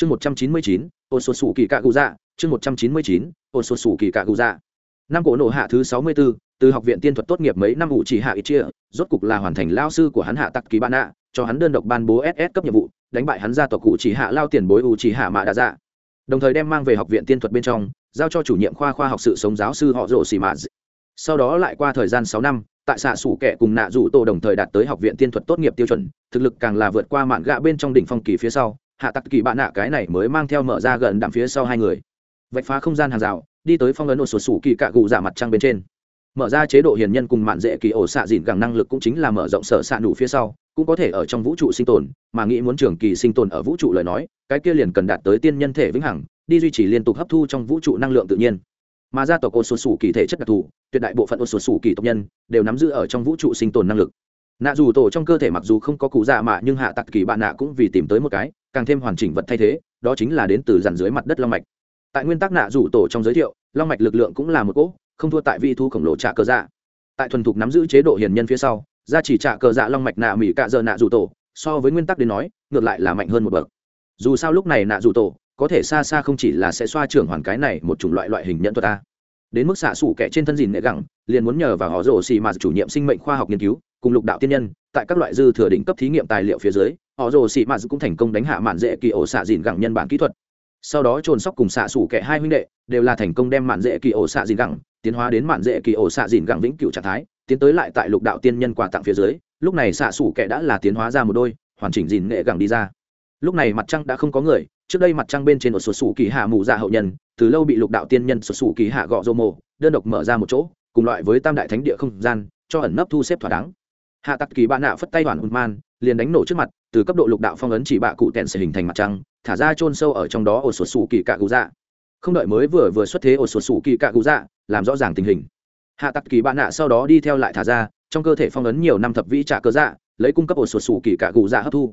chương một trăm chín mươi chín ô số sủ kỳ cạ cụ dạ chương một trăm chín mươi chín ô số sủ kỳ cạ cụ dạ năm cổ nổ hạ thứ sáu mươi b ố từ học viện tiên thuật tốt nghiệp mấy năm ủ chỉ hạ ít chia rốt cục là hoàn thành lao sư của hắn hạ tặc kỳ bạn ạ cho hắn đơn độc ban bố ss cấp nhiệm vụ, đánh bại hắn ra tộc cụ chỉ hạ lao tiền bối ủ chỉ hạ mạ đã dạ đồng thời đem mang về học viện tiên thuật bên trong, giao cho chủ nhiệm khoa khoa học sự sống giáo sư họ rộ xì mạ sau đó lại qua thời gian sáu năm, tại xạ sủ kẻ cùng nạ rủ tổ đồng thời đạt tới học viện tiên thuật tốt nghiệp tiêu chuẩn, thực lực càng là vượt qua mạn gạ bên trong đỉnh phong kỳ phía sau hạ tặc kỳ bạn nạ cái này mới mang theo mở ra gần đạm phía sau hai người. Vạch phá không gian hàng rào, đi tới phong ấn ổ sổ sủ kỳ cạ gù giả mặt trăng bên trên. Mở ra chế độ hiền nhân cùng mạn dễ kỳ ổ xạ dịn gẳng năng lực cũng chính là mở rộng sở xạ đủ phía sau, cũng có thể ở trong vũ trụ sinh tồn, mà nghĩ muốn trường kỳ sinh tồn ở vũ trụ lời nói, cái kia liền cần đạt tới tiên nhân thể vĩnh hằng, đi duy trì liên tục hấp thu trong vũ trụ năng lượng tự nhiên. Mà gia tộc ổ sổ sủ kỳ thể chất đặc thù, tuyệt đại bộ phận ổ sổ sủ kỳ tộc nhân, đều nắm giữ ở trong vũ trụ sinh tồn năng lực nạ dù tổ trong cơ thể mặc dù không có cụ dạ mạ, nhưng hạ tặc kỳ bạn nạ cũng vì tìm tới một cái, càng thêm hoàn chỉnh vật thay thế, đó chính là đến từ dàn dưới mặt đất long mạch. Tại nguyên tắc nạ dù tổ trong giới thiệu, long mạch lực lượng cũng là một cỗ, không thua tại vị thu khổng lồ trạ cờ dạ. Tại thuần thục nắm giữ chế độ hiền nhân phía sau, gia chỉ trạ cờ dạ long mạch nạ mỹ cạ giờ nạ dù tổ, so với nguyên tắc đến nói, ngược lại là mạnh hơn một bậc. Dù sao lúc này nạ dù tổ, có thể xa xa không chỉ là sẽ xoa trưởng hoàn cái này một chủng loại loại hình nhận thuật ta đến mức xạ xủ kẻ trên thân dìn nệ gẳng, liền muốn nhờ vào họ rổ xì mà chủ nhiệm sinh mệnh khoa học nghiên cứu, cùng lục đạo tiên nhân, tại các loại dư thừa đỉnh cấp thí nghiệm tài liệu phía dưới, họ rồ xì mà cũng thành công đánh hạ mạn dễ kỳ ổ xạ dìn gẳng nhân bản kỹ thuật. Sau đó trồn sóc cùng xạ xủ kẻ hai huynh đệ, đều là thành công đem mạn dễ kỳ ổ xạ dìn gẳng, tiến hóa đến mạn dễ kỳ ổ xạ dìn gẳng vĩnh cửu trạng thái, tiến tới lại tại lục đạo tiên nhân quà tặng phía dưới, lúc này xạ xủ kẻ đã là tiến hóa ra một đôi, hoàn chỉnh dìn nghệ gẳng đi ra lúc này mặt trăng đã không có người, trước đây mặt trăng bên trên một số sủ kỳ hạ mù dạ hậu nhân, từ lâu bị lục đạo tiên nhân sụt sủ kỳ hạ gọ dô mồ, đơn độc mở ra một chỗ, cùng loại với tam đại thánh địa không gian, cho ẩn nấp thu xếp thỏa đáng. Hạ tặc kỳ bạn nạ phất tay đoàn hùn man, liền đánh nổ trước mặt, từ cấp độ lục đạo phong ấn chỉ bạ cụ tẹn sẽ hình thành mặt trăng, thả ra chôn sâu ở trong đó ổ sụt sủ kỳ cạ cụ dạ. Không đợi mới vừa vừa xuất thế ổ sụt sủ kỳ cạ cụ dạ làm rõ ràng tình hình. Hạ tặc kỳ bạn nạ sau đó đi theo lại thả ra, trong cơ thể phong ấn nhiều năm thập vĩ trả cơ dạ lấy cung cấp ổ sụt sủ kỳ cạ cụ dạ hấp thu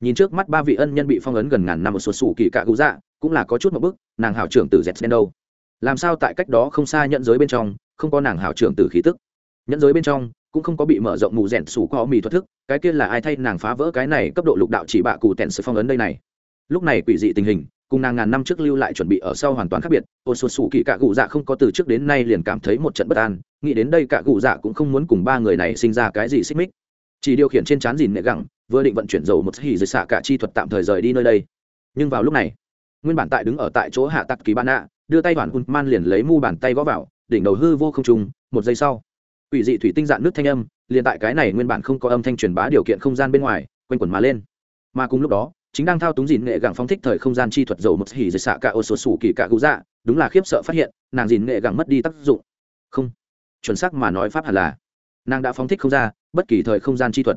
nhìn trước mắt ba vị ân nhân bị phong ấn gần ngàn năm ở sụt sủ kỳ cạ cụ dạ cũng là có chút một bức nàng hảo trưởng từ z đâu. Làm sao tại cách đó không xa nhận giới bên trong, không có nàng hảo trưởng từ khí tức? Nhận giới bên trong, cũng không có bị mở rộng mù rèn sủ có mì thoát thức, cái kia là ai thay nàng phá vỡ cái này cấp độ lục đạo chỉ bạ cụ tèn sự phong ấn đây này? Lúc này quỷ dị tình hình, cùng nàng ngàn năm trước lưu lại chuẩn bị ở sau hoàn toàn khác biệt, ô sụt sủ kỳ cạ cụ dạ không có từ trước đến nay liền cảm thấy một trận bất an, nghĩ đến đây cạ cụ dạ cũng không muốn cùng ba người này sinh ra cái gì xích mích chỉ điều khiển trên trán dìn nệ gẳng, vừa định vận chuyển dầu một hỉ dưới xạ cả chi thuật tạm thời rời đi nơi đây. Nhưng vào lúc này, nguyên bản tại đứng ở tại chỗ hạ tặc kỳ ban nạ đưa tay đoàn un man liền lấy mu bàn tay gõ vào, đỉnh đầu hư vô không trùng một giây sau, quỷ dị thủy tinh dạn nước thanh âm, liền tại cái này nguyên bản không có âm thanh truyền bá điều kiện không gian bên ngoài, quanh quẩn mà lên. Mà cùng lúc đó, chính đang thao túng dìn nghệ gẳng phong thích thời không gian chi thuật dầu một hỉ dưới xạ cả ô số sủ kỳ cả cụ dạ đúng là khiếp sợ phát hiện, nàng dìn nghệ gẳng mất đi tác dụng. Không, chuẩn xác mà nói pháp hẳn là nàng đã phóng thích không ra bất kỳ thời không gian chi thuật.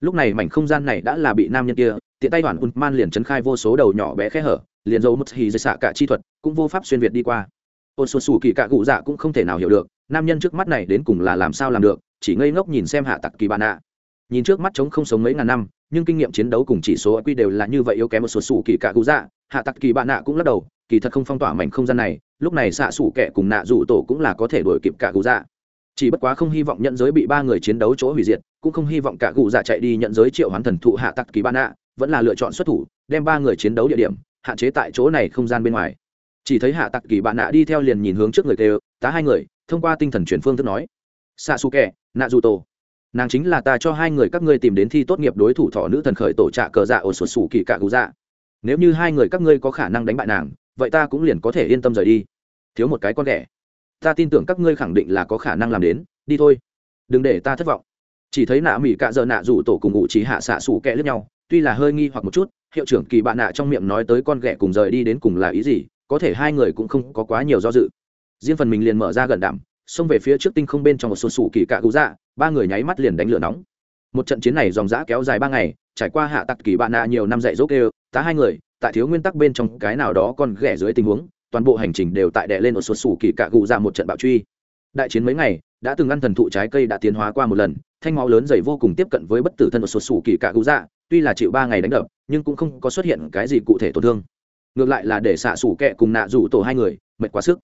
Lúc này mảnh không gian này đã là bị nam nhân kia, tiện tay đoàn un man liền trấn khai vô số đầu nhỏ bé khe hở, liền dấu mất hì dây xạ cả chi thuật cũng vô pháp xuyên việt đi qua. Ôn xuân xù kỳ cạ cụ dạ cũng không thể nào hiểu được, nam nhân trước mắt này đến cùng là làm sao làm được, chỉ ngây ngốc nhìn xem hạ tặc kỳ bạn ạ nhìn trước mắt chống không sống mấy ngàn năm, nhưng kinh nghiệm chiến đấu cùng chỉ số quy đều là như vậy yếu kém một số xù kỳ cạ cụ dạ hạ tặc kỳ bạn ạ cũng lắc đầu, kỳ thật không phong tỏa mảnh không gian này, lúc này xạ xủ kẻ cùng nạ rủ tổ cũng là có thể đuổi kịp cạ cụ dạ chỉ bất quá không hy vọng nhận giới bị ba người chiến đấu chỗ hủy diệt, cũng không hy vọng cả cụ dạ chạy đi nhận giới triệu hoán thần thụ hạ tặc kỳ ban ạ vẫn là lựa chọn xuất thủ, đem ba người chiến đấu địa điểm, hạn chế tại chỗ này không gian bên ngoài. Chỉ thấy hạ tặc kỳ bạn nạ đi theo liền nhìn hướng trước người kêu, tá hai người, thông qua tinh thần truyền phương thức nói. Xạ xù kẻ nạ dù tổ nàng chính là ta cho hai người các ngươi tìm đến thi tốt nghiệp đối thủ thọ nữ thần khởi tổ trạ cờ dạ ở sụt sù kỳ cạ cụ dạ. Nếu như hai người các ngươi có khả năng đánh bại nàng, vậy ta cũng liền có thể yên tâm rời đi. Thiếu một cái con đẻ ta tin tưởng các ngươi khẳng định là có khả năng làm đến, đi thôi. Đừng để ta thất vọng. Chỉ thấy nạ mỹ cạ dợ nạ rủ tổ cùng ngụ chỉ hạ xạ xủ kẹ lướt nhau, tuy là hơi nghi hoặc một chút, hiệu trưởng kỳ bạn nạ trong miệng nói tới con ghẻ cùng rời đi đến cùng là ý gì, có thể hai người cũng không có quá nhiều do dự. Riêng phần mình liền mở ra gần đảm xông về phía trước tinh không bên trong một số sủ kỳ cạ cụ dạ ba người nháy mắt liền đánh lửa nóng. Một trận chiến này dòng dã kéo dài ba ngày, trải qua hạ tặc kỳ bạn nạ nhiều năm dạy dỗ kêu, tá hai người, tại thiếu nguyên tắc bên trong cái nào đó còn ghẻ dưới tình huống toàn bộ hành trình đều tại đè lên ở số sủ kỳ cạ gù ra một trận bạo truy. Đại chiến mấy ngày, đã từng ăn thần thụ trái cây đã tiến hóa qua một lần, thanh máu lớn dày vô cùng tiếp cận với bất tử thân ở số sủ kỳ cạ gù ra, tuy là chịu ba ngày đánh đập, nhưng cũng không có xuất hiện cái gì cụ thể tổn thương. Ngược lại là để xạ sủ kẹ cùng nạ rủ tổ hai người, mệt quá sức.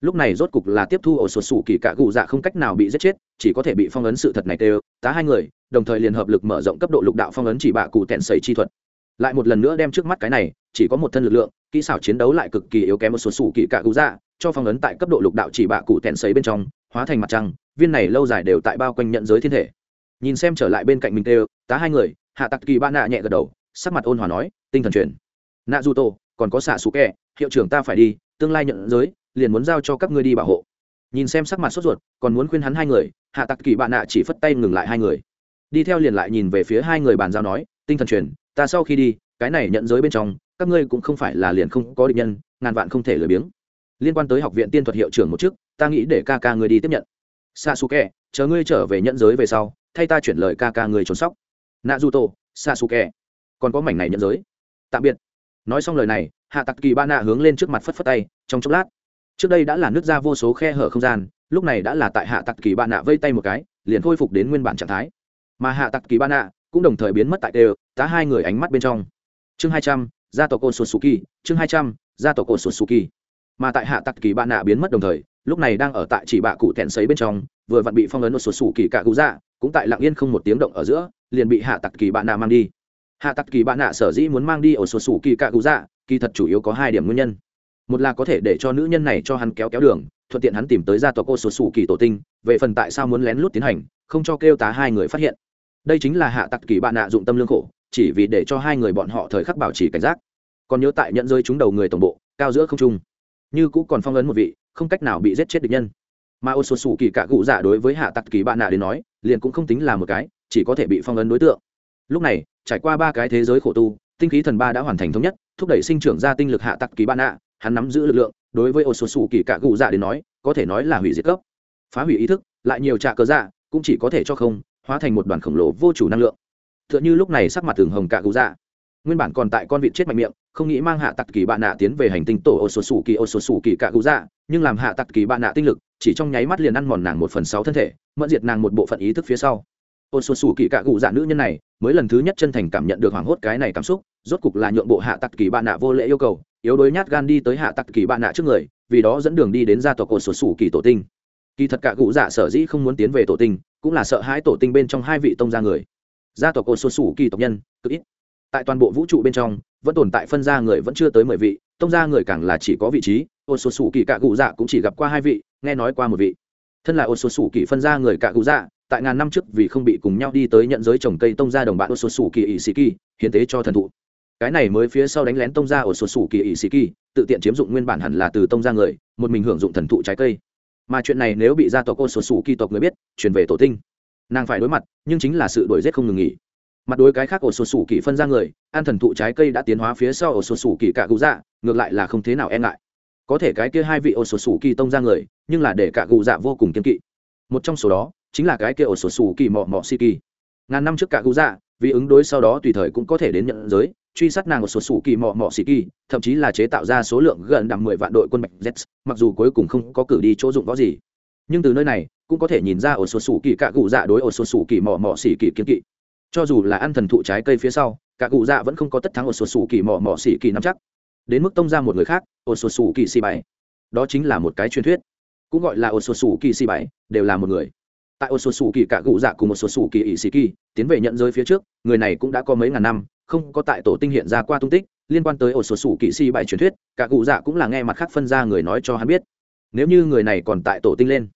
Lúc này rốt cục là tiếp thu ổ sột sủ kỳ cạ gù dạ không cách nào bị giết chết, chỉ có thể bị phong ấn sự thật này tê tá hai người, đồng thời liền hợp lực mở rộng cấp độ lục đạo phong ấn chỉ bạ cụ tẹn sầy chi thuật lại một lần nữa đem trước mắt cái này, chỉ có một thân lực lượng, kỹ xảo chiến đấu lại cực kỳ yếu kém một số sủ kỳ cạ cụ dạ cho phong ấn tại cấp độ lục đạo chỉ bạ cụ tèn xấy bên trong, hóa thành mặt trăng, viên này lâu dài đều tại bao quanh nhận giới thiên thể. Nhìn xem trở lại bên cạnh mình tê tá hai người, hạ tặc kỳ ba nạ nhẹ gật đầu, sắc mặt ôn hòa nói, tinh thần truyền nạ du tô, còn có xạ sủ kẹ hiệu trưởng ta phải đi, tương lai nhận giới, liền muốn giao cho các ngươi đi bảo hộ. Nhìn xem sắc mặt sốt ruột, còn muốn khuyên hắn hai người, hạ tặc kỳ bạn nạ chỉ phất tay ngừng lại hai người. Đi theo liền lại nhìn về phía hai người bàn giao nói, tinh thần truyền ta sau khi đi, cái này nhận giới bên trong, các ngươi cũng không phải là liền không có định nhân, ngàn vạn không thể lười biếng. Liên quan tới học viện tiên thuật hiệu trưởng một chức, ta nghĩ để ca ca ngươi đi tiếp nhận. Xa su kẹ chờ ngươi trở về nhận giới về sau, thay ta chuyển lời ca ca ngươi trốn sóc. Nạ du tô xa su kẹ còn có mảnh này nhận giới. Tạm biệt. Nói xong lời này, hạ tặc kỳ ba nạ hướng lên trước mặt phất phất tay, trong chốc lát. Trước đây đã là nước ra vô số khe hở không gian, lúc này đã là tại hạ tặc kỳ ba nạ vây tay một cái, liền khôi phục đến nguyên bản trạng thái. Mà hạ tặc kỳ ba nạ cũng đồng thời biến mất tại đều, tá hai người ánh mắt bên trong. Chương hai trăm, gia tộc côn kỳ chương hai trăm, gia tộc côn kỳ mà tại hạ tặc kỳ bạn nạ biến mất đồng thời, lúc này đang ở tại chỉ bạ cụ tẹn sấy bên trong, vừa vặn bị phong ấn một sột sủ kỳ cạ cụ dạ cũng tại lặng yên không một tiếng động ở giữa, liền bị hạ tặc kỳ bạn nạ mang đi. Hạ tặc kỳ bạn nạ sở dĩ muốn mang đi ở sột sủ kỳ cạ cụ dạ kỳ thật chủ yếu có hai điểm nguyên nhân. Một là có thể để cho nữ nhân này cho hắn kéo kéo đường, thuận tiện hắn tìm tới gia tộc cô sột sủ kỳ tổ tinh, về phần tại sao muốn lén lút tiến hành, không cho kêu tá hai người phát hiện đây chính là hạ tặc kỳ bạn nạ dụng tâm lương khổ, chỉ vì để cho hai người bọn họ thời khắc bảo trì cảnh giác. Còn nhớ tại nhận rơi chúng đầu người tổng bộ, cao giữa không trung. Như cũ còn phong ấn một vị, không cách nào bị giết chết địch nhân. Mà ô số sủ kỳ cạ cụ dạ đối với hạ tặc kỳ bạn nạ đến nói, liền cũng không tính là một cái, chỉ có thể bị phong ấn đối tượng. Lúc này, trải qua ba cái thế giới khổ tu, tinh khí thần ba đã hoàn thành thống nhất, thúc đẩy sinh trưởng ra tinh lực hạ tặc kỳ bạn nạ, hắn nắm giữ lực lượng, đối với ô số sủ kỳ cạ cụ dạ đến nói, có thể nói là hủy diệt cấp. Phá hủy ý thức, lại nhiều trạ cờ dạ cũng chỉ có thể cho không hóa thành một đoàn khổng lồ vô chủ năng lượng. T h ư ợ n h ư lúc này sắc mặt tường hồng cạ cụ dạ. Nguyên bản còn tại con vịt chết mạnh miệng, không nghĩ mang hạ tặc kỳ bạn nạ tiến về hành tinh tổ ô số sủ kỳ ô số sủ kỳ cạ cụ dạ nhưng làm hạ tặc kỳ bạn nạ tinh lực, chỉ trong nháy mắt liền ăn mòn nàng một phần sáu thân thể, mẫn diệt nàng một bộ phận ý thức phía sau. Ô số sủ kỳ cạ cụ dạ nữ nhân này, mới lần thứ nhất chân thành cảm nhận được hoảng hốt cái này cảm xúc, rốt cục là nhượng bộ hạ tặc kỳ bạn nạ vô lễ yêu cầu, yếu đuối nhát gan đi tới hạ tặc kỳ bạn nạ trước người, vì đó dẫn đường đi đến gia tộc ô số sủ kỳ tổ tinh. Kỳ thật cạ cụ dạ sở dĩ không muốn tiến về tổ tinh cũng là sợ hãi tổ tinh bên trong hai vị tông gia người. Gia tộc ô xuân sủ kỳ tộc nhân, cực ít. Tại toàn bộ vũ trụ bên trong, vẫn tồn tại phân gia người vẫn chưa tới mười vị, tông gia người càng là chỉ có vị trí ô xuân sủ kỳ cạ cụ dạ cũng chỉ gặp qua hai vị, nghe nói qua một vị. Thân là ô xuân sủ kỳ phân gia người cạ cụ dạ tại ngàn năm trước vì không bị cùng nhau đi tới nhận giới trồng cây tông gia đồng bạn ô xuân sủ kỳ ỵ sĩ kỳ, hiến tế cho thần thụ. Cái này mới phía sau đánh lén tông gia ô xuân sủ kỳ ỵ sĩ kỳ, tự tiện chiếm dụng nguyên bản hẳn là từ tông gia người, một mình hưởng dụng thần thụ trái cây mà chuyện này nếu bị gia tộc cô sổ sủ kỳ tộc người biết truyền về tổ tinh. Nàng phải đối mặt, nhưng chính là sự đổi rét không ngừng nghỉ. Mặt đối cái khác ổ sổ sủ kỳ phân ra người, an thần thụ trái cây đã tiến hóa phía sau ổ sổ sủ kỳ cả cụ dạ ngược lại là không thế nào e ngại. Có thể cái kia hai vị ổ sổ sủ kỳ tông ra người, nhưng là để cả cụ dạ vô cùng kiên kỵ. Một trong số đó, chính là cái kia ổ sổ sủ kỳ mọ mọ si kỳ. Ngàn năm trước cả cụ dạ vì ứng đối sau đó tùy thời cũng có thể đến nhận giới truy sát nàng ở số sủ kỳ mọ mọ xì kỳ, thậm chí là chế tạo ra số lượng gần đằng mười vạn đội quân bạch z mặc dù cuối cùng không có cử đi chỗ dụng võ gì. Nhưng từ nơi này, cũng có thể nhìn ra ở số sủ kỳ cạ cụ dạ đối ở số sủ kỳ mọ mọ xỉ kỳ kiên kỵ. Cho dù là ăn thần thụ trái cây phía sau, cạ cụ dạ vẫn không có tất thắng ở số sủ kỳ mọ mọ xỉ kỳ nắm chắc. Đến mức tông ra một người khác, ở số sủ kỳ xì bảy. Đó chính là một cái truyền thuyết. Cũng gọi là ở số sủ kỳ xì bảy, đều là một người. Tại ở số sủ kỳ cả cụ dạ cùng một số sủ kỳ ỷ xì kỳ, tiến về nhận giới phía trước, người này cũng đã có mấy ngàn năm không có tại tổ tinh hiện ra qua tung tích, liên quan tới ổ sổ sủ kỵ sĩ bài truyền thuyết, cả cụ dạ cũng là nghe mặt khác phân ra người nói cho hắn biết. Nếu như người này còn tại tổ tinh lên,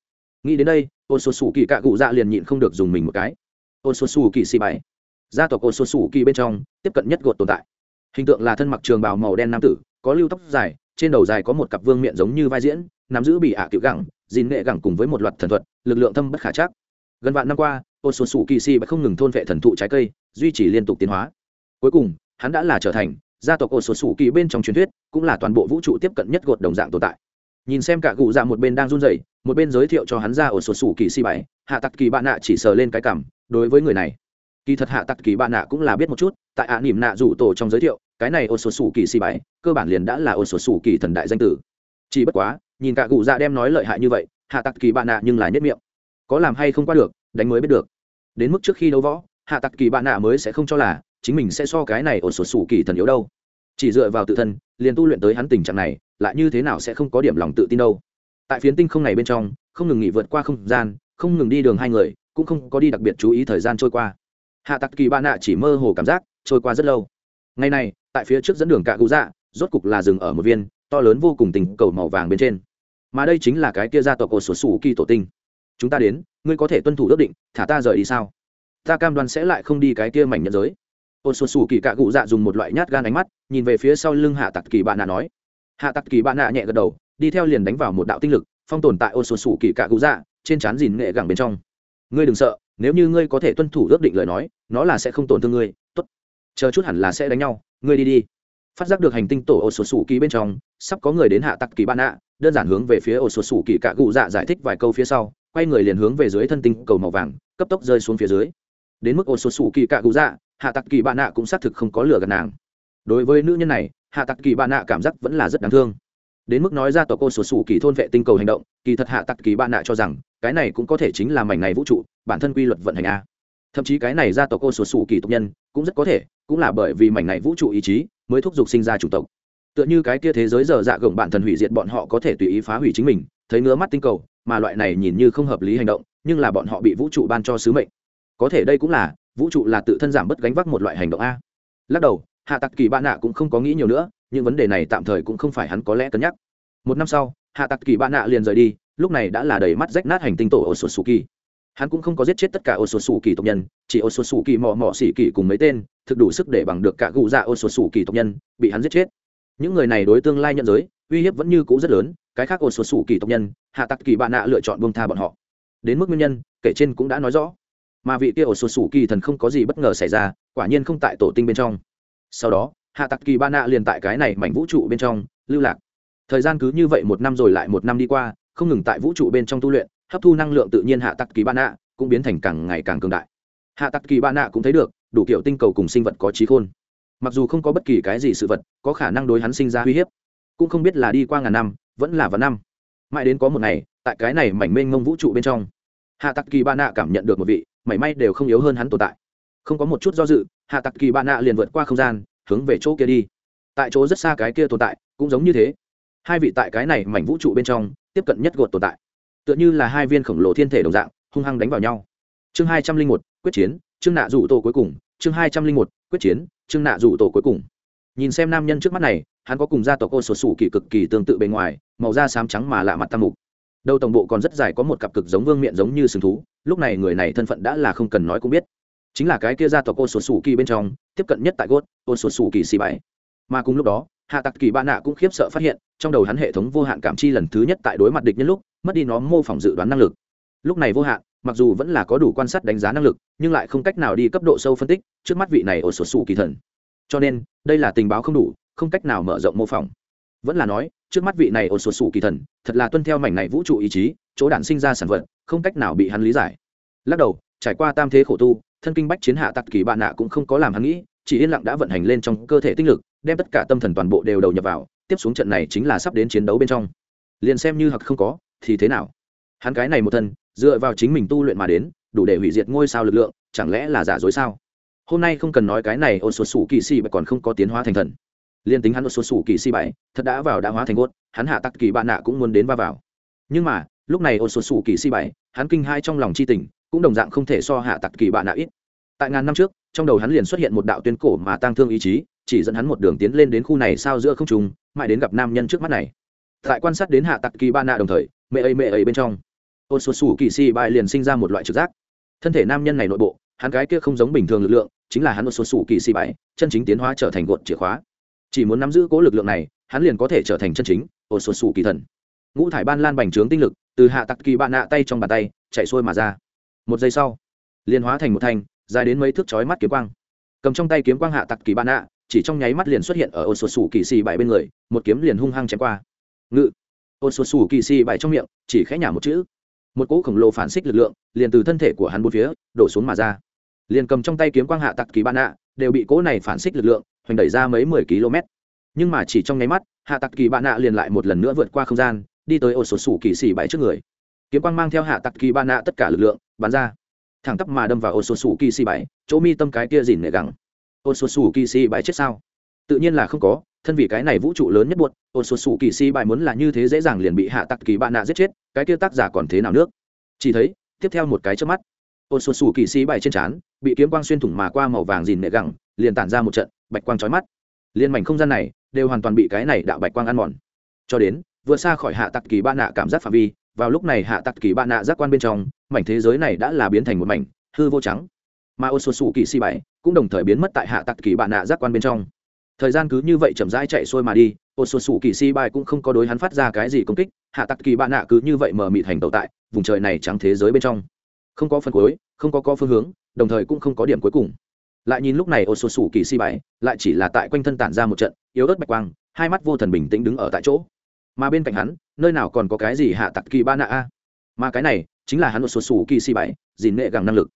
nghĩ đến đây, ổ sổ sủ kỳ cả cụ dạ liền nhịn không được dùng mình một cái. Ổ sổ sủ kỵ sĩ bài. Gia tộc ổ sổ sủ kỳ bên trong, tiếp cận nhất gột tồn tại. Hình tượng là thân mặc trường bào màu đen nam tử, có lưu tóc dài, trên đầu dài có một cặp vương miệng giống như vai diễn, nắm giữ bị ạ à cựu gẳng dìn nghệ gẳng cùng với một loạt thần thuật, lực lượng thâm bất khả chắc. Gần vạn năm qua ô số sủ kỳ xì không ngừng thôn vệ thần thụ trái cây, duy trì liên tục tiến hóa cuối cùng, hắn đã là trở thành gia tộc ổ số sủ kỳ bên trong truyền thuyết, cũng là toàn bộ vũ trụ tiếp cận nhất gột đồng dạng tồn tại. Nhìn xem cả cụ dạ một bên đang run rẩy, một bên giới thiệu cho hắn ra ổ sổ sủ kỳ si bảy hạ tặc kỳ bạn nạ chỉ sờ lên cái cảm đối với người này. Kỳ thật hạ tặc kỳ bạn nạ cũng là biết một chút, tại ạ nỉm nạ rủ tổ trong giới thiệu, cái này ổ sổ sủ kỳ si bảy cơ bản liền đã là ổ sổ sủ kỳ thần đại danh tử. Chỉ bất quá, nhìn cả cụ dạ đem nói lợi hại như vậy, hạ tặc kỳ bạn nạ nhưng là nhất miệng. Có làm hay không qua được, đánh mới biết được. Đến mức trước khi đấu võ, hạ tặc kỳ bạn nạ mới sẽ không cho là chính mình sẽ so cái này ở sột sủ kỳ thần yếu đâu. Chỉ dựa vào tự thân, liền tu luyện tới hắn tình trạng này, lại như thế nào sẽ không có điểm lòng tự tin đâu. Tại phiến tinh không này bên trong, không ngừng nghỉ vượt qua không gian, không ngừng đi đường hai người, cũng không có đi đặc biệt chú ý thời gian trôi qua. Hạ tặc kỳ ba nạ chỉ mơ hồ cảm giác, trôi qua rất lâu. Ngày này, tại phía trước dẫn đường cạ cụ dạ rốt cục là dừng ở một viên, to lớn vô cùng tình cầu màu vàng bên trên. Mà đây chính là cái kia gia tộc ổ sổ sủ kỳ tổ tinh. Chúng ta đến, ngươi có thể tuân thủ ước định, thả ta rời đi sao? Ta cam đoan sẽ lại không đi cái kia mảnh nhận giới ôn xuân xù kỳ cạ cụ dạ dùng một loại nhát gan ánh mắt, nhìn về phía sau lưng hạ tặc kỳ bạn nạ nói. Hạ tặc kỳ bạn nạ nhẹ gật đầu, đi theo liền đánh vào một đạo tinh lực, phong tồn tại ôn xuân xù kỳ cạ cụ dạ trên trán dìn nghệ gẳng bên trong. Ngươi đừng sợ, nếu như ngươi có thể tuân thủ ước định lời nói, nó là sẽ không tổn thương ngươi. Tốt. Chờ chút hẳn là sẽ đánh nhau, ngươi đi đi. Phát giác được hành tinh tổ ổ sổ sủ kỳ bên trong, sắp có người đến hạ tặc kỳ bạn nạ, đơn giản hướng về phía ổ sổ sủ kỳ cạ cụ dạ giải thích vài câu phía sau, quay người liền hướng về dưới thân tinh cầu màu vàng, cấp tốc rơi xuống phía dưới. Đến mức ổ sổ sủ kỳ cạ cụ dạ hạ tặc kỳ bạn nạ cũng xác thực không có lửa gần nàng. Đối với nữ nhân này, hạ tặc kỳ bạn nạ cảm giác vẫn là rất đáng thương. Đến mức nói ra tòa cô sổ sủ kỳ thôn vệ tinh cầu hành động, kỳ thật hạ tặc kỳ bạn nạ cho rằng, cái này cũng có thể chính là mảnh này vũ trụ, bản thân quy luật vận hành a. Thậm chí cái này ra tòa cô sổ sủ kỳ tộc nhân, cũng rất có thể, cũng là bởi vì mảnh này vũ trụ ý chí, mới thúc giục sinh ra chủng tộc. Tựa như cái kia thế giới giờ dạ gồng bản thần hủy diệt bọn họ có thể tùy ý phá hủy chính mình, thấy ngứa mắt tinh cầu, mà loại này nhìn như không hợp lý hành động, nhưng là bọn họ bị vũ trụ ban cho sứ mệnh. Có thể đây cũng là vũ trụ là tự thân giảm bớt gánh vác một loại hành động a. Lắc đầu, hạ tặc kỳ bạn nạ cũng không có nghĩ nhiều nữa nhưng vấn đề này tạm thời cũng không phải hắn có lẽ cân nhắc. Một năm sau, hạ tặc kỳ bạn nạ liền rời đi, lúc này đã là đầy mắt rách nát hành tinh tổ ô sột sù kỳ hắn cũng không có giết chết tất cả ô sột sù kỳ tộc nhân, chỉ ô sột sù kỳ mò mò xỉ kỳ cùng mấy tên, thực đủ sức để bằng được cả gù dạ ô sột sù kỳ tộc nhân, bị hắn giết chết. Những người này đối tương lai nhận giới, uy hiếp vẫn như cũ rất lớn, cái khác ô sột sù kỳ tộc nhân, hạ tặc kỳ bạn nạ lựa chọn bông tha bọn họ. Đến mức nguyên nhân, kể trên cũng đã nói rõ mà vị kia ổ sột sủ kỳ thần không có gì bất ngờ xảy ra, quả nhiên không tại tổ tinh bên trong. Sau đó, hạ tặc kỳ ba nạ liền tại cái này mảnh vũ trụ bên trong, lưu lạc. Thời gian cứ như vậy một năm rồi lại một năm đi qua, không ngừng tại vũ trụ bên trong tu luyện, hấp thu năng lượng tự nhiên hạ tặc kỳ ba nạ cũng biến thành càng ngày càng cường đại. Hạ tặc kỳ ba nạ cũng thấy được, đủ kiểu tinh cầu cùng sinh vật có trí khôn. Mặc dù không có bất kỳ cái gì sự vật có khả năng đối hắn sinh ra uy hiếp, cũng không biết là đi qua ngàn năm, vẫn là vạn năm. Mãi đến có một ngày, tại cái này mảnh mênh mông vũ trụ bên trong, hạ tặc kỳ ba nạ cảm nhận được một vị mảy may đều không yếu hơn hắn tồn tại. Không có một chút do dự, hạ tặc kỳ bạn nạ liền vượt qua không gian, hướng về chỗ kia đi. Tại chỗ rất xa cái kia tồn tại, cũng giống như thế. Hai vị tại cái này mảnh vũ trụ bên trong, tiếp cận nhất gột tồn tại. Tựa như là hai viên khổng lồ thiên thể đồng dạng, hung hăng đánh vào nhau. Chương hai trăm linh một, quyết chiến chương nạ rủ tổ cuối cùng. Chương hai trăm linh một, quyết chiến chương nạ rủ tổ cuối cùng. Nhìn xem nam nhân trước mắt này, hắn có cùng gia tộc ô sột sủ kỳ cực kỳ tương tự bề ngoài, màu da xám trắng mà lạ mặt tam mục đầu tổng bộ còn rất dài có một cặp cực giống vương miện giống như sừng thú, lúc này người này thân phận đã là không cần nói cũng biết. Chính là cái kia ra tòa cô sổ sủ kỳ bên trong, tiếp cận nhất tại gốt ô sổ sủ kỳ xì bảy. Mà cùng lúc đó, hạ tặc kỳ ba nạ cũng khiếp sợ phát hiện, trong đầu hắn hệ thống vô hạn cảm chi lần thứ nhất tại đối mặt địch nhân lúc, mất đi nó mô phỏng dự đoán năng lực. Lúc này vô hạn, mặc dù vẫn là có đủ quan sát đánh giá năng lực, nhưng lại không cách nào đi cấp độ sâu phân tích trước mắt vị này ô sổ sủ kỳ thần. Cho nên, đây là tình báo không đủ, không cách nào mở rộng mô phỏng. Vẫn là nói trước mắt vị này ổn sụt sụ kỳ thần, thật là tuân theo mảnh này vũ trụ ý chí, chỗ đản sinh ra sản vật, không cách nào bị hắn lý giải. Lắc đầu, trải qua tam thế khổ tu, thân kinh bách chiến hạ tặc kỳ bạn nạ cũng không có làm hắn nghĩ, chỉ yên lặng đã vận hành lên trong cơ thể tinh lực, đem tất cả tâm thần toàn bộ đều đầu nhập vào, tiếp xuống trận này chính là sắp đến chiến đấu bên trong. Liền xem như hặc không có, thì thế nào? Hắn cái này một thân, dựa vào chính mình tu luyện mà đến, đủ để hủy diệt ngôi sao lực lượng, chẳng lẽ là giả dối sao? Hôm nay không cần nói cái này ôn sụt sủ kỳ si mà còn không có tiến hóa thành thần liên tính hắn một số sủ kỳ si bảy, thật đã vào đã hóa thành gốt, hắn hạ tắc kỳ bạn nạ cũng muốn đến va vào. Nhưng mà, lúc này một số sủ kỳ si bảy, hắn kinh hai trong lòng c h i tình, cũng đồng dạng không thể so hạ tặc kỳ bạn nạ ít. Tại ngàn năm trước, trong đầu hắn liền xuất hiện một đạo tuyên cổ mà tăng thương ý chí, chỉ dẫn hắn một đường tiến lên đến khu này sao giữa không trùng mãi đến gặp nam nhân trước mắt này. Tại quan sát đến hạ tặc kỳ bạn nạ đồng thời, mẹ ấy mẹ ấy bên trong ôn số sủ kỳ si bảy liền sinh ra một loại trực giác. Thân thể nam nhân này nội bộ, hắn cái kia không giống bình thường lực lượng, chính là hắn một số sủ kỳ si bảy, chân chính tiến hóa trở thành gột chìa khóa chỉ muốn nắm giữ cố lực lượng này, hắn liền có thể trở thành chân chính ổ sột sủ kỳ thần. Ngũ thải ban lan bành trướng tinh lực, từ hạ tặc kỳ bạn nạ tay trong bàn tay, chạy xuôi mà ra. Một giây sau, liền hóa thành một thanh, dài đến mấy thước chói mắt kiếm quang. Cầm trong tay kiếm quang hạ tặc kỳ bạn nạ, chỉ trong nháy mắt liền xuất hiện ở ổ sột sủ kỳ xì bảy bên người, một kiếm liền hung hăng chém qua. Ngự. Ổ sột sủ kỳ xì bảy trong miệng, chỉ khẽ nhả một chữ. Một cỗ khổng lồ phản xích lực lượng, liền từ thân thể của hắn bốn phía, đổ xuống mà ra. Liền cầm trong tay kiếm quang hạ tặc kỳ bạn nạ đều bị cỗ này phản xích lực lượng, hoành đẩy ra mấy mười km. Nhưng mà chỉ trong nháy mắt, hạ tặc kỳ bạn nạ liền lại một lần nữa vượt qua không gian, đi tới ổ sột sủ kỳ xỉ bảy trước người. Kiếm quang mang theo hạ tặc kỳ bạn nạ tất cả lực lượng, bắn ra. Thẳng tắp mà đâm vào ổ sột sủ kỳ xỉ bảy, chỗ mi tâm cái kia dìn nệ gẳng. Ổ sột sủ kỳ xỉ bảy chết sao? Tự nhiên là không có, thân vì cái này vũ trụ lớn nhất buột ô sột sủ kỳ xỉ bảy muốn là như thế dễ dàng liền bị hạ tặc kỳ bạn nạ giết chết, cái kia tác giả còn thế nào nước chỉ thấy, tiếp theo một cái trước mắt ô sột sủ kỳ xỉ bảy trên trán bị kiếm quang xuyên thủng mà qua màu vàng dìn nệ gẳng, liền tản ra một trận bạch quang chói mắt. Liên mảnh không gian này đều hoàn toàn bị cái này đạo bạch quang ăn mòn. Cho đến, vượt xa khỏi hạ tặc kỳ ba nạ cảm giác phạm vi, vào lúc này hạ tặc kỳ ba nạ giác quan bên trong, mảnh thế giới này đã là biến thành một mảnh hư vô trắng. Mà ô xuân xù kỳ si bảy cũng đồng thời biến mất tại hạ tặc kỳ bạn nạ giác quan bên trong. Thời gian cứ như vậy chậm rãi chạy xuôi mà đi ô xuân sù kỳ si bảy cũng không có đối hắn phát ra cái gì công kích, hạ tặc kỳ bạn nạ cứ như vậy mở mị thành tồn tại vùng trời này trắng thế giới bên trong. Không có phần cuối, không có có phương hướng đồng thời cũng không có điểm cuối cùng. Lại nhìn lúc này ô xuân sủ kỳ si bảy lại chỉ là tại quanh thân tản ra một trận yếu ớt bạch quang, hai mắt vô thần bình tĩnh đứng ở tại chỗ. Mà bên cạnh hắn, nơi nào còn có cái gì hạ tặc kỳ ba nạ a? Mà cái này chính là hắn ô số sủ kỳ si bảy dìn nệ gẳng năng lực.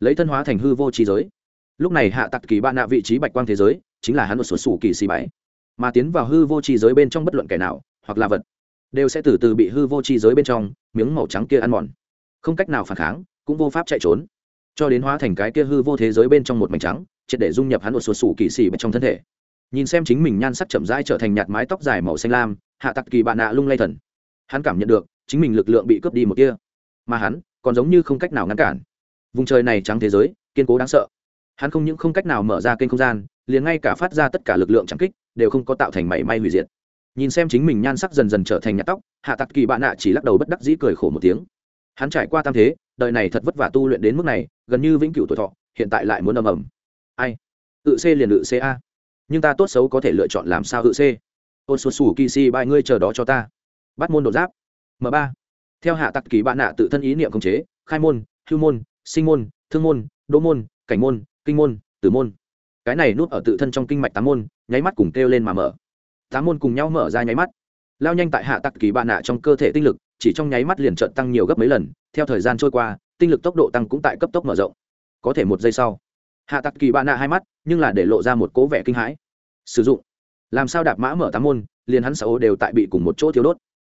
Lấy thân hóa thành hư vô trí giới. Lúc này hạ tặc kỳ ba nạ vị trí bạch quang thế giới chính là hắn ô số sủ kỳ si bảy mà tiến vào hư vô trí giới bên trong bất luận kẻ nào, hoặc là vật, đều sẽ từ từ bị hư vô trí giới bên trong miếng màu trắng kia ăn mòn. Không cách nào phản kháng, cũng vô pháp chạy trốn cho đến hóa thành cái kia hư vô thế giới bên trong một mảnh trắng, triệt để dung nhập hắn một số sủ kỳ xì bên trong thân thể. Nhìn xem chính mình nhan sắc chậm rãi trở thành nhạt mái tóc dài màu xanh lam, hạ tặc kỳ bạn nạ lung lay thần. Hắn cảm nhận được, chính mình lực lượng bị cướp đi một kia. Mà hắn, còn giống như không cách nào ngăn cản. Vùng trời này trắng thế giới, kiên cố đáng sợ. Hắn không những không cách nào mở ra kênh không gian, liền ngay cả phát ra tất cả lực lượng trắng kích, đều không có tạo thành mảy may hủy diệt. Nhìn xem chính mình nhan sắc dần dần trở thành nhạt tóc, hạ tặc kỳ bạn nạ chỉ lắc đầu bất đắc dĩ cười khổ một tiếng. Hắn trải qua tam thế đời này thật vất vả tu luyện đến mức này, gần như vĩnh cửu tuổi thọ, hiện tại lại muốn ầm ầm. Ai? Tự c liền tự c a. Nhưng ta tốt xấu có thể lựa chọn làm sao tự c? Ôn sụt sủ kỳ si bài ngươi chờ đó cho ta. Bắt môn đột giáp. M ba. Theo hạ tặc kỳ bạn nạ tự thân ý niệm khống chế, khai môn, hưu môn, sinh môn, thương môn, đỗ môn, cảnh môn, kinh môn, tử môn. Cái này núp ở tự thân trong kinh mạch tám môn, nháy mắt cùng kêu lên mà mở. Tám môn cùng nhau mở ra nháy mắt. Lao nhanh tại hạ tặc kỳ bạn nạ trong cơ thể tinh lực chỉ trong nháy mắt liền trận tăng nhiều gấp mấy lần, theo thời gian trôi qua, tinh lực tốc độ tăng cũng tại cấp tốc mở rộng. Có thể một giây sau, hạ tặc kỳ bạn nạ hai mắt, nhưng là để lộ ra một cố vẻ kinh hãi. Sử dụng. Làm sao đạp mã mở tám môn, liền hắn xã ô đều tại bị cùng một chỗ thiếu đốt.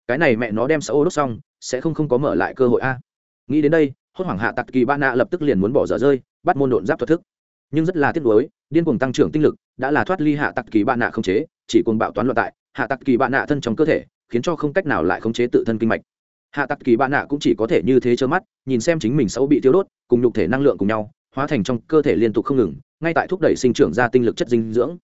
Cái này mẹ nó đem xã ô đốt xong, sẽ không không có mở lại cơ hội a. Nghĩ đến đây, hốt hoảng hạ tặc kỳ ba nạ lập tức liền muốn bỏ dở rơi, bắt môn độn giáp thuật thức. Nhưng rất là tiếc nuối, điên cuồng tăng trưởng tinh lực, đã là thoát ly hạ tặc kỳ ba nạ không chế, chỉ cuồng bạo toán loạn tại, hạ tặc kỳ ba nạ thân trong cơ thể khiến cho không cách nào lại khống chế tự thân kinh mạch. Hạ tặc kỳ bạn nạ cũng chỉ có thể như thế trơ mắt, nhìn xem chính mình xấu bị thiếu đốt, cùng nhục thể năng lượng cùng nhau, hóa thành trong cơ thể liên tục không ngừng, ngay tại thúc đẩy sinh trưởng ra tinh lực chất dinh dưỡng.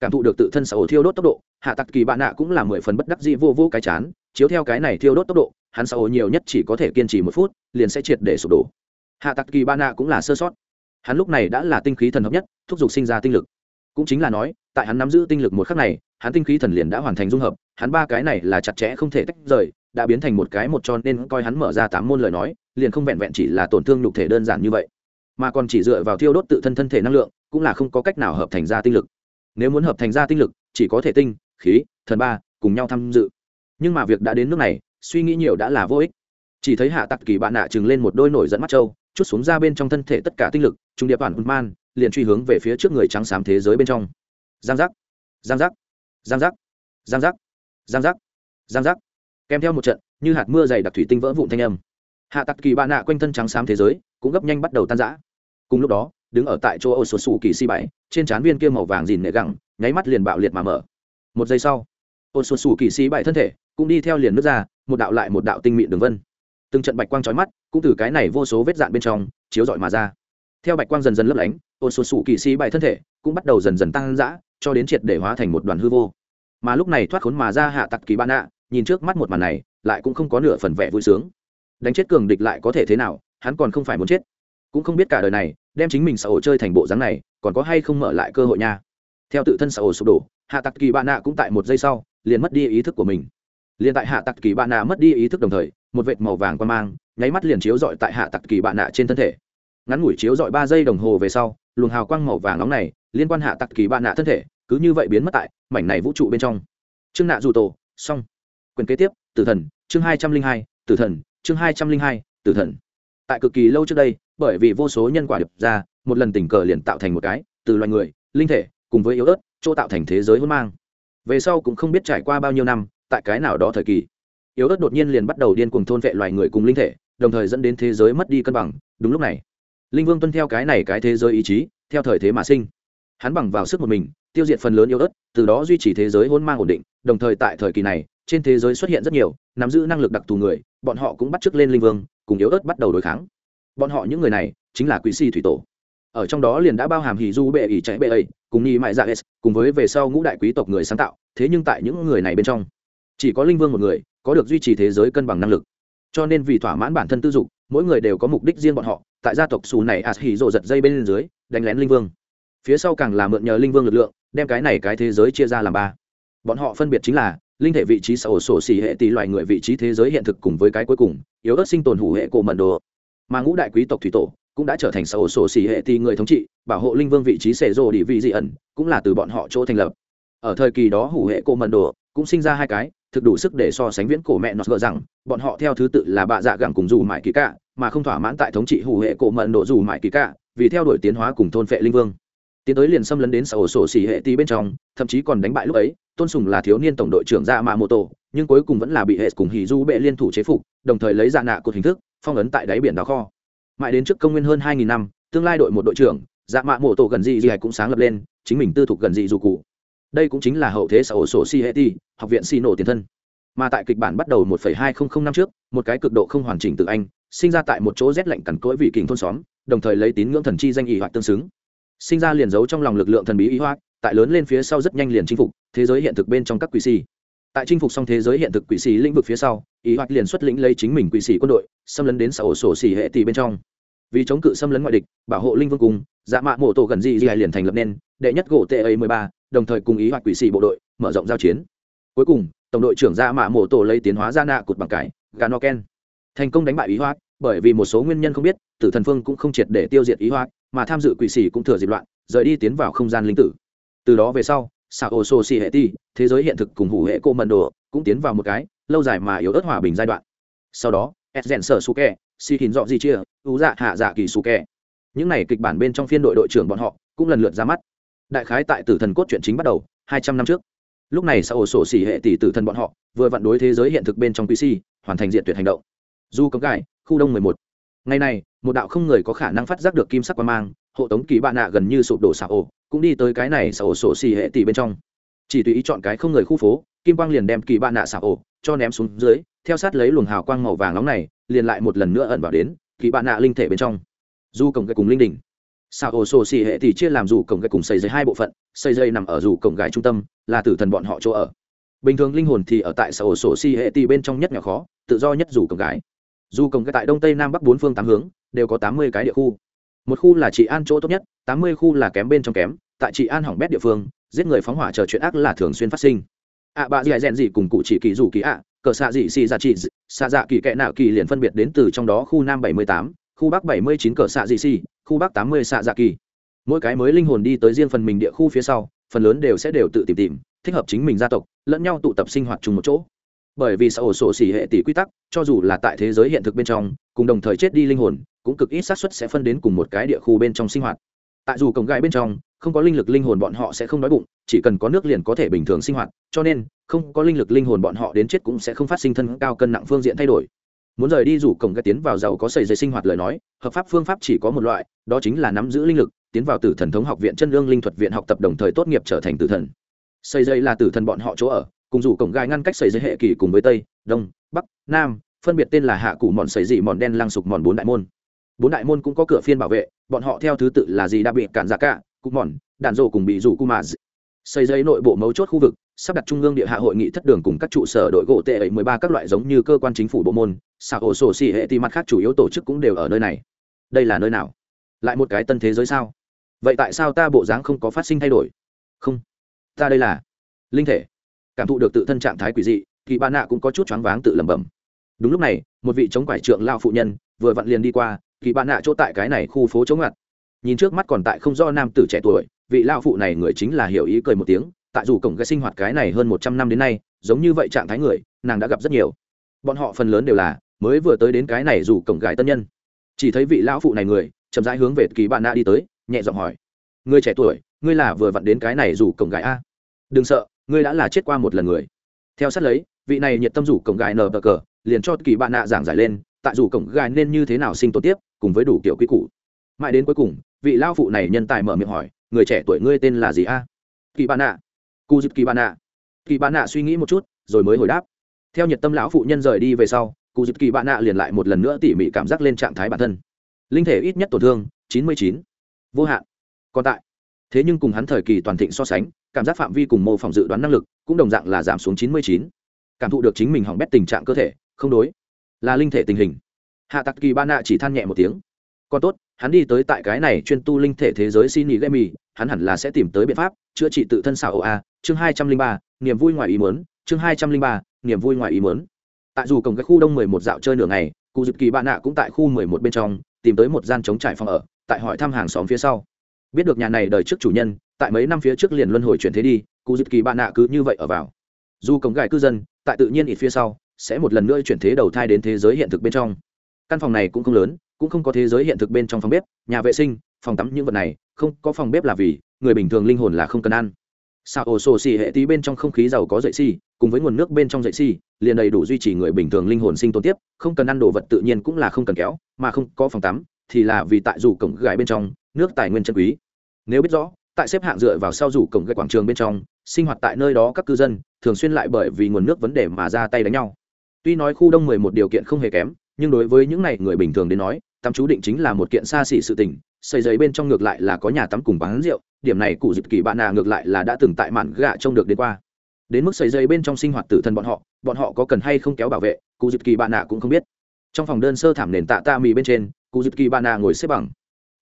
Cảm thụ được tự thân xấu thiêu đốt tốc độ, hạ tặc kỳ bạn nạ cũng là mười phần bất đắc dĩ vô vô cái chán, chiếu theo cái này thiêu đốt tốc độ, hắn xấu nhiều nhất chỉ có thể kiên trì một phút, liền sẽ triệt để sụp đổ. Hạ tặc kỳ bạn nạ cũng là sơ sót. Hắn lúc này đã là tinh khí thần hợp nhất, thúc giục sinh ra tinh lực. Cũng chính là nói tại hắn nắm giữ tinh lực một khắc này, hắn tinh khí thần liền đã hoàn thành dung hợp, hắn ba cái này là chặt chẽ không thể tách rời, đã biến thành một cái một cho nên coi hắn mở ra tám môn lời nói, liền không vẹn vẹn chỉ là tổn thương nhục thể đơn giản như vậy, mà còn chỉ dựa vào thiêu đốt tự thân thân thể năng lượng, cũng là không có cách nào hợp thành ra tinh lực. Nếu muốn hợp thành ra tinh lực, chỉ có thể tinh, khí, thần ba cùng nhau tham dự. Nhưng mà việc đã đến nước này, suy nghĩ nhiều đã là vô ích. Chỉ thấy hạ tặc kỳ bạn nạ chừng lên một đôi nổi dẫn mắt trâu, chút xuống ra bên trong thân thể tất cả tinh lực, trung điệp bản hùn man, liền truy hướng về phía trước người trắng xám thế giới bên trong giang giác. Giang giác. Giang giác. Giang giác. Giang giác. Giang giác. Kèm theo một trận, như hạt mưa dày đặc thủy tinh vỡ vụn thanh âm. Hạ tặc kỳ bạ nạ quanh thân trắng xám thế giới, cũng gấp nhanh bắt đầu tan rã. Cùng lúc đó, đứng ở tại chỗ ô sột sủ kỳ si bảy, trên trán viên kia màu vàng dìn nệ gẳng, nháy mắt liền bạo liệt mà mở. Một giây sau ô sột sủ kỳ si bảy thân thể cũng đi theo liền nước ra, một đạo lại một đạo tinh mịn đường vân. Từng trận bạch quang trói mắt cũng từ cái này vô số vết dạn bên trong chiếu rọi mà ra. Theo bạch quang dần dần lấp lánh ô sột sủ kỳ si bảy thân thể cũng bắt đầu dần dần tăng giã cho đến triệt để hóa thành một đoàn hư vô. Mà lúc này thoát khốn mà ra hạ tặc kỳ ba nạ, nhìn trước mắt một màn này, lại cũng không có nửa phần vẻ vui sướng. Đánh chết cường địch lại có thể thế nào, hắn còn không phải muốn chết. Cũng không biết cả đời này, đem chính mình xã hội chơi thành bộ dáng này, còn có hay không mở lại cơ hội nha. Theo tự thân xã hội sụp đổ, hạ tặc kỳ bạn nạ cũng tại một giây sau, liền mất đi ý thức của mình. Liền tại hạ tặc kỳ bạn nạ mất đi ý thức đồng thời, một vệt màu vàng quan mang, nháy mắt liền chiếu dọi tại hạ tặc kỳ bạn nạ trên thân thể. Ngắn ngủi chiếu dọi ba giây đồng hồ về sau, luồng hào quang màu vàng nóng này liên quan hạ tặc kỳ bạn nạ thân thể, cứ như vậy biến mất tại mảnh này vũ trụ bên trong. Chương nạ dù tổ, xong. Quyền kế tiếp, tử thần, chương hai trăm linh hai, tử thần, chương hai trăm linh hai, tử thần. Tại cực kỳ lâu trước đây, bởi vì vô số nhân quả điệp ra, một lần tình cờ liền tạo thành một cái, từ loài người, linh thể, cùng với yếu ớt, chỗ tạo thành thế giới hôn mang. Về sau cũng không biết trải qua bao nhiêu năm, tại cái nào đó thời kỳ, yếu ớt đột nhiên liền bắt đầu điên cuồng thôn vệ loài người cùng linh thể, đồng thời dẫn đến thế giới mất đi cân bằng. Đúng lúc này, linh vương tuân theo cái này cái thế giới ý chí, theo thời thế mà sinh hắn bằng vào sức một mình, tiêu diệt phần lớn yếu ớt từ đó duy trì thế giới hôn mang ổn định, đồng thời tại thời kỳ này, trên thế giới xuất hiện rất nhiều, nắm giữ năng lực đặc thù người, bọn họ cũng bắt chước lên linh vương, cùng yếu ớt bắt đầu đối kháng. Bọn họ những người này, chính là quỷ si thủy tổ. Ở trong đó liền đã bao hàm hỉ du bệ ỉ chạy bệ ấy cùng nhi mại dạ s cùng với về sau ngũ đại quý tộc người sáng tạo, thế nhưng tại những người này bên trong, chỉ có linh vương một người, có được duy trì thế giới cân bằng năng lực. Cho nên vì thỏa mãn bản thân tư dục, mỗi người đều có mục đích riêng bọn họ, tại gia tộc xù này as hì rộ giật dây bên dưới, đánh lén linh vương phía sau càng là mượn nhờ linh vương lực lượng, đem cái này cái thế giới chia ra làm ba. Bọn họ phân biệt chính là, linh thể vị trí sở hội sổ xỉ hệ tỷ loại người vị trí thế giới hiện thực cùng với cái cuối cùng, yếu ớt sinh tồn hủ hệ cổ mận đồ. Mà ngũ đại quý tộc thủy tổ cũng đã trở thành sở hội sổ xỉ hệ tỷ người thống trị, bảo hộ linh vương vị trí sẻ rồ địa vị dị ẩn, cũng là từ bọn họ chỗ thành lập. Ở thời kỳ đó hủ hệ cổ mận đồ cũng sinh ra hai cái, thực đủ sức để so sánh viễn cổ mẹ nó gỡ rằng, bọn họ theo thứ tự là bạ dạ gẳng cùng dù mãi kỳ cả mà không thỏa mãn tại thống trị hủ hệ cổ mận đồ dù mãi kỳ cả vì theo đuổi tiến hóa cùng thôn phệ linh vương tiến tới liền xâm lấn đến sở sổ xỉ hệ tí bên trong, thậm chí còn đánh bại lúc ấy, tôn sùng là thiếu niên tổng đội trưởng ra mạ mô tô nhưng cuối cùng vẫn là bị hệ cùng hì du bệ liên thủ chế phục, đồng thời lấy dạ nạ cột hình thức, phong ấn tại đáy biển đào kho. Mãi đến trước công nguyên hơn hai nghìn năm, tương lai đội một đội trưởng dạ mạ mô tô gần gì gì cũng sáng lập lên, chính mình tư thục gần gì dù cụ. Đây cũng chính là hậu thế sở sổ xỉ hệ tí, học viện xì nổ tiền thân. Mà tại kịch bản bắt đầu một hai nghìn năm trước, một cái cực độ không hoàn chỉnh từ anh, sinh ra tại một chỗ rét lạnh cằn cỗi vị kình thôn xóm, đồng thời lấy tín ngưỡng thần chi danh y hoạt tương xứng sinh ra liền giấu trong lòng lực lượng thần bí ý hoa, tại lớn lên phía sau rất nhanh liền chinh phục thế giới hiện thực bên trong các quỷ sĩ. Tại chinh phục xong thế giới hiện thực quỷ sĩ lĩnh vực phía sau, ý hoạch liền xuất lĩnh lấy chính mình quỷ sĩ quân đội, xâm lấn đến xã ổ sổ xỉ hệ tỷ bên trong. Vì chống cự xâm lấn ngoại địch, bảo hộ linh vương cùng dạ mạ mộ tổ gần gì gì liền thành lập nên, đệ nhất gỗ tệ ấy mười ba, đồng thời cùng ý hoạch quỷ sĩ bộ đội, mở rộng giao chiến. Cuối cùng, tổng đội trưởng dạ mạ mộ tổ lấy tiến hóa ra nạ cụt bằng cải ganoken thành công đánh bại ý hoạch bởi vì một số nguyên nhân không biết, tử thần phương cũng không triệt để tiêu diệt ý hoạch mà tham dự quỷ sĩ cũng thừa dịp loạn, rời đi tiến vào không gian linh tử. Từ đó về sau sao ô sô si hệ ti, thế giới hiện thực cùng hủ hệ cô mần đồ, cũng tiến vào một cái, lâu dài mà yếu ớt hòa bình giai đoạn. Sau đó edgen sở su kè si hình dọ di chia ưu dạ hạ dạ kỳ su kè những này kịch bản bên trong phiên đội đội trưởng bọn họ cũng lần lượt ra mắt. Đại khái tại tử thần cốt truyện chính bắt đầu, hai trăm năm trước. Lúc này xã ổ sổ xỉ hệ tỷ tử thần bọn họ vừa vặn đối thế giới hiện thực bên trong pc hoàn thành diện tuyệt hành động. Du cấm cải, khu đông mười một ngày này, một đạo không người có khả năng phát giác được kim sắc quan mang, hộ tống kỳ bạn nạ gần như sụp đổ xà ổ, cũng đi tới cái này xà ổ sổ xì hệ tỷ bên trong. Chỉ tùy ý chọn cái không người khu phố, kim quang liền đem kỳ bạn nạ xà ổ cho ném xuống dưới, theo sát lấy luồng hào quang màu vàng nóng này, liền lại một lần nữa ẩn vào đến kỳ bạn nạ linh thể bên trong. Du cổng gạch cùng linh đỉnh xà ổ sổ xì hệ tỷ chia làm dù cổng gạch cùng xây dây hai bộ phận, xây dây nằm ở dù cổng gạch trung tâm, là tử thần bọn họ chỗ ở. Bình thường linh hồn thì ở tại xà ổ sổ xì hệ tỷ bên trong nhất nhỏ khó, tự do nhất dù cổng gái dù cổng gạch tại đông tây nam bắc bốn phương tám hướng đều có tám mươi cái địa khu. Một khu là trị an chỗ tốt nhất tám mươi khu là kém bên trong kém tại trị an hỏng bét địa phương giết người phóng hỏa chờ chuyện ác là thường xuyên phát sinh. Ạ à, bà dì rèn gì cùng cụ chỉ kỳ rủ kỳ ạ cờ xạ dị xì dạ trị xạ dạ kỳ kệ nạo kỳ liền phân biệt đến từ trong đó khu nam bảy mươi tám khu bắc bảy mươi chín cờ xạ dị xì khu bắc tám mươi xạ dạ kỳ. Mỗi cái mới linh hồn đi tới riêng phần mình địa khu phía sau phần lớn đều sẽ đều tự tìm tìm thích hợp chính mình gia tộc lẫn nhau tụ tập sinh hoạt chung một chỗ bởi vì xã hội sổ xỉ hệ tỷ quy tắc, cho dù là tại thế giới hiện thực bên trong, cùng đồng thời chết đi linh hồn, cũng cực ít xác suất sẽ phân đến cùng một cái địa khu bên trong sinh hoạt. Tại dù cổng gai bên trong, không có linh lực linh hồn bọn họ sẽ không đói bụng, chỉ cần có nước liền có thể bình thường sinh hoạt, cho nên, không có linh lực linh hồn bọn họ đến chết cũng sẽ không phát sinh thân cao cân nặng phương diện thay đổi. Muốn rời đi dù cổng gai tiến vào giàu có sầy dây sinh hoạt lời nói, hợp pháp phương pháp chỉ có một loại, đó chính là nắm giữ linh lực, tiến vào tử thần thống học viện chân lương linh thuật viện học tập đồng thời tốt nghiệp trở thành tử thần. Xây dây là tử thần bọn họ chỗ ở cùng dù cổng gai ngăn cách xây dây hệ kỳ cùng với tây, đông, bắc, nam, phân biệt tên là hạ cụ mòn xây dị mòn đen lang sục mòn bốn đại môn. Bốn đại môn cũng có cửa phiên bảo vệ, bọn họ theo thứ tự là gì đã bị cản dạ giả cả cụ mòn, đạn rổ cùng bị rủ cu mà xây dây nội bộ mấu chốt khu vực, sắp đặt trung ương địa hạ hội nghị thất đường cùng các trụ sở đội gỗ tệ ấy mười ba các loại giống như cơ quan chính phủ bộ môn xạ ổ sổ xì hệ ti mặt khác chủ yếu tổ chức cũng đều ở nơi này. Đây là nơi nào? Lại một cái tân thế giới sao? Vậy tại sao ta bộ dáng không có phát sinh thay đổi? Không. Ta đây là linh thể cảm thụ được tự thân trạng thái quỷ dị kỳ ba nạ cũng có chút choáng váng tự lẩm bẩm. Đúng lúc này, một vị chống quải trượng lao phụ nhân vừa vặn liền đi qua kỳ bạn nạ chỗ tại cái này khu phố chống ngặt nhìn trước mắt còn tại không do nam tử trẻ tuổi, vị lao phụ này người chính là hiểu ý cười một tiếng, tại dù cổng cái sinh hoạt cái này hơn một trăm năm đến nay, giống như vậy trạng thái người, nàng đã gặp rất nhiều. Bọn họ phần lớn đều là mới vừa tới đến cái này dù cổng gái tân nhân. Chỉ thấy vị lão phụ này người, chậm rãi hướng về kỳ bạn nạ đi tới, nhẹ giọng hỏi người trẻ tuổi, ngươi là vừa vặn đến cái này dù cổng gái a? Đừng sợ ngươi đã là chết qua một lần người. Theo sát lấy, vị này nhiệt tâm rủ cổng gài nờ bờ cờ, liền cho kỳ bạn nạ giảng giải lên, tại rủ cổng gài nên như thế nào sinh tồn tiếp, cùng với đủ kiểu quy củ. Mãi đến cuối cùng, vị lao phụ này nhân tài mở miệng hỏi, người trẻ tuổi ngươi tên là gì a? Kỳ bạn nạ. Cu dịp kỳ bạn nạ. Kỳ bạn nạ suy nghĩ một chút, rồi mới hồi đáp. Theo nhiệt tâm lão phụ nhân rời đi về sau cụ dịp kỳ bạn nạ liền lại một lần nữa tỉ mỉ cảm giác lên trạng thái bản thân. Linh thể ít nhất tổn thương, chín mươi chín. Vô hạn. Còn tại thế nhưng cùng hắn thời kỳ toàn thịnh so sánh, cảm giác phạm vi cùng mô phỏng dự đoán năng lực cũng đồng dạng là giảm xuống chín mươi chín. Cảm thụ được chính mình hỏng bét tình trạng cơ thể, không đối, là linh thể tình hình. Hạ tặc kỳ ba nạ chỉ than nhẹ một tiếng. Còn tốt, hắn đi tới tại cái này chuyên tu linh thể thế giới xin nghỉ gây mì hắn hẳn là sẽ tìm tới biện pháp chữa trị tự thân xảo ồ a chương hai trăm linh ba, niềm vui ngoài ý muốn, chương hai trăm linh ba, niềm vui ngoài ý muốn. Tại dù cổng cái khu đông mười một dạo chơi nửa ngày, cụ dịp kỳ bạn nạ cũng tại khu mười một bên trong, tìm tới một gian chống trải phòng ở, tại hỏi thăm hàng xóm phía sau biết được nhà này đời trước chủ nhân tại mấy năm phía trước liền luân hồi chuyển thế đi cụ dịp kỳ bạn nạ cứ như vậy ở vào. Dù cổng gài cư dân tại tự nhiên ít phía sau sẽ một lần nữa chuyển thế đầu thai đến thế giới hiện thực bên trong. Căn phòng này cũng không lớn cũng không có thế giới hiện thực bên trong phòng bếp nhà vệ sinh phòng tắm những vật này không có phòng bếp là vì người bình thường linh hồn là không cần ăn. Sao ồ sổ xì hệ tí bên trong không khí giàu có dậy si, cùng với nguồn nước bên trong dậy si, liền đầy đủ duy trì người bình thường linh hồn sinh tồn tiếp không cần ăn đồ vật tự nhiên cũng là không cần kéo mà không có phòng tắm thì là vì tại dù cổng gái bên trong, nước tài nguyên chân quý. Nếu biết rõ, tại xếp hạng dựa vào sau rủ cổng gạch quảng trường bên trong, sinh hoạt tại nơi đó các cư dân thường xuyên lại bởi vì nguồn nước vấn đề mà ra tay đánh nhau. Tuy nói khu đông mười một điều kiện không hề kém, nhưng đối với những này người bình thường đến nói, tắm chú định chính là một kiện xa xỉ sự tình, xây giấy bên trong ngược lại là có nhà tắm cùng bán rượu, điểm này cụ dịp kỳ bạn nà ngược lại là đã từng tại mạn gạ trông được đến qua. Đến mức xây giấy bên trong sinh hoạt tử thần bọn họ bọn họ có cần hay không kéo bảo vệ, cụ dịp kỳ bạn nà cũng không biết. Trong phòng đơn sơ thảm nền tạ ta mì bên trên cụ dịp kỳ bà nà ngồi xếp bằng.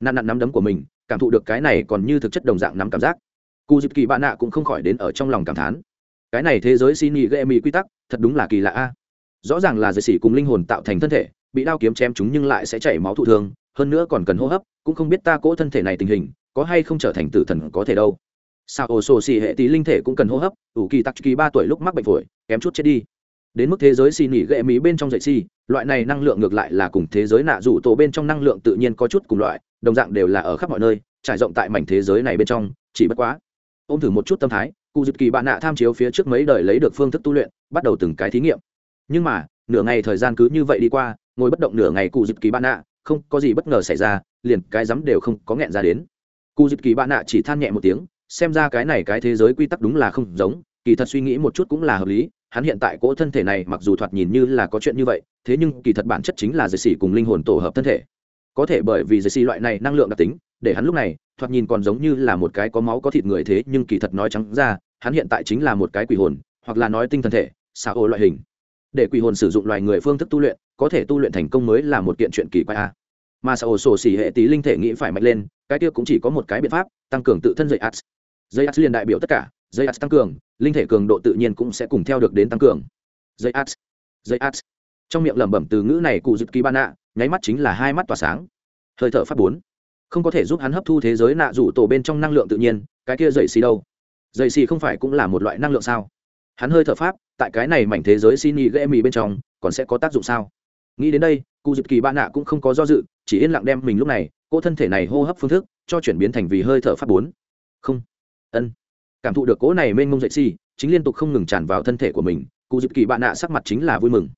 Nạn nặn nắm đấm của mình, cảm thụ được cái này còn như thực chất đồng dạng nắm cảm giác. Cụ dịp kỳ bà nạ cũng không khỏi đến ở trong lòng cảm thán. Cái này thế giới xin nhị gây mỹ quy tắc, thật đúng là kỳ lạ a. Rõ ràng là dây xỉ cùng linh hồn tạo thành thân thể, bị đao kiếm chém chúng nhưng lại sẽ chảy máu thụ thương, hơn nữa còn cần hô hấp, cũng không biết ta cỗ thân thể này tình hình, có hay không trở thành tử thần có thể đâu. Sao ổ sổ xì hệ tí linh thể cũng cần hô hấp, ủ kỳ tắc kỳ ba tuổi lúc mắc bệnh phổi, kém chút chết đi. Đến mức thế giới xì nỉ gệ mỹ bên trong dậy xì loại này năng lượng ngược lại là cùng thế giới nạ rủ tổ bên trong năng lượng tự nhiên có chút cùng loại, đồng dạng đều là ở khắp mọi nơi, trải rộng tại mảnh thế giới này bên trong, chỉ bất quá. Ôm thử một chút tâm thái, cụ dịp kỳ bạn nạ tham chiếu phía trước mấy đời lấy được phương thức tu luyện, bắt đầu từng cái thí nghiệm. Nhưng mà, nửa ngày thời gian cứ như vậy đi qua, ngồi bất động nửa ngày cụ dịp kỳ bạn nạ, không có gì bất ngờ xảy ra, liền cái rắm đều không có nghẹn ra đến. Cụ dịp kỳ bạn nạ chỉ than nhẹ một tiếng, xem ra cái này cái thế giới quy tắc đúng là không giống, kỳ thật suy nghĩ một chút cũng là hợp lý hắn hiện tại cỗ thân thể này mặc dù thoạt nhìn như là có chuyện như vậy, thế nhưng kỳ thật bản chất chính là dây xỉ cùng linh hồn tổ hợp thân thể. Có thể bởi vì dây xỉ loại này năng lượng đặc tính, để hắn lúc này, thoạt nhìn còn giống như là một cái có máu có thịt người thế, nhưng kỳ thật nói trắng ra, hắn hiện tại chính là một cái quỷ hồn, hoặc là nói tinh thần thể xa ô loại hình. Để quỷ hồn sử dụng loài người phương thức tu luyện, có thể tu luyện thành công mới là một kiện chuyện kỳ quái a. Mà sao sổ xỉ hệ tí linh thể nghĩ phải mạnh lên, cái kia cũng chỉ có một cái biện pháp, tăng cường tự thân dây ats dây ats liền đại biểu tất cả, dây ats tăng cường linh thể cường độ tự nhiên cũng sẽ cùng theo được đến tăng cường. Dây ats dây ats trong miệng lẩm bẩm từ ngữ này cụ dịp kỳ ba nạ, nháy mắt chính là hai mắt tỏa sáng. Hơi thở phát bốn. Không có thể giúp hắn hấp thu thế giới nạ rủ tổ bên trong năng lượng tự nhiên, cái kia dậy xì đâu? Dậy xì không phải cũng là một loại năng lượng sao? Hắn hơi thở pháp, tại cái này mảnh thế giới xin nhị mì bên trong, còn sẽ có tác dụng sao? Nghĩ đến đây, cụ dịp kỳ ba nạ cũng không có do dự, chỉ yên lặng đem mình lúc này cô thân thể này hô hấp phương thức, cho chuyển biến thành vì hơi thở pháp bốn. Không. Ân cảm thụ được cỗ này mênh mông dậy xi chính liên tục không ngừng tràn vào thân thể của mình, cụ dịp kỳ bạn nạ sắc mặt chính là vui mừng.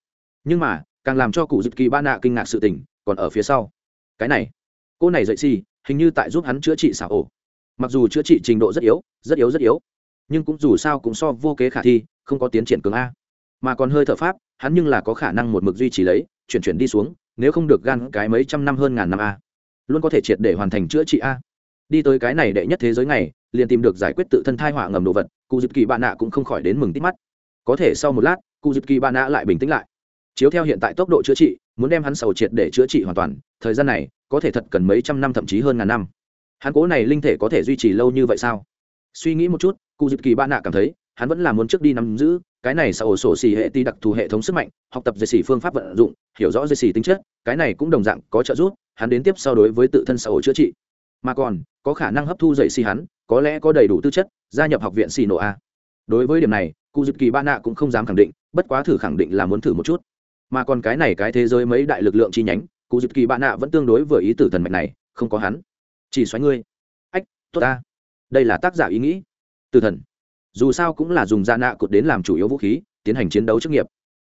Nhưng mà, càng làm cho cụ dịp kỳ bạn nạ kinh ngạc sự tình, còn ở phía sau. Cái này, cô này dậy xi hình như tại giúp hắn chữa trị xả ổ. Mặc dù chữa trị trình độ rất yếu rất yếu rất yếu, nhưng cũng dù sao cũng so vô kế khả thi, không có tiến triển cường a. Mà còn hơi thở pháp, hắn nhưng là có khả năng một mực duy trì lấy, chuyển chuyển đi xuống, nếu không được gan cái mấy trăm năm hơn ngàn năm a. Luôn có thể triệt để hoàn thành chữa trị a. Đi tới cái này đệ nhất thế giới này liền tìm được giải quyết tự thân thai họa ngầm đồ vật, cụ dịp kỳ bạn nạ cũng không khỏi đến mừng tít mắt. Có thể sau một lát, cụ dịp kỳ bạn nạ lại bình tĩnh lại. Chiếu theo hiện tại tốc độ chữa trị, muốn đem hắn sầu triệt để chữa trị hoàn toàn, thời gian này, có thể thật cần mấy trăm năm thậm chí hơn ngàn năm. Hắn cố này linh thể có thể duy trì lâu như vậy sao? Suy nghĩ một chút, cụ dịp kỳ bạn nạ cảm thấy, hắn vẫn là muốn trước đi nắm giữ, cái này sau sổ xì hệ ti đặc thù hệ thống sức mạnh, học tập dây xì phương pháp vận dụng, hiểu rõ dây xì tính chất, cái này cũng đồng dạng có trợ giúp, hắn đến tiếp sau đối với tự thân sau ổ chữa trị. Mà còn, có khả năng hấp thu dây xì hắn có lẽ có đầy đủ tư chất, gia nhập học viện xì nổ a. Đối với điểm này, cụ dịp kỳ ba nạ cũng không dám khẳng định, bất quá thử khẳng định là muốn thử một chút. Mà còn cái này cái thế giới mấy đại lực lượng chi nhánh, cụ dịp kỳ ba nạ vẫn tương đối vừa ý tử thần mạch này, không có hắn. Chỉ xoáy ngươi. Ách, tốt ta. Đây là tác giả ý nghĩ. Tử thần. Dù sao cũng là dùng da nạ cột đến làm chủ yếu vũ khí, tiến hành chiến đấu chức nghiệp.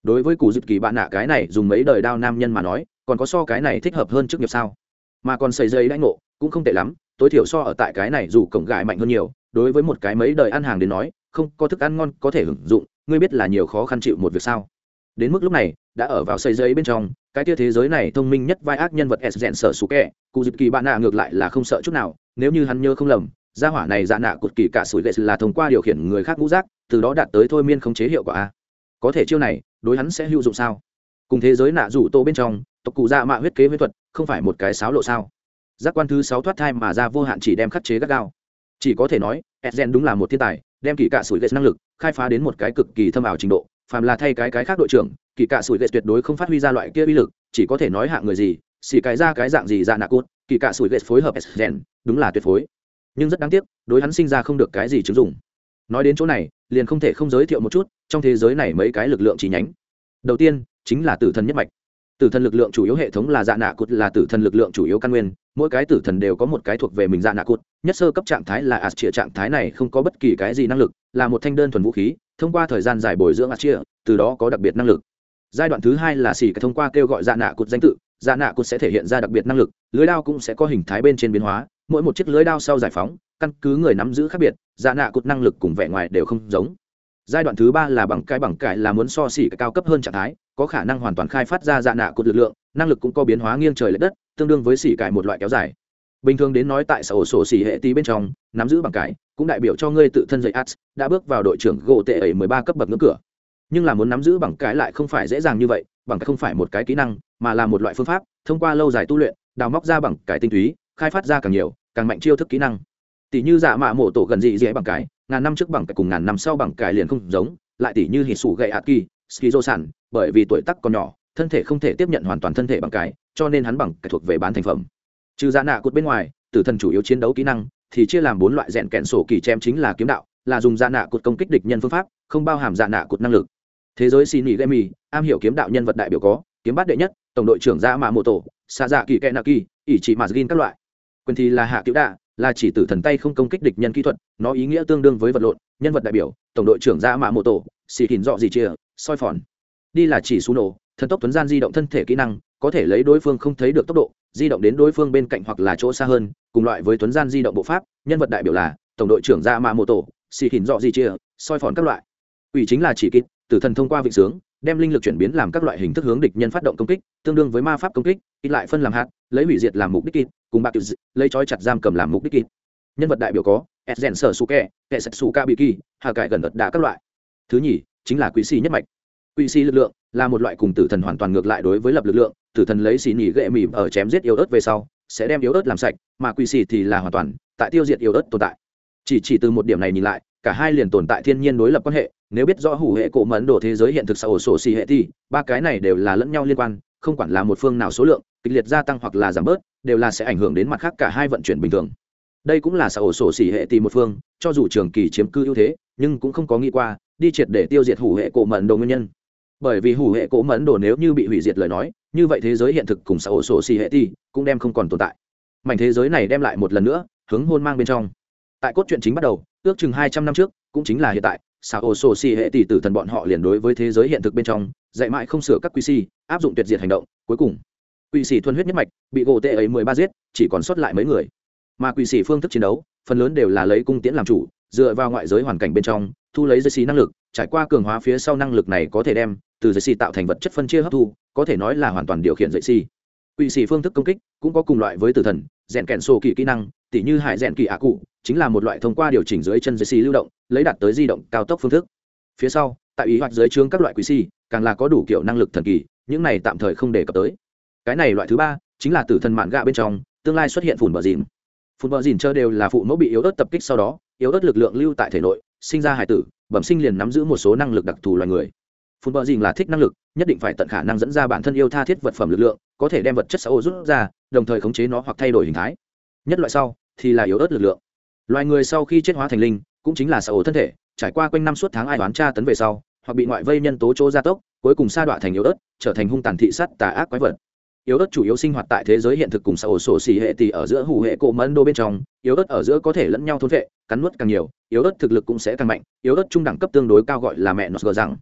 Đối với cụ dịp kỳ bạn nạ cái này dùng mấy đời đao nam nhân mà nói, còn có so cái này thích hợp hơn chức nghiệp sao? Mà còn xây dây đãi ngộ, cũng không tệ lắm tối thiểu so ở tại cái này dù cổng gãi mạnh hơn nhiều, đối với một cái mấy đời ăn hàng đến nói, không, có thức ăn ngon có thể hưởng dụng, ngươi biết là nhiều khó khăn chịu một việc sao? Đến mức lúc này, đã ở vào xây giấy bên trong, cái tia thế giới này thông minh nhất vai ác nhân vật s rèn sở sủ kẹ, cụ dịp kỳ bạn nạ ngược lại là không sợ chút nào, nếu như hắn nhớ không lầm, gia hỏa này dạ nạ cụt kỳ cả sủi lệ là thông qua điều khiển người khác ngũ giác, từ đó đạt tới thôi miên không chế hiệu quả a. Có thể chiêu này, đối hắn sẽ hữu dụng sao? Cùng thế giới nạ rủ tô bên trong, tộc cụ dạ mạ huyết kế huyết thuật, không phải một cái sáo lộ sao? Giác quan thứ sáu thoát thai mà ra vô hạn chỉ đem khắc chế gắt gao. Chỉ có thể nói edgen đúng là một thiên tài, đem kỳ cạ sủi ghét năng lực khai phá đến một cái cực kỳ thâm ảo trình độ. Phàm là thay cái cái khác đội trưởng, kỳ cạ sủi ghét tuyệt đối không phát huy ra loại kia uy lực, chỉ có thể nói hạng người gì xỉ cái ra cái dạng gì ra nạ cốt kỳ cạ sủi ghét phối hợp edgen đúng là tuyệt phối. Nhưng rất đáng tiếc, đối hắn sinh ra không được cái gì chứng dụng. Nói đến chỗ này, liền không thể không giới thiệu một chút, trong thế giới này mấy cái lực lượng chỉ nhánh. Đầu tiên, chính là tử thần nhất mạch tử thần lực lượng chủ yếu hệ thống là dạ nạ cụt là tử thần lực lượng chủ yếu căn nguyên, mỗi cái tử thần đều có một cái thuộc về mình dạ nạ cụt, nhất sơ cấp trạng thái là ạt chĩa trạng thái này không có bất kỳ cái gì năng lực, là một thanh đơn thuần vũ khí, thông qua thời gian dài bồi dưỡng ạt chĩa từ đó có đặc biệt năng lực. Giai đoạn thứ hai là xỉ thông qua kêu gọi dạ nạ cụt danh tự dạ nạ cụt sẽ thể hiện ra đặc biệt năng lực, lưới đao cũng sẽ có hình thái bên trên biến hóa, mỗi một chiếc lưới đao sau giải phóng, căn cứ người nắm giữ khác biệt dạ nạ cụt năng lực cùng vẻ ngoài đều không giống. Giai đoạn thứ ba là bằng cái bằng cải là muốn so xỉ cao cấp hơn trạng thái có khả năng hoàn toàn khai phát ra dạ nạ cột lực lượng, năng lực cũng có biến hóa nghiêng trời l ệ đất, tương đương với xỉ cải một loại kéo dài. Bình thường đến nói tại sở sổ xỉ hệ tí bên trong, nắm giữ bằng cải, cũng đại biểu cho ngươi tự thân dạy ads đã bước vào đội trưởng gỗ tệ ấy mười ba cấp bậc ngưỡng cửa. Nhưng là muốn nắm giữ bằng cái lại không phải dễ dàng như vậy, bằng cái không phải một cái kỹ năng, mà là một loại phương pháp, thông qua lâu dài tu luyện, đào móc ra bằng cái tinh túy, khai phát ra càng nhiều, càng mạnh chiêu thức kỹ năng. Tỷ như dạ mạ mộ tổ gần dị dễ bằng cái ngàn năm trước bằng cái cùng ngàn năm sau bằng cái liền không giống, lại tỷ như hỉ sủ gậy ạt kỳ skizo sản bởi vì tuổi tác còn nhỏ, thân thể không thể tiếp nhận hoàn toàn thân thể bằng cái cho nên hắn bằng cái thuộc về bán thành phẩm. Trừ dạ nạ cột bên ngoài, tử thần chủ yếu chiến đấu kỹ năng thì chia làm bốn loại rèn kẹn sổ kỳ chém chính là kiếm đạo, là dùng dạ nạ cột công kích địch nhân phương pháp, không bao hàm dạ nạ cột năng lực. Thế giới xì nỉ gây am hiểu kiếm đạo nhân vật đại biểu có, kiếm bát đệ nhất, tổng đội trưởng ra mạ mô tổ xa dạ kỳ kẹ nạ kỳ ỷ trị mạt gin các loại. Quyền thì là hạ cứu đạ, là chỉ tử thần tay không công kích địch nhân kỹ thuật, nó ý nghĩa tương đương với vật lộn, nhân vật đại biểu, tổng đội trưởng ra mạ mô tổ xì hình dọ gì chia soi phòn. Đi là chỉ xù nổ, thần tốc tuấn gian di động thân thể kỹ năng, có thể lấy đối phương không thấy được tốc độ, di động đến đối phương bên cạnh hoặc là chỗ xa hơn, cùng loại với tuấn gian di động bộ pháp, nhân vật đại biểu là tổng đội trưởng dạ mạ mô tổ xì hình dọ gì chia, soi phòn các loại. Ủy chính là chỉ kịp tử thần thông qua vị sướng, đem linh lực chuyển biến làm các loại hình thức hướng địch nhân phát động công kích, tương đương với ma pháp công kích ít lại phân làm hạt, lấy hủy diệt làm mục đích kịp cùng bạc lấy trói chặt giam cầm làm mục đích kịp nhân vật đại biểu có edgen sở su kẹ kẹ sạch su ca bị kỳ hà cải gần ật đà các loại. Thứ nhì chính là quỷ xì nhất mạch. Quỷ xì lực lượng là một loại cùng tử thần hoàn toàn ngược lại đối với lập lực lượng, tử thần lấy xì nỉ ghệ mỉm ở chém giết yếu ớt về sau, sẽ đem yếu ớt làm sạch, mà quỷ xì thì là hoàn toàn tại tiêu diệt yếu ớt tồn tại. Chỉ chỉ từ một điểm này nhìn lại, cả hai liền tồn tại thiên nhiên đối lập quan hệ, nếu biết rõ hủ hệ cổ mẫn đồ thế giới hiện thực xã hội sổ xì hệ thì, ba cái này đều là lẫn nhau liên quan, không quản là một phương nào số lượng, kịch liệt gia tăng hoặc là giảm bớt, đều là sẽ ảnh hưởng đến mặt khác cả hai vận chuyển bình thường. Đây cũng là xã hội sổ xì hệ thì một phương, cho dù trường kỳ chiếm cư ưu thế, nhưng cũng không có nghĩ qua đi triệt để tiêu diệt hủ hệ cổ mẫn đồ nguyên nhân. Bởi vì hủ hệ cổ mẫn đồ nếu như bị hủy diệt lời nói, như vậy thế giới hiện thực cùng xã hội sổ xì hệ thì cũng đem không còn tồn tại. Mảnh thế giới này đem lại một lần nữa, hướng hôn mang bên trong. Tại cốt truyện chính bắt đầu, ước chừng hai trăm năm trước, cũng chính là hiện tại sao hội sổ xì hệ tỷ tử thần bọn họ liền đối với thế giới hiện thực bên trong, dạy mãi không sửa các quy si áp dụng tuyệt diệt hành động, cuối cùng quỷ sĩ thuần huyết nhất mạch, bị gỗ tệ ấy mười ba giết, chỉ còn sót lại mấy người. Mà quỷ sĩ phương thức chiến đấu, phần lớn đều là lấy cung tiễn làm chủ, dựa vào ngoại giới hoàn cảnh bên trong thu lấy dây xì năng lực, trải qua cường hóa phía sau năng lực này có thể đem từ dây xì tạo thành vật chất phân chia hấp thu, có thể nói là hoàn toàn điều khiển dây xì. Quỷ xì phương thức công kích cũng có cùng loại với tử thần, rèn kèn sổ kỳ kỹ năng, tỉ như hải rèn kỳ ạ cụ, chính là một loại thông qua điều chỉnh dưới chân giới xì lưu động, lấy đạt tới di động cao tốc phương thức. Phía sau, tại ý hoạch dưới trướng các loại quỵ xì, càng là có đủ kiểu năng lực thần kỳ, những này tạm thời không đề cập tới. Cái này loại thứ ba, chính là tử thần mạn gạ bên trong, tương lai xuất hiện phủn bờ dìn. Phủn bờ dìn chơi đều là phụ mẫu bị yếu ớt tập kích sau đó, yếu ớt lực lượng lưu tại thể nội sinh ra hải tử, bẩm sinh liền nắm giữ một số năng lực đặc thù loài người. Phun bờ dìn là thích năng lực, nhất định phải tận khả năng dẫn ra bản thân yêu tha thiết vật phẩm lực lượng, có thể đem vật chất xã hội rút ra, đồng thời khống chế nó hoặc thay đổi hình thái. Nhất loại sau thì là yếu ớt lực lượng. Loài người sau khi chết hóa thành linh, cũng chính là xã hội thân thể, trải qua quanh năm suốt tháng ai đoán tra tấn về sau, hoặc bị ngoại vây nhân tố chỗ gia tốc, cuối cùng sa đọa thành yếu ớt, trở thành hung tàn thị sắt tà ác quái vật yếu ớt chủ yếu sinh hoạt tại thế giới hiện thực cùng xã hội sổ xỉ hệ tỷ ở giữa hủ hệ cổ mẫn đô bên trong, yếu ớt ở giữa có thể lẫn nhau thôn vệ, cắn nuốt càng nhiều, yếu ớt thực lực cũng sẽ càng mạnh, yếu ớt trung đẳng cấp tương đối cao gọi là mẹ nó gờ rằng.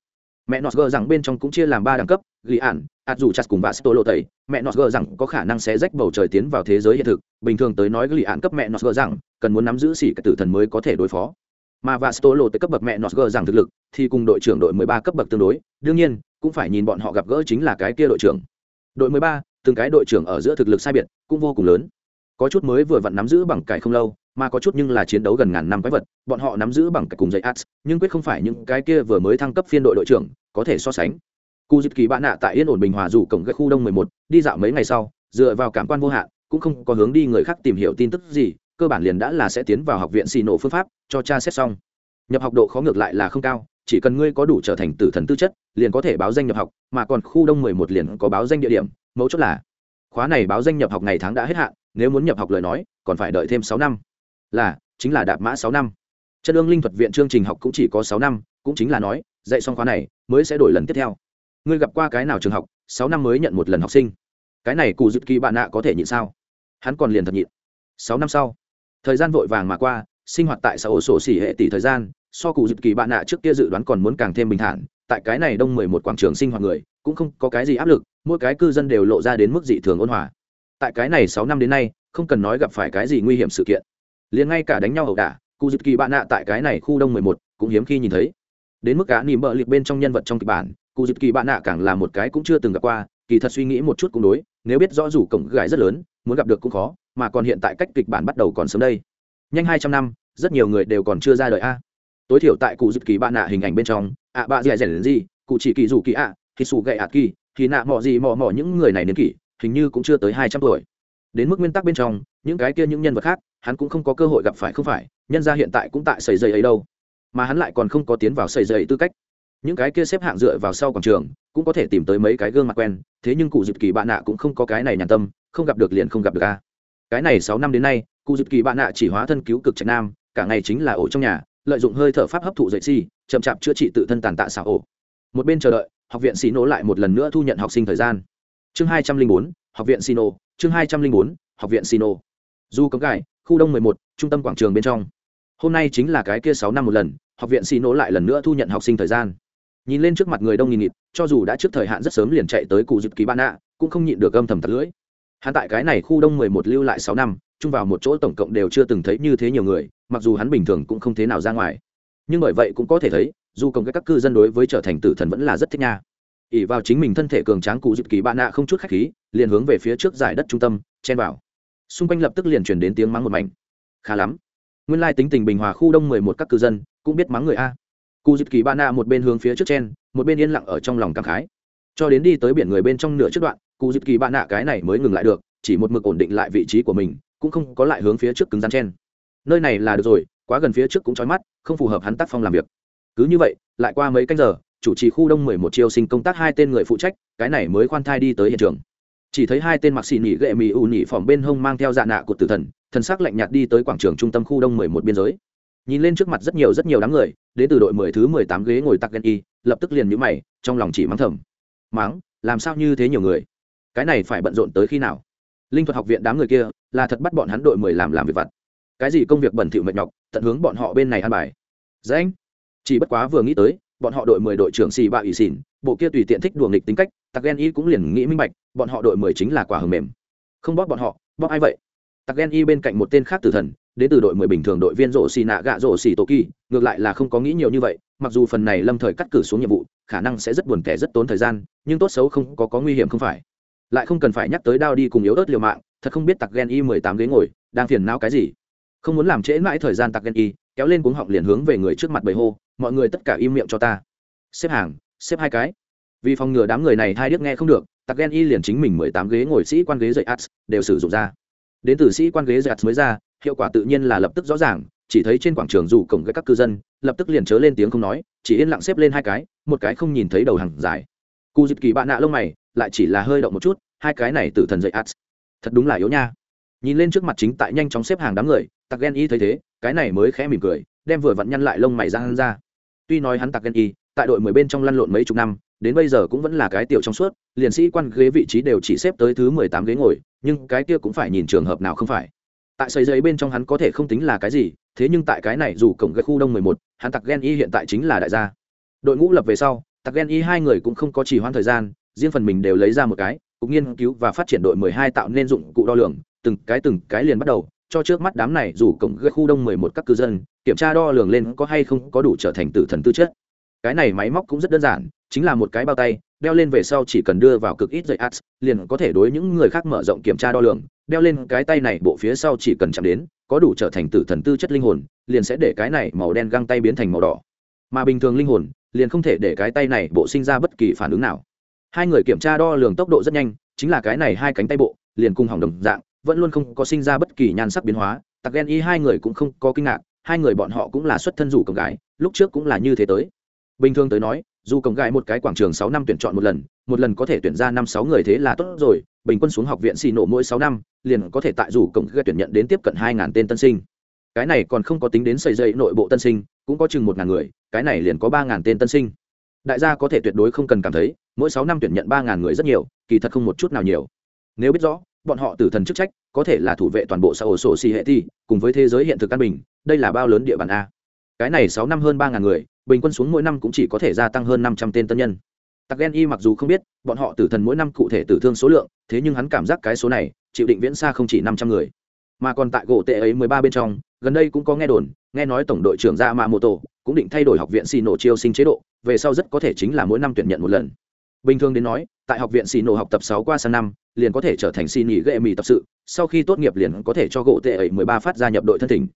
Mẹ nó gờ rằng bên trong cũng chia làm ba đẳng cấp, ghi ản ạt dù chặt cùng bà sto lộ tẩy mẹ nó gờ rằng có khả năng sẽ rách bầu trời tiến vào thế giới hiện thực, bình thường tới nói ghi ản cấp mẹ nó gờ rằng, cần muốn nắm giữ xỉ cả tử thần mới có thể đối phó. Mà và Stolo tới cấp bậc mẹ nó gờ rằng thực lực thì cùng đội trưởng đội mười ba cấp bậc tương đối, đương nhiên, cũng phải nhìn bọn họ gặp gỡ chính là cái kia đội trưởng. Đội mười ba từng cái đội trưởng ở giữa thực lực sai biệt cũng vô cùng lớn. Có chút mới vừa vặn nắm giữ bằng cải không lâu, mà có chút nhưng là chiến đấu gần ngàn năm quái vật, bọn họ nắm giữ bằng cải cùng dây ads nhưng quyết không phải những cái kia vừa mới thăng cấp phiên đội đội trưởng có thể so sánh. Cụ dịp kỳ bạn nạ tại yên ổn bình hòa rủ cổng gạch khu đông mười một, đi dạo mấy ngày sau, dựa vào cảm quan vô hạn, cũng không có hướng đi người khác tìm hiểu tin tức gì, cơ bản liền đã là sẽ tiến vào học viện xì nổ phương pháp, cho cha xét xong. Nhập học độ khó ngược lại là không cao, chỉ cần ngươi có đủ trở thành tử thần tư chất, liền có thể báo danh nhập học, mà còn khu đông mười một liền có báo danh địa điểm mấu chốt là, khóa này báo danh nhập học ngày tháng đã hết hạn, nếu muốn nhập học lời nói, còn phải đợi thêm sáu năm. Là, chính là đạp mã sáu năm. Chân ương linh thuật viện chương trình học cũng chỉ có sáu năm, cũng chính là nói, dạy xong khóa này, mới sẽ đổi lần tiếp theo. Ngươi gặp qua cái nào trường học, sáu năm mới nhận một lần học sinh? Cái này cụ dứt kỳ bạn nạ có thể nhịn sao? Hắn còn liền thật nhịn. Sáu năm sau, thời gian vội vàng mà qua, sinh hoạt tại xã hội sổ xỉ hệ tỷ thời gian, so cụ dứt kỳ bạn nạ trước kia dự đoán còn muốn càng thêm bình thản, tại cái này đông mười một quảng trường sinh hoạt người cũng không có cái gì áp lực, mỗi cái cư dân đều lộ ra đến mức dị thường ôn hòa. Tại cái này sáu năm đến nay, không cần nói gặp phải cái gì nguy hiểm sự kiện. Liền ngay cả đánh nhau ẩu đả, cụ dịp kỳ bạn nạ tại cái này khu đông mười một cũng hiếm khi nhìn thấy. Đến mức cá nỉ mợ liệt bên trong nhân vật trong kịch bản, cụ dịp kỳ bạn nạ càng là một cái cũng chưa từng gặp qua, kỳ thật suy nghĩ một chút cũng đối, nếu biết rõ rủ cổng gái rất lớn, muốn gặp được cũng khó, mà còn hiện tại cách kịch bản bắt đầu còn sớm đây. Nhanh hai trăm năm, rất nhiều người đều còn chưa ra đời a. Tối thiểu tại cụ dịp kỳ bạn nạ hình ảnh bên trong, ạ bạ dẻ rẻ gì, cụ chỉ kỳ dù kỳ ạ thì sủ gậy ạt kỳ, thì nạ mò gì mò mò những người này niên kỷ, hình như cũng chưa tới hai trăm tuổi. Đến mức nguyên tắc bên trong, những cái kia những nhân vật khác, hắn cũng không có cơ hội gặp phải không phải, nhân ra hiện tại cũng tại sầy dây ấy đâu. Mà hắn lại còn không có tiến vào sầy dây tư cách. Những cái kia xếp hạng dựa vào sau quảng trường, cũng có thể tìm tới mấy cái gương mặt quen, thế nhưng cụ dịp kỳ bạn nạ cũng không có cái này nhàn tâm, không gặp được liền không gặp được a. Cái này sáu năm đến nay, cụ dịp kỳ bạn nạ chỉ hóa thân cứu cực trạch nam, cả ngày chính là ổ trong nhà, lợi dụng hơi thở pháp hấp thụ dậy si, chậm chạp chữa trị tự thân tàn tạ xảo ổ. Một bên chờ đợi học viện xì nổ lại một lần nữa thu nhận học sinh thời gian. Chương hai trăm linh bốn, học viện xì nổ chương hai trăm linh bốn, học viện xì nổ du cấm cải, khu đông mười một, trung tâm quảng trường bên trong. Hôm nay chính là cái kia sáu năm một lần, học viện xì nổ lại lần nữa thu nhận học sinh thời gian. Nhìn lên trước mặt người đông nghìn nghịt, cho dù đã trước thời hạn rất sớm liền chạy tới cụ dịp ký ban ạ cũng không nhịn được âm thầm tật lưỡi. Hắn tại cái này khu đông mười một lưu lại sáu năm, chung vào một chỗ tổng cộng đều chưa từng thấy như thế nhiều người, mặc dù hắn bình thường cũng không thế nào ra ngoài. Nhưng bởi vậy cũng có thể thấy dù công các cư dân đối với trở thành tử thần vẫn là rất thích nha. ỉ vào chính mình thân thể cường tráng cụ dịp kỳ bạn nạ không chút khách khí, liền hướng về phía trước giải đất trung tâm, chen vào. xung quanh lập tức liền chuyển đến tiếng mắng một mảnh. khá lắm. nguyên lai tính tình bình hòa khu đông mười một các cư dân, cũng biết mắng người a. cụ dịp kỳ bạn nạ một bên hướng phía trước chen, một bên yên lặng ở trong lòng cảm khái. cho đến đi tới biển người bên trong nửa trước đoạn, cụ dịp kỳ bạn nạ cái này mới ngừng lại được, chỉ một mực ổn định lại vị trí của mình, cũng không có lại hướng phía trước cứng rắn chen. nơi này là được rồi, quá gần phía trước cũng trói mắt, không phù hợp hắn tác phong làm việc cứ như vậy, lại qua mấy canh giờ, chủ trì khu đông mười một chiêu sinh công tác hai tên người phụ trách, cái này mới khoan thai đi tới hiện trường. Chỉ thấy hai tên mặc xì nỉ gệ mì ù nỉ phỏng bên hông mang theo dạ nạ của tử thần thần sắc lạnh nhạt đi tới quảng trường trung tâm khu đông mười một biên giới. Nhìn lên trước mặt rất nhiều rất nhiều đám người, đến từ đội mười thứ mười tám ghế ngồi tắc ghen y, lập tức liền nhũ mày, trong lòng chỉ mắng thầm. Mắng? Làm sao như thế nhiều người? Cái này phải bận rộn tới khi nào? Linh thuật học viện đám người kia, là thật bắt bọn hắn đội mười làm làm việc vặt. Cái gì công việc bẩn thỉu mệt nhọc, tận hướng bọn họ bên này ăn bài. Dạ anh chỉ bất quá vừa nghĩ tới, bọn họ đội mười đội trưởng xì bạ ỷ xỉn, bộ kia tùy tiện thích đùa nghịch tính cách tặc ghen y cũng liền nghĩ minh bạch, bọn họ đội mười chính là quả hầm mềm. Không bóp bọn họ, bóp ai vậy? Tặc ghen y bên cạnh một tên khác tử thần, đến từ đội mười bình thường đội viên rổ xì nạ gạ rổ xì tổ kỳ, ngược lại là không có nghĩ nhiều như vậy, mặc dù phần này lâm thời cắt cử xuống nhiệm vụ, khả năng sẽ rất buồn kẻ rất tốn thời gian, nhưng tốt xấu không có có nguy hiểm không phải. Lại không cần phải nhắc tới đao đi cùng yếu ớt liều mạng, thật không biết tặc ghen y mười tám ghế ngồi, đang phiền não cái gì. Không muốn làm trễ mãi thời gian tặc ghen y, kéo lên cuống họng liền hướng về người trước mặt bầy hô mọi người tất cả im miệng cho ta. Xếp hàng, xếp hai cái. Vì phòng ngừa đám người này hai điếc nghe không được, tặc ghen y liền chính mình mười tám ghế ngồi sĩ quan ghế dậy ads đều sử dụng ra. Đến từ sĩ quan ghế dậy ads mới ra, hiệu quả tự nhiên là lập tức rõ ràng, chỉ thấy trên quảng trường dù cổng với các cư dân, lập tức liền chớ lên tiếng không nói, chỉ yên lặng xếp lên hai cái, một cái không nhìn thấy đầu hàng dài. Cụ dịp kỳ bạn nạ lông mày, lại chỉ là hơi động một chút, hai cái này từ thần dậy ads thật đúng là yếu nha. Nhìn lên trước mặt chính tại nhanh chóng xếp hàng đám người, tặc ghen y thấy thế, cái này mới khẽ mỉm cười đem vừa vặn nhăn lại lông mày ra ra. Tuy nói hắn tặc ghen y, tại đội mười bên trong lăn lộn mấy chục năm, đến bây giờ cũng vẫn là cái tiểu trong suốt, liền sĩ quan ghế vị trí đều chỉ xếp tới thứ mười tám ghế ngồi, nhưng cái kia cũng phải nhìn trường hợp nào không phải. Tại xây giấy bên trong hắn có thể không tính là cái gì, thế nhưng tại cái này dù cổng cái khu đông mười một, hắn tặc ghen y hiện tại chính là đại gia. Đội ngũ lập về sau tặc ghen y hai người cũng không có chỉ hoãn thời gian, riêng phần mình đều lấy ra một cái, cục nghiên cứu và phát triển đội mười hai tạo nên dụng cụ đo lường, từng cái từng cái liền bắt đầu, cho trước mắt đám này dù cổng cái khu đông mười một các cư dân kiểm tra đo lường lên có hay không có đủ trở thành tử thần tư chất. Cái này máy móc cũng rất đơn giản, chính là một cái bao tay, đeo lên về sau chỉ cần đưa vào cực ít dây ads liền có thể đối những người khác mở rộng kiểm tra đo lường, đeo lên cái tay này bộ phía sau chỉ cần chạm đến, có đủ trở thành tử thần tư chất linh hồn, liền sẽ để cái này màu đen găng tay biến thành màu đỏ. Mà bình thường linh hồn, liền không thể để cái tay này bộ sinh ra bất kỳ phản ứng nào. Hai người kiểm tra đo lường tốc độ rất nhanh, chính là cái này hai cánh tay bộ, liền cùng hỏng đồng dạng, vẫn luôn không có sinh ra bất kỳ nhan sắc biến hóa. Tặc ghen y hai người cũng không có kinh ngạc hai người bọn họ cũng là xuất thân rủ cổng gái, lúc trước cũng là như thế tới. Bình thường tới nói, dù cổng gái một cái quảng trường sáu năm tuyển chọn một lần một lần có thể tuyển ra năm sáu người thế là tốt rồi, bình quân xuống học viện xì nổ mỗi sáu năm, liền có thể tại rủ cổng gái tuyển nhận đến tiếp cận hai ngàn tên tân sinh. Cái này còn không có tính đến xây dây nội bộ tân sinh, cũng có chừng một ngàn người, cái này liền có ba ngàn tên tân sinh. Đại gia có thể tuyệt đối không cần cảm thấy, mỗi sáu năm tuyển nhận ba ngàn người rất nhiều, kỳ thật không một chút nào nhiều. Nếu biết rõ, bọn họ tử thần chức trách, có thể là thủ vệ toàn bộ xã hội sổ xì hệ thi cùng với thế giới hiện thực căn bình đây là bao lớn địa bàn a? Cái này sáu năm hơn ba ngàn người, bình quân xuống mỗi năm cũng chỉ có thể gia tăng hơn năm trăm tên tân nhân. Tặc ghen y mặc dù không biết, bọn họ tử thần mỗi năm cụ thể tử thương số lượng, thế nhưng hắn cảm giác cái số này, chịu định viễn xa không chỉ năm trăm người. Mà còn tại gỗ tệ ấy mười ba bên trong, gần đây cũng có nghe đồn, nghe nói tổng đội trưởng ra mạ mô tô cũng định thay đổi học viện xì nổ chiêu sinh chế độ, về sau rất có thể chính là mỗi năm tuyển nhận một lần. Bình thường đến nói, tại học viện xì nổ học tập sáu qua sang năm, liền có thể trở thành xì nghỉ ghệ mì tập sự, sau khi tốt nghiệp liền có thể cho gỗ tệ ấy mười ba phát gia nhập đội thân thỉnh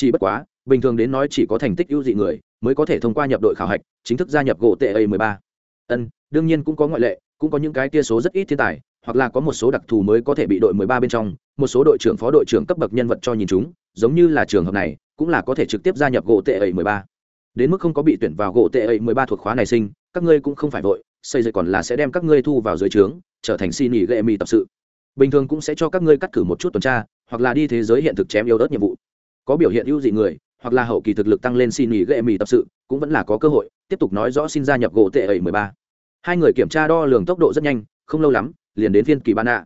chỉ bất quá, bình thường đến nói chỉ có thành tích ưu dị người mới có thể thông qua nhập đội khảo hạch chính thức gia nhập gỗ tệ A mười ba. Ân, đương nhiên cũng có ngoại lệ, cũng có những cái tia số rất ít thiên tài, hoặc là có một số đặc thù mới có thể bị đội mười ba bên trong, một số đội trưởng, phó đội trưởng cấp bậc nhân vật cho nhìn chúng, giống như là trường hợp này, cũng là có thể trực tiếp gia nhập gỗ tệ A mười ba. Đến mức không có bị tuyển vào gỗ tệ A mười ba thuộc khóa này sinh, các ngươi cũng không phải vội, xây dựng còn là sẽ đem các ngươi thu vào dưới trướng, trở thành xin nghỉ gậy mì tập sự. Bình thường cũng sẽ cho các ngươi cắt cử một chút tuần tra, hoặc là đi thế giới hiện thực chém yêu đất nhiệm vụ có biểu hiện ưu dị người, hoặc là hậu kỳ thực lực tăng lên xin nghỉ ghệ mì tập sự, cũng vẫn là có cơ hội, tiếp tục nói rõ xin gia nhập gỗ tệ ấy mười ba. Hai người kiểm tra đo lường tốc độ rất nhanh, không lâu lắm, liền đến phiên kỳ bạn nạ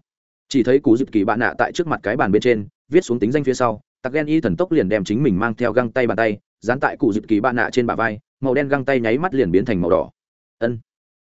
chỉ thấy cú dịp kỳ bạn nạ tại trước mặt cái bàn bên trên, viết xuống tính danh phía sau, tặc ghen y thần tốc liền đem chính mình mang theo găng tay bàn tay, dán tại cụ dịp kỳ bạn nạ trên bả vai, màu đen găng tay nháy mắt liền biến thành màu đỏ. Ân,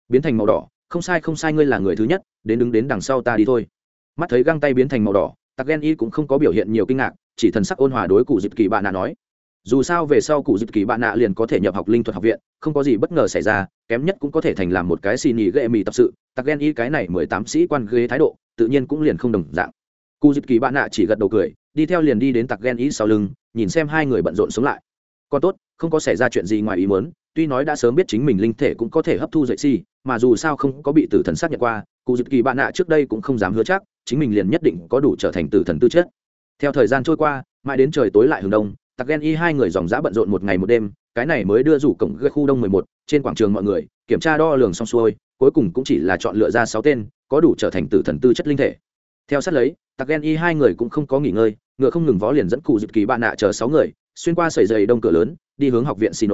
biến thành màu đỏ, không sai không sai ngươi là người thứ nhất, đến đứng đến đằng sau ta đi thôi. Mắt thấy găng tay biến thành màu đỏ, tặc ghen y cũng không có biểu hiện nhiều kinh ngạc chỉ thần sắc ôn hòa đối cụ dịp kỳ bạn nạ nói. Dù sao về sau cụ dịp kỳ bạn nạ liền có thể nhập học linh thuật học viện, không có gì bất ngờ xảy ra, kém nhất cũng có thể thành làm một cái xì nhì ghệ mì tập sự, tặc ghen y cái này mười tám sĩ quan ghế thái độ, tự nhiên cũng liền không đồng dạng. Cụ dịp kỳ bạn nạ chỉ gật đầu cười, đi theo liền đi đến tặc ghen y sau lưng, nhìn xem hai người bận rộn sống lại. Còn tốt, không có xảy ra chuyện gì ngoài ý muốn, tuy nói đã sớm biết chính mình linh thể cũng có thể hấp thu dậy si, mà dù sao không có bị tử thần xác nhận qua, cụ dịp kỳ bạn nạ trước đây cũng không dám hứa chắc, chính mình liền nhất định có đủ trở thành tử thần tư chất theo thời gian trôi qua, mãi đến trời tối lại hừng đông tặc ghen y hai người dòng dã bận rộn một ngày một đêm, cái này mới đưa rủ cổng gây khu đông mười một, trên quảng trường mọi người, kiểm tra đo lường xong xuôi, cuối cùng cũng chỉ là chọn lựa ra sáu tên, có đủ trở thành tử thần tư chất linh thể. Theo sát lấy tặc ghen y hai người cũng không có nghỉ ngơi, ngựa không ngừng vó liền dẫn cụ dịp kỳ bạn nạ chờ sáu người, xuyên qua sợi dày đông cửa lớn, đi hướng học viện xì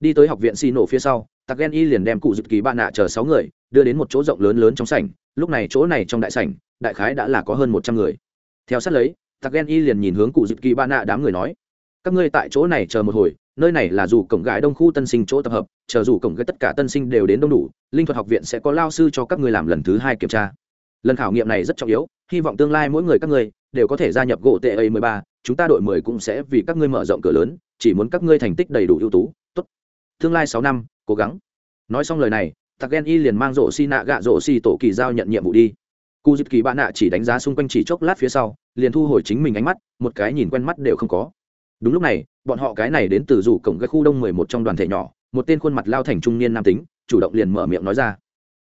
đi tới học viện xì phía sau tặc ghen y liền đem cụ dịp kỳ bạn nạ chờ sáu người, đưa đến một chỗ rộng lớn lớn trong sảnh, lúc này chỗ này trong đại sảnh, đại khái đã là có hơn một trăm người. Theo sát lấy tặc ghen y liền nhìn hướng cụ dịp kỳ Ba nạ đám người nói, các ngươi tại chỗ này chờ một hồi, nơi này là dù cổng gái đông khu tân sinh chỗ tập hợp, chờ dù cổng gái tất cả tân sinh đều đến đông đủ, linh thuật học viện sẽ có lao sư cho các ngươi làm lần thứ hai kiểm tra. Lần khảo nghiệm này rất trọng yếu, hy vọng tương lai mỗi người các ngươi đều có thể gia nhập gỗ tệ a mười ba, chúng ta đội mười cũng sẽ vì các ngươi mở rộng cửa lớn, chỉ muốn các ngươi thành tích đầy đủ ưu tú, tốt. Tương lai sáu năm, cố gắng. Nói xong lời này Thạc ghen y liền mang rổ xi nạ gạ rổ xi tổ kỳ giao nhận nhiệm vụ đi cụ dịp kỳ bạn nạ chỉ đánh giá xung quanh chỉ chốc lát phía sau, liền thu hồi chính mình ánh mắt, một cái nhìn quen mắt đều không có. Đúng lúc này, bọn họ cái này đến từ rủ cổng cái khu đông mười một trong đoàn thể nhỏ, một tên khuôn mặt lao thành trung niên nam tính, chủ động liền mở miệng nói ra.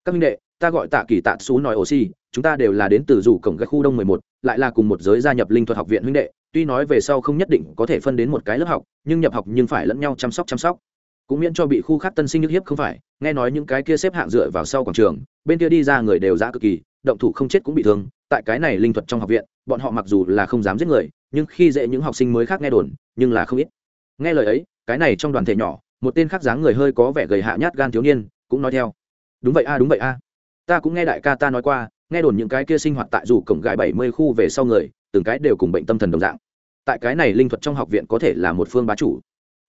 Các minh đệ, ta gọi tạ kỳ tạ xú nói oxy, chúng ta đều là đến từ rủ cổng cái khu đông mười một, lại là cùng một giới gia nhập linh thuật học viện huynh đệ, tuy nói về sau không nhất định có thể phân đến một cái lớp học, nhưng nhập học nhưng phải lẫn nhau chăm sóc chăm sóc. Cũng miễn cho bị khu khác tân sinh nhức hiếp không phải, nghe nói những cái kia xếp hạng dựa vào sau quảng trường, bên kia đi ra người đều ra cực kỳ động thủ không chết cũng bị thương, tại cái này linh thuật trong học viện, bọn họ mặc dù là không dám giết người, nhưng khi dễ những học sinh mới khác nghe đồn, nhưng là không ít. Nghe lời ấy, cái này trong đoàn thể nhỏ, một tên khác dáng người hơi có vẻ gầy hạ nhát gan thiếu niên, cũng nói theo. Đúng vậy a, đúng vậy a. Ta cũng nghe đại ca ta nói qua, nghe đồn những cái kia sinh hoạt tại dù cổng gài bảy mươi khu về sau người, từng cái đều cùng bệnh tâm thần đồng dạng. Tại cái này linh thuật trong học viện có thể là một phương bá chủ.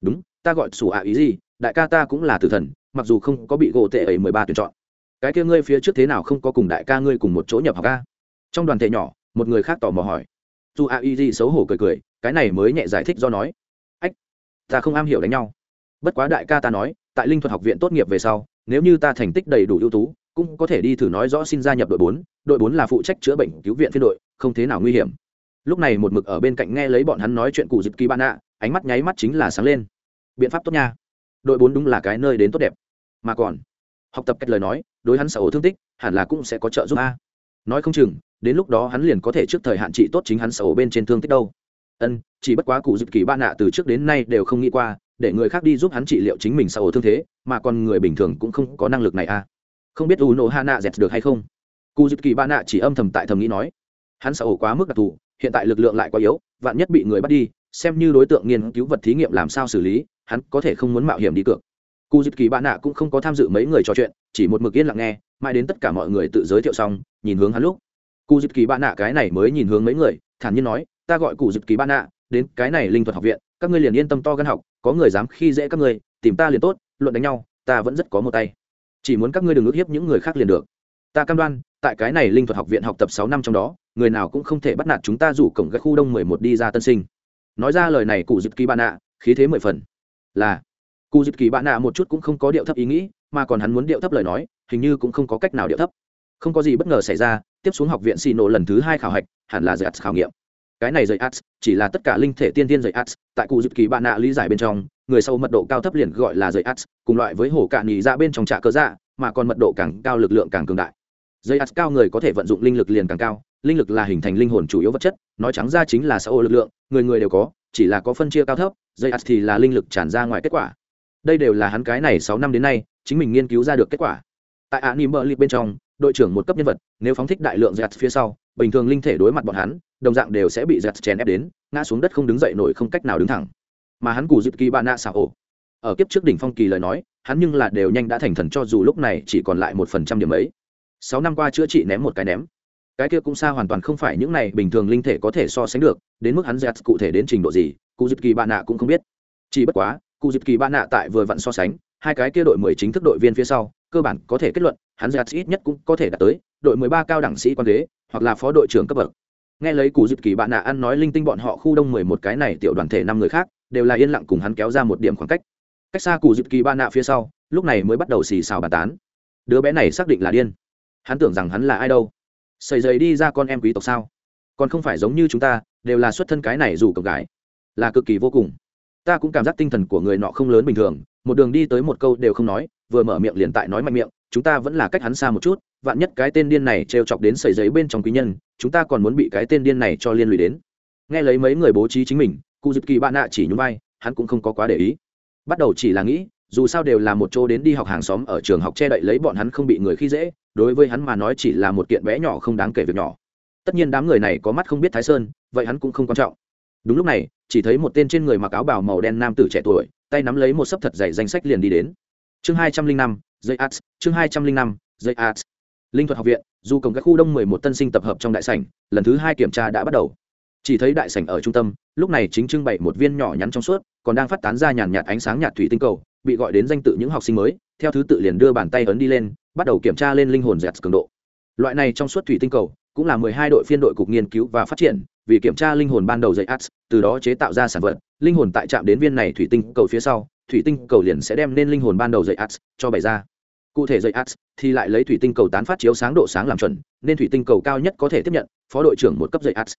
Đúng, ta gọi sủ ạ ý gì, đại ca ta cũng là tử thần, mặc dù không có bị gỗ tệ ấy mười ba tuyển chọn cái kia ngươi phía trước thế nào không có cùng đại ca ngươi cùng một chỗ nhập học ca trong đoàn thể nhỏ, một người khác tò mò hỏi. Dù a y di xấu hổ cười cười, cái này mới nhẹ giải thích do nói. Ách, ta không am hiểu đánh nhau. Bất quá đại ca ta nói, tại linh thuật học viện tốt nghiệp về sau, nếu như ta thành tích đầy đủ ưu tú, cũng có thể đi thử nói rõ xin gia nhập đội bốn đội bốn là phụ trách chữa bệnh cứu viện phiên đội, không thế nào nguy hiểm. Lúc này một mực ở bên cạnh nghe lấy bọn hắn nói chuyện cụ dịp kỳ bạn ạ, ánh mắt nháy mắt chính là sáng lên. Biện pháp tốt nha. Đội bốn đúng là cái nơi đến tốt đẹp. Mà còn, học tập cách lời nói đối hắn sở thương tích, hẳn là cũng sẽ có trợ giúp a. Nói không chừng, đến lúc đó hắn liền có thể trước thời hạn trị tốt chính hắn sở bên trên thương tích đâu. Ân, chỉ bất quá cụ dịp kỳ ba nạ từ trước đến nay đều không nghĩ qua, để người khác đi giúp hắn trị liệu chính mình sở thương thế, mà còn người bình thường cũng không có năng lực này a. Không biết u nộ hạ nạ dẹt được hay không? Cụ dịp kỳ ba nạ chỉ âm thầm tại thầm nghĩ nói, hắn sở quá mức đặc thù, hiện tại lực lượng lại quá yếu, vạn nhất bị người bắt đi, xem như đối tượng nghiên cứu vật thí nghiệm làm sao xử lý, hắn có thể không muốn mạo hiểm đi cược cụ dịp kỳ bạn nạ cũng không có tham dự mấy người trò chuyện, chỉ một mực yên lặng nghe, mãi đến tất cả mọi người tự giới thiệu xong, nhìn hướng hắn lúc. Cụ dịp kỳ bạn nạ cái này mới nhìn hướng mấy người, thản nhiên nói, ta gọi cụ dịp kỳ bạn nạ, đến cái này linh thuật học viện, các ngươi liền yên tâm to gân học, có người dám khi dễ các ngươi, tìm ta liền tốt, luận đánh nhau, ta vẫn rất có một tay. Chỉ muốn các ngươi đừng ước hiếp những người khác liền được. Ta cam đoan, tại cái này linh thuật học viện học tập sáu năm trong đó, người nào cũng không thể bắt nạt chúng ta rủ cổng các khu đông mười một đi ra tân sinh. Nói ra lời này cụ dịp kỳ bạn nạ, khí thế mười phần. Là cụ dịp kỳ bạn nạ một chút cũng không có điệu thấp ý nghĩ, mà còn hắn muốn điệu thấp lời nói, hình như cũng không có cách nào điệu thấp. Không có gì bất ngờ xảy ra, tiếp xuống học viện xì nổ lần thứ hai khảo hạch, hẳn là dạy ats khảo nghiệm. Cái này dạy ats chỉ là tất cả linh thể tiên tiên dạy ats tại cụ dịp kỳ bạn nạ lý giải bên trong, người sâu mật độ cao thấp liền gọi là dạy ats cùng loại với hổ cạn nhì ra dạ bên trong trạ cơ dạ mà còn mật độ càng cao lực lượng càng cường đại. Dây ats cao người có thể vận dụng linh lực liền càng cao, linh lực là hình thành linh hồn chủ yếu vật chất, nói trắng ra chính là xã hội lực lượng, người người đều có, chỉ là có phân chia cao thấp dây ats thì là linh lực tràn ra ngoài kết quả đây đều là hắn cái này sáu năm đến nay, chính mình nghiên cứu ra được kết quả. Tại ạ nỉm bờ lip bên trong, đội trưởng một cấp nhân vật, nếu phóng thích đại lượng giật phía sau, bình thường linh thể đối mặt bọn hắn, đồng dạng đều sẽ bị giật chèn ép đến, ngã xuống đất không đứng dậy nổi không cách nào đứng thẳng. Mà hắn cù dịp kỳ ba nạ xảo ổ. Ở kiếp trước đỉnh phong kỳ lời nói, hắn nhưng là đều nhanh đã thành thần cho dù lúc này chỉ còn lại một phần trăm điểm ấy. Sáu năm qua chữa trị ném một cái ném. Cái kia cũng xa hoàn toàn không phải những này bình thường linh thể có thể so sánh được, đến mức hắn giật cụ thể đến trình độ gì cụ dịp kỳ ba nạ cũng không biết. Chỉ bất quá cụ dịp kỳ ba nạ tại vừa vặn so sánh, hai cái kia đội mười chính thức đội viên phía sau, cơ bản có thể kết luận, hắn giặt ít nhất cũng có thể đạt tới đội mười ba cao đẳng sĩ quan ghế hoặc là phó đội trưởng cấp bậc. Nghe lấy cụ dịp kỳ bạn nạ ăn nói linh tinh bọn họ khu đông mười một cái này, tiểu đoàn thể năm người khác, đều là yên lặng cùng hắn kéo ra một điểm khoảng cách. Cách xa cụ dịp kỳ bạn nạ phía sau, lúc này mới bắt đầu xì xào bàn tán. Đứa bé này xác định là điên. Hắn tưởng rằng hắn là ai đâu. Xây dày đi ra con em quý tộc sao? Còn không phải giống như chúng ta, đều là xuất thân cái này dù cậu gái. Là cực kỳ vô cùng ta cũng cảm giác tinh thần của người nọ không lớn bình thường, một đường đi tới một câu đều không nói, vừa mở miệng liền tại nói mạnh miệng, chúng ta vẫn là cách hắn xa một chút, vạn nhất cái tên điên này trêu chọc đến sầy giấy bên trong quý nhân, chúng ta còn muốn bị cái tên điên này cho liên lụy đến. Nghe lấy mấy người bố trí chính mình cụ dịp kỳ bạn nạ chỉ nhún vai, hắn cũng không có quá để ý. Bắt đầu chỉ là nghĩ, dù sao đều là một chỗ đến đi học hàng xóm ở trường học che đậy lấy bọn hắn không bị người khi dễ, đối với hắn mà nói chỉ là một kiện bé nhỏ không đáng kể việc nhỏ. Tất nhiên đám người này có mắt không biết thái sơn, vậy hắn cũng không quan trọng. Đúng lúc này chỉ thấy một tên trên người mặc áo bào màu đen nam tử trẻ tuổi, tay nắm lấy một sấp thật dày danh sách liền đi đến. Chương hai trăm linh năm dây arts, chương hai trăm linh năm dây arts. Linh thuật học viện, dù cổng các khu đông mười một tân sinh tập hợp trong đại sảnh, lần thứ hai kiểm tra đã bắt đầu. Chỉ thấy đại sảnh ở trung tâm, lúc này chính trưng bày một viên nhỏ nhắn trong suốt, còn đang phát tán ra nhàn nhạt ánh sáng nhạt thủy tinh cầu, bị gọi đến danh tự những học sinh mới, theo thứ tự liền đưa bàn tay ấn đi lên, bắt đầu kiểm tra lên linh hồn dẹt cường độ. Loại này trong suốt thủy tinh cầu, cũng là mười hai đội phiên đội cục nghiên cứu và phát triển vì kiểm tra linh hồn ban đầu dạy ats từ đó chế tạo ra sản vật. Linh hồn tại trạm đến viên này thủy tinh cầu phía sau, thủy tinh cầu liền sẽ đem nên linh hồn ban đầu dạy ats cho bày ra. Cụ thể dạy ats thì lại lấy thủy tinh cầu tán phát chiếu sáng độ sáng làm chuẩn, nên thủy tinh cầu cao nhất có thể tiếp nhận, phó đội trưởng một cấp dạy ats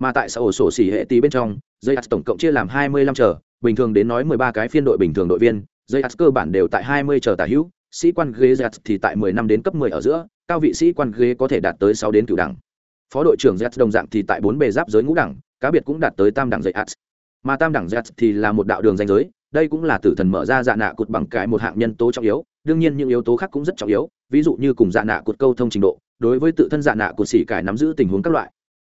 mà tại xã ổ sổ xỉ hệ tí bên trong, dây ats tổng cộng chia làm hai mươi lăm chờ, bình thường đến nói mười ba cái phiên đội bình thường đội viên, dây ats cơ bản đều tại hai mươi chờ tả hữu, sĩ quan ghế z thì tại mười năm đến cấp mười ở giữa, cao vị sĩ quan ghế có thể đạt tới sáu đến cửu đẳng phó đội trưởng z đồng dạng thì tại bốn bề giáp giới ngũ đẳng, cá biệt cũng đạt tới tam đẳng dạy ats mà tam đẳng z thì là một đạo đường danh giới, đây cũng là tử thần mở ra dạ nạ cụt bằng cái một hạng nhân tố trọng yếu, đương nhiên những yếu tố khác cũng rất trọng yếu, ví dụ như cùng dạ nạ cụt câu thông trình độ, đối với tự thân dạ nạ cụt xỉ cải nắm giữ tình huống các loại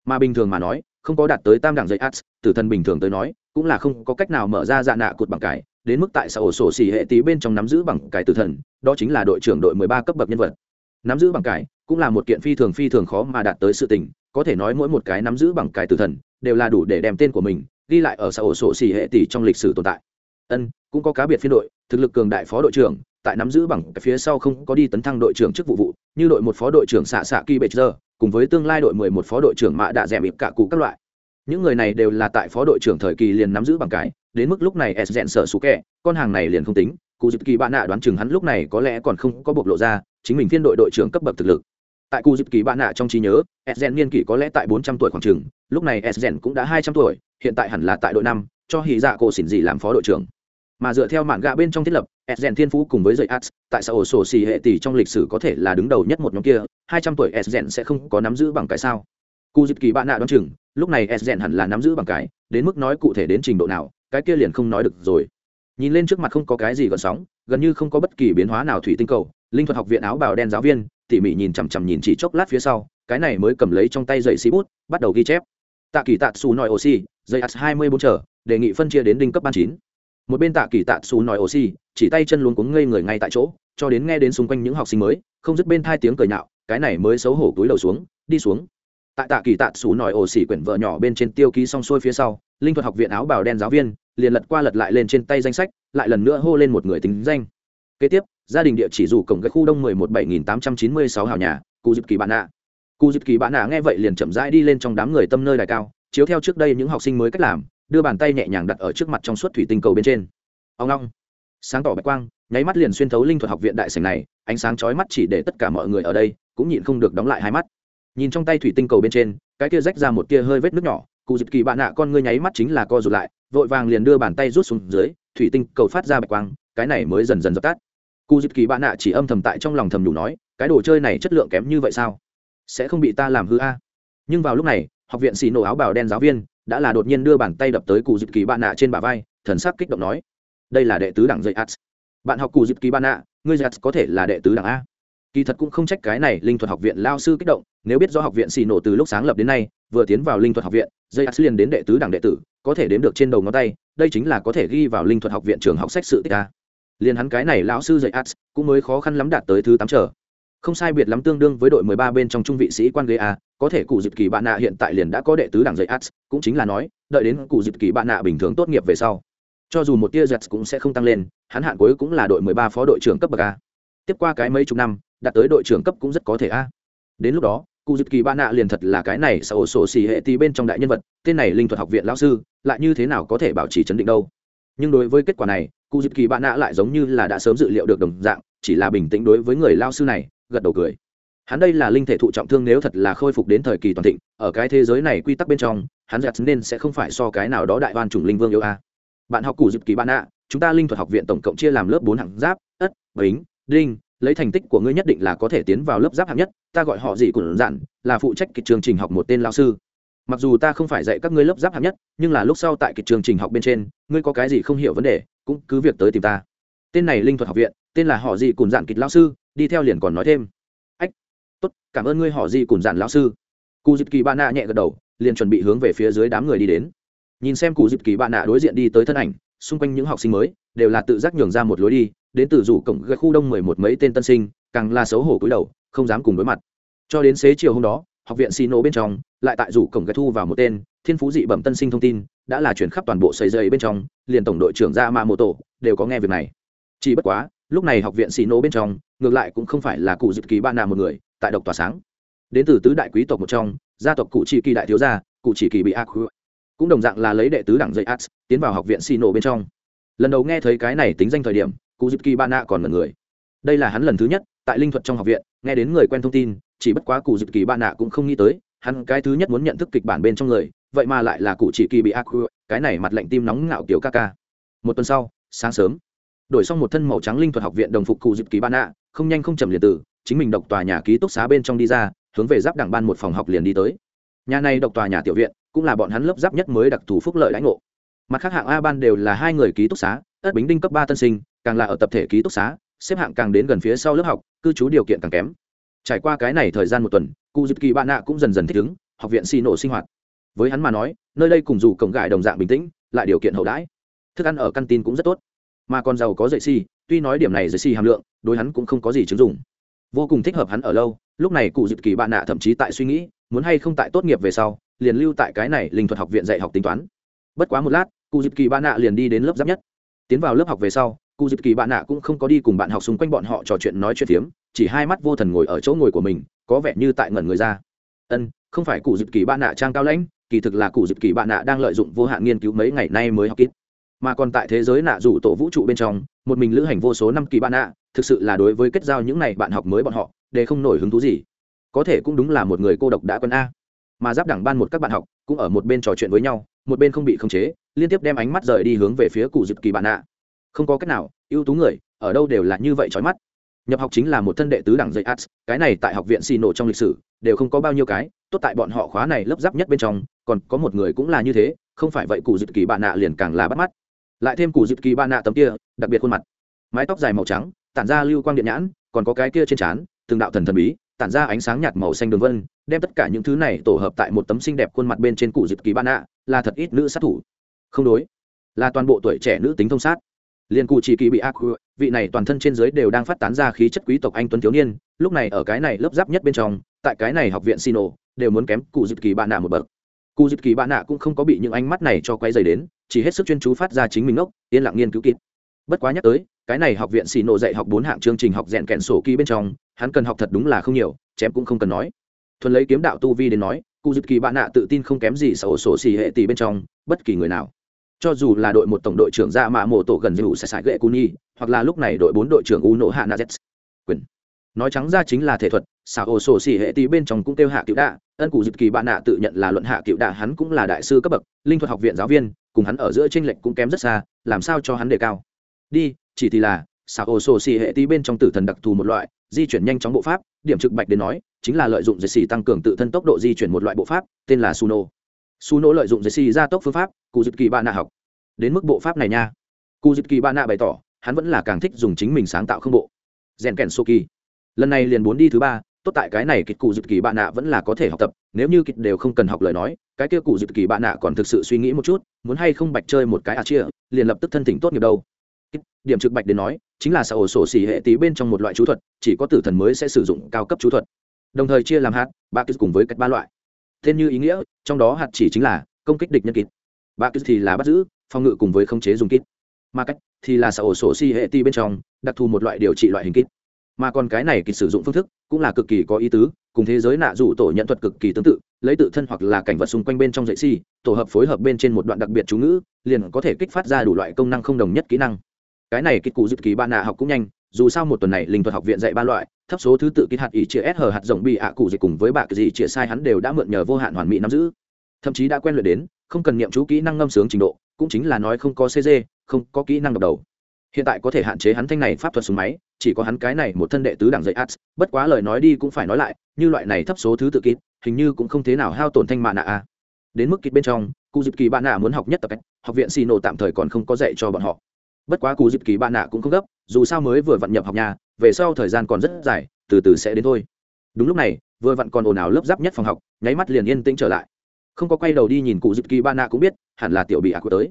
mà bình thường mà nói, không có đạt tới tam đẳng dạy ats, tử thần bình thường tới nói, cũng là không có cách nào mở ra dạ nạ cụt bằng cái, đến mức tại xã ổ sổ xỉ hệ tí bên trong nắm giữ bằng cải tử thần, đó chính là đội trưởng đội mười ba cấp bậc nhân vật nắm giữ bằng cải cũng là một kiện phi thường phi thường khó mà đạt tới sự tình, có thể nói mỗi một cái nắm giữ bằng cái tử thần, đều là đủ để đem tên của mình ghi lại ở xã hội sổ xỉ hệ tỷ trong lịch sử tồn tại. Ân, cũng có cá biệt phiên đội, thực lực cường đại phó đội trưởng, tại nắm giữ bằng cái phía sau không có đi tấn thăng đội trưởng chức vụ vụ, như đội một phó đội trưởng xạ xạ kỳ bệ giờ cùng với tương lai đội mười một phó đội trưởng mạ đạ dẻm ịp cả cụ các loại. Những người này đều là tại phó đội trưởng thời kỳ liền nắm giữ bằng cái, đến mức lúc này s dẹn sợ xú kẹ, con hàng này liền không tính, cụ dự kỳ bạn nạ đoán chừng hắn lúc này có lẽ còn không có bộc lộ ra, chính mình phiên đội đội trưởng cấp bậc thực lực tại cụ dịp kỳ bạn nạ trong trí nhớ edgen niên kỷ có lẽ tại bốn trăm tuổi khoảng trường. lúc này edgen cũng đã hai trăm tuổi, hiện tại hẳn là tại đội năm, cho hì dạ cổ xỉn dị làm phó đội trưởng mà dựa theo mảng gạ bên trong thiết lập edgen thiên phú cùng với dậy ats tại sao ổ sổ xì hệ tỷ trong lịch sử có thể là đứng đầu nhất một nhóm kia, hai trăm tuổi edgen sẽ không có nắm giữ bằng cái sao cụ dịp kỳ bạn nạ đoán chừng, lúc này edgen hẳn là nắm giữ bằng cái, đến mức nói cụ thể đến trình độ nào, cái kia liền không nói được rồi nhìn lên trước mặt không có cái gì gợn sóng, gần như không có bất kỳ biến hóa nào thủy tinh cầu, linh thuật học viện áo bào đen giáo viên, tỉ mỉ nhìn chằm chằm nhìn chỉ chốc lát phía sau, cái này mới cầm lấy trong tay dậy xí bút, bắt đầu ghi chép. Tạ kỳ tạ xù nói oxy dây as hai mươi bốn trở, đề nghị phân chia đến đinh cấp ban chín. Một bên tạ kỳ tạ xù nói oxy chỉ tay chân luôn cuống ngây người ngay tại chỗ, cho đến nghe đến xung quanh những học sinh mới, không dứt bên thai tiếng cười nhạo, cái này mới xấu hổ túi đầu xuống, đi xuống. Tại tạ kỳ tạ xù nói ổ xỉ quyển vợ nhỏ bên trên tiêu ký xong xuôi phía sau, linh thuật học viện áo bào đen giáo viên liền lật qua lật lại lên trên tay danh sách, lại lần nữa hô lên một người tính danh. Kế tiếp, gia đình địa chỉ dù cổng cái khu đông mười một bảy nghìn tám trăm chín mươi sáu hào nhà cụ dịp kỳ bạn ạ. cụ dịp kỳ bạn ạ nghe vậy liền chậm rãi đi lên trong đám người tâm nơi đài cao, chiếu theo trước đây những học sinh mới cách làm, đưa bàn tay nhẹ nhàng đặt ở trước mặt trong suốt thủy tinh cầu bên trên. Ông long, sáng tỏ bạch quang, nháy mắt liền xuyên thấu linh thuật học viện đại sảnh này, ánh sáng chói mắt chỉ để tất cả mọi người ở đây, cũng nhịn không được đóng lại hai mắt. Nhìn trong tay thủy tinh cầu bên trên, cái kia rách ra một tia hơi vết nước nhỏ cụ dịp kỳ bạn nạ con ngươi nháy mắt chính là co rụt lại vội vàng liền đưa bàn tay rút xuống dưới, thủy tinh cầu phát ra bạch quang, cái này mới dần dần dập tắt. Cụ dịp kỳ bạn nạ chỉ âm thầm tại trong lòng thầm đủ nói, cái đồ chơi này chất lượng kém như vậy sao? Sẽ không bị ta làm hư a. Nhưng vào lúc này, học viện xì nổ áo bào đen giáo viên đã là đột nhiên đưa bàn tay đập tới cụ dịp kỳ bạn nạ trên bả vai, thần sắc kích động nói, đây là đệ tứ đảng dạy ats bạn học cụ dịp kỳ bạn nạ, ngươi dạy có thể là đệ tứ đảng a. Kỳ thật cũng không trách cái này linh thuật học viện lao sư kích động, nếu biết do học viện xì nổ từ lúc sáng lập đến nay, vừa tiến vào linh thuật học viện dây ats liền đến đệ tứ đảng đệ tử có thể đếm được trên đầu ngón tay đây chính là có thể ghi vào linh thuật học viện trường học sách sự tích a. Liền hắn cái này lão sư dạy arts cũng mới khó khăn lắm đạt tới thứ tám trở. Không sai biệt lắm tương đương với đội mười ba bên trong trung vị sĩ quan ghế a có thể cụ dịp kỳ bạn nạ hiện tại liền đã có đệ tứ đảng dạy arts, cũng chính là nói đợi đến cụ dịp kỳ bạn nạ bình thường tốt nghiệp về sau cho dù một tia giật cũng sẽ không tăng lên hắn hạn cuối cũng là đội mười ba phó đội trưởng cấp bậc a. Tiếp qua cái mấy chục năm đạt tới đội trưởng cấp cũng rất có thể a. Đến lúc đó cụ dịp kỳ ba nạ liền thật là cái này sở sổ xì hệ tí bên trong đại nhân vật, tên này linh thuật học viện lão sư, lại như thế nào có thể bảo trì chấn định đâu? Nhưng đối với kết quả này, cụ dịp kỳ ba nạ lại giống như là đã sớm dự liệu được đồng dạng, chỉ là bình tĩnh đối với người lao sư này, gật đầu cười. Hắn đây là linh thể thụ trọng thương nếu thật là khôi phục đến thời kỳ toàn thịnh, ở cái thế giới này quy tắc bên trong, hắn giặt nên sẽ không phải so cái nào đó đại ban chủng linh vương yêu a. Bạn học cụ dịp kỳ ba nạ, chúng ta linh thuật học viện tổng cộng chia làm lớp bốn hạng giáp, ất, bính, đinh lấy thành tích của ngươi nhất định là có thể tiến vào lớp giáp hạng nhất, ta gọi họ gì cũng dặn, là phụ trách kịch chương trình học một tên lao sư. Mặc dù ta không phải dạy các ngươi lớp giáp hạng nhất, nhưng là lúc sau tại kịch chương trình học bên trên, ngươi có cái gì không hiểu vấn đề, cũng cứ việc tới tìm ta. Tên này linh thuật học viện, tên là họ gì cùng dặn kịch lao sư, đi theo liền còn nói thêm. Ách, tốt, cảm ơn ngươi họ gì cùng dặn lao sư. Cụ dịp kỳ bạn nạ nhẹ gật đầu, liền chuẩn bị hướng về phía dưới đám người đi đến. Nhìn xem cụ dịp kỳ bạn nạ đối diện đi tới thân ảnh, xung quanh những học sinh mới đều là tự giác nhường ra một lối đi, đến từ rủ cổng gây khu đông mười một mấy tên tân sinh, càng là xấu hổ cúi đầu, không dám cùng đối mặt. Cho đến xế chiều hôm đó, học viện xì nổ bên trong, lại tại rủ cổng gây thu vào một tên, thiên phú dị bẩm tân sinh thông tin, đã là chuyển khắp toàn bộ xây dây bên trong, liền tổng đội trưởng ra ma mô tổ đều có nghe việc này. Chỉ bất quá, lúc này học viện xì nổ bên trong, ngược lại cũng không phải là cụ dịp kỳ ban nào một người, tại độc tòa sáng. Đến từ tứ đại quý tộc một trong, gia tộc cụ chỉ kỳ đại thiếu gia, cụ chỉ kỳ bị ác cũng đồng dạng là lấy đệ tứ đẳng dây ác tiến vào học viện xì nổ bên trong lần đầu nghe thấy cái này tính danh thời điểm, cụ dịp kỳ ba nạ còn là người. Đây là hắn lần thứ nhất tại linh thuật trong học viện, nghe đến người quen thông tin, chỉ bất quá cụ dịp kỳ ba nạ cũng không nghĩ tới, hắn cái thứ nhất muốn nhận thức kịch bản bên trong người, vậy mà lại là cụ chỉ kỳ bị ác cái này mặt lạnh tim nóng ngạo kiểu ca ca. Một tuần sau, sáng sớm, đổi xong một thân màu trắng linh thuật học viện đồng phục cụ dịp kỳ ba nạ, không nhanh không chậm liền tử chính mình độc tòa nhà ký túc xá bên trong đi ra, hướng về giáp đảng ban một phòng học liền đi tới. Nhà này độc tòa nhà tiểu viện, cũng là bọn hắn lớp giáp nhất mới đặc thù phúc lợi lãnh ngộ mặt khác hạng a ban đều là hai người ký túc xá, ất bính đinh cấp ba tân sinh, càng là ở tập thể ký túc xá, xếp hạng càng đến gần phía sau lớp học, cư trú điều kiện càng kém. Trải qua cái này thời gian một tuần, cụ dịp kỳ bạn nạ cũng dần dần thích ứng, học viện xì nổ sinh hoạt. Với hắn mà nói, nơi đây cùng dù cổng gại đồng dạng bình tĩnh, lại điều kiện hậu đãi. Thức ăn ở căn tin cũng rất tốt. Mà còn giàu có dạy xì, tuy nói điểm này dạy xì hàm lượng, đối hắn cũng không có gì chứng dụng. Vô cùng thích hợp hắn ở lâu, lúc này cụ dịp kỳ bạn nạ thậm chí tại suy nghĩ, muốn hay không tại tốt nghiệp về sau, liền lưu tại cái này linh thuật học viện dạy học tính toán. Bất quá một lát cụ dịp kỳ bạn nạ liền đi đến lớp giáp nhất. Tiến vào lớp học về sau, cụ dịp kỳ bạn nạ cũng không có đi cùng bạn học xung quanh bọn họ trò chuyện nói chuyện phiếm, chỉ hai mắt vô thần ngồi ở chỗ ngồi của mình, có vẻ như tại ngẩn người ra. Ân, không phải cụ dịp kỳ bạn nạ trang cao lãnh, kỳ thực là cụ dịp kỳ bạn nạ đang lợi dụng vô hạn nghiên cứu mấy ngày nay mới học kít mà còn tại thế giới nạ rủ tổ vũ trụ bên trong, một mình lữ hành vô số năm kỳ bạn nạ, thực sự là đối với kết giao những này bạn học mới bọn họ, để không nổi hứng thú gì. Có thể cũng đúng là một người cô độc đã quen a. Mà giáp đẳng ban một các bạn học cũng ở một bên trò chuyện với nhau một bên không bị khống chế, liên tiếp đem ánh mắt rời đi hướng về phía cụ dịp kỳ bạn nạ không có cách nào, ưu tú người, ở đâu đều là như vậy trói mắt. Nhập học chính là một thân đệ tứ đẳng dạy arts, cái này tại học viện xì nổ trong lịch sử, đều không có bao nhiêu cái, tốt tại bọn họ khóa này lớp giáp nhất bên trong, còn có một người cũng là như thế, không phải vậy cụ dịp kỳ bạn nạ liền càng là bắt mắt. Lại thêm cụ dịp kỳ bạn nạ tấm kia, đặc biệt khuôn mặt. Mái tóc dài màu trắng, tản ra lưu quang điện nhãn, còn có cái kia trên trán, từng đạo thần thần bí tản ra ánh sáng nhạt màu xanh đường vân, đem tất cả những thứ này tổ hợp tại một tấm xinh đẹp khuôn mặt bên trên cụ dịp kỳ bạn nạ, là thật ít nữ sát thủ. Không đối, là toàn bộ tuổi trẻ nữ tính thông sát. Liên cụ chỉ kỳ bị ác vị này toàn thân trên dưới đều đang phát tán ra khí chất quý tộc anh tuấn thiếu niên, lúc này ở cái này lớp giáp nhất bên trong, tại cái này học viện sino, đều muốn kém cụ dịp kỳ bạn nạ một bậc. Cụ dịp kỳ bạn nạ cũng không có bị những ánh mắt này cho quay dày đến, chỉ hết sức chuyên chú phát ra chính mình ngốc, yên lặng nghiên cứu kịp. Bất quá nhắc tới, cái này học viện xì nộ dạy học bốn hạng chương trình học rèn kẹn sổ ký bên trong hắn cần học thật đúng là không nhiều, chém cũng không cần nói. Thuần lấy kiếm đạo tu vi đến nói, cụ dịp kỳ bạn nạ tự tin không kém gì sở sổ xì hệ tỷ bên trong, bất kỳ người nào. Cho dù là đội một tổng đội trưởng ra mạ mổ tổ gần dù sẽ sải gậy cuni, hoặc là lúc này đội bốn đội trưởng u nổ hạ na z quyền. Nói trắng ra chính là thể thuật xà ổ sổ xỉ hệ tí bên trong cũng kêu hạ cựu đạ, ân cụ dịp kỳ bạn nạ tự nhận là luận hạ cựu đạ, hắn cũng là đại sư cấp bậc, linh thuật học viện giáo viên, cùng hắn ở giữa tranh lệch cũng kém rất xa, làm sao cho hắn đề cao. Đi, chỉ thì là xà ổ sổ xỉ hệ tí bên trong tử thần đặc thù một loại di chuyển nhanh chóng bộ pháp, điểm trực bạch đến nói, chính là lợi dụng dệt xì tăng cường tự thân tốc độ di chuyển một loại bộ pháp, tên là suno. Suno lợi dụng dệt xì gia tốc phương pháp cụ dịp kỳ bạn nạ học. Đến mức bộ pháp này nha. Cụ dịp kỳ bạn nạ bày tỏ, hắn vẫn là càng thích dùng chính mình sáng tạo không bộ. Rèn kèn sô kỳ lần này liền bốn đi thứ ba, tốt tại cái này kịch cụ dịp kỳ bạn nạ vẫn là có thể học tập, nếu như kịch đều không cần học lời nói, cái kia cụ dịp kỳ bạn nạ còn thực sự suy nghĩ một chút, muốn hay không bạch chơi một cái à chia, liền lập tức thân thỉnh tốt nghiệp đâu điểm trực bạch đến nói, chính là xã ổ sổ xỉ hệ tí bên trong một loại chú thuật, chỉ có tử thần mới sẽ sử dụng cao cấp chú thuật. Đồng thời chia làm hạt, ba kích cùng với cách ba loại. Tên như ý nghĩa, trong đó hạt chỉ chính là công kích địch nhân kịch ba kích thì là bắt giữ, phòng ngự cùng với khống chế dùng kít. Mà cách thì là xã ổ sổ xỉ hệ tí bên trong, đặc thù một loại điều trị loại hình kít. Mà còn cái này kịch sử dụng phương thức cũng là cực kỳ có ý tứ, cùng thế giới nạ dụ tổ nhận thuật cực kỳ tương tự, lấy tự thân hoặc là cảnh vật xung quanh bên trong dạy si tổ hợp phối hợp bên trên một đoạn đặc biệt chú ngữ, liền có thể kích phát ra đủ loại công năng không đồng nhất kỹ năng cái này kịch cụ dự kỳ bạn nạ học cũng nhanh, dù sao một tuần này linh thuật học viện dạy ba loại, thấp số thứ tự kỹ hạt ỉ chia s hờ hạt rộng bị ạ cụ dịch cùng với bạc gì chia sai hắn đều đã mượn nhờ vô hạn hoàn mỹ nắm giữ. Thậm chí đã quen luyện đến, không cần nghiệm chú kỹ năng ngâm sướng trình độ, cũng chính là nói không có cg không có kỹ năng độc đầu. Hiện tại có thể hạn chế hắn thanh này pháp thuật súng máy, chỉ có hắn cái này một thân đệ tứ đảng dạy ads bất quá lời nói đi cũng phải nói lại, như loại này thấp số thứ tự kít hình như cũng không thế nào hao tổn thanh mạ nạ a đến mức kít bên trong, cụ dịp kỳ bạn nạ muốn học nhất tập cách học viện xì nổ tạm thời còn không có dạy cho bọn họ bất quá cụ dịp kỳ bạn nạ cũng không gấp, dù sao mới vừa vặn nhập học nhà, về sau thời gian còn rất dài, từ từ sẽ đến thôi. Đúng lúc này, vừa vặn còn ồn ào lớp giáp nhất phòng học, nháy mắt liền yên tĩnh trở lại. Không có quay đầu đi nhìn cụ dịp kỳ ba nạ cũng biết, hẳn là tiểu bị ác tới.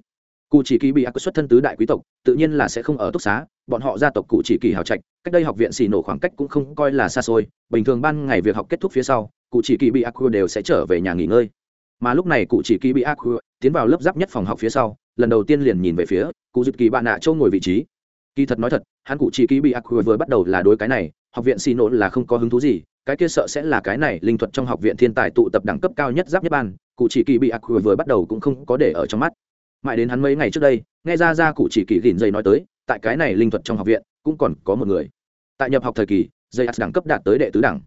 Cụ chỉ kỳ bị ác xuất thân tứ đại quý tộc, tự nhiên là sẽ không ở túc xá, bọn họ gia tộc cụ chỉ kỳ hào trạch, cách đây học viện xì nổ khoảng cách cũng không coi là xa xôi, bình thường ban ngày việc học kết thúc phía sau cụ chỉ kỳ bị ác đều sẽ trở về nhà nghỉ ngơi. Mà lúc này cụ chỉ kỳ bị ác tiến vào lớp giáp nhất phòng học phía sau lần đầu tiên liền nhìn về phía cụ dịp kỳ bạn nạ châu ngồi vị trí. Kỳ thật nói thật, hắn cụ chỉ kỳ bị ác vừa bắt đầu là đối cái này, học viện xì nổ là không có hứng thú gì, cái kia sợ sẽ là cái này linh thuật trong học viện thiên tài tụ tập đẳng cấp cao nhất giáp nhất ban cụ chỉ kỳ bị ác vừa bắt đầu cũng không có để ở trong mắt. Mãi đến hắn mấy ngày trước đây, nghe ra ra cụ chỉ kỳ gìn dây nói tới, tại cái này linh thuật trong học viện, cũng còn có một người. Tại nhập học thời kỳ, dây ác đẳng cấp đạt tới đệ tứ đẳng.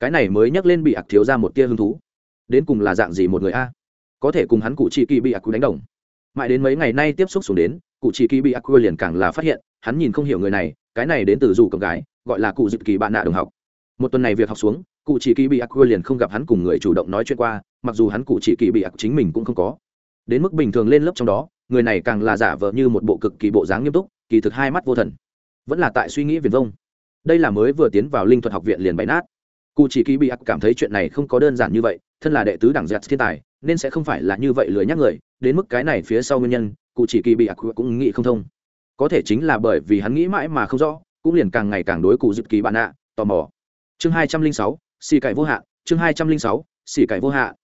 Cái này mới nhắc lên bị ác thiếu ra một tia hứng thú. Đến cùng là dạng gì một người a? Có thể cùng hắn cụ chỉ kỳ bị ác đánh đồng mãi đến mấy ngày nay tiếp xúc xuống đến, cụ chỉ kỳ bị ác liền càng là phát hiện, hắn nhìn không hiểu người này, cái này đến từ dù cầm gái, gọi là cụ dịp kỳ bạn nạ đồng học. Một tuần này việc học xuống, cụ chỉ kỳ bị ác liền không gặp hắn cùng người chủ động nói chuyện qua, mặc dù hắn cụ chỉ kỳ bị ác chính mình cũng không có. Đến mức bình thường lên lớp trong đó, người này càng là giả vờ như một bộ cực kỳ bộ dáng nghiêm túc, kỳ thực hai mắt vô thần. Vẫn là tại suy nghĩ viền vông. Đây là mới vừa tiến vào linh thuật học viện liền bày nát. Cụ chỉ kỳ bị ác cảm thấy chuyện này không có đơn giản như vậy, thân là đệ tứ đảng dẹt thiên tài, nên sẽ không phải là như vậy lười nhắc người đến mức cái này phía sau nguyên nhân, cụ chỉ kỳ bị ác cũng nghĩ không thông. Có thể chính là bởi vì hắn nghĩ mãi mà không rõ, cũng liền càng ngày càng đối cụ dịp kỳ bạn ạ, tò mò. Chương hai trăm linh sáu, xì cải vô hạn, chương hai trăm linh sáu, xì cải vô hạ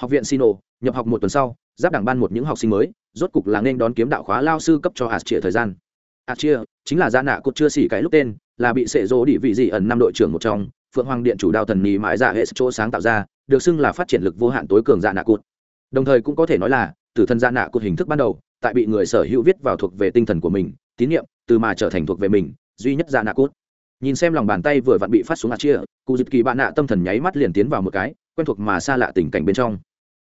học viện sino, nhập học một tuần sau, giáp đảng ban một những học sinh mới, rốt cục là nên đón kiếm đạo khóa lao sư cấp cho hạt trịa thời gian. Hạt chia chính là gia nạ cột chưa xỉ cái lúc tên, là bị sệ dỗ địa vị dị ẩn năm đội trưởng một trong, phượng hoàng điện chủ đạo thần nhì mãi dạ hệ chỗ sáng tạo ra, được xưng là phát triển lực vô hạn tối cường dạ nạ cột. Đồng thời cũng có thể nói là tử thân gia nạ cột hình thức ban đầu, tại bị người sở hữu viết vào thuộc về tinh thần của mình, tín nhiệm từ mà trở thành thuộc về mình, duy nhất gia nạ cốt nhìn xem lòng bàn tay vừa vặn bị phát xuống hạt chia, cụ dịp kỳ bạn nạ tâm thần nháy mắt liền tiến vào một cái, quen thuộc mà xa lạ tình cảnh bên trong.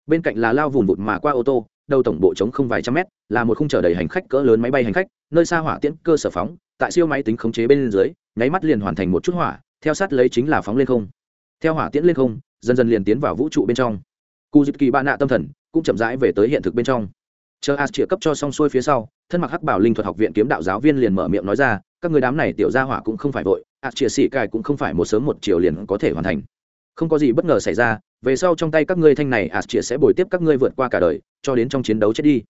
Bên cạnh là lao vùng vụt mà qua ô tô, đầu tổng bộ trống không vài trăm mét, là một khung chở đầy hành khách cỡ lớn máy bay hành khách, nơi xa hỏa tiễn, cơ sở phóng, tại siêu máy tính khống chế bên dưới, nháy mắt liền hoàn thành một chút hỏa, theo sát lấy chính là phóng lên không. Theo hỏa tiễn lên không, dần dần liền tiến vào vũ trụ bên trong. Cụ dịp kỳ bạn nạ tâm thần cũng chậm rãi về tới hiện thực bên trong. Chờ as chĩa cấp cho xong xuôi phía sau, thân mặc hắc bảo linh thuật học viện kiếm đạo giáo viên liền mở miệng nói ra, các người đám này tiểu gia hỏa cũng không phải vội as chĩa xỉ cài cũng không phải một sớm một chiều liền có thể hoàn thành. Không có gì bất ngờ xảy ra, về sau trong tay các ngươi thanh này as chĩa sẽ bồi tiếp các ngươi vượt qua cả đời, cho đến trong chiến đấu chết đi.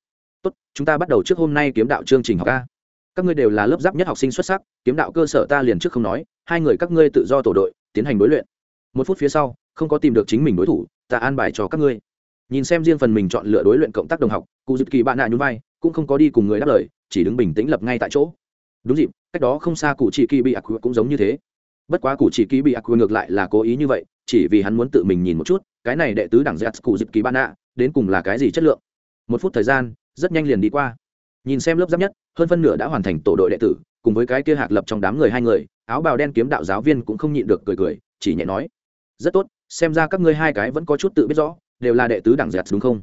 Tốt, chúng ta bắt đầu trước hôm nay kiếm đạo chương trình học a. Các ngươi đều là lớp giáp nhất học sinh xuất sắc, kiếm đạo cơ sở ta liền trước không nói, hai người các ngươi tự do tổ đội, tiến hành đối luyện. Một phút phía sau, không có tìm được chính mình đối thủ, ta an bài cho các ngươi nhìn xem riêng phần mình chọn lựa đối luyện cộng tác đồng học cụ dịp kỳ bạn nạ nhún vai, cũng không có đi cùng người đáp lời, chỉ đứng bình tĩnh lập ngay tại chỗ. Đúng dịp, cách đó không xa cụ chỉ kỳ bị ác cũng giống như thế. Bất quá cụ chỉ kỳ bị ác ngược lại là cố ý như vậy, chỉ vì hắn muốn tự mình nhìn một chút, cái này đệ tứ đẳng giặc cụ dịp kỳ bạn nạ đến cùng là cái gì chất lượng? Một phút thời gian, rất nhanh liền đi qua. Nhìn xem lớp giáp nhất, hơn phân nửa đã hoàn thành tổ đội đệ tử, cùng với cái kia hạc lập trong đám người hai người, áo bào đen kiếm đạo giáo viên cũng không nhịn được cười cười, chỉ nhẹ nói, rất tốt, xem ra các ngươi hai cái vẫn có chút tự biết rõ đều là đệ tứ đẳng dẹt, đúng không?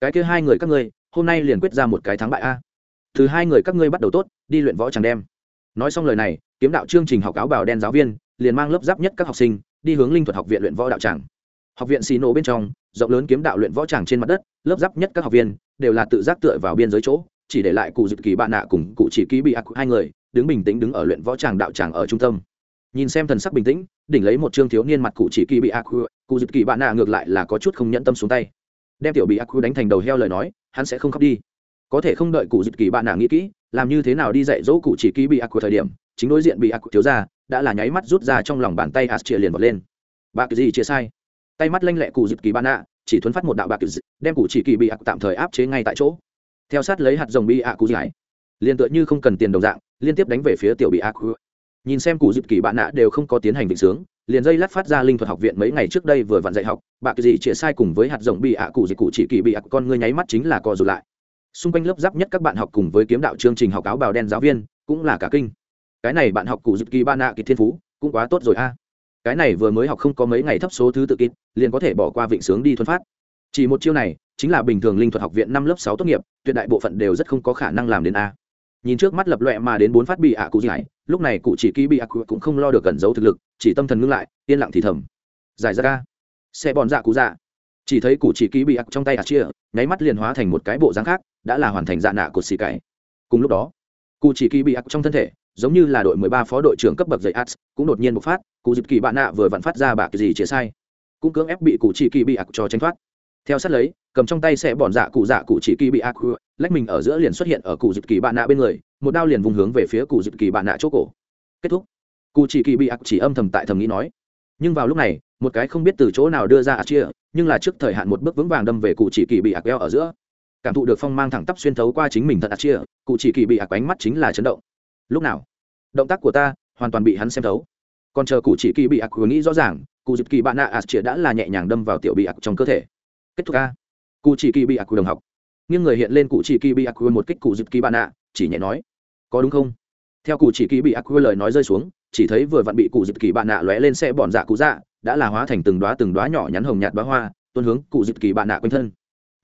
Cái kia hai người các ngươi, hôm nay liền quyết ra một cái thắng bại a. Thứ hai người các ngươi bắt đầu tốt, đi luyện võ chẳng đem. Nói xong lời này, kiếm đạo chương trình học áo bào đen giáo viên, liền mang lớp giáp nhất các học sinh, đi hướng linh thuật học viện luyện võ đạo tràng. Học viện xì nổ bên trong, rộng lớn kiếm đạo luyện võ tràng trên mặt đất, lớp giáp nhất các học viên đều là tự giác tựa vào biên giới chỗ, chỉ để lại cụ dự kỳ bạn nạ cùng cụ chỉ ký bị ác hai người, đứng bình tĩnh đứng ở luyện võ tràng đạo tràng ở trung tâm. Nhìn xem thần sắc bình tĩnh, đỉnh lấy một trương thiếu niên mặt cụ chỉ kỳ bị ác cụ dự kỳ bạn nạ ngược lại là có chút không nhẫn tâm xuống tay. Đem tiểu bị ác đánh thành đầu heo lời nói, hắn sẽ không khóc đi. Có thể không đợi cụ dự kỳ bạn nạ nghĩ kỹ, làm như thế nào đi dạy dỗ cụ chỉ ký bị ác thời điểm, chính đối diện bị ác thiếu ra đã là nháy mắt rút ra trong lòng bàn tay as chia liền bật lên. Bạc gì chia sai. Tay mắt lanh lẹ cụ dự kỳ bạn nạ, chỉ thuấn phát một đạo bạc đem cụ chỉ kỳ bị ác tạm thời áp chế ngay tại chỗ. Theo sát lấy hạt dòng bị ác cụ giải liền tựa như không cần tiền đồng dạng, liên tiếp đánh về phía tiểu bị ác nhìn xem cụ dịp kỳ bạn nạ đều không có tiến hành vịnh sướng liền dây lát phát ra linh thuật học viện mấy ngày trước đây vừa vặn dạy học bạc gì chia sai cùng với hạt rồng bị ạ cụ gì cụ chỉ kỳ bị ạ con ngươi nháy mắt chính là co rụt lại. Xung quanh lớp giáp nhất các bạn học cùng với kiếm đạo chương trình học áo bào đen giáo viên, cũng là cả kinh. Cái này bạn học cụ dịp kỳ ba nạ kỳ thiên phú, cũng quá tốt rồi a. Cái này vừa mới học không có mấy ngày thấp số thứ tự kịp, liền có thể bỏ qua vịnh sướng đi thuần phát. Chỉ một chiêu này, chính là bình thường linh thuật học viện năm lớp sáu tốt nghiệp, tuyệt đại bộ phận đều rất không có khả năng làm đến a. Nhìn trước mắt lập loẹ mà đến bốn phát bị ạ cụ giải lúc này cụ chỉ ký bị ác cũng không lo được cẩn giấu thực lực, chỉ tâm thần ngưng lại, yên lặng thì thầm. Giải ra ca. Xe bòn dạ cụ dạ. Chỉ thấy cụ chỉ ký bị ác trong tay ạc chia, nháy mắt liền hóa thành một cái bộ dáng khác, đã là hoàn thành dạ nạ của xì cải. Cùng lúc đó, cụ chỉ ký bị ác trong thân thể, giống như là đội mười ba phó đội trưởng cấp bậc dạy ats cũng đột nhiên bộc phát, cụ dịp kỳ bạn nạ vừa vặn phát ra bạc gì chia sai. Cũng cưỡng ép bị cụ chỉ kỳ bị ác cho tránh thoát. Theo sát lấy, cầm trong tay xe bòn dạ cụ dạ cụ chỉ kỳ bị ác lách mình ở giữa liền xuất hiện ở cụ dịp kỳ bạn nạ bên người một đao liền vùng hướng về phía cụ dịp kỳ bạn nạ chỗ cổ. Kết thúc. Cụ chỉ kỳ bị ạc chỉ âm thầm tại thầm nghĩ nói. Nhưng vào lúc này, một cái không biết từ chỗ nào đưa ra ạc chia, nhưng là trước thời hạn một bước vững vàng đâm về cụ chỉ kỳ bị ạc eo ở giữa. Cảm thụ được phong mang thẳng tắp xuyên thấu qua chính mình thật ạc chia, cụ chỉ kỳ bị ạc ánh mắt chính là chấn động. Lúc nào? Động tác của ta hoàn toàn bị hắn xem thấu. Còn chờ cụ chỉ kỳ bị ạc nghĩ rõ ràng, cụ dịp kỳ bạn nạ ạc chia đã là nhẹ nhàng đâm vào tiểu bị ạc trong cơ thể. Kết thúc a cụ chỉ kỳ bị ạc đồng học. Nhưng người hiện lên cụ chỉ kỳ bị ạc một kích cụ dịp kỳ bạn nạ chỉ nhẹ nói có đúng không? Theo cụ chỉ kỳ bị ác quy lời nói rơi xuống, chỉ thấy vừa vặn bị cụ dịp kỳ bạn nạ lóe lên xe bọn dạ cụ dạ đã là hóa thành từng đoá từng đoá nhỏ nhắn hồng nhạt bá hoa, tuôn hướng cụ dịp kỳ bạn nạ quanh thân.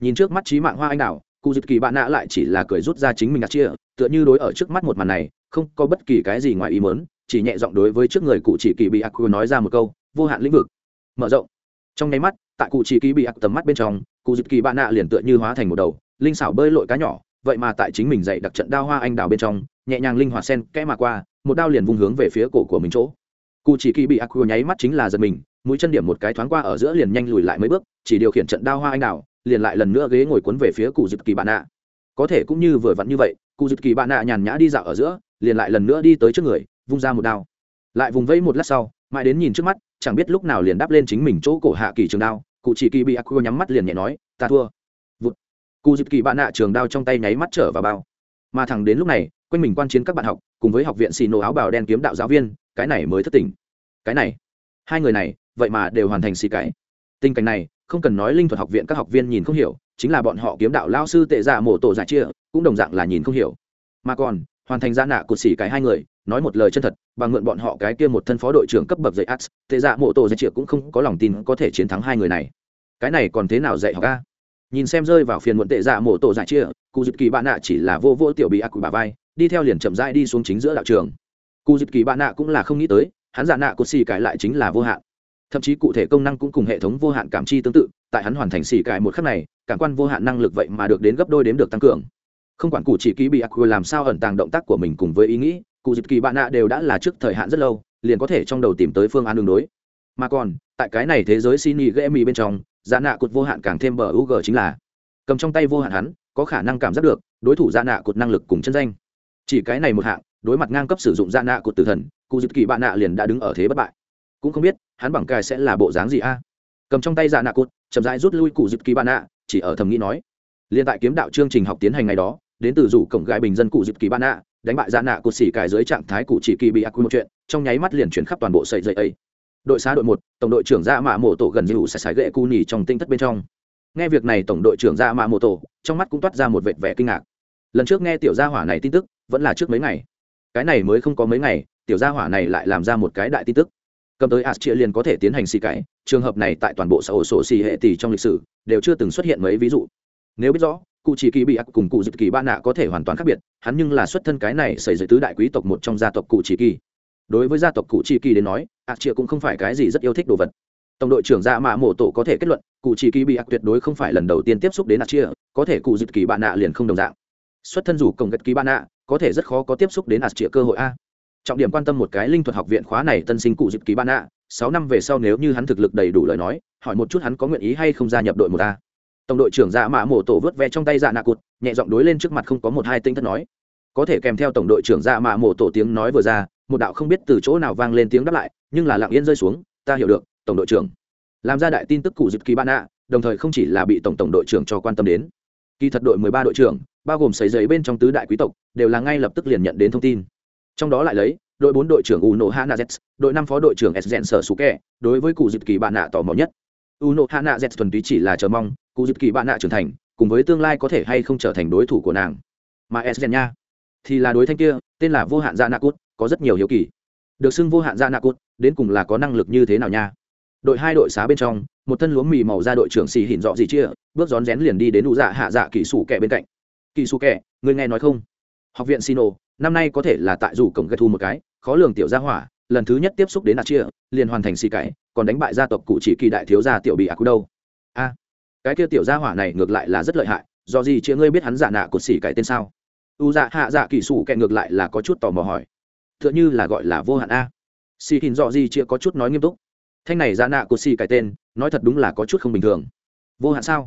Nhìn trước mắt trí mạng hoa anh đào, cụ dịp kỳ bạn nạ lại chỉ là cười rút ra chính mình ngạc chia, tựa như đối ở trước mắt một màn này, không có bất kỳ cái gì ngoài ý mớn chỉ nhẹ giọng đối với trước người cụ chỉ kỳ bị ác quy nói ra một câu, vô hạn lĩnh vực. Mở rộng. Trong nháy mắt, tại cụ chỉ kỳ bị ác tầm mắt bên trong, cụ dịp kỳ bạn nạ liền tựa như hóa thành một đầu, linh xảo bơi lội cá nhỏ, vậy mà tại chính mình dạy đặc trận đao hoa anh đào bên trong nhẹ nhàng linh hoạt sen kẽ mà qua, một đao liền vung hướng về phía cổ của mình chỗ. Cụ chỉ kỳ bị ác nháy mắt chính là giật mình, mũi chân điểm một cái thoáng qua ở giữa liền nhanh lùi lại mấy bước, chỉ điều khiển trận đao hoa anh đào liền lại lần nữa ghế ngồi cuốn về phía cụ dịp kỳ bạn ạ. Có thể cũng như vừa vặn như vậy, cụ dịp kỳ bạn ạ nhàn nhã đi dạo ở giữa, liền lại lần nữa đi tới trước người, vung ra một đao. Lại vùng vẫy một lát sau, mãi đến nhìn trước mắt, chẳng biết lúc nào liền đáp lên chính mình chỗ cổ hạ kỳ trường đao, cụ chỉ kỳ bị ác nhắm mắt liền nhẹ nói, ta thua. Vụt. cụ dịp kỳ bạn ạ trường đao trong tay nháy mắt trở vào bao. Mà thẳng đến lúc này quanh mình quan chiến các bạn học, cùng với học viện xì nổ áo bào đen kiếm đạo giáo viên, cái này mới thất tình. Cái này, hai người này, vậy mà đều hoàn thành xì cái. Tình cảnh này, không cần nói linh thuật học viện các học viên nhìn không hiểu, chính là bọn họ kiếm đạo lao sư tệ giả mổ tổ giải chia, cũng đồng dạng là nhìn không hiểu. Mà còn, hoàn thành gia nạ cột xỉ cái hai người, nói một lời chân thật bằng mượn bọn họ cái kia một thân phó đội trưởng cấp bậc dạy ads tệ dạ mộ tổ giải chia cũng không có lòng tin có thể chiến thắng hai người này. Cái này còn thế nào dạy học ca nhìn xem rơi vào phiền muộn tệ dạ mộ tổ giải chia cụ dịp kỳ bạn nạ chỉ là vô vô tiểu bị ác cụ bà vai đi theo liền chậm rãi đi xuống chính giữa đạo trường. Cụ dịp kỳ bạn nạ cũng là không nghĩ tới, hắn giả nạ cột xì cải lại chính là vô hạn. Thậm chí cụ thể công năng cũng cùng hệ thống vô hạn cảm chi tương tự, tại hắn hoàn thành xì cải một khắc này, cảm quan vô hạn năng lực vậy mà được đến gấp đôi đếm được tăng cường. Không quản cụ chỉ ký bị ác làm sao ẩn tàng động tác của mình cùng với ý nghĩ, cụ dịp kỳ bạn nạ đều đã là trước thời hạn rất lâu, liền có thể trong đầu tìm tới phương án đường đối. Mà còn, tại cái này thế giới xin nghỉ ghê mì bên trong, giả nạ cột vô hạn càng thêm bờ u chính là cầm trong tay vô hạn hắn, có khả năng cảm giác được, đối thủ giả nạ cột năng lực cùng chân danh chỉ cái này một hạng, đối mặt ngang cấp sử dụng giả nạ của tử thần cụ dịp kỳ bạn nạ liền đã đứng ở thế bất bại. Cũng không biết, hắn bằng cài sẽ là bộ dáng gì a? Cầm trong tay giả nạ cột, chậm rãi rút lui cụ dịp kỳ bạn nạ chỉ ở thầm nghĩ nói. Liên tại kiếm đạo chương trình học tiến hành ngày đó, đến từ rủ cổng gái bình dân cụ dịp kỳ bạn nạ đánh bại giả nạ cột xỉ cài dưới trạng thái cụ chỉ kỳ bị ác quy một chuyện, trong nháy mắt liền chuyển khắp toàn bộ sợi dây ấy. Đội xá đội một, tổng đội trưởng ra mạ mổ tổ gần như sải sải gậy cu nhì trong tinh thất bên trong. Nghe việc này, tổng đội trưởng ra mạ mổ tổ, trong mắt cũng toát ra một vệt vẻ kinh ngạc. Lần trước nghe tiểu gia hỏa này tin tức vẫn là trước mấy ngày. Cái này mới không có mấy ngày, tiểu gia hỏa này lại làm ra một cái đại tin tức. Cầm tới as chia liền có thể tiến hành xì cải trường hợp này tại toàn bộ xã hội sổ xì hệ tỷ trong lịch sử, đều chưa từng xuất hiện mấy ví dụ. Nếu biết rõ, cụ chỉ kỳ bị ác cùng cụ dự kỳ ba nạ có thể hoàn toàn khác biệt, hắn nhưng là xuất thân cái này xảy ra tứ đại quý tộc một trong gia tộc cụ chỉ kỳ. Đối với gia tộc cụ chỉ kỳ đến nói ác chia cũng không phải cái gì rất yêu thích đồ vật. Tổng đội trưởng gia mạ mổ tổ có thể kết luận, cụ chỉ kỳ bị ác tuyệt đối không phải lần đầu tiên tiếp xúc đến ác chia có thể cụ dự kỳ ba nạ liền không đồng dạng. Xuất thân rủ cổng gật kỳ ba nạ có thể rất khó có tiếp xúc đến ạt trịa cơ hội a. Trọng điểm quan tâm một cái linh thuật học viện khóa này tân sinh cụ dịp kỳ ban ạ. Sáu năm về sau nếu như hắn thực lực đầy đủ lời nói, hỏi một chút hắn có nguyện ý hay không gia nhập đội một a. Tổng đội trưởng dạ mạ mổ tổ vớt ve trong tay dạ nạ cụt, nhẹ giọng đối lên trước mặt không có một hai tinh thất nói. Có thể kèm theo tổng đội trưởng dạ mạ mổ tổ tiếng nói vừa ra, một đạo không biết từ chỗ nào vang lên tiếng đáp lại, nhưng là lặng yên rơi xuống, ta hiểu được, tổng đội trưởng. Làm ra đại tin tức cụ dịp kỳ ban ạ, đồng thời không chỉ là bị tổng tổng đội trưởng cho quan tâm đến. Kỳ thật đội mười ba đội trưởng bao gồm sấy giấy bên trong tứ đại quý tộc, đều là ngay lập tức liền nhận đến thông tin. Trong đó lại lấy, đội bốn đội trưởng uno hana z đội năm phó đội trưởng s sở sú kẹ đối với cụ dịp kỳ bạn nạ tò mò nhất. Uno hana z thuần túy chỉ là chờ mong, cụ dịp kỳ bạn nạ trưởng thành, cùng với tương lai có thể hay không trở thành đối thủ của nàng. Mà s nha, thì là đối thanh kia, tên là vô hạn gia nạ cút, có rất nhiều hiếu kỳ. Được xưng vô hạn gia nạ cút, đến cùng là có năng lực như thế nào nha? Đội hai đội xá bên trong, một thân lúa mì màu ra đội trưởng xì hỉn dọ gì chia, bước rón rén liền đi đến đủ dạ hạ dạ kỹ sủ kẹ bên cạnh kỳ su kẹ người nghe nói không? Học viện sino, năm nay có thể là tại dù cổng gây thu một cái, khó lường tiểu gia hỏa, lần thứ nhất tiếp xúc đến ạt chia liền hoàn thành xì cải còn đánh bại gia tộc cụ chỉ kỳ đại thiếu gia tiểu bị ác đâu. A, cái kia tiểu gia hỏa này ngược lại là rất lợi hại, do gì chia ngươi biết hắn giả nạ cột xì cải tên sao? U dạ hạ dạ kỳ sủ kẹ ngược lại là có chút tò mò hỏi. T h ư ợ n h ư là gọi là vô hạn a. Xì hình do gì chia có chút nói nghiêm túc. Thanh này giả nạ cột xì cải tên, nói thật đúng là có chút không bình thường. Vô hạn sao?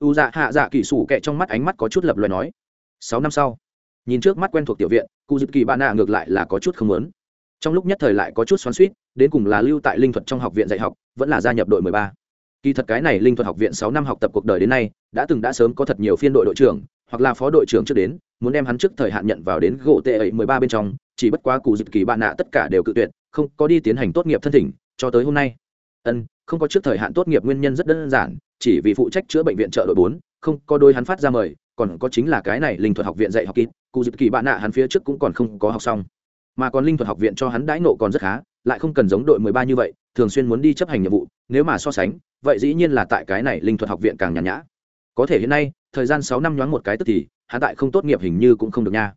U dạ hạ dạ kỳ sủ kẹ trong mắt ánh mắt có chút lập loài nói, sáu năm sau, nhìn trước mắt quen thuộc tiểu viện, cụ dịp kỳ bạn nạ ngược lại là có chút không lớn trong lúc nhất thời lại có chút xoắn suýt đến cùng là lưu tại linh thuật trong học viện dạy học, vẫn là gia nhập đội mười ba. Kỳ thật cái này linh thuật học viện sáu năm học tập cuộc đời đến nay, đã từng đã sớm có thật nhiều phiên đội đội trưởng, hoặc là phó đội trưởng trước đến, muốn đem hắn trước thời hạn nhận vào đến gỗ tệ ấy mười ba bên trong, chỉ bất quá cụ dịp kỳ bạn nạ tất cả đều cự tuyệt, không có đi tiến hành tốt nghiệp thân thỉnh, cho tới hôm nay. Ân, không có trước thời hạn tốt nghiệp nguyên nhân rất đơn giản chỉ vì phụ trách chữa bệnh viện trợ đội bốn, không có đôi hắn phát ra mời, còn có chính là cái này linh thuật học viện dạy học kỹ, cụ dịp kỳ bạn nạ hắn phía trước cũng còn không có học xong. Mà còn linh thuật học viện cho hắn đãi nộ còn rất khá, lại không cần giống đội mười ba như vậy, thường xuyên muốn đi chấp hành nhiệm vụ, nếu mà so sánh, vậy dĩ nhiên là tại cái này linh thuật học viện càng nhàn nhã. Có thể hiện nay, thời gian sáu năm nhoáng một cái tức thì, hắn tại không tốt nghiệp hình như cũng không được nha.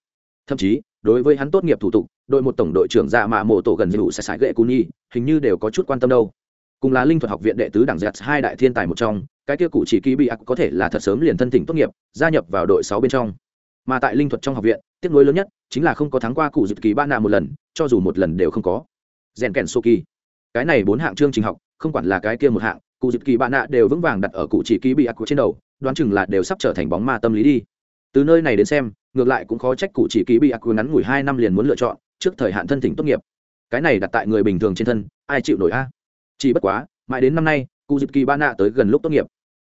Thậm chí, đối với hắn tốt nghiệp thủ tục, đội một tổng đội trưởng dạ mạ mộ tổ gần như sẽ sải gậy cuni hình như đều có chút quan tâm đâu. Cùng là linh thuật học viện đệ tứ đảng giật hai đại thiên tài một trong cái kia cụ chỉ kỳ bị ác có thể là thật sớm liền thân thỉnh tốt nghiệp, gia nhập vào đội sáu bên trong. Mà tại linh thuật trong học viện, tiếc nuối lớn nhất chính là không có thắng qua cụ dịp kỳ ba nạ một lần, cho dù một lần đều không có. Rèn kèn sô kỳ. Cái này bốn hạng chương trình học, không quản là cái kia một hạng, cụ dịp kỳ ba nạ đều vững vàng đặt ở cụ chỉ kỳ bị ác trên đầu, đoán chừng là đều sắp trở thành bóng ma tâm lý đi. Từ nơi này đến xem, ngược lại cũng khó trách cụ chỉ kỳ bị ác ngắn ngủi hai năm liền muốn lựa chọn trước thời hạn thân thỉnh tốt nghiệp. Cái này đặt tại người bình thường trên thân, ai chịu nổi a? Chỉ bất quá, mãi đến năm nay cụ dịp kỳ ba nạ tới gần lúc tốt nghiệp.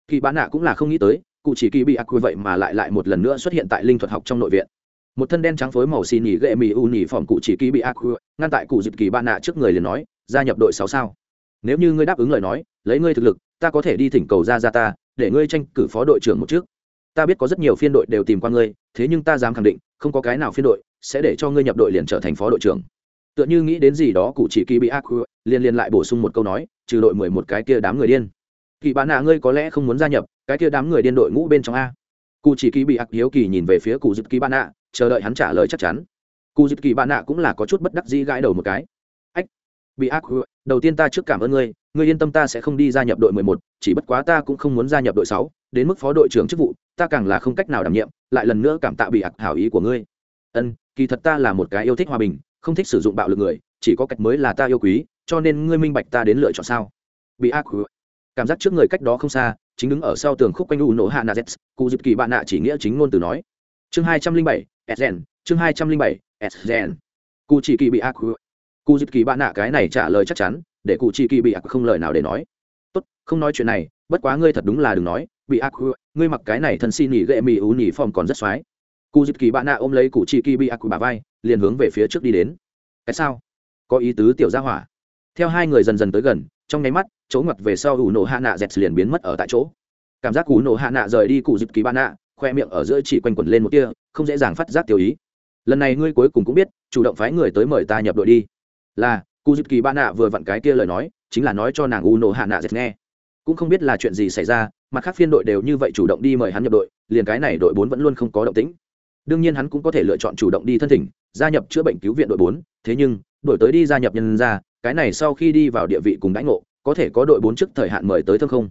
Kỳ ba nạ cũng là không nghĩ tới, cụ chỉ kỳ bị ác quy vậy mà lại lại một lần nữa xuất hiện tại linh thuật học trong nội viện. Một thân đen trắng phối màu xì nỉ ghệ mì u nỉ phỏng cụ chỉ kỳ bị ác quy ngăn tại cụ dịp kỳ ba nạ trước người liền nói, gia nhập đội sáu sao? Nếu như ngươi đáp ứng lời nói, lấy ngươi thực lực, ta có thể đi thỉnh cầu ra ra ta, để ngươi tranh cử phó đội trưởng một trước. Ta biết có rất nhiều phiên đội đều tìm qua ngươi, thế nhưng ta dám khẳng định, không có cái nào phiên đội sẽ để cho ngươi nhập đội liền trở thành phó đội trưởng tựa như nghĩ đến gì đó cụ chỉ kỳ bị ác liền liền lại bổ sung một câu nói, trừ đội mười một cái kia đám người điên. Kỳ bán nạ ngươi có lẽ không muốn gia nhập cái kia đám người điên đội ngũ bên trong a. Cụ chỉ kỳ bị ác hiếu kỳ nhìn về phía cụ dịp kỳ bán nạ chờ đợi hắn trả lời chắc chắn. Cụ dịp kỳ bán nạ cũng là có chút bất đắc dĩ gãi đầu một cái. Ách, bị ác đầu tiên ta trước cảm ơn ngươi ngươi yên tâm ta sẽ không đi gia nhập đội mười một, chỉ bất quá ta cũng không muốn gia nhập đội sáu, đến mức phó đội trưởng chức vụ, ta càng là không cách nào đảm nhiệm, lại lần nữa cảm tạ bị ác hảo ý của ngươi. Ân, kỳ thật ta là một cái yêu thích hòa bình không thích sử dụng bạo lực người, chỉ có cách mới là ta yêu quý, cho nên ngươi minh bạch ta đến lựa chọn sao? Bị ác cảm giác trước người cách đó không xa, chính đứng ở sau tường khúc quanh u nổ hạ nazet cụ dịp kỳ bạn nạ chỉ nghĩa chính ngôn từ nói. Chương hai trăm linh bảy sden chương hai trăm linh bảy sden cụ chỉ kỳ bị ác cụ dịp kỳ bạn nạ cái này trả lời chắc chắn, để cụ chỉ kỳ bị ác không lời nào để nói. Tốt, không nói chuyện này, bất quá ngươi thật đúng là đừng nói, bị ác ngươi mặc cái này thân xin nghỉ gệ mì ú nhỉ phòng còn rất xoái cụ dịp kỳ bạn nạ ôm lấy cụ chỉ kỳ bị ác bà vai, liền hướng về phía trước đi đến. Cái sao? Có ý tứ tiểu gia hỏa. Theo hai người dần dần tới gần, trong nháy mắt, chỗ ngoặt về sau ủ nổ hạ nạ dẹt liền biến mất ở tại chỗ. Cảm giác ủ nổ hạ nạ rời đi cụ dịp kỳ bạn nạ, khoe miệng ở giữa chỉ quanh quẩn lên một kia không dễ dàng phát giác tiểu ý. Lần này ngươi cuối cùng cũng biết, chủ động phái người tới mời ta nhập đội đi. Là, cụ dịp kỳ bạn nạ vừa vặn cái kia lời nói, chính là nói cho nàng u nổ hạ nạ dẹt nghe. Cũng không biết là chuyện gì xảy ra, mặt khác phiên đội đều như vậy chủ động đi mời hắn nhập đội, liền cái này đội bốn vẫn luôn không có động tĩnh đương nhiên hắn cũng có thể lựa chọn chủ động đi thân thỉnh, gia nhập chữa bệnh cứu viện đội bốn, thế nhưng, đổi tới đi gia nhập nhân ra cái này sau khi đi vào địa vị cùng đãi ngộ, có thể có đội bốn trước thời hạn mời tới thâm không?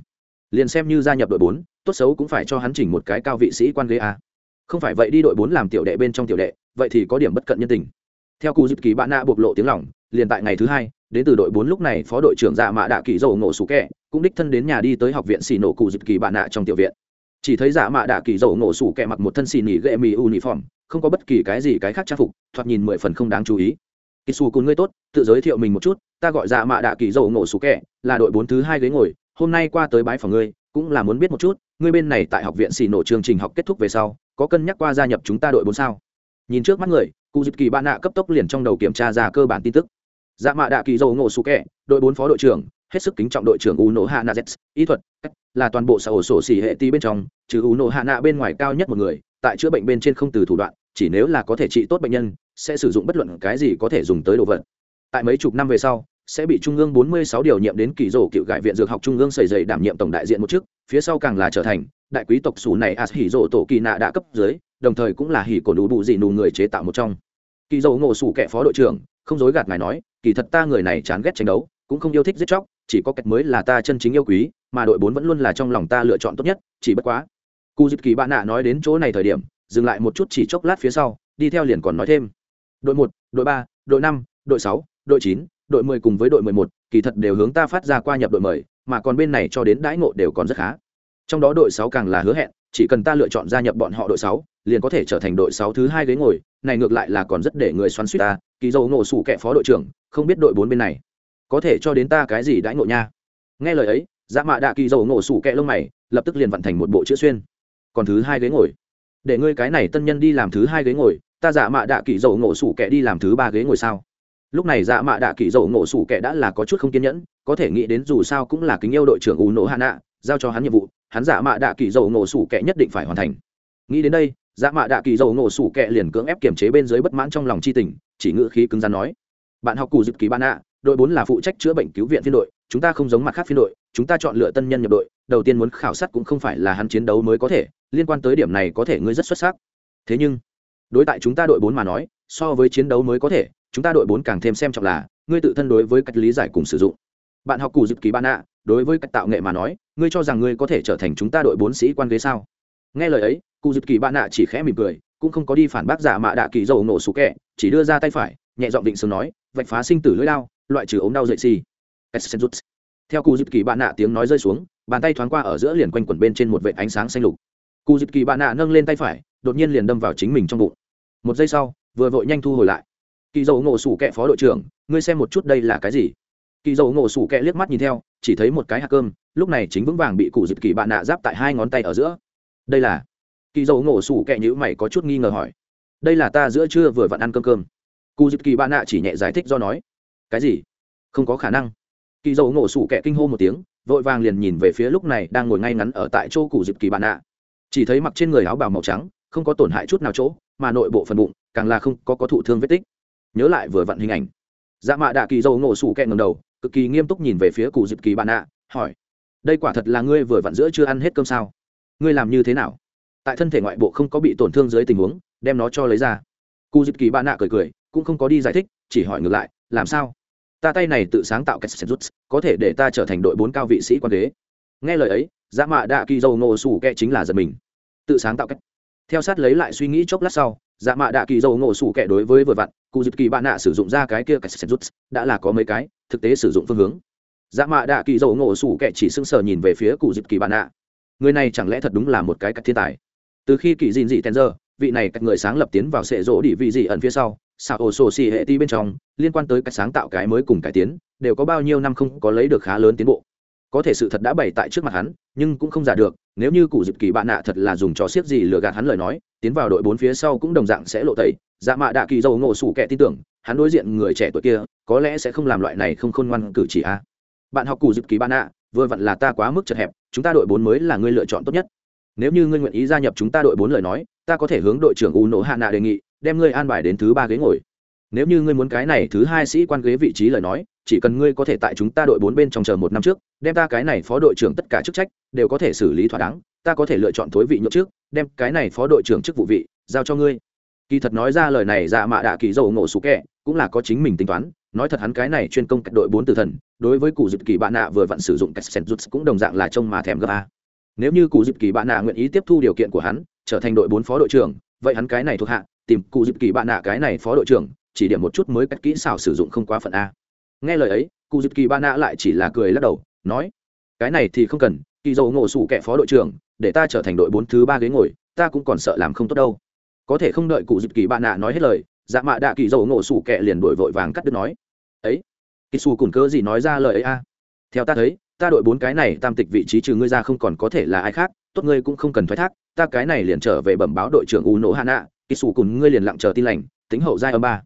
Liền xem như gia nhập đội bốn, tốt xấu cũng phải cho hắn chỉnh một cái cao vị sĩ quan ghế a. Không phải vậy đi đội bốn làm tiểu đệ bên trong tiểu đệ, vậy thì có điểm bất cận nhân tình. Theo cụ dịp kỳ bạn nạ bộc lộ tiếng lỏng liền tại ngày thứ hai, đến từ đội bốn lúc này phó đội trưởng dạ mạ đạ kỳ dầu ngộ sủ kẹ, cũng đích thân đến nhà đi tới học viện xì nổ cụ dịp kỳ bạn nạ trong tiểu viện chỉ thấy giả mạ đạ kỳ dầu ngộ sủ kẹ mặc một thân xì nỉ ghệ mì uniform, không có bất kỳ cái gì cái khác trang phục, thoạt nhìn mười phần không đáng chú ý. Kỳ xù cùng ngươi tốt, tự giới thiệu mình một chút, ta gọi giả mạ đạ kỳ dầu ngộ sủ kẹ là đội bốn thứ hai ghế ngồi, hôm nay qua tới bái phòng ngươi, cũng là muốn biết một chút, ngươi bên này tại học viện xì nổ chương trình học kết thúc về sau, có cân nhắc qua gia nhập chúng ta đội bốn sao? Nhìn trước mắt người cụ dịp kỳ ba nạ cấp tốc liền trong đầu kiểm tra ra cơ bản tin tức. Dạ mạ đạ kỳ dầu ngộ sủ kẹ đội bốn phó đội trưởng hết sức kính trọng đội trưởng u nổ hạ nạ z ý thuật là toàn bộ xã hội sổ xỉ hệ tí bên trong, trừ u nổ hạ nạ bên ngoài cao nhất một người, tại chữa bệnh bên trên không từ thủ đoạn, chỉ nếu là có thể trị tốt bệnh nhân, sẽ sử dụng bất luận cái gì có thể dùng tới đồ vật. Tại mấy chục năm về sau, sẽ bị trung ương 46 điều nhiệm đến kỳ rổ cựu gại viện dược học trung ương sầy dày đảm nhiệm tổng đại diện một chức, phía sau càng là trở thành đại quý tộc sủ này as hỉ rổ tổ kỳ nạ đã cấp dưới, đồng thời cũng là hỉ cổ đủ bụ dị nù người chế tạo một trong. Kỳ dầu ngộ sủ kẻ phó đội trưởng, không dối gạt ngài nói, kỳ thật ta người này chán ghét tranh đấu, cũng không yêu thích giết chóc chỉ có cách mới là ta chân chính yêu quý, mà đội bốn vẫn luôn là trong lòng ta lựa chọn tốt nhất, chỉ bất quá. Cụ dịp kỳ bạn nạ nói đến chỗ này thời điểm, dừng lại một chút chỉ chốc lát phía sau, đi theo liền còn nói thêm. Đội một, đội ba, đội năm, đội sáu, đội chín, đội mười cùng với đội mười một, kỳ thật đều hướng ta phát ra qua nhập đội mười, mà còn bên này cho đến đãi ngộ đều còn rất khá. Trong đó đội sáu càng là hứa hẹn, chỉ cần ta lựa chọn gia nhập bọn họ đội sáu, liền có thể trở thành đội sáu thứ hai ghế ngồi, này ngược lại là còn rất để người xoắn suýt ta. Kỳ dầu ngộ sủ kẻ phó đội trưởng, không biết đội bốn bên này có thể cho đến ta cái gì đãi ngộ nha. Nghe lời ấy dạ mạ đạ kỳ dầu ngộ sủ kẹ lông mày, lập tức liền vận thành một bộ chữ xuyên. Còn thứ hai ghế ngồi. Để ngươi cái này tân nhân đi làm thứ hai ghế ngồi, ta dạ mạ đạ kỳ dầu ngộ sủ kẹ đi làm thứ ba ghế ngồi sao? Lúc này dạ mạ đạ kỳ dầu ngộ sủ kẹ đã là có chút không kiên nhẫn, có thể nghĩ đến dù sao cũng là kính yêu đội trưởng u nổ hạ nạ, giao cho hắn nhiệm vụ, hắn dạ mạ đạ kỳ dầu ngộ sủ kẹ nhất định phải hoàn thành. Nghĩ đến đây dạ mạ đạ kỳ dầu ngộ sủ kẹ liền cưỡng ép kiềm chế bên dưới bất mãn trong lòng c h i tình, chỉ ngữ khí cứng rắn nói, bạn học cù dịp kỳ ban ạ đội bốn là phụ trách chữa bệnh cứu viện phiên đội, chúng ta không giống mặt khác phiên đội, chúng ta chọn lựa tân nhân nhập đội, đầu tiên muốn khảo sát cũng không phải là hắn chiến đấu mới có thể, liên quan tới điểm này có thể ngươi rất xuất sắc. Thế nhưng, đối tại chúng ta đội bốn mà nói, so với chiến đấu mới có thể, chúng ta đội bốn càng thêm xem trọng là, ngươi tự thân đối với cách lý giải cùng sử dụng. Bạn học cụ dịp kỳ ban ạ, đối với cách tạo nghệ mà nói, ngươi cho rằng ngươi có thể trở thành chúng ta đội bốn sĩ quan ghế sao? Nghe lời ấy cụ dịp kỳ ban ạ chỉ khẽ mỉm cười, cũng không có đi phản bác giả mạ đạ kỳ dầu nổ sủ kẹ, chỉ đưa ra tay phải, nhẹ giọng định sướng nói, vạch phá sinh tử lưỡi lao loại trừ ống đau dậy xì. Theo cụ dịp kỳ bạn nạ tiếng nói rơi xuống, bàn tay thoáng qua ở giữa liền quanh quẩn bên trên một vệ ánh sáng xanh lục. Cụ dịp kỳ bạn nạ nâng lên tay phải, đột nhiên liền đâm vào chính mình trong bụng. Một giây sau, vừa vội nhanh thu hồi lại. Kỳ dầu ngộ sủ kẹ phó đội trưởng, ngươi xem một chút đây là cái gì? Kỳ dầu ngộ sủ kẹ liếc mắt nhìn theo, chỉ thấy một cái hạt cơm, lúc này chính vững vàng bị cụ dịp kỳ bạn nạ giáp tại hai ngón tay ở giữa. Đây là? Kỳ dầu ngộ sủ kẹ nhữ mày có chút nghi ngờ hỏi. Đây là ta giữa trưa vừa vặn ăn cơm cơm. Cụ dịp kỳ bạn nạ chỉ nhẹ giải thích do nói cái gì? Không có khả năng. Kỳ dầu ngộ sủ kẻ kinh hô một tiếng, vội vàng liền nhìn về phía lúc này đang ngồi ngay ngắn ở tại chỗ cụ dịp kỳ bạn nạ chỉ thấy mặc trên người áo bào màu trắng, không có tổn hại chút nào chỗ, mà nội bộ phần bụng, càng là không có có thụ thương vết tích. Nhớ lại vừa vặn hình ảnh. Dạ mạ đạ kỳ dầu ngộ sủ kẹ ngầm đầu, cực kỳ nghiêm túc nhìn về phía cụ dịp kỳ bạn nạ hỏi, đây quả thật là ngươi vừa vặn giữa chưa ăn hết cơm sao? Ngươi làm như thế nào? Tại thân thể ngoại bộ không có bị tổn thương dưới tình huống, đem nó cho lấy ra. Cụ dịp kỳ bạn nạ cười cười, cũng không có đi giải thích, chỉ hỏi ngược lại làm sao? Ta tay này tự sáng tạo cách rút có thể để ta trở thành đội bốn cao vị sĩ quan đế. Nghe lời ấy dạ mạ đạ kỳ dầu ngộ sủ kẹ chính là giật mình. Tự sáng tạo cách theo sát lấy lại suy nghĩ chốc lát sau dạ mạ đạ kỳ dầu ngộ sủ kẹ đối với vừa vặn cụ dịp kỳ bạn nạ sử dụng ra cái kia cách set rút đã là có mấy cái, thực tế sử dụng phương hướng. Dạ mạ đạ kỳ dầu ngộ sủ kẹ chỉ sưng sờ nhìn về phía cụ dịp kỳ bạn nạ người này chẳng lẽ thật đúng là một cái cách thiên tài? Từ khi kỳ dìn dị tèn giờ vị này cách người sáng lập tiến vào sệ rỗ đi vị gì ẩn phía sau xào ổ sổ xì hệ ti bên trong, liên quan tới cách sáng tạo cái mới cùng cải tiến, đều có bao nhiêu năm không có lấy được khá lớn tiến bộ. Có thể sự thật đã bày tại trước mặt hắn, nhưng cũng không giả được, nếu như cụ dịp kỳ bạn nạ thật là dùng trò siết gì lừa gạt hắn lời nói, tiến vào đội bốn phía sau cũng đồng dạng sẽ lộ tẩy. Dạ mạ đạ kỳ dầu ngộ sủ kẻ tin tưởng, hắn đối diện người trẻ tuổi kia, có lẽ sẽ không làm loại này không khôn ngoan cử chỉ a. Bạn học cụ dịp kỳ bạn nạ, vừa vặn là ta quá mức chật hẹp, chúng ta đội bốn mới là người lựa chọn tốt nhất nếu như ngươi nguyện ý gia nhập chúng ta đội bốn lời nói, ta có thể hướng đội trưởng u nổ hạ nạ đề nghị, đem ngươi an bài đến thứ ba ghế ngồi. Nếu như ngươi muốn cái này thứ hai sĩ quan ghế vị trí lời nói, chỉ cần ngươi có thể tại chúng ta đội bốn bên trong chờ một năm trước, đem ta cái này phó đội trưởng tất cả chức trách đều có thể xử lý thỏa đáng, ta có thể lựa chọn thối vị nhượng trước, đem cái này phó đội trưởng chức vụ vị giao cho ngươi. Kỳ thật nói ra lời này dạ mạ đạ kỳ dầu ngộ sủ kẹ, cũng là có chính mình tính toán, nói thật hắn cái này chuyên công đội bốn tử thần, đối với cụ dịp kỳ bạn nạ vừa vặn sử dụng cách sen rút cũng đồng dạng là trông mà thèm gấp a nếu như cụ dịp kỳ bạn nạ nguyện ý tiếp thu điều kiện của hắn, trở thành đội bốn phó đội trưởng, vậy hắn cái này thuộc hạ, tìm cụ dịp kỳ bạn nạ cái này phó đội trưởng, chỉ điểm một chút mới cách kỹ xảo sử dụng không quá phận a. Nghe lời ấy, cụ dịp kỳ bạn nạ lại chỉ là cười lắc đầu, nói, cái này thì không cần, kỳ dầu ngộ sủ kẻ phó đội trưởng, để ta trở thành đội bốn thứ ba ghế ngồi, ta cũng còn sợ làm không tốt đâu. Có thể không đợi cụ dịp kỳ bạn nạ nói hết lời dạ mạ đạ kỳ dầu ngộ sủ kẻ liền đổi vội vàng cắt đứt nói, ấy, kỳ xù cùn cơ gì nói ra lời ấy a? Theo ta thấy ta đội bốn cái này tam tịch vị trí trừ ngươi ra không còn có thể là ai khác, tốt ngươi cũng không cần thoái thác, ta cái này liền trở về bẩm báo đội trưởng u nổ hạ nạ kỳ xù cùng ngươi liền lặng chờ tin lành, tính hậu giai âm ba.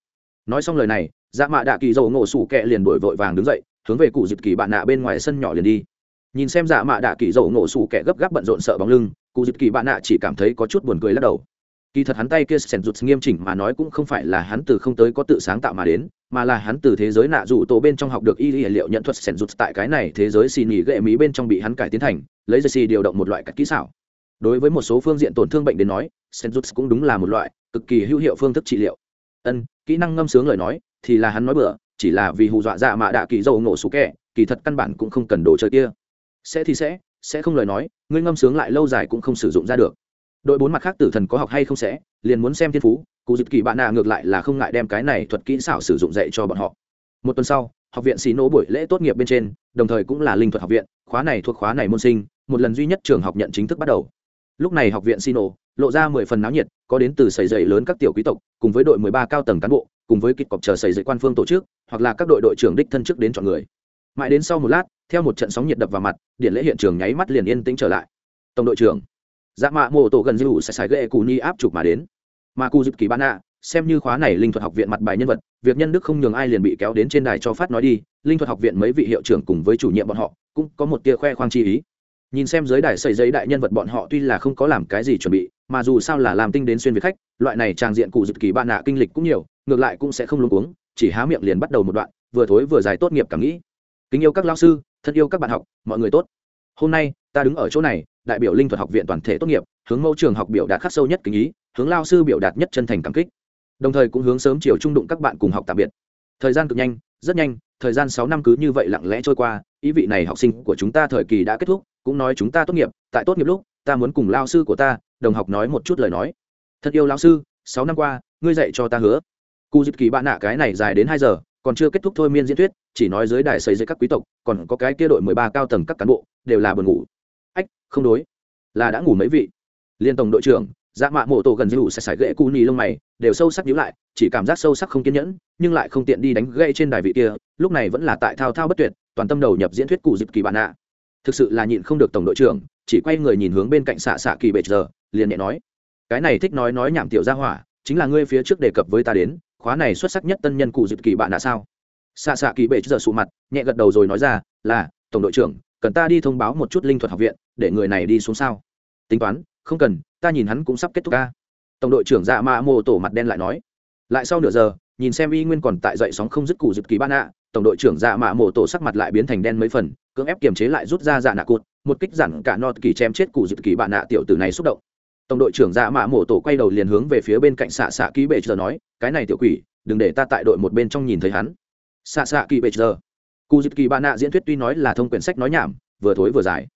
Nói xong lời này dạ mạ đạ kỳ dầu ngộ sủ kẹ liền đổi vội vàng đứng dậy, hướng về cụ dịp kỳ bạn nạ bên ngoài sân nhỏ liền đi. Nhìn xem dạ mạ đạ kỳ dầu ngộ sủ kẹ gấp gáp bận rộn sợ bóng lưng, cụ dịp kỳ bạn nạ chỉ cảm thấy có chút buồn cười lắc đầu. Kỳ thật hắn tay kia sèn rụt nghiêm chỉnh mà nói cũng không phải là hắn từ không tới có tự sáng tạo mà đến mà là hắn từ thế giới nạ dụ tổ bên trong học được y liệu nhận thuật sẻn rụt tại cái này thế giới xì nhì ghệ mỹ bên trong bị hắn cải tiến thành, lấy dây xì điều động một loại cách kỹ xảo. Đối với một số phương diện tổn thương bệnh đến nói, sẻn rụt cũng đúng là một loại cực kỳ hữu hiệu phương thức trị liệu. Ân, kỹ năng ngâm sướng lời nói thì là hắn nói bừa, chỉ là vì hù dọa dạ mạ đạ kỳ dầu nổ sủ kẹ kỳ thật căn bản cũng không cần đồ chơi kia. Sẽ thì sẽ sẽ không lời nói, ngươi ngâm sướng lại lâu dài cũng không sử dụng ra được. Đội bốn mặt khác tử thần có học hay không sẽ, liền muốn xem thiên phú cụ dịp kỳ bạn nạ ngược lại là không ngại đem cái này thuật kỹ xảo sử dụng dạy cho bọn họ. Một tuần sau, học viện xí nỗ buổi lễ tốt nghiệp bên trên, đồng thời cũng là linh thuật học viện, khóa này thuộc khóa này môn sinh, một lần duy nhất trường học nhận chính thức bắt đầu. Lúc này học viện xí nỗ lộ ra mười phần náo nhiệt, có đến từ sầy dậy lớn các tiểu quý tộc, cùng với đội mười ba cao tầng cán bộ, cùng với kịch cọc chờ sầy dậy quan phương tổ chức, hoặc là các đội đội trưởng đích thân chức đến chọn người. Mãi đến sau một lát, theo một trận sóng nhiệt đập vào mặt, điện lễ hiện trường nháy mắt liền yên tĩnh trở lại. Tổng đội trưởng dạ mạ mô tổ gần dư sẽ sài ghệ cù ni áp chụp mà đến mà cụ dịp kỳ bán ạ xem như khóa này linh thuật học viện mặt bài nhân vật, việc nhân đức không nhường ai liền bị kéo đến trên đài cho phát nói đi, linh thuật học viện mấy vị hiệu trưởng cùng với chủ nhiệm bọn họ cũng có một tia khoe khoang chi ý. Nhìn xem giới đài xây giấy đại nhân vật bọn họ tuy là không có làm cái gì chuẩn bị, mà dù sao là làm tinh đến xuyên việt khách, loại này trang diện cụ dịp kỳ bạn nạ kinh lịch cũng nhiều, ngược lại cũng sẽ không luôn uống chỉ há miệng liền bắt đầu một đoạn, vừa thối vừa dài tốt nghiệp cảm nghĩ. Kính yêu các lao sư, thân yêu các bạn học, mọi người tốt. Hôm nay, ta đứng ở chỗ này, đại biểu linh thuật học viện toàn thể tốt nghiệp, hướng mẫu trường học biểu đạt khắc sâu nhất kính ý hướng lao sư biểu đạt nhất chân thành cảm kích. Đồng thời cũng hướng sớm chiều trung đụng các bạn cùng học tạm biệt. Thời gian cực nhanh, rất nhanh, thời gian sáu năm cứ như vậy lặng lẽ trôi qua, ý vị này học sinh của chúng ta thời kỳ đã kết thúc, cũng nói chúng ta tốt nghiệp, tại tốt nghiệp lúc, ta muốn cùng lao sư của ta, đồng học nói một chút lời nói. Thật yêu lao sư, sáu năm qua, ngươi dạy cho ta hứa. Cụ dịp kỳ bạn nạ cái này dài đến hai giờ, còn chưa kết thúc thôi miên diễn thuyết, chỉ nói dưới đài xây dưới các quý tộc, còn có cái kia đội mười ba cao tầng các cán bộ, đều là buồn ngủ. Ách, không đối. Là đã ngủ mấy vị? Liên tổng đội trưởng dạ mạ mộ tổ gần như sẽ sải gậy cu ni lông mày, đều sâu sắc nhíu lại, chỉ cảm giác sâu sắc không kiên nhẫn, nhưng lại không tiện đi đánh gậy trên đài vị kia, lúc này vẫn là tại thao thao bất tuyệt, toàn tâm đầu nhập diễn thuyết cụ dịp kỳ bạn ạ. Thực sự là nhịn không được tổng đội trưởng, chỉ quay người nhìn hướng bên cạnh xạ xạ kỳ bệ giờ, liền nhẹ nói, cái này thích nói nói nhảm tiểu ra hỏa, chính là ngươi phía trước đề cập với ta đến, khóa này xuất sắc nhất tân nhân cụ dịp kỳ bạn đã sao? Xạ xạ kỳ bệ giờ sụ mặt, nhẹ gật đầu rồi nói ra, là, tổng đội trưởng, cần ta đi thông báo một chút linh thuật học viện, để người này đi xuống sao? Tính toán, không cần ta nhìn hắn cũng sắp kết thúc ca. Tổng đội trưởng dạ mạ mô tổ mặt đen lại nói. Lại sau nửa giờ, nhìn xem y nguyên còn tại dậy sóng không dứt cụ dịp kỳ ban ạ tổng đội trưởng dạ mạ mô tổ sắc mặt lại biến thành đen mấy phần, cưỡng ép kiềm chế lại rút ra dạ nạ cụt một kích giản cả nọt kỳ chém chết cụ dịp kỳ bạn nạ tiểu tử này xúc động. Tổng đội trưởng dạ mạ mô tổ quay đầu liền hướng về phía bên cạnh xạ xạ ký bệ giờ nói, cái này tiểu quỷ, đừng để ta tại đội một bên trong nhìn thấy hắn. Xạ xạ kỳ bệ giờ cụ dịp kỳ bạn nạ diễn thuyết tuy nói là thông quyển sách nói nhảm, vừa thối vừa dài.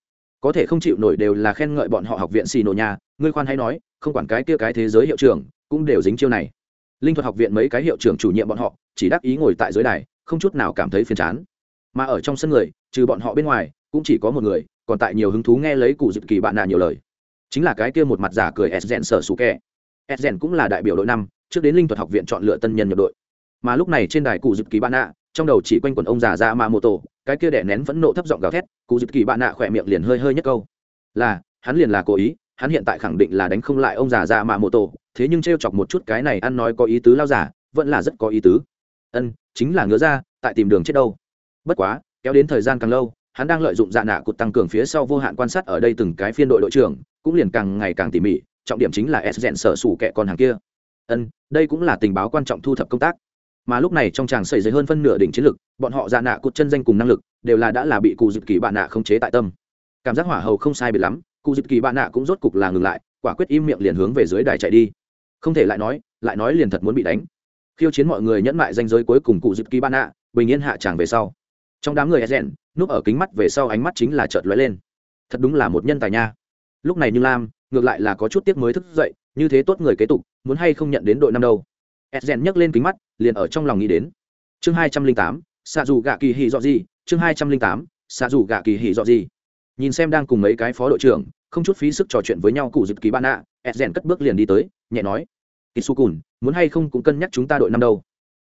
Có thể không chịu nổi đều là khen ngợi bọn họ học viện xì nổ nhà ngươi khoan hay nói, không quản cái kia cái thế giới hiệu trưởng, cũng đều dính chiêu này. Linh thuật học viện mấy cái hiệu trưởng chủ nhiệm bọn họ, chỉ đắc ý ngồi tại dưới đài, không chút nào cảm thấy phiền chán. Mà ở trong sân người, trừ bọn họ bên ngoài, cũng chỉ có một người, còn tại nhiều hứng thú nghe lấy cụ dịp kỳ bạn nạ nhiều lời. Chính là cái kia một mặt giả cười s rèn sở sủ kẹ s rèn cũng là đại biểu đội năm, trước đến linh thuật học viện chọn lựa tân nhân nhập đội. Mà lúc này trên đài cụ dịp kỳ bạn nạ, trong đầu chỉ quanh quần ông già ra ma mô tổ, cái kia đẻ nén phẫn nộ thấp giọng gào thét, cụ dịp kỳ bạn nạ khỏe miệng liền hơi hơi nhất câu. Là, hắn liền là cố ý hắn hiện tại khẳng định là đánh không lại ông già già mạ mô tổ, thế nhưng t r e o chọc một chút cái này ăn nói có ý tứ lao giả vẫn là rất có ý tứ. Ân, chính là ngứa ra, tại tìm đường chết đâu. Bất quá, kéo đến thời gian càng lâu, hắn đang lợi dụng dạ nạ cụt tăng cường phía sau vô hạn quan sát ở đây từng cái phiên đội đội trưởng, cũng liền càng ngày càng tỉ mỉ, trọng điểm chính là s rèn sở sủ kẹ con hàng kia. Ân, đây cũng là tình báo quan trọng thu thập công tác. Mà lúc này trong tràng xảy ra hơn phân nửa đỉnh chiến lực, bọn họ dạ nạ cụt chân danh cùng năng lực, đều là đã là bị cụ dịp kỳ bạn nạ khống chế tại tâm. Cảm giác hỏa hầu không sai biệt lắm cụ dịp kỳ bạn nạ cũng rốt cục là ngừng lại, quả quyết im miệng liền hướng về dưới đài chạy đi. Không thể lại nói lại nói liền thật muốn bị đánh. Khiêu chiến mọi người nhẫn mại danh giới cuối cùng cụ dịp kỳ bạn nạ, bình yên hạ tràng về sau. Trong đám người rèn núp ở kính mắt về sau ánh mắt chính là chợt lóe lên. Thật đúng là một nhân tài nha. Lúc này như lam, ngược lại là có chút tiếc mới thức dậy, như thế tốt người kế tục, muốn hay không nhận đến đội năm đâu? Edgen nhấc lên kính mắt, liền ở trong lòng nghĩ đến. Chương hai trăm linh tám xạ dù gạ kỳ hì dọ gì, chương hai trăm linh tám xạ dù gạ kỳ hì dọ gì nhìn xem đang cùng mấy cái phó đội trưởng không chút phí sức trò chuyện với nhau cụ dịp kỳ ban ạ edgen cất bước liền đi tới nhẹ nói kisu cùn muốn hay không cũng cân nhắc chúng ta đội năm đâu?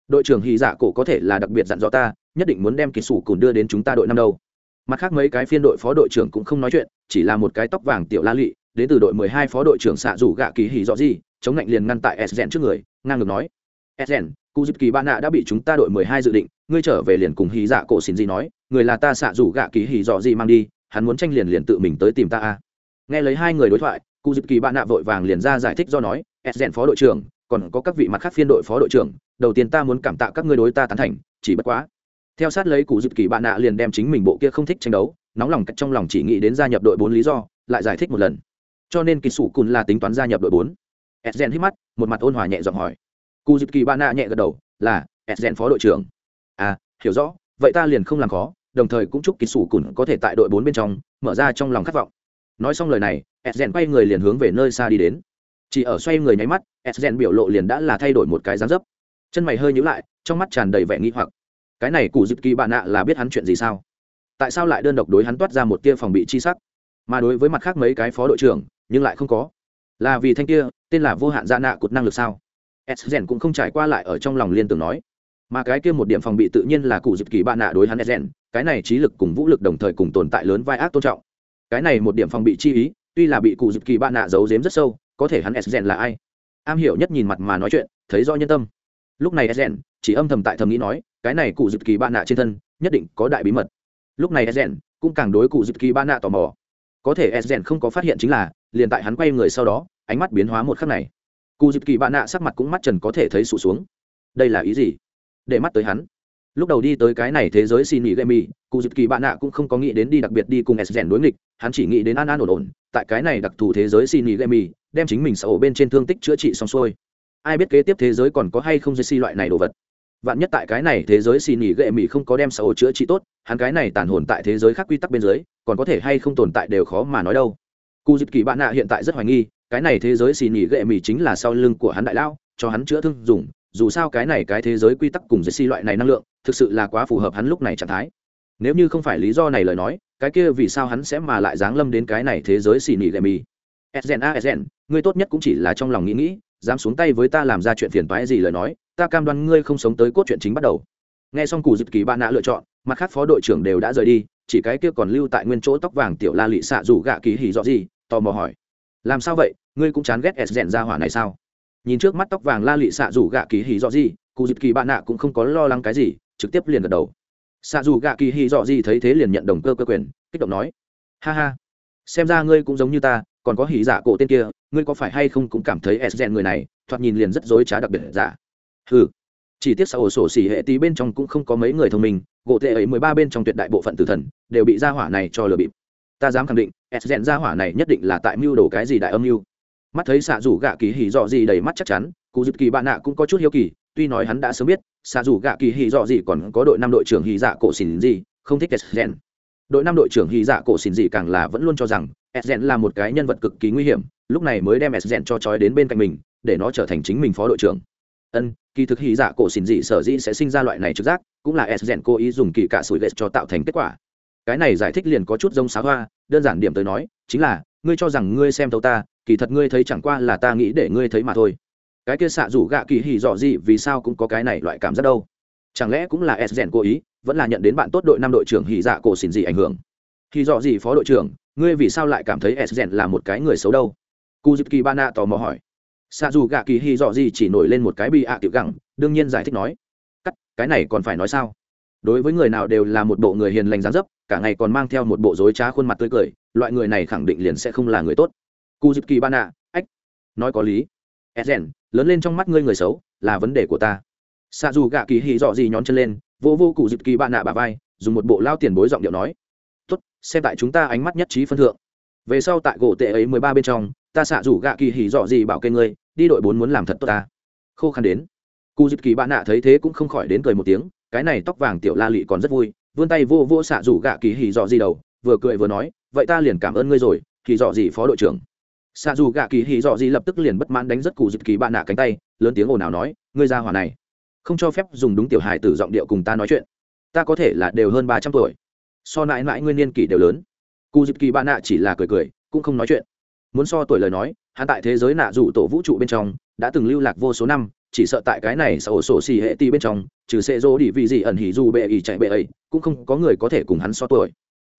Đội trưởng hy dạ cổ có thể là đặc biệt dặn dò ta nhất định muốn đem kỳ kisu cùn đưa đến chúng ta đội năm đâu. Mặt khác mấy cái phiên đội phó đội trưởng cũng không nói chuyện chỉ là một cái tóc vàng tiểu la lụy đến từ đội mười hai phó đội trưởng xạ rủ gạ kỳ hỉ dọ gì chống lạnh liền ngăn tại s trước người ngang ngược nói Ezen, cụ dịp kỳ ban nạ đã bị chúng ta đội mười hai dự định, ngươi trở về liền cùng hí dạ cổ xin gì nói, người là ta xạ rủ gạ ký hỉ dọ gì mang đi, hắn muốn tranh liền liền tự mình tới tìm ta a. Nghe lấy hai người đối thoại, cụ dịp kỳ bạn nạ vội vàng liền ra giải thích do nói, Ezen phó đội trưởng, còn có các vị mặt khác phiên đội phó đội trưởng, đầu tiên ta muốn cảm tạ các ngươi đối ta tán thành, chỉ bất quá. Theo sát lấy cụ dịp kỳ bạn nạ liền đem chính mình bộ kia không thích tranh đấu, nóng lòng cách trong lòng chỉ nghĩ đến gia nhập đội bốn lý do, lại giải thích một lần. Cho nên kỳ sủ cùn là tính toán gia nhập đội bốn. Ezen hít mắt, một mặt ôn hòa nhẹ giọng hỏi cụ dịp kỳ bạn nạ nhẹ gật đầu là edgen phó đội trưởng à hiểu rõ vậy ta liền không làm khó đồng thời cũng chúc kỳ sủ cùn có thể tại đội bốn bên trong mở ra trong lòng khát vọng. Nói xong lời này edgen quay người liền hướng về nơi xa đi đến. Chỉ ở xoay người nháy mắt edgen biểu lộ liền đã là thay đổi một cái dáng dấp. Chân mày hơi nhíu lại trong mắt tràn đầy vẻ nghi hoặc. Cái này cụ dịp kỳ bạn nạ là biết hắn chuyện gì sao? Tại sao lại đơn độc đối hắn toát ra một tia phòng bị chi sắc? Mà đối với mặt khác mấy cái phó đội trưởng nhưng lại không có. Là vì thanh kia tên là vô hạn gia nạ cụt năng lực sao? Esgen cũng không trải qua lại ở trong lòng liên tưởng nói, mà cái kia một điểm phòng bị tự nhiên là cụ dịp kỳ bạn nạ đối hắn Esgen, cái này trí lực cùng vũ lực đồng thời cùng tồn tại lớn vai ác tôn trọng. Cái này một điểm phòng bị chi ý, tuy là bị cụ dịp kỳ bạn nạ giấu giếm rất sâu, có thể hắn Esgen là ai? Am hiểu nhất nhìn mặt mà nói chuyện, thấy rõ nhân tâm. Lúc này Esgen chỉ âm thầm tại thầm nghĩ nói, cái này cụ dịp kỳ bạn nạ trên thân, nhất định có đại bí mật. Lúc này Esgen cũng càng đối cụ dịp kỳ bạn nạ tò mò. Có thể Esgen không có phát hiện chính là, liền tại hắn quay người sau đó, ánh mắt biến hóa một khắc này cụ dịp kỳ bạn nạ sắc mặt cũng mắt trần có thể thấy sụt xuống đây là ý gì để mắt tới hắn. Lúc đầu đi tới cái này thế giới xin nghỉ gây mì cụ dịp kỳ bạn nạ cũng không có nghĩ đến đi đặc biệt đi cùng s rèn đối nghịch, hắn chỉ nghĩ đến an an ổn ổn. Tại cái này đặc thù thế giới xin nghỉ gây mì đem chính mình sở bên trên thương tích chữa trị xong xuôi. Ai biết kế tiếp thế giới còn có hay không dây xi loại này đồ vật. Vạn nhất tại cái này thế giới xin nghỉ gệ mì không có đem sở chữa trị tốt, hắn cái này tàn hồn tại thế giới khác quy tắc bên dưới, còn có thể hay không tồn tại đều khó mà nói đâu. Cụ dịp kỳ bạn nạ hiện tại rất hoài nghi, cái này thế giới xin nghỉ gệ mì chính là sau lưng của hắn đại lao cho hắn chữa thương dùng dù sao cái này cái thế giới quy tắc cùng dây si loại này năng lượng, thực sự là quá phù hợp hắn lúc này trạng thái. Nếu như không phải lý do này lời nói, cái kia vì sao hắn sẽ mà lại giáng lâm đến cái này thế giới xì nỉ lệ mì? Sden a sden ngươi tốt nhất cũng chỉ là trong lòng nghĩ nghĩ, dám xuống tay với ta làm ra chuyện phiền toái gì lời nói, ta cam đoan ngươi không sống tới cốt chuyện chính bắt đầu. Nghe xong cụ dịp kỳ bạn nạ lựa chọn, mặt khác phó đội trưởng đều đã rời đi, chỉ cái kia còn lưu tại nguyên chỗ tóc vàng tiểu la lị xạ rủ gạ kỳ hỉ rõ gì, tò mò hỏi, làm sao vậy? Ngươi cũng chán ghét sden ra hỏa này sao? Nhìn trước mắt tóc vàng la lị xạ dù gạ kỳ hì dọ gì, cụ dịp kỳ bạn nạ cũng không có lo lắng cái gì, trực tiếp liền gật đầu. Xạ dù gạ kỳ hì dọ gì thấy thế liền nhận đồng cơ cơ quyền, kích động nói, ha ha, xem ra ngươi cũng giống như ta, còn có hỉ dạ cổ tên kia, ngươi có phải hay không cũng cảm thấy s gen người này, thoạt nhìn liền rất dối trá đặc biệt dạ. giả ừ chỉ tiếc xã ổ sổ xỉ hệ tí bên trong cũng không có mấy người thông minh, gỗ tệ ấy mười ba bên trong tuyệt đại bộ phận tử thần, đều bị gia hỏa này cho lừa bịp. Ta dám khẳng định, s gen gia hỏa này nhất định là tại mưu đồ cái gì đại âm mưu mắt thấy xạ rủ gạ kỳ hỉ dọ gì đầy mắt chắc chắn, cụ dịp kỳ bạn nạ cũng có chút hiếu kỳ, tuy nói hắn đã sớm biết, xạ rủ gạ kỳ hỉ dọ gì còn có đội năm đội trưởng hỉ dạ cổ xỉn gì, không thích s gen đội năm đội trưởng hỉ dạ cổ xỉn gì càng là vẫn luôn cho rằng s gen là một cái nhân vật cực kỳ nguy hiểm, lúc này mới đem s gen cho trói đến bên cạnh mình, để nó trở thành chính mình phó đội trưởng. Ân, kỳ thực hỉ dạ cổ xỉn dị sở dĩ sẽ sinh ra loại này trực giác, cũng là s gen cố ý dùng kỳ cả sủi lệ cho tạo thành kết quả. Cái này giải thích liền có chút giống xá hoa, đơn giản điểm tới nói, chính là, ngươi cho rằng ngươi xem thấu ta kỳ thật ngươi thấy chẳng qua là ta nghĩ để ngươi thấy mà thôi. Cái kia xạ rủ gạ kỳ hỉ dọ gì, vì sao cũng có cái này loại cảm giác đâu? Chẳng lẽ cũng là s rèn cố ý, vẫn là nhận đến bạn tốt đội năm đội trưởng hỉ dạ cổ xỉn gì ảnh hưởng? Hỉ dọ gì phó đội trưởng, ngươi vì sao lại cảm thấy s rèn là một cái người xấu đâu? Cu dịp kỳ ba na tò mò hỏi. Xạ dù gạ kỳ hỉ dọ gì chỉ nổi lên một cái bị ạ tiểu gẳng, đương nhiên giải thích nói. Cắt, cái này còn phải nói sao? Đối với người nào đều là một bộ người hiền lành dáng dấp, cả ngày còn mang theo một bộ dối trá khuôn mặt tươi cười, loại người này khẳng định liền sẽ không là người tốt cu dịp kỳ ban ạ ách, nói có lý. Edgen lớn lên trong mắt ngươi người xấu, là vấn đề của ta. Xa dù gạ kỳ hì dọ gì nhón chân lên vô vô cụ dịp kỳ bạn nạ bà vai, dùng một bộ lao tiền bối giọng điệu nói. Tốt, xem tại chúng ta ánh mắt nhất trí phân thượng. Về sau tại gỗ tệ ấy mười ba bên trong, ta xạ rủ gạ kỳ hì dọ gì bảo kê ngươi, đi đội bốn muốn làm thật tốt ta. Khô khăn đến. Cụ dịp kỳ bạn nạ thấy thế cũng không khỏi đến cười một tiếng, cái này tóc vàng tiểu la lị còn rất vui, vươn tay vô vô xạ rủ gạ kỳ hì dọ gì đầu, vừa cười vừa nói, vậy ta liền cảm ơn ngươi rồi thì dọ gì phó đội trưởng xạ dù gạ kỳ hì dọ gì lập tức liền bất mãn đánh rất cụ dịp kỳ bạn nạ cánh tay, lớn tiếng ồn ào nói, ngươi ra hỏa này, không cho phép dùng đúng tiểu hài tử giọng điệu cùng ta nói chuyện. Ta có thể là đều hơn ba trăm tuổi. So mãi mãi nguyên niên kỷ đều lớn. Cụ dịp kỳ bạn nạ chỉ là cười cười, cũng không nói chuyện. Muốn so tuổi lời nói, hắn tại thế giới nạ dù tổ vũ trụ bên trong, đã từng lưu lạc vô số năm, chỉ sợ tại cái này sổ sổ xì hệ ti bên trong, trừ xệ rô đi vì gì ẩn hỉ dù bệ ỉ chạy bệ ấy cũng không có người có thể cùng hắn so tuổi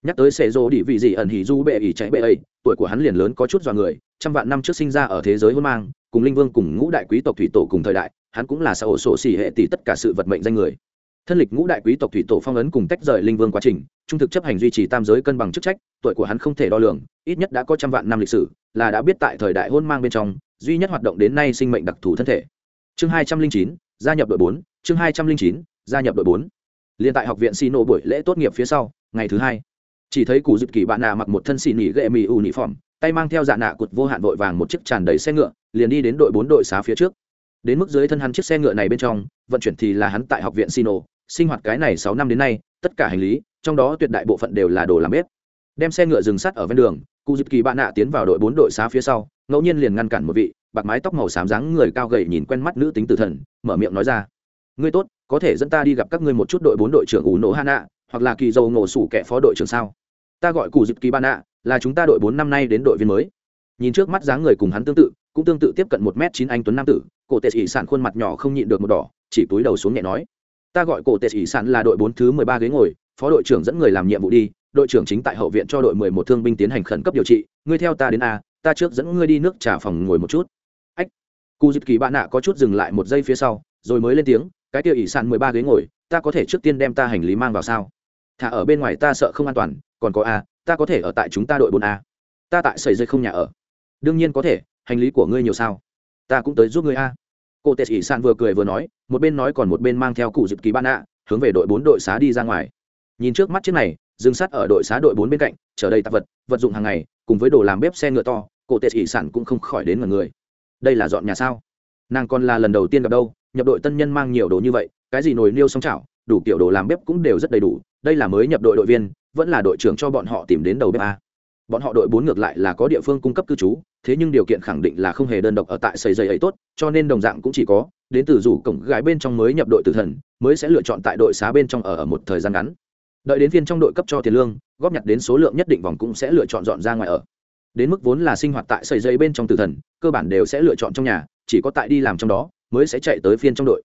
nhắc tới xệ rô đi vị gì ẩn hỉ du bệ ỉ chạy bệ ấy tuổi của hắn liền lớn có chút dọa người, trăm vạn năm trước sinh ra ở thế giới hôn mang, cùng linh vương cùng ngũ đại quý tộc thủy tổ cùng thời đại, hắn cũng là sổ sổ xì hệ tỷ tất cả sự vật mệnh danh người. Thân lịch ngũ đại quý tộc thủy tổ phong ấn cùng tách rời linh vương quá trình, trung thực chấp hành duy trì tam giới cân bằng chức trách, tuổi của hắn không thể đo lường, ít nhất đã có trăm vạn năm lịch sử, là đã biết tại thời đại hôn mang bên trong, duy nhất hoạt động đến nay sinh mệnh đặc thù thân thể. Chương hai trăm linh chín, gia nhập đội bốn, chương hai trăm linh chín, gia nhập đội bốn. Liên tại học viện xì nổ buổi lễ tốt nghiệp phía sau, ngày thứ hai chỉ thấy cụ dịp kỳ bạn nạ mặc một thân xì nỉ ghệ mì ù nỉ phỏm tay mang theo dạ nạ cụt vô hạn vội vàng một chiếc tràn đầy xe ngựa, liền đi đến đội bốn đội xá phía trước. Đến mức dưới thân hắn chiếc xe ngựa này bên trong, vận chuyển thì là hắn tại học viện sino, sinh hoạt cái này sáu năm đến nay, tất cả hành lý, trong đó tuyệt đại bộ phận đều là đồ làm bếp. Đem xe ngựa dừng sắt ở ven đường, cụ dịp kỳ bạn nạ tiến vào đội bốn đội xá phía sau, ngẫu nhiên liền ngăn cản một vị, bạc mái tóc màu xám dáng người cao gầy nhìn quen mắt nữ tính tử thần, mở miệng nói ra. Ngươi tốt, có thể dẫn ta đi gặp các ngươi một chút đội bốn đội trưởng ủ nổ hana, hoặc là kỳ dầu ngổ sủ kẻ phó đội trưởng sao? Ta gọi cụ dịp kỳ ban ạ là chúng ta đội bốn năm nay đến đội viên mới. Nhìn trước mắt dáng người cùng hắn tương tự, cũng tương tự tiếp cận một m chín anh tuấn nam tử, cổ tệ ỷ sản khuôn mặt nhỏ không nhịn được một đỏ, chỉ túi đầu xuống nhẹ nói. Ta gọi cổ tệ ỷ sản là đội bốn thứ mười ba ghế ngồi, phó đội trưởng dẫn người làm nhiệm vụ đi, đội trưởng chính tại hậu viện cho đội mười một thương binh tiến hành khẩn cấp điều trị, ngươi theo ta đến a, ta trước dẫn ngươi đi nước trà phòng ngồi một chút. Ách. Cụ dịp kỳ bạn nạ có chút dừng lại một giây phía sau, rồi mới lên tiếng, cái tiêu ỷ sản mười ba ghế ngồi, ta có thể trước tiên đem ta hành lý mang vào sao? Thả ở bên ngoài ta sợ không an toàn còn có a ta có thể ở tại chúng ta đội bốn a. Ta tại sầy dây không nhà ở. Đương nhiên có thể hành lý của ngươi nhiều sao? Ta cũng tới giúp ngươi a. Cô tệ ỷ San vừa cười vừa nói một bên nói còn một bên mang theo cụ dịp kỳ ban a, hướng về đội bốn đội xá đi ra ngoài. Nhìn trước mắt chiếc này dừng sắt ở đội xá đội bốn bên cạnh chở đầy tạp vật vật dụng hàng ngày cùng với đồ làm bếp xe ngựa to cổ tệ ỷ sản cũng không khỏi đến mọi người. Đây là dọn nhà sao? Nàng còn là lần đầu tiên gặp đâu nhập đội tân nhân mang nhiều đồ như vậy cái gì nồi niêu xong chảo đủ kiểu đồ làm bếp cũng đều rất đầy đủ đây là mới nhập đội đội viên vẫn là đội trưởng cho bọn họ tìm đến đầu bếp a. Bọn họ đội bốn ngược lại là có địa phương cung cấp cư trú thế nhưng điều kiện khẳng định là không hề đơn độc ở tại xây dây ấy tốt cho nên đồng dạng cũng chỉ có đến từ rủ cổng gái bên trong mới nhập đội tử thần mới sẽ lựa chọn tại đội xá bên trong ở, ở một thời gian ngắn. Đợi đến viên trong đội cấp cho tiền lương góp nhặt đến số lượng nhất định vòng cũng sẽ lựa chọn dọn ra ngoài ở. Đến mức vốn là sinh hoạt tại sợi dây bên trong tử thần cơ bản đều sẽ lựa chọn trong nhà chỉ có tại đi làm trong đó mới sẽ chạy tới phiên trong đội.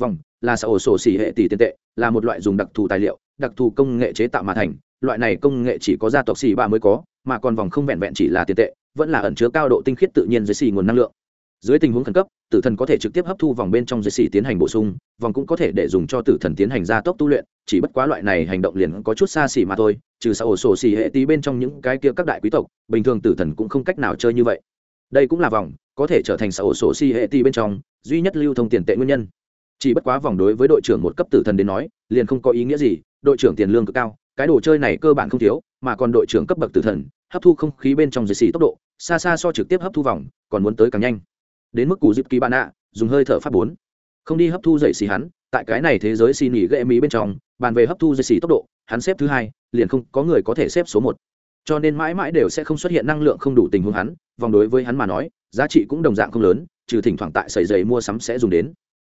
Vòng là xã ổ sổ xỉ hệ tỷ tiền tệ là một loại dùng đặc thù tài liệu đặc thù công nghệ chế tạo mà thành loại này công nghệ chỉ có gia tộc xì ba mới có, mà còn vòng không vẹn vẹn chỉ là tiền tệ, vẫn là ẩn chứa cao độ tinh khiết tự nhiên dưới xì nguồn năng lượng. Dưới tình huống khẩn cấp, tử thần có thể trực tiếp hấp thu vòng bên trong dưới xì tiến hành bổ sung, vòng cũng có thể để dùng cho tử thần tiến hành gia tốc tu luyện, chỉ bất quá loại này hành động liền có chút xa xỉ mà thôi, trừ xã ổ sổ xỉ hệ tí bên trong những cái kia các đại quý tộc, bình thường tử thần cũng không cách nào chơi như vậy. Đây cũng là vòng, có thể trở thành xã ổ sổ xỉ hệ tí bên trong, duy nhất lưu thông tiền tệ nguyên nhân. Chỉ bất quá vòng đối với đội trưởng một cấp tử thần đến nói, liền không có ý nghĩa gì, đội trưởng tiền lương cực cao cái đồ chơi này cơ bản không thiếu, mà còn đội trưởng cấp bậc tử thần, hấp thu không khí bên trong dây xì tốc độ, xa xa so trực tiếp hấp thu vòng, còn muốn tới càng nhanh. Đến mức cù dịp kỳ bạn ạ, dùng hơi thở phát bốn. Không đi hấp thu dậy xì hắn, tại cái này thế giới xì nỉ ghệ mỹ bên trong, bàn về hấp thu dây xì tốc độ, hắn xếp thứ hai, liền không có người có thể xếp số một. Cho nên mãi mãi đều sẽ không xuất hiện năng lượng không đủ tình huống hắn, vòng đối với hắn mà nói, giá trị cũng đồng dạng không lớn, trừ thỉnh thoảng tại sầy giày mua sắm sẽ dùng đến.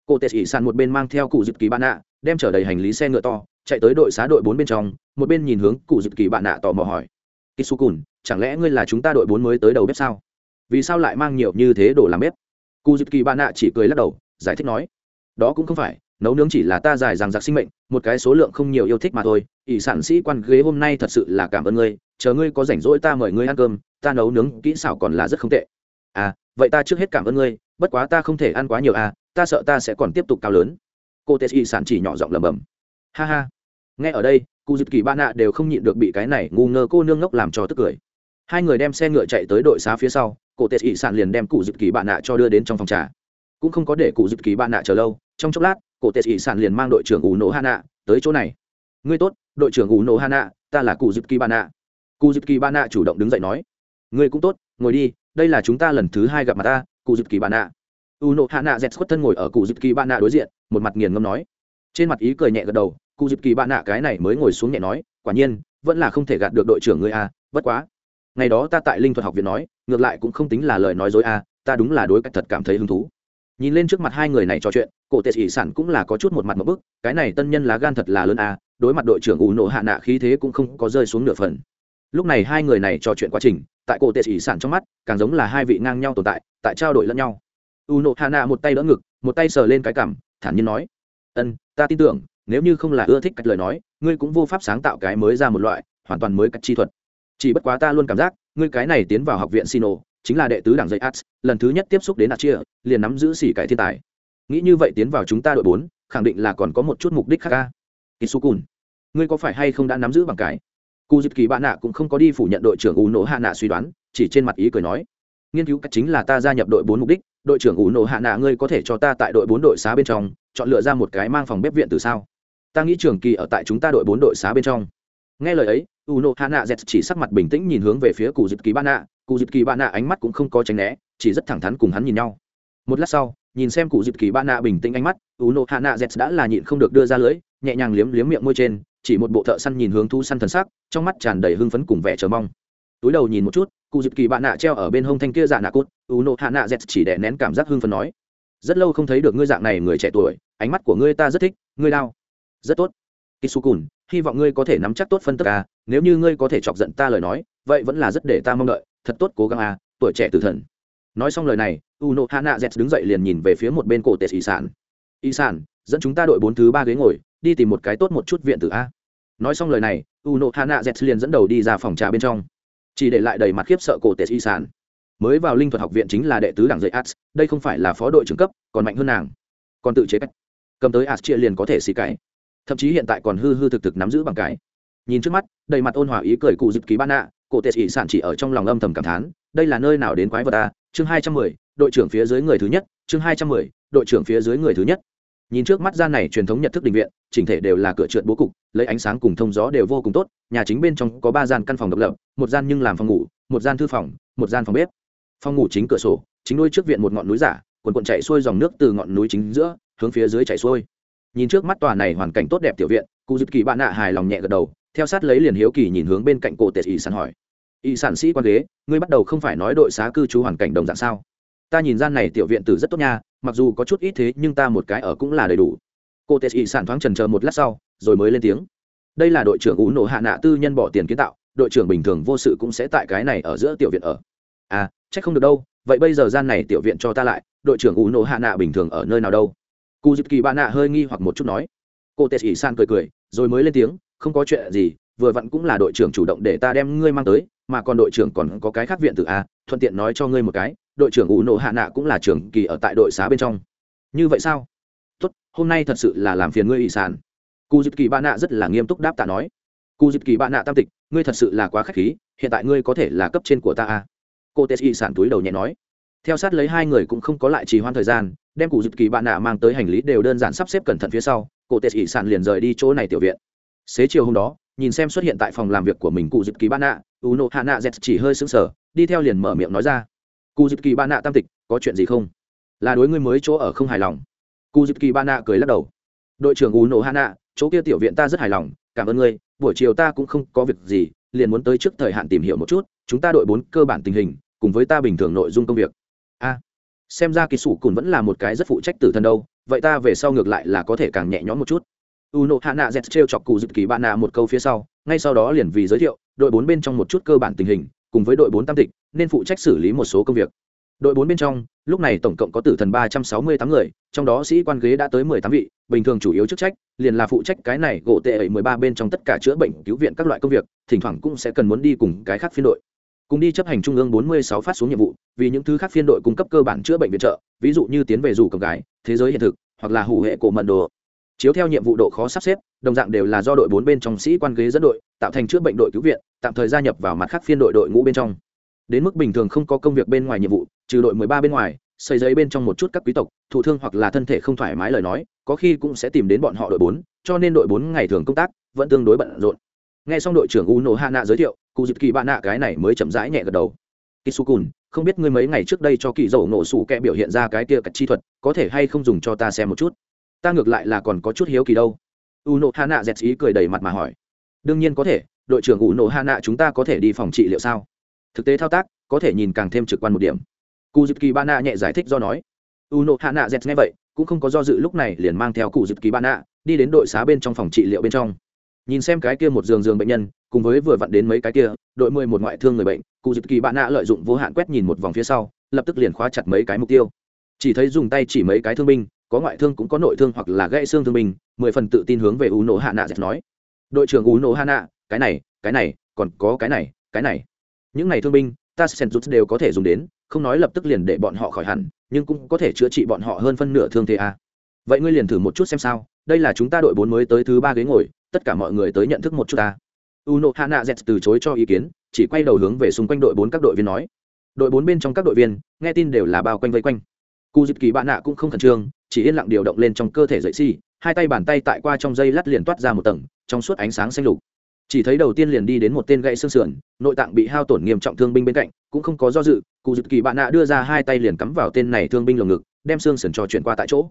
Cô tệ ỉ sàn một bên mang theo cụ dịp kỳ bạn ạ, đem trở đầy hành lý xe ngựa to chạy tới đội xá đội bốn bên trong, một bên nhìn hướng cụ dịp kỳ bạn nạ tò mò hỏi. Kisukun chẳng lẽ ngươi là chúng ta đội bốn mới tới đầu bếp sao? Vì sao lại mang nhiều như thế đồ làm bếp? Cụ dịp kỳ bạn nạ chỉ cười lắc đầu, giải thích nói, đó cũng không phải, nấu nướng chỉ là ta dài rằng giặc sinh mệnh, một cái số lượng không nhiều yêu thích mà thôi. Ỷ sản sĩ quan ghế hôm nay thật sự là cảm ơn ngươi, chờ ngươi có rảnh rỗi ta mời ngươi ăn cơm, ta nấu nướng kỹ xảo còn là rất không tệ. À vậy ta trước hết cảm ơn ngươi, bất quá ta không thể ăn quá nhiều à ta sợ ta sẽ còn tiếp tục cao lớn. Cô tê ỷ sản chỉ nhỏ giọng lầm bầm ha ha nghe ở đây, cụ dịp kỳ ba nạ đều không nhịn được bị cái này ngu ngơ cô nương ngốc làm cho tức cười. Hai người đem xe ngựa chạy tới đội xá phía sau, cổ tệ ỵ sản liền đem cụ dịp kỳ bạn nạ cho đưa đến trong phòng trà. Cũng không có để cụ dịp kỳ bạn nạ chờ lâu, trong chốc lát, cổ tệ ỵ sản liền mang đội trưởng ủ nổ hạ nạ tới chỗ này. Ngươi tốt, đội trưởng ủ nổ hạ nạ, ta là cụ dịp kỳ bạn nạ. Cụ dịp kỳ bạn nạ chủ động đứng dậy nói. Ngươi cũng tốt, ngồi đi, đây là chúng ta lần thứ hai gặp mặt ta, cụ dịp kỳ bạn nạ. U nộ hạ nạ dẹt khuất thân ngồi ở cụ dịp kỳ bạn nạ đối diện, một mặt nghiền ngâm nói. Trên mặt ý cười nhẹ gật đầu cụ dịp kỳ bạn nạ cái này mới ngồi xuống nhẹ nói, quả nhiên, vẫn là không thể gạt được đội trưởng ngươi a, bất quá. Ngày đó ta tại linh thuật học viện nói, ngược lại cũng không tính là lời nói dối a, ta đúng là đối cách thật cảm thấy hứng thú. Nhìn lên trước mặt hai người này trò chuyện, cổ tệ ỷ sản cũng là có chút một mặt một bức, cái này tân nhân lá gan thật là lớn a, đối mặt đội trưởng ủ nộ hạ nạ khí thế cũng không có rơi xuống nửa phần. Lúc này hai người này trò chuyện quá trình, tại cổ tệ ỷ sản trong mắt, càng giống là hai vị ngang nhau tồn tại tại trao đổi lẫn nhau. U nộ hạ nạ một tay đỡ ngực, một tay sờ lên cái cảm thản nhiên nói, ân, ta tin tưởng nếu như không là ưa thích cách lời nói, ngươi cũng vô pháp sáng tạo cái mới ra một loại, hoàn toàn mới cách chi thuật. Chỉ bất quá ta luôn cảm giác, ngươi cái này tiến vào học viện sino, chính là đệ tứ đảng dạy arts, lần thứ nhất tiếp xúc đến chia liền nắm giữ xỉ cải thiên tài. Nghĩ như vậy tiến vào chúng ta đội bốn, khẳng định là còn có một chút mục đích khác ca isukun ngươi có phải hay không đã nắm giữ bằng cái cụ dịp kỳ bạn nạ cũng không có đi phủ nhận đội trưởng u nổ hạ nạ suy đoán, chỉ trên mặt ý cười nói. Nghiên cứu cách chính là ta gia nhập đội bốn mục đích, đội trưởng u nổ hạ nạ ngươi có thể cho ta tại đội bốn đội xá bên trong, chọn lựa ra một cái mang phòng bếp viện từ sao? Ta nghĩ trường kỳ ở tại chúng ta đội bốn đội xá bên trong. Nghe lời ấy u nộ hạ nạ z chỉ sắc mặt bình tĩnh nhìn hướng về phía cụ dịp kỳ ba nạ cụ dịp kỳ ba nạ ánh mắt cũng không có tránh né, chỉ rất thẳng thắn cùng hắn nhìn nhau. Một lát sau, nhìn xem cụ dịp kỳ ba nạ bình tĩnh ánh mắt u nộ hạ nạ z đã là nhịn không được đưa ra lưỡi, nhẹ nhàng liếm liếm miệng môi trên, chỉ một bộ thợ săn nhìn hướng thu săn thần sắc, trong mắt tràn đầy hưng phấn cùng vẻ chờ mong. Túi đầu nhìn một chút cụ dịp kỳ bạn nạ treo ở bên hông thanh kia dạ nạ cốt u nộ hạ nạ z chỉ đè nén cảm giác hưng phấn nói, rất lâu không thấy được ngươi dạng này người trẻ tuổi, ánh mắt của ngươi ta rất thích, ngươi đau rất tốt. Kisukun hy vọng ngươi có thể nắm chắc tốt phân tức a. Nếu như ngươi có thể chọc giận ta lời nói, vậy vẫn là rất để ta mong đợi. Thật tốt, cố gắng a. Tuổi trẻ tử thần. Nói xong lời này u n o hana z đứng dậy liền nhìn về phía một bên cổ tệ y sản y sản dẫn chúng ta đội bốn thứ ba ghế ngồi, đi tìm một cái tốt một chút viện tử a. Nói xong lời này u n o hana z liền dẫn đầu đi ra phòng trà bên trong. Chỉ để lại đầy mặt khiếp sợ cổ tệ y sản mới vào linh thuật học viện chính là đệ tứ đảng dạy arts đây không phải là phó đội trưởng cấp, còn mạnh hơn nàng. Còn tự chế cách. Cầm tới arts chia liền có thể xì cái thậm chí hiện tại còn hư hư thực thực nắm giữ bằng cái. Nhìn trước mắt, đầy mặt ôn hòa ý cười cụ dịp ký ban nạ cổ tệ ỷ sản chỉ ở trong lòng âm thầm cảm thán, đây là nơi nào đến quái vật ta chương hai trăm mười, đội trưởng phía dưới người thứ nhất, chương hai trăm mười, đội trưởng phía dưới người thứ nhất. Nhìn trước mắt gian này truyền thống nhận thức định viện, chỉnh thể đều là cửa trượt bố cục, lấy ánh sáng cùng thông gió đều vô cùng tốt, nhà chính bên trong có ba gian căn phòng độc lập, một gian nhưng làm phòng ngủ, một gian thư phòng, một gian phòng bếp. Phòng ngủ chính cửa sổ, chính đôi trước viện một ngọn núi giả, quần quần chạy xuôi dòng nước từ ngọn núi chính giữa, hướng phía dưới chạy xuôi nhìn trước mắt tòa này hoàn cảnh tốt đẹp tiểu viện cụ dịp kỳ bạn nạ hài lòng nhẹ gật đầu, theo sát lấy liền hiếu kỳ nhìn hướng bên cạnh cổ tệ ỵ sản hỏi. Y sản sĩ quan ghế, ngươi bắt đầu không phải nói đội xá cư trú hoàn cảnh đồng dạng sao? Ta nhìn gian này tiểu viện tử rất tốt nha, mặc dù có chút ít thế, nhưng ta một cái ở cũng là đầy đủ. Cô tệ ỵ sản thoáng trần chờ một lát sau, rồi mới lên tiếng. Đây là đội trưởng ú nổ hạ nạ tư nhân bỏ tiền kiến tạo, đội trưởng bình thường vô sự cũng sẽ tại cái này ở giữa tiểu viện ở. À trách không được đâu, vậy bây giờ gian này tiểu viện cho ta lại, đội trưởng ú nổ hạ nạ bình thường ở nơi nào đâu? Cụ dịp kỳ bạn nạ hơi nghi hoặc một chút nói. Cô tệ sĩ san cười cười, rồi mới lên tiếng, không có chuyện gì, vừa vặn cũng là đội trưởng chủ động để ta đem ngươi mang tới, mà còn đội trưởng còn có cái khác viện từ a, thuận tiện nói cho ngươi một cái, đội trưởng ủ nộ hạ nạ cũng là trưởng kỳ ở tại đội xá bên trong. Như vậy sao? Tốt, hôm nay thật sự là làm phiền ngươi ỷ sản cụ dịp kỳ bạn nạ rất là nghiêm túc đáp tạ nói. Cụ dịp kỳ bạn nạ tam tịch, ngươi thật sự là quá k h á c h khí, hiện tại ngươi có thể là cấp trên của ta à? cô tes ỵ sản túi đầu nhẹ nói. Theo sát lấy hai người cũng không có lại trì hoãn thời gian đem cụ dịp kỳ bạn nạ mang tới hành lý đều đơn giản sắp xếp cẩn thận phía sau cụ tệ ỷ sản liền rời đi chỗ này tiểu viện. Xế chiều hôm đó, nhìn xem xuất hiện tại phòng làm việc của mình cụ dịp kỳ bạn nạ u nộ hạ nạ z chỉ hơi sững sờ, đi theo liền mở miệng nói ra. Cụ dịp kỳ bạn nạ tam tịch, có chuyện gì không? Là đối ngươi mới chỗ ở không hài lòng. Cụ dịp kỳ bạn nạ cười lắc đầu. Đội trưởng u nộ hạ nạ, chỗ kia tiểu viện ta rất hài lòng, cảm ơn ngươi, buổi chiều ta cũng không có việc gì, liền muốn tới trước thời hạn tìm hiểu một chút, chúng ta đội bốn cơ bản tình hình, cùng với ta bình thường nội dung công việc xem ra kỳ sủ cùn vẫn là một cái rất phụ trách tử thân đâu, vậy ta về sau ngược lại là có thể càng nhẹ nhõm một chút. U nộ hạ nạ z t chọc cụ dịp kỳ bạn nạ một câu phía sau, ngay sau đó liền vì giới thiệu, đội bốn bên trong một chút cơ bản tình hình, cùng với đội bốn tam tịch, nên phụ trách xử lý một số công việc. Đội bốn bên trong, lúc này tổng cộng có tử thần ba trăm sáu mươi tám người, trong đó sĩ quan ghế đã tới mười tám vị, bình thường chủ yếu chức trách, liền là phụ trách cái này gỗ tệ ấy mười ba bên trong tất cả chữa bệnh cứu viện các loại công việc, thỉnh thoảng cũng sẽ cần muốn đi cùng cái khác phiên đội cùng đi chấp hành trung ương bốn mươi sáu phát xuống nhiệm vụ, vì những thứ khác phiên đội cung cấp cơ bản chữa bệnh viện trợ, ví dụ như tiến về rủ cầm gái, thế giới hiện thực, hoặc là hủ hệ cổ mận đồ. Chiếu theo nhiệm vụ độ khó sắp xếp, đồng dạng đều là do đội bốn bên trong sĩ quan ghế dẫn đội, tạo thành chữa bệnh đội cứu viện, tạm thời gia nhập vào mặt khác phiên đội đội ngũ bên trong. Đến mức bình thường không có công việc bên ngoài nhiệm vụ, trừ đội mười ba bên ngoài, xây giấy bên trong một chút các quý tộc, thụ thương hoặc là thân thể không thoải mái lời nói, có khi cũng sẽ tìm đến bọn họ đội bốn, cho nên đội bốn ngày thường công tác vẫn tương đối bận rộn. Nghe xong đội trưởng u nổ hạ nạ giới thiệu cụ dịp kỳ bạn nạ cái này mới chậm rãi nhẹ gật đầu. Kisukun, không biết ngươi mấy ngày trước đây cho kỳ dầu nổ sủ kẹ biểu hiện ra cái kia cạch chi thuật có thể hay không dùng cho ta xem một chút? Ta ngược lại là còn có chút hiếu kỳ đâu. U nộ hạ nạ dẹt ý cười đầy mặt mà hỏi. Đương nhiên có thể đội trưởng u nộ hạ nạ chúng ta có thể đi phòng trị liệu sao? Thực tế thao tác có thể nhìn càng thêm trực quan một điểm. Cụ dịp kỳ ba nạ nhẹ giải thích do nói. U nộ hạ nạ dẹt nghe vậy cũng không có do dự lúc này liền mang theo cụ dịp kỳ ba nạ đi đến đội xá bên trong phòng trị liệu bên trong. Nhìn xem cái kia một giường giường bệnh nhân cùng với vừa vặn đến mấy cái kia, đội mười một ngoại thương người bệnh, cụ dịp kỳ bạn nạ lợi dụng vô hạn quét nhìn một vòng phía sau, lập tức liền khóa chặt mấy cái mục tiêu. Chỉ thấy dùng tay chỉ mấy cái thương binh, có ngoại thương cũng có nội thương hoặc là gãy xương thương binh, mười phần tự tin hướng về u nổ hạ nạ dẹp nói. Đội trưởng u nổ hạ nạ cái này cái này, còn có cái này cái này. Những này thương binh, ta sen rút đều có thể dùng đến, không nói lập tức liền để bọn họ khỏi hẳn, nhưng cũng có thể chữa trị bọn họ hơn phân nửa thương thế a vậy ngươi liền thử một chút xem sao, đây là chúng ta đội bốn mới tới thứ ba ghế ngồi, tất cả mọi người tới nhận thức một chút ta nộ hạ z từ chối cho ý kiến chỉ quay đầu hướng về xung quanh đội bốn các đội viên nói. Đội bốn bên trong các đội viên nghe tin đều là bao quanh vây quanh. Cụ Dịch kỳ bạn nạ cũng không khẩn trương chỉ yên lặng điều động lên trong cơ thể dậy xi、si, hai tay bàn tay tại qua trong dây lát liền toát ra một tầng trong suốt ánh sáng xanh lục. Chỉ thấy đầu tiên liền đi đến một tên gãy xương sườn nội tạng bị hao tổn nghiêm trọng thương binh bên cạnh cũng không có do dự cụ dịp kỳ bạn nạ đưa ra hai tay liền cắm vào tên này thương binh lồng ngực đem xương sườn cho chuyển qua tại chỗ.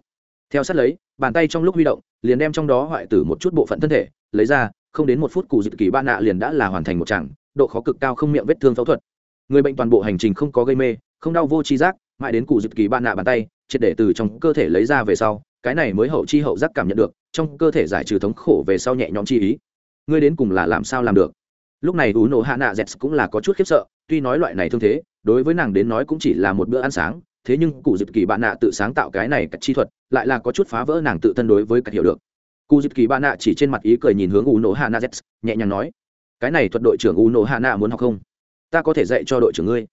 Theo sát lấy bàn tay trong lúc huy động liền đem trong đó hoại tử một chút bộ phận thân thể lấy ra không đến một phút cụ dịp kỳ ba nạ liền đã là hoàn thành một tràng, độ khó cực cao không miệng vết thương phẫu thuật. Người bệnh toàn bộ hành trình không có gây mê không đau vô tri giác mãi đến cụ dịp kỳ ba nạ bàn tay triệt để từ trong cơ thể lấy ra về sau cái này mới hậu chi hậu giác cảm nhận được trong cơ thể giải trừ thống khổ về sau nhẹ nhõm chi ý. Ngươi đến cùng là làm sao làm được? Lúc này ú nổ hạ nạ dẹt cũng là có chút khiếp sợ tuy nói loại này thương thế đối với nàng đến nói cũng chỉ là một bữa ăn sáng thế nhưng cụ dịp kỳ bạn nạ tự sáng tạo cái này cách chi thuật lại là có chút phá vỡ nàng tự thân đối với cách hiểu được cụ dịp kỳ ba nạ chỉ trên mặt ý cười nhìn hướng U nổ hạ na z nhẹ nhàng nói, cái này thuật đội trưởng U nổ hạ nạ muốn học không? Ta có thể dạy cho đội trưởng ngươi.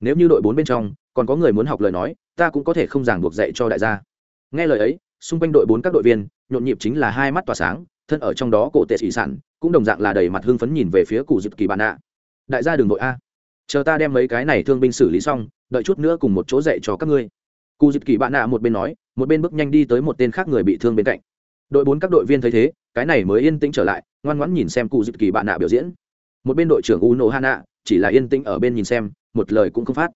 Nếu như đội bốn bên trong, còn có người muốn học lời nói, ta cũng có thể không giảng buộc dạy cho đại gia. Nghe lời ấy, xung quanh đội bốn các đội viên, nhộn nhịp chính là hai mắt tỏa sáng, thân ở trong đó cổ tệ sĩ sản cũng đồng dạng là đầy mặt hưng phấn nhìn về phía cụ dịp kỳ bà nạ. Đại gia đường đội a. Chờ ta đem mấy cái này thương binh xử lý xong, đợi chút nữa cùng một chỗ dạy cho các ngươi. Cụ dịp kỳ bà nạ một bên nói, một bên bước nhanh đi tới một tên khác người bị thương bên cạnh đội bốn các đội viên thấy thế, cái này mới yên tĩnh trở lại, ngoan ngoãn nhìn xem cụ dịp kỳ bạn nạ biểu diễn. Một bên đội trưởng u nổ hana chỉ là yên tĩnh ở bên nhìn xem, một lời cũng không phát.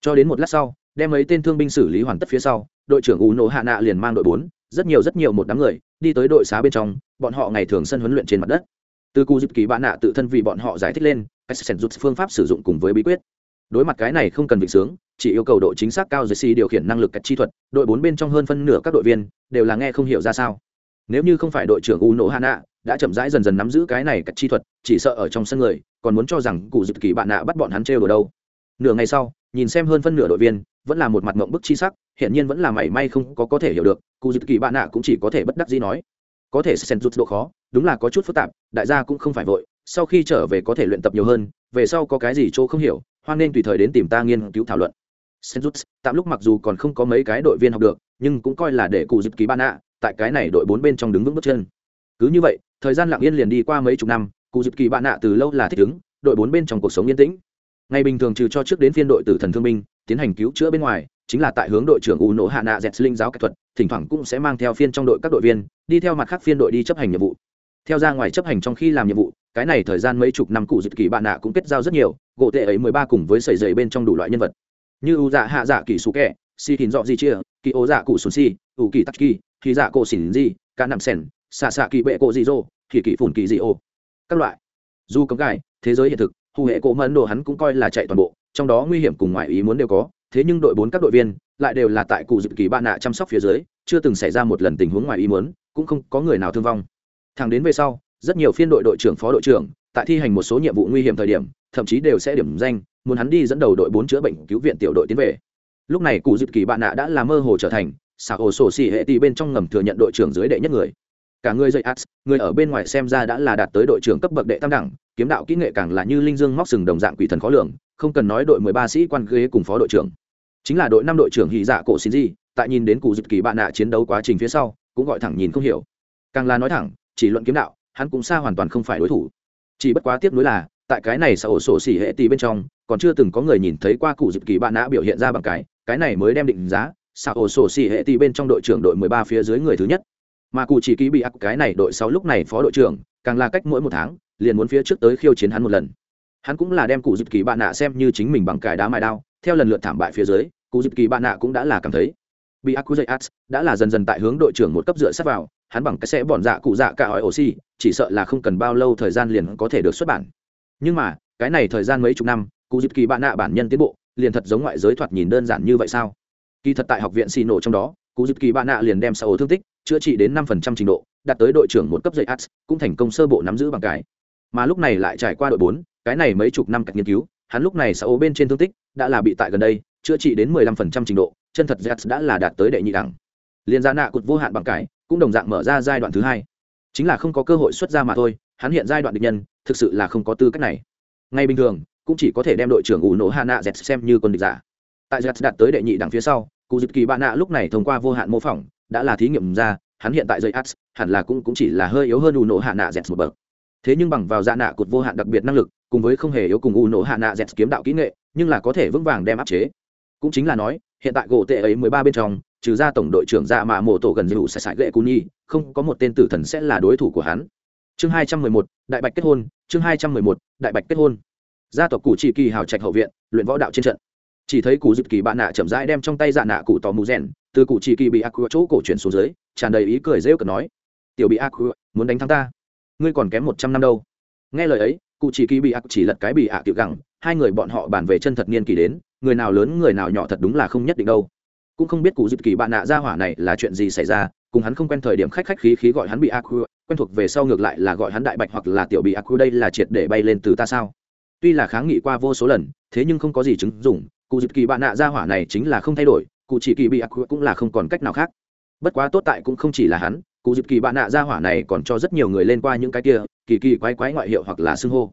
Cho đến một lát sau, đem mấy tên thương binh xử lý hoàn tất phía sau, đội trưởng u nổ hạ nạ liền mang đội bốn, rất nhiều rất nhiều một đám người, đi tới đội xá bên trong, bọn họ ngày thường sân huấn luyện trên mặt đất. Từ cụ dịp kỳ bạn nạ tự thân vì bọn họ giải thích lên cách rút phương pháp sử dụng cùng với bí quyết. Đối mặt cái này không cần vịnh sướng, chỉ yêu cầu độ chính xác cao dưới si điều khiển năng lực cách chi thuật, đội bốn bên trong hơn phân nửa các đội viên đều là nghe không hiểu ra sao nếu như không phải đội trưởng u nổ hạ nạ đã chậm rãi dần dần nắm giữ cái này cách chi thuật, chỉ sợ ở trong sân người còn muốn cho rằng cụ dự kỳ bạn nạ bắt bọn hắn trêu ở đâu. Nửa ngày sau, nhìn xem hơn phân nửa đội viên, vẫn là một mặt mộng bức chi sắc hiện nhiên vẫn là mảy may không có có thể hiểu được, cụ dự kỳ bạn nạ cũng chỉ có thể bất đắc dĩ nói. Có thể xem rút độ khó, đúng là có chút phức tạp, đại gia cũng không phải vội, sau khi trở về có thể luyện tập nhiều hơn, về sau có cái gì chỗ không hiểu, hoan nên tùy thời đến tìm ta nghiên cứu thảo luận. Senjutsu tạm lúc mặc dù còn không có mấy cái đội viên học được, nhưng cũng coi là để cụ dự kỳ ban ạ tại cái này đội bốn bên trong đứng vững bước chân. Cứ như vậy, thời gian lặng yên liền đi qua mấy chục năm, cụ dịp kỳ bạn nạ từ lâu là thích ứng đội bốn bên trong cuộc sống yên tĩnh. Ngày bình thường trừ cho trước đến phiên đội tử thần thương binh, tiến hành cứu chữa bên ngoài, chính là tại hướng đội trưởng u nỗ hạ nạ dẹt linh giáo kỹ thuật, thỉnh thoảng cũng sẽ mang theo phiên trong đội các đội viên, đi theo mặt khác phiên đội đi chấp hành nhiệm vụ. Theo ra ngoài chấp hành trong khi làm nhiệm vụ, cái này thời gian mấy chục năm cụ dịp kỳ bạn nạ cũng kết giao rất nhiều, gỗ tệ ấy mười ba cùng với sầy dày bên trong đủ loại nhân vật. Như u dạ hạ dạ kỳ sú kẹ si thìn dọ di chia, kỳ ô dạ cụ xuân si u kỳ tắc kỳ thì dạ cổ xỉn gì, cả nằm sèn xạ xạ kỳ bệ cổ dị dô kỳ kỳ phủn kỳ dị ô. Các loại. Dù cấm gai thế giới hiện thực, hù hệ cổ mẫn đồ hắn cũng coi là chạy toàn bộ, trong đó nguy hiểm cùng ngoại ý muốn đều có, thế nhưng đội bốn các đội viên lại đều là tại cụ dự kỳ bạn nạ chăm sóc phía dưới, chưa từng xảy ra một lần tình huống ngoài ý muốn, cũng không có người nào thương vong. Thẳng đến về sau, rất nhiều phiên đội đội trưởng, phó đội trưởng, tại thi hành một số nhiệm vụ nguy hiểm thời điểm, thậm chí đều sẽ điểm danh, muốn hắn đi dẫn đầu đội bốn chữa bệnh cứu viện tiểu đội tiến về. Lúc này cụ dự kỳ bạn nạ đã làm mơ hồ trở thành xảo ổ sổ xỉ hệ tì bên trong ngầm thừa nhận đội trưởng dưới đệ nhất người. Cả người dậy ax người ở bên ngoài xem ra đã là đạt tới đội trưởng cấp bậc đệ tam đẳng, kiếm đạo kỹ nghệ càng là như linh dương móc sừng đồng dạng quỷ thần khó lường, không cần nói đội mười ba sĩ quan ghế cùng phó đội trưởng. Chính là đội năm đội trưởng hì dạ cổ xin gì tại nhìn đến cụ dịp kỳ bạn nạ chiến đấu quá trình phía sau, cũng gọi thẳng nhìn không hiểu. Càng là nói thẳng, chỉ luận kiếm đạo, hắn cũng xa hoàn toàn không phải đối thủ. Chỉ bất quá tiếc nuối là, tại cái này xã ổ sổ xỉ hệ tì bên trong, còn chưa từng có người nhìn thấy qua cụ dịp kỳ bạn nạ biểu hiện ra bằng cái cái này mới đem định giá Sao ổ sổ xỉ hệ tì bên trong đội trưởng đội mười ba phía dưới người thứ nhất. Mà cụ chỉ ký bị ác cái này đội sáu lúc này phó đội trưởng, càng là cách mỗi một tháng, liền muốn phía trước tới khiêu chiến hắn một lần. Hắn cũng là đem cụ dịp kỳ bạn nạ xem như chính mình bằng cải đá mài đao, theo lần lượt thảm bại phía dưới, cụ dịp kỳ bạn nạ cũng đã là cảm thấy bị ác dây đã là dần dần tại hướng đội trưởng một cấp dựa sát vào, hắn bằng cái sẽ bỏn dạ cụ dạ cả hỏi oxy chỉ sợ là không cần bao lâu thời gian liền có thể được xuất bản. Nhưng mà, cái này thời gian mấy chục năm, cụ dịp kỳ bạn nạ bản nhân tiến bộ, liền thật giống ngoại giới thoạt nhìn đơn giản như vậy sao? Kỳ thật tại học viện xì nổ trong đó cụ dịp kỳ bạn nạ liền đem xã hội thương tích, chữa trị đến năm phần trăm trình độ, đạt tới đội trưởng một cấp dây ads cũng thành công sơ bộ nắm giữ bằng cái. Mà lúc này lại trải qua đội bốn, cái này mấy chục năm cạnh nghiên cứu, hắn lúc này xã hội bên trên thương tích đã là bị tại gần đây, chữa trị đến mười lăm phần trăm trình độ, chân thật z đã là đạt tới đệ nhị đẳng. Liên gia nạ cụt vô hạn bằng cái, cũng đồng dạng mở ra giai đoạn thứ hai. Chính là không có cơ hội xuất ra mà thôi, hắn hiện giai đoạn địch nhân, thực sự là không có tư cách này. Ngay bình thường, cũng chỉ có thể đem đội trưởng ủ nổ hạ nạ dẹt xem như quân địch giả tại z đạt tới đệ nhị đẳng phía sau cụ dịp kỳ bạn nạ lúc này thông qua vô hạn mô phỏng đã là thí nghiệm ra hắn hiện tại dây ats hẳn là cũng, cũng chỉ là hơi yếu hơn u nổ hạ nạ z một bậc. Thế nhưng bằng vào dạ nạ cột vô hạn đặc biệt năng lực cùng với không hề yếu cùng u nổ hạ nạ z kiếm đạo kỹ nghệ nhưng là có thể vững vàng đem áp chế. Cũng chính là nói hiện tại gỗ tệ ấy mười ba bên trong trừ ra tổng đội trưởng dạ mạ mộ tổ gần dịu sẽ sải gậy cuni không có một tên tử thần sẽ là đối thủ của hắn. Chương hai trăm mười một đại bạch kết hôn chương hai trăm mười một đại bạch kết hôn. Gia tộc cụ trị kỳ hào trạch hậu viện luyện võ đạo trên trận chỉ thấy cụ dịp kỳ bạn nạ chậm rãi đem trong tay dạ nạ cụ tò mù rèn, từ cụ chỉ kỳ bị ác chỗ cổ chuyển xuống dưới, tràn đầy ý cười rêu cợt nói, tiểu bị ác muốn đánh thắng ta? Ngươi còn kém một trăm năm đâu. Nghe lời ấy, cụ chỉ kỳ bị ác chỉ lật cái bị ạ tiểu gẳng, hai người bọn họ bàn về chân thật niên kỳ đến, người nào lớn người nào nhỏ thật đúng là không nhất định đâu. Cũng không biết cụ dịp kỳ bạn nạ ra hỏa này là chuyện gì xảy ra, cùng hắn không quen thời điểm khách khách khí khí gọi hắn bị ác quen thuộc về sau ngược lại là gọi hắn đại bạch hoặc là tiểu bị ác đây là triệt để bay lên từ ta sao? Tuy là kháng nghị qua vô số lần, thế nhưng không có gì chứng dụng cụ dịp kỳ bạn nạ ra hỏa này chính là không thay đổi, cụ chỉ kỳ bị ác cũng là không còn cách nào khác. Bất quá tốt tại cũng không chỉ là hắn, cụ dịp kỳ bạn nạ ra hỏa này còn cho rất nhiều người lên qua những cái kia, kỳ kỳ quái quái ngoại hiệu hoặc là xưng hô.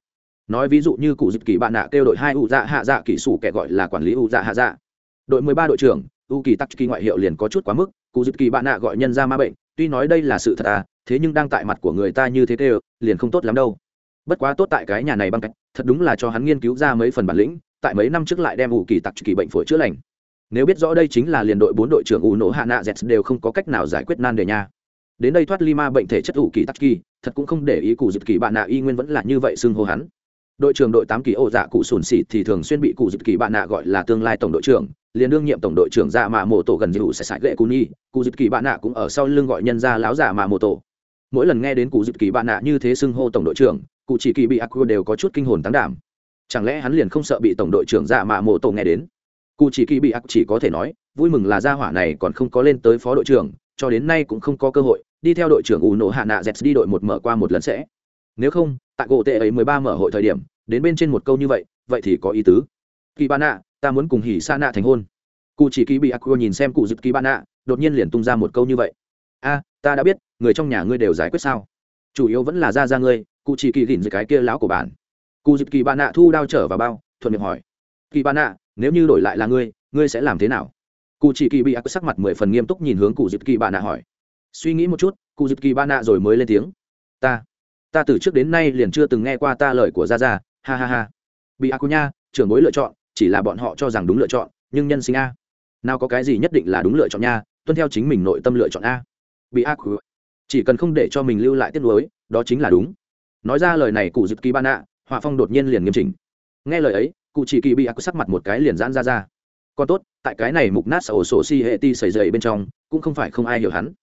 Nói ví dụ như cụ dịp kỳ bạn nạ kêu đội hai u dạ hạ dạ kỹ sủ kẻ gọi là quản lý u dạ hạ dạ. Đội mười ba đội trưởng, u kỳ tắc kỳ ngoại hiệu liền có chút quá mức, cụ dịp kỳ bạn nạ gọi nhân ra ma bệnh, tuy nói đây là sự thật à thế nhưng đang tại mặt của người ta như thế kêu, liền không tốt lắm đâu. Bất quá tốt tại cái nhà này băng cách, thật đúng là cho hắn nghiên cứu ra mấy phần bản lĩnh tại mấy năm trước lại đem ủ kỳ tặc kỳ bệnh phổi chữa lành. Nếu biết rõ đây chính là liền đội bốn đội trưởng ủ nổ hạ nạ z đều không có cách nào giải quyết nan đề nha. Đến đây thoát lima bệnh thể chất ủ kỳ tắc kỳ, thật cũng không để ý cụ dịp kỳ bạn nạ y nguyên vẫn là như vậy xưng hô hắn. Đội trưởng đội tám kỳ ô dạ cụ sùn xịt thì thường xuyên bị cụ dịp kỳ bạn nạ gọi là tương lai tổng đội trưởng, liền đương nhiệm tổng đội trưởng dạ mạ mộ tổ gần dịu sẽ sải gậy cù nhi cụ dịp kỳ bạn nạ cũng ở sau lưng gọi nhân ra láo giả mạ mộ tổ. Mỗi lần nghe đến cụ dịp kỳ bạn nạ như thế xưng hô tổng đội trưởng, cụ chỉ kỳ bị ác đều có chút kinh hồn tăng đảm chẳng lẽ hắn liền không sợ bị tổng đội trưởng dạ mạ mộ tổ nghe đến? Cụ chỉ kỳ bị ác chỉ có thể nói, vui mừng là gia hỏa này còn không có lên tới phó đội trưởng, cho đến nay cũng không có cơ hội, đi theo đội trưởng ủ nổ hạ nạ z đi đội một mở qua một lần sẽ. Nếu không, tại gỗ tệ ấy mười ba mở hội thời điểm, đến bên trên một câu như vậy vậy thì có ý tứ. Kỳ ba nạ ta muốn cùng hỉ sa nạ thành hôn. Cụ chỉ kỳ bị ác nhìn xem cụ dịp kỳ ba nạ đột nhiên liền tung ra một câu như vậy. A, ta đã biết, người trong nhà ngươi đều giải quyết sao. Chủ yếu vẫn là ra ra ngươi, cụ chỉ kỳ gìn dưới cái kia lão của bản cụ dịp kỳ bà nạ thu đao trở vào bao, thuận miệng hỏi. Kỳ bà nạ, nếu như đổi lại là ngươi ngươi sẽ làm thế nào? Cụ chỉ kỳ bị ác sắc mặt mười phần nghiêm túc nhìn hướng cụ dịp kỳ bà nạ hỏi. Suy nghĩ một chút, cụ dịp kỳ bà nạ rồi mới lên tiếng. Ta ta từ trước đến nay liền chưa từng nghe qua ta lời của gia gia, ha ha ha. Bị ác nha, trưởng bối lựa chọn, chỉ là bọn họ cho rằng đúng lựa chọn, nhưng nhân sinh a. Nào có cái gì nhất định là đúng lựa chọn nha, tuân theo chính mình nội tâm lựa chọn a. Bị ác chỉ cần không để cho mình lưu lại tiết lối đó chính là đúng. Nói ra lời này cụ dịp kỳ bà nạ họa phong đột nhiên liền nghiêm chỉnh. Nghe lời ấy, cụ chỉ kỳ bị ác sắc mặt một cái liền giãn ra ra. Còn tốt, tại cái này mục nát sổ sổ si hệ ti xảy dậy bên trong, cũng không phải không ai hiểu hắn.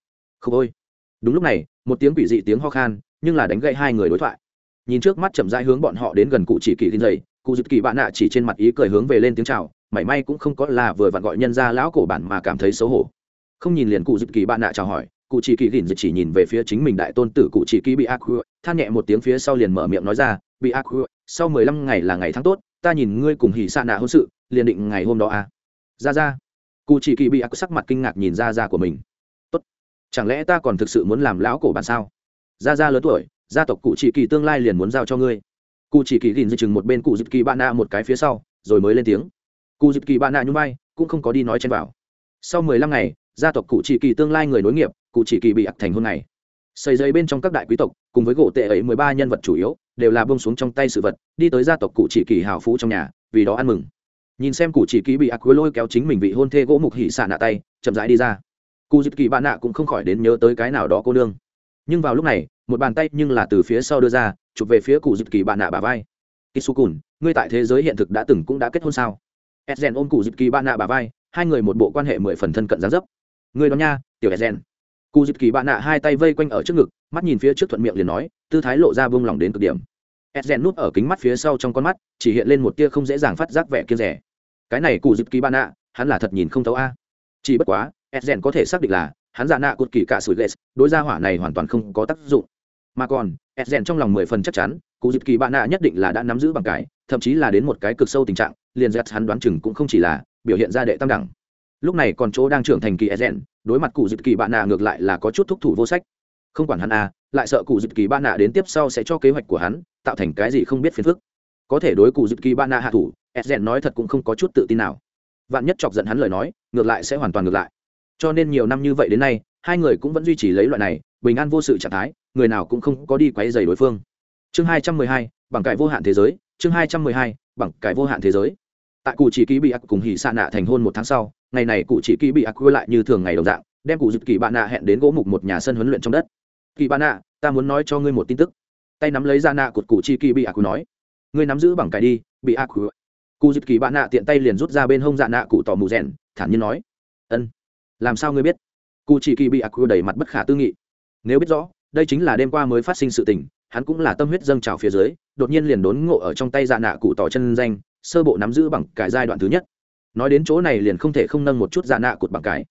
Không ôi. Đúng lúc này, một tiếng quỷ dị tiếng ho khan, nhưng là đánh gậy hai người đối thoại. Nhìn trước mắt chậm rãi hướng bọn họ đến gần cụ chỉ kỳ tin dậy, cụ dịp kỳ bạn nạ chỉ trên mặt ý cười hướng về lên tiếng chào, mảy may cũng không có là vừa vặn gọi nhân ra lão cổ bản mà cảm thấy xấu hổ. Không nhìn liền cụ dịp kỳ bạn nạ chào hỏi, cụ chỉ kỳ gìn chỉ nhìn về phía chính mình đại tôn tử cụ chỉ kỳ bị ác than nhẹ một tiếng phía sau liền mở miệng nói ra bị ác sau mười lăm ngày là ngày tháng tốt, ta nhìn ngươi cùng hỉ xạ nạ hôn sự, liền định ngày hôm đó à. Ra ra. Cụ chỉ kỳ bị ác sắc mặt kinh ngạc nhìn ra ra của mình. Tốt. Chẳng lẽ ta còn thực sự muốn làm lão cổ bản sao? Ra ra lớn tuổi, gia tộc cụ chỉ kỳ tương lai liền muốn giao cho ngươi. Cụ chỉ kỳ gìn dây chừng một bên cụ dịp kỳ bạn nạ một cái phía sau, rồi mới lên tiếng. Cụ dịp kỳ bạn nạ nhung bay cũng không có đi nói chen vào sau mười lăm ngày, gia tộc cụ chỉ kỳ tương lai người nối nghiệp cụ chỉ kỳ bị ặc thành hôn này xây dây bên trong các đại quý tộc, cùng với gỗ tệ ấy mười ba nhân vật chủ yếu, đều là bông xuống trong tay sự vật, đi tới gia tộc cụ chỉ kỳ hào phú trong nhà, vì đó ăn mừng. Nhìn xem cụ chỉ kỳ bị ác quý lôi kéo chính mình vị hôn thê gỗ mục hỉ xạ nạ tay, chậm rãi đi ra. Cụ dịp kỳ bạn nạ cũng không khỏi đến nhớ tới cái nào đó cô nương. Nhưng vào lúc này, một bàn tay nhưng là từ phía sau đưa ra, chụp về phía cụ dịp kỳ bạn nạ bà vai. Kisukun ngươi tại thế giới hiện thực đã từng cũng đã kết hôn sao? Edgen ôm cụ dịp kỳ bạn nạ bà vai, hai người một bộ quan hệ mười phần thân cận gián dấp. Ngươi đó nha, tiểu edgen cụ dịp kỳ bạn nạ hai tay vây quanh ở trước ngực, mắt nhìn phía trước thuận miệng liền nói, tư thái lộ ra buông lòng đến cực điểm. Edgen nút ở kính mắt phía sau trong con mắt, chỉ hiện lên một tia không dễ dàng phát giác vẻ kia rẻ. Cái này cụ dịp kỳ bạn nạ, hắn là thật nhìn không thấu a. Chỉ bất quá edgen có thể xác định là, hắn giả nạ cột kỳ cả sủi lệ đối gia hỏa này hoàn toàn không có tác dụng. Mà còn edgen trong lòng mười phần chắc chắn, cụ dịp kỳ bạn nạ nhất định là đã nắm giữ bằng cái, thậm chí là đến một cái cực sâu tình trạng, liền dẹt hắn đoán chừng cũng không chỉ là biểu hiện ra đệ tam đẳng lúc này còn chỗ đang trưởng thành kỳ edgen đối mặt cụ dịp kỳ bạn nạ ngược lại là có chút thúc thủ vô sách. Không quản hắn à lại sợ cụ dịp kỳ bạn nạ đến tiếp sau sẽ cho kế hoạch của hắn tạo thành cái gì không biết phiền phức. Có thể đối cụ dịp kỳ bạn nạ hạ thủ edgen nói thật cũng không có chút tự tin nào. Vạn nhất chọc giận hắn lời nói, ngược lại sẽ hoàn toàn ngược lại. Cho nên nhiều năm như vậy đến nay, hai người cũng vẫn duy trì lấy loại này bình an vô sự trạng thái, người nào cũng không có đi quấy dày đối phương. Chương hai trăm mười hai, bằng cải vô hạn thế giới, chương hai trăm mười hai, bằng cải vô hạn thế giới. Tại cụ chỉ ký bị ác cùng hỉ xạ nạ thành hôn một tháng sau ngày này cụ chỉ kỳ bị ác quy lại như thường ngày đồng dạng, đem cụ dịp kỳ bạn nạ hẹn đến gỗ mục một nhà sân huấn luyện trong đất. Kỳ bạn nạ, ta muốn nói cho ngươi một tin tức. Tay nắm lấy ra nạ cột cụ chỉ kỳ bị ác nói. Ngươi nắm giữ bằng cái đi, bị ác cụ dịp kỳ bạn nạ tiện tay liền rút ra bên hông dạ nạ cụ tỏ mù rèn, thản nhiên nói. Ân. Làm sao ngươi biết? Cụ chỉ kỳ bị ác đầy mặt bất khả tư nghị. Nếu biết rõ, đây chính là đêm qua mới phát sinh sự tình, hắn cũng là tâm huyết dâng trào phía dưới, đột nhiên liền đốn ngộ ở trong tay dạ nạ cụ tỏ chân danh, sơ bộ nắm giữ bằng cải giai đoạn thứ nhất nói đến chỗ này liền không thể không nâng một chút dạ nạ cụt bằng cái.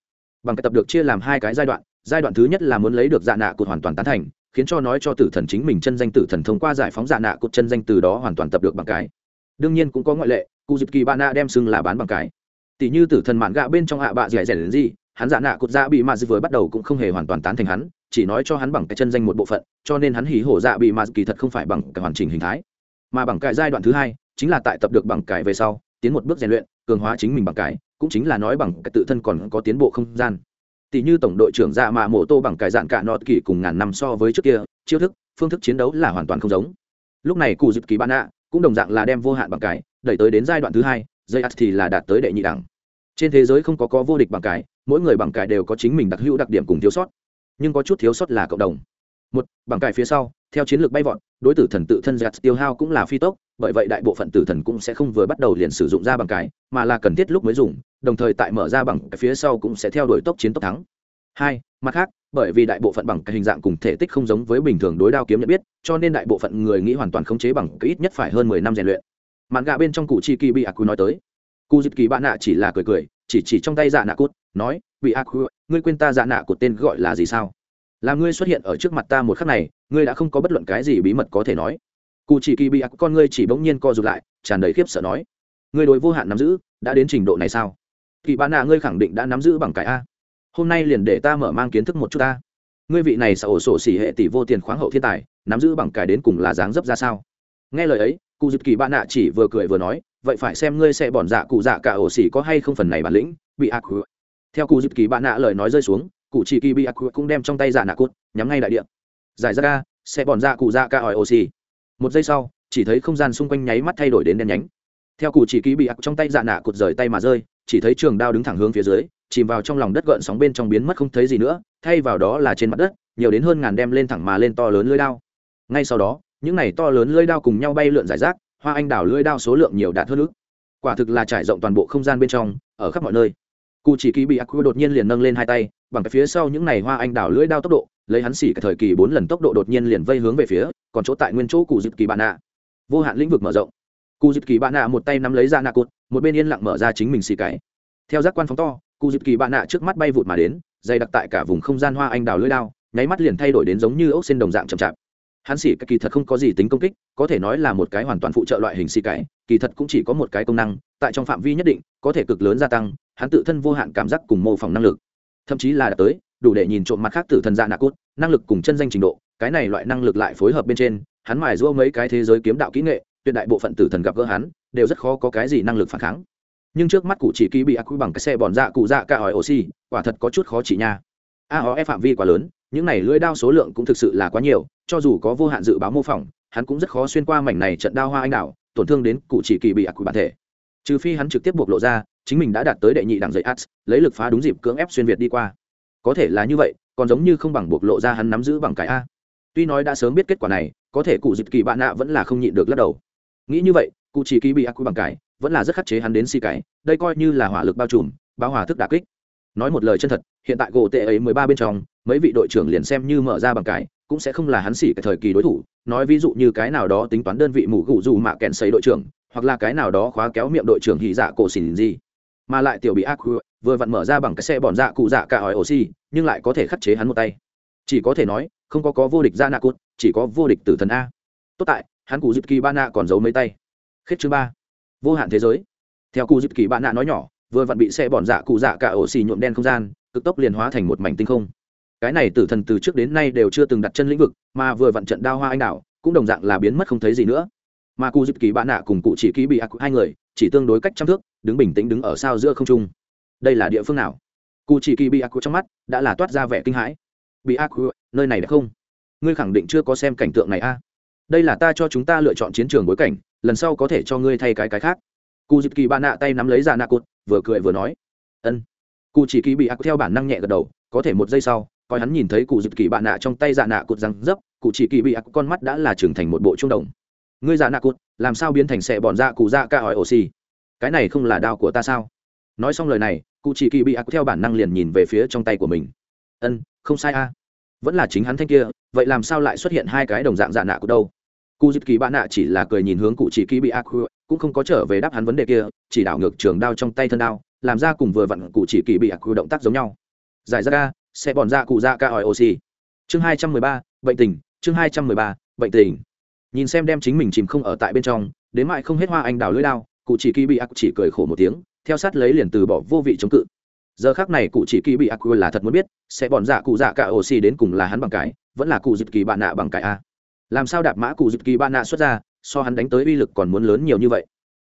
bằng cái tập được chia làm hai cái giai đoạn giai đoạn thứ nhất là muốn lấy được dạ nạ cụt hoàn toàn tán thành, khiến cho nói cho tử thần chính mình chân danh tử thần thông qua giải phóng dạ nạ cụt chân danh từ đó hoàn toàn tập được bằng cái. Đương nhiên cũng có ngoại lệ cụ dịp kỳ bạn nạ đem xưng là bán bằng cái. Tỷ như tử thần mạn gạ bên trong hạ bạ dẻ dẻ đến gì, hắn dạ nạ cụt dạ bị mạt vừa bắt đầu cũng không hề hoàn toàn tán thành hắn, chỉ nói cho hắn bằng cái chân danh một bộ phận, cho nên hắn hỉ hổ dạ bị mạt kỳ thật không phải bằng cái hoàn chỉnh hình thái. Mà bằng cái giai đoạn thứ hai, chính là tại tập được bằng cái về sau tiến một bước rèn luyện, cường hóa chính mình bằng cái, cũng chính là nói bằng cái tự thân còn có tiến bộ không gian. Tỷ như tổng đội trưởng dạ mạ mộ tô bằng cái dạng cả nọt kỳ cùng ngàn năm so với trước kia, chiêu thức, phương thức chiến đấu là hoàn toàn không giống. Lúc này cụ dịp kỳ bạn ạ cũng đồng dạng là đem vô hạn bằng cái, đẩy tới đến giai đoạn thứ hai dây ắt thì là đạt tới đệ nhị đẳng. Trên thế giới không có có vô địch bằng cái, mỗi người bằng cái đều có chính mình đặc hữu đặc điểm cùng thiếu sót. Nhưng có chút thiếu sót là cộng đồng. Một, bằng cái phía sau, theo chiến lược bay vọt, đối tử thần tự thân giặt tiêu hao cũng là phi tốc bởi vậy đại bộ phận tử thần cũng sẽ không vừa bắt đầu liền sử dụng ra bằng cái, mà là cần thiết lúc mới dùng, đồng thời tại mở ra bằng cái phía sau cũng sẽ theo đuổi tốc chiến tốc thắng. Hai, mặt khác, bởi vì đại bộ phận bằng cái hình dạng cùng thể tích không giống với bình thường đối đao kiếm nhận biết, cho nên đại bộ phận người nghĩ hoàn toàn khống chế bằng cái ít nhất phải hơn mười năm rèn luyện. Mạn gạ bên trong cụ chi kỳ bị ác nói tới. Cụ dịp kỳ bạn nạ chỉ là cười cười, chỉ chỉ trong tay dạ nạ cút, nói, bị ác ngươi quên ta dạ nạ của tên gọi là gì sao? Là ngươi xuất hiện ở trước mặt ta một khắc này, ngươi đã không có bất luận cái gì bí mật có thể nói cụ chỉ kỳ bị ác con ngươi chỉ bỗng nhiên co rụt lại, tràn đầy khiếp sợ nói, ngươi đối vô hạn nắm giữ, đã đến trình độ này sao? Kỳ bán nạ ngươi khẳng định đã nắm giữ bằng cái a. Hôm nay liền để ta mở mang kiến thức một chút ta ngươi vị này sợ ổ sổ xỉ hệ tỷ vô tiền khoáng hậu thiên tài, nắm giữ bằng cái đến cùng là dáng dấp ra sao? Nghe lời ấy, cụ dịp kỳ bạn nạ chỉ vừa cười vừa nói, vậy phải xem ngươi sẽ bòn dạ cụ dạ cả ổ xỉ có hay không phần này bản lĩnh, bị ác theo cụ dịp kỳ bạn nạ lời nói rơi xuống, cụ chỉ kỳ bị ác cũng đem trong tay dạ nạ cút, nhắm ngay đại điện giải ra ca sẽ bòn dạ cụ dạ cả ỏi ổ xỉ một giây sau, chỉ thấy không gian xung quanh nháy mắt thay đổi đến đen nhánh. Theo cụ chỉ ký bị ặc trong tay dạ nạ cụt rời tay mà rơi, chỉ thấy trường đao đứng thẳng hướng phía dưới, chìm vào trong lòng đất gợn sóng bên trong biến mất không thấy gì nữa, thay vào đó là trên mặt đất, nhiều đến hơn ngàn đem lên thẳng mà lên to lớn lưỡi đao. Ngay sau đó, những này to lớn lưỡi đao cùng nhau bay lượn giải rác, hoa anh đào lưỡi đao số lượng nhiều đạt hơn nữa quả thực là trải rộng toàn bộ không gian bên trong, ở khắp mọi nơi. Cụ chỉ kỳ bị ác đột nhiên liền nâng lên hai tay, bằng cái phía sau những này hoa anh đào lưỡi đao tốc độ, lấy hắn xỉ cả thời kỳ bốn lần tốc độ đột nhiên liền vây hướng về phía còn chỗ tại nguyên chỗ cụ dịp kỳ bạn nạ vô hạn lĩnh vực mở rộng. Cụ dịp kỳ bạn nạ một tay nắm lấy ra nạ cột, một bên yên lặng mở ra chính mình xì cái. Theo giác quan phóng to cụ dịp kỳ bạn nạ trước mắt bay vụt mà đến, dày đặc tại cả vùng không gian hoa anh đào lưỡi đao, nháy mắt liền thay đổi đến giống như ốc xên đồng dạng chậm chạp. Hắn xỉ cái kỳ thật không có gì tính công kích, có thể nói là một cái hoàn toàn phụ trợ loại hình xì cái, kỳ thật cũng chỉ có một cái công năng, tại trong phạm vi nhất định, có thể cực lớn gia tăng, hắn tự thân vô hạn cảm giác cùng mô phỏng năng lực. Thậm chí là đã tới, đủ để nhìn trộm mặt khác tử thần dạ nạ cốt năng lực cùng chân danh trình độ cái này loại năng lực lại phối hợp bên trên hắn mài giũa mấy cái thế giới kiếm đạo kỹ nghệ tuyệt đại bộ phận tử thần gặp gỡ hắn đều rất khó có cái gì năng lực phản kháng. Nhưng trước mắt cụ chỉ ký bị ác quy bằng cái xe bòn dạ cụ dạ cả hỏi oxy quả thật có chút khó chỉ nha. Aoe phạm vi quá lớn những này lưỡi đao số lượng cũng thực sự là quá nhiều cho dù có vô hạn dự báo mô phỏng hắn cũng rất khó xuyên qua mảnh này trận đao hoa anh đảo, tổn thương đến cụ chỉ kỳ bị ác quy bản thể. Trừ phi hắn trực tiếp buộc lộ ra chính mình đã đạt tới đệ nhị đẳng dạy ads lấy lực phá đúng dịp cưỡng ép xuyên việt đi qua. Có thể là như vậy còn giống như không bằng buộc lộ ra hắn nắm giữ bằng cái a tuy nói đã sớm biết kết quả này, có thể cụ dịp kỳ bạn nạ vẫn là không nhịn được lắc đầu. Nghĩ như vậy, cụ chỉ kỳ bị ác quy bằng cái vẫn là rất khắc chế hắn đến si cái đây coi như là hỏa lực bao trùm bao hòa thức đà kích. Nói một lời chân thật, hiện tại gỗ tệ ấy mười ba bên trong, mấy vị đội trưởng liền xem như mở ra bằng cái cũng sẽ không là hắn xỉ cái thời kỳ đối thủ. Nói ví dụ như cái nào đó tính toán đơn vị mù gụ dù mạ kèn xây đội trưởng, hoặc là cái nào đó khóa kéo miệng đội trưởng hỉ dạ cổ xỉn gì. Mà lại tiểu bị ác quy vừa vặn mở ra bằng cái xe bòn dạ cụ dạ cả hỏi oxy nhưng lại có thể khắc chế hắn một tay. Chỉ có thể nói không có có vô địch ra nạ cốt chỉ có vô địch tử thần a. Tốt tại, hắn cụ dịp kỳ ba nạ còn giấu mấy tay. Khết chứ ba. Vô hạn thế giới. Theo cụ dịp kỳ ba nạ nói nhỏ, vừa vặn bị xe bọn dạ cụ dạ cả ổ xì nhuộm đen không gian, cực tốc liền hóa thành một mảnh tinh không. Cái này tử thần từ trước đến nay đều chưa từng đặt chân lĩnh vực, mà vừa vặn trận đao hoa anh đảo, cũng đồng dạng là biến mất không thấy gì nữa. Mà cụ dịp kỳ bạn nạ cùng cụ chỉ ký bị ác hai người, chỉ tương đối cách trăm thước, đứng bình tĩnh đứng ở sao giữa không trung. Đây là địa phương nào? Cụ chỉ kỳ bị ác trong mắt đã là toát ra vẻ kinh hãi. Bị ác nơi này đẹp không? Ngươi khẳng định chưa có xem cảnh tượng này a. Đây là ta cho chúng ta lựa chọn chiến trường bối cảnh, lần sau có thể cho ngươi thay cái cái khác. Cụ dịp kỳ bạn nạ tay nắm lấy ra nạ cụt vừa cười vừa nói. Ân. Cụ chỉ kỳ bị ác theo bản năng nhẹ gật đầu, có thể một giây sau, coi hắn nhìn thấy cụ dịp kỳ bạn nạ trong tay dạ nạ cụt răng dấp cụ chỉ kỳ bị ác con mắt đã là trưởng thành một bộ trung đồng. Ngươi dạ nạ cụt làm sao biến thành xẻ bọn dạ cụ dạ ca hỏi ổ xì? Cái này không là đao của ta sao? Nói xong lời này cụ chỉ kỳ bị ác theo bản năng liền nhìn về phía trong tay của mình. Ân, không sai a vẫn là chính hắn thanh kia, vậy làm sao lại xuất hiện hai cái đồng dạng dạ nạ của đâu? Cụ dịp kỳ bạn nạ chỉ là cười nhìn hướng cụ chỉ kỳ bị ác cũng không có trở về đáp hắn vấn đề kia, chỉ đảo ngược trường đao trong tay thân đao, làm ra cùng vừa vặn cụ chỉ kỳ bị ác động tác giống nhau. Giải ra ca sẽ bòn ra cụ ra ca hỏi oxy. Chương hai trăm mười ba, bệnh tình, chương hai trăm mười ba, bệnh tình. Nhìn xem đem chính mình chìm không ở tại bên trong, đến mại không hết hoa anh đào lưỡi đao, cụ chỉ kỳ bị ác chỉ cười khổ một tiếng, theo sát lấy liền từ bỏ vô vị chống cự giờ khác này cụ chỉ kỳ bị ác là thật muốn biết, sẽ bọn dạ cụ dạ cả oxy đến cùng là hắn bằng cái, vẫn là cụ dịp kỳ bạn nạ bằng cái a. Làm sao đạp mã cụ dịp kỳ bạn nạ xuất ra, so hắn đánh tới uy lực còn muốn lớn nhiều như vậy.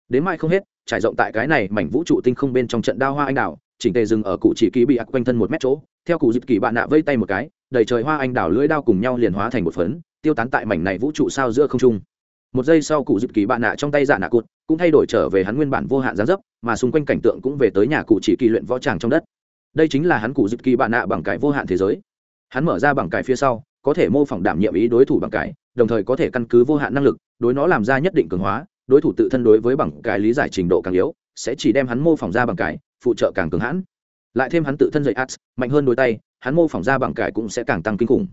Đến mai không hết, trải rộng tại cái này mảnh vũ trụ tinh không bên trong trận đao hoa anh đào chỉnh tề dừng ở cụ chỉ kỳ bị ác quanh thân một mét chỗ, theo cụ dịp kỳ bạn nạ vây tay một cái, đầy trời hoa anh đào lưỡi đao cùng nhau liền hóa thành một phấn, tiêu tán tại mảnh này vũ trụ sao giữa không trung một giây sau cụ dịp kỳ bạn nạ trong tay dạ nạ cụt cũng thay đổi trở về hắn nguyên bản vô hạn gián dấp, mà xung quanh cảnh tượng cũng về tới nhà cụ chỉ kỳ luyện võ tràng trong đất. Đây chính là hắn cụ dịp kỳ bạn nạ bằng cái vô hạn thế giới. Hắn mở ra bằng cái phía sau, có thể mô phỏng đảm nhiệm ý đối thủ bằng cái đồng thời có thể căn cứ vô hạn năng lực, đối nó làm ra nhất định cường hóa, đối thủ tự thân đối với bằng cái lý giải trình độ càng yếu, sẽ chỉ đem hắn mô phỏng ra bằng cái phụ trợ càng cường hãn. Lại thêm hắn tự thân dạy ads mạnh hơn đôi tay, hắn mô phỏng ra bằng cải cũng sẽ càng tăng kinh khủng.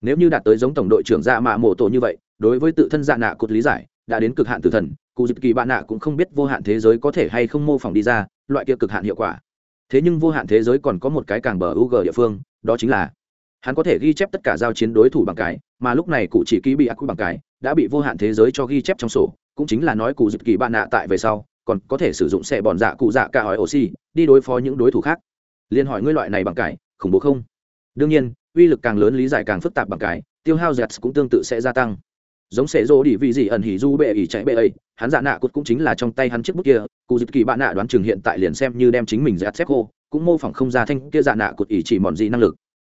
Nếu như đạt tới giống tổng đội trưởng ra mạ mộ tổ như vậy đối với tự thân dạ nạ cột lý giải, đã đến cực hạn tử thần, cụ dịp kỳ bạn nạ cũng không biết vô hạn thế giới có thể hay không mô phỏng đi ra, loại kia cực hạn hiệu quả. Thế nhưng vô hạn thế giới còn có một cái càng bờ u g địa phương, đó chính là hắn có thể ghi chép tất cả giao chiến đối thủ bằng cái, mà lúc này cụ chỉ ký bị ác quy bằng cái, đã bị vô hạn thế giới cho ghi chép trong sổ, cũng chính là nói cụ dịp kỳ bạn nạ tại về sau, còn có thể sử dụng xe bòn dạ cụ dạ cả hỏi oxy, đi đối phó những đối thủ khác. Liên hỏi ngươi loại này bằng cái, khủng bố không? Đương nhiên, uy lực càng lớn lý giải càng phức tạp bằng cái, tiêu hao giật cũng tương tự sẽ gia tăng giống sẽ rô đi vì gì ẩn hỉ du bệ ỉ chạy bệ ấy, hắn dạ nạ cốt cũng chính là trong tay hắn chiếc bút kia, cụ dịp kỳ bạn nạ đoán chừng hiện tại liền xem như đem chính mình dẹt xếp khô, cũng mô phỏng không ra thanh kia dạ nạ cột ỉ chỉ mòn gì năng lực.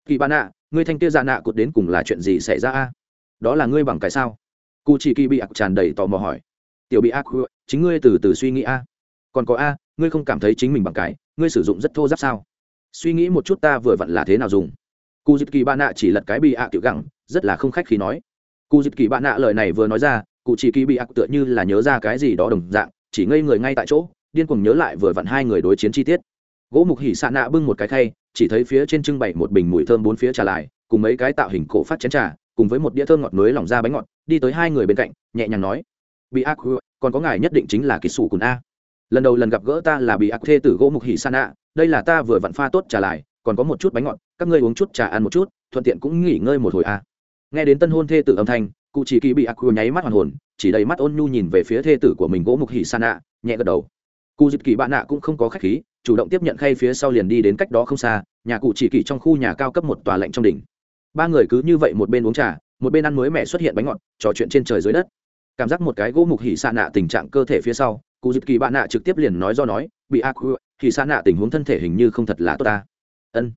Kỳ bạn nạ ngươi thanh kia dạ nạ cột đến cùng là chuyện gì xảy ra a? Đó là ngươi bằng cái sao? Cụ chỉ kỳ bị ạc tràn đầy tò mò hỏi. Tiểu bị ác chính ngươi từ từ suy nghĩ a. Còn có a, ngươi không cảm thấy chính mình bằng cái, ngươi sử dụng rất thô giáp sao? Suy nghĩ một chút ta vừa vặn là thế nào dùng? Cụ dịp kỳ ba nạ chỉ lật cái bị ạ tiểu gẳng, rất là không khách khi nói cụ dịp kỳ bạn nạ lời này vừa nói ra, cụ chỉ kỳ bị ác tựa như là nhớ ra cái gì đó đồng dạng, chỉ ngây người ngay tại chỗ, điên cuồng nhớ lại vừa vặn hai người đối chiến chi tiết. Gỗ mục hỉ xạ nạ bưng một cái khay, chỉ thấy phía trên trưng bày một bình mùi thơm bốn phía trà lại, cùng mấy cái tạo hình cổ phát chén trà, cùng với một đĩa thơm ngọt núi lỏng ra bánh ngọt, đi tới hai người bên cạnh, nhẹ nhàng nói, bị ác còn có ngài nhất định chính là kỳ sủ cùn a. Lần đầu lần gặp gỡ ta là bị ác thê tử gỗ mục hỉ san ạ đây là ta vừa vặn pha tốt trà lại, còn có một chút bánh ngọt, các ngươi uống chút trà ăn một chút, thuận tiện cũng nghỉ ngơi một hồi a nghe đến tân hôn thê tử âm thanh, cụ chỉ kỳ bị ác nháy mắt hoàn hồn, chỉ đầy mắt ôn nhu nhìn về phía thê tử của mình gỗ mục hỉ san ạ nhẹ gật đầu. Cụ dịp kỳ bạn nạ cũng không có khách khí, chủ động tiếp nhận khay phía sau liền đi đến cách đó không xa, nhà cụ chỉ kỳ trong khu nhà cao cấp một tòa lạnh trong đỉnh. Ba người cứ như vậy một bên uống trà, một bên ăn mới mẹ xuất hiện bánh ngọt, trò chuyện trên trời dưới đất. Cảm giác một cái gỗ mục hỉ san nạ tình trạng cơ thể phía sau, cụ dịp kỳ bạn nạ trực tiếp liền nói do nói, bị ác hỉ san nạ tình huống thân thể hình như không thật là tốt ta. Ân.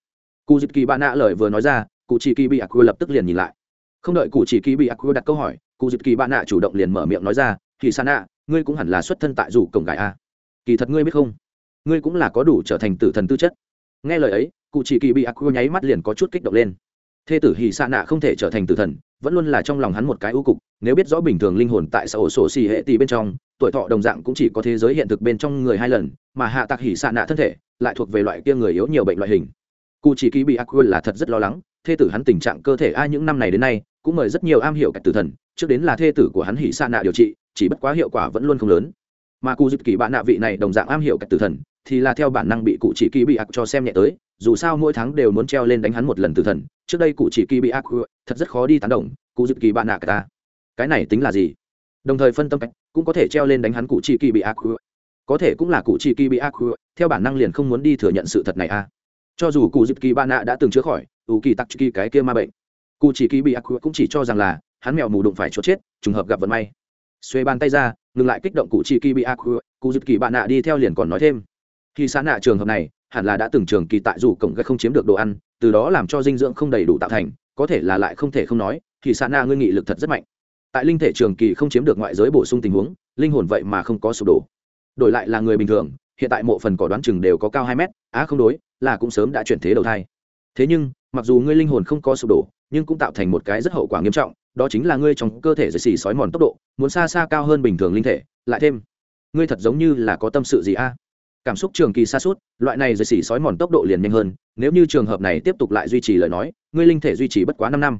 Cụ dịp kỳ bạn nạ lời vừa nói ra, cụ chỉ kỳ bị ác lập tức liền nhìn lại không đợi cụ chỉ kỳ bị ác đặt câu hỏi, cụ dịp kỳ bạn nạ chủ động liền mở miệng nói ra, hỉ San nạ ngươi cũng hẳn là xuất thân tại rủ cổng gài a. Kỳ thật ngươi biết không? Ngươi cũng là có đủ trở thành tử thần tư chất. Nghe lời ấy, cụ chỉ kỳ bị ác nháy mắt liền có chút kích động lên. Thê tử hỉ San nạ không thể trở thành tử thần, vẫn luôn là trong lòng hắn một cái ưu cục, nếu biết rõ bình thường linh hồn tại xã hội sổ xì hệ tì bên trong, tuổi thọ đồng dạng cũng chỉ có thế giới hiện thực bên trong người hai lần, mà hạ tạc hỉ xạ nạ thân thể lại thuộc về loại kia người yếu nhiều bệnh loại hình cụ chỉ ký bị ác là thật rất lo lắng, thê tử hắn tình trạng cơ thể ai những năm này đến nay, cũng mời rất nhiều am hiểu cách tử thần, trước đến là thê tử của hắn hỉ xa nạ điều trị, chỉ bất quá hiệu quả vẫn luôn không lớn. Mà cụ dịp kỳ bạn nạ vị này đồng dạng am hiểu cách tử thần, thì là theo bản năng bị cụ chỉ kỳ bị ác cho xem nhẹ tới, dù sao mỗi tháng đều muốn treo lên đánh hắn một lần tử thần, trước đây cụ chỉ kỳ bị ác thật rất khó đi tán động cụ dịp kỳ bạn nạ cả ta. Cái này tính là gì? Đồng thời phân tâm cách, cũng có thể treo lên đánh hắn cụ chỉ kỳ bị ác có thể cũng là cụ chỉ kỳ bị ác theo bản năng liền không muốn đi thừa nhận sự thật này a à cho dù cụ dịp kỳ ba nạ đã từng chữa khỏi ủ kỳ tắc kỳ cái kia ma bệnh, cụ chỉ kỳ bị ác cũng chỉ cho rằng là hắn mèo mù đụng phải chốt chết, trùng hợp gặp vận may. Xuê bàn tay ra, ngừng lại kích động cụ chỉ kỳ bị ác cụ dịp kỳ bạn nạ đi theo liền còn nói thêm. Khi xã nạ trường hợp này, hẳn là đã từng trường kỳ tại dù cổng gây không chiếm được đồ ăn, từ đó làm cho dinh dưỡng không đầy đủ tạo thành, có thể là lại không thể không nói, thì xã nạ ngươi nghị lực thật rất mạnh. Tại linh thể trường kỳ không chiếm được ngoại giới bổ sung tình huống, linh hồn vậy mà không có sụp đổ. Đổi lại là người bình thường, hiện tại mộ phần cỏ đoán chừng đều có cao hai mét, á không đối là cũng sớm đã chuyển thế đầu thai. Thế nhưng, mặc dù ngươi linh hồn không có sụp đổ, nhưng cũng tạo thành một cái rất hậu quả nghiêm trọng, đó chính là ngươi trong cơ thể dệt xì sói mòn tốc độ, muốn xa xa cao hơn bình thường linh thể, lại thêm, ngươi thật giống như là có tâm sự gì a? Cảm xúc trường kỳ xa suốt loại này dệt xì sói mòn tốc độ liền nhanh hơn, nếu như trường hợp này tiếp tục lại duy trì lời nói, ngươi linh thể duy trì bất quá năm năm.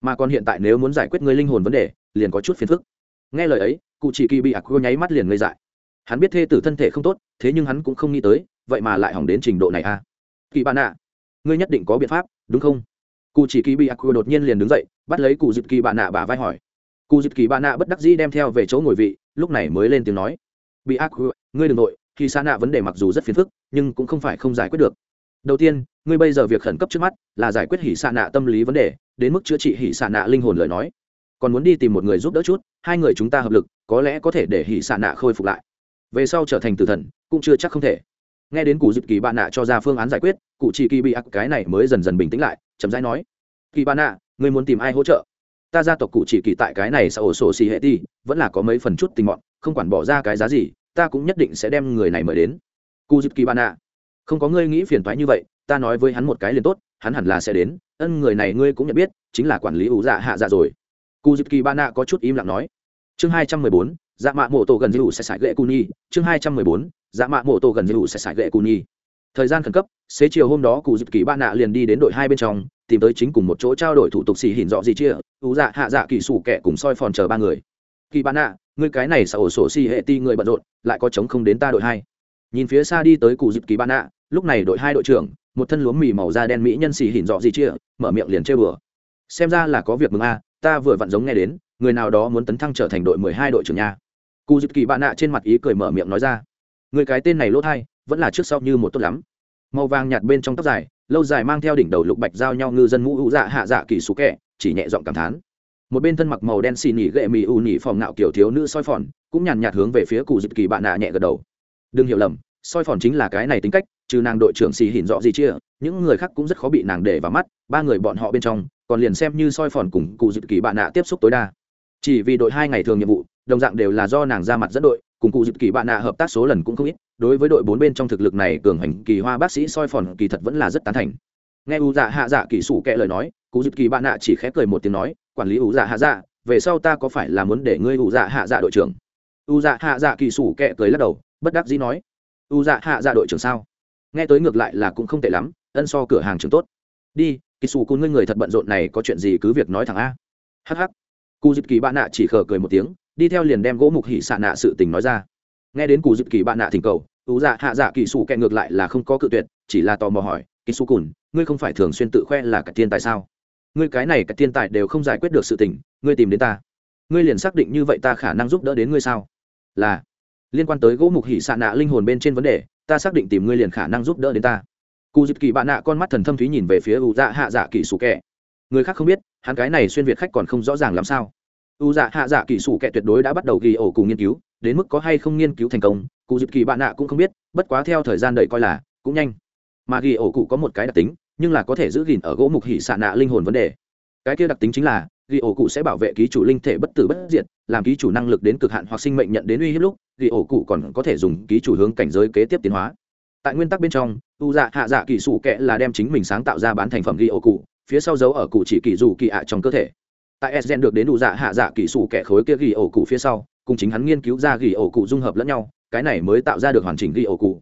Mà còn hiện tại nếu muốn giải quyết ngươi linh hồn vấn đề, liền có chút phiền phức. Nghe lời ấy, cụ chỉ kỳ bị ạc quơ nháy mắt liền ngây dại. Hắn biết thê tử thân thể không tốt, thế nhưng hắn cũng không nghĩ tới, vậy mà lại hỏng đến trình độ này a. à kỳ bạn ạ, ngươi nhất định có biện pháp, đúng không? Cụ chỉ kỳ bị ạc đột nhiên liền đứng dậy, bắt lấy cụ dịp kỳ bạn nạ bà vai hỏi. Cụ dịp kỳ bạn nạ bất đắc dĩ đem theo về chỗ ngồi vị, lúc này mới lên tiếng nói. Bị ác ngươi đ ừ n g nội khi xa nạ vấn đề mặc dù rất phiền phức, nhưng cũng không phải không giải quyết được. Đầu tiên, ngươi bây giờ việc khẩn cấp trước mắt là giải quyết hỉ xa nạ tâm lý vấn đề, đến mức chữa trị hỉ xa nạ linh hồn lời nói. Còn muốn đi tìm một người giúp đỡ chút, hai người chúng ta hợp lực, có lẽ có thể để hỉ xa nạ khôi phục lại. Về sau trở thành tử thần, cũng chưa chắc không thể nghe đến cụ dịp kỳ bạn nạ cho ra phương án giải quyết, cụ chỉ kỳ bị ác, cái này mới dần dần bình tĩnh lại, chậm rãi nói, kỳ bạn nạ, ngươi muốn tìm ai hỗ trợ? Ta gia tộc cụ chỉ kỳ tại cái này sao ổ sổ xì hệ ti, vẫn là có mấy phần chút tình mọn, không quản bỏ ra cái giá gì, ta cũng nhất định sẽ đem người này mời đến. Cụ dịp kỳ bạn nạ, không có ngươi nghĩ phiền toái như vậy, ta nói với hắn một cái liền tốt, hắn hẳn là sẽ đến, ân người này ngươi cũng nhận biết, chính là quản lý ủ dạ hạ dạ rồi. Cụ dịp kỳ bạn nạ có chút im lặng nói, chương hai trăm mười bốn dạ mạ mộ tổ gần dư sẽ sải gậy cu nhi chương hai trăm mười bốn dạ mạ mộ tổ gần dư sẽ sải gậy cù nhi thời gian khẩn cấp, xế chiều hôm đó cụ dịp kỳ ba nạ liền đi đến đội hai bên trong, tìm tới chính cùng một chỗ trao đổi thủ tục xì hình rõ gì chia ủ dạ hạ dạ kỳ sủ kẻ cùng soi phòn chờ ba người. Kỳ ba nạ, ngươi cái này sợ ổ sổ xì hệ ti người bận rộn, lại có chống không đến ta đội hai. Nhìn phía xa đi tới cụ dịp kỳ ba nạ, lúc này đội hai đội trưởng, một thân lúa mì màu da đen mỹ nhân xì hỉn dọ gì chia, mở miệng liền chơi bừa xem ra là có việc mừng a, ta vừa vặn giống nghe đến, người nào đó muốn tấn thăng trở thành đội mười hai đội trưởng nha. Cụ dịp kỳ ba nạ trên mặt ý cười mở miệng nói ra người cái tên này lỗ thai, vẫn là trước sau như một tốt lắm. Màu vàng nhạt bên trong tóc dài, lâu dài mang theo đỉnh đầu lục bạch giao nhau ngư dân mũ hữu dạ hạ dạ kỳ xú kẹ chỉ nhẹ giọng cảm thán. Một bên thân mặc màu đen xì nỉ gệ mì ù nỉ phòng nạo kiểu thiếu nữ soi phòn, cũng nhàn nhạt hướng về phía cụ dịp kỳ bạn nạ nhẹ gật đầu. Đừng hiểu lầm, soi phòn chính là cái này tính cách, trừ nàng đội trưởng xì hỉn rõ gì chia, những người khác cũng rất khó bị nàng để vào mắt, ba người bọn họ bên trong, còn liền xem như soi phòn cùng cụ dịp kỳ bạn nạ tiếp xúc tối đa. Chỉ vì đội hai ngày thường nhiệm vụ, đồng dạng đều là do nàng ra mặt dẫn đội cùng cụ dịp kỳ bạn nạ hợp tác số lần cũng không ít, đối với đội bốn bên trong thực lực này cường hành kỳ hoa bác sĩ soi phòn kỳ thật vẫn là rất tán thành. Nghe u dạ hạ dạ kỳ sủ kệ lời nói, cụ dịp kỳ bạn nạ chỉ khép cười một tiếng nói, quản lý u dạ hạ dạ về sau ta có phải là muốn để ngươi u dạ hạ dạ đội trưởng? U dạ hạ dạ kỳ sủ kệ cười lắc đầu, bất đắc dĩ nói, u dạ hạ dạ đội trưởng sao? Nghe tới ngược lại là cũng không tệ lắm, ân so cửa hàng trưởng tốt. Đi kỳ sủ cùng ngươi người thật bận rộn này có chuyện gì cứ việc nói thẳng a. Hh cụ dịp kỳ bạn nạ chỉ khờ cười một tiếng đi theo liền đem gỗ mục hỉ xạ nạ sự tình nói ra. Nghe đến cụ dịp kỳ bạn nạ thỉnh cầu u dạ hạ dạ kỳ sủ kẹ ngược lại là không có cự tuyệt chỉ là tò mò hỏi kỳ su cùn ngươi không phải thường xuyên tự khoe là cả thiên tài sao? Ngươi cái này cả thiên tài đều không giải quyết được sự tình ngươi tìm đến ta. Ngươi liền xác định như vậy ta khả năng giúp đỡ đến ngươi sao? Là. Liên quan tới gỗ mục hỉ xạ nạ linh hồn bên trên vấn đề ta xác định tìm ngươi liền khả năng giúp đỡ đến ta. Cụ dịp kỳ bạn nạ con mắt thần thâm thúy nhìn về phía u dạ hạ dạ kỳ sủ kẹ, người khác không biết hắn cái này xuyên việt khách còn không rõ ràng làm sao u dạ hạ dạ kỳ sủ kệ tuyệt đối đã bắt đầu ghi ổ cùng nghiên cứu, đến mức có hay không nghiên cứu thành công, cụ dịp kỳ bạn nạ cũng không biết, bất quá theo thời gian đợi coi là, cũng nhanh. Mà ghi ổ cụ có một cái đặc tính, nhưng là có thể giữ gìn ở gỗ mục hỉ xạ nạ linh hồn vấn đề. Cái kia đặc tính chính là, ghi ổ cụ sẽ bảo vệ ký chủ linh thể bất tử bất diệt, làm ký chủ năng lực đến cực hạn hoặc sinh mệnh nhận đến uy hiếp lúc, ghi ổ cụ còn có thể dùng ký chủ hướng cảnh giới kế tiếp tiến hóa. Tại nguyên tắc bên trong, u dạ hạ dạ kỳ sủ kệ là đem chính mình sáng tạo ra bán thành phẩm ghi ổ cụ, phía sau dấu ở cụ chỉ kỳ dù kỳ ạ trong cơ thể tại sgen được đến đủ dạ hạ dạ kỳ sủ kẻ khối kia ghi ổ cụ phía sau, cùng chính hắn nghiên cứu ra ghi ổ cụ dung hợp lẫn nhau, cái này mới tạo ra được hoàn chỉnh ghi ổ cụ.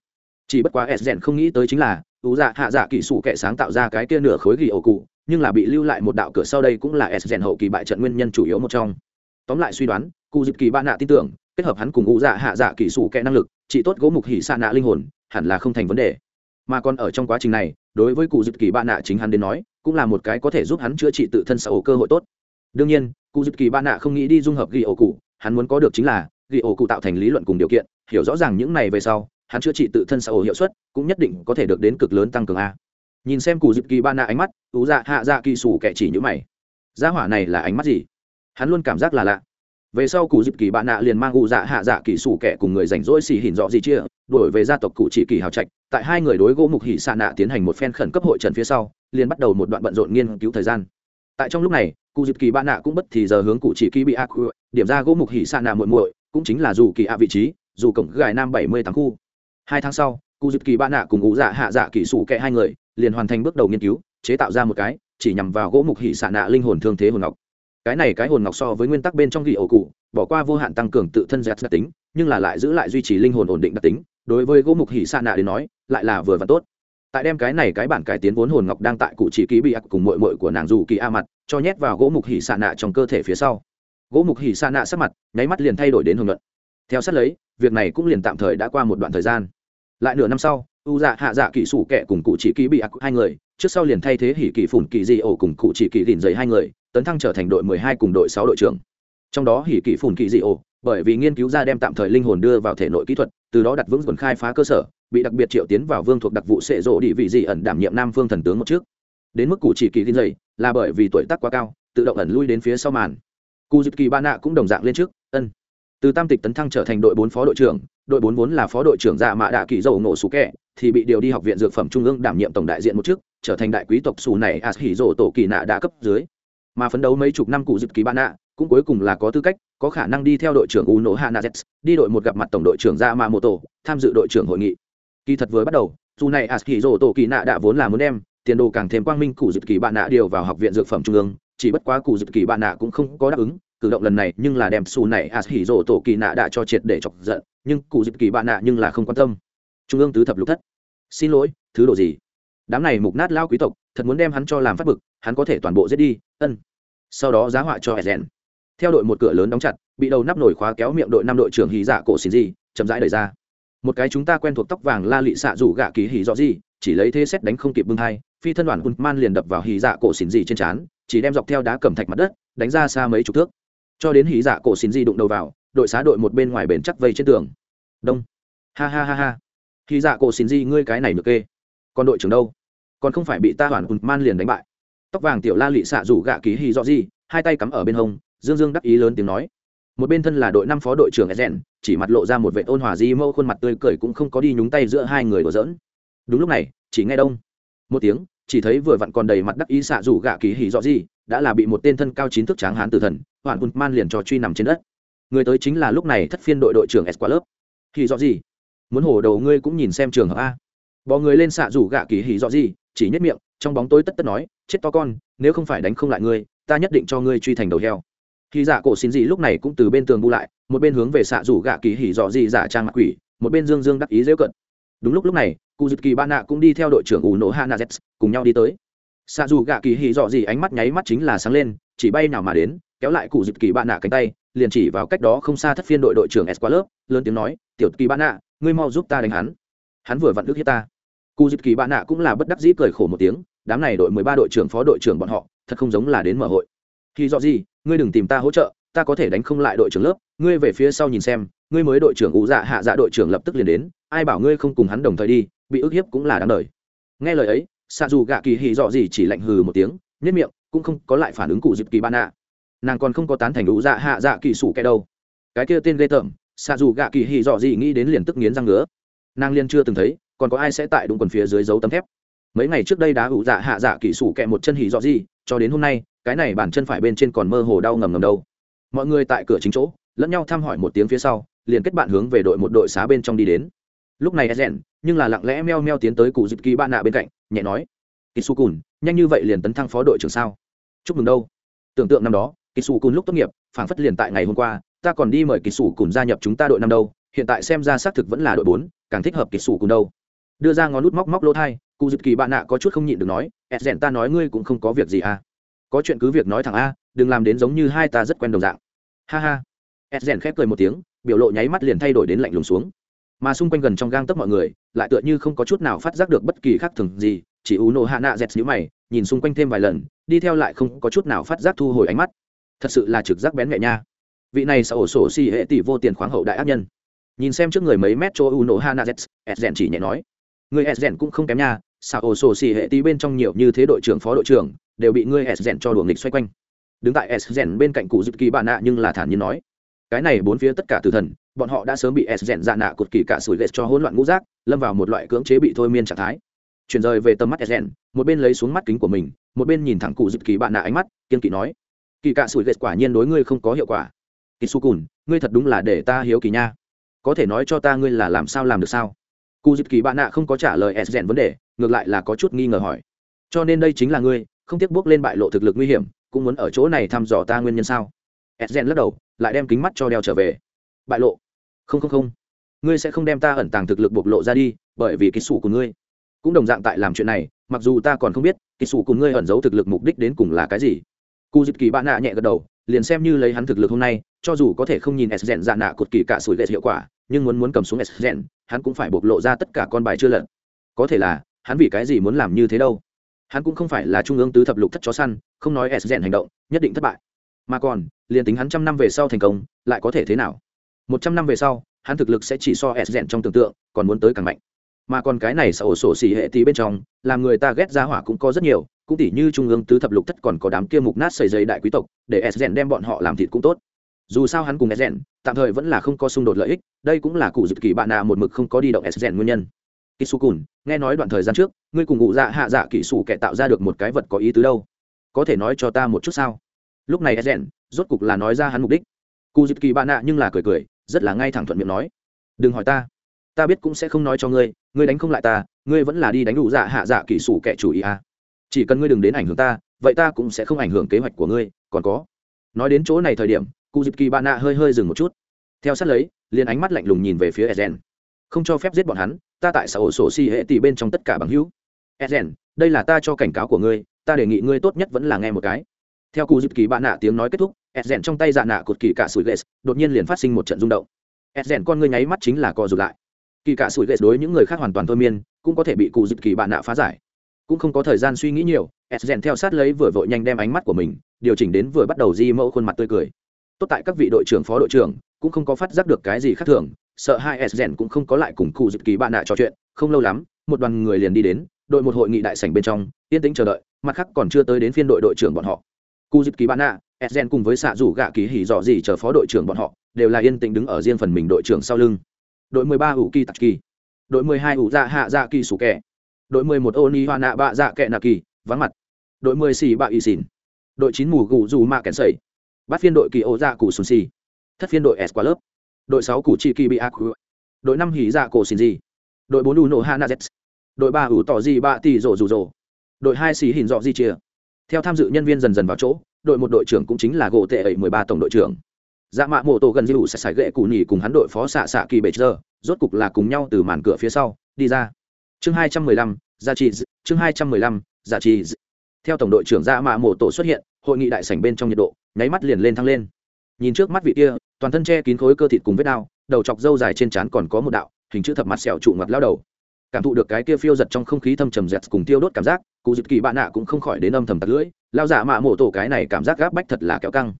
Chỉ bất quá sgen không nghĩ tới chính là, đủ dạ hạ dạ kỳ sủ kẻ sáng tạo ra cái kia nửa khối ghi ổ cụ, nhưng là bị lưu lại một đạo cửa sau đây cũng là sgen hậu kỳ bại trận nguyên nhân chủ yếu một trong. Tóm lại suy đoán, cụ dịp kỳ ba nạ tin tưởng, kết hợp hắn cùng ngũ dạ hạ dạ kỳ sủ kẻ năng lực, chỉ tốt gỗ mục hỉ xa nạ linh hồn, hẳn là không thành vấn đề. Mà còn ở trong quá trình này, đối với cụ dịp kỳ ba nạ chính hắn đến nói, cũng là một cái có thể giúp hắn chữa trị tự thân xã hội cơ hội tốt đương nhiên, cụ dịp kỳ ba nạ không nghĩ đi dung hợp ghi ổ cụ, hắn muốn có được chính là ghi ổ cụ tạo thành lý luận cùng điều kiện, hiểu rõ ràng những này về sau, hắn chữa trị tự thân xã hội hiệu suất, cũng nhất định có thể được đến cực lớn tăng cường a. Nhìn xem cụ dịp kỳ ba nạ ánh mắt ú dạ hạ dạ kỳ sủ kẻ chỉ nhữ mày. Gia hỏa này là ánh mắt gì? Hắn luôn cảm giác là lạ. Về sau cụ dịp kỳ bạn nạ liền mang ụ dạ hạ dạ kỳ sủ kẻ cùng người rảnh rỗi xì hỉn rõ gì chia đổi về gia tộc cụ chỉ kỳ hào trạch, tại hai người đối gỗ mục hỉ xạ nạ tiến hành một phen khẩn cấp hội trần phía sau, liền bắt đầu một đoạn bận rộn nghiên cứu thời gian. Tại trong lúc này cụ dịp kỳ bạn nạ cũng bất thì giờ hướng cụ chỉ kỳ bị ác điểm ra gỗ mục hỉ xạ nạ muội muội, cũng chính là dù kỳ ạ vị trí, dù cổng gài nam bảy mươi tám khu. Hai tháng sau, cụ dịp kỳ bạn nạ cùng ngũ dạ hạ dạ kỳ sủ kệ hai người, liền hoàn thành bước đầu nghiên cứu, chế tạo ra một cái, chỉ nhằm vào gỗ mục hỉ xạ nạ linh hồn thương thế hồn ngọc. Cái này cái hồn ngọc so với nguyên tắc bên trong ghi ổ cụ, bỏ qua vô hạn tăng cường tự thân dẹt đặc tính, nhưng là lại giữ lại duy trì linh hồn ổn định đặc tính, đối với gỗ mục hỉ xạ nạ đến nói, lại là vừa và tốt tại đem cái này cái bản cải tiến vốn hồn ngọc đang tại cụ chỉ ký bị ác cùng mội mội của nàng dù kỳ a mặt, cho nhét vào gỗ mục hỉ xạ nạ trong cơ thể phía sau. Gỗ mục hỉ xạ nạ sắc mặt, nháy mắt liền thay đổi đến hồn luận theo sát lấy, việc này cũng liền tạm thời đã qua một đoạn thời gian. Lại nửa năm sau, u dạ hạ dạ kỹ sủ kệ cùng cụ chỉ ký bị ác hai người, trước sau liền thay thế hỉ kỳ phủn kỳ di ổ cùng cụ chỉ kỳ đỉnh giấy hai người, tấn thăng trở thành đội mười hai cùng đội sáu đội trưởng. Trong đó hỉ kỳ phủn kỳ di ổ, bởi vì nghiên cứu ra đem tạm thời linh hồn đưa vào thể nội kỹ thuật từ đó đặt vững quần khai phá cơ sở, bị đặc biệt triệu tiến vào vương thuộc đặc vụ sệ rộ đi vị dị ẩn đảm nhiệm nam phương thần tướng một trước. Đến mức cụ chỉ kỳ kinh dày là bởi vì tuổi tác quá cao, tự động ẩn lui đến phía sau màn. Cụ dịp kỳ ba nạ cũng đồng dạng lên trước, ân. Từ tam tịch tấn thăng trở thành đội bốn phó đội trưởng, đội bốn vốn là phó đội trưởng dạ mạ đạ kỳ dầu nổ sủ kẹ thì bị điều đi học viện dược phẩm trung ương đảm nhiệm tổng đại diện một chức trở thành đại quý tộc xù này as hỉ rổ tổ kỳ nạ đã cấp dưới. Mà phấn đấu mấy chục năm cụ dịp kỳ ba nạ cũng cuối cùng là có tư cách, có khả năng đi theo đội trưởng uno hana z đi đội một gặp mặt tổng đội trưởng ra ma mô tô tham dự đội trưởng hội nghị. Kỳ thật vừa bắt đầu, dù này aski rô rổ tổ kỳ nạ đã vốn là muốn đem tiền đồ càng thêm quang minh cụ dịp kỳ bạn nạ điều vào học viện dược phẩm trung ương, chỉ bất quá cụ dịp kỳ bạn nạ cũng không có đáp ứng, cử động lần này nhưng là đem xù này aski rô rổ tổ kỳ nạ đã cho triệt để chọc giận, nhưng cụ dịp kỳ bạn nạ nhưng là không quan tâm. Trung ương tứ thập lục thất. Xin lỗi, thứ đồ gì? Đám này mục nát lao quý tộc, thật muốn đem hắn cho làm phát bực, hắn có thể toàn bộ giết đi, ân. Sau đó giá họa cho hẹn rèn theo đội một cửa lớn đóng chặt, bị đầu nắp nổi khóa kéo miệng đội năm đội trưởng hì dạ cổ xin gì chậm rãi đẩy ra. Một cái chúng ta quen thuộc tóc vàng la lị xạ rủ gạ ký hì rõ gì chỉ lấy thế xét đánh không kịp bưng hai, phi thân đoàn man liền đập vào hì dạ cổ xin gì trên trán, chỉ đem dọc theo đá cầm thạch mặt đất, đánh ra xa mấy chục thước. Cho đến hì dạ cổ xin gì đụng đầu vào, đội xá đội một bên ngoài bền chắc vây trên tường. Đông. Ha ha ha ha. Hì dạ cổ xin gì ngươi cái này được kê. Còn đội trưởng đâu? Còn không phải bị ta hoàn man liền đánh bại. Tóc vàng tiểu la lị xạ rủ gạ ký hì rõ gì hai tay cắm ở bên hông dương dương đắc ý lớn tiếng nói. Một bên thân là đội năm phó đội trưởng Ezen, chỉ mặt lộ ra một vệ ôn hòa di mâu khuôn mặt tươi cười cũng không có đi nhúng tay giữa hai người đổ dỡn đúng lúc này chỉ nghe đông. Một tiếng chỉ thấy vừa vặn còn đầy mặt đắc ý xạ rủ gạ kỳ hỉ rõ gì đã là bị một tên thân cao chín thước tráng hán tử thần hoàn hùn man liền cho truy nằm trên đất. Người tới chính là lúc này thất phiên đội đội trưởng s quá lớp hỉ rõ gì muốn hổ đầu ngươi cũng nhìn xem trường hợp a. Bò người lên xạ rủ gạ kỳ hỉ rõ gì chỉ nhất miệng trong bóng tối tất tất nói chết to con nếu không phải đánh không lại ngươi ta nhất định cho ngươi truy thành đầu heo khi dạ cổ xin gì lúc này cũng từ bên tường bu lại, một bên hướng về xạ rủ gạ kỳ hỉ dọ gì giả dạ trang mặt quỷ, một bên dương dương đắc ý dễ cận. Đúng lúc lúc này, cụ dịp kỳ ba nạ cũng đi theo đội trưởng ủ nổ hana z cùng nhau đi tới. Xạ dù gạ kỳ hỉ dọ gì ánh mắt nháy mắt chính là sáng lên, chỉ bay nào mà đến, kéo lại cụ dịp kỳ ba nạ cánh tay, liền chỉ vào cách đó không xa thất phiên đội đội trưởng s qua lớp lớn tiếng nói, tiểu kỳ ba nạ, ngươi mau giúp ta đánh hắn. Hắn vừa vặn đức hiếp ta. Cụ dịp kỳ ba nạ cũng là bất đắc dĩ cười khổ một tiếng, đám này đội mười ba đội trưởng phó đội trưởng bọn họ, thật không giống là đến mở hội thì dọ gì, ngươi đừng tìm ta hỗ trợ, ta có thể đánh không lại đội trưởng lớp, ngươi về phía sau nhìn xem, ngươi mới đội trưởng ủ dạ hạ dạ đội trưởng lập tức liền đến, ai bảo ngươi không cùng hắn đồng thời đi, bị ức hiếp cũng là đáng đời. Nghe lời ấy xạ dù gạ kỳ hì dọ gì chỉ lạnh hừ một tiếng, nhất miệng, cũng không có lại phản ứng cụ dịp kỳ ban ạ. Nàng còn không có tán thành ủ dạ hạ dạ kỳ sủ kẻ đâu. Cái kia tên ghê tởm xạ dù gạ kỳ hì dọ gì nghĩ đến liền tức nghiến răng ngứa. Nàng liên chưa từng thấy, còn có ai sẽ tại đúng quần phía dưới dấu tấm thép. Mấy ngày trước đây đá ủ dạ hạ dạ kỳ sủ kẹ một chân hì dọ gì cho đến hôm nay, cái này bản chân phải bên trên còn mơ hồ đau ngầm ngầm đâu. Mọi người tại cửa chính chỗ, lẫn nhau thăm hỏi một tiếng phía sau, liền kết bạn hướng về đội một đội xá bên trong đi đến. Lúc này rèn nhưng là lặng lẽ meo meo tiến tới cụ dịp kỳ bạn nạ bên cạnh, nhẹ nói kisu cùn nhanh như vậy liền tấn thăng phó đội trưởng sao? Chúc mừng đâu. Tưởng tượng năm đó kisu cùn lúc tốt nghiệp, phảng phất liền tại ngày hôm qua, ta còn đi mời kisu cùn gia nhập chúng ta đội năm đâu, hiện tại xem ra xác thực vẫn là đội bốn, càng thích hợp kisu cùn đâu. Đưa ra ngón nút móc móc lỗ thai, cụ dịp kỳ bạn nạ có chút không nhịn được nói ed rèn ta nói ngươi cũng không có việc gì à. Có chuyện cứ việc nói thẳng a, đừng làm đến giống như hai ta rất quen đồng dạng. Ha ha. Ed rèn khép cười một tiếng, biểu lộ nháy mắt liền thay đổi đến lạnh lùng xuống. Mà xung quanh gần trong gang tấp mọi người, lại tựa như không có chút nào phát giác được bất kỳ khác thường gì, chỉ u nổ hạ nạ dẹt nhíu mày, nhìn xung quanh thêm vài lần, đi theo lại không có chút nào phát giác thu hồi ánh mắt. Thật sự là trực giác bén nhẹ nha. Vị này sẽ ổ sổ xì hệ tỷ vô tiền khoáng hậu đại ác nhân. Nhìn xem trước người mấy mét chỗ u nổ hạ nạ dẹt edgen chỉ nhẹ nói. Người edgen cũng không kém nha sao ổ sổ xì hệ tí bên trong nhiều như thế đội trưởng phó đội trưởng, đều bị ngươi edgen cho đuổi nghịch xoay quanh. Đứng tại edgen bên cạnh cụ dịp kỳ bạn nạ nhưng là thản nhiên nói, cái này bốn phía tất cả tử thần, bọn họ đã sớm bị s rèn dạ nạ cột kỳ cả sủi ghét cho hỗn loạn ngũ rác, lâm vào một loại cưỡng chế bị thôi miên trạng thái. Chuyển rời về tầm mắt s rèn, một bên lấy xuống mắt kính của mình, một bên nhìn thẳng cụ dịp kỳ bạn nạ ánh mắt, kiên kỵ nói, kỳ cả sủi ghét quả nhiên đối ngươi không có hiệu quả. Kỳ su cùn, ngươi thật đúng là để ta hiếu kỳ nha. Có thể nói cho ta ngươi là làm sao làm được sao? Cụ dịp kỳ bạn nạ không có trả lời s rèn vấn đề, ngược lại là có chút nghi ngờ hỏi. Cho nên đây chính là ngươi, không tiếc bước lên bại lộ thực lực nguy hiểm, cũng muốn ở chỗ này thăm dò ta nguyên nhân sao? S rèn lắc đầu, lại đem kính mắt cho đeo trở về. Bại lộ? Không không không. Ngươi sẽ không đem ta ẩn tàng thực lực bộc lộ ra đi, bởi vì cái sủ của ngươi cũng đồng dạng tại làm chuyện này, mặc dù ta còn không biết cái sủ của ngươi ẩn giấu thực lực mục đích đến cùng là cái gì cụ dịp kỳ bạn nạ nhẹ gật đầu, liền xem như lấy hắn thực lực hôm nay, cho dù có thể không nhìn s rèn dạ nạ cột kỳ cả sủi lệ hiệu quả, nhưng muốn muốn cầm xuống s rèn, hắn cũng phải bộc lộ ra tất cả con bài chưa lận có thể là, hắn vì cái gì muốn làm như thế đâu? Hắn cũng không phải là trung ương tứ thập lục thất chó săn, không nói s rèn hành động, nhất định thất bại. Mà còn, liền tính hắn trăm năm về sau thành công, lại có thể thế nào? Một trăm năm về sau, hắn thực lực sẽ chỉ so s rèn trong tưởng tượng, còn muốn tới càng mạnh mà còn cái này sở ổ sổ xỉ hệ tí bên trong làm người ta ghét ra hỏa cũng có rất nhiều cũng tỉ như trung ương tứ thập lục thất còn có đám kia mục nát xây dây đại quý tộc để s rèn đem bọn họ làm thịt cũng tốt dù sao hắn cùng s rèn tạm thời vẫn là không có xung đột lợi ích đây cũng là cụ dự kỳ bạn nạ một mực không có đi động s rèn nguyên nhân Kisukun, nghe nói đoạn thời gian trước, ngươi cùng ngụ dạ hạ dạ kỹ sủ kẻ tạo ra được một cái vật có ý tứ đâu? Có thể nói cho ta một chút sao? Lúc này Ezen, rốt cục là nói ra hắn mục đích. Cụ Dịp Kỳ bạn nạ nhưng là cười cười, rất là ngay thẳng thuận miệng nói đừng hỏi ta ta biết cũng sẽ không nói cho ngươi ngươi đánh không lại ta, ngươi vẫn là đi đánh đủ dạ hạ dạ kỹ sủ kẻ chủ ý à. chỉ cần ngươi đừng đến ảnh hưởng ta, vậy ta cũng sẽ không ảnh hưởng kế hoạch của ngươi, còn có. Nói đến chỗ này thời điểm cụ dịp kỳ bạn nạ hơi hơi dừng một chút. Theo sát lấy, liền ánh mắt lạnh lùng nhìn về phía ezen. Không cho phép giết bọn hắn, ta tại xã hội sổ si hệ tỷ bên trong tất cả bằng hữu. Ezen, đây là ta cho cảnh cáo của ngươi, ta đề nghị ngươi tốt nhất vẫn là nghe một cái. Theo cụ dịp kỳ bạn nạ tiếng nói kết thúc, ezen trong tay dạ nạ cột kỳ cả sủi ghét đột nhiên liền phát sinh một trận rung động. Ezen con ngươi nháy mắt chính là co rụt lại kỳ cả sủi ghét đối những người khác hoàn toàn thôi miên, cũng có thể bị cụ dịp kỳ bạn nạ phá giải. Cũng không có thời gian suy nghĩ nhiều, s rèn theo sát lấy vừa vội nhanh đem ánh mắt của mình điều chỉnh đến vừa bắt đầu di mẫu khuôn mặt tươi cười. Tốt tại các vị đội trưởng, phó đội trưởng cũng không có phát giác được cái gì khác thường, sợ hai s rèn cũng không có lại cùng cụ dịp kỳ bạn nạ trò chuyện, không lâu lắm, một đoàn người liền đi đến, đội một hội nghị đại sảnh bên trong, yên tĩnh chờ đợi, mặt khác còn chưa tới đến phiên đội đội trưởng bọn họ. Cụ dịp kỳ bạn nạ edgen cùng với xạ rủ gạ kỳ hỉ dọ gì chờ phó đội trưởng bọn họ, đều là yên tĩnh đứng ở riêng phần mình đội trưởng sau lưng đội 13 ủ kỳ tạc kỳ, đội 12 ủ dạ hạ dạ kỳ sủ kẻ, đội 11 ô ni hoa nạ bạ dạ kẹ nạ kỳ, vắng mặt. Đội 10 xì bạ y xỉn, đội 9 mù gù dù mạ kẹn sẩy, bắt phiên đội kỳ ô dạ cụ sùn xì, thất phiên đội s quá lớp, đội 6 cụ chi kỳ bị ác đội 5 hỉ dạ cổ xỉn gì, đội 4 u nổ hạ nạ z đội 3 ủ tỏ gì bạ tỷ rổ rủ rổ, đội 2 xì hình dọ di chia theo tham dự nhân viên dần dần vào chỗ, đội một đội trưởng cũng chính là gỗ tệ ấy 13 tổng đội trưởng dạ mạ mộ tổ gần dư sẽ sải gậy cụ nhỉ cùng hắn đội phó xạ xạ kỳ bệ giờ rốt cục là cùng nhau từ màn cửa phía sau đi ra. Chương 215, gia dạ trì chương 215, gia dạ trì theo tổng đội trưởng dạ mạ mộ tổ xuất hiện hội nghị đại sảnh bên trong nhiệt độ nháy mắt liền lên thăng lên. Nhìn trước mắt vị kia toàn thân che kín khối cơ thịt cùng vết đao đầu chọc dâu dài trên trán còn có một đạo hình chữ thập mặt sẹo trụ ngặt lao đầu. Cảm thụ được cái kia phiêu giật trong không khí thâm trầm dẹt cùng tiêu đốt cảm giác cụ dịp kỳ bạn nạ cũng không khỏi đến âm thầm tật lưỡi lao giả mạ mộ tổ cái này cảm giác gáp bách thật là kéo căng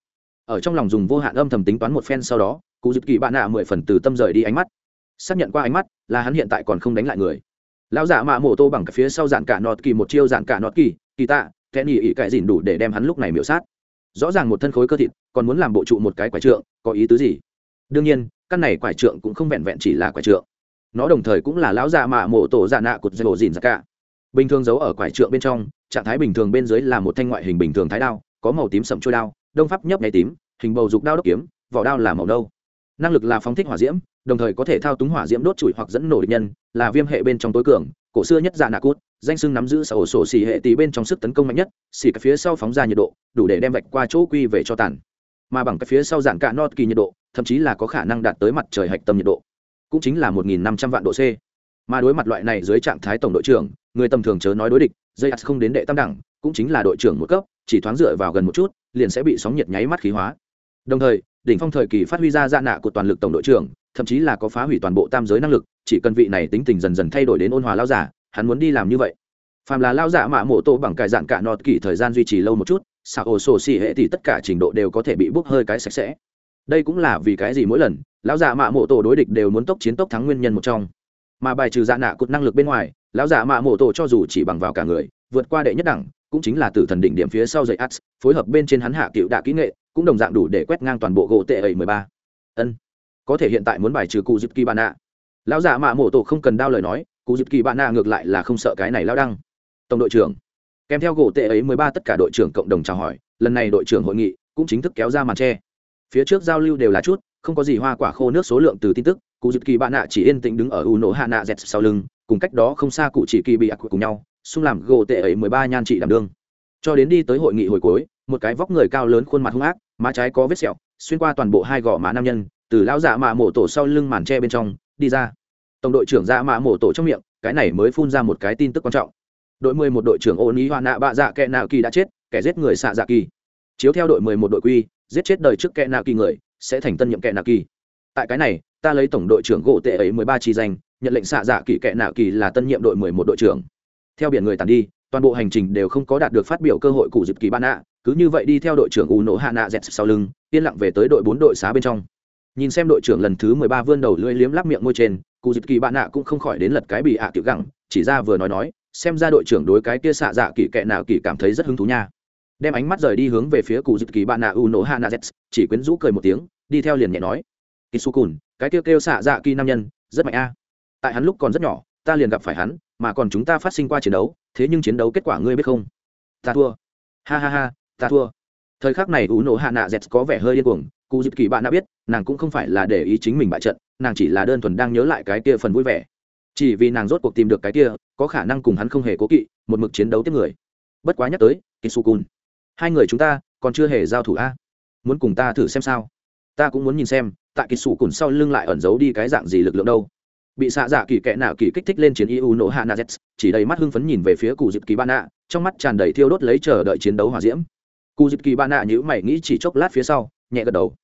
ở trong lòng dùng vô hạn âm thầm tính toán một phen sau đó, cụ dịp kỳ bạn nạ mười phần từ tâm rời đi ánh mắt. Xác nhận qua ánh mắt, là hắn hiện tại còn không đánh lại người. Lão giả mạ mộ tô bằng phía sau dạn cả nọt kỳ một chiêu dạn cả nọt kỳ kỳ tạ, kẻ nhỉ ỉ cãi dìn đủ để đem hắn lúc này miểu sát. Rõ ràng một thân khối cơ thịt, còn muốn làm bộ trụ một cái quải trượng, có ý tứ gì? Đương nhiên, căn này quải trượng cũng không vẹn vẹn chỉ là quải trượng. Nó đồng thời cũng là lão già mạ mộ tổ dạ nạ cột dây bộ dìn ra cả bình thường giấu ở quải trượng bên trong, trạng thái bình thường bên dưới là một thanh ngoại hình bình thường thái đao, có màu tím sậm trôi đao đông pháp nhấp nháy tím, hình bầu dục đao đốc kiếm, vỏ đao là màu đâu năng lực là phóng thích hỏa diễm, đồng thời có thể thao túng hỏa diễm đốt chùi hoặc dẫn nổ địch nhân, là viêm hệ bên trong tối cường, cổ xưa nhất dạ nạ cút, danh sưng nắm giữ sở ổ sổ xì hệ tì bên trong sức tấn công mạnh nhất, xì cả phía sau phóng ra nhiệt độ, đủ để đem vạch qua chỗ quy về cho tàn. Mà bằng cái phía sau dạng cả nọt kỳ nhiệt độ, thậm chí là có khả năng đạt tới mặt trời hạch tâm nhiệt độ, cũng chính là một nghìn năm trăm vạn độ c. Mà đối mặt loại này dưới trạng thái tổng đội trưởng, người tầm thường chớ nói đối địch dây không đến đệ tam đẳng, cũng chính là đội trưởng một cấp, chỉ thoáng dựa vào gần một chút liền sẽ bị sóng nhiệt nháy mắt khí hóa. Đồng thời, đỉnh phong thời kỳ phát huy ra dạ nạ của toàn lực tổng đội trưởng, thậm chí là có phá hủy toàn bộ tam giới năng lực, chỉ cần vị này tính tình dần dần thay đổi đến ôn hòa lao giả, hắn muốn đi làm như vậy. Phàm là lao giả mạ mộ tổ bằng cải dạn cả nọt kỳ thời gian duy trì lâu một chút, xạ ổ sổ xì hệ thì tất cả trình độ đều có thể bị bốc hơi cái sạch sẽ. Đây cũng là vì cái gì mỗi lần lão giả mạ mộ tổ đối địch đều muốn tốc chiến tốc thắng nguyên nhân một trong. Mà bài trừ dạ nạ cột năng lực bên ngoài lão giả mạ mộ tổ cho dù chỉ bằng vào cả người, vượt qua đệ nhất đẳng cũng chính là tử thần đỉnh điểm phía sau dậy ats, phối hợp bên trên hắn hạ cựu đạ kỹ nghệ, cũng đồng dạng đủ để quét ngang toàn bộ gỗ tệ ấy mười ba. Ân, có thể hiện tại muốn bài trừ cụ dịp kỳ bạn nạ. Lão giả mạ mộ tổ không cần đao lời nói, cụ dịp kỳ bạn nạ ngược lại là không sợ cái này lao đăng. Tổng đội trưởng, kèm theo gỗ tệ ấy mười ba tất cả đội trưởng cộng đồng chào hỏi, lần này đội trưởng hội nghị cũng chính thức kéo ra màn tre phía trước giao lưu đều là chút, không có gì hoa quả khô nước số lượng từ tin tức, cụ dịp kỳ bạn nạ chỉ yên tĩnh đứng ở u nổ hạ nạ dẹt sau lưng, cùng cách đó không xa cụ chỉ kỳ bị ạc cùng nhau xung làm gỗ tệ ấy mười ba nhan trị đảm đương. Cho đến đi tới hội nghị hồi cuối, một cái vóc người cao lớn khuôn mặt hung ác, má trái có vết sẹo, xuyên qua toàn bộ hai gò má nam nhân, từ lão dạ mạ mổ tổ sau lưng màn tre bên trong, đi ra. Tổng đội trưởng dạ mạ mổ tổ trong miệng, cái này mới phun ra một cái tin tức quan trọng. Đội mười một đội trưởng ôn ý hoa nạ bạ dạ kệ nạ kỳ đã chết, kẻ giết người xạ dạ kỳ. Chiếu theo đội mười một đội quy, giết chết đời trước kệ nạ kỳ người, sẽ thành tân nhiệm kệ nạ kỳ. Tại cái này, ta lấy tổng đội trưởng gỗ tệ ấy mười ba chi danh, nhận lệnh xạ dạ kỳ kệ nạ kỳ là tân nhiệm đội mười một đội trưởng theo biển người tàn đi, toàn bộ hành trình đều không có đạt được phát biểu cơ hội cụ dịp kỳ ban nạ cứ như vậy đi theo đội trưởng u nỗ hạ nạ dẹt sau lưng, yên lặng về tới đội bốn đội xá bên trong. Nhìn xem đội trưởng lần thứ mười ba vươn đầu lưỡi liếm lắp miệng môi trên, cụ dịp kỳ bạn nạ cũng không khỏi đến lật cái bị ạ tiểu gẳng, chỉ ra vừa nói nói, xem ra đội trưởng đối cái kia xạ dạ kỳ kệ nào kỳ cảm thấy rất hứng thú nha. Đem ánh mắt rời đi hướng về phía cụ dịp kỳ bạn nạ u nỗ hạ nạ z, chỉ quyến rũ cười một tiếng, đi theo liền nhẹ nói. Kỳ su cùn cái kia kêu xạ dạ kỳ nam nhân, rất mạnh a. Tại hắn lúc còn rất nhỏ, ta liền gặp phải hắn mà còn chúng ta phát sinh qua chiến đấu, thế nhưng chiến đấu kết quả ngươi biết không? Ta thua. Ha ha ha, ta thua. Thời khắc này u nổ hạ nạ dẹt có vẻ hơi điên cuồng cụ dịp kỳ bạn đã biết, nàng cũng không phải là để ý chính mình bại trận, nàng chỉ là đơn thuần đang nhớ lại cái kia phần vui vẻ. Chỉ vì nàng rốt cuộc tìm được cái kia, có khả năng cùng hắn không hề cố kỵ, một mực chiến đấu tiếp người. Bất quá nhắc tới kisukun hai người chúng ta, còn chưa hề giao thủ a. Muốn cùng ta thử xem sao? Ta cũng muốn nhìn xem, tại kỳ sủ cùn sau lưng lại ẩn giấu đi cái dạng gì lực lượng đâu bị xạ dạ kỳ kẽ nào kỳ kích thích lên chiến eu nổ hạ nazet chỉ đầy mắt hưng phấn nhìn về phía cụ dịp kỳ ba nạ, trong mắt tràn đầy thiêu đốt lấy chờ đợi chiến đấu hòa diễm. Cụ dịp kỳ ba nạ nhữ mày nghĩ chỉ chốc lát phía sau, nhẹ gật đầu.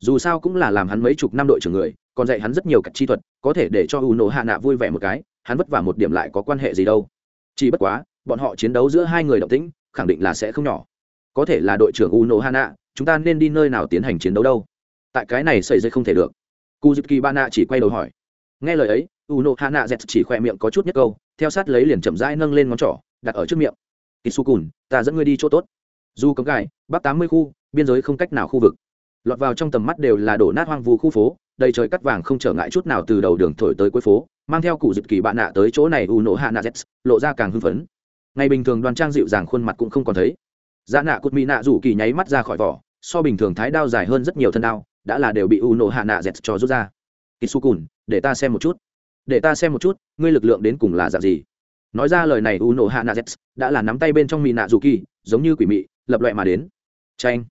Dù sao cũng là làm hắn mấy chục năm đội trưởng người, còn dạy hắn rất nhiều cách chi thuật, có thể để cho u nổ hạ nạ vui vẻ một cái, hắn vất vả một điểm lại có quan hệ gì đâu. Chỉ bất quá, bọn họ chiến đấu giữa hai người động tĩnh, khẳng định là sẽ không nhỏ. Có thể là đội trưởng u nổ hạ nạ, chúng ta nên đi nơi nào tiến hành chiến đấu đâu? Tại cái này xảy ra không thể được. Ban nạ chỉ quay đầu hỏi nghe lời ấy u nổ hạ nạ dẹt chỉ khoe miệng có chút nhất câu, theo sát lấy liền chậm rãi nâng lên ngón trỏ, đặt ở trước miệng. Isukun ta dẫn ngươi đi chỗ tốt. Dù cấm gài bắc tám mươi khu, biên giới không cách nào khu vực. Lọt vào trong tầm mắt đều là đổ nát hoang vu khu phố, đầy trời cắt vàng không trở ngại chút nào từ đầu đường thổi tới cuối phố, mang theo cụ dịp kỳ bạn nạ tới chỗ này u nổ hạ nạ z, lộ ra càng hưng phấn. Ngày bình thường đoàn trang dịu dàng khuôn mặt cũng không còn thấy. Dạ nạ cụt mỹ nạ rủ kỳ nháy mắt ra khỏi vỏ, so bình thường thái đao dài hơn rất nhiều thân đao, đã là đều bị u nộ hạ nạ z cho rút ra ít su cùn để ta xem một chút. Để ta xem một chút ngươi lực lượng đến cùng là dạng gì? Nói ra lời này Uno Hanazets đã là nắm tay bên trong mì nạ rủ kỳ giống như quỷ mị lập loại mà đến. Chanh,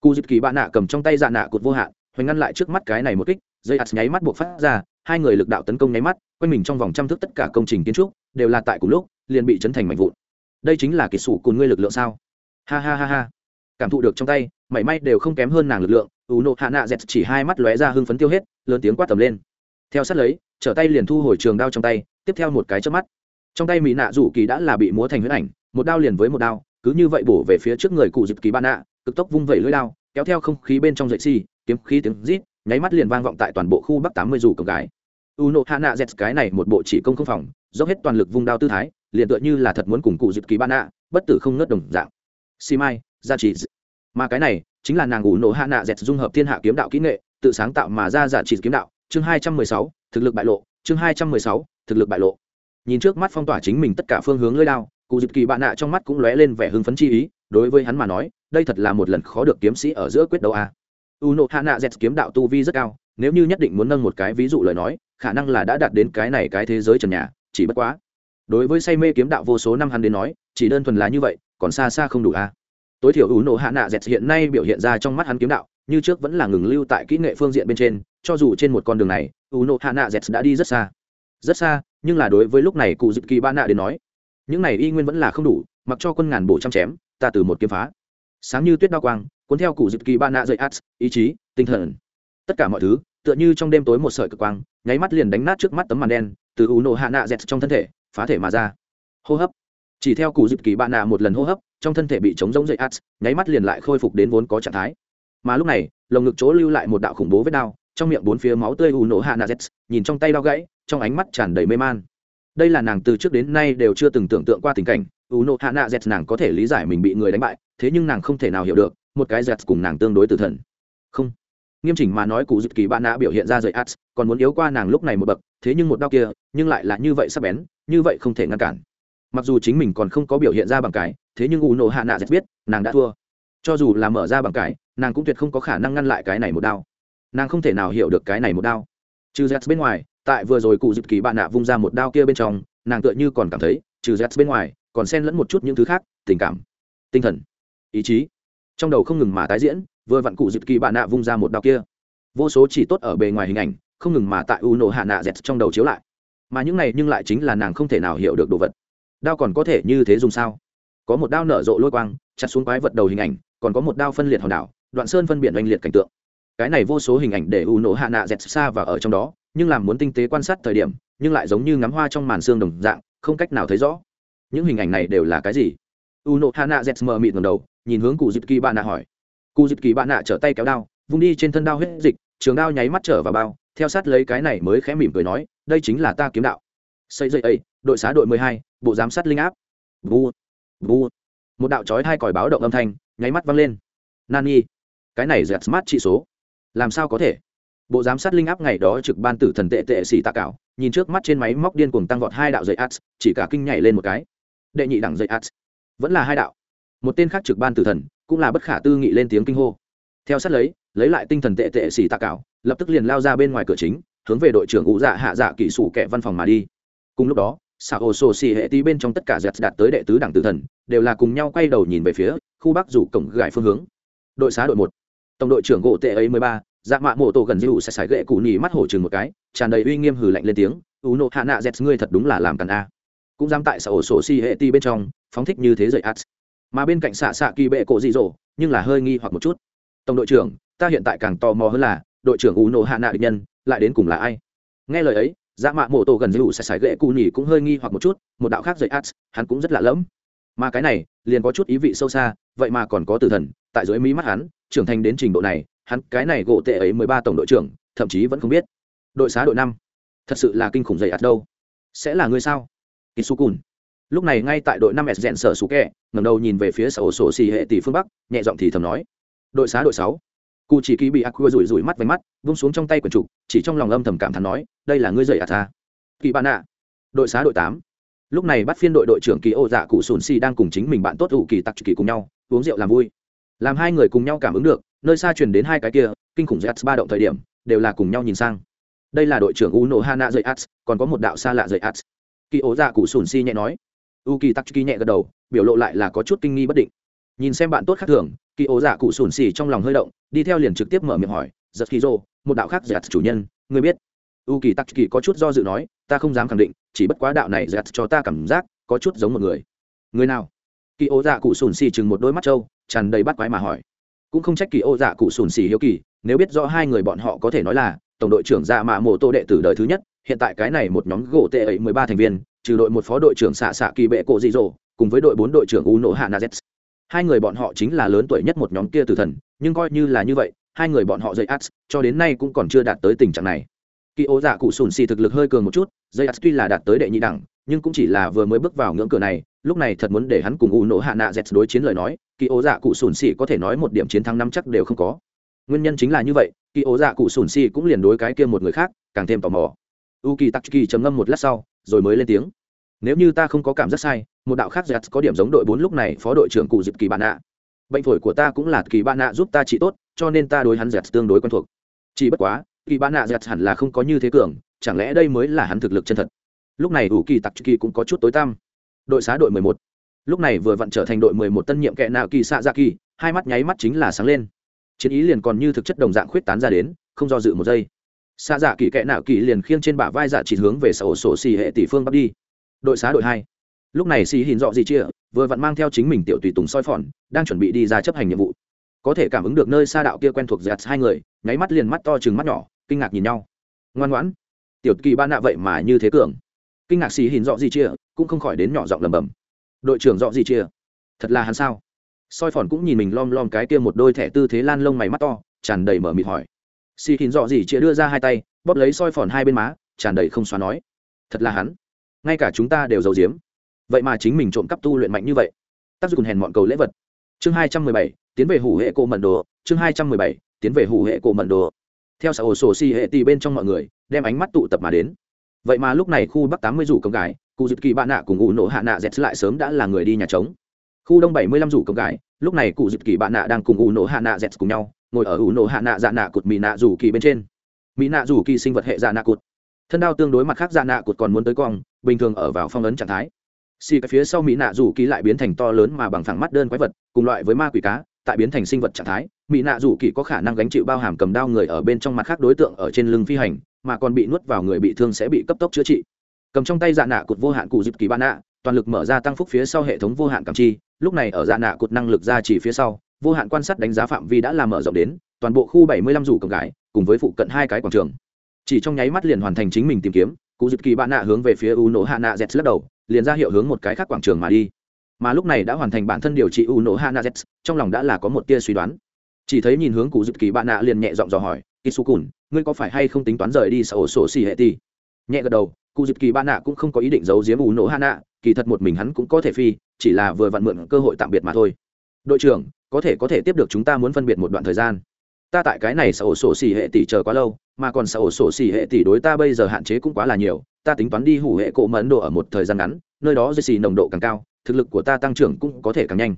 cụ dịp kỳ bạn nạ cầm trong tay dạ nạ cột vô hạn hoành ngăn lại trước mắt cái này một kích dây ạt nháy mắt buộc phát ra hai người lực đạo tấn công nháy mắt quanh mình trong vòng trăm thước tất cả công trình kiến trúc đều là tại cùng lúc liền bị chấn thành mạnh vụn. Đây chính là kỳ sủ cùng ngươi lực lượng sao? Ha ha ha ha. Cảm thụ được trong tay mảy may đều không kém hơn nàng lực lượng u nộ hạ nạ dẹt chỉ hai mắt lóe ra hưng phấn tiêu hết lớn tiếng quát tầm lên. Theo sát lấy trở tay liền thu hồi trường đao trong tay tiếp theo một cái chớp mắt. Trong tay mỹ nạ rủ kỳ đã là bị múa thành huyết ảnh một đao liền với một đao cứ như vậy bổ về phía trước người cụ dịp kỳ ban nạ cực tốc vung vẩy lưỡi đao kéo theo không khí bên trong dậy xi、si, kiếm khí tiếng rít nháy mắt liền vang vọng tại toàn bộ khu bắc tám mươi rủ cổng gái. U nộ hạ nạ dẹt cái này một bộ chỉ công không phòng dốc hết toàn lực vung đao tư thái liền tựa như là thật muốn cùng cụ dịp kỳ ban nạ bất tử không ngớt đồng dạng. Si mai gia trị mà cái này chính là nàng u nộ hạ nạ dẹt dung hợp thiên hạ kiếm đạo kỹ nghệ, tự sáng tạo mà ra giả trị kiếm đạo. Chương hai trăm mười sáu, thực lực bại lộ. Chương hai trăm mười sáu, thực lực bại lộ. Nhìn trước mắt phong tỏa chính mình tất cả phương hướng lưỡi lao, cụ dịp kỳ bạn nạ trong mắt cũng lóe lên vẻ hưng phấn chi ý, đối với hắn mà nói, đây thật là một lần khó được kiếm sĩ ở giữa quyết đấu a. U nộ hạ nạ z kiếm đạo tu vi rất cao, nếu như nhất định muốn nâng một cái ví dụ lời nói, khả năng là đã đạt đến cái này cái thế giới trần nhà, chỉ bất quá. Đối với say mê kiếm đạo vô số năm hắn đến nói, chỉ đơn thuần là như vậy, còn xa xa không đủ a tối thiểu u nộ hạ nạ z hiện nay biểu hiện ra trong mắt hắn kiếm đạo, như trước vẫn là ngừng lưu tại kỹ nghệ phương diện bên trên, cho dù trên một con đường này u nộ hạ nạ z đã đi rất xa. Rất xa, nhưng là đối với lúc này cụ dịp kỳ ba nạ đến nói, những này y nguyên vẫn là không đủ, mặc cho quân ngàn bổ trăm chém, ta từ một kiếm phá. Sáng như tuyết đao quang, cuốn theo cụ dịp kỳ ba nạ dậy át, ý chí, tinh thần. Tất cả mọi thứ, tựa như trong đêm tối một sợi cực quang, nháy mắt liền đánh nát trước mắt tấm màn đen, từ ủ nổ hạ nạ dẹt trong thân thể, phá thể mà ra. Hô hấp. Chỉ theo cụ dịp kỳ ba nạ một lần hô hấp trong thân thể bị chống giống dậy át, nháy mắt liền lại khôi phục đến vốn có trạng thái. Mà lúc này, lồng ngực chỗ lưu lại một đạo khủng bố vết đao trong miệng bốn phía máu tươi u nổ hạ nazet nhìn trong tay đao gãy, trong ánh mắt tràn đầy mê man. Đây là nàng từ trước đến nay đều chưa từng tưởng tượng qua tình cảnh u nổ hạ nazet nàng có thể lý giải mình bị người đánh bại, thế nhưng nàng không thể nào hiểu được, một cái z cùng nàng tương đối tử thần. Không. Nghiêm chỉnh mà nói cụ dịp kỳ bạn đã biểu hiện ra dậy ads còn muốn yếu qua nàng lúc này một bậc, thế nhưng một đau kia, nhưng lại là như vậy sắp bén, như vậy không thể ngăn cản. Mặc dù chính mình còn không có biểu hiện ra bằng cái thế nhưng u nộ hạ nạ z biết, nàng đã thua. Cho dù là mở ra bằng cải, nàng cũng tuyệt không có khả năng ngăn lại cái này một đau nàng không thể nào hiểu được cái này một đau trừ z bên ngoài, tại vừa rồi cụ dịp kỳ bạn nạ vung ra một đao kia bên trong, nàng tựa như còn cảm thấy, trừ z bên ngoài, còn xen lẫn một chút những thứ khác, tình cảm, tinh thần, ý chí. Trong đầu không ngừng mà tái diễn, vừa vặn cụ dịp kỳ bạn nạ vung ra một đao kia. Vô số chỉ tốt ở bề ngoài hình ảnh, không ngừng mà tại u nổ hạ nạ z trong đầu chiếu lại. Mà những này nhưng lại chính là nàng không thể nào hiểu được đồ vật. Đao còn có thể như thế dùng sao? Có một đao nở rộ lôi quang, chặt xuống quái vật đầu hình ảnh, còn có một đao phân liệt hòn đảo, đoạn sơn phân biệt oanh liệt cảnh tượng. Cái này vô số hình ảnh để u nổ hạ nạ dẹt xa và ở trong đó, nhưng làm muốn tinh tế quan sát thời điểm, nhưng lại giống như ngắm hoa trong màn xương đồng dạng, không cách nào thấy rõ. Những hình ảnh này đều là cái gì? U nộ nạ z mờ mịt ngầm đầu, nhìn hướng cụ dịp kỳ bạn nạ hỏi. Cụ dịp kỳ bạn nạ trở tay kéo đao, vung đi trên thân đao huyết dịch, trường đao nháy mắt trở vào bao, theo sát lấy cái này mới khẽ mỉm cười nói, đây chính là ta kiếm đạo. Xây dậy ấy, đội xá đội mười hai, bộ giám sát linh áp. Vu vu một đạo chói hai còi báo động âm thanh, nháy mắt vang lên. Nani, cái này dẹt smart trị số. Làm sao có thể? Bộ giám sát linh áp ngày đó trực ban tử thần tệ tệ xỉ tạ cảo, nhìn trước mắt trên máy móc điên cuồng tăng vọt hai đạo dây ads, chỉ cả kinh nhảy lên một cái. Đệ nhị đẳng dây ads. Vẫn là hai đạo. Một tên khác trực ban tử thần, cũng là bất khả tư nghị lên tiếng kinh hô. Theo sát lấy lấy lại tinh thần tệ tệ xỉ tạ cảo, lập tức liền lao ra bên ngoài cửa chính, hướng về đội trưởng ngũ dạ hạ dạ kỹ sủ kẻ văn phòng mà đi. Cùng lúc đó xạ ổ sổ xì hệ tí bên trong tất cả dẹt đạt tới đệ tứ đẳng tử thần, đều là cùng nhau quay đầu nhìn về phía khu bắc rủ cổng gài phương hướng. Đội xá đội một. Tổng đội trưởng gỗ tệ ấy mười ba dạ mạ mộ tổ gần dịu sẽ xài gậy cụ nhì mắt hổ chừng một cái, tràn đầy uy nghiêm hừ lạnh lên tiếng u nộ hạ nạ dẹt, ngươi thật đúng là làm càn a. Cũng dám tại xã ổ sổ si hệ ti bên trong, phóng thích như thế dậy ắt mà bên cạnh xạ xạ kỳ bệ cổ dị dỗ nhưng là hơi nghi hoặc một chút. Tổng đội trưởng, ta hiện tại càng tò mò hơn là, đội trưởng u nộ hạ nạ định nhân, lại đến cùng là ai? Nghe lời ấy dạ mạ mộ tổ gần dịu sải xài gậy cụ nhỉ cũng hơi nghi hoặc một chút, một đạo khác dậy ads hắn cũng rất lạ lẫm. Mà cái này, liền có chút ý vị sâu xa, vậy mà còn có tử thần, tại dưới mí mắt hắn, trưởng thành đến trình độ này, hắn cái này gỗ tệ ấy mười ba tổng đội trưởng, thậm chí vẫn không biết. Đội xá đội năm, thật sự là kinh khủng dày ạt đâu. Sẽ là ngươi sao? Isukun. Lúc này ngay tại đội năm s rèn sở sủ kẹ ngầm đầu nhìn về phía sở sổ xì hệ tỷ phương bắc, nhẹ giọng thì thầm nói. Đội xá đội sáu cụ chỉ kỳ bị ác quơ rủi rủi mắt váy mắt, vung xuống trong tay quần trục, chỉ trong lòng âm thầm cảm thán nói, đây là ngươi dậy à tha. Kỳ bạn ạ. Đội xá đội tám. Lúc này bắt phiên đội đội trưởng kỳ ô dạ cụ sùn xì đang cùng chính mình bạn tốt ủ kỳ tặc kỳ cùng nhau, uống rượu làm vui. Làm hai người cùng nhau cảm ứng được, nơi xa truyền đến hai cái kia, kinh khủng dạy ba động thời điểm, đều là cùng nhau nhìn sang. Đây là đội trưởng u nổ hana dậy ats còn có một đạo xa lạ dậy ats kỳ ố dạ cụ sùn si nhẹ nói. U kỳ tắc kỳ nhẹ gật đầu, biểu lộ lại là có chút kinh nghi bất định nhìn xem bạn tốt khác thường, kỳ ố dạ cụ sùn xì trong lòng hơi động, đi theo liền trực tiếp mở miệng hỏi, giật khí rô một đạo khác giật chủ nhân người biết? U kỳ tắc kỳ có chút do dự nói, ta không dám khẳng định, chỉ bất quá đạo này giật cho ta cảm giác có chút giống một người. Người nào? Kỳ ố dạ cụ sùn xì chừng một đôi mắt trâu, tràn đầy bắt quái mà hỏi. Cũng không trách kỳ ô dạ cụ sùn xì hiếu kỳ, nếu biết rõ hai người bọn họ có thể nói là tổng đội trưởng dạ mạ mộ tô đệ tử đời thứ nhất, hiện tại cái này một nhóm gỗ tệ ấy mười ba thành viên, trừ đội một phó đội trưởng xạ xạ kỳ bệ cổ dị dỗ, cùng với đội bốn đội trưởng u nổ hạ nazet hai người bọn họ chính là lớn tuổi nhất một nhóm kia tử thần, nhưng coi như là như vậy, hai người bọn họ dây ats cho đến nay cũng còn chưa đạt tới tình trạng này. Kỳ ố dạ cụ sùn xì thực lực hơi cường một chút dây ats tuy là đạt tới đệ nhị đẳng, nhưng cũng chỉ là vừa mới bước vào ngưỡng cửa này, lúc này thật muốn để hắn cùng u nổ hạ nạ dẹt đối chiến lời nói kỳ ố dạ cụ sùn xì có thể nói một điểm chiến thắng năm chắc đều không có. Nguyên nhân chính là như vậy kỳ ố dạ cụ sùn xì cũng liền đối cái kia một người khác càng thêm tò mò. U kỳ tắc kỳ trầm ngâm một lát sau, rồi mới lên tiếng. Nếu như ta không có cảm giác sai một đạo khác giặt có điểm giống đội bốn lúc này phó đội trưởng cụ dịp kỳ bạn ạ bệnh phổi của ta cũng là kỳ bạn ạ giúp ta trị tốt, cho nên ta đối hắn giặt tương đối quen thuộc. Chỉ bất quá, kỳ bạn ạ giặt hẳn là không có như thế cường, chẳng lẽ đây mới là hắn thực lực chân thật? Lúc này ủ kỳ tặc kỳ cũng có chút tối tăm. Đội xá đội mười một. Lúc này vừa vặn trở thành đội mười một tân nhiệm kệ nạo kỳ xạ ra dạ kỳ, hai mắt nháy mắt chính là sáng lên. Chiến ý liền còn như thực chất đồng dạng khuyết tán ra đến, không do dự một giây. Xạ dạ kỳ kệ nạo kỳ liền khiêng trên bả vai dạ chỉ hướng về sở sổ xì hệ tỷ phương bắc đi. Đội xá đội hai lúc này xì hình dọ gì chia, vừa vặn mang theo chính mình tiểu tùy tùng soi phòn, đang chuẩn bị đi ra chấp hành nhiệm vụ. Có thể cảm ứng được nơi xa đạo kia quen thuộc giặt hai người, nháy mắt liền mắt to chừng mắt nhỏ, kinh ngạc nhìn nhau. Ngoan ngoãn. Tiểu kỳ ba nạ vậy mà như thế cường. Kinh ngạc xì hình dọ gì chia, cũng không khỏi đến nhỏ giọng lầm bầm đội trưởng dọ gì chia? Thật là hắn sao? Soi phòn cũng nhìn mình lom lom cái kia một đôi thẻ tư thế lan lông mày mắt to, tràn đầy mở mịt hỏi. Xì hình dọ gì chia đưa ra hai tay, bóp lấy soi phòn hai bên má, tràn đầy không xóa nói. Thật là hắn. Ngay cả chúng ta đều giấu giếm vậy mà chính mình trộm cắp tu luyện mạnh như vậy. Tác dụng hèn mọn cầu lễ vật. Chương hai trăm mười bảy, tiến về hủ hệ cổ mận đồ. Chương hai trăm mười bảy, tiến về hủ hệ cổ mận đồ. Theo xã ổ sổ si hệ tì bên trong mọi người, đem ánh mắt tụ tập mà đến. Vậy mà lúc này khu bắc tám mươi rủ công gái, cụ dịp kỳ bạn nạ cùng ủ nổ hạ nạ dẹt lại sớm đã là người đi nhà trống. Khu đông bảy mươi lăm rủ công gái, lúc này cụ dịp kỳ bạn nạ đang cùng ủ nổ hạ nạ dẹt cùng nhau, ngồi ở ủ nổ hạ nạ dạ nạ cụt mỹ nạ rủ kỳ bên trên. Mỹ nạ rủ kỳ sinh vật hệ dạ nạ cụt. Thân đao tương đối mặt khác dạ nạ cụt còn muốn tới cong, bình thường ở vào phong ấn trạng thái xì cái phía sau mỹ nạ rủ kỳ lại biến thành to lớn mà bằng phẳng mắt đơn quái vật, cùng loại với ma quỷ cá, tại biến thành sinh vật trạng thái, mỹ nạ rủ kỳ có khả năng gánh chịu bao hàm cầm đao người ở bên trong mặt khác đối tượng ở trên lưng phi hành, mà còn bị nuốt vào người bị thương sẽ bị cấp tốc chữa trị. Cầm trong tay dạ nạ cụt vô hạn cụ dịp kỳ ba nạ, toàn lực mở ra tăng phúc phía sau hệ thống vô hạn cảm chi, lúc này ở dạ nạ cụt năng lực ra chỉ phía sau, vô hạn quan sát đánh giá phạm vi đã làm mở rộng đến, toàn bộ khu bảy mươi lăm rủ cầm gái, cùng với phụ cận hai cái quảng trường. Chỉ trong nháy mắt liền hoàn thành chính mình tìm kiếm, cụ dịp kỳ bạn nạ hướng về phía u nổ hạ nạ z lắc đầu liền ra hiệu hướng một cái khác quảng trường mà đi. Mà lúc này đã hoàn thành bản thân điều trị u nổ hana z trong lòng đã là có một tia suy đoán. Chỉ thấy nhìn hướng cụ dự kỳ bạn nạ liền nhẹ giọng dò hỏi kisu ngươi có phải hay không tính toán rời đi sở sổ xì hệ ti nhẹ gật đầu, cụ dự kỳ bạn nạ cũng không có ý định giấu giếm u nổ hana kỳ thật một mình hắn cũng có thể phi, chỉ là vừa vặn mượn cơ hội tạm biệt mà thôi. Đội trưởng, có thể có thể tiếp được chúng ta muốn phân biệt một đoạn thời gian ta tại cái này sở sổ xì hệ tỷ chờ quá lâu, mà còn sở sổ xì hệ tỷ đối ta bây giờ hạn chế cũng quá là nhiều, ta tính toán đi hủ hệ cổ mẫn độ ở một thời gian ngắn, nơi đó dây xì nồng độ càng cao, thực lực của ta tăng trưởng cũng có thể càng nhanh.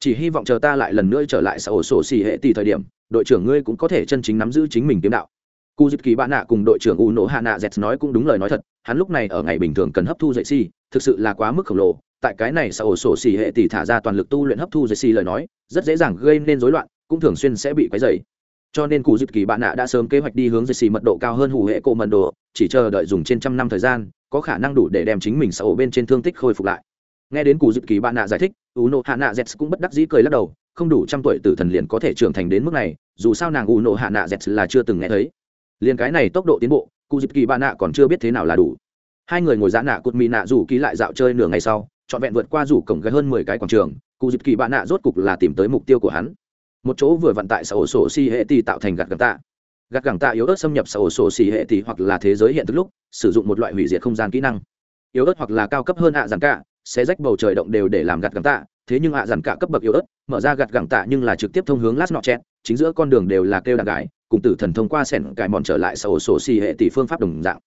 Chỉ hy vọng chờ ta lại lần nữa trở lại sở sổ xì hệ tỷ thời điểm, đội trưởng ngươi cũng có thể chân chính nắm giữ chính mình kiếm đạo. Cu dịp kỳ bạn nạ cùng đội trưởng u nổ hạ nạ z nói cũng đúng lời nói thật, hắn lúc này ở ngày bình thường cần hấp thu dậy xì, thực sự là quá mức khổng lồ. Tại cái này sở sổ xì hệ tỷ thả ra toàn lực tu luyện hấp thu dậy xì lời nói, rất dễ dàng gây nên rối loạn, cũng thường xuyên sẽ bị quấy dày cho nên cụ dịp kỳ bạn nạ đã sớm kế hoạch đi hướng dây xì mật độ cao hơn hủ hệ cổ mật độ, chỉ chờ đợi dùng trên trăm năm thời gian, có khả năng đủ để đem chính mình xã ổ bên trên thương tích khôi phục lại. Nghe đến cụ dịp kỳ bạn nạ giải thích u nộ hạ nạ z cũng bất đắc dĩ cười lắc đầu, không đủ trăm tuổi tử thần liền có thể trưởng thành đến mức này, dù sao nàng u nộ hạ nạ z là chưa từng nghe thấy. Liền cái này tốc độ tiến bộ, cụ dịp kỳ bạn nạ còn chưa biết thế nào là đủ. Hai người ngồi giã nạ cụt mị nạ rủ ký lại dạo chơi nửa ngày sau, trọn vẹn vượt qua rủ cổng gái hơn mười cái quảng trường, cụ dịp kỳ bạn nạ rốt cục là tìm tới mục tiêu của hắn một chỗ vừa vận tại xã ổ sổ si hệ tỷ tạo thành gạt gẳng tạ. Gạt gẳng tạ yếu ớt xâm nhập xã ổ sổ si hệ tỷ hoặc là thế giới hiện thực lúc, sử dụng một loại hủy diệt không gian kỹ năng. Yếu ớt hoặc là cao cấp hơn ạ à giảng cả sẽ rách bầu trời động đều để làm gạt gẳng tạ, thế nhưng ạ dằn cả cấp bậc yếu ớt, mở ra gạt gẳng tạ nhưng là trực tiếp thông hướng lát nọ chẹt chính giữa con đường đều là kêu đàn gái, cùng tử thần thông qua sẻn cải mòn trở lại sau sổ xì hệ tỷ phương pháp đồng dạng.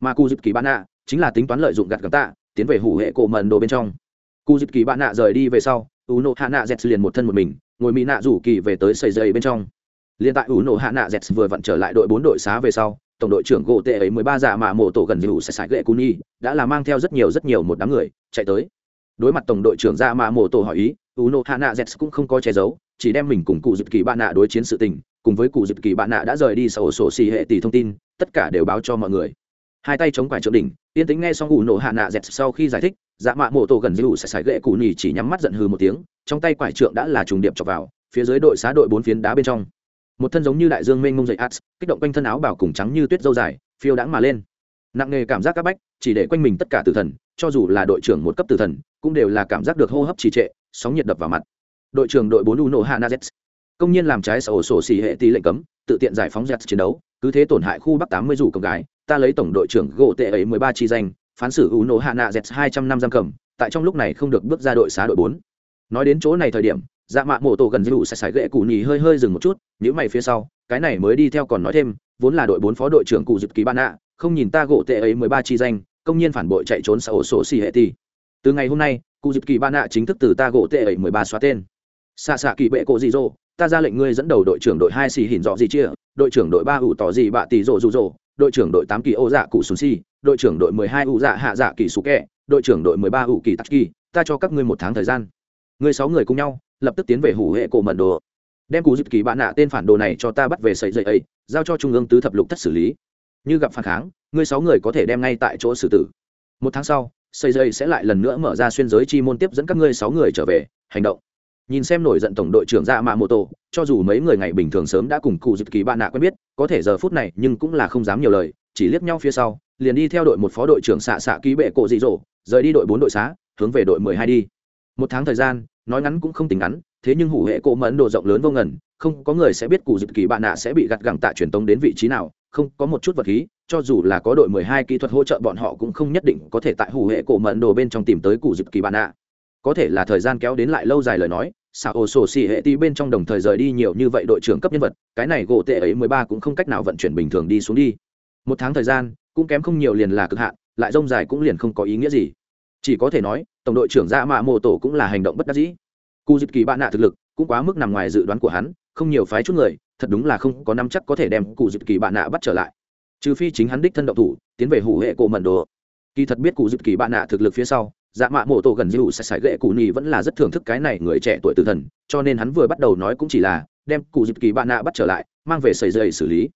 Mà cu dịp kỳ bạn nạ chính là tính toán lợi dụng gạt gẳng tạ, tiến về hủ hệ cổ mần đồ bên trong. Cu dịp kỳ bạn nạ rời đi về sau u nộ hạ nạ z liền một thân một mình ngồi mỹ nạ rủ kỳ về tới xây dây bên trong. Liên tại u nổ hạ nạ z vừa vặn trở lại đội bốn đội xá về sau, tổng đội trưởng gỗ tệ ấy mười ba giả mà mộ tổ gần dù sẽ sải gậy Cuni đã là mang theo rất nhiều rất nhiều một đám người, chạy tới. Đối mặt tổng đội trưởng Ra mà mộ tổ hỏi ý u nổ hạ nạ z cũng không có che giấu, chỉ đem mình cùng cụ dịp kỳ bạn nạ đối chiến sự tình, cùng với cụ dịp kỳ bạn nạ đã rời đi sổ sổ xì hệ tỷ thông tin, tất cả đều báo cho mọi người hai tay chống quải trượng đỉnh, yên tính nghe xong ủ nổ hạ nạ dẹt sau khi giải thích dạ mạ mộ tổ gần dữ sẽ sải gậy cụ nhì chỉ nhắm mắt giận hừ một tiếng, trong tay quải trượng đã là trùng điệp chọc vào, phía dưới đội xá đội bốn phiến đá bên trong. Một thân giống như đại dương mênh mông dậy ats kích động quanh thân áo bảo cùng trắng như tuyết dâu dài, phiêu đãng mà lên. Nặng nề cảm giác các bách, chỉ để quanh mình tất cả tử thần, cho dù là đội trưởng một cấp tử thần, cũng đều là cảm giác được hô hấp trì trệ, sóng nhiệt đập vào mặt. Đội trưởng đội bốn u nổ hạ nazet công nhiên làm trái sổ sổ xỉ hệ tỷ lệnh cấm, tự tiện giải phóng giặc chiến đấu, cứ thế tổn hại khu bắc tám mươi rủ cộng gái ta lấy tổng đội trưởng gỗ tệ ấy mười ba chi danh, phán xử u nổ hạ nạ z hai trăm năm giam cầm, tại trong lúc này không được bước ra đội xá đội bốn. Nói đến chỗ này thời điểm dạ mạ mộ tổ gần dữ sẽ sải gậy cụ nhì hơi hơi dừng một chút Những mày phía sau, cái này mới đi theo còn nói thêm, vốn là đội bốn phó đội trưởng cụ dịp ký ban ạ không nhìn ta gỗ tệ ấy mười ba chi danh, công nhiên phản bội chạy trốn xã ổ sổ xì hệ ti từ ngày hôm nay, cụ dịp kỳ ban ạ chính thức từ ta gỗ tệ ấy mười ba xóa tên. Xạ xạ kỳ bệ cổ dị dỗ ta ra lệnh ngươi dẫn đầu đội trưởng đội hai xì hỉn dọ dị chia, đội trưởng đội ba ủ tỏ dị bạ tỷ rộ rụ rộ đội trưởng đội tám kỳ ô dạ cụ sùn si, đội trưởng đội mười hai ủ dạ hạ dạ kỳ sù kẹ, đội trưởng đội mười ba ủ kỳ tắc kỳ, ta cho các ngươi một tháng thời gian. Ngươi sáu người cùng nhau, lập tức tiến về hủ hệ cổ mận đồ. Đem cụ dịp kỳ bạn nạ tên phản đồ này cho ta bắt về sợi dây ấy, giao cho trung ương tứ thập lục thất xử lý. Như gặp phản kháng, ngươi sáu người có thể đem ngay tại chỗ xử tử. Một tháng sau, sợi dây sẽ lại lần nữa mở ra xuyên giới chi môn tiếp dẫn các ngươi sáu người trở về, hành động nhìn xem nổi giận tổng đội trưởng ra mạ mô tô cho dù mấy người ngày bình thường sớm đã cùng cụ dịp kỳ bạn nạ quen biết, có thể giờ phút này nhưng cũng là không dám nhiều lời, chỉ liếc nhau phía sau, liền đi theo đội một phó đội trưởng xạ xạ ký bệ cộ dị dỗ rời đi đội bốn đội xá, hướng về đội mười hai đi. Một tháng thời gian, nói ngắn cũng không tính ngắn, thế nhưng hủ hệ cổ mẫn độ rộng lớn vô ngần, không có người sẽ biết cụ dịp kỳ bạn nạ sẽ bị gặt gẳng tạ truyền tống đến vị trí nào, không có một chút vật khí, cho dù là có đội mười hai kỹ thuật hỗ trợ bọn họ cũng không nhất định có thể tại hủ hệ cổ mẫn đồ bên trong tìm tới cụ dịp kỳ bạn nạ có thể là thời gian kéo đến lại lâu dài lời nói, xả ổ sổ xì hệ ti bên trong đồng thời rời đi nhiều như vậy đội trưởng cấp nhân vật, cái này gỗ tệ ấy mười ba cũng không cách nào vận chuyển bình thường đi xuống đi. Một tháng thời gian, cũng kém không nhiều liền là cực hạn, lại rông dài cũng liền không có ý nghĩa gì. Chỉ có thể nói, tổng đội trưởng ra mạ mô tổ cũng là hành động bất đắc dĩ. Cụ dịp kỳ bạn nạ thực lực, cũng quá mức nằm ngoài dự đoán của hắn, không nhiều phái chút người, thật đúng là không có năm chắc có thể đem cụ dịp kỳ bạn nạ bắt trở lại. Trừ phi chính hắn đích thân động thủ, tiến về hủ hệ cổ mận đồ. Kỳ thật biết cụ dịp kỳ bạn nạ thực lực phía sau dạ mạ mộ tổ gần dịu sạch sải gậy cụ nhì vẫn là rất thưởng thức cái này người trẻ tuổi tử thần, cho nên hắn vừa bắt đầu nói cũng chỉ là đem cụ dịp kỳ bạn nạ bắt trở lại, mang về sầy dây xử lý.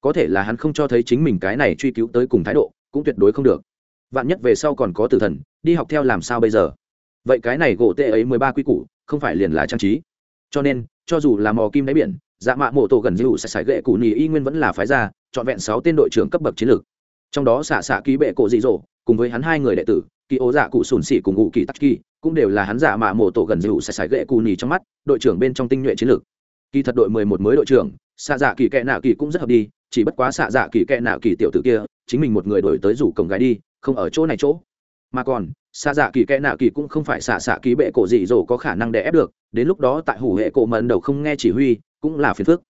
Có thể là hắn không cho thấy chính mình cái này truy cứu tới cùng thái độ, cũng tuyệt đối không được. Vạn nhất về sau còn có tử thần, đi học theo làm sao bây giờ? Vậy cái này gỗ tệ ấy mười ba quy củ, không phải liền là trang trí. Cho nên, cho dù là mò kim đáy biển dạ mạ mộ tổ gần dịu sạch sải gậy cụ nhì y nguyên vẫn là phái ra, trọn vẹn sáu tên đội trưởng cấp bậc chiến lược. Trong đó xạ xạ ký bệ cổ dị dỗ cùng với hắn hai người đệ tử kỳ ố dạ cụ sùn xỉ cùng ngụ kỳ tắc kỳ cũng đều là hắn giả mạ mộ tổ gần dịu sải sải gậy cù nhì trong mắt, đội trưởng bên trong tinh nhuệ chiến lược. Kỳ thật đội mười một mới đội trưởng, xạ dạ kỳ kệ nạo kỳ cũng rất hợp đi, chỉ bất quá xạ dạ kỳ kệ nạo kỳ tiểu tử kia, chính mình một người đổi tới rủ cổng gái đi, không ở chỗ này chỗ. Mà còn, xạ dạ kỳ kệ nạo kỳ cũng không phải xạ xạ ký bệ cổ dị dỗ có khả năng đè ép được, đến lúc đó tại hủ hệ cổ mận đầu không nghe chỉ huy, cũng là phiền phức.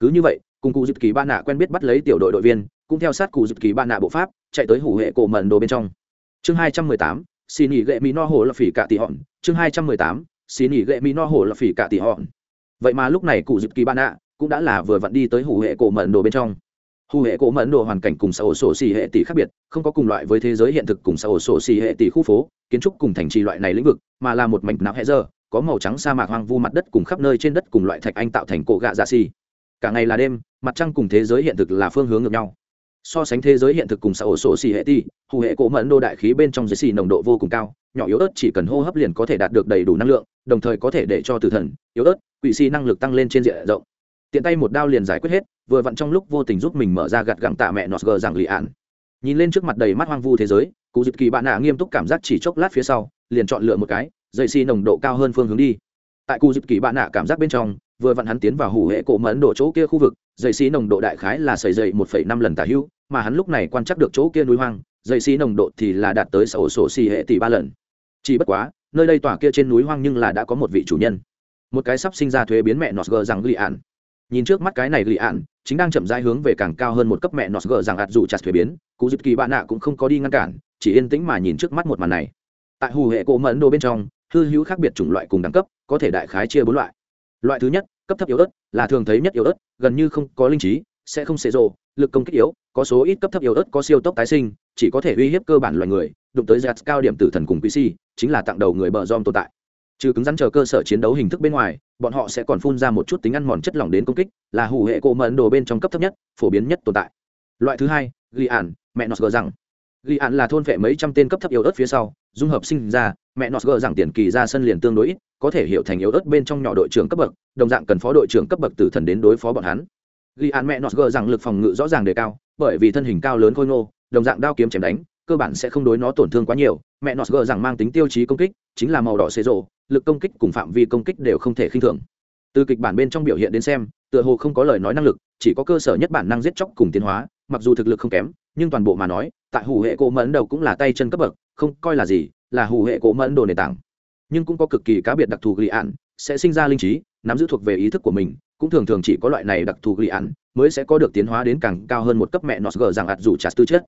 Cứ như vậy, cùng cụ dịp kỳ ba nạ quen biết bắt lấy tiểu đội đội viên, cũng theo sát cụ dịp kỳ ba nạ bộ pháp, chạy tới hủ hệ cổ mận đồ bên trong chương hai trăm mười tám, xin nghỉ gệ mỹ no hồ là phỉ cả tỷ hòn. Chương hai trăm mười tám, xin nghỉ gệ mỹ no hồ là phỉ cả tỷ hòn. Vậy mà lúc này cụ dịp kỳ ban ạ, cũng đã là vừa vặn đi tới hủ hệ cổ mẫn đồ bên trong. Hủ hệ cổ mẫn đồ hoàn cảnh cùng xã hội sổ xì hệ tỷ khác biệt, không có cùng loại với thế giới hiện thực cùng xã hội sổ xì hệ tỷ khu phố, kiến trúc cùng thành trì loại này lĩnh vực, mà là một mảnh não hệ dơ, có màu trắng sa mạc hoang vu mặt đất cùng khắp nơi trên đất cùng loại thạch anh tạo thành cổ gạ dạ xì. Cả ngày là đêm, mặt trăng cùng thế giới hiện thực là phương hướng ngược nhau so sánh thế giới hiện thực cùng xã hội sổ xì hệ ti, hù hệ cổ mẫn đô đại khí bên trong giới xì nồng độ vô cùng cao, nhỏ yếu ớt chỉ cần hô hấp liền có thể đạt được đầy đủ năng lượng, đồng thời có thể để cho tử thần, yếu ớt, quỷ xì năng lực tăng lên trên diện rộng. Tiện tay một đao liền giải quyết hết, vừa vặn trong lúc vô tình giúp mình mở ra gặt gẳng tạ mẹ nọt gờ rằng lì ạn nhìn lên trước mặt đầy mắt hoang vu thế giới, cụ dịp kỳ bạn nạ nghiêm túc cảm giác chỉ chốc lát phía sau, liền chọn lựa một cái dây xì nồng độ cao hơn phương hướng đi. Tại cụ dịp kỳ bạn nạ cảm giác bên trong, vừa vặn hắn tiến vào hủ hệ cổ mẫn đổ chỗ kia khu vực dây xí nồng độ đại khái là sầy dậy một phẩy năm lần tả hữu, mà hắn lúc này quan trắc được chỗ kia núi hoang, dây xí nồng độ thì là đạt tới sổ sổ xì hệ tỷ ba lần. Chỉ bất quá, nơi đây tỏa kia trên núi hoang nhưng là đã có một vị chủ nhân. Một cái sắp sinh ra thuế biến mẹ nọt gờ rằng lì ạn. Nhìn trước mắt cái này lì ạn, chính đang chậm rãi hướng về càng cao hơn một cấp mẹ nọt gờ rằng ạt dù chặt thuế biến cụ dịp kỳ bạn nạ cũng không có đi ngăn cản, chỉ yên tĩnh mà nhìn trước mắt một màn này. Tại hù hệ cổ mẫn đồ bên trong, hư hữu khác biệt chủng loại cùng đẳng cấp, có thể đại khái chia bốn loại. Loại thứ nhất cấp thấp yếu ớt, là thường thấy nhất yếu ớt, gần như không có linh trí, sẽ không xế rộ, lực công kích yếu, có số ít cấp thấp yếu ớt có siêu tốc tái sinh, chỉ có thể uy hiếp cơ bản loài người, đụng tới giặt cao điểm tử thần cùng quý chính là tặng đầu người bờ dom tồn tại. Trừ cứng rắn chờ cơ sở chiến đấu hình thức bên ngoài, bọn họ sẽ còn phun ra một chút tính ăn mòn chất lỏng đến công kích, là hủ hệ cổ mẫn đồ bên trong cấp thấp nhất, phổ biến nhất tồn tại. Loại thứ hai, ghi ản mẹ nó gờ rằng. Ghi ản là thôn vệ mấy trăm tên cấp thấp yếu ớt phía sau, dung hợp sinh ra, mẹ nó gờ rằng tiền kỳ ra sân liền tương đối ít có thể hiểu thành yếu ớt bên trong nhỏ đội trưởng cấp bậc, đồng dạng cần phó đội trưởng cấp bậc tử thần đến đối phó bọn hắn. Ghi án mẹ nọt gờ rằng lực phòng ngự rõ ràng đề cao, bởi vì thân hình cao lớn khôi ngô, đồng dạng đao kiếm chém đánh, cơ bản sẽ không đối nó tổn thương quá nhiều. Mẹ nọt gờ rằng mang tính tiêu chí công kích, chính là màu đỏ xế rộ, lực công kích cùng phạm vi công kích đều không thể khinh thường. Từ kịch bản bên trong biểu hiện đến xem, tựa hồ không có lời nói năng lực, chỉ có cơ sở nhất bản năng giết chóc cùng tiến hóa, mặc dù thực lực không kém, nhưng toàn bộ mà nói, tại hủ hệ cổ mẫn đầu cũng là tay chân cấp bậc, không coi là gì, là hủ hệ cổ mẫn đồ nền tảng nhưng cũng có cực kỳ cá biệt đặc thù ghi ạn sẽ sinh ra linh trí, nắm giữ thuộc về ý thức của mình, cũng thường thường chỉ có loại này đặc thù ghi ạn mới sẽ có được tiến hóa đến càng cao hơn một cấp mẹ nọt gờ rằng ạt dù chas tư chất.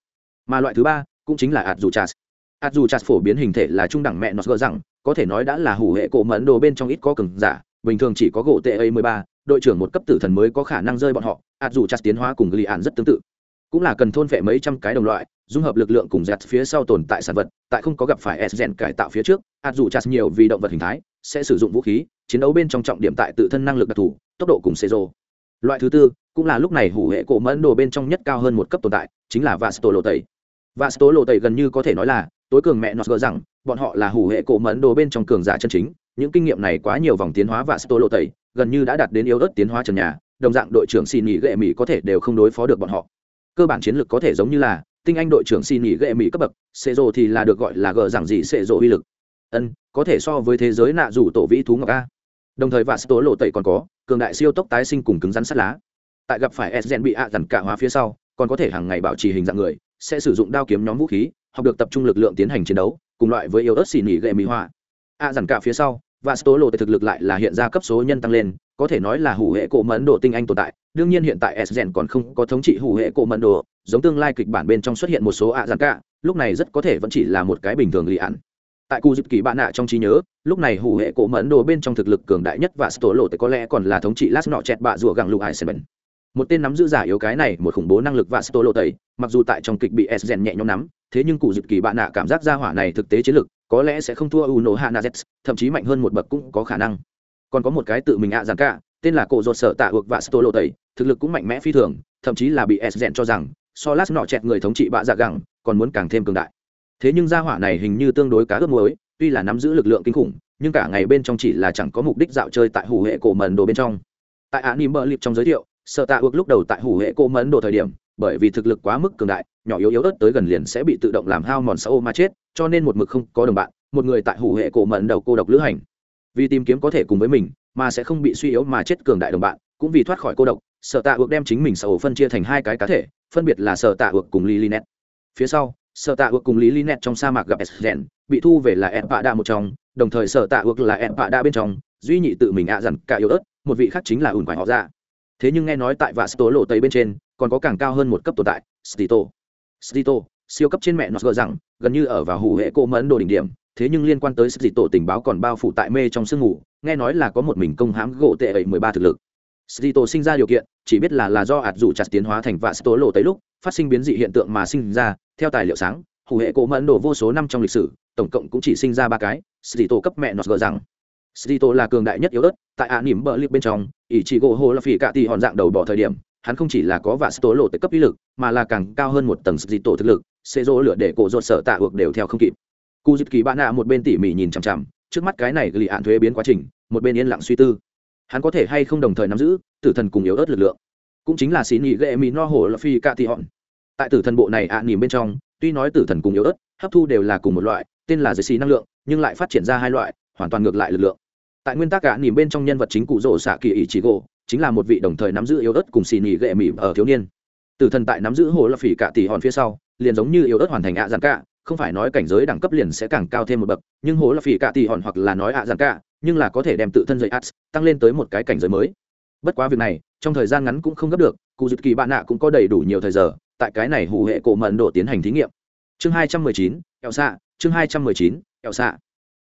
Mà loại thứ ba cũng chính là ạt dù chas ạt dù chas phổ biến hình thể là trung đẳng mẹ nọt gờ rằng, có thể nói đã là hủ hệ cổ mẫn đồ bên trong ít có cường giả, bình thường chỉ có gỗ tệ a mười ba, đội trưởng một cấp tử thần mới có khả năng rơi bọn họ. Ạt dù chặt tiến hóa cùng ghi ạn rất tương tự. Cũng là cần thôn phệ mấy trăm cái đồng loại dung hợp lực lượng cùng giặt phía sau tồn tại sản vật, tại không có gặp phải s gen cải tạo phía trước ạt dù chặt nhiều vì động vật hình thái, sẽ sử dụng vũ khí, chiến đấu bên trong trọng điểm tại tự thân năng lực đặc thù, tốc độ cùng xê rô loại thứ tư, cũng là lúc này hủ hệ cổ mẫn đồ bên trong nhất cao hơn một cấp tồn tại, chính là vasto lộ tẩy. Vasto lộ tẩy gần như có thể nói là, tối cường mẹ nó gỡ rằng, bọn họ là hủ hệ cổ mẫn đồ bên trong cường giả chân chính, những kinh nghiệm này quá nhiều vòng tiến hóa vasto lộ tẩy, gần như đã đạt đến yếu ớt tiến hóa trần nhà, đồng dạng đội trưởng xin nghỉ gệ mỹ có thể đều không đối phó được bọn họ. Cơ bản chiến lược có thể giống như là tinh anh đội trưởng xin nghỉ ghệ mỹ cấp bậc xệ rồ thì là được gọi là gờ giảng gì xệ rồ uy lực. Ân, có thể so với thế giới nạ rủ tổ vĩ thú ngọc a. Đồng thời và tố lộ tẩy còn có, cường đại siêu tốc tái sinh cùng cứng rắn sắt lá. Tại gặp phải s bị ạ dằn cả hóa phía sau, còn có thể hàng ngày bảo trì hình dạng người, sẽ sử dụng đao kiếm nhóm vũ khí, học được tập trung lực lượng tiến hành chiến đấu, cùng loại với yếu ớt xì nỉ gậy mỹ họa a dằn cả phía sau và số lộ thực lực lại là hiện ra cấp số nhân tăng lên, có thể nói là hủ hệ cổ mẫn độ tinh anh tồn tại. Đương nhiên hiện tại s còn không có thống trị hủ hệ cổ mẫn độ giống tương lai kịch bản bên trong xuất hiện một số a dằn cả, lúc này rất có thể vẫn chỉ là một cái bình thường lì ạn tại cụ dịp kỳ bạn nạ trong trí nhớ, lúc này hủ hệ cổ mẫn đồ bên trong thực lực cường đại nhất và số lộ có lẽ còn là thống trị lát nọ chẹt bạ rùa gẳng lục hải sân một tên nắm giữ giả yếu cái này, một khủng bố năng lực và sto lộ tẩy mặc dù tại trong kịch bị s nhẹ nhõm nắm, thế nhưng cụ dịp kỳ bạn nạ cảm giác ra hỏa này thực tế chiến lực có lẽ sẽ không thua u nổ thậm chí mạnh hơn một bậc cũng có khả năng. Còn có một cái tự mình ạ à giàn cả, tên là cổ ruột sở tạ ược và sto tẩy, thực lực cũng mạnh mẽ phi thường, thậm chí là bị s rèn cho rằng so lát nọ chẹt người thống trị bạ dạ gẳng, còn muốn càng thêm cường đại. Thế nhưng gia hỏa này hình như tương đối cá ướp muối, tuy là nắm giữ lực lượng kinh khủng, nhưng cả ngày bên trong chỉ là chẳng có mục đích dạo chơi tại hủ hệ cổ mần đồ bên trong. Tại ạ nỉm lip trong giới thiệu sợ tạ ước lúc đầu tại hủ hệ cổ mẫn đồ thời điểm, bởi vì thực lực quá mức cường đại, nhỏ yếu yếu ớt tới gần liền sẽ bị tự động làm hao mòn sau ma chết cho nên một mực không có đồng bạn, một người tại hủ hệ cổ mận đầu cô độc lữ hành. Vì tìm kiếm có thể cùng với mình, mà sẽ không bị suy yếu mà chết cường đại đồng bạn, cũng vì thoát khỏi cô độc sợ tạ ước đem chính mình sở phân chia thành hai cái cá thể, phân biệt là sợ tạ ước cùng lý linet phía sau sợ tạ ước cùng lý linet trong sa mạc gặp s bị thu về là em vạ đa một trong, đồng thời sợ tạ ước là em vạ đa bên trong, duy nhị tự mình ạ dằn cả yếu ớt, một vị khác chính là ủn quải họ ra thế nhưng nghe nói tại vạ sto lộ tây bên trên, còn có càng cao hơn một cấp tồn tại, stito. Stito siêu cấp trên mẹ nó gờ rằng gần như ở vào hủ hệ cô mẫn đồ đỉnh điểm thế nhưng liên quan tới siêu dị tổ tình báo còn bao phủ tại mê trong sương ngủ nghe nói là có một mình công hãm gỗ tệ ấy mười ba thực lực. Dị tổ sinh ra điều kiện chỉ biết là là do ạt dù chặt tiến hóa thành vạ tố lộ tới lúc phát sinh biến dị hiện tượng mà sinh ra theo tài liệu sáng hủ hệ cô mẫn đồ vô số năm trong lịch sử tổng cộng cũng chỉ sinh ra ba cái dị tổ cấp mẹ nó gờ rằng. Dị tổ là cường đại nhất yếu ớt, tại ạ niệm bờ liệp bên trong, ỷ chỉ gỗ hồ là phỉ cả tỷ hòn dạng đầu bỏ thời điểm, hắn không chỉ là có vạ tố lộ tới cấp ý lực, mà là càng cao hơn một tầng dị tổ thực lực, sẽ rỗ lửa để cổ rột sở tạ ược đều theo không kịp. Cú dịp kỳ bạn nạ một bên tỉ mỉ nhìn chằm chằm, trước mắt cái này lì ạn thuế biến quá trình, một bên yên lặng suy tư. Hắn có thể hay không đồng thời nắm giữ tử thần cùng yếu ớt lực lượng, cũng chính là xí nhị ghệ mỹ no hồ là phi cả tỷ hòn. Tại tử thần bộ này ạ nỉm bên trong, tuy nói tử thần cùng yếu ớt hấp thu đều là cùng một loại, tên là giới xì năng lượng, nhưng lại phát triển ra hai loại, hoàn toàn ngược lại lực lượng tại nguyên tắc ạ nỉm bên trong nhân vật chính cụ rỗ xạ kỳ ý chỉ gỗ chính là một vị đồng thời nắm giữ yếu ớt cùng xì nỉ ghệ mỉ ở thiếu niên tử thần tại nắm giữ hồ là phỉ cả tỷ hòn phía sau liền giống như yếu ớt hoàn thành ạ à cả, không phải nói cảnh giới đẳng cấp liền sẽ càng cao thêm một bậc, nhưng hố là phỉ cả tỷ hòn hoặc là nói ạ à cả, nhưng là có thể đem tự thân dậy ads tăng lên tới một cái cảnh giới mới. Bất quá việc này, trong thời gian ngắn cũng không gấp được, cụ dịp kỳ bạn nạ cũng có đầy đủ nhiều thời giờ, tại cái này hủ hệ cổ mận độ tiến hành thí nghiệm. Chương hai trăm mười chín, kẹo xạ, chương hai trăm mười chín, kẹo xạ.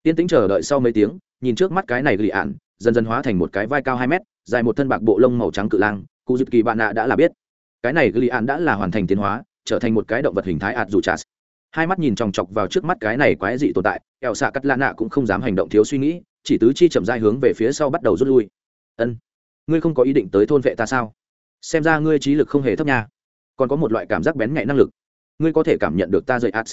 Tiên tĩnh chờ đợi sau mấy tiếng, nhìn trước mắt cái này gửi ạn dần dần hóa thành một cái vai cao hai mét, dài một thân bạc bộ lông màu trắng cự lang, cụ dịp kỳ bạn nạ đã là biết. Cái này gửi ạn đã là hoàn thành tiến hóa trở thành một cái động vật hình thái ạt dù chas hai mắt nhìn chòng chọc vào trước mắt cái này quái dị tồn tại eo xạ cắt lạ nạ cũng không dám hành động thiếu suy nghĩ, chỉ tứ chi chậm dai hướng về phía sau bắt đầu rút lui. Ân, ngươi không có ý định tới thôn vệ ta sao? Xem ra ngươi trí lực không hề thấp nha. Còn có một loại cảm giác bén nhạy năng lực. Ngươi có thể cảm nhận được ta dậy ạt.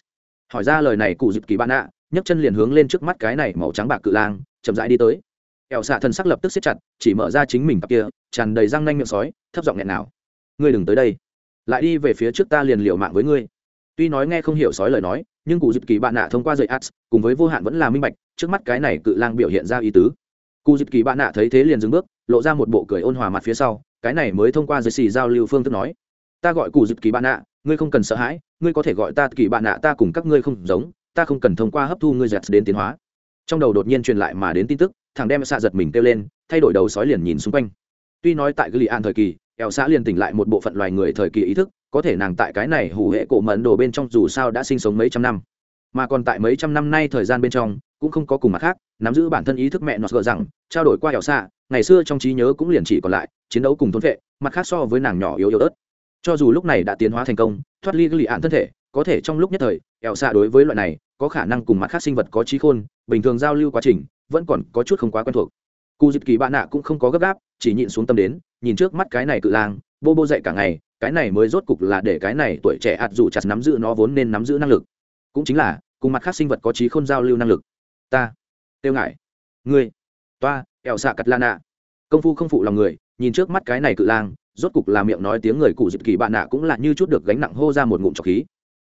hỏi ra lời này, cụ dịp kỳ bạn ạ nhấc chân liền hướng lên trước mắt cái này màu trắng bạc cự lang, chậm rãi đi tới. Ẹo xạ thần sắc lập tức xếp chặt, chỉ mở ra chính mình cặp kia, tràn đầy răng nanh miệng sói, thấp giọng nghẹn nào. Ngươi đừng tới đây lại đi về phía trước ta liền liệu mạng với ngươi. Tuy nói nghe không hiểu sói lời nói, nhưng cụ dịp kỳ bạn nạ thông qua dây ads cùng với vô hạn vẫn là minh bạch, trước mắt cái này cự lang biểu hiện ra ý tứ. Cụ dịp kỳ bạn nạ thấy thế liền dừng bước, lộ ra một bộ cười ôn hòa mặt phía sau, cái này mới thông qua dây xì giao lưu phương thức nói. Ta gọi cụ dịp kỳ bạn nạ, ngươi không cần sợ hãi, ngươi có thể gọi ta kỳ bạn nạ, ta cùng các ngươi không giống, ta không cần thông qua hấp thu ngươi dẹt đến tiến hóa. Trong đầu đột nhiên truyền lại mà đến tin tức, thằng đem xạ giật mình kêu lên, thay đổi đầu sói liền nhìn xung quanh. Tuy nói tại cái lì an thời kỳ eo xã liền tỉnh lại một bộ phận loài người thời kỳ ý thức, có thể nàng tại cái này hủ hệ cổ mẫn đồ bên trong dù sao đã sinh sống mấy trăm năm. Mà còn tại mấy trăm năm nay thời gian bên trong, cũng không có cùng mặt khác, nắm giữ bản thân ý thức mẹ nó gờ rằng, trao đổi qua eo xạ ngày xưa trong trí nhớ cũng liền chỉ còn lại, chiến đấu cùng thôn vệ, mặt khác so với nàng nhỏ yếu yếu ớt. Cho dù lúc này đã tiến hóa thành công, thoát ly lì ạn thân thể, có thể trong lúc nhất thời, eo xạ đối với loại này, có khả năng cùng mặt khác sinh vật có trí khôn, bình thường giao lưu quá trình, vẫn còn có chút không quá quen thuộc cụ dịp kỳ bạn nạ cũng không có gấp gáp, chỉ nhịn xuống tâm đến, nhìn trước mắt cái này cự lang, bô bô dậy cả ngày, cái này mới rốt cục là để cái này tuổi trẻ ạt dù chặt nắm giữ nó vốn nên nắm giữ năng lực. Cũng chính là, cùng mặt khác sinh vật có trí không giao lưu năng lực. Ta, tiêu ngại ngươi, toa, ẻo xạ cắt lan nạ. Công phu không phụ lòng người, nhìn trước mắt cái này cự lang, rốt cục là miệng nói tiếng người cụ dịp kỳ bạn nạ cũng là như chút được gánh nặng hô ra một ngụm trọc khí.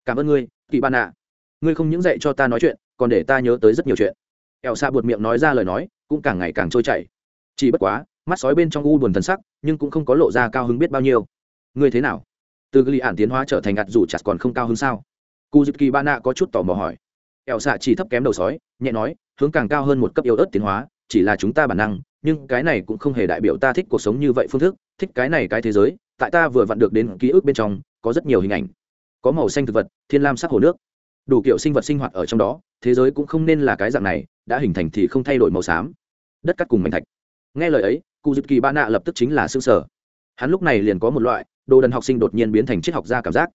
Cảm ơn ngươi, kỳ bạn nạ. Ngươi không những dạy cho ta nói chuyện, còn để ta nhớ tới rất nhiều chuyện. Ẻo xạ buột miệng nói ra lời nói cũng càng ngày càng trôi chảy. Chỉ bất quá, mắt sói bên trong u buồn thần sắc, nhưng cũng không có lộ ra cao hứng biết bao nhiêu. Ngươi thế nào? Từ ghi ản tiến hóa trở thành ngặt dù chặt còn không cao hứng sao? Cu dịp kỳ ba nạ có chút tò mò hỏi. Ẻo xạ chỉ thấp kém đầu sói, nhẹ nói, hướng càng cao hơn một cấp yếu ớt tiến hóa, chỉ là chúng ta bản năng, nhưng cái này cũng không hề đại biểu ta thích cuộc sống như vậy phương thức, thích cái này cái thế giới, tại ta vừa vặn được đến ký ức bên trong, có rất nhiều hình ảnh. Có màu xanh thực vật, thiên lam sắc hồ nước đủ kiểu sinh vật sinh hoạt ở trong đó, thế giới cũng không nên là cái dạng này, đã hình thành thì không thay đổi màu xám. Đất cắt cùng mảnh thạch. Nghe lời ấy cụ dịp kỳ ba nạ lập tức chính là xương sở hắn lúc này liền có một loại, đồ đần học sinh đột nhiên biến thành triết học gia cảm giác.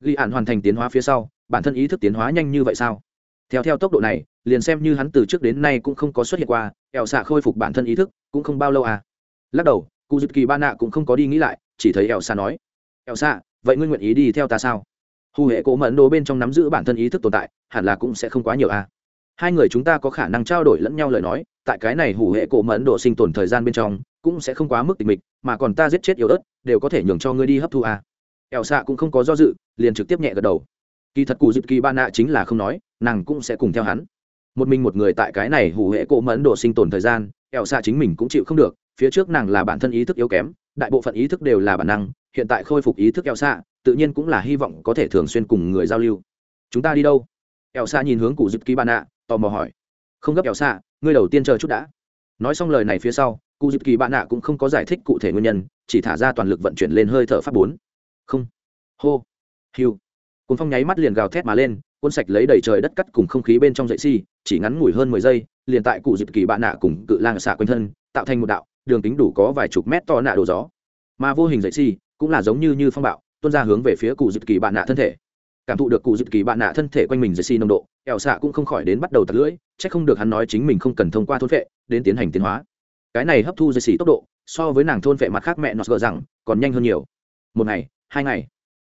Ghi hạn hoàn thành tiến hóa phía sau, bản thân ý thức tiến hóa nhanh như vậy sao? Theo theo tốc độ này, liền xem như hắn từ trước đến nay cũng không có xuất hiện qua ẹo xạ khôi phục bản thân ý thức, cũng không bao lâu à. Lắc đầu cụ dịp kỳ ba nạ cũng không có đi nghĩ lại, chỉ thấy ẹo xạ nói ẹo xạ, vậy ngươi nguyện ý đi theo ta sao? Hù hệ cổ mẫn đồ bên trong nắm giữ bản thân ý thức tồn tại, hẳn là cũng sẽ không quá nhiều à hai người chúng ta có khả năng trao đổi lẫn nhau lời nói, tại cái này hủ hệ cổ mẫn độ sinh tồn thời gian bên trong, cũng sẽ không quá mức tịch mịch, mà còn ta giết chết yếu ớt, đều có thể nhường cho ngươi đi hấp thu à. ẻo xạ cũng không có do dự, liền trực tiếp nhẹ gật đầu. Kỳ thật cụ dịp kỳ ba nạ chính là không nói, nàng cũng sẽ cùng theo hắn. Một mình một người tại cái này hủ hệ cổ mẫn độ sinh tồn thời gian ẻo xạ chính mình cũng chịu không được, phía trước nàng là bản thân ý thức yếu kém, đại bộ phận ý thức đều là bản năng, hiện tại khôi phục ý thức Eo xạ tự nhiên cũng là hy vọng có thể thường xuyên cùng người giao lưu. Chúng ta đi đâu? Ẻo xạ nhìn hướng cụ dịp kỳ ba nạ tò mò hỏi. Không gấp ẻo xạ ngươi đầu tiên chờ chút đã. Nói xong lời này phía sau cụ dịp kỳ bạn nạ cũng không có giải thích cụ thể nguyên nhân chỉ thả ra toàn lực vận chuyển lên hơi thở pháp bốn. Không. Hô. Hiu. Cuốn phong nháy mắt liền gào thét mà lên cuốn sạch lấy đầy trời đất cắt cùng không khí bên trong dậy xi、si, chỉ ngắn ngủi hơn mười giây liền tại cụ dịp kỳ bạn nạ cùng cự lang xạ quanh thân tạo thành một đạo đường kính đủ có vài chục mét to nạ đồ gió. Mà vô hình dậy xi、si, cũng là giống như như phong bạo tuôn ra hướng về phía cụ dịp kỳ bạn nạ thân thể. Cảm thụ được cụ dịp kỳ bạn nạ thân thể quanh mình dệt xi nồng độ ẻo xạ cũng không khỏi đến bắt đầu tạt lưỡi c h ắ c không được hắn nói chính mình không cần thông qua thôn vệ, đến tiến hành tiến hóa. Cái này hấp thu dệt xỉ tốc độ, so với nàng thôn vệ mặt khác mẹ nó gờ rằng, còn nhanh hơn nhiều. Một ngày, hai ngày.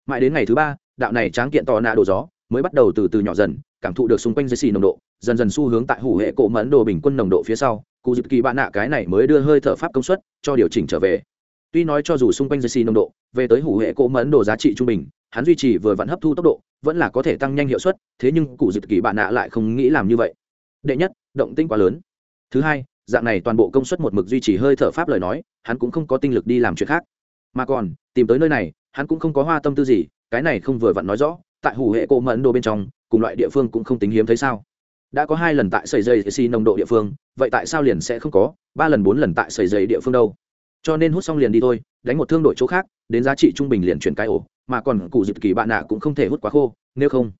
Mãi đến ngày thứ ba, đạo này tráng kiện to nạ đồ gió, mới bắt đầu từ từ nhỏ dần, cảm thụ được xung quanh dây xỉ nồng độ, dần dần xu hướng tại hủ hệ cổ mẫn đồ bình quân nồng độ phía sau, cụ dịp kỳ bạn nạ cái này mới đưa hơi thở pháp công suất, cho điều chỉnh trở về tuy nói cho dù xung quanh dây xì nồng độ, về tới hủ hệ cỗ mẫn đồ giá trị trung bình, hắn duy trì vừa vặn hấp thu tốc độ, vẫn là có thể tăng nhanh hiệu suất, thế nhưng cụ dịch kỳ bạn nạ lại không nghĩ làm như vậy. Đệ nhất, động tinh quá lớn. Thứ hai, dạng này toàn bộ công suất một mực duy trì hơi thở pháp lời nói, hắn cũng không có tinh lực đi làm chuyện khác. Mà còn, tìm tới nơi này, hắn cũng không có hoa tâm tư gì, cái này không vừa vặn nói rõ, tại hủ hệ cỗ mẫn đồ bên trong, cùng loại địa phương cũng không tính hiếm thấy sao. Đã có hai lần tại sầy dây xì nồng độ địa phương, vậy tại sao liền sẽ không có? Ba lần, bốn lần tại sầy dây địa phương đâu? Cho nên hút xong liền đi thôi, đánh một thương đội chỗ khác, đến giá trị trung bình liền chuyển cái ổ, mà còn cụ dịp kỳ bạn nạ cũng không thể hút quá khô, nếu không,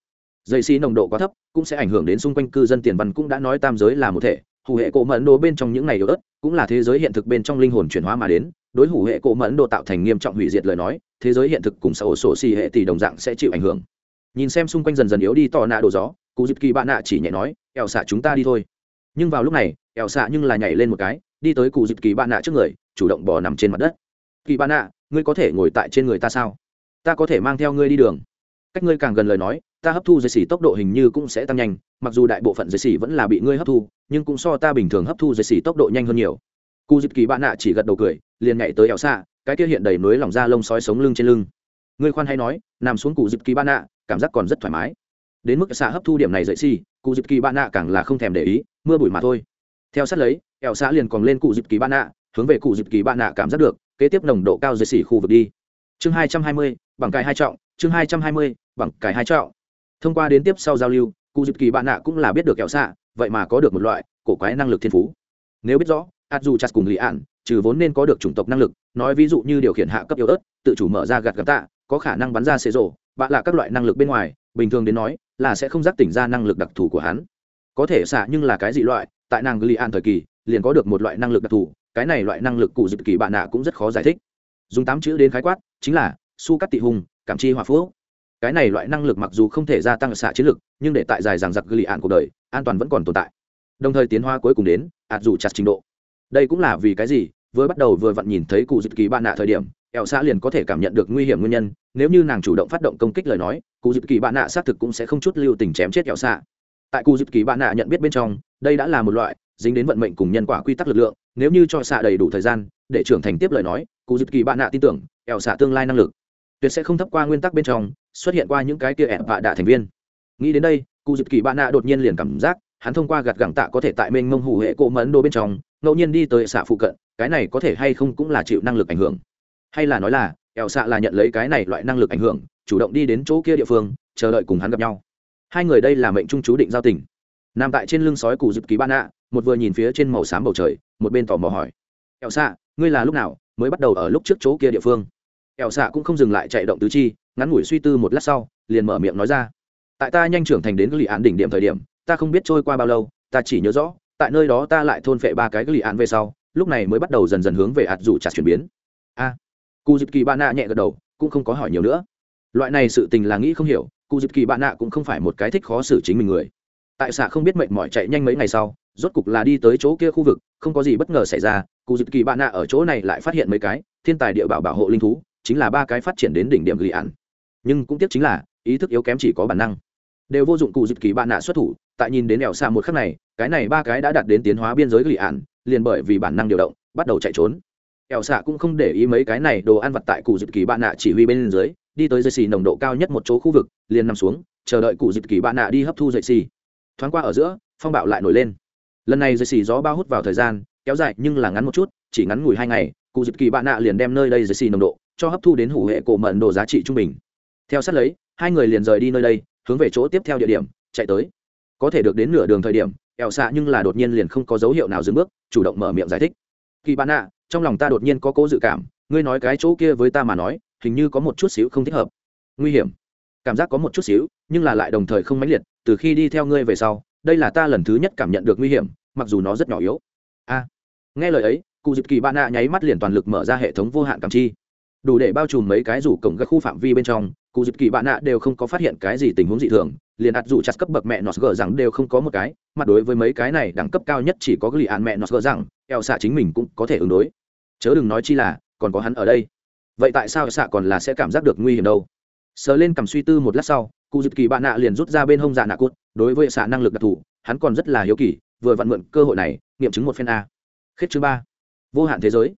dây xì nồng độ quá thấp cũng sẽ ảnh hưởng đến xung quanh cư dân tiền văn cũng đã nói tam giới là một thể, hủ hệ cổ mẫn đồ bên trong những ngày yếu ớt cũng là thế giới hiện thực bên trong linh hồn chuyển hóa mà đến, đối hủ hệ cổ mẫn đồ tạo thành nghiêm trọng hủy diệt lời nói, thế giới hiện thực cùng xã hội sổ xì hệ tỷ đồng dạng sẽ chịu ảnh hưởng. Nhìn xem xung quanh dần dần yếu đi to nạ đồ gió, cụ dịp kỳ bạn nạ chỉ nhẹ nói, eo xạ chúng ta đi thôi. Nhưng vào lúc này, eo xạ nhưng là nhảy lên một cái, đi tới cụ dịp kỳ bạn nạ trước người chủ động bò nằm trên mặt đất. Kỳ bạn nạ ngươi có thể ngồi tại trên người ta sao? Ta có thể mang theo ngươi đi đường. Cách ngươi càng gần lời nói, ta hấp thu dây xỉ tốc độ hình như cũng sẽ tăng nhanh, mặc dù đại bộ phận dây xỉ vẫn là bị ngươi hấp thu, nhưng cũng so ta bình thường hấp thu dây xỉ tốc độ nhanh hơn nhiều. Cụ dịp kỳ bạn nạ chỉ gật đầu cười, liền nhảy tới ẻo xạ cái kia hiện đầy núi lỏng da lông sói sống lưng trên lưng. Ngươi khoan hay nói, nằm xuống cụ dịp kỳ bạn nạ cảm giác còn rất thoải mái. Đến mức xạ hấp thu điểm này dậy xì cụ dịp kỳ bạn nạ càng là không thèm để ý, mưa bụi mà thôi. Theo sát lấy ẻo xạ liền còn lên cụ dịp kỳ bạn nạ hướng về cụ dịp kỳ bạn nạ cảm giác được, kế tiếp nồng độ cao dưới xỉ khu vực đi. Chương hai trăm hai mươi, bằng cài hai trọng, chương hai trăm hai mươi, bằng cài hai trọng. Thông qua đến tiếp sau giao lưu, cụ dịp kỳ bạn nạ cũng là biết được kẹo xạ, vậy mà có được một loại cổ quái năng lực thiên phú. Nếu biết rõ ạt dù chặt cùng lì ạn, trừ vốn nên có được chủng tộc năng lực, nói ví dụ như điều khiển hạ cấp yếu ớt, tự chủ mở ra gạt gạt tạ, có khả năng bắn ra xế rổ bạ là các loại năng lực bên ngoài, bình thường đến nói, là sẽ không giác tỉnh ra năng lực đặc thù của hắn. Có thể xạ nhưng là cái dị loại, tại nàng lì an thời kỳ, liền có được một loại năng lực đặc thù cái này loại năng lực cụ dịp kỳ bạn nạ cũng rất khó giải thích. Dùng tám chữ đến khái quát, chính là su cắt tị hùng, cảm chi hòa phú cái này loại năng lực mặc dù không thể gia tăng xạ chiến lực, nhưng để tại dài rằng giặc ghi ạn cuộc đời, an toàn vẫn còn tồn tại. Đồng thời tiến hóa cuối cùng đến, ạt dù chặt trình độ. Đây cũng là vì cái gì, vừa bắt đầu vừa vặn nhìn thấy cụ dịp kỳ bạn nạ thời điểm ẹo xã liền có thể cảm nhận được nguy hiểm nguyên nhân, nếu như nàng chủ động phát động công kích lời nói, cụ dịp kỳ bạn nạ xác thực cũng sẽ không chút lưu tình chém chết ẹo xã tại cụ dịp kỳ bạn nạ nhận biết bên trong, đây đã là một loại dính đến vận mệnh cùng nhân quả quy tắc lực lượng, nếu như cho xạ đầy đủ thời gian để trưởng thành tiếp lời nói, cụ dịp kỳ bạn nạ tin tưởng ẻo xạ tương lai năng lực tuyệt sẽ không thấp qua nguyên tắc bên trong, xuất hiện qua những cái kia ẻo vạ đạ thành viên. Nghĩ đến đây, cụ dịp kỳ bạn nạ đột nhiên liền cảm giác, hắn thông qua gạt gẳng tạ có thể tại mênh mông hủ hệ cộ mẫn đồ bên trong, ngẫu nhiên đi tới xạ phụ cận, cái này có thể hay không cũng là chịu năng lực ảnh hưởng. Hay là nói là ẻo xạ là nhận lấy cái này loại năng lực ảnh hưởng, chủ động đi đến chỗ kia địa phương, chờ đợi cùng hắn gặp nhau. Hai người đây là mệnh trung chú định giao tình. Nằm tại trên lưng sói cụ dịp kỳ bạn nạ một vừa nhìn phía trên màu xám bầu trời, một bên tò mò hỏi. Ẻo xạ ngươi là lúc nào mới bắt đầu ở lúc trước chỗ kia địa phương? Ẻo xạ cũng không dừng lại chạy động tứ chi, ngắn ngủi suy tư một lát sau, liền mở miệng nói ra. Tại ta nhanh trưởng thành đến lì án đỉnh điểm thời điểm, ta không biết trôi qua bao lâu, ta chỉ nhớ rõ, tại nơi đó ta lại thôn phệ ba cái lì án về sau, lúc này mới bắt đầu dần dần hướng về hạt dù chặt chuyển biến. A. Cụ dịp kỳ bạn nạ nhẹ gật đầu, cũng không có hỏi nhiều nữa. Loại này sự tình là nghĩ không hiểu cụ dịp kỳ bạn nạ cũng không phải một cái thích khó xử chính mình người tại xạ không biết mệnh mỏi chạy nhanh mấy ngày sau, rốt cục là đi tới chỗ kia khu vực, không có gì bất ngờ xảy ra, cụ dự kỳ bạn nạ ở chỗ này lại phát hiện mấy cái thiên tài địa bảo bảo hộ linh thú, chính là ba cái phát triển đến đỉnh điểm ghi ạn nhưng cũng tiếc chính là, ý thức yếu kém chỉ có bản năng. Đều vô dụng cụ dự kỳ bạn nạ xuất thủ, tại nhìn đến đèo xa một khắc này, cái này ba cái đã đạt đến tiến hóa biên giới ghi ạn liền bởi vì bản năng điều động, bắt đầu chạy trốn. Ẻo xạ cũng không để ý mấy cái này đồ ăn vặt tại cụ dịp kỳ bạn nạ chỉ huy bên dưới, đi tới dây xì nồng độ cao nhất một chỗ khu vực, liền nằm xuống, chờ đợi cụ dịp kỳ bạn nạ đi hấp thu dây xì thoáng qua ở giữa, phong bạo lại nổi lên. Lần này dây xì gió bao hút vào thời gian, kéo dài nhưng là ngắn một chút, chỉ ngắn ngủi hai ngày, cụ dịp kỳ bạn nạ liền đem nơi đây dây xì nồng độ, cho hấp thu đến hủ hệ cổ mận đồ giá trị trung bình. Theo sát lấy, hai người liền rời đi nơi đây, hướng về chỗ tiếp theo địa điểm, chạy tới. Có thể được đến nửa đường thời điểm ẹo xạ nhưng là đột nhiên liền không có dấu hiệu nào dừng bước, chủ động mở miệng giải thích. Kỳ bạn nạ, trong lòng ta đột nhiên có cố dự cảm, ngươi nói cái chỗ kia với ta mà nói, hình như có một chút xíu không thích hợp. Nguy hiểm cảm giác có một chút xíu, nhưng là lại đồng thời không mãnh liệt, từ khi đi theo ngươi về sau, đây là ta lần thứ nhất cảm nhận được nguy hiểm, mặc dù nó rất nhỏ yếu. A, nghe lời ấy, cụ dịp kỳ bạn nạ nháy mắt liền toàn lực mở ra hệ thống vô hạn cảm chi. Đủ để bao trùm mấy cái rủ cổng các khu phạm vi bên trong, cụ dịp kỳ bạn nạ đều không có phát hiện cái gì tình huống dị thường, liền ạt dù chặt cấp bậc mẹ nó gờ rằng đều không có một cái mặt đối với mấy cái này đẳng cấp cao nhất chỉ có lì ạn mẹ nó gờ rằng, eo xạ chính mình cũng có thể ứng đối. Chớ đừng nói chi là, còn có hắn ở đây. Vậy tại sao xạ còn là sẽ cảm giác được nguy hiểm đâu? Sờ lên cầm suy tư một lát sau, cụ dịp kỳ bạn nạ liền rút ra bên hông dạ nạ cốt đối với xạ năng lực đặc thù, hắn còn rất là hiếu kỳ, vừa vặn mượn cơ hội này, nghiệm chứng một phen a. Khết thứ ba. Vô hạn thế giới.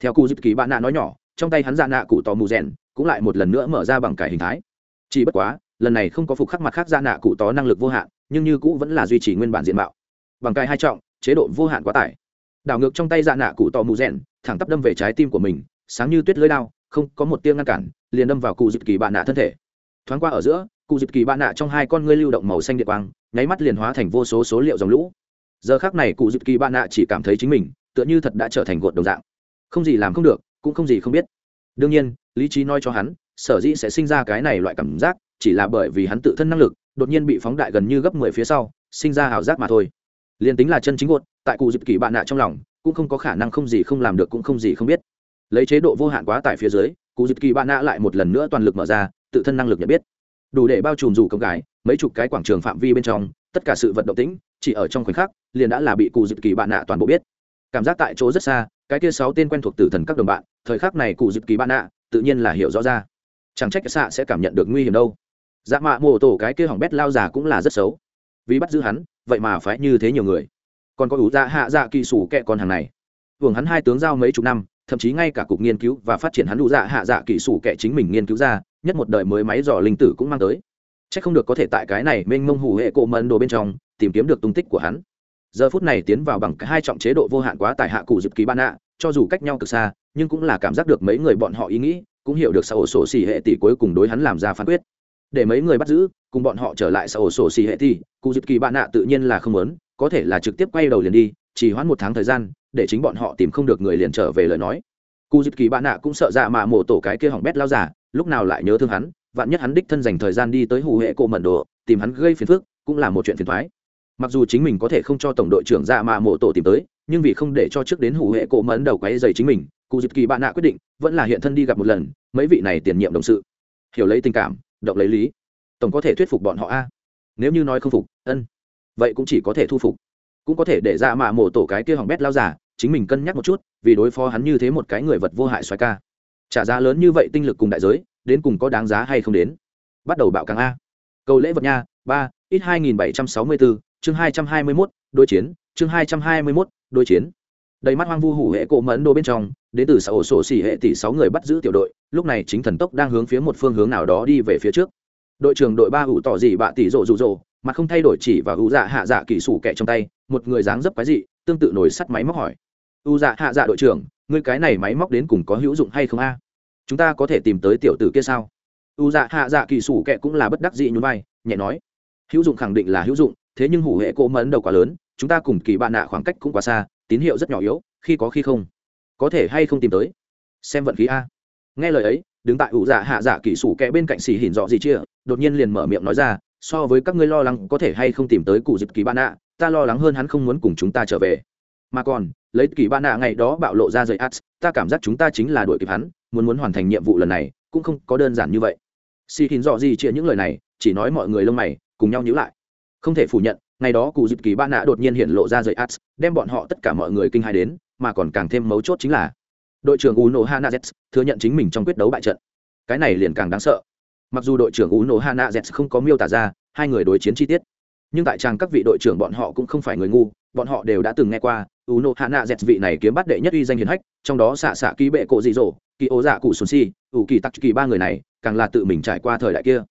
Theo cụ dịp kỳ bạn nạ nói nhỏ, trong tay hắn dạ nạ cụ tò mù rèn, cũng lại một lần nữa mở ra bằng cải hình thái. Chỉ bất quá, lần này không có phục khắc mặt khác dạ nạ cụ tó năng lực vô hạn, nhưng như cũ vẫn là duy trì nguyên bản diện mạo. Bằng cải hai trọng, chế độ vô hạn quá tải. Đảo ngược trong tay dạ nạ cụ tò mù rèn, thẳng tắp đâm về trái tim của mình, sáng như tuyết lưới đao, không có một tiếng ngăn cản liền đâm vào cụ dịp kỳ bạn nạ thân thể. Thoáng qua ở giữa, cụ dịp kỳ bạn nạ trong hai con ngươi lưu động màu xanh điện quang, nháy mắt liền hóa thành vô số số liệu dòng lũ. Giờ khác này cụ dịp kỳ bạn nạ chỉ cảm thấy chính mình, tựa như thật đã trở thành gột đồng dạng. Không gì làm không được, cũng không gì không biết. Đương nhiên, lý trí nói cho hắn, sở dĩ sẽ sinh ra cái này loại cảm giác, chỉ là bởi vì hắn tự thân năng lực, đột nhiên bị phóng đại gần như gấp mười phía sau, sinh ra ảo giác mà thôi. Liền tính là chân chính gột, tại cụ dịp kỳ bạn nạ trong lòng, cũng không có khả năng không gì không làm được cũng không gì không biết. Lấy chế độ vô hạn quá tải phía dưới cụ dịp kỳ bạn nạ lại một lần nữa toàn lực mở ra, tự thân năng lực nhận biết. Đủ để bao trùm dù công gái, mấy chục cái quảng trường phạm vi bên trong, tất cả sự vận động tĩnh, chỉ ở trong khoảnh khắc, liền đã là bị cụ dịp kỳ bạn nạ toàn bộ biết. Cảm giác tại chỗ rất xa, cái kia sáu tên quen thuộc tử thần các đồng bạn, thời khắc này cụ dịp kỳ bạn nạ, tự nhiên là hiểu rõ ra. Chẳng trách xạ sẽ cảm nhận được nguy hiểm đâu. Dạ mạ mồ tổ cái kia hỏng bét lao già cũng là rất xấu. Vì bắt giữ hắn, vậy mà phải như thế nhiều người. Còn có ủ dạ hạ dạ kỳ sủ kẹ con hàng này. Hưởng hắn hai tướng giao mấy chục năm thậm chí ngay cả cục nghiên cứu và phát triển hắn đủ dạ hạ dạ kỹ sủ kẻ chính mình nghiên cứu ra, nhất một đời mới máy dò linh tử cũng mang tới. C h ắ c không được có thể tại cái này mênh mông hủ hệ cộ mân đồ bên trong tìm kiếm được tung tích của hắn. Giờ phút này tiến vào bằng cái hai trọng chế độ vô hạn quá tại hạ cụ dịp ký ban ạ cho dù cách nhau cực xa, nhưng cũng là cảm giác được mấy người bọn họ ý nghĩ, cũng hiểu được xã ổ sổ xì hệ tỷ cuối cùng đối hắn làm ra phán quyết. Để mấy người bắt giữ, cùng bọn họ trở lại xã ổ sổ xì hệ tỷ, cụ dịp kỳ bạn nạ tự nhiên là không lớn có thể là trực tiếp quay đầu liền đi, chỉ hoãn một tháng thời gian để chính bọn họ tìm không được người liền trở về lời nói. Cụ dịp kỳ bạn nạ cũng sợ dạ mà mổ tổ cái kia hỏng bét lao giả, lúc nào lại nhớ thương hắn, vạn nhất hắn đích thân dành thời gian đi tới hủ hệ cổ mận đồ, tìm hắn gây phiền phức, cũng là một chuyện phiền thoái mặc dù chính mình có thể không cho tổng đội trưởng dạ mà mổ tổ tìm tới, nhưng vì không để cho trước đến hủ hệ cổ mẫn đầu quấy dày chính mình, cụ dịp kỳ bạn nạ quyết định, vẫn là hiện thân đi gặp một lần, mấy vị này tiền nhiệm đồng sự. Hiểu lấy tình cảm, động lấy lý. Tổng có thể thuyết phục bọn họ a. Nếu như nói không phục, ân. Vậy cũng chỉ có thể thu phục. Cũng có thể để dạ ra mạ mổ tổ cái kia hỏng bét lao giả chính mình cân nhắc một chút, vì đối phó hắn như thế một cái người vật vô hại xoài ca. Trả giá lớn như vậy tinh lực cùng đại giới, đến cùng có đáng giá hay không đến? Bắt đầu bạo càng a. Cầu lễ vật nha, ba, ít hai nghìn bảy trăm sáu mươi bốn, chương hai trăm hai mươi mốt, đối chiến, chương hai trăm hai mươi mốt, đối chiến. Đầy mắt hoang vu hủ hệ cổ mẫn đồ bên trong đến từ xã ổ sổ xỉ hệ tỷ sáu người bắt giữ tiểu đội, lúc này chính thần tốc đang hướng phía một phương hướng nào đó đi về phía trước. Đội trưởng đội ba ủ tỏ gì bạ tỷ rộ rụ rộ mà không thay đổi chỉ và ủ dạ hạ dạ kỳ sủ kẹ trong tay, một người dáng dấp cái gì tương tự nổi sắt máy móc hỏi u dạ hạ dạ đội trưởng, ngươi cái này máy móc đến cùng có hữu dụng hay không a? Chúng ta có thể tìm tới tiểu tử kia sao? U dạ hạ dạ kỳ sủ kẹ cũng là bất đắc dị nhún vai, nhẹ nói. Hữu dụng khẳng định là hữu dụng, thế nhưng hủ hệ cỗ mẫn đầu quá lớn, chúng ta cùng kỳ bạn nạ khoảng cách cũng quá xa, tín hiệu rất nhỏ yếu, khi có khi không. Có thể hay không tìm tới? Xem vận khí a. Nghe lời ấy, đứng tại ủ dạ hạ dạ kỳ sủ kẹ bên cạnh xì hỉn dọ gì chia, đột nhiên liền mở miệng nói ra, so với các ngươi lo lắng có thể hay không tìm tới cụ dịp kỳ bạn nạ, ta lo lắng hơn hắn không muốn cùng chúng ta trở về. Mà còn lấy kỳ ba nạ ngày đó bạo lộ ra dây ads, ta cảm giác chúng ta chính là đuổi kịp hắn muốn muốn hoàn thành nhiệm vụ lần này cũng không có đơn giản như vậy. Xì hỉn dọ gì chia những lời này chỉ nói mọi người lông mày cùng nhau nhữ lại. Không thể phủ nhận ngày đó cụ dịp kỳ ba nạ đột nhiên hiện lộ ra dây ads, đem bọn họ tất cả mọi người kinh hai đến mà còn càng thêm mấu chốt chính là đội trưởng uno hanaz thừa nhận chính mình trong quyết đấu bại trận. Cái này liền càng đáng sợ. Mặc dù đội trưởng uno hanaz không có miêu tả ra hai người đối chiến chi tiết nhưng tại trang các vị đội trưởng bọn họ cũng không phải người ngu, bọn họ đều đã từng nghe qua, uno hanaz vị này kiếm bắt đệ nhất uy danh hiền hách, trong đó xạ xạ ký bệ cộ dị dỗ kỳ ố dạ cụ xuân si, ủ kỳ tắc kỳ ba người này, càng là tự mình trải qua thời đại kia.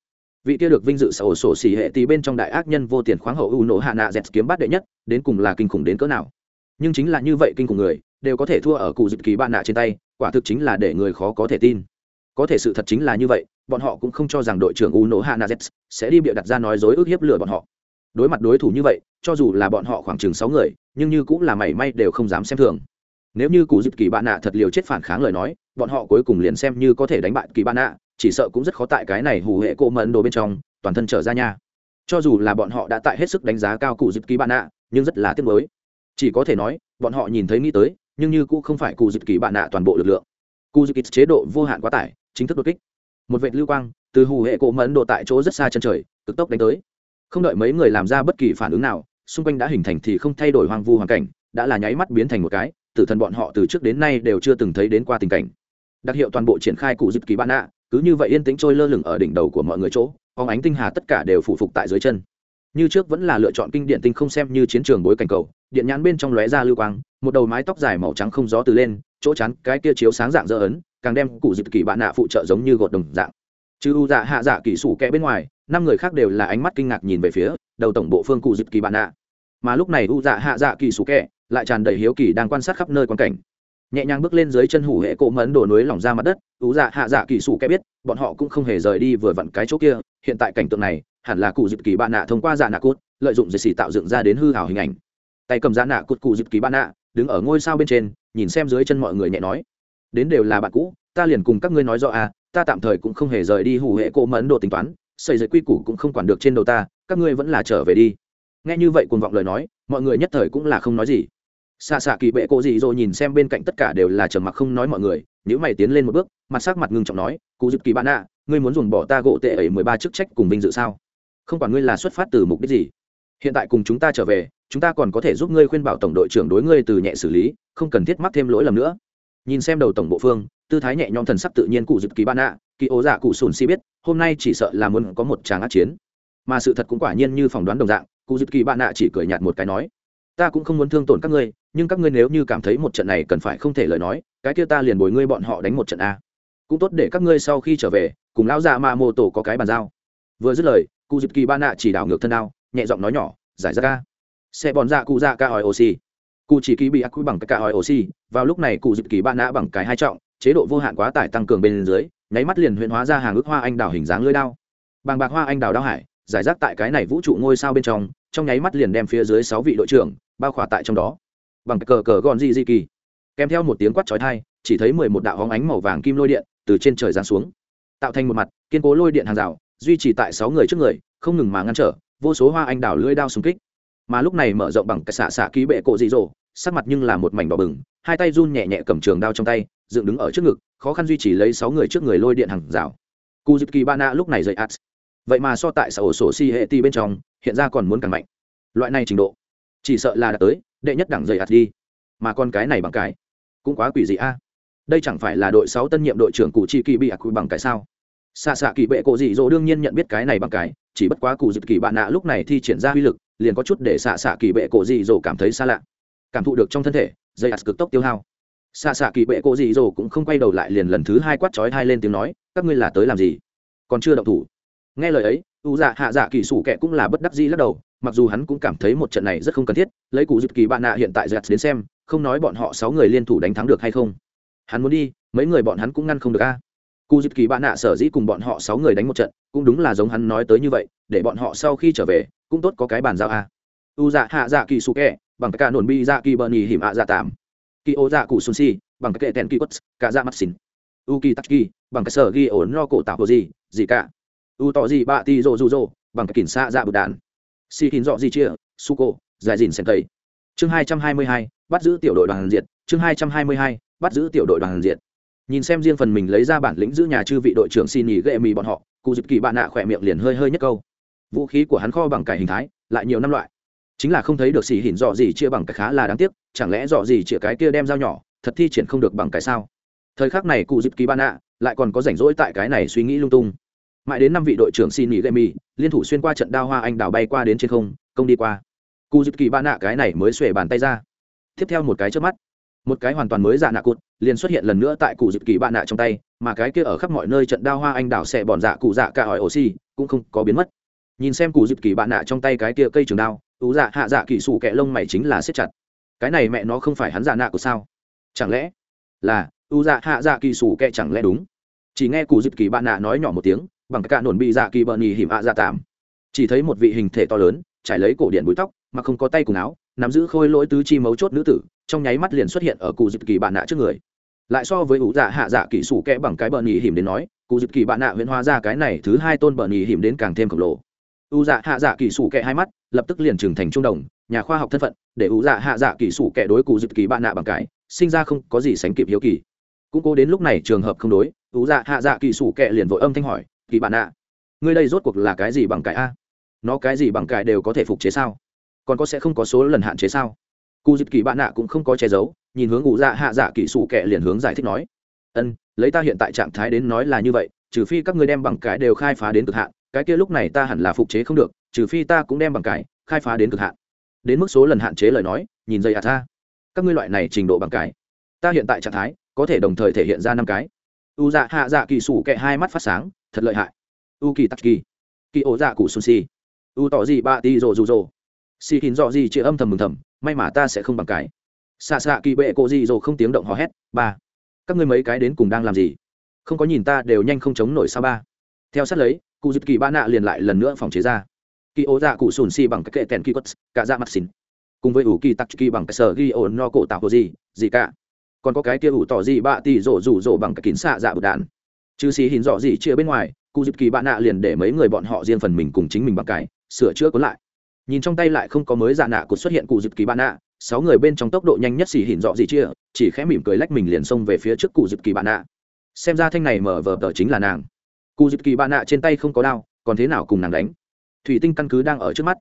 Vị kia được vinh dự sở sổ xỉ hệ tỷ bên trong đại ác nhân vô tiền khoáng hậu u Hana hạ nạ dẹt kiếm bắt đệ nhất, đến cùng là kinh khủng đến cỡ nào. Nhưng chính là như vậy kinh khủng người, đều có thể thua ở cụ dịp kỳ bạn nạ trên tay, quả thực chính là để người khó có thể tin. Có thể sự thật chính là như vậy, bọn họ cũng không cho rằng đội trưởng u Hana hạ nạ sẽ đi bịa đặt ra nói dối ước hiếp lừa bọn họ đối mặt đối thủ như vậy, cho dù là bọn họ khoảng chừng sáu người, nhưng như cũng là mảy may đều không dám xem thường. Nếu như cụ dịp kỳ bạn nạ thật liều chết phản kháng lời nói, bọn họ cuối cùng liền xem như có thể đánh bại kỳ bạn nạ, chỉ sợ cũng rất khó tại cái này hù hệ cộ mẫn đồ bên trong, toàn thân trở ra nha. Cho dù là bọn họ đã tại hết sức đánh giá cao cụ dịp kỳ bạn nạ, nhưng rất là tiếc mới chỉ có thể nói, bọn họ nhìn thấy nghĩ tới, nhưng như cũng không phải cụ dịp kỳ bạn nạ toàn bộ lực lượng. Cụ dịp kỳ chế độ vô hạn quá tải, chính thức đột kích. Một vệ lưu quang, từ hù hệ cộ mẫn độ tại chỗ rất xa chân trời, cực tốc đánh tới không đợi mấy người làm ra bất kỳ phản ứng nào, xung quanh đã hình thành thì không thay đổi hoang vu hoàn cảnh, đã là nháy mắt biến thành một cái, tử thần bọn họ từ trước đến nay đều chưa từng thấy đến qua tình cảnh. Đặc hiệu toàn bộ triển khai cụ dịp kỳ bạn nạ cứ như vậy yên tĩnh trôi lơ lửng ở đỉnh đầu của mọi người chỗ phóng ánh tinh hà tất cả đều phủ phục tại dưới chân. Như trước vẫn là lựa chọn kinh điện tinh không xem như chiến trường bối cảnh cầu, điện nhãn bên trong lóe ra lưu quang, một đầu mái tóc dài màu trắng không gió từ lên, chỗ chắn cái kia chiếu sáng dạng dơ ấn, càng đem cụ dịp kỳ bạn nạ phụ trợ giống như gột đồng dạng chứ u dạ hạ dạ kỹ sủ kẽ bên ngoài, năm người khác đều là ánh mắt kinh ngạc nhìn về phía đầu tổng bộ phương cụ dịp kỳ bạn nạ. Mà lúc này u dạ hạ dạ kỳ sủ kẽ lại tràn đầy hiếu kỳ đang quan sát khắp nơi quan cảnh. Nhẹ nhàng bước lên dưới chân hủ hệ cộ mẫn đổ núi lỏng ra mặt đất, u dạ hạ dạ kỳ sủ kẽ biết, bọn họ cũng không hề rời đi vừa vặn cái chỗ kia, hiện tại cảnh tượng này, hẳn là cụ dịp kỳ bạn nạ thông qua dạ nạ cốt lợi dụng dệt xỉ tạo dựng ra đến hư hào hình ảnh. Tay cầm dạ nạ cốt cụ dịp kỳ bạn nạ, đứng ở ngôi sao bên trên, nhìn xem dưới chân mọi người nhẹ nói, đến đều là bạn cũ, ta liền cùng các ngươi nói rõ à ta tạm thời cũng không hề rời đi hủ hệ cổ mẫn độ tính toán, xây dựng quy củ cũng không quản được trên đầu ta, các ngươi vẫn là trở về đi. Nghe như vậy cuồng vọng lời nói, mọi người nhất thời cũng là không nói gì. Xạ xạ kỳ bệ cổ gì rồi nhìn xem bên cạnh tất cả đều là trầm mặc không nói mọi người nếu mày tiến lên một bước, mặt sắc mặt ngưng trọng nói cụ dịp kỳ bạn ạ, ngươi muốn dùng bỏ ta gỗ tệ ấy mười ba chức trách cùng vinh dự sao? Không quản ngươi là xuất phát từ mục đích gì. Hiện tại cùng chúng ta trở về, chúng ta còn có thể giúp ngươi khuyên bảo tổng đội trưởng đối ngươi từ nhẹ xử lý, không cần thiết mắc thêm lỗi lầm nữa nhìn xem đầu tổng bộ phương, tư thái nhẹ nhõm thần sắc tự nhiên cụ dịp kỳ ban ạ kỳ ố dạ cụ sùn si biết, hôm nay chỉ sợ là muốn có một tràng ác chiến. Mà sự thật cũng quả nhiên như phỏng đoán đồng dạng, cụ dịp kỳ bạn ạ chỉ cười nhạt một cái nói, ta cũng không muốn thương tổn các ngươi, nhưng các ngươi nếu như cảm thấy một trận này cần phải không thể lời nói, cái kia ta liền bồi ngươi bọn họ đánh một trận a. Cũng tốt để các ngươi sau khi trở về, cùng lão già mà mô tổ có cái bàn giao. Vừa dứt lời, cụ dịp kỳ ba nạ chỉ đảo ngược thân đao, nhẹ giọng nói nhỏ, giải ra dạ dạ ca xe bòn ra cụ ra ca ỏi oxy cụ chỉ kỳ bị ác quy bằng cái cả hỏi oxy vào lúc này cụ dịp kỳ bạn đã bằng cái hai trọng, chế độ vô hạn quá tải tăng cường bên dưới, nháy mắt liền huyện hóa ra hàng ước hoa anh đào hình dáng lưỡi đao. Bằng bạc hoa anh đào đao hải, giải rác tại cái này vũ trụ ngôi sao bên trong trong nháy mắt liền đem phía dưới sáu vị đội trưởng bao khỏa tại trong đó. Bằng cờ cờ gòn di di kỳ. Kèm theo một tiếng quát chói thai chỉ thấy mười một đạo hóng ánh màu vàng kim lôi điện từ trên trời giáng xuống. Tạo thành một mặt, kiên cố lôi điện hàng rào, duy trì tại sáu người trước người, không ngừng mà ngăn trở, vô số hoa anh đào lưỡi đao xung kích. Mà lúc này mở rộng bằng cái xạ xạ ký bệ cổ dị dỗ sắc mặt nhưng là một mảnh đỏ bừng, hai tay run nhẹ nhẹ cầm trường đao trong tay, dựng đứng ở trước ngực, khó khăn duy trì lấy sáu người trước người lôi điện hàng rào. Cu dịp kỳ ba na lúc này dậy ắt vậy mà so tại xã ổ sổ si hệ ti bên trong, hiện ra còn muốn càng mạnh. Loại này trình độ, chỉ sợ là đã tới, đệ nhất đẳng dày ạt đi. Mà con cái này bằng cái, cũng quá quỷ dị a. Đây chẳng phải là đội sáu tân nhiệm đội trưởng cụ chi kỳ bị ạc bằng cái sao? Xạ xạ kỳ bệ cổ dị dỗ đương nhiên nhận biết cái này bằng cái, chỉ bất quá cụ dịp kỳ bạn nạ lúc này thi triển ra uy lực, liền có chút để xạ xạ kỳ bệ cổ dị dỗ cảm thấy xa lạ cảm thụ được trong thân thể, dây ạt cực tốc tiêu hao. Xạ xạ kỳ bệ cô dị dỗ cũng không quay đầu lại liền lần thứ hai quát chói hai lên tiếng nói, các ngươi là tới làm gì? Còn chưa động thủ. Nghe lời ấy, u dạ hạ dạ kỳ sủ kệ cũng là bất đắc dĩ lắc đầu, mặc dù hắn cũng cảm thấy một trận này rất không cần thiết, lấy cụ dịp kỳ bạn nạ hiện tại giặt đến xem, không nói bọn họ sáu người liên thủ đánh thắng được hay không. Hắn muốn đi, mấy người bọn hắn cũng ngăn không được a. Cụ dịp kỳ bạn nạ sở dĩ cùng bọn họ sáu người đánh một trận, cũng đúng là giống hắn nói tới như vậy, để bọn họ sau khi trở về, cũng tốt có cái bàn giao a. U dạ hạ dạ kỳ sủ kệ bằng cả nổn bi ra kỳ bờ nhì hiểm ạ dạ tạm. Kỳ ô dạ cụ xuân si, bằng cái kệ tèn kỳ quất, cả dạ mắt xin u kỳ tắc kỳ, bằng cái sở ghi ổn lo cổ tạo hồ gì gì cả. U tỏ gì bạ tì rồ rồ rồ bằng cái kỉnh xạ dạ bụt đạn. Si kín dọ gì chia, su cổ dài dìn sen tây. Chương hai trăm hai mươi hai, bắt giữ tiểu đội đoàn diệt. Chương hai trăm hai mươi hai, bắt giữ tiểu đội đoàn diệt. Nhìn xem riêng phần mình lấy ra bản lĩnh giữ nhà chư vị đội trưởng xin nghỉ ghệ mì bọn họ, cụ dịp kỳ bạn nạ khỏe miệng liền hơi hơi nhất câu. Vũ khí của hắn kho bằng cải hình thái, lại nhiều năm loại chính là không thấy được xì hỉn dọ gì chia bằng cái khá là đáng tiếc, chẳng lẽ dọ gì chia cái kia đem dao nhỏ, thật thi triển không được bằng cái sao? Thời khắc này cụ dịp kỳ bạn nạ lại còn có rảnh rỗi tại cái này suy nghĩ lung tung. Mãi đến năm vị đội trưởng xin nghỉ gây mì, liên thủ xuyên qua trận đao hoa anh đào bay qua đến trên không, công đi qua. Cụ dịp kỳ ban nạ cái này mới xuể bàn tay ra. Tiếp theo một cái trước mắt, một cái hoàn toàn mới dạ nạ cụt, liền xuất hiện lần nữa tại cụ dịp kỳ bạn nạ trong tay, mà cái kia ở khắp mọi nơi trận đao hoa anh đào sẽ bòn dạ cụ dạ cả hỏi oxy, cũng không có biến mất. Nhìn xem cụ dịp kỳ bạn nạ trong tay cái kia cây trường đao tú dạ hạ dạ kỳ sủ kẹ lông mày chính là siết chặt. Cái này mẹ nó không phải hắn dạ nạ của sao? Chẳng lẽ là u dạ hạ dạ kỳ sủ kẹ chẳng lẽ đúng? Chỉ nghe cụ dịp kỳ bạn nạ nói nhỏ một tiếng, bằng cả nổn bị dạ kỳ bợn nhì hiểm ạ dạ tạm. Chỉ thấy một vị hình thể to lớn, trải lấy cổ điện búi tóc, mà không có tay cùng áo, nắm giữ khôi lỗi tứ chi mấu chốt nữ tử, trong nháy mắt liền xuất hiện ở cụ dịp kỳ bạn nạ trước người. Lại so với ủ dạ hạ dạ kỳ sủ kẽ bằng cái bợn nhì hiểm đến nói, cụ dịp kỳ bạn nạ huyễn hóa ra cái này thứ hai tôn bợn nhì hiểm đến càng thêm khổng lồ. U dạ hạ dạ kỳ sủ kẽ hai mắt lập tức liền trưởng thành trung đồng, nhà khoa học thân phận, để ủ dạ hạ dạ kỳ sủ kẻ đối cụ dự kỳ bạn nạ bằng cái, sinh ra không có gì sánh kịp hiếu kỳ. Cũng cố đến lúc này trường hợp không đối, ủ dạ hạ dạ kỳ sủ kẻ liền vội âm thanh hỏi, kỳ bạn nạ, ngươi đây rốt cuộc là cái gì bằng cái a? Nó cái gì bằng cái đều có thể phục chế sao? Còn có sẽ không có số lần hạn chế sao? Cụ dự kỳ bạn nạ cũng không có che giấu, nhìn hướng ủ dạ hạ dạ kỳ sủ kẻ liền hướng giải thích nói, ân, lấy ta hiện tại trạng thái đến nói là như vậy, trừ phi các ngươi đem bằng cái đều khai phá đến cực hạn, cái kia lúc này ta hẳn là phục chế không được trừ phi ta cũng đem bằng cải, khai phá đến cực hạn. Đến mức số lần hạn chế lời nói nhìn dây ạ ta các ngươi loại này trình độ bằng cải, ta hiện tại trạng thái có thể đồng thời thể hiện ra năm cái. U dạ hạ dạ kỳ sủ kệ hai mắt phát sáng thật lợi hại. U kỳ tắc kỳ. Kỳ ổ dạ cụ xuân si. U tỏ gì ba ti rồ rồ rồ. Si kín dọ gì chị âm thầm mừng thầm may mà ta sẽ không bằng cái xạ xạ kỳ bệ cô gì rồ không tiếng động hò hét ba. Các ngươi mấy cái đến cùng đang làm gì? Không có nhìn ta đều nhanh không chống nổi sao ba. Theo sát lấy cụ dịp kỳ ba nạ liền lại lần nữa phòng chế ra kỳ ố dạ cụ sùn si bằng cái kệ tèn kỳ quất, cả dạ mặt xin cùng với ủ kỳ tắc kỳ bằng cái sở ghi ổn no cổ tạo hồ gì gì cả. Còn có cái kia ủ tỏ gì bạ tỷ rổ rủ rổ bằng cái kín xạ dạ bụt đạn. Chứ xì hình dọ gì chia bên ngoài, cụ dịp kỳ bạn nạ liền để mấy người bọn họ riêng phần mình cùng chính mình bằng cái, sửa chữa cuốn lại. Nhìn trong tay lại không có mới dạ nạ cột xuất hiện cụ dịp kỳ bạn nạ, sáu người bên trong tốc độ nhanh nhất xì hình dọ gì chia, chỉ khẽ mỉm cười lách mình liền xông về phía trước cụ dịp kỳ bạn nạ. Xem ra thanh này mở vờ tờ chính là nàng. Cụ dịp kỳ bạn nạ trên tay không có đao, còn thế nào cùng nàng đánh? Thủy tinh căn cứ đang ở trước mắt.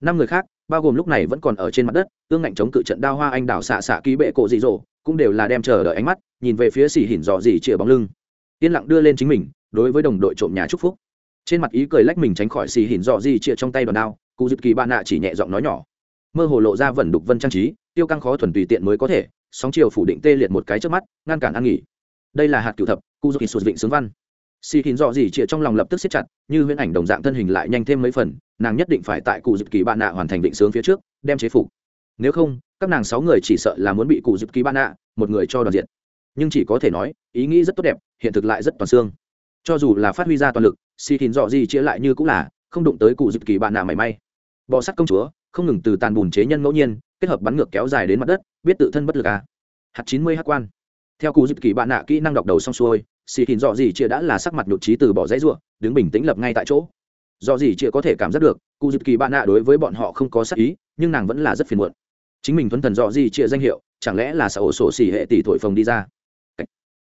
Năm người khác, bao gồm lúc này vẫn còn ở trên mặt đất, tương ngạnh chống cự trận đao hoa anh đào xạ xạ ký bệ cổ dị dỗ cũng đều là đem chờ đợi ánh mắt, nhìn về phía xì hỉn dò dỉ chĩa bóng lưng. Yên lặng đưa lên chính mình, đối với đồng đội trộm nhà chúc phúc. Trên mặt ý cười lách mình tránh khỏi xì hỉn dò dỉ chĩa trong tay đòn đao, cụ dịp kỳ bạn nạ chỉ nhẹ giọng nói nhỏ. Mơ hồ lộ ra vẩn đục vân trang trí, tiêu căng khó thuần tùy tiện mới có thể, sóng chiều phủ định tê liệt một cái trước mắt, ngăn cản ăn nghỉ. Đây là hạt cựu thập, cụ dịp kỳ sụt vịnh xướng văn xì Thìn dò dỉ chĩa trong lòng lập tức siết chặt, như huyễn ảnh đồng dạng thân hình lại nhanh thêm mấy phần, nàng nhất định phải tại cụ dịp kỳ bạn nạ hoàn thành định sướng phía trước, đem chế phục. Nếu không, các nàng sáu người chỉ sợ là muốn bị cụ dịp kỳ bạn nạ một người cho đoàn diện. Nhưng chỉ có thể nói, ý nghĩ rất tốt đẹp, hiện thực lại rất toàn xương. Cho dù là phát huy ra toàn lực, xì thìn dọ gì chĩa lại như cũng là, không đụng tới cụ dịp kỳ bạn nạ mảy may. Bọ sắt công chúa, không ngừng từ tàn bùn chế nhân ngẫu nhiên, kết hợp bắn ngược kéo dài đến mặt đất, biết tự thân bất lực à. hạt chín mươi hát quan. Theo cụ dịp kỳ bạn nạ kỹ năng đọc đầu xong xuôi xì thìn dọ gì chia đã là sắc mặt nhột trí từ bỏ dãy ruộng đứng bình tĩnh lập ngay tại chỗ. Do gì chia có thể cảm giác được, cụ dịp kỳ bạn nạ đối với bọn họ không có sắc ý, nhưng nàng vẫn là rất phiền muộn. Chính mình thuần thần dọ gì chia danh hiệu, chẳng lẽ là xã ổ sổ xỉ hệ tỷ thổi phồng đi ra?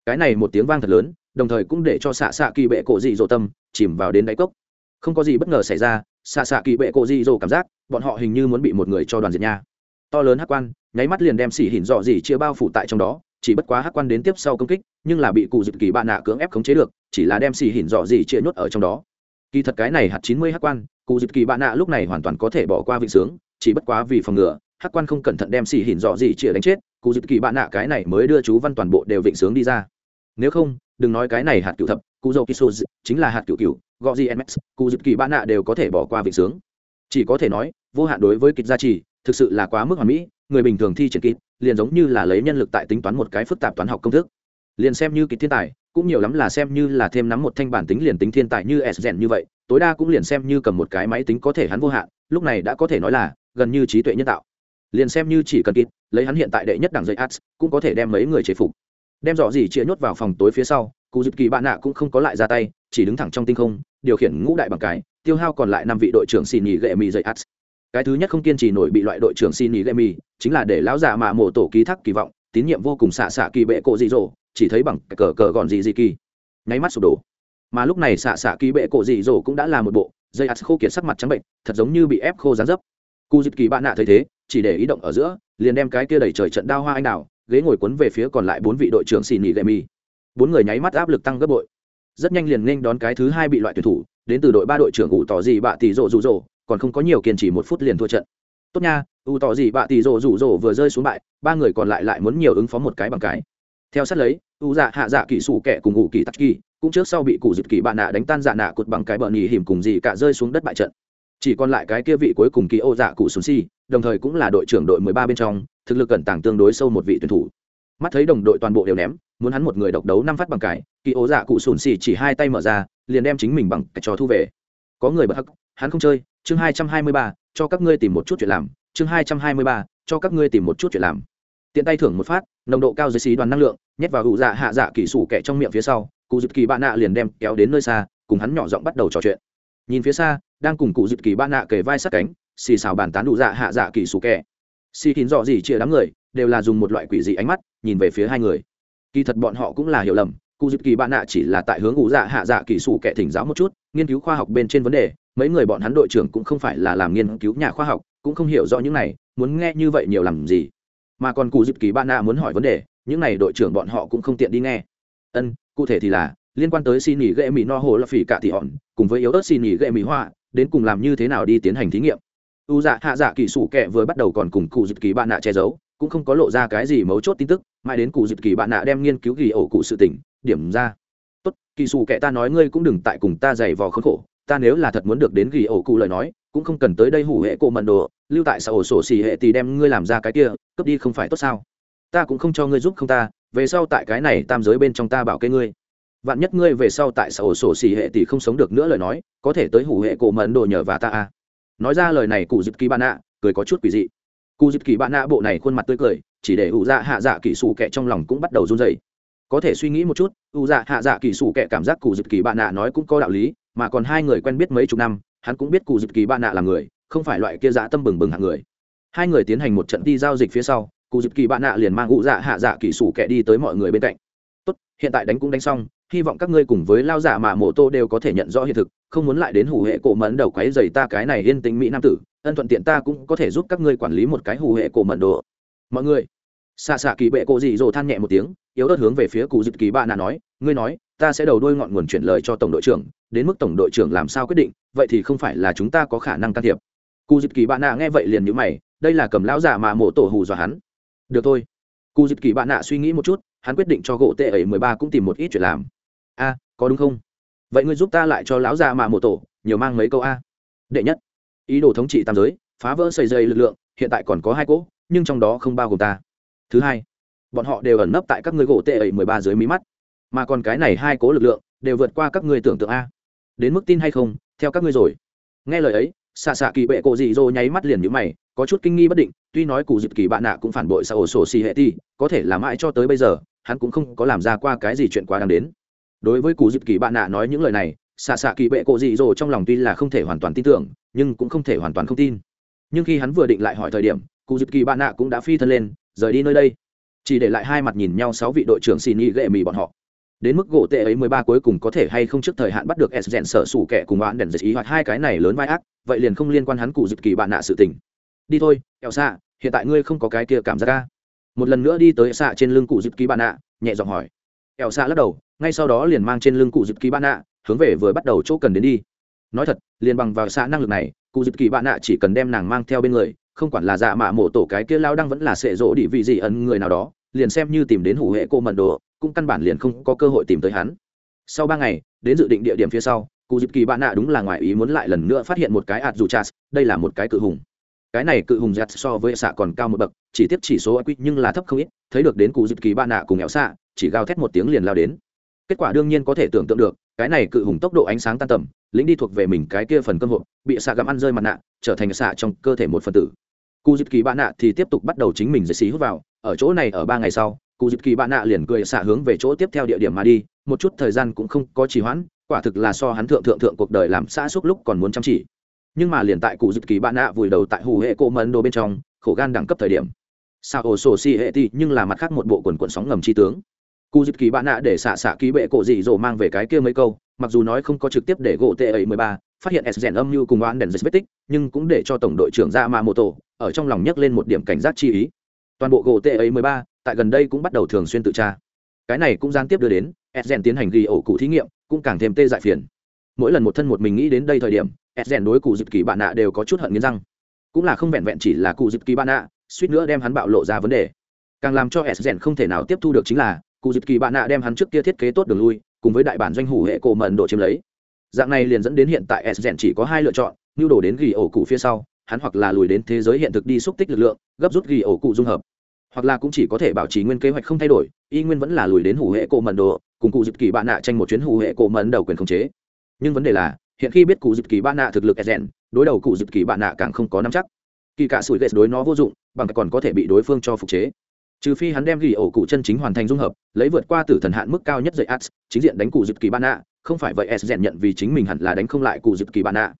Cái này một tiếng vang thật lớn, đồng thời cũng để cho xạ xạ kỳ bệ cổ dị dỗ tâm chìm vào đến đáy cốc. Không có gì bất ngờ xảy ra xạ xạ kỳ bệ cổ dị dỗ cảm giác, bọn họ hình như muốn bị một người cho đoàn diệt nha. To lớn hắc quan, nháy mắt liền đem xỉ hình dọ dì chia bao phủ tại trong đó chỉ bất quá hắc quan đến tiếp sau công kích, nhưng là bị cụ dịp kỳ bạn nạ cưỡng ép khống chế được, chỉ là đem xì hỉn dọ gì chia nhốt ở trong đó. Kỳ thật cái này hạt chín mươi hắc quan, cụ dịp kỳ bạn nạ lúc này hoàn toàn có thể bỏ qua vị sướng, chỉ bất quá vì phòng ngừa, hắc quan không cẩn thận đem xì hỉn dọ gì chia đánh chết, cụ dịp kỳ bạn nạ cái này mới đưa chú văn toàn bộ đều vịnh sướng đi ra. Nếu không, đừng nói cái này hạt cựu thập, cụ dầu kisu chính là hạt cựu cựu gọ gì ms cụ dịp kỳ bạn nạ đều có thể bỏ qua vịnh sướng. Chỉ có thể nói, vô hạn đối với kịch gia trì, thực sự là quá mức hoàn mỹ người bình thường thi triển kỹ, liền giống như là lấy nhân lực tại tính toán một cái phức tạp toán học công thức. Liền xem như kỹ thiên tài, cũng nhiều lắm là xem như là thêm nắm một thanh bản tính liền tính thiên tài như s rèn như vậy, tối đa cũng liền xem như cầm một cái máy tính có thể hắn vô hạn, lúc này đã có thể nói là gần như trí tuệ nhân tạo. Liền xem như chỉ cần kịp lấy hắn hiện tại đệ nhất đảng dây ads cũng có thể đem mấy người chế phục. Đem dọ gì chia nhốt vào phòng tối phía sau, cụ dịp kỳ bạn nạ cũng không có lại ra tay, chỉ đứng thẳng trong tinh không, điều khiển ngũ đại bằng cái, tiêu hao còn lại năm vị đội trưởng xì nhì gệ mì dây ads cái thứ nhất không kiên trì nổi bị loại đội trưởng xin ý gệ mì chính là để lão già mà mổ tổ ký thác kỳ vọng, tín nhiệm vô cùng xạ xạ kỳ bệ cộ dị dỗ chỉ thấy bằng cờ cờ gòn dị dị kỳ. Nháy mắt sụp đổ. Mà lúc này xạ xạ kỳ bệ cộ dị dỗ cũng đã là một bộ, dây ạt khô kiệt sắc mặt trắng bệnh, thật giống như bị ép khô rán dấp. Cu dịp kỳ bạn nạ thấy thế, chỉ để ý động ở giữa, liền đem cái kia đẩy trời trận đao hoa anh đào, ghế ngồi quấn về phía còn lại bốn vị đội trưởng xin nỉ mi bốn người nháy mắt áp lực tăng gấp bội. Rất nhanh liền nên đón cái thứ hai bị loại tuyển thủ, đến từ đội ba đội trưởng ủ tỏ gì bạ tỷ rộ rụ rộ còn không có nhiều kiên trì một phút liền thua trận. Tốt nha, u tỏ gì bạ tỷ rổ rủ rỗ vừa rơi xuống bại, ba người còn lại lại muốn nhiều ứng phó một cái bằng cái. Theo sát lấy, u dạ hạ dạ kỹ sủ kẻ cùng ủ kỳ tắc kỳ cũng trước sau bị cụ dịp kỳ bạn nạ đánh tan dạ nạ cột bằng cái bờ nhì hiểm cùng gì cả rơi xuống đất bại trận. Chỉ còn lại cái kia vị cuối cùng kỳ ô dạ cụ sùn si, đồng thời cũng là đội trưởng đội mười ba bên trong, thực lực cẩn tàng tương đối sâu một vị tuyển thủ. Mắt thấy đồng đội toàn bộ đều ném, muốn hắn một người độc đấu năm phát bằng cái kỳ ô dạ cụ sùn xì chỉ hai tay mở ra, liền đem chính mình bằng cái trò thu về. Có người bật hắc, hắn không chơi chương hai trăm hai mươi ba, cho các ngươi tìm một chút chuyện làm, chương hai trăm hai mươi ba, cho các ngươi tìm một chút chuyện làm. Tiện tay thưởng một phát, nồng độ cao dưới xí đoàn năng lượng, nhét vào hụ dạ hạ dạ kỳ sủ kẻ trong miệng phía sau, cụ dịp kỳ bạn nạ liền đem kéo đến nơi xa, cùng hắn nhỏ giọng bắt đầu trò chuyện. Nhìn phía xa, đang cùng cụ dịp kỳ bạn nạ kề vai sát cánh, xì xào bàn tán đủ dạ hạ dạ kỳ sủ kẻ. Xì thìn dọ gì chia đám người, đều là dùng một loại quỷ dị ánh mắt, nhìn về phía hai người. Kỳ thật bọn họ cũng là hiểu lầm, cụ dịp kỳ bạn nạ chỉ là tại hướng ủ dạ hạ dạ kỳ sủ kẻ thỉnh giáo một chút, nghiên cứu khoa học bên trên vấn đề mấy người bọn hắn đội trưởng cũng không phải là làm nghiên cứu nhà khoa học, cũng không hiểu rõ những này, muốn nghe như vậy nhiều làm gì. Mà còn cụ dịp kỳ bạn nạ muốn hỏi vấn đề, những này đội trưởng bọn họ cũng không tiện đi nghe. Ân, cụ thể thì là, liên quan tới xin nghỉ ghệ mỹ no hồ là phỉ cả thị hòn, cùng với yếu ớt xin nghỉ ghệ mỹ hoa, đến cùng làm như thế nào đi tiến hành thí nghiệm. U dạ hạ dạ kỳ sủ kệ vừa bắt đầu còn cùng cụ dịp kỳ bạn nạ che giấu, cũng không có lộ ra cái gì mấu chốt tin tức, mãi đến cụ dịp kỳ bạn nạ đem nghiên cứu ghi ổ cụ sự tỉnh điểm ra. Tốt, kỳ sủ kệ ta nói ngươi cũng đừng tại cùng ta giày vò khốn khổ ta nếu là thật muốn được đến ghi ổ cụ lời nói, cũng không cần tới đây hủ hệ cổ mận đồ, lưu tại xã ổ sổ xì hệ thì đem ngươi làm ra cái kia, cướp đi không phải tốt sao? Ta cũng không cho ngươi giúp không ta, về sau tại cái này tam giới bên trong ta bảo kê ngươi. Vạn nhất ngươi về sau tại xã ổ sổ xỉ hệ thì không sống được nữa lời nói, có thể tới hủ hệ cổ mận đồ nhờ và ta à? nói ra lời này cụ dịp kỳ bạn nạ, cười có chút quỷ dị. Cụ dịp kỳ bạn nạ bộ này khuôn mặt tươi cười, chỉ để ủ dạ hạ dạ kỳ sủ kẹ trong lòng cũng bắt đầu run dày có thể suy nghĩ một chút, ủ dạ hạ dạ kỳ sủ kẹ cảm giác cụ dịp kỳ bạn nạ nói cũng có đạo lý mà còn hai người quen biết mấy chục năm, hắn cũng biết cụ dịp kỳ bạn nạ là người, không phải loại kia dạ tâm bừng bừng hạng người. Hai người tiến hành một trận đi giao dịch phía sau, cụ dịp kỳ bạn nạ liền mang ủ dạ hạ dạ kỳ sủ kẻ đi tới mọi người bên cạnh. Tốt, hiện tại đánh cũng đánh xong, hy vọng các ngươi cùng với lao giả mà mộ tô đều có thể nhận rõ hiện thực, không muốn lại đến hủ hệ cổ mẫn đầu quấy dày ta cái này yên tính mỹ nam tử, ân thuận tiện ta cũng có thể giúp các ngươi quản lý một cái hủ hệ cổ mẫn đồ. Mọi người xạ xạ kỳ bệ cộ dị dỗ than nhẹ một tiếng, yếu ớt hướng về phía cụ dịp kỳ bạn nạ nói, ngươi nói, ta sẽ đầu đôi ngọn nguồn chuyển lời cho tổng đội trưởng, đến mức tổng đội trưởng làm sao quyết định, vậy thì không phải là chúng ta có khả năng can thiệp. Cụ dịp kỳ bạn nạ nghe vậy liền nhữ mày, đây là cầm lão giả mà mộ tổ hù dọa hắn. Được thôi. Cụ dịp kỳ bạn nạ suy nghĩ một chút, hắn quyết định cho gỗ tệ ấy mười ba cũng tìm một ít chuyện làm. A, có đúng không? Vậy ngươi giúp ta lại cho lão già mà mộ tổ, nhiều mang mấy câu a. Đệ nhất, ý đồ thống trị tam giới, phá vỡ xây dây lực lượng, hiện tại còn có hai cỗ, nhưng trong đó không bao gồm ta thứ hai, bọn họ đều ẩn nấp tại các ngươi gỗ tệ ấy mười ba dưới mí mắt. Mà còn cái này hai cố lực lượng đều vượt qua các ngươi tưởng tượng a. Đến mức tin hay không, theo các ngươi rồi. Nghe lời ấy, xạ xạ kỳ bệ cổ dị dô nháy mắt liền như mày, có chút kinh nghi bất định, tuy nói cụ dịp kỳ bạn nạ cũng phản bội sao ổ sổ xì hệ ti, có thể làm mãi cho tới bây giờ, hắn cũng không có làm ra qua cái gì chuyện quá đáng đến. Đối với cụ dịp kỳ bạn nạ nói những lời này, xạ xạ kỳ bệ cổ dị dô trong lòng tuy là không thể hoàn toàn tin tưởng, nhưng cũng không thể hoàn toàn không tin. Nhưng khi hắn vừa định lại hỏi thời điểm cụ dịp kỳ bạn nạ cũng đã phi thân lên rời đi nơi đây. Chỉ để lại hai mặt nhìn nhau sáu vị đội trưởng xì nhị ghệ mì bọn họ. Đến mức gỗ tệ ấy mười ba cuối cùng có thể hay không trước thời hạn bắt được s rèn sở sủ kẻ cùng bạn đèn dịch ý hoặc hai cái này lớn vai ác, vậy liền không liên quan hắn cụ dịp kỳ bạn nạ sự tình. Đi thôi, eo xạ hiện tại ngươi không có cái kia cảm giác ca một lần nữa đi tới xạ trên lưng cụ dịp kỳ bạn nạ, nhẹ giọng hỏi. Eo xạ lắc đầu, ngay sau đó liền mang trên lưng cụ dịp kỳ bạn nạ, hướng về vừa bắt đầu chỗ cần đến đi. Nói thật, liền bằng vào xạ năng lực này, cụ dịp kỳ bạn nạ chỉ cần đem nàng mang theo bên người không quản là dạ mạ mổ tổ cái kia lao đang vẫn là sệ rỗ đi vị gì ẩn người nào đó, liền xem như tìm đến hủ hệ cô mận đồ, cũng căn bản liền không có cơ hội tìm tới hắn. Sau ba ngày, đến dự định địa điểm phía sau, cụ dịp kỳ bạn nạ đúng là ngoài ý muốn lại lần nữa phát hiện một cái ạt dù chas, đây là một cái cự hùng. Cái này cự hùng giặt so với xạ còn cao một bậc, chỉ tiếp chỉ số IQ nhưng là thấp không ít, thấy được đến cụ dịp kỳ bạn nạ cùng éo xạ, chỉ gào thét một tiếng liền lao đến. Kết quả đương nhiên có thể tưởng tượng được, cái này cự hùng tốc độ ánh sáng tan tầm, lính đi thuộc về mình cái kia phần cơm hội, bị xạ gặm ăn rơi mặt nạ, trở thành xạ trong cơ thể một phần tử cụ dịp kỳ bạn nạ thì tiếp tục bắt đầu chính mình dây xí hút vào. Ở chỗ này ở ba ngày sau cụ dịp kỳ bạn nạ liền cười xả hướng về chỗ tiếp theo địa điểm mà đi. Một chút thời gian cũng không có trì hoãn, quả thực là so hắn thượng thượng thượng cuộc đời làm xã suốt lúc còn muốn chăm chỉ. Nhưng mà liền tại cụ dịp kỳ bạn nạ vùi đầu tại hù hệ cộ mẫn đồ bên trong, khổ gan đẳng cấp thời điểm. Sao ổ sổ si hệ ti nhưng là mặt khác một bộ quần quần sóng ngầm chi tướng. Cụ dịp kỳ bạn nạ để xạ xạ ký bệ cổ dị dỗ mang về cái kia mấy câu, mặc dù nói không có trực tiếp để gỗ tệ ấy mười ba phát hiện s rèn âm như cùng oan đèn vết tích, nhưng cũng để cho tổng đội trưởng ra ma mô tô ở trong lòng nhấc lên một điểm cảnh giác chi ý. Toàn bộ gỗ tệ ấy mười ba, tại gần đây cũng bắt đầu thường xuyên tự tra. Cái này cũng gián tiếp đưa đến, s rèn tiến hành ghi ổ cụ thí nghiệm, cũng càng thêm tê dại phiền. Mỗi lần một thân một mình nghĩ đến đây thời điểm, s rèn đối cụ dịp kỳ bạn nạ đều có chút hận nghiến răng. Cũng là không vẹn vẹn chỉ là cụ dịp kỳ bạn nạ, suýt nữa đem hắn bạo lộ ra vấn đề. Càng làm cho s rèn không thể nào tiếp thu được chính là, cụ dịp kỳ bạn nạ đem hắn trước kia thiết kế tốt đường lui, cùng với đại bản doanh hủ hệ cổ mận độ chiếm lấy dạng này liền dẫn đến hiện tại s rèn chỉ có hai lựa chọn nhu đồ đến ghi ổ cụ phía sau, hắn hoặc là lùi đến thế giới hiện thực đi xúc tích lực lượng, gấp rút ghi ổ cụ dung hợp. Hoặc là cũng chỉ có thể bảo trì nguyên kế hoạch không thay đổi, y nguyên vẫn là lùi đến hủ hệ cổ mận đồ, cùng cụ dịp kỳ bạn nạ tranh một chuyến hủ hệ cổ mận đầu quyền khống chế. Nhưng vấn đề là, hiện khi biết cụ dịp kỳ bạn nạ thực lực rèn, đối đầu cụ dịp kỳ bạn nạ càng không có nắm chắc. Kỳ cả sủi ghét đối nó vô dụng, bằng còn có thể bị đối phương cho phục chế. Trừ phi hắn đem ghi ổ cụ chân chính hoàn thành dung hợp, lấy vượt qua tử thần hạn mức cao nhất dạy ads chính diện đánh cụ dịp kỳ bạn nạ không phải vậy s rèn nhận vì chính mình hẳn là đánh không lại cụ dịp kỳ bạn nạ.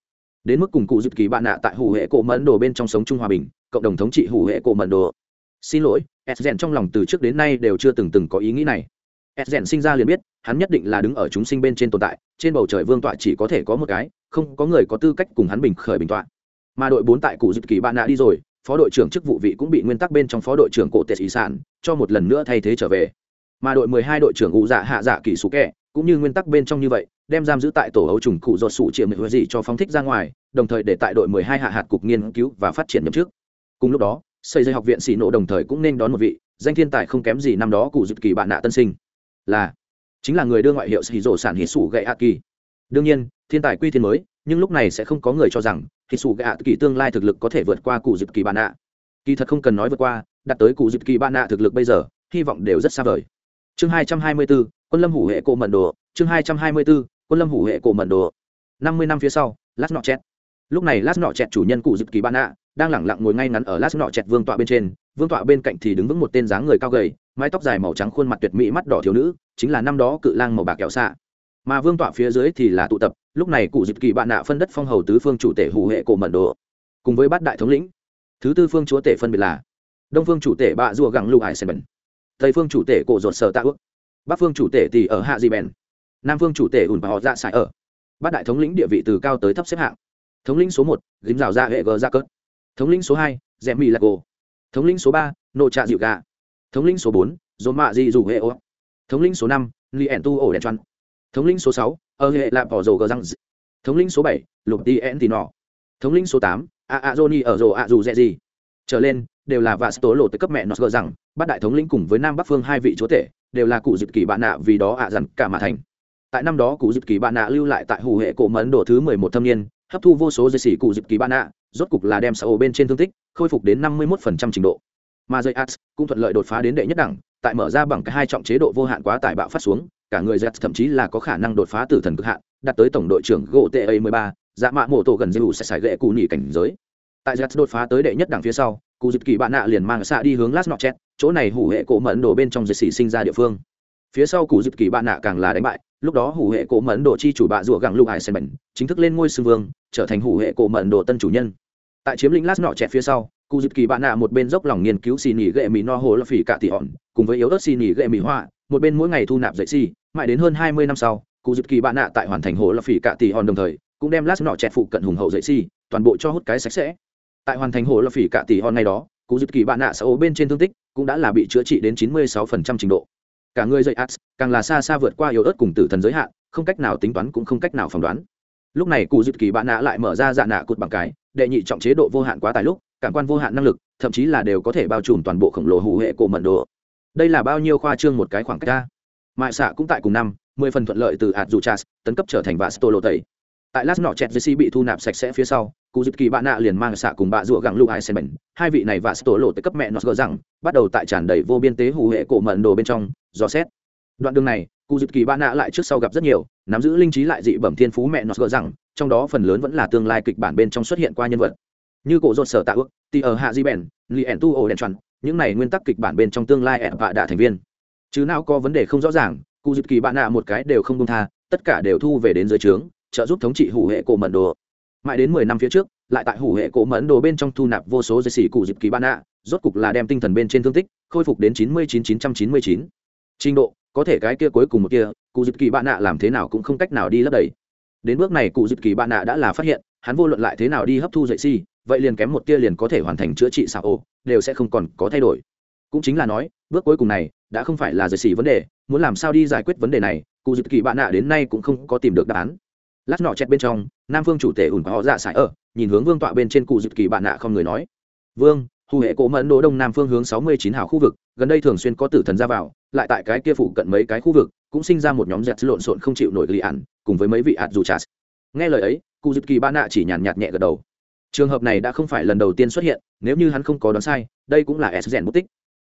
Đến mức cùng cụ dịp kỳ bạn nạ tại hủ hệ cổ mẫn đồ bên trong sống chung hòa bình, cộng đồng thống trị hủ hệ cổ mẫn đồ. Xin lỗi, s rèn trong lòng từ trước đến nay đều chưa từng từng có ý nghĩ này. S rèn sinh ra liền biết, hắn nhất định là đứng ở chúng sinh bên trên tồn tại, trên bầu trời vương tọa chỉ có thể có một cái, không có người có tư cách cùng hắn bình khởi bình tọa. Mà đội bốn tại cụ dịp kỳ bạn nạ đi rồi, phó đội trưởng chức vụ vị cũng bị nguyên tắc bên trong phó đội trưởng cổ tệ ý sản cho một lần nữa thay thế trở về. Mà đội mười hai đội trưởng ngụ dạ hạ dạ kỳ sú kẻ cũng như nguyên tắc bên trong như vậy đem giam giữ tại tổ ấu trùng cụ do sủ triệu mệnh huệ dị cho phóng thích ra ngoài đồng thời để tại đội 12 hạ hạt cục nghiên cứu và phát triển nhậm trước cùng lúc đó xây dây học viện xỉ nộ đồng thời cũng nên đón một vị danh thiên tài không kém gì năm đó cụ dự kỳ bạn nạ tân sinh. Là chính là người đưa ngoại hiệu xỉ rổ sản hỉ sủ gậy hạ kỳ. Đương nhiên thiên tài quy thiên mới nhưng lúc này sẽ không có người cho rằng hỉ sủ gậy hạ kỳ tương lai thực lực có thể vượt qua cụ dự kỳ bạn nạ. Kỳ thật không cần nói vượt qua đặt tới cụ dự kỳ bạn nạ thực lực bây giờ hy vọng đều rất xa vời. Chương 224, quân lâm hủ hệ Cổ mận đồ, chương hai trăm hai mươi bốn quân lâm hủ hệ cổ mận đồ. năm mươi năm phía sau, lát nọ chẹt. Lúc này lát nọ chẹt chủ nhân cụ dịp kỳ ban ạ đang lẳng lặng ngồi ngay ngắn ở lát nọ chẹt vương tọa bên trên. Vương tọa bên cạnh thì đứng vững một tên dáng người cao gầy, mái tóc dài màu trắng khuôn mặt tuyệt mỹ mắt đỏ thiếu nữ, chính là năm đó cự lang màu bạc kẹo xạ. Mà vương tọa phía dưới thì là tụ tập, lúc này cụ dịp kỳ bạn nạ phân đất phong hầu tứ phương chủ tể hủ hệ cổ mận đồ, cùng với bát đại thống lĩnh. Thứ tư phương chúa tể phân biệt là đông phương chủ tể bạ rùa gẳng lưu hải sen bẩn, tây phương chủ tể cổ ruột sở tạ ước bắc phương chủ tể thì ở hạ di bèn. Nam phương chủ tể ủn và họ dạ sải ở. Bát đại thống lĩnh địa vị từ cao tới thấp xếp hạng. Thống lĩnh số một, gím rào ra dạ hệ gờ ra cớt. Thống lĩnh số hai rẽ Mì lạc gồ. Thống lĩnh số ba, nộ trạ dịu gà. Thống lĩnh số bốn dồn mạ di dù hệ ô. Thống lĩnh số năm, li ẻn tu ổ đèn trăn thống lĩnh số sáu, ơ hệ lạp bỏ rồ gờ răng thống lĩnh số bảy, lục ti ẻn tì nọ. Thống lĩnh số tám, a a johnny ở rồ a dù dẹ gì trở lên, đều là vạ tố lộ tới cấp mẹ nó gờ rằng bát đại thống lĩnh cùng với nam bắc phương hai vị chúa tể đều là cụ dịp kỳ bạn nạ vì đó ạ à dằn cả mà thành. Tại năm đó cụ dịp kỳ bạn nạ lưu lại tại hủ hệ cổ mấn đồ thứ mười một thâm niên, hấp thu vô số dây xỉ cụ dịp kỳ bạn nạ, rốt cục là đem xã hội bên trên thương tích khôi phục đến năm mươi một phần trăm trình độ. Mà dây ads cũng thuận lợi đột phá đến đệ nhất đẳng, tại mở ra bằng cái hai trọng chế độ vô hạn quá tải bạo phát xuống, cả người dẹt thậm chí là có khả năng đột phá từ thần cực hạn, đạt tới tổng đội trưởng gỗ ta mười ba dạ mạ mô tô gần dư sẽ xài gậy cụ nỉ cảnh giới. Tại dẹt đột phá tới đệ nhất đẳng phía sau cụ dịp kỳ bạn nạ liền mang xạ đi hướng lát nọ chét chỗ này hủ hệ cổ mẫn đồ bên trong dệt xỉ sinh ra địa phương. Phía sau cụ dịp kỳ bạn nạ càng là đánh bại, lúc đó hủ hệ cổ mẫn đồ chi chủ bạ rủa gẳng lục hải sen bẩn, chính thức lên ngôi sư vương, trở thành hủ hệ cổ mẫn đồ tân chủ nhân. Tại chiếm lĩnh lát nọ chẹt phía sau, cụ dịp kỳ bạn nạ một bên dốc lòng nghiên cứu xì nỉ gệ mì no hồ là phỉ cả tỷ hòn, cùng với yếu ớt xì nỉ gệ mì hoa, một bên mỗi ngày thu nạp dậy xì, mãi đến hơn hai mươi năm sau, cụ dịp kỳ bạn nạ tại hoàn thành hồ là phỉ cả tỷ hòn đồng thời, cũng đem lát nọ chẹt phụ cận hùng hậu dậy xì, toàn bộ cho hút cái sạch sẽ tại hoàn thành hồ là phỉ cả tỷ hòn ngày đó, cú dịp kỳ bạn nạ xã bên trên thương tích cũng đã là bị chữa trị đến chín mươi sáu phần trăm trình độ. Cả người dậy ax càng là xa xa vượt qua yếu ớt cùng tử thần giới hạn, không cách nào tính toán cũng không cách nào phỏng đoán. Lúc này cụ dịp kỳ bạn nạ lại mở ra dạ nạ cụt bằng cái, đệ nhị trọng chế độ vô hạn quá tài lúc, cảm quan vô hạn năng lực, thậm chí là đều có thể bao trùm toàn bộ khổng lồ hủ hệ cổ mận đồ đây là bao nhiêu khoa trương một cái khoảng cách ra mại xạ cũng tại cùng năm, mười phần thuận lợi từ hạt dù chas tấn cấp trở thành vạ stolo tẩy tại lát nọ chẹt jesse bị thu nạp sạch sẽ phía sau cụ dịp kỳ bạn nạ liền mang xạ cùng bạ rụa gẳng lụ hai sen bẩn. Hai vị này và tổ lộ tới cấp mẹ nó gỡ rằng, bắt đầu tại tràn đầy vô biên tế hủ hệ cổ mận đồ bên trong, dò xét. Đoạn đường này cụ dịp kỳ bạn nạ lại trước sau gặp rất nhiều, nắm giữ linh trí lại dị bẩm thiên phú mẹ nó gỡ rằng, trong đó phần lớn vẫn là tương lai kịch bản bên trong xuất hiện qua nhân vật. Như cổ dột sở tạ ước tì ở hạ di bèn, li ẻn tu ổ đèn tròn, những này nguyên tắc kịch bản bên trong tương lai ẻn vạ đạ thành viên. Chứ nào có vấn đề không rõ ràng cụ dịp kỳ bạn nạ một cái đều không công tha, tất cả đều thu về đến dưới trướng, trợ giúp thống trị hủ hệ cổ mận đồ mãi đến mười năm phía trước, lại tại hủ hệ cổ mẫn đồ bên trong thu nạp vô số dây xỉ cụ dịp kỳ ban nạ, rốt cục là đem tinh thần bên trên thương tích, khôi phục đến chín mươi chín chín trăm chín mươi chín. Trình độ, có thể cái kia cuối cùng một kia, cụ dịp kỳ bạn nạ làm thế nào cũng không cách nào đi lấp đầy. Đến bước này cụ dịp kỳ bạn nạ đã là phát hiện, hắn vô luận lại thế nào đi hấp thu dậy si vậy liền kém một tia liền có thể hoàn thành chữa trị xạ ô, đều sẽ không còn có thay đổi. Cũng chính là nói, bước cuối cùng này, đã không phải là dậy xỉ vấn đề, muốn làm sao đi giải quyết vấn đề này, cụ dịp kỳ bạn nạ đến nay cũng không có tìm được đáp án lát nọ chẹt bên trong, nam phương chủ tể ủn họ dạ sải ở, nhìn hướng vương tọa bên trên cụ dịp kỳ bạn nạ không người nói. Vương, hù hệ cổ mẫn đỗ đông nam phương hướng sáu mươi chín hào khu vực, gần đây thường xuyên có tử thần ra vào, lại tại cái kia phụ cận mấy cái khu vực, cũng sinh ra một nhóm dẹt lộn xộn không chịu nổi lì ạn cùng với mấy vị ạt dù trà nghe lời ấy, cụ dịp kỳ bạn nạ chỉ nhàn nhạt nhẹ gật đầu. Trường hợp này đã không phải lần đầu tiên xuất hiện, nếu như hắn không có đoán sai, đây cũng là s rèn mất tích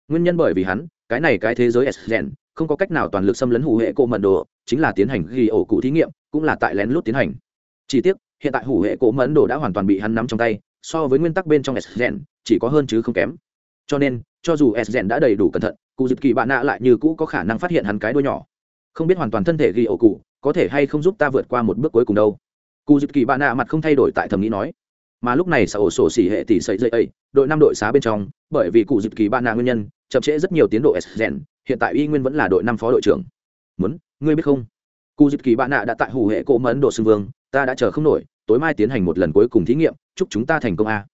nguyên nhân bởi vì hắn, cái này cái thế giới s gen, không có cách nào toàn lực xâm lấn hủ hệ cổ mận đồ, chính là tiến hành ghi ổ cụ thí nghiệm, cũng là tại lén lút tiến hành. Chỉ tiếc, hiện tại hủ hệ cổ mẫn đồ đã hoàn toàn bị hắn nắm trong tay, so với nguyên tắc bên trong s gen, chỉ có hơn chứ không kém. Cho nên, cho dù s gen đã đầy đủ cẩn thận, cụ dịp kỳ bạn nạ lại như cũ có khả năng phát hiện hắn cái đôi nhỏ. Không biết hoàn toàn thân thể ghi ổ cụ, có thể hay không giúp ta vượt qua một bước cuối cùng đâu. Cụ dịp kỳ bạn nạ mặt không thay đổi tại thầm nghĩ nói. Mà lúc này sở ổ sổ xỉ hệ tỷ sợi dây ấy, đội năm đội xá bên trong, bởi vì cụ dịp kỳ bạn nạ nguyên nhân chậm trễ rất nhiều tiến độ s hiện tại y nguyên vẫn là đội năm phó đội trưởng. Muốn, ngươi biết không? Cụ dịp kỳ bạn nạ đã tại hủ hệ cỗ mấn độ xưng vương, ta đã chờ không nổi, tối mai tiến hành một lần cuối cùng thí nghiệm, chúc chúng ta thành công a.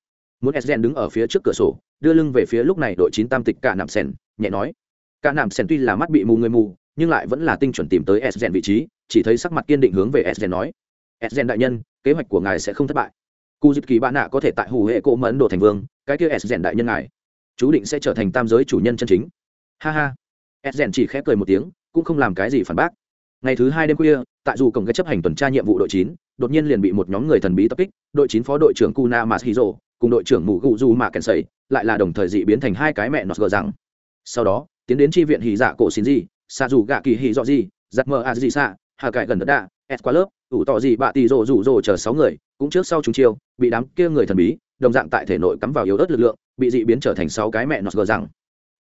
Muốn sden đứng ở phía trước cửa sổ, đưa lưng về phía lúc này đội chín tam tịch cả nạm sen nhẹ nói. Cả nạm sen tuy là mắt bị mù người mù, nhưng lại vẫn là tinh chuẩn tìm tới sden vị trí, chỉ thấy sắc mặt kiên định hướng về sden nói. Sden đại nhân, kế hoạch của ngài sẽ không thất bại. Cụ dịp kỳ bạn nạ có thể tại hủ hệ cỗ mấn độ thành vương, cái kia sden đại nhân ngài chú định sẽ trở thành tam giới chủ nhân chân chính. Ha ha. Sden chỉ khép cười một tiếng, cũng không làm cái gì phản bác. Ngày thứ hai đêm khuya, tại dù cổng cái chấp hành tuần tra nhiệm vụ đội chín, đột nhiên liền bị một nhóm người thần bí tập kích, đội chín phó đội trưởng kuna mashiro cùng đội trưởng mù gù du mạ kèn sầy lại là đồng thời dị biến thành hai cái mẹ nọt gờ rằng. Sau đó, tiến đến tri viện hì dạ cổ xin gì xa dù gạ kỳ hì dọ gì giặt mờ a gì xạ hà cải gần đất đạ s qua lớp ủ tỏ gì bạ tì rồ rủ rồ chờ sáu người, cũng trước sau chúng chiêu, bị đám kia người thần bí đồng dạng tại thể nội cắm vào yếu ớt lực lượng, bị dị biến trở thành sáu cái mẹ nọt gờ rằng.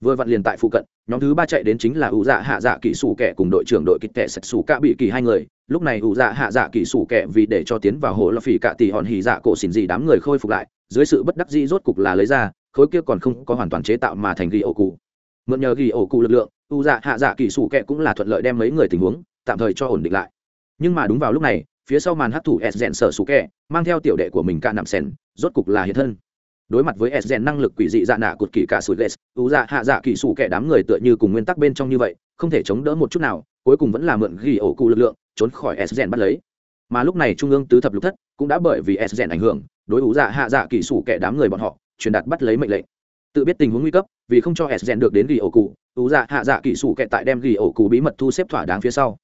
Vừa vặn liền tại phụ cận, nhóm thứ ba chạy đến chính là ủ dạ hạ dạ kỹ sủ kẻ cùng đội trưởng đội kịch tệ sạch sủ cả bị kỳ hai người. Lúc này ủ dạ hạ dạ kỹ sủ kẻ vì để cho tiến vào hồ là phỉ cả tỷ hòn hỉ dạ cổ xỉn dị đám người khôi phục lại, dưới sự bất đắc dĩ rốt cục là lấy ra, khối kia còn không có hoàn toàn chế tạo mà thành ghi ổ cụ. Mượn nhờ ghi ổ cụ lực lượng, ủ dạ hạ dạ kỹ sủ kẻ cũng là thuận lợi đem mấy người tình huống, tạm thời cho ổn định lại. Nhưng mà đúng vào lúc này, phía sau màn hấp thụ s dẹn sở sủ kẻ, mang theo tiểu đệ của mình cả nằm sen rốt cục là hiện thân. Đối mặt với s rèn năng lực quỷ dị dạ nạ cột kỳ cả sủi ghét ủ dạ hạ dạ kỳ sủ kẻ đám người tựa như cùng nguyên tắc bên trong như vậy, không thể chống đỡ một chút nào, cuối cùng vẫn là mượn ghi ổ cụ lực lượng, trốn khỏi s rèn bắt lấy. Mà lúc này trung ương tứ thập lục thất cũng đã bởi vì s rèn ảnh hưởng, đối ủ dạ hạ dạ kỳ sủ kẻ đám người bọn họ, truyền đạt bắt lấy mệnh lệnh. Tự biết tình huống nguy cấp, vì không cho s rèn được đến ghi ổ cụ ủ dạ hạ dạ kỳ sủ kẻ tại đem ghi ổ cụ bí mật thu xếp thỏa đáng phía sau.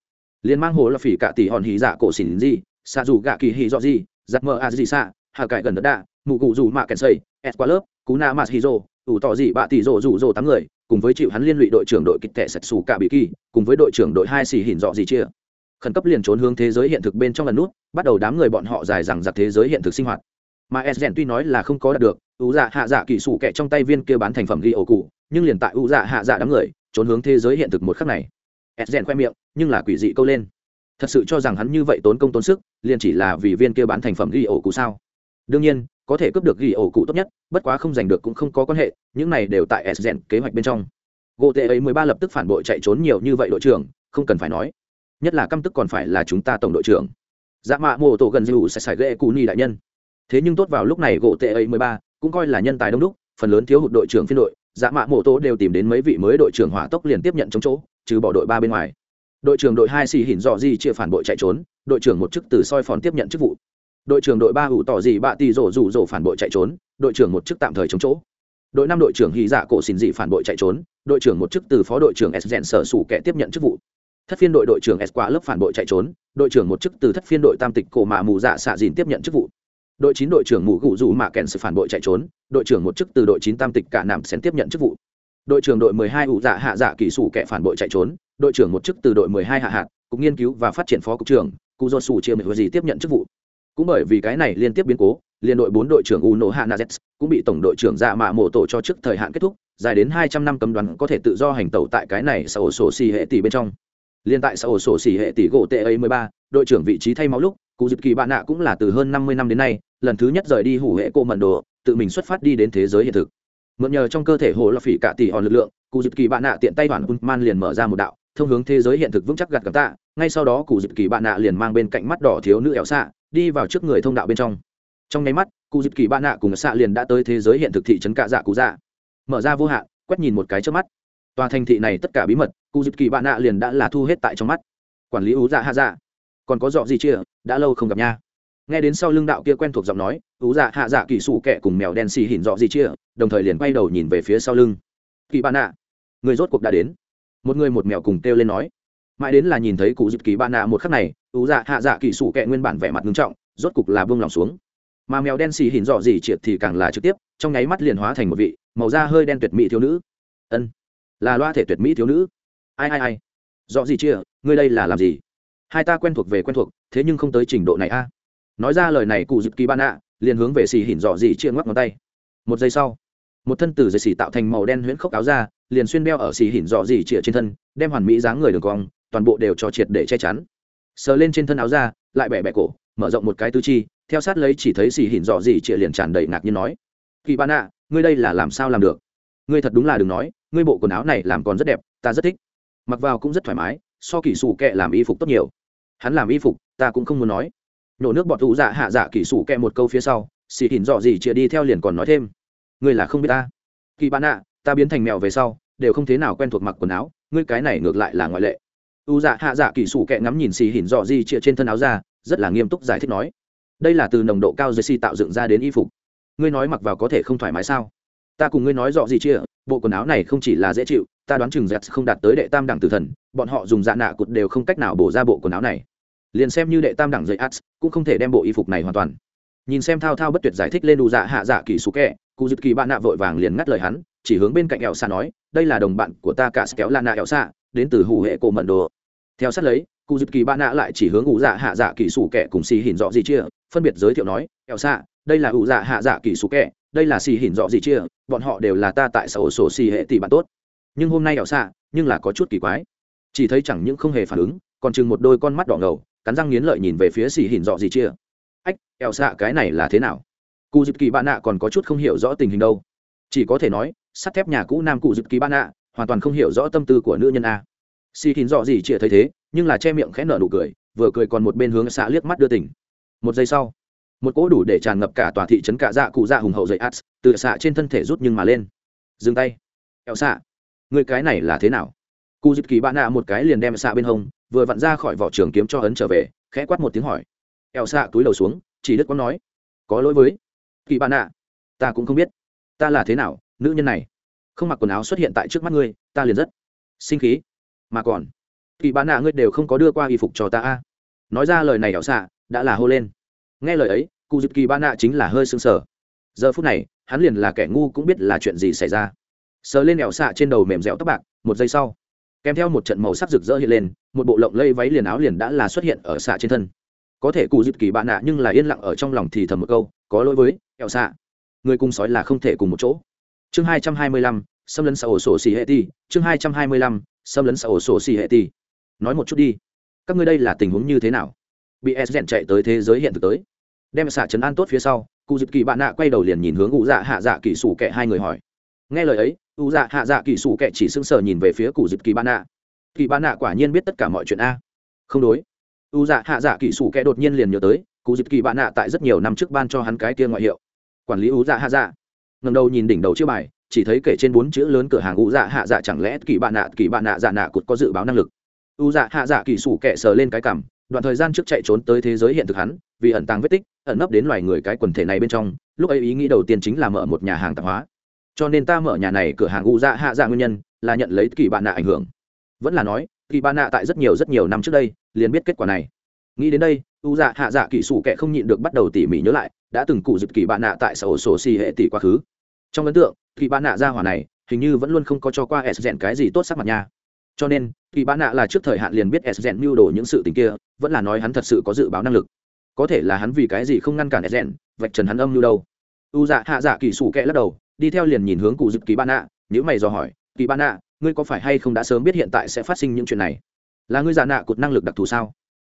Liền mang hồ là phỉ cả tỷ hòn hỉ dạ cổ xỉn gì xa dù gạ kỳ hỉ dọ gì, giặt mờ a gì xa hạ cải gần đất đạ, mụ cụ dù mạ kèn xây s qua lớp, cú na mạt hì rồ, ủ tỏ dị bạ tỷ rồ rủ rồ tám người, cùng với chịu hắn liên lụy đội trưởng đội kịch tệ sạch xù cả bị kỳ, cùng với đội trưởng đội hai xì hỉn dọ gì chia. Khẩn cấp liền trốn hướng thế giới hiện thực bên trong lần nút, bắt đầu đám người bọn họ dài rằng giặc thế giới hiện thực sinh hoạt. Mà s tuy nói là không có đạt được, ủ dạ hạ dạ kỳ sủ kẹ trong tay viên kia bán thành phẩm ghi ổ cụ, nhưng liền tại ủ dạ hạ dạ đám người, trốn hướng thế giới hiện thực một khắc này. S khoe miệng, nhưng là quỷ dị câu lên. Thật sự cho rằng hắn như vậy tốn công tốn sức, liền chỉ là vì viên kia bán thành phẩm ghi ổ cụ sao? Đương nhiên, có thể cướp được ghi ổ cụ tốt nhất, bất quá không giành được cũng không có quan hệ, những này đều tại s kế hoạch bên trong. Gỗ tệ ấy mười ba lập tức phản bội chạy trốn nhiều như vậy đội trưởng, không cần phải nói. Nhất là căm tức còn phải là chúng ta tổng đội trưởng. Dạ mạ mô tổ gần dịu sẽ xài ghê cù ni đại nhân. Thế nhưng tốt vào lúc này gỗ tệ ấy mười ba cũng coi là nhân tài đông đúc, phần lớn thiếu hụt đội trưởng phiên đội dạ mạ mô tổ đều tìm đến mấy vị mới đội trưởng hỏa tốc liền tiếp nhận chống chỗ, trừ bỏ đội ba bên ngoài. Đội trưởng đội hai xì hỉn dọ di chia phản bội chạy trốn, đội trưởng một chức từ soi phòn tiếp nhận chức vụ đội trưởng đội ba ủ tỏ gì bạ tì rổ rủ rổ phản bội chạy trốn đội trưởng một chức tạm thời chống chỗ đội năm đội trưởng hy dạ cổ xin dị phản bội chạy trốn đội trưởng một chức từ phó đội trưởng s rèn sở sủ kẻ tiếp nhận chức vụ thất phiên đội đội trưởng s qua lớp phản bội chạy trốn đội trưởng một chức từ thất phiên đội tam tịch cổ mạ mù dạ xạ dìn tiếp nhận chức vụ đội chín đội trưởng mù gụ dù mạ kèn sự phản bội chạy trốn đội trưởng một chức từ đội chín tam tịch cả nằm xén tiếp nhận chức vụ đội trưởng đội mười hai ủ dạ hạ dạ kỳ sủ kẻ phản bội chạy trốn đội trưởng một chức từ đội mười hai hạ hạt cục nghiên cứu và phát triển phó cục trưởng cụ do sủ chia mười gì tiếp nhận chức vụ cũng bởi vì cái này liên tiếp biến cố, liên đội bốn đội trưởng uno hanazet cũng bị tổng đội trưởng dạ mạ mổ tổ cho trước thời hạn kết thúc, dài đến hai trăm năm cấm đoán có thể tự do hành tẩu tại cái này sau ổ sổ xì hệ tỷ bên trong. Liên tại sau ổ sổ xì hệ tỷ gỗ tệ ấy mười ba, đội trưởng vị trí thay máu lúc, cụ dịp kỳ bạn nạ cũng là từ hơn năm mươi năm đến nay, lần thứ nhất rời đi hủ hệ cô mận đồ, tự mình xuất phát đi đến thế giới hiện thực. Mượn nhờ trong cơ thể hồ là phỉ cả tỷ hòn lực lượng, cụ dịp kỳ bạn nạ tiện tay hoàn man liền mở ra một đạo thông hướng thế giới hiện thực vững chắc gặt gặp tạ ngay sau đó cụ dịp kỳ bạn nạ liền mang bên cạnh mắt đỏ thiếu nữ ẻo xạ, đi vào trước người thông đạo bên trong. Trong nháy mắt, cụ dịp kỳ bạn nạ cùng xạ liền đã tới thế giới hiện thực thị trấn cạ dạ cụ dạ. Mở ra vô hạn, quét nhìn một cái trước mắt. Tòa thành thị này tất cả bí mật, cụ dịp kỳ bạn nạ liền đã là thu hết tại trong mắt. Quản lý ú dạ hạ dạ. Còn có dọ gì chia đã lâu không gặp nha. Nghe đến sau lưng đạo kia quen thuộc giọng nói, ú dạ hạ dạ kỳ sủ kẹ cùng mèo đen xì hỉn dọ gì chia đồng thời liền quay đầu nhìn về phía sau lưng. Kỳ bạn nạ, người rốt cuộc đã đến. Một người một mèo cùng kêu lên nói mãi đến là nhìn thấy cụ dịp kỳ bạn nạ một khắc này, ú dạ hạ dạ kỳ sủ kẹ nguyên bản vẻ mặt nghiêm trọng, rốt cục là buông lòng xuống. Mà mèo đen xì hỉn dọ gì triệt thì càng là trực tiếp, trong nháy mắt liền hóa thành một vị, màu da hơi đen tuyệt mỹ thiếu nữ. Ân, là loa thể tuyệt mỹ thiếu nữ. Ai ai ai, dọ gì chia, ngươi đây là làm gì? Hai ta quen thuộc về quen thuộc, thế nhưng không tới trình độ này a. Nói ra lời này cụ dịp kỳ ban ạ liền hướng về xì hỉn dọ gì chia ngoắc ngón tay. Một giây sau, một thân từ dây xì tạo thành màu đen huyễn khốc áo ra liền xuyên đeo ở xì hỉn dọ gì chia trên thân, đem hoàn mỹ dáng người đường cong toàn bộ đều cho triệt để che chắn. Sờ lên trên thân áo ra lại bẻ bẻ cổ, mở rộng một cái tư chi, theo sát lấy chỉ thấy xì hỉn dò gì chia liền tràn đầy ngạc nhiên nói, kỳ ban ạ, ngươi đây là làm sao làm được? Ngươi thật đúng là đừng nói, ngươi bộ quần áo này làm còn rất đẹp, ta rất thích. Mặc vào cũng rất thoải mái, so kỳ sủ kệ làm y phục tốt nhiều. Hắn làm y phục, ta cũng không muốn nói. Nhổ nước bọt ủ dạ hạ dạ kỳ sủ kệ một câu phía sau, xì hỉn dò gì chia đi theo liền còn nói thêm, ngươi là không biết ta. Kỳ bạn ạ, ta biến thành mèo về sau, đều không thế nào quen thuộc mặc quần áo, ngươi cái này ngược lại là ngoại lệ u dạ hạ dạ kỳ sủ kệ ngắm nhìn xì hỉn dọ di chia trên thân áo ra rất là nghiêm túc giải thích nói, đây là từ nồng độ cao dây xì tạo dựng ra đến y phục. Ngươi nói mặc vào có thể không thoải mái sao? Ta cùng ngươi nói dọ gì chia bộ quần áo này không chỉ là dễ chịu, ta đoán chừng dẹt không đạt tới đệ tam đẳng tử thần, bọn họ dùng dạ nạ cụt đều không cách nào bổ ra bộ quần áo này. Liền xem như đệ tam đẳng dây ads cũng không thể đem bộ y phục này hoàn toàn. Nhìn xem thao thao bất tuyệt giải thích lên đủ dạ hạ dạ kỳ sủ kẹ, cụ dịp kỳ bạn nạ vội vàng liền ngắt lời hắn, chỉ hướng bên cạnh ẻo xa nói, đây là đồng bạn của ta cả kéo là nạ ẻo xa đến từ hủ hệ cổ mận đồ theo sát lấy, cụ dịp kỳ bạn nạ lại chỉ hướng ủ dạ hạ dạ kỳ sủ kẻ cùng xì hỉn dọ gì chia, phân biệt giới thiệu nói, eo xạ đây là ủ dạ hạ dạ kỳ sủ kẻ, đây là xì hỉn dọ gì chia, bọn họ đều là ta tại xã hội sổ xì hệ tỷ bạn tốt. Nhưng hôm nay eo xạ nhưng là có chút kỳ quái. Chỉ thấy chẳng những không hề phản ứng, còn chừng một đôi con mắt đỏ ngầu, cắn răng nghiến lợi nhìn về phía xì hỉn dọ gì chia. Ách, eo xạ cái này là thế nào? Cụ dịp kỳ bạn nạ còn có chút không hiểu rõ tình hình đâu. Chỉ có thể nói, sắt thép nhà cũ nam cụ dịp kỳ bạn nạ hoàn toàn không hiểu rõ tâm tư của nữ nhân a xì thìn dọ gì chỉ thấy thế, nhưng là che miệng khẽ nở nụ cười, vừa cười còn một bên hướng xạ liếc mắt đưa tỉnh một giây sau, một cỗ đủ để tràn ngập cả tòa thị trấn cả dạ cụ dạ hùng hậu dậy át, từ xạ trên thân thể rút nhưng mà lên. Dừng tay. Eo xạ, người cái này là thế nào? Cụ dịp kỳ bạn nạ một cái liền đem xạ bên hông, vừa vặn ra khỏi vỏ trường kiếm cho ấn trở về, khẽ quát một tiếng hỏi. Eo xạ túi đầu xuống, chỉ đức có nói. Có lỗi với kỳ bạn nạ, ta cũng không biết. Ta là thế nào, nữ nhân này? Không mặc quần áo xuất hiện tại trước mắt ngươi, ta liền rất sinh khí mà còn kỳ bán nạ ngươi đều không có đưa qua y phục cho ta a. Nói ra lời này ảo xạ, đã là hô lên. Nghe lời ấy, cụ dịp kỳ bán nạ chính là hơi sưng sờ. Giờ phút này, hắn liền là kẻ ngu cũng biết là chuyện gì xảy ra. Sờ lên ảo xạ trên đầu mềm dẻo tóc bạc, một giây sau, kèm theo một trận màu sắc rực rỡ hiện lên, một bộ lộng lây váy liền áo liền đã là xuất hiện ở xạ trên thân. Có thể cụ dịp kỳ bạn nạ nhưng là yên lặng ở trong lòng thì thầm một câu, có lỗi với, ẻo xạ, người cùng sói là không thể cùng một chỗ. Chương hai trăm hai mươi lăm xâm lấn xã ổ sổ xì hệ ti chương hai trăm hai mươi lăm, xâm lấn xã ổ sổ xì hệ ti nói một chút đi, các ngươi đây là tình huống như thế nào? Bị s rèn chạy tới thế giới hiện thực tới. Đem xạ chấn an tốt phía sau, cụ dịp kỳ bạn nạ quay đầu liền nhìn hướng ủ dạ hạ dạ kỳ sủ kệ hai người hỏi. Nghe lời ấy, ủ dạ hạ dạ kỳ sủ kệ chỉ sưng sờ nhìn về phía cụ dịp kỳ bạn nạ. Kỳ bạn nạ quả nhiên biết tất cả mọi chuyện a. Không đối. Ủ dạ hạ dạ kỳ sủ kệ đột nhiên liền nhớ tới, cụ dịp kỳ bạn nạ tại rất nhiều năm trước ban cho hắn cái kia ngoại hiệu. Quản lý ủ dạ hạ dạ. Ngầm đầu nhìn đỉnh đầu chiếc bài chỉ thấy kể trên bốn chữ lớn cửa hàng u dạ hạ dạ chẳng lẽ kỳ bạn nạ kỳ bạn nạ dạ nạ cụt có dự báo năng lực. U dạ hạ dạ kỳ sủ kệ sờ lên cái cằm, đoạn thời gian trước chạy trốn tới thế giới hiện thực hắn, vì ẩn tàng vết tích, ẩn nấp đến loài người cái quần thể này bên trong, lúc ấy ý nghĩ đầu tiên chính là mở một nhà hàng tạp hóa. Cho nên ta mở nhà này cửa hàng u dạ hạ dạ nguyên nhân là nhận lấy kỳ bạn nạ ảnh hưởng. Vẫn là nói, kỳ bạn nạ tại rất nhiều rất nhiều năm trước đây, liền biết kết quả này. Nghĩ đến đây u dạ hạ dạ kỳ sủ kệ không nhịn được bắt đầu tỉ mỉ nhớ lại, đã từng cụ dịp kỳ bạn nạ tại sở sổ xì hệ tỷ quá khứ. Trong ấn tượng kỳ bạn nạ ra hỏa này, hình như vẫn luôn không có cho qua s rèn cái gì tốt sắc mặt nha. Cho nên, kỳ bạn nạ là trước thời hạn liền biết s rèn mưu đồ những sự tình kia, vẫn là nói hắn thật sự có dự báo năng lực. Có thể là hắn vì cái gì không ngăn cản s rèn, vạch trần hắn âm mưu đâu. U dạ hạ dạ kỳ sủ kẽ lắc đầu, đi theo liền nhìn hướng cụ dực kỳ bạn nạ nếu mày dò hỏi, kỳ bạn nạ, ngươi có phải hay không đã sớm biết hiện tại sẽ phát sinh những chuyện này? Là ngươi giả nạ cụt năng lực đặc thù sao?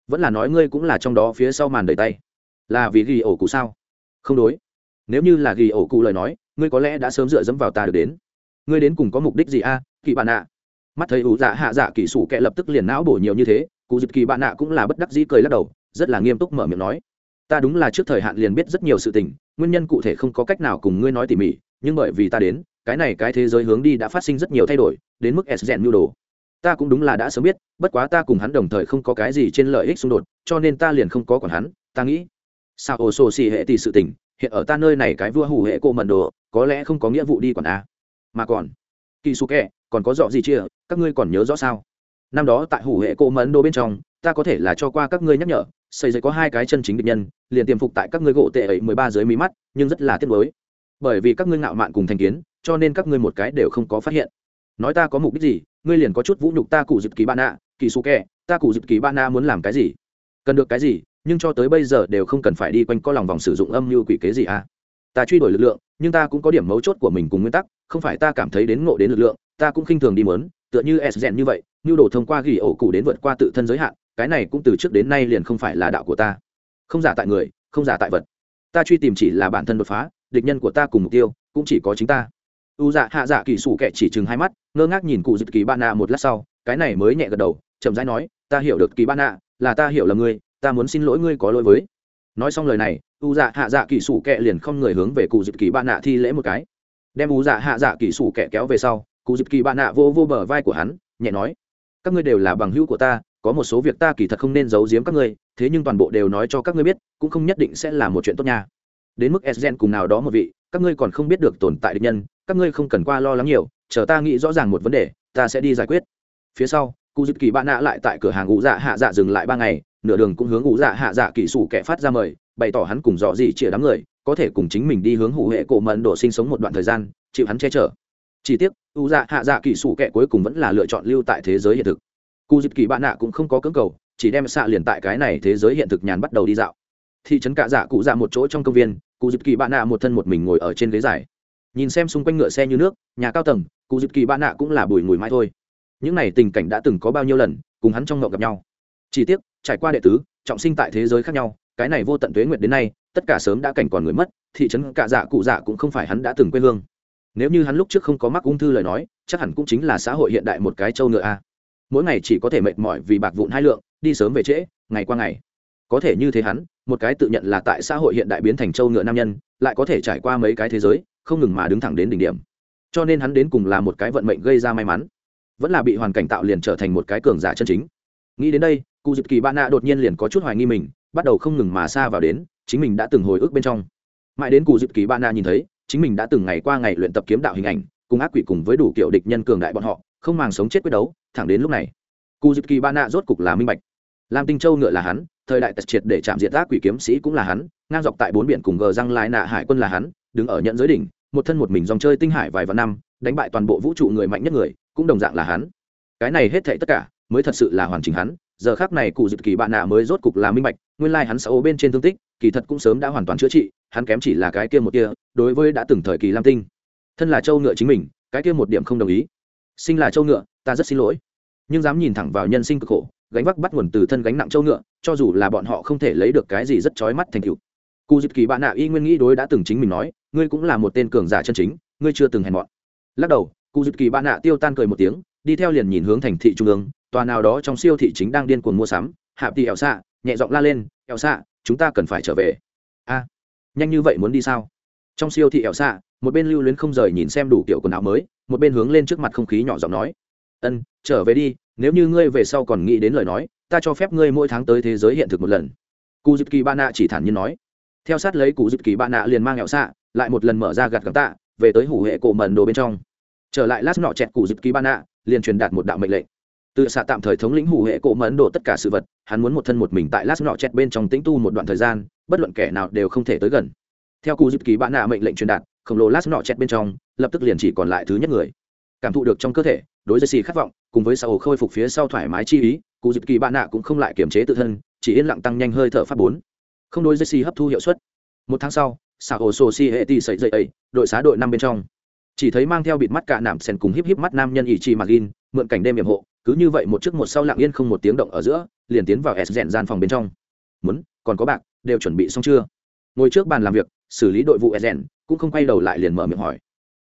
Vẫn là nói ngươi cũng là trong đó phía sau màn đầy tay. Là vì ghi ổ cụ sao? Không đối nếu như là ghi ổ cụ lời nói, ngươi có lẽ đã sớm dựa dẫm vào ta được đến. Ngươi đến cùng có mục đích gì a kỳ bạn ạ? mắt thấy ủ dạ hạ dạ kỳ sủ kệ lập tức liền não bổ nhiều như thế, cụ dịp kỳ bạn nạ cũng là bất đắc dĩ cười lắc đầu, rất là nghiêm túc mở miệng nói. Ta đúng là trước thời hạn liền biết rất nhiều sự tình, nguyên nhân cụ thể không có cách nào cùng ngươi nói tỉ mỉ, nhưng bởi vì ta đến, cái này cái thế giới hướng đi đã phát sinh rất nhiều thay đổi, đến mức s rèn nhu đồ. Ta cũng đúng là đã sớm biết, bất quá ta cùng hắn đồng thời không có cái gì trên lợi ích xung đột, cho nên ta liền không có còn hắn, ta nghĩ. Sao ồ sổ xì hệ tỷ sự tình hiện ở ta nơi này cái vua hủ hệ cô mần đồ, có lẽ không có nghĩa vụ đi còn a mà còn, kỳ su kẹ còn có rõ gì chia các ngươi còn nhớ rõ sao? Năm đó tại hủ hệ cô mẫn đồ bên trong, ta có thể là cho qua các ngươi nhắc nhở, xây dựng có hai cái chân chính địch nhân, liền tiềm phục tại các ngươi gỗ tệ ấy mười ba dưới mí mắt, nhưng rất là tiếc nuối. Bởi vì các ngươi ngạo mạn cùng thành kiến, cho nên các ngươi một cái đều không có phát hiện. Nói ta có mục đích gì, ngươi liền có chút vũ nhục ta cụ dịp kỳ ba ạ, kỳ su kẹ ta cụ dịp kỳ ba na muốn làm cái gì? Cần được cái gì nhưng cho tới bây giờ đều không cần phải đi quanh co lòng vòng sử dụng âm mưu quỷ kế gì à. Ta truy đuổi lực lượng, nhưng ta cũng có điểm mấu chốt của mình cùng nguyên tắc, không phải ta cảm thấy đến ngộ đến lực lượng, ta cũng khinh thường đi mớn, tựa như s rèn như vậy nhu đồ thông qua ghi ổ cụ đến vượt qua tự thân giới hạn, cái này cũng từ trước đến nay liền không phải là đạo của ta. Không giả tại người, không giả tại vật. Ta truy tìm chỉ là bản thân đột phá, địch nhân của ta cùng mục tiêu, cũng chỉ có chính ta. U dạ hạ dạ kỳ sủ kệ chỉ chừng hai mắt, ngơ ngác nhìn cụ dịp kỳ ba nạ một lát sau, cái này mới nhẹ gật đầu, chậm rãi nói, ta hiểu được kỳ ba nạ là ta hiểu là ngươi ta muốn xin lỗi ngươi có lỗi với. Nói xong lời này, u dạ hạ dạ kỳ sủ kệ liền không người hướng về cụ dịp kỳ bạn nạ thi lễ một cái. Đem u dạ hạ dạ kỳ sủ kệ kéo về sau, cụ dịp kỳ bạn nạ vô vô bờ vai của hắn, nhẹ nói, các ngươi đều là bằng hữu của ta, có một số việc ta kỳ thật không nên giấu giếm các ngươi, thế nhưng toàn bộ đều nói cho các ngươi biết, cũng không nhất định sẽ là một chuyện tốt nha. Đến mức sgen cùng nào đó một vị, các ngươi còn không biết được tồn tại địch nhân, các ngươi không cần qua lo lắng nhiều, chờ ta nghĩ rõ ràng một vấn đề, ta sẽ đi giải quyết. Phía sau, cụ dịp kỳ bạn nạ lại tại cửa hàng U dạ hạ dạ dừng lại ba ngày nửa đường cũng hướng ngũ dạ hạ dạ kỳ sủ kẻ phát ra mời, bày tỏ hắn cùng dò gì chĩa đám người, có thể cùng chính mình đi hướng hủ hệ cổ mẫn độ sinh sống một đoạn thời gian, chịu hắn che chở. Chỉ tiếc u dạ hạ dạ kỳ sủ kẻ cuối cùng vẫn là lựa chọn lưu tại thế giới hiện thực. Cụ dịp kỳ bạn nạ cũng không có cưỡng cầu, chỉ đem xạ liền tại cái này thế giới hiện thực nhàn bắt đầu đi dạo. Thị trấn cạ dạ cụ dạ một chỗ trong công viên cụ dịp kỳ bạn nạ một thân một mình ngồi ở trên ghế dài. Nhìn xem xung quanh ngựa xe như nước, nhà cao tầng cụ dịp kỳ bạn nạ cũng là bùi ngùi mãi thôi. Những này tình cảnh đã từng có bao nhiêu lần, cùng hắn trong ngậu gặp nhau. Chỉ tiếc trải qua đệ tứ, trọng sinh tại thế giới khác nhau, cái này vô tận tuế nguyệt đến nay, tất cả sớm đã cảnh còn người mất, thị trấn cạ dạ cụ dạ cũng không phải hắn đã từng quê hương. Nếu như hắn lúc trước không có mắc ung thư lời nói, chắc hẳn cũng chính là xã hội hiện đại một cái châu ngựa a. Mỗi ngày chỉ có thể mệt mỏi vì bạc vụn hai lượng, đi sớm về trễ, ngày qua ngày. Có thể như thế hắn, một cái tự nhận là tại xã hội hiện đại biến thành châu ngựa nam nhân, lại có thể trải qua mấy cái thế giới, không ngừng mà đứng thẳng đến đỉnh điểm. Cho nên hắn đến cùng là một cái vận mệnh gây ra may mắn. Vẫn là bị hoàn cảnh tạo liền trở thành một cái cường giả chân chính. Nghĩ đến đây cụ dịp kỳ bạn nạ đột nhiên liền có chút hoài nghi mình, bắt đầu không ngừng mà xa vào đến, chính mình đã từng hồi ức bên trong. Mãi đến cụ dịp kỳ bạn nạ nhìn thấy, chính mình đã từng ngày qua ngày luyện tập kiếm đạo hình ảnh, cùng ác quỷ cùng với đủ kiểu địch nhân cường đại bọn họ, không màng sống chết quyết đấu, thẳng đến lúc này. Cụ dịp kỳ bạn nạ rốt cục là minh bạch. Lam tinh châu ngựa là hắn, thời đại tật triệt để chạm diệt ác quỷ kiếm sĩ cũng là hắn, ngang dọc tại bốn biển cùng gờ răng lai nạ hải quân là hắn, đứng ở nhận giới đỉnh, một thân một mình dòng chơi tinh hải vài vạn năm, đánh bại toàn bộ vũ trụ người mạnh nhất người, cũng đồng dạng là hắn. Cái này hết thệ tất cả, mới thật sự là hoàn chỉnh hắn giờ khác này cụ dự kỳ bạn nạ mới rốt cục là minh bạch, nguyên lai、like、hắn xã ô bên trên thương tích, kỳ thật cũng sớm đã hoàn toàn chữa trị, hắn kém chỉ là cái kia một kia, đối với đã từng thời kỳ lam tinh. Thân là châu ngựa chính mình, cái kia một điểm không đồng ý. Sinh là châu ngựa, ta rất xin lỗi. Nhưng dám nhìn thẳng vào nhân sinh cực khổ, gánh vác bắt nguồn từ thân gánh nặng châu ngựa, cho dù là bọn họ không thể lấy được cái gì rất trói mắt thành cựu cụ dịp kỳ bạn nạ y nguyên nghĩ đối đã từng chính mình nói, ngươi cũng là một tên cường giả chân chính, ngươi chưa từng hèn mọn. Lắc đầu, cụ dịp kỳ bạn nạ tiêu tan cười một tiếng, đi theo liền nhìn hướng thành thị trung ương tòa nào đó trong siêu thị chính đang điên cuồng mua sắm, hạ tỷ ẻo xạ, nhẹ giọng la lên ẻo xạ, chúng ta cần phải trở về. A, nhanh như vậy muốn đi sao? Trong siêu thị ẻo xạ, một bên lưu luyến không rời nhìn xem đủ kiểu quần áo mới, một bên hướng lên trước mặt không khí nhỏ giọng nói, ân, trở về đi, nếu như ngươi về sau còn nghĩ đến lời nói, ta cho phép ngươi mỗi tháng tới thế giới hiện thực một lần. Cụ dịp kỳ ba nạ chỉ thản nhiên nói. Theo sát lấy cụ dịp kỳ ba nạ liền mang ẻo xạ, lại một lần mở ra gạt gạt tạ, về tới hủ hệ cổ mần đồ bên trong. Trở lại lát nọ chẹt cụ dịp kỳ ba nạ liền truyền đạt một đạo mệnh lệnh tự xạ tạm thời thống lĩnh hủ hệ cổ mẫn Độ tất cả sự vật, hắn muốn một thân một mình tại lát nọ chẹt bên trong tĩnh tu một đoạn thời gian, bất luận kẻ nào đều không thể tới gần. Theo cụ dịp kỳ bạn nạ mệnh lệnh truyền đạt, khổng lồ lát nọ chẹt bên trong, lập tức liền chỉ còn lại thứ nhất người. Cảm thụ được trong cơ thể, đối với xì khát vọng, cùng với xã hội khôi phục phía sau thoải mái chi ý, cụ dịp kỳ bạn nạ cũng không lại kiềm chế tự thân, chỉ yên lặng tăng nhanh hơi thở phát bốn. Không đối với xì hấp thu hiệu suất. Một tháng sau xã hội sô si hệ tỷ sậy dậy ấy, đội xá đội năm bên trong. Chỉ thấy mang theo bịt mắt cả nạm sen cùng híp híp mắt nam nhân ỷ chi mạc mượn cảnh đêm hiểm hộ cứ như vậy một trước một sau lặng yên không một tiếng động ở giữa, liền tiến vào s rèn gian phòng bên trong. Muốn, còn có bạc, đều chuẩn bị xong chưa? Ngồi trước bàn làm việc, xử lý đội vụ s rèn, cũng không quay đầu lại liền mở miệng hỏi.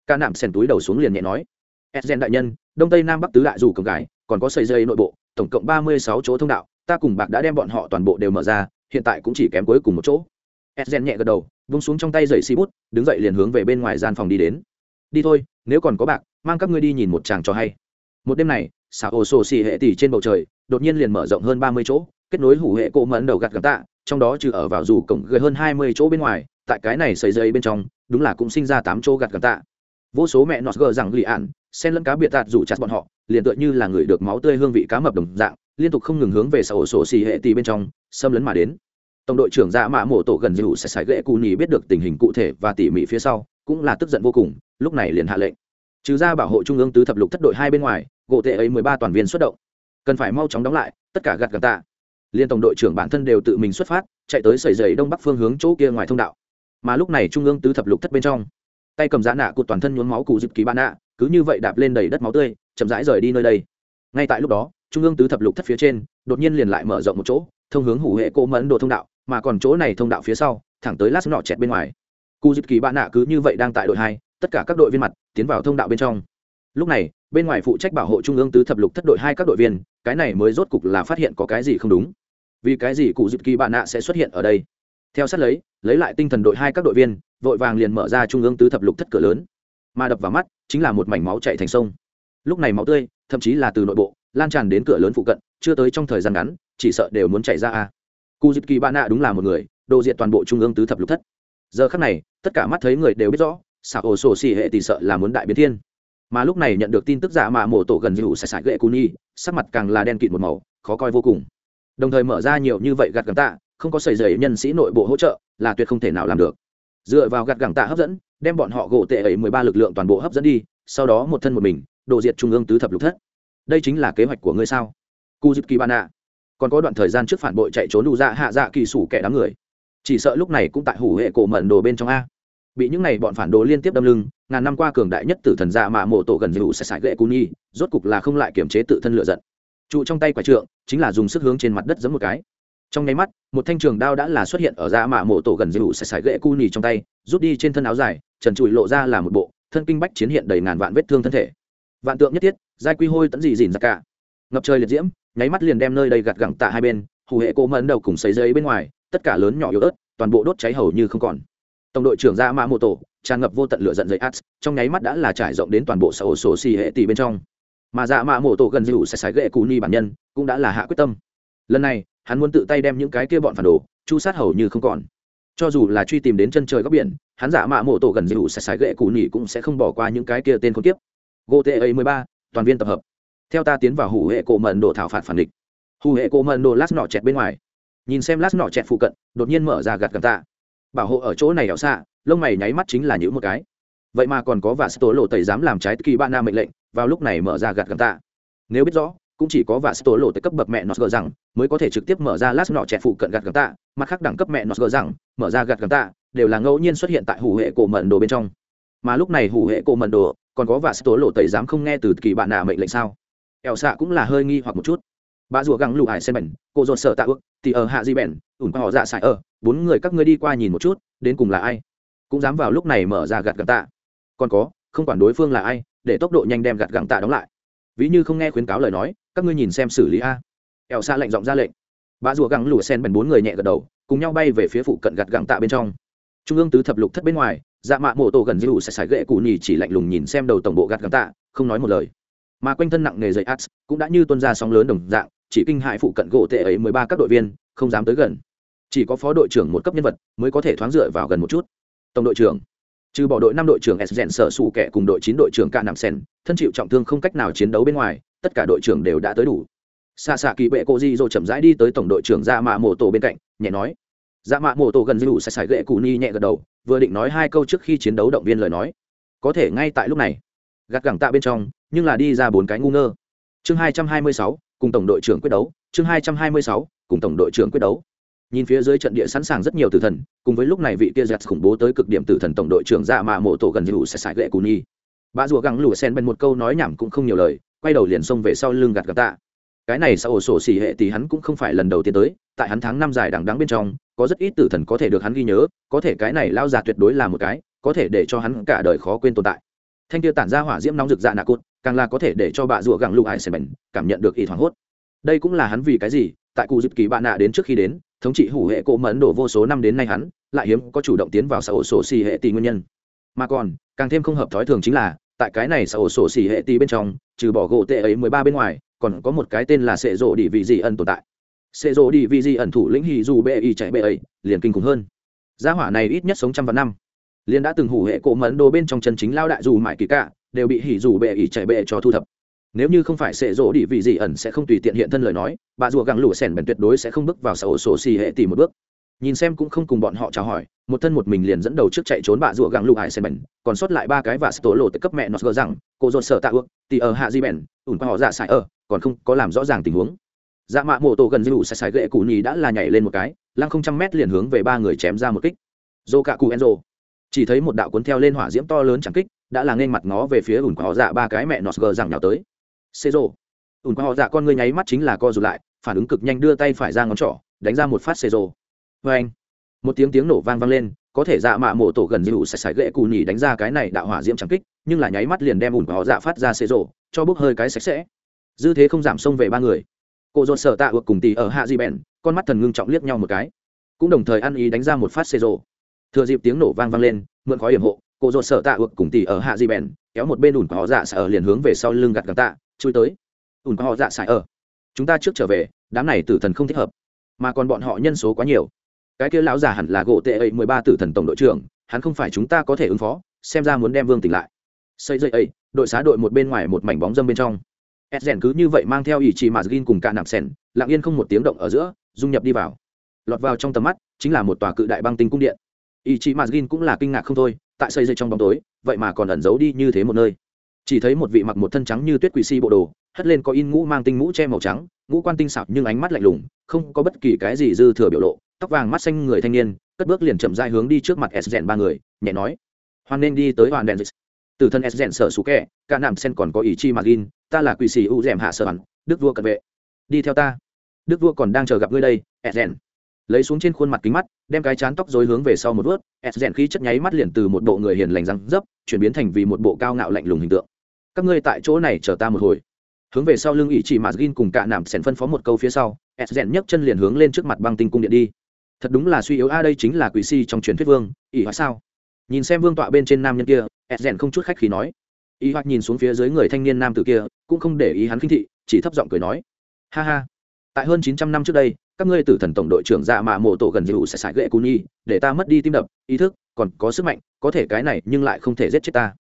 Ca nạm sèn túi đầu xuống liền nhẹ nói, s rèn đại nhân, đông tây nam bắc tứ đại dù cầm gái còn có xây dây nội bộ, tổng cộng ba mươi sáu chỗ thông đạo, ta cùng bạc đã đem bọn họ toàn bộ đều mở ra, hiện tại cũng chỉ kém cuối cùng một chỗ. S rèn nhẹ gật đầu, vung xuống trong tay dậy xi bút, đứng dậy liền hướng về bên ngoài gian phòng đi đến. Đi thôi, nếu còn có bạc, mang các ngươi đi nhìn một chàng cho hay. Một đêm này xà ô sổ xì hệ tỷ trên bầu trời, đột nhiên liền mở rộng hơn ba mươi chỗ, kết nối hủ hệ cộ mẫn đầu gạt gạt tạ, trong đó trừ ở vào dù cổng gần hơn hai mươi chỗ bên ngoài, tại cái này xây dây bên trong, đúng là cũng sinh ra tám chỗ gạt gạt tạ. Vô số mẹ nọt gờ rằng lì ạn sen lẫn cá biệt tạt rủ chặt bọn họ, liền tựa như là người được máu tươi hương vị cá mập đồng dạng, liên tục không ngừng hướng về xã ổ sổ xì hệ tỷ bên trong, xâm lấn mà đến. Tổng đội trưởng dạ mạ mộ tổ gần dịu sẽ sải gậy cù nhì biết được tình hình cụ thể và tỉ mỉ phía sau, cũng là tức giận vô cùng, lúc này liền hạ lệnh. Trừ ra bảo hộ trung ương tứ thập lục thất đội hai bên ngoài gỗ tệ ấy mười ba toàn viên xuất động. Cần phải mau chóng đóng lại, tất cả gạt gạt tạ. Liên tổng đội trưởng bản thân đều tự mình xuất phát, chạy tới sầy dày đông bắc phương hướng chỗ kia ngoài thông đạo. Mà lúc này trung ương tứ thập lục thất bên trong, tay cầm giã nạ cụt toàn thân nhuốm máu cụ dịp ký bạn nạ, cứ như vậy đạp lên đầy đất máu tươi, chậm rãi rời đi nơi đây. Ngay tại lúc đó, trung ương tứ thập lục thất phía trên, đột nhiên liền lại mở rộng một chỗ, thông hướng hủ hệ cỗ mẫn đồ thông đạo, mà còn chỗ này thông đạo phía sau, thẳng tới lát nọ chẹt bên ngoài. Cụ dịp kỳ bạn nạ cứ như vậy đang tại đội hai, tất cả các đội viên mặt, tiến vào thông đạo bên trong. Lúc này bên ngoài phụ trách bảo hộ trung ương tứ thập lục thất đội hai các đội viên, cái này mới rốt cục là phát hiện có cái gì không đúng. Vì cái gì cụ dịp kỳ bạn nạ sẽ xuất hiện ở đây? Theo sát lấy lấy lại tinh thần đội hai các đội viên, vội vàng liền mở ra trung ương tứ thập lục thất cửa lớn. Mà đập vào mắt, chính là một mảnh máu chạy thành sông. Lúc này máu tươi, thậm chí là từ nội bộ, lan tràn đến cửa lớn phụ cận, chưa tới trong thời gian ngắn, chỉ sợ đều muốn chạy ra a. Cụ dịp kỳ bạn nạ đúng là một người, đồ diện toàn bộ trung ương tứ thập lục thất. Giờ khắc này, tất cả mắt thấy người đều biết rõ xạ ổ sổ xì hệ tỷ sợ là muốn đại biến thiên mà lúc này nhận được tin tức giả mà mổ tổ gần dịu sải sải gậy cù nhi sắc mặt càng là đen kịt một màu, khó coi vô cùng. Đồng thời mở ra nhiều như vậy gạt gẳng tạ, không có sầy dày nhân sĩ nội bộ hỗ trợ, là tuyệt không thể nào làm được. Dựa vào gạt gẳng tạ hấp dẫn, đem bọn họ gỗ tệ ấy mười ba lực lượng toàn bộ hấp dẫn đi, sau đó một thân một mình đổ diệt trung ương tứ thập lục thất. Đây chính là kế hoạch của ngươi sao? Cu dịp kỳ ban ạ. Còn có đoạn thời gian trước phản bội chạy trốn đủ dạ hạ dạ kỳ sủ kẻ đám người. Chỉ sợ lúc này cũng tại hủ hệ cổ mận đồ bên trong a bị những này bọn phản đồ liên tiếp đâm lưng, ngàn năm qua cường đại nhất tử thần dạ mạ mộ tổ gần dịu sẽ sải gậy cú nhi, rốt cục là không lại kiềm chế tự thân lựa giận. Trụ trong tay quả trượng, chính là dùng sức hướng trên mặt đất giấm một cái. Trong nháy mắt, một thanh trường đao đã là xuất hiện ở dạ mạ mộ tổ gần dịu sẽ sải gậy cú nhi trong tay, rút đi trên thân áo dài, trần trụi lộ ra là một bộ, thân kinh bách chiến hiện đầy ngàn vạn vết thương thân thể. Vạn tượng nhất thiết, giai quy hôi tẫn dị dìn ra cả. Ngập trời liệt diễm, nháy mắt liền đem nơi đây gạt gẳng tạ hai bên, hù hệ cố mẫn đầu cùng sấy giấy bên ngoài, tất cả lớn nhỏ yếu ớt, toàn bộ đốt cháy hầu như không còn tổng đội trưởng ra mã mô tổ tràn ngập vô tận lửa giận dậy ads trong nháy mắt đã là trải rộng đến toàn bộ xã hội sổ xì hệ tỷ bên trong. Mà dạ mã mô tổ gần dịu sẽ sái ghệ cù ni bản nhân, cũng đã là hạ quyết tâm. Lần này, hắn muốn tự tay đem những cái kia bọn phản đồ, chu sát hầu như không còn. Cho dù là truy tìm đến chân trời góc biển, hắn giả mạ mộ tổ gần dịu sẽ sái ghệ cù nhỉ cũng sẽ không bỏ qua những cái kia tên con tiếp gô tê ấy mười ba, toàn viên tập hợp. Theo ta tiến vào hủ hệ cổ mận đồ thảo phạt phản địch. Hủ hệ cổ mận đồ lát nọ chẹt bên ngoài. Nhìn xem lát nọ chẹt phụ cận, đột nhiên mở ra gạt gạt tạ bảo hộ ở chỗ này ảo xạ lông mày nháy mắt chính là những một cái. Vậy mà còn có vả tố lộ tẩy dám làm trái kỳ ba na mệnh lệnh, vào lúc này mở ra gạt gạt tạ. Nếu biết rõ, cũng chỉ có vả tố lộ tới cấp bậc mẹ nó gờ rằng, mới có thể trực tiếp mở ra lát nọ chẹt phụ cận gạt gạt tạ, mặt khác đẳng cấp mẹ nó gờ rằng, mở ra gạt gạt tạ, đều là ngẫu nhiên xuất hiện tại hủ hệ cổ mận đồ bên trong. Mà lúc này hủ hệ cổ mận đồ, còn có vả tố lộ tẩy dám không nghe từ kỳ bạn nạ mệnh lệnh sao? Ẻo xạ cũng là hơi nghi hoặc một chút. Bà rùa găng lụ hải sen bẩn, cô dồn sợ tạ ước, thì ở hạ di bẩn ủn qua họ dạ xài ở, bốn người các ngươi đi qua nhìn một chút, đến cùng là ai? Cũng dám vào lúc này mở ra gạt gặng tạ. Còn có, không quản đối phương là ai, để tốc độ nhanh đem gạt gặng tạ đóng lại. Ví như không nghe khuyến cáo lời nói, các ngươi nhìn xem xử lý a. Ẻo xa lệnh giọng ra lệnh. Bà rùa găng lùa sen bẩn bốn người nhẹ gật đầu, cùng nhau bay về phía phụ cận gạt gặng tạ bên trong. Trung ương tứ thập lục thất bên ngoài dạ mạ mộ tổ gần dư sẽ xài gậy cụ nhì chỉ lạnh lùng nhìn xem đầu tổng bộ gạt gặng tạ, không nói một lời. Mà quanh thân nặng nghề dây ats cũng đã như tuân ra sóng lớn đồng dạng, chỉ kinh hại phụ cận gỗ tệ ấy mười ba các đội viên, không dám tới gần chỉ có phó đội trưởng một cấp nhân vật mới có thể thoáng dựa vào gần một chút. Tổng đội trưởng, trừ bỏ đội năm đội trưởng s rèn sở sủ kẻ cùng đội chín đội trưởng ca nằm sen, thân chịu trọng thương không cách nào chiến đấu bên ngoài, tất cả đội trưởng đều đã tới đủ. Xa xạ kỳ bệ cô di rồi chậm rãi đi tới tổng đội trưởng ra mạ mô tổ bên cạnh, nhẹ nói. Dạ mạ mô tổ gần dư sẽ sải gậy cụ ni nhẹ gật đầu, vừa định nói hai câu trước khi chiến đấu động viên lời nói. Có thể ngay tại lúc này, gạt gẳng tạ bên trong, nhưng là đi ra bốn cái ngu ngơ. Chương hai trăm hai mươi sáu, cùng tổng đội trưởng quyết đấu, chương hai trăm hai mươi sáu, cùng tổng đội trưởng quyết đấu nhìn phía dưới trận địa sẵn sàng rất nhiều tử thần, cùng với lúc này vị kia giặt khủng bố tới cực điểm tử thần tổng đội trưởng dạ mạ mộ tổ gần như sẽ sải lệ cù nhi bà rùa gắng lùa sen bên một câu nói nhảm cũng không nhiều lời, quay đầu liền xông về sau lưng gạt gạt tạ. Cái này sau ổ sổ xỉ hệ thì hắn cũng không phải lần đầu tiên tới, tại hắn tháng năm dài đằng đắng bên trong, có rất ít tử thần có thể được hắn ghi nhớ, có thể cái này lao già tuyệt đối là một cái, có thể để cho hắn cả đời khó quên tồn tại. Thanh kia tản ra hỏa diễm nóng rực dạ nạ cốt càng là có thể để cho bà rùa gẳng lụa hải sèn bẩn cảm nhận được ý thoáng hốt. Đây cũng là hắn vì cái gì, tại cụ dịp kỳ bạn nạ đến trước khi đến thống trị hủ hệ cổ mẫn đổ vô số năm đến nay hắn, lại hiếm có chủ động tiến vào xã hội sổ xì hệ tỷ nguyên nhân. Mà còn, càng thêm không hợp thói thường chính là, tại cái này xã hội sổ xì hệ tỷ bên trong, trừ bỏ gỗ tệ ấy mười ba bên ngoài, còn có một cái tên là sệ rộ đi vị dị ẩn tồn tại. Sệ rộ đi vị dị ẩn thủ lĩnh hì dù bệ y chạy bệ ấy, liền kinh khủng hơn. Gia hỏa này ít nhất sống trăm vạn năm. Liền đã từng hủ hệ cổ mẫn đồ bên trong chân chính lao đại dù mãi kỳ cả đều bị hỉ dù bệ ỉ chạy bệ cho thu thập nếu như không phải sệ rỗ đi vị gì ẩn sẽ không tùy tiện hiện thân lời nói, bà rùa gẳng lũ sẻn bèn tuyệt đối sẽ không bước vào xã hội sổ xì hệ tìm một bước. Nhìn xem cũng không cùng bọn họ chào hỏi, một thân một mình liền dẫn đầu trước chạy trốn bà rùa gẳng lũ hải sẻn bèn, còn sót lại ba cái và tổ lộ tới cấp mẹ nó gờ rằng, cô dồn sợ tạ ước thì ở hạ di bèn, ủn qua họ dạ xài ở, còn không có làm rõ ràng tình huống. Dạ mạ mộ tổ gần dư sai sai gậy cụ nhì đã là nhảy lên một cái, lăng không trăm mét liền hướng về ba người chém ra một kích. Dô cạ cụ enzo. Chỉ thấy một đạo cuốn theo lên hỏa diễm to lớn chẳng kích, đã là nên mặt ngó về phía ủn của họ dạ ba cái mẹ nọt gờ rằng nhào tới xê rô. Ủn qua họ dạ con ngươi nháy mắt chính là co rụt lại, phản ứng cực nhanh đưa tay phải ra ngón trỏ, đánh ra một phát xê rô. Vê anh một tiếng tiếng nổ vang vang lên, có thể dạ mạ mộ tổ gần như sạch sạch gậy cù nhỉ đánh ra cái này đạo hỏa diễm trắng kích, nhưng là nháy mắt liền đem ủn của họ dạ phát ra xê rô, cho bốc hơi cái sạch sẽ. Dư thế không giảm xông về ba người. Cô dồn sợ tạ ược cùng tì ở hạ di bèn, con mắt thần ngưng trọng liếc nhau một cái. Cũng đồng thời ăn ý đánh ra một phát xê rô. Thừa dịp tiếng nổ vang vang lên, mượn khói hiểm hộ, cô dồn sợ tạ ược cùng tì ở hạ di bèn, kéo một bên ủn của họ dạ sợ liền hướng về sau lưng gạt gạt tạ chui tới. Ủn họ dạ xài ở. Chúng ta trước trở về, đám này tử thần không thích hợp. Mà còn bọn họ nhân số quá nhiều. Cái kia lão già hẳn là gỗ tệ ấy, mười ba tử thần tổng đội trưởng, hắn không phải chúng ta có thể ứng phó, xem ra muốn đem vương tỉnh lại. Xây dây ấy, đội xá đội một bên ngoài một mảnh bóng dâm bên trong. Ed rèn cứ như vậy mang theo ý chí mà gin cùng cả nạp sèn, lặng yên không một tiếng động ở giữa, dung nhập đi vào. Lọt vào trong tầm mắt, chính là một tòa cự đại băng tinh cung điện. Ý chí mà gin cũng là kinh ngạc không thôi, tại xây dây trong bóng tối, vậy mà còn ẩn giấu đi như thế một nơi chỉ thấy một vị mặc một thân trắng như tuyết quỷ si bộ đồ, hất lên có in ngũ mang tinh mũ che màu trắng, ngũ quan tinh xảo nhưng ánh mắt lạnh lùng, không có bất kỳ cái gì dư thừa biểu lộ, tóc vàng mắt xanh người thanh niên, cất bước liền chậm dai hướng đi trước mặt s rèn ba người, nhẹ nói, hoan nên đi tới hoàn đèn dịch từ thân s rèn sở sủ kẹ cả nạm sen còn có ý chi magin ta là quỷ sĩ u rèm hạ sở hẳn đức vua cận vệ. Đi theo ta. Đức vua còn đang chờ gặp ngươi đây, s rèn. Lấy xuống trên khuôn mặt kính mắt, đem cái chán tóc dối hướng về sau một vớt s rèn khí chất nháy mắt liền từ một bộ người hiền lành răng dấp, chuyển biến thành vì một bộ cao ngạo lạnh lùng hình tượng các ngươi tại chỗ này chờ ta một hồi. Hướng về sau lưng ý chỉ magin cùng cả nảm sen phân phó một câu phía sau, s rèn nhấc chân liền hướng lên trước mặt băng tinh cung điện đi. Thật đúng là suy yếu, a, đây chính là quỷ si trong truyền thuyết vương, ỷ hóa sao? Nhìn xem vương tọa bên trên nam nhân kia, s rèn không chút khách khí nói. Ý hoặc nhìn xuống phía dưới người thanh niên nam tử kia, cũng không để ý hắn khinh thị, chỉ thấp giọng cười nói. Ha ha. Tại hơn chín trăm năm trước đây, các ngươi tử thần tổng đội trưởng dạ mạ mộ tổ gần dịu sẽ sải gậy cú nhi, để ta mất đi tim đập, ý thức, còn có sức mạnh, có thể cái này nhưng lại không thể giết chết ta.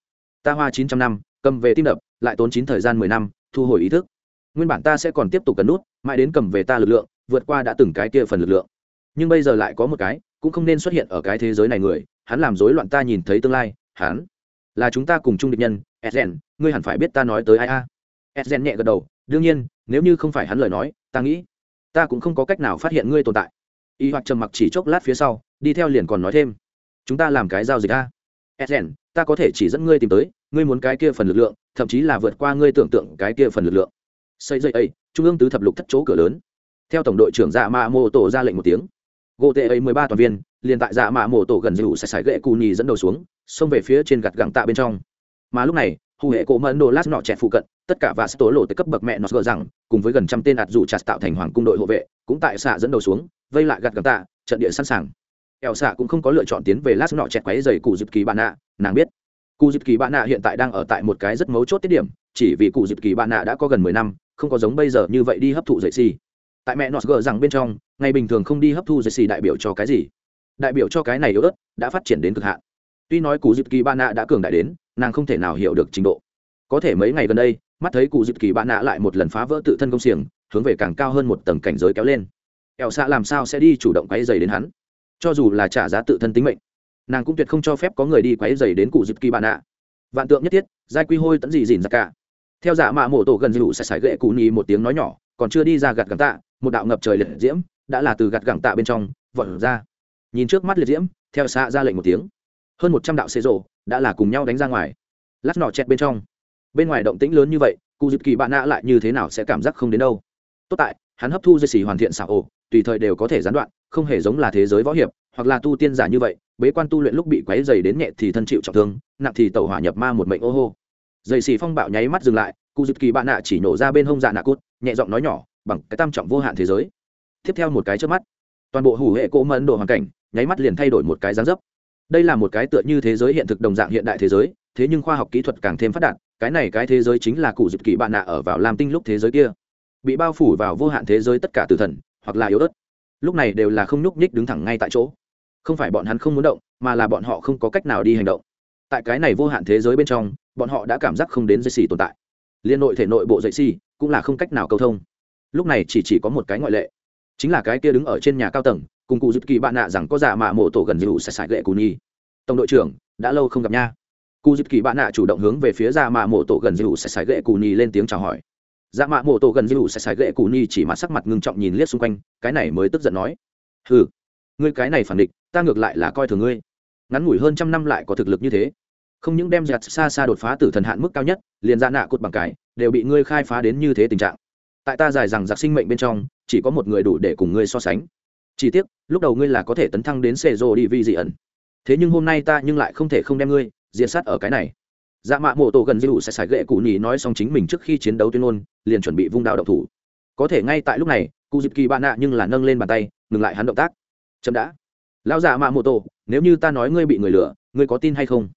Ta hoa chín trăm năm cầm về tim đập, lại tốn chín thời gian mười năm, thu hồi ý thức. Nguyên bản ta sẽ còn tiếp tục cấn nút, mãi đến cầm về ta lực lượng, vượt qua đã từng cái kia phần lực lượng. Nhưng bây giờ lại có một cái, cũng không nên xuất hiện ở cái thế giới này người, hắn làm rối loạn ta nhìn thấy tương lai, hắn là chúng ta cùng chung địch nhân edgen ngươi hẳn phải biết ta nói tới ai a. Edgen nhẹ gật đầu, đương nhiên, nếu như không phải hắn lời nói, ta nghĩ, ta cũng không có cách nào phát hiện ngươi tồn tại. Y hoặc trầm mặc chỉ chốc lát phía sau, đi theo liền còn nói thêm, chúng ta làm cái giao dịch a edgen ta có thể chỉ dẫn ngươi tìm tới, ngươi muốn cái kia phần lực lượng, thậm chí là vượt qua ngươi tưởng tượng cái kia phần lực lượng. Xây dây ấy, trung ương tứ thập lục thất chỗ cửa lớn. Theo tổng đội trưởng dạ mạ mô tổ ra lệnh một tiếng. Gỗ tệ ấy mười ba toàn viên, liền tại dạ mạ mô tổ gần dịu sải sải gậy cù nhì dẫn đầu xuống, xông về phía trên gạt gẳng tạ bên trong. Mà lúc này, hù hệ cổ mẫn đồ lát nọ chẹt phụ cận, tất cả và tố lộ tới cấp bậc mẹ nó gỡ rằng, cùng với gần trăm tên ạt dụ chặt tạo thành hoàng cung đội hộ vệ, cũng tại xạ dẫn đầu xuống, vây lại gạt gẳng tạ, trận địa sẵn sàng eo xạ cũng không có lựa chọn tiến về lát nọ chẹt quáy dày cụ dịp kỳ bạn nạ nàng biết. Cụ dịp kỳ bạn nạ hiện tại đang ở tại một cái rất mấu chốt tiết điểm, chỉ vì cụ dịp kỳ bạn nạ đã có gần mười năm, không có giống bây giờ như vậy đi hấp thụ dạy xì. Tại mẹ nọt gờ rằng bên trong, ngày bình thường không đi hấp thu dạy xì đại biểu cho cái gì? Đại biểu cho cái này yếu ớt, đã phát triển đến cực hạn. Tuy nói cụ dịp kỳ bạn nạ đã cường đại đến, nàng không thể nào hiểu được trình độ. Có thể mấy ngày gần đây, mắt thấy cụ dịp kỳ bạn nạ lại một lần phá vỡ tự thân công xiềng, hướng về càng cao hơn một tầng cảnh giới kéo lên. Ẻo xạ làm sao sẽ đi chủ động quáy dày đến hắn? Cho dù là trả giá tự thân tính mệnh, nàng cũng tuyệt không cho phép có người đi quáy dày đến cụ dịp kỳ bạn ạ. Vạn tượng nhất thiết, giai quy hôi tẫn gì dìn ra cả. Theo giả mạ mổ tổ gần dịu sẽ sải gậy cụ nhì một tiếng nói nhỏ, còn chưa đi ra gạt gẳng tạ, một đạo ngập trời liệt diễm đã là từ gạt gẳng tạ bên trong vọt ra. Nhìn trước mắt liệt diễm, theo xạ ra lệnh một tiếng, hơn một trăm đạo xế rộ đã là cùng nhau đánh ra ngoài. Lát nọ chẹt bên trong, bên ngoài động tĩnh lớn như vậy, cụ dịp kỳ bạn nạ lại như thế nào sẽ cảm giác không đến đâu. Tốt tại hắn hấp thu dây xì hoàn thiện xảo ổ, tùy thời đều có thể gián đoạn, không hề giống là thế giới võ hiệp, hoặc là tu tiên giả như vậy, bế quan tu luyện lúc bị quáy dày đến nhẹ thì thân chịu trọng thương, nặng thì tẩu hỏa nhập ma một mệnh ô hô. Dây xì phong bạo nháy mắt dừng lại, cụ dịp kỳ bạn nạ chỉ nổ ra bên hông dạ nạ cút, nhẹ giọng nói nhỏ, bằng cái tam trọng vô hạn thế giới. Tiếp theo một cái trước mắt, toàn bộ hủ hệ cỗ mẫn độ hoàn cảnh, nháy mắt liền thay đổi một cái dáng dấp. Đây là một cái tựa như thế giới hiện thực đồng dạng hiện đại thế giới, thế nhưng khoa học kỹ thuật càng thêm phát đạt, cái này cái thế giới chính là cụ dịp kỳ bạn nạ ở vào làm tinh lúc thế giới kia bị bao phủ vào vô hạn thế giới tất cả tử thần, hoặc là yếu ớt. Lúc này đều là không nhúc nhích đứng thẳng ngay tại chỗ. Không phải bọn hắn không muốn động, mà là bọn họ không có cách nào đi hành động. Tại cái này vô hạn thế giới bên trong, bọn họ đã cảm giác không đến dây xì tồn tại. Liên nội thể nội bộ dây xì cũng là không cách nào câu thông. Lúc này chỉ chỉ có một cái ngoại lệ. Chính là cái kia đứng ở trên nhà cao tầng, cùng cụ dịp kỳ bạn nạ rằng có giả mạ mộ tổ gần dịu sài sải gậy cù nhi tổng đội trưởng, đã lâu không gặp nha. Cụ dịp kỳ bạn nạ chủ động hướng về phía giả mạ mộ tổ gần dịu sài sải gậy cù nhi lên tiếng chào hỏi giả mạ mộ tổ gần dịu sẽ sải gậy cụ ni chỉ mặt sắc mặt ngưng trọng nhìn liếc xung quanh cái này mới tức giận nói. Hừ ngươi cái này phản địch, ta ngược lại là coi thường ngươi. Ngắn ngủi hơn trăm năm lại có thực lực như thế. Không những đem giặt xa xa đột phá từ thần hạn mức cao nhất liền ra nạ cột bằng cái đều bị ngươi khai phá đến như thế tình trạng. Tại ta dài rằng giặc sinh mệnh bên trong chỉ có một người đủ để cùng ngươi so sánh. Chỉ tiếc lúc đầu ngươi là có thể tấn thăng đến xe rô đi vi dị ẩn thế nhưng hôm nay ta nhưng lại không thể không đem ngươi diện sát ở cái này dạ mạ mộ tổ gần dư sẽ xài gậy cụ nhì nói xong chính mình trước khi chiến đấu tuyên ngôn, liền chuẩn bị vung đao độc thủ. Có thể ngay tại lúc này, cụ dịp kỳ bạn nạ nhưng là nâng lên bàn tay, ngừng lại hắn động tác. Chậm đã. Lão dạ mạ mộ tổ, nếu như ta nói ngươi bị người lừa, ngươi có tin hay không?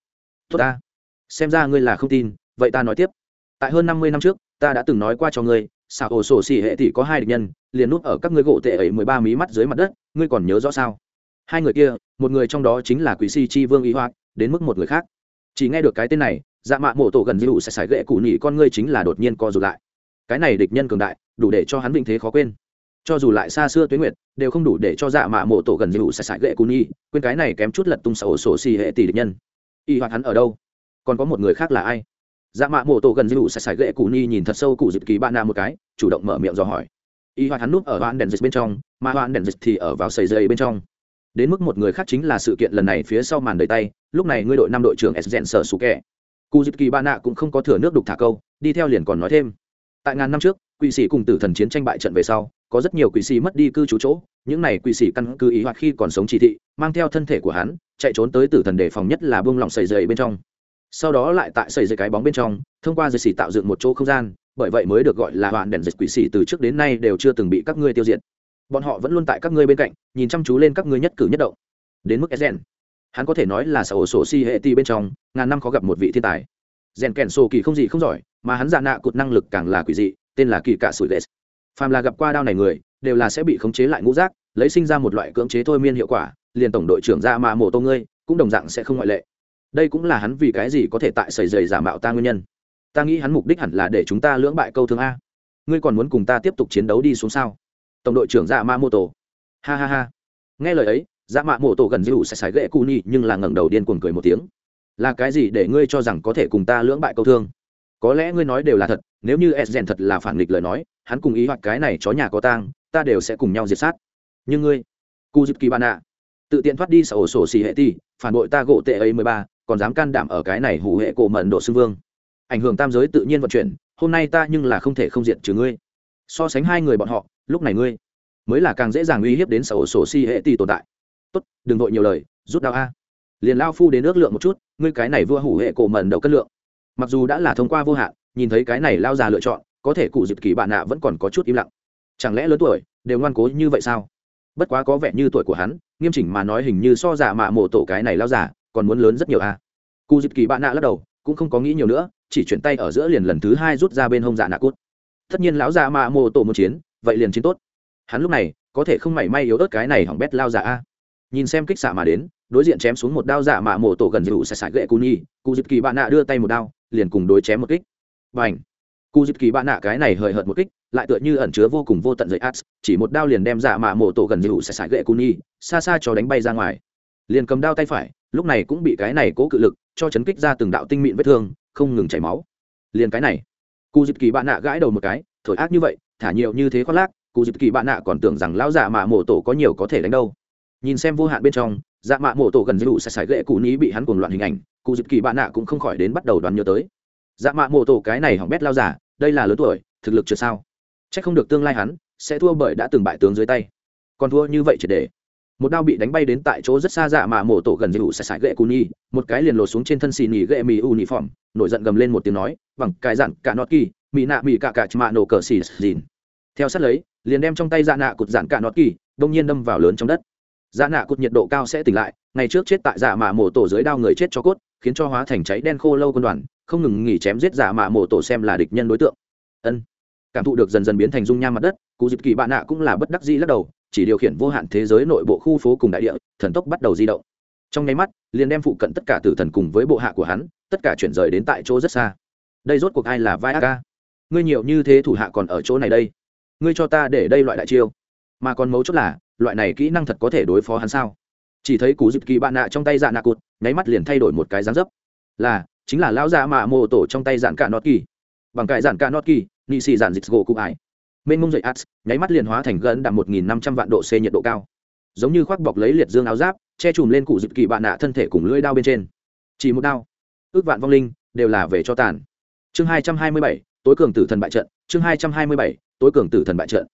Tốt ta. Xem ra ngươi là không tin, vậy ta nói tiếp. Tại hơn năm mươi năm trước, ta đã từng nói qua cho ngươi xảo ổ sổ xỉ hệ thì có hai địch nhân, liền núp ở các ngươi gỗ tệ ấy mười ba mí mắt dưới mặt đất, ngươi còn nhớ rõ sao? Hai người kia, một người trong đó chính là quỷ si chi vương y hoạt đến mức một người khác. Chỉ nghe được cái tên này dạ mạ mộ tổ gần dịu sẽ sải gậy cụ nhị con ngươi chính là đột nhiên co rụt lại. Cái này địch nhân cường đại, đủ để cho hắn vinh thế khó quên. Cho dù lại xa xưa tuyến nguyệt, đều không đủ để cho dạ mạ mộ tổ gần dịu sẽ sải gậy cụ nhị quên cái này kém chút lật tung sổ sổ xì hệ tỷ địch nhân. Y hoặc hắn ở đâu? Còn có một người khác là ai? Dạ mạ mộ tổ gần dịu sẽ sải ghệ cụ nhị nhìn thật sâu cụ dịp kỳ bạn nạ một cái, chủ động mở miệng dò hỏi. Y hoặc hắn núp ở hoan đèn dịch bên trong, mà hoan đèn dịch thì ở vào sầy dây bên trong. Đến mức một người khác chính là sự kiện lần này phía sau màn đầy tay, lúc này ngươi đội năm đội trưởng s gen sở sủ kẹ cụ dịp kỳ ba nạ cũng không có thừa nước đục thả câu, đi theo liền còn nói thêm. Tại ngàn năm trước, quỷ sĩ cùng tử thần chiến tranh bại trận về sau, có rất nhiều quỷ sĩ mất đi cư trú chỗ, những này quỷ sĩ căn cứ ý hoặc khi còn sống chỉ thị, mang theo thân thể của hắn, chạy trốn tới tử thần đề phòng nhất là buông lỏng sầy dày bên trong. Sau đó lại tại sầy dày cái bóng bên trong, thông qua dây xỉ tạo dựng một chỗ không gian, bởi vậy mới được gọi là hoàn đèn dịch quỷ sĩ từ trước đến nay đều chưa từng bị các ngươi tiêu diệt. Bọn họ vẫn luôn tại các ngươi bên cạnh, nhìn chăm chú lên các ngươi nhất cử nhất động. Đến mức sden hắn có thể nói là sở sổ si hệ ti bên trong, ngàn năm khó gặp một vị thiên tài. Rèn kèn sổ kỳ không gì không giỏi, mà hắn giả nạ cụt năng lực càng là quỷ dị, tên là kỳ cả sủi lệ. Phàm là gặp qua đao này người, đều là sẽ bị khống chế lại ngũ rác lấy sinh ra một loại cưỡng chế thôi miên hiệu quả, liền tổng đội trưởng dạ ra mà mổ tô ngươi, cũng đồng dạng sẽ không ngoại lệ. Đây cũng là hắn vì cái gì có thể tại sầy dày giả mạo ta nguyên nhân. Ta nghĩ hắn mục đích hẳn là để chúng ta lưỡng bại câu thương a. Ngươi còn muốn cùng ta tiếp tục chiến đấu đi xuống sao? Tổng đội trưởng dạ Ma mô tổ ha ha ha. Nghe lời ấy dạ mạ mộ tổ gần dữ sẽ sải ghệ cu ni nhưng là ngẩng đầu điên cuồng cười một tiếng. Là cái gì để ngươi cho rằng có thể cùng ta lưỡng bại câu thương? Có lẽ ngươi nói đều là thật, nếu như s rèn thật là phản nghịch lời nói, hắn cùng ý hoặc cái này chó nhà có tang, ta đều sẽ cùng nhau diệt sát. Nhưng ngươi cu dịp kỳ bạn ạ tự tiện thoát đi sở ổ sổ xì hệ ti, phản bội ta gỗ tệ ấy mười ba, còn dám can đảm ở cái này hủ hệ cổ mận độ xưng vương. Ảnh hưởng tam giới tự nhiên vận chuyển, hôm nay ta nhưng là không thể không diện trừ ngươi. So sánh hai người bọn họ, lúc này ngươi mới là càng dễ dàng uy hiếp đến sở ổ sổ xì hệ ti tồn tại tốt, đừng vội nhiều lời, rút đao a. Liền lao phu đến ước lượng một chút, ngươi cái này vua hủ hệ cổ mẩn đầu cân lượng. Mặc dù đã là thông qua vô hạn, nhìn thấy cái này lao già lựa chọn, có thể cụ dịp kỳ bạn nạ vẫn còn có chút im lặng. Chẳng lẽ lớn tuổi, đều ngoan cố như vậy sao? Bất quá có vẻ như tuổi của hắn, nghiêm chỉnh mà nói hình như so giả mạ mộ tổ cái này lao giả còn muốn lớn rất nhiều a. Cụ dịp kỳ bạn nạ lắc đầu, cũng không có nghĩ nhiều nữa, chỉ chuyển tay ở giữa liền lần thứ hai rút ra bên hông dạ nạ cút. Tất nhiên lão già mạ mộ tổ một chiến, vậy liền chiến tốt. Hắn lúc này, có thể không mảy may yếu ớt cái này hỏng bét lao giả a nhìn xem kích xạ mà đến, đối diện chém xuống một đao dạ mạ mổ tổ gần dịu sẽ sải gậy cù nhi cụ dịp kỳ bạn nạ đưa tay một đao, liền cùng đối chém một kích. Và ảnh cụ dịp kỳ bạn nạ cái này hời hợt một kích, lại tựa như ẩn chứa vô cùng vô tận dậy ads chỉ một đao liền đem dạ mạ mổ tổ gần dịu sẽ sải gậy cù nhi xa xa cho đánh bay ra ngoài. Liền cầm đao tay phải, lúc này cũng bị cái này cố cự lực, cho chấn kích ra từng đạo tinh mịn vết thương, không ngừng chảy máu. Liền cái này cụ dịp kỳ bạn nạ gãi đầu một cái, thổi ác như vậy, thả nhiều như thế khoác lác cụ dịp kỳ bạn nạ còn tưởng rằng lão dạ mạ mổ tổ có nhiều có thể đánh đâu nhìn xem vô hạn bên trong dạ mạ mộ tổ gần dữ sẽ sải gậy cụ ní bị hắn cuồng loạn hình ảnh, cụ dịp kỳ bạn nạ cũng không khỏi đến bắt đầu đoán nhớ tới. Dạ mạ mộ tổ cái này hỏng bét lao giả, đây là lớn tuổi, thực lực chưa sao. C h ắ c không được tương lai hắn sẽ thua bởi đã từng bại tướng dưới tay. Còn thua như vậy triệt để. Một đao bị đánh bay đến tại chỗ rất xa dạ mạ mộ tổ gần dữ sẽ sải gậy cụ nhi một cái liền lột xuống trên thân xì nhì gậy mì u nhị phỏng nổi giận gầm lên một tiếng nói bằng cái dặn, cả nọt kỳ mỹ nạ mỹ cả cả mạ nổ cờ xì dìn. Theo sát lấy, liền đem trong tay dạ nạ cụt dạn cả nọt kỳ, đông nhiên đâm vào lớn trong đất dạ nạ cụt nhiệt độ cao sẽ tỉnh lại, ngày trước chết tại dạ mạ mổ tổ dưới đao người chết cho cốt, khiến cho hóa thành cháy đen khô lâu quân đoàn, không ngừng nghỉ chém giết dạ mạ mổ tổ xem là địch nhân đối tượng. Ân. Cảm thụ được dần dần biến thành dung nham mặt đất, cụ dịp kỳ bạn nạ cũng là bất đắc dĩ lắc đầu, chỉ điều khiển vô hạn thế giới nội bộ khu phố cùng đại địa, thần tốc bắt đầu di động. Trong nháy mắt, liền đem phụ cận tất cả tử thần cùng với bộ hạ của hắn, tất cả chuyển rời đến tại chỗ rất xa. Đây rốt cuộc ai là vai aka ngươi nhiều như thế thủ hạ còn ở chỗ này đây. Ngươi cho ta để đây loại đại chiêu. Mà còn mấu chốt là loại này kỹ năng thật có thể đối phó hắn sao? Chỉ thấy cú dịp kỳ bạn nạ trong tay dạ nạ cụt, nháy mắt liền thay đổi một cái dáng dấp. Là, chính là lão dạ mạ mô tổ trong tay dạn cả nọt kỳ. Bằng cái dạn cả nọt kỳ, nị xì dạn dịch gỗ cụ ải. Mênh mông dậy ats nháy mắt liền hóa thành gần đạt một nghìn năm trăm vạn độ c nhiệt độ cao. Giống như khoác bọc lấy liệt dương áo giáp, che chùm lên cụ dịp kỳ bạn nạ thân thể cùng lưỡi đao bên trên. Chỉ một đao, ước vạn vong linh đều là về cho tàn. Chương hai trăm hai mươi bảy, tối cường tử thần bại trận, chương hai trăm hai mươi bảy, tối cường tử thần bại trận.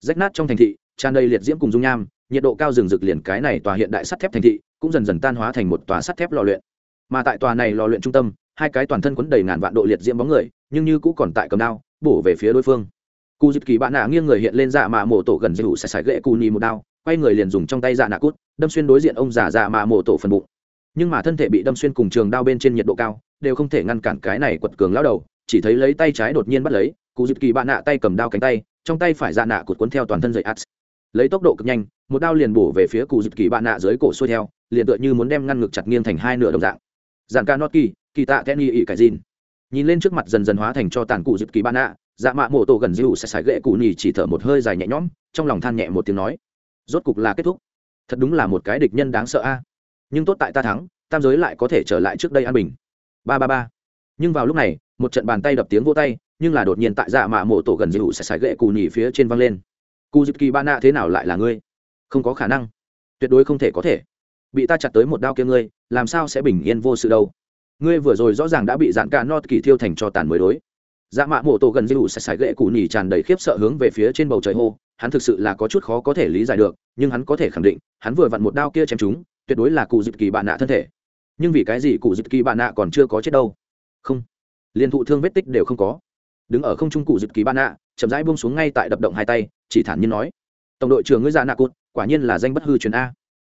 Rách nát trong thành thị tràn đầy liệt diễm cùng dung nham, nhiệt độ cao rừng rực liền cái này tòa hiện đại sắt thép thành thị cũng dần dần tan hóa thành một tòa sắt thép lò luyện. Mà tại tòa này lò luyện trung tâm, hai cái toàn thân quấn đầy ngàn vạn độ liệt diễm bóng người, nhưng như cũng còn tại cầm đao, bổ về phía đối phương. Cụ dịp kỳ bạn nạ nghiêng người hiện lên dạ mạ mổ tổ gần dịu sẽ sải gậy cù nhì một đao, quay người liền dùng trong tay dạ nạ cút, đâm xuyên đối diện ông già dạ mạ mổ tổ phần bụng. Nhưng mà thân thể bị đâm xuyên cùng trường đao bên trên nhiệt độ cao, đều không thể ngăn cản cái này quật cường lao đầu, chỉ thấy lấy tay trái đột nhiên bắt lấy cụ dịp kỳ bạn nạ tay cầm đao cánh tay, trong tay phải dạ nạ cụt cuốn theo toàn thân dậy ắt lấy tốc độ cực nhanh, một đao liền bổ về phía cụ dịp kỳ bạn nạ dưới cổ xuôi theo, liền tựa như muốn đem ngăn ngực chặt nghiêng thành hai nửa đồng dạng. Dạng ca nót kỳ kỳ tạ kenny ỉ cải dìn. Nhìn lên trước mặt dần dần hóa thành cho tàn cụ dịp kỳ bạn nạ dạ mạ mộ tổ gần dịu sẽ xài gậy cụ nhì chỉ thở một hơi dài nhẹ nhõm, trong lòng than nhẹ một tiếng nói. Rốt cục là kết thúc. Thật đúng là một cái địch nhân đáng sợ a. Nhưng tốt tại ta thắng, tam giới lại có thể trở lại trước đây an bình. Ba ba ba. Nhưng vào lúc này, một trận bàn tay đập tiếng vô tay, nhưng là đột nhiên tại dạ mạ mộ tổ gần dịu sẽ sải gậy cụ nhỉ phía trên văng lên cụ dịp kỳ ba nạ thế nào lại là ngươi? Không có khả năng. Tuyệt đối không thể có thể. Bị ta chặt tới một đao kia ngươi, làm sao sẽ bình yên vô sự đâu? Ngươi vừa rồi rõ ràng đã bị dạn cả not kỳ thiêu thành cho tàn mới đối. Dạ mạ mộ tổ gần dịu sẽ sải gậy cụ nhỉ tràn đầy khiếp sợ hướng về phía trên bầu trời hô, hắn thực sự là có chút khó có thể lý giải được, nhưng hắn có thể khẳng định, hắn vừa vặn một đao kia chém chúng, tuyệt đối là cụ dịp kỳ bạn nạ thân thể. Nhưng vì cái gì cụ dịp kỳ bạn nạ còn chưa có chết đâu? Không. Liên thụ thương vết tích đều không có. Đứng ở không trung cụ dịp kỳ bạn nạ chậm rãi buông xuống ngay tại đập động hai tay chỉ thản nhiên nói, tổng đội trưởng ngươi già nạ cụt, quả nhiên là danh bất hư truyền a.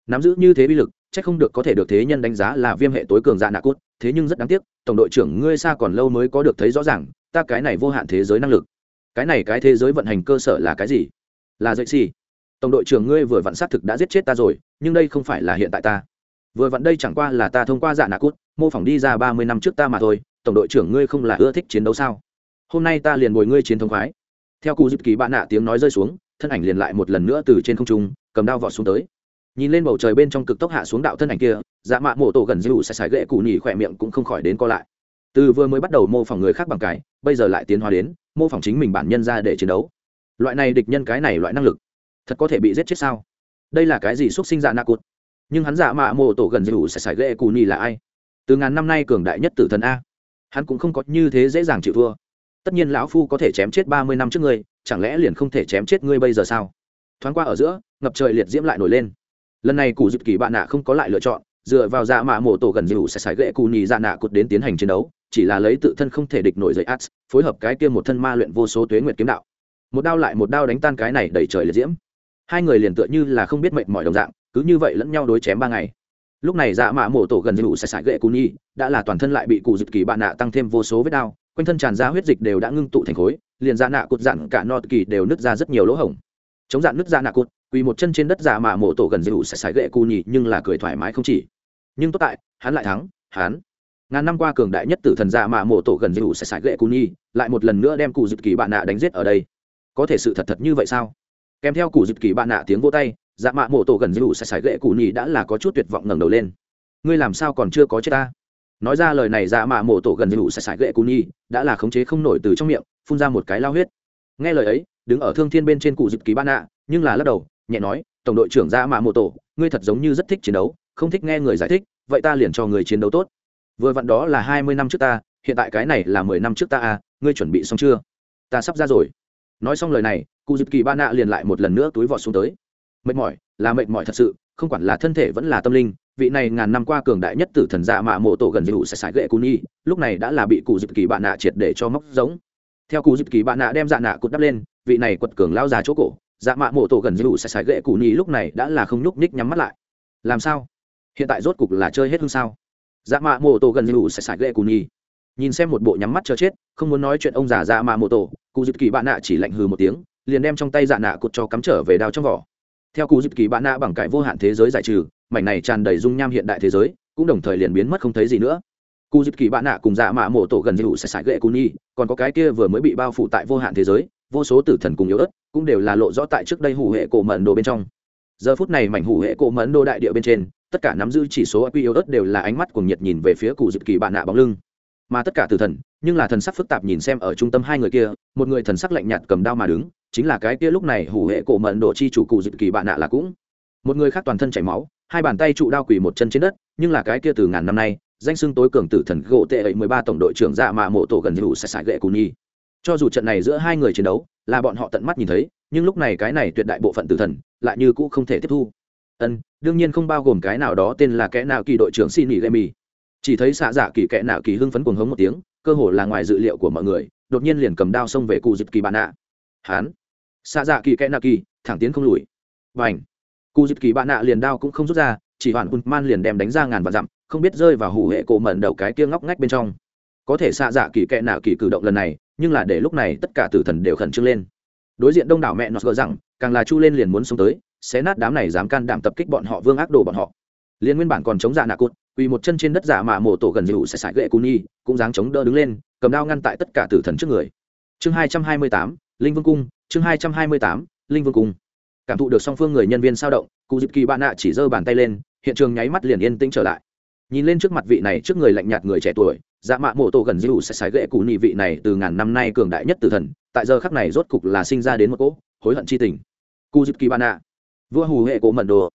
Nắm giữ như thế bi lực, chắc không được có thể được thế nhân đánh giá là viêm hệ tối cường dạ nạ cốt thế nhưng rất đáng tiếc, tổng đội trưởng ngươi xa còn lâu mới có được thấy rõ ràng, ta cái này vô hạn thế giới năng lực. Cái này cái thế giới vận hành cơ sở là cái gì? Là dậy xì. Tổng đội trưởng ngươi vừa vặn xác thực đã giết chết ta rồi, nhưng đây không phải là hiện tại ta. Vừa vặn đây chẳng qua là ta thông qua dạ nạ cút mô phỏng đi ra ba mươi năm trước ta mà thôi, tổng đội trưởng ngươi không là ưa thích chiến đấu sao? Hôm nay ta liền bồi ngươi chiến thống khoái theo cụ dịp kỳ bạn nạ tiếng nói rơi xuống, thân ảnh liền lại một lần nữa từ trên không trung, cầm đao vọt xuống tới. Nhìn lên bầu trời bên trong cực tốc hạ xuống đạo thân ảnh kia dạ mạ mổ tổ gần dư sẽ xài gậy cụ nhỉ khỏe miệng cũng không khỏi đến co lại. Từ vừa mới bắt đầu mô phỏng người khác bằng cái, bây giờ lại tiến hóa đến, mô phỏng chính mình bản nhân ra để chiến đấu. Loại này địch nhân cái này loại năng lực, thật có thể bị giết chết sao? Đây là cái gì xuất sinh dạ nạ cụt? Nhưng hắn dạ mạ mộ tổ gần dư sẽ xài gậy cụ nhỉ là ai? Từ ngàn năm nay cường đại nhất tử thần a. Hắn cũng không có như thế dễ dàng chịu thua tất nhiên lão phu có thể chém chết ba mươi năm trước ngươi, chẳng lẽ liền không thể chém chết ngươi bây giờ sao? Thoáng qua ở giữa, ngập trời liệt diễm lại nổi lên. Lần này cụ dịp kỳ bạn nạ không có lại lựa chọn, dựa vào dạ mạ mổ tổ gần dịu sẽ xài gậy cù nhì dạ nạ cột đến tiến hành chiến đấu, chỉ là lấy tự thân không thể địch nổi dậy ats, phối hợp cái kia một thân ma luyện vô số tuế nguyệt kiếm đạo. Một đao lại một đao đánh tan cái này đẩy trời liệt diễm. Hai người liền tựa như là không biết mệnh mọi đồng dạng, cứ như vậy lẫn nhau đối chém ba ngày. Lúc này dạ mạ mổ tổ gần dịu sẽ xài gậy cù nhì, đã là toàn thân lại bị cụ dịp kỳ bạn nạ tăng thêm vô số vết đao quanh thân tràn ra huyết dịch đều đã ngưng tụ thành khối, liền dạ nạ cụt dặn cả nọt kỳ đều nứt ra rất nhiều lỗ hổng. Chống dạn nứt dạ nạ cụt, quỳ một chân trên đất giả mà mộ tổ gần dịu sẽ xài gậy cù nhì, nhưng là cười thoải mái không chỉ. Nhưng tốt tại, hắn lại thắng, hắn. Ngàn năm qua cường đại nhất tử thần giả mà mộ tổ gần dịu sẽ xài gậy cù nhì, lại một lần nữa đem cụ dịp kỳ bạn nạ đánh giết ở đây. Có thể sự thật thật như vậy sao? Kèm theo cụ dịp kỳ bạn nạ tiếng vô tay dạ mạ mộ tổ gần dịu sẽ xài gậy cù nhì đã là có chút tuyệt vọng ngẩng đầu lên. Ngươi làm sao còn chưa có chết ta? Nói ra lời này dạ mạ mộ tổ gần như sẽ sải gậy cù nhi, đã là khống chế không nổi từ trong miệng, phun ra một cái lao huyết. Nghe lời ấy, đứng ở thương thiên bên trên cụ dịp ký ban nạ nhưng là lắc đầu, nhẹ nói, tổng đội trưởng ra mạ mô tổ, ngươi thật giống như rất thích chiến đấu, không thích nghe người giải thích, vậy ta liền cho người chiến đấu tốt. Vừa vặn đó là hai mươi năm trước ta, hiện tại cái này là mười năm trước ta à ngươi chuẩn bị xong chưa? Ta sắp ra rồi. Nói xong lời này, cụ dịp kỳ ba nạ liền lại một lần nữa túi vọt xuống tới. Mệt mỏi, là mệt mỏi thật sự không quản là thân thể vẫn là tâm linh, vị này ngàn năm qua cường đại nhất tử thần dạ mạ mộ tổ gần dịu sẽ sải gậy cù nhi lúc này đã là bị cụ dịp kỳ bạn nạ triệt để cho móc giống. Theo cụ dịp kỳ bạn nạ đem dạ nạ cụt đắp lên, vị này quật cường lao ra chỗ cổ dạ mạ mộ tổ gần dịu sẽ sải gậy cụ nhì lúc này đã là không nhúc ních nhắm mắt lại. Làm sao? Hiện tại rốt cục là chơi hết hương sao? Dạ mạ mộ tổ gần dịu sẽ sải gậy cụ nhì nhìn xem một bộ nhắm mắt chờ chết, không muốn nói chuyện ông già dạ mạ mộ tổ, cụ dịp kỳ bạn nạ chỉ lạnh hừ một tiếng, liền đem trong tay dạ nạ cụt cho cắm trở về đao trong vỏ theo cụ dịp kỳ bạn nạ bằng cải vô hạn thế giới giải trừ, mảnh này tràn đầy dung nham hiện đại thế giới, cũng đồng thời liền biến mất không thấy gì nữa. Cụ dịp kỳ bạn nạ cùng dạ mạ mộ tổ gần dịu sẽ sải gậy cụ nhi còn có cái kia vừa mới bị bao phủ tại vô hạn thế giới, vô số tử thần cùng yếu ớt, cũng đều là lộ rõ tại trước đây hủ hệ cổ mẫn đồ bên trong. Giờ phút này mảnh hủ hệ cổ mẫn đồ đại địa bên trên, tất cả nắm giữ chỉ số q yếu ớt đều là ánh mắt cùng nhiệt nhìn về phía cụ dịp kỳ bạn nạ bóng lưng mà tất cả tử thần, nhưng là thần sắc phức tạp nhìn xem ở trung tâm hai người kia, một người thần sắc lạnh nhạt cầm đao mà đứng, chính là cái kia lúc này hủ hệ cổ mận độ chi chủ cụ dịp kỳ bạn nạ là cũng. Một người khác toàn thân chảy máu, hai bàn tay trụ đao quỳ một chân trên đất, nhưng là cái kia từ ngàn năm nay, danh xưng tối cường tử thần gỗ tệ ấy mười ba tổng đội trưởng dạ mạ mộ tổ gần hữu sẽ sải gậy cù nhi. Cho dù trận này giữa hai người chiến đấu, là bọn họ tận mắt nhìn thấy, nhưng lúc này cái này tuyệt đại bộ phận tử thần, lại như cũ không thể tiếp thu. Ân, đương nhiên không bao gồm cái nào đó tên là kẽ nào kỳ đội trưởng xin nghỉ gây mì chỉ thấy xạ dạ kỳ kẽ nạ kỳ hưng phấn cuồng hống một tiếng, cơ hồ là ngoài dự liệu của mọi người, đột nhiên liền cầm đao xông về cụ dịp kỳ bà nạ. Hán. Xạ dạ kỳ kẽ nạ kỳ, thẳng tiến không lùi. Và ảnh cụ dịp kỳ bà nạ liền đao cũng không rút ra, chỉ hoàn hùn man liền đem đánh ra ngàn vạn dặm, không biết rơi vào hủ hệ cổ mẩn đầu cái kia ngóc ngách bên trong. Có thể xạ dạ kỳ kẽ nạ kỳ cử động lần này, nhưng là để lúc này tất cả tử thần đều khẩn trương lên. Đối diện đông đảo mẹ nó gỡ rằng, càng là chu lên liền muốn xuống tới, xé nát đám này dám can đảm tập kích bọn họ, vương ác đồ bọn họ. Liên nguyên bản còn chống dạ nạ cụt quỳ một chân trên đất giả mà mổ tổ gần dịu sẽ sải gậy cù nhi cũng dáng chống đỡ đứng lên, cầm đao ngăn tại tất cả tử thần trước người. Chương hai trăm hai mươi tám, linh vương cung, chương hai trăm hai mươi tám, linh vương cung. Cảm thụ được song phương người nhân viên sao động, cụ dịp kỳ bạn nạ chỉ giơ bàn tay lên, hiện trường nháy mắt liền yên tĩnh trở lại. Nhìn lên trước mặt vị này trước người lạnh nhạt người trẻ tuổi dạ mạ mộ tổ gần dư sẽ sái ghệ cụ nhị vị này từ ngàn năm nay cường đại nhất tử thần, tại giờ khắc này rốt cục là sinh ra đến một cỗ hối hận chi tình. Cu dịp kỳ ban nạ. Vua hù hệ cổ mận đồ.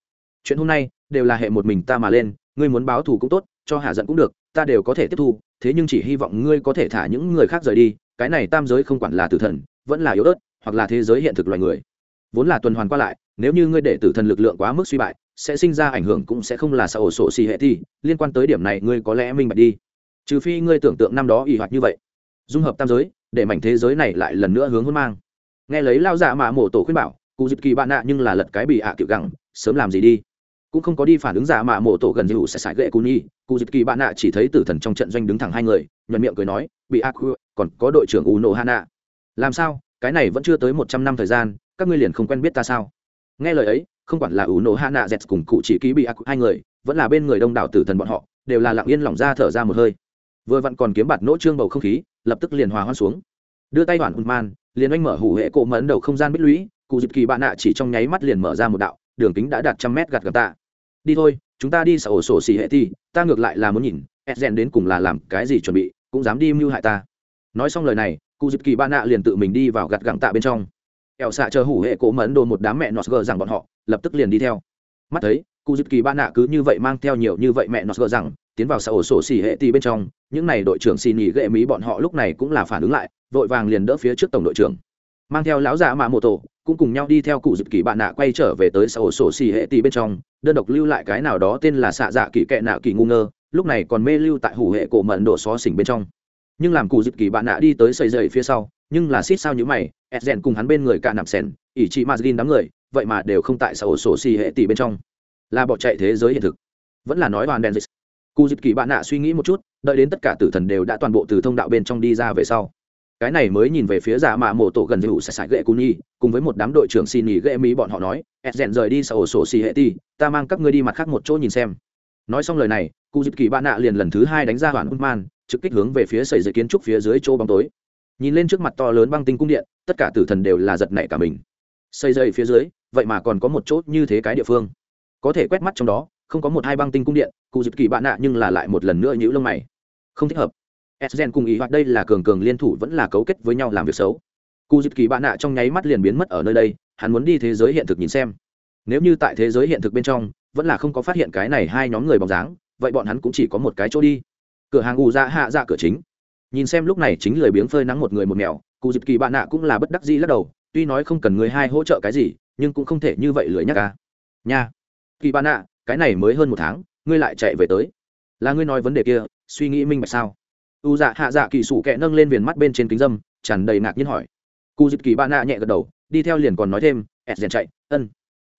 Chuyện hôm nay đều là hệ một mình ta mà lên ngươi muốn báo thù cũng tốt, cho hạ giận cũng được, ta đều có thể tiếp thu, thế nhưng chỉ hy vọng ngươi có thể thả những người khác rời đi, cái này tam giới không quản là tử thần, vẫn là yếu ớt, hoặc là thế giới hiện thực loài người. Vốn là tuần hoàn qua lại, nếu như ngươi để tử thần lực lượng quá mức suy bại, sẽ sinh ra ảnh hưởng cũng sẽ không là xã ổ sổ xì hệ thi, liên quan tới điểm này ngươi có lẽ minh bạch đi. Trừ phi ngươi tưởng tượng năm đó ỷ hoạt như vậy. Dung hợp tam giới, để mảnh thế giới này lại lần nữa hướng hôn mang. Nghe lấy lao dạ mạ mổ tổ khuyên bảo, cụ dịp kỳ bạn nạ nhưng là lật cái bị ạ à kiểu gẳng, sớm làm gì đi cũng không có đi phản ứng giả mạ mộ tổ gần như sẽ sải gậy cù nhi. Cụ dịp kỳ bạn nạ chỉ thấy tử thần trong trận doanh đứng thẳng hai người, nhuận miệng cười nói, bị ác còn có đội trưởng u nổ hana làm sao? Cái này vẫn chưa tới một trăm năm thời gian, các ngươi liền không quen biết ta sao? Nghe lời ấy, không quản là u nổ hana dẹt cùng cụ chỉ ký bị ác hai người, vẫn là bên người đông đảo tử thần bọn họ, đều là lặng yên lỏng ra thở ra một hơi. Vừa vặn còn kiếm bạt nỗ trương bầu không khí, lập tức liền hòa hoan xuống. Đưa tay hoàn man, liền oanh mở hủ hệ cổ mẫn đầu không gian bích lũy, cụ dịp kỳ bạn nạ chỉ trong nháy mắt liền mở ra một đạo đường kính đã đạt trăm mét gạt gạt tạ. Đi thôi, chúng ta đi sở ổ sổ xì hệ thi, ta ngược lại là muốn nhìn edgen đến cùng là làm cái gì chuẩn bị, cũng dám đi mưu hại ta. Nói xong lời này, cụ dịp kỳ Ba nạ liền tự mình đi vào gạt gặng tạ bên trong. Ẻo xạ chờ hủ hệ cổ mẫn đồ một đám mẹ nọt gờ rằng bọn họ, lập tức liền đi theo. Mắt thấy, cụ dịp kỳ Ba nạ cứ như vậy mang theo nhiều như vậy mẹ nọt gờ rằng, tiến vào sở ổ sổ xì hệ thi bên trong, những n à y đội trưởng xì nhì ghệ mỹ bọn họ lúc này cũng là phản ứng lại, vội vàng liền đỡ phía trước tổng đội trưởng mang theo lão già mạ mô tổ, cũng cùng nhau đi theo cụ dịp kỳ bạn nạ quay trở về tới sở sổ xì hệ tỷ bên trong. Đơn độc lưu lại cái nào đó tên là xạ dạ kỳ kệ nạ kỳ ngu ngơ, lúc này còn mê lưu tại hủ hệ cổ mận đổ xó xỉnh bên trong. Nhưng làm cụ dịp kỳ bạn nạ đi tới xây dậy phía sau, nhưng là xít sao như mày edgen cùng hắn bên người cả nạp sèn, ỷ chị mazin đám người, vậy mà đều không tại sở sổ xì hệ tỷ bên trong. Là bỏ chạy thế giới hiện thực. Vẫn là nói hoàn đèn dịch cụ dịp kỳ bạn nạ suy nghĩ một chút, đợi đến tất cả tử thần đều đã toàn bộ từ thông đạo bên trong đi ra về sau cái này mới nhìn về phía giả mạ mộ tổ gần hữu sải sải gậy cù nhi, cùng với một đám đội trưởng xin nghỉ ghệ mỹ bọn họ nói ed rèn rời đi sở ổ sổ xì hệ ti, ta mang các ngươi đi mặt khác một chỗ nhìn xem. Nói xong lời này, cụ dịp kỳ bạn nạ liền lần thứ hai đánh ra hoàn man, trực kích hướng về phía sầy dây kiến trúc phía dưới chỗ bóng tối. Nhìn lên trước mặt to lớn băng tinh cung điện, tất cả tử thần đều là giật nảy cả mình. Xây dây phía dưới, vậy mà còn có một chỗ như thế cái địa phương. Có thể quét mắt trong đó, không có một hai băng tinh cung điện, cụ dịp kỳ bạn nạ nhưng là lại một lần nữa nhữ lông mày. Không thích hợp. Esgen cùng ý hoặc đây là cường cường liên thủ vẫn là cấu kết với nhau làm việc xấu. Cú Dịp Kỳ bạn nạ trong nháy mắt liền biến mất ở nơi đây, hắn muốn đi thế giới hiện thực nhìn xem. Nếu như tại thế giới hiện thực bên trong, vẫn là không có phát hiện cái này hai nhóm người bóng dáng, vậy bọn hắn cũng chỉ có một cái chỗ đi. Cửa hàng U ra dạ hạ ra cửa chính. Nhìn xem lúc này chính lười biếng phơi nắng một người một mèo, Cú Dịp Kỳ bạn nạ cũng là bất đắc dĩ lắc đầu, tuy nói không cần người hai hỗ trợ cái gì, nhưng cũng không thể như vậy lười nhắc à. Nha. Kỳ bạn nạ, cái này mới hơn một tháng, ngươi lại chạy về tới. Là ngươi nói vấn đề kia, suy nghĩ minh bạch sao? U dạ hạ dạ kỳ sủ kẹ nâng lên viền mắt bên trên kính dâm, tràn đầy ngạc nhiên hỏi. Cụ dịp kỳ ba nạ nhẹ gật đầu, đi theo liền còn nói thêm, ẹt rèn chạy, ân,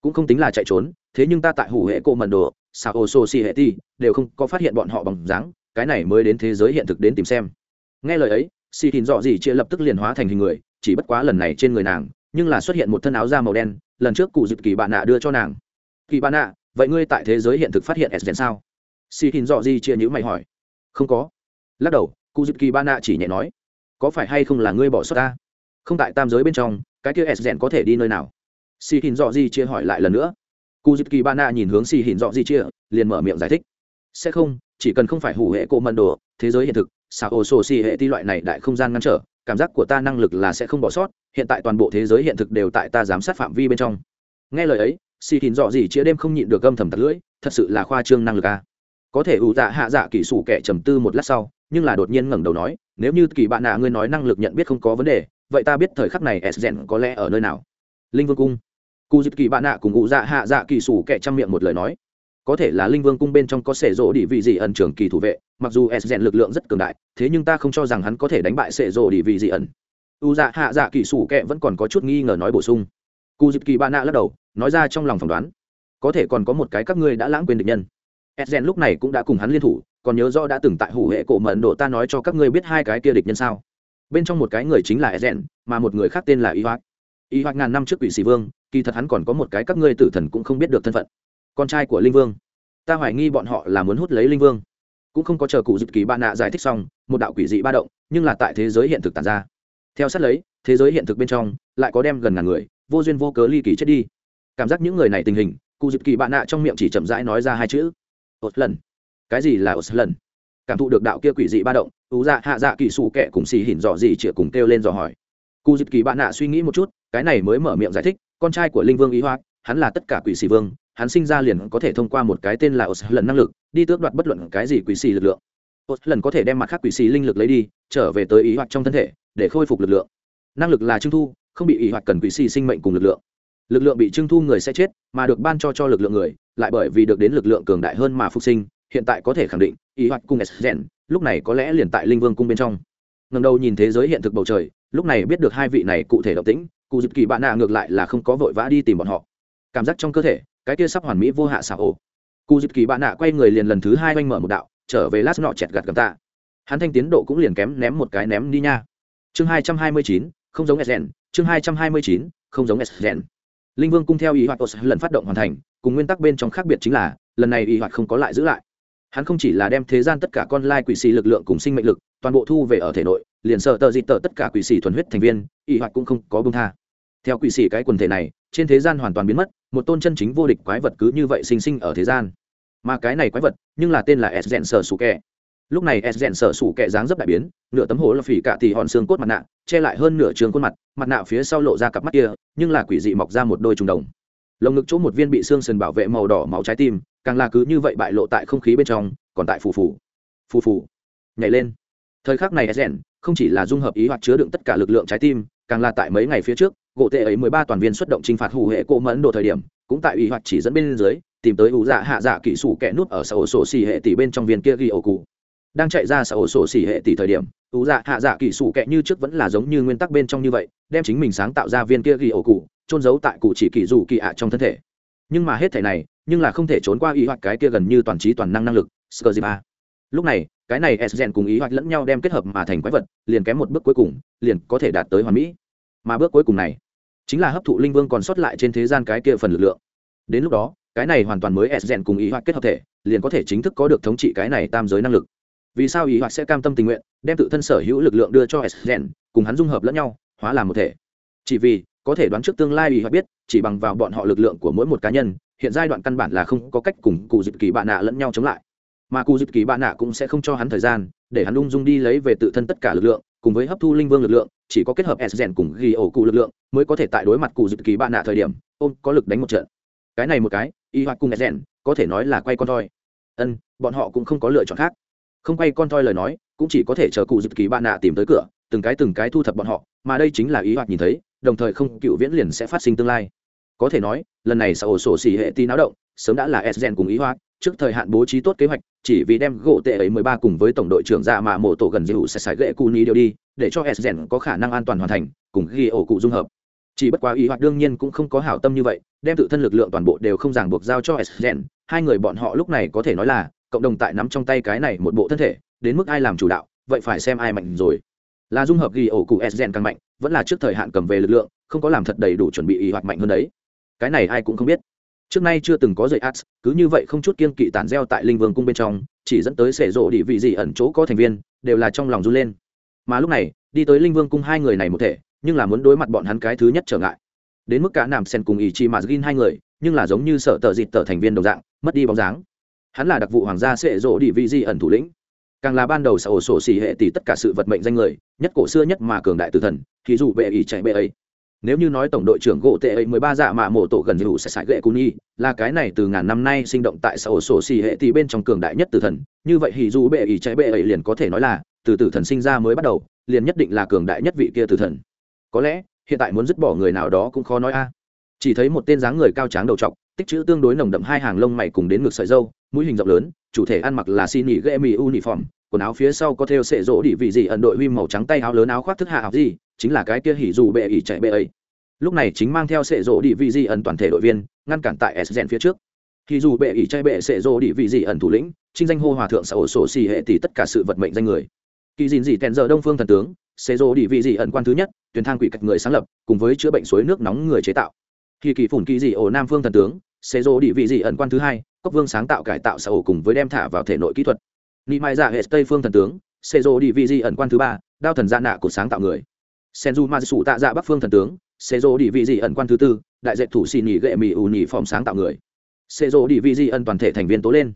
cũng không tính là chạy trốn, thế nhưng ta tại hủ hệ cộ mần đồ sao ô sô si hệ ti, đều không có phát hiện bọn họ bằng dáng, cái này mới đến thế giới hiện thực đến tìm xem. Nghe lời ấy si thìn dọ gì chia lập tức liền hóa thành hình người, chỉ bất quá lần này trên người nàng, nhưng là xuất hiện một thân áo da màu đen, lần trước cụ dịp kỳ bạn nạ đưa cho nàng. Kỳ bạn nạ vậy ngươi tại thế giới hiện thực phát hiện s rèn sao? Si thìn dọ gì chia nhữ mày hỏi. Không có lắc đầu, cụ dịp kỳ ba nạ chỉ nhẹ nói, có phải hay không là ngươi bỏ sót ta? Không tại tam giới bên trong, cái kia s rèn có thể đi nơi nào? Xì hình dọ Di chia hỏi lại lần nữa. Cụ dịp kỳ ba nạ nhìn hướng xì hình dọ Di chia, liền mở miệng giải thích, sẽ không, chỉ cần không phải hủ hệ cộ mận đồ, thế giới hiện thực xà ô sô xì hệ ti loại này đại không gian ngăn trở, cảm giác của ta năng lực là sẽ không bỏ sót, hiện tại toàn bộ thế giới hiện thực đều tại ta giám sát phạm vi bên trong. Nghe lời ấy, xì hình dọ gì chia đêm không nhịn được gâm thầm thật lưỡi, thật sự là khoa trương năng lực à. có thể ủ dạ hạ dạ kỹ sủ kẻ trầm tư một lát sau nhưng là đột nhiên ngẩng đầu nói, nếu như kỳ bạn nạ ngươi nói năng lực nhận biết không có vấn đề, vậy ta biết thời khắc này s rèn có lẽ ở nơi nào. Linh vương cung. Cụ dịp kỳ bạn nạ cùng ngụ dạ hạ dạ kỳ sủ kẻ trong miệng một lời nói. Có thể là linh vương cung bên trong có sể rỗ đi vị gì ẩn trưởng kỳ thủ vệ, mặc dù s rèn lực lượng rất cường đại, thế nhưng ta không cho rằng hắn có thể đánh bại sể rỗ đi vị gì ẩn. U dạ hạ dạ kỳ sủ kẻ vẫn còn có chút nghi ngờ nói bổ sung. Cụ dịp kỳ bạn nạ lắc đầu, nói ra trong lòng phỏng đoán. Có thể còn có một cái các ngươi đã lãng quên được nhân. S rèn lúc này cũng đã cùng hắn liên thủ còn nhớ rõ đã từng tại hủ hệ cổ mẫn độ ta nói cho các ngươi biết hai cái kia địch nhân sao bên trong một cái người chính là rèn mà một người khác tên là Y hoác Y hoác ngàn năm trước quỷ sĩ vương, kỳ thật hắn còn có một cái các ngươi tử thần cũng không biết được thân phận. Con trai của Linh Vương. Ta hoài nghi bọn họ là muốn hút lấy Linh Vương. Cũng không có chờ cụ dịp kỳ ba nạ giải thích xong, một đạo quỷ dị ba động, nhưng là tại thế giới hiện thực tản ra. Theo sát lấy, thế giới hiện thực bên trong lại có đem gần ngàn người, vô duyên vô cớ ly kỳ chết đi. Cảm giác những người này tình hình, cụ dịp kỳ bạn nạ trong miệng chỉ chậm rãi nói ra hai chữ. Một lần cái gì là ổ lần cảm thụ được đạo kia quỷ dị ba động ú dạ hạ dạ kỳ sụ kẹ cùng xì hỉn dọ gì chĩa cùng kêu lên dò hỏi. Cụ dịp kỳ bạn nạ suy nghĩ một chút, cái này mới mở miệng giải thích, con trai của linh vương ý hoa, hắn là tất cả quỷ xì vương, hắn sinh ra liền có thể thông qua một cái tên là ổ lần năng lực, đi tước đoạt bất luận cái gì quỷ xì lực lượng. Ổ lần có thể đem mặt khác quỷ xì linh lực lấy đi, trở về tới ý hoạt trong thân thể, để khôi phục lực lượng. Năng lực là trưng thu, không bị ý hoạt cần quỷ xì sinh mệnh cùng lực lượng. Lực lượng bị trưng thu người sẽ chết, mà được ban cho cho lực lượng người, lại bởi vì được đến lực lượng cường đại hơn mà phục sinh hiện tại có thể khẳng định, ý hoạch cung s lúc này có lẽ liền tại linh vương cung bên trong. Ngầm đầu nhìn thế giới hiện thực bầu trời, lúc này biết được hai vị này cụ thể động tĩnh, cụ dịp kỳ bạn nạ ngược lại là không có vội vã đi tìm bọn họ. Cảm giác trong cơ thể, cái kia sắp hoàn mỹ vô hạ xả ô cụ dịp kỳ bạn nạ quay người liền lần thứ hai oanh mở một đạo, trở về lát nọ chẹt gặt gầm tạ. Hắn thanh tiến độ cũng liền kém ném một cái ném đi nha. Chương hai trăm hai mươi chín, không giống sden chương hai trăm hai mươi chín, không giống sden linh vương cung theo ý hoạt lần phát động hoàn thành, cùng nguyên tắc bên trong khác biệt chính là, lần này ý hoạt không có lại giữ lại hắn không chỉ là đem thế gian tất cả con lai quỷ xì lực lượng cùng sinh mệnh lực toàn bộ thu về ở thể nội, liền sợ tờ dịt tờ tất cả quỷ xì thuần huyết thành viên ý hoạt cũng không có bưng tha. Theo quỷ xì cái quần thể này, trên thế gian hoàn toàn biến mất, một tôn chân chính vô địch quái vật cứ như vậy sinh sinh ở thế gian. Mà cái này quái vật, nhưng là tên là s dẹn sở sủ kẹ. Lúc này s dẹn sở sủ kẹ dáng dấp đại biến, nửa tấm hồ là phỉ cả thì hòn xương cốt mặt nạ, che lại hơn nửa trường khuôn mặt mặt nạ phía sau lộ ra cặp mắt kia, nhưng là quỷ dị mọc ra một đôi trùng đồng. Lồng ngực chỗ một viên bị xương sần bảo vệ màu đỏ máu trái tim càng là cứ như vậy bại lộ tại không khí bên trong, còn tại phù phù phù phù, nhảy lên. Thời khắc này sden không chỉ là dung hợp ý hoặc chứa đựng tất cả lực lượng trái tim, càng là tại mấy ngày phía trước, gỗ tệ ấy mười ba toàn viên xuất động t r i n h phạt hủ hệ cộ mẫn độ thời điểm, cũng tại ý hoặc chỉ dẫn bên dưới, tìm tới ủ dạ hạ dạ kỹ sủ kẻ nút ở sở ổ sổ xỉ hệ tỷ bên trong viên kia ghi ổ cụ. Đang chạy ra sở ổ sổ xỉ hệ tỷ thời điểm, ủ dạ hạ dạ kỹ sủ kẻ như trước vẫn là giống như nguyên tắc bên trong như vậy, đem chính mình sáng tạo ra viên kia ghi ổ cụ trôn giấu tại cụ chỉ kỳ dù kỳ ạ trong thân thể. Nhưng mà hết thể này nhưng là không thể trốn qua ý hoặc cái kia gần như toàn trí toàn năng năng lực Skurziba. lúc này, cái này s cùng ý hoặc lẫn nhau đem kết hợp mà thành quái vật, liền kém một bước cuối cùng, liền có thể đạt tới hoàn mỹ. Mà bước cuối cùng này, chính là hấp thụ linh vương còn sót lại trên thế gian cái kia phần lực lượng. Đến lúc đó, cái này hoàn toàn mới s cùng ý hoặc kết hợp thể, liền có thể chính thức có được thống trị cái này tam giới năng lực. Vì sao ý hoặc sẽ cam tâm tình nguyện, đem tự thân sở hữu lực lượng đưa cho s cùng hắn dung hợp lẫn nhau, hóa làm một thể? Chỉ vì, có thể đoán trước tương lai ý hoặc biết, chỉ bằng vào bọn họ lực lượng của mỗi một cá nhân hiện giai đoạn căn bản là không có cách cùng cụ dịp kỳ bạn nạ lẫn nhau chống lại. Mà cụ dịp kỳ bạn nạ cũng sẽ không cho hắn thời gian, để hắn ung dung đi lấy về tự thân tất cả lực lượng, cùng với hấp thu linh vương lực lượng, chỉ có kết hợp s rèn cùng ghi ổ cụ lực lượng mới có thể tại đối mặt cụ dịp kỳ bạn nạ thời điểm, ôm, có lực đánh một trận. Cái này một cái, y hoặc cùng s rèn, có thể nói là quay con thoi. Ân, bọn họ cũng không có lựa chọn khác. Không quay con thoi lời nói, cũng chỉ có thể chờ cụ dịp kỳ bạn nạ tìm tới cửa, từng cái từng cái thu thập bọn họ, mà đây chính là ý hoặc nhìn thấy, đồng thời không, cựu viễn liền sẽ phát sinh tương lai có thể nói, lần này xã ổ sổ xỉ hệ tí náo động, sớm đã là s cùng ý hoa, trước thời hạn bố trí tốt kế hoạch, chỉ vì đem gỗ tệ ấy mười ba cùng với tổng đội trưởng ra mà mổ tổ gần dịu sẽ xài gậy cu ni đều đi, để cho s có khả năng an toàn hoàn thành, cùng ghi ổ cụ dung hợp. Chỉ bất quá ý hoạt đương nhiên cũng không có hảo tâm như vậy, đem tự thân lực lượng toàn bộ đều không ràng buộc giao cho s hai người bọn họ lúc này có thể nói là, cộng đồng tại nắm trong tay cái này một bộ thân thể, đến mức ai làm chủ đạo, vậy phải xem ai mạnh rồi. Là dung hợp ghi ổ cụ s càng mạnh, vẫn là trước thời hạn cầm về lực lượng, không có làm thật đầy đủ chuẩn bị ý hoạt mạnh hơn đấy cái này ai cũng không biết. Trước nay chưa từng có dậy ads cứ như vậy không chút kiên kỵ tàn gieo tại linh vương cung bên trong, chỉ dẫn tới sể rộ địa vị gì ẩn chỗ có thành viên, đều là trong lòng run lên. Mà lúc này, đi tới linh vương cung hai người này một thể, nhưng là muốn đối mặt bọn hắn cái thứ nhất trở ngại. Đến mức cả nam sen cùng ý chi mà gin hai người, nhưng là giống như sợ tờ dịt tờ thành viên đồng dạng, mất đi bóng dáng. Hắn là đặc vụ hoàng gia sệ rộ địa vị gì ẩn thủ lĩnh. Càng là ban đầu sở sổ xỉ hệ tỷ tất cả sự vật mệnh danh người, nhất cổ xưa nhất mà cường đại tử thần, thì dù bệ ỷ chạy bệ ấy nếu như nói tổng đội trưởng gỗ tệ ấy mười ba dạ mạ mộ tổ gần như sẽ sải gậy cù nhi là cái này từ ngàn năm nay sinh động tại xã ổ sổ xì hệ thì bên trong cường đại nhất tử thần. Như vậy thì dù bệ ý trái bệ ấy liền có thể nói là, từ tử thần sinh ra mới bắt đầu, liền nhất định là cường đại nhất vị kia tử thần. Có lẽ, hiện tại muốn dứt bỏ người nào đó cũng khó nói a. Chỉ thấy một tên dáng người cao tráng đầu trọc, tích chữ tương đối nồng đậm hai hàng lông mày cùng đến ngực sợi dâu mũi hình rộng lớn, chủ thể ăn mặc là xin nghỉ ghê mì uniform, quần áo phía sau có theo sệ rỗ đỉ vị gì ẩn đội huy màu trắng tay áo lớn áo khoác thức hạ học gì chính là cái kia hỉ dù bệ ỉ chạy bệ ấy. Lúc này chính mang theo sệ rỗ đỉ vị di ẩn toàn thể đội viên, ngăn cản tại s phía trước. Hỉ dù bệ ỉ chạy bệ sệ rỗ đỉ vị di ẩn thủ lĩnh, trinh danh hô hòa thượng xã hội sổ xì hệ tỷ tất cả sự vật mệnh danh người. Kỳ dìn dị tèn giờ đông phương thần tướng, sệ rỗ đỉ vị di ẩn quan thứ nhất, tuyển thang quỷ cách người sáng lập, cùng với chữa bệnh suối nước nóng người chế tạo. Kỳ kỳ phủn kỳ dị ổ nam phương thần tướng, sệ rô đi vị dị ẩn quan thứ hai, cốc vương sáng tạo cải tạo xã hội cùng với đem thả vào thể nội kỹ thuật. Nị mai dạ hệ tây phương thần tướng, sệ rô đi vị dị ẩn quan thứ ba, đao thần gia nạ của sáng tạo người senju ma sủ tạ dạ bắc phương thần tướng xế rô đi vị dị ẩn quan thứ tư, đại dạy thủ xì nhị gệ mỹ ù nhị phòng sáng tạo người. Xế rô đi vị dị ẩn toàn thể thành viên tố lên.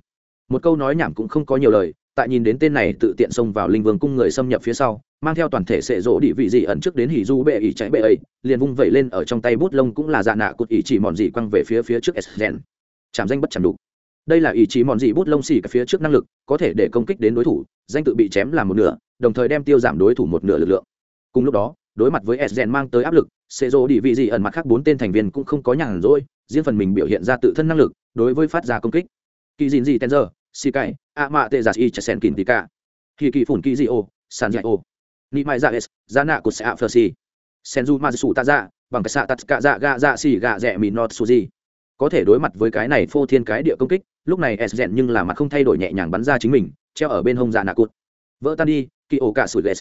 Một câu nói nhảm cũng không có nhiều lời, tại nhìn đến tên này tự tiện xông vào linh vương cung người xâm nhập phía sau, mang theo toàn thể xệ rỗ địa vị gì ẩn trước đến hỉ du bệ ỉ chạy bệ ấy liền vung vẩy lên ở trong tay bút lông cũng là dạ nạ cụt ỉ chỉ mòn dị quăng về phía phía trước sden chạm danh bất chạm đủ đây là ý chí mòn dị bút lông xì cả phía trước năng lực, có thể để công kích đến đối thủ, danh tự bị chém làm một nửa, đồng thời đem tiêu giảm đối thủ một nửa lực lượng. Cùng lúc đó đối mặt với Esgen mang tới áp lực sệ đi vị gì ẩn mặt khác bốn tên thành viên cũng không có nhàn rỗi riêng phần mình biểu hiện ra tự thân năng lực đối với phát ra công kích. Kỳ dìn gì Tenzer, Sikai, xì cay a mạ chesen kìn kỳ kỳ phủn kỳ dị ô sàn dạy ô ni mai dạ giá nạ của xã phờ si senju ma su ta dạ bằng cái xạ tắt cả dạ gạ dạ xì gạ rẻ mì nọt su gì có thể đối mặt với cái này phô thiên cái địa công kích lúc này Esgen nhưng là mặt không thay đổi nhẹ nhàng bắn ra chính mình treo ở bên hông dạ nạ cụt vỡ tan đi kỳ ổ cả sủi ghét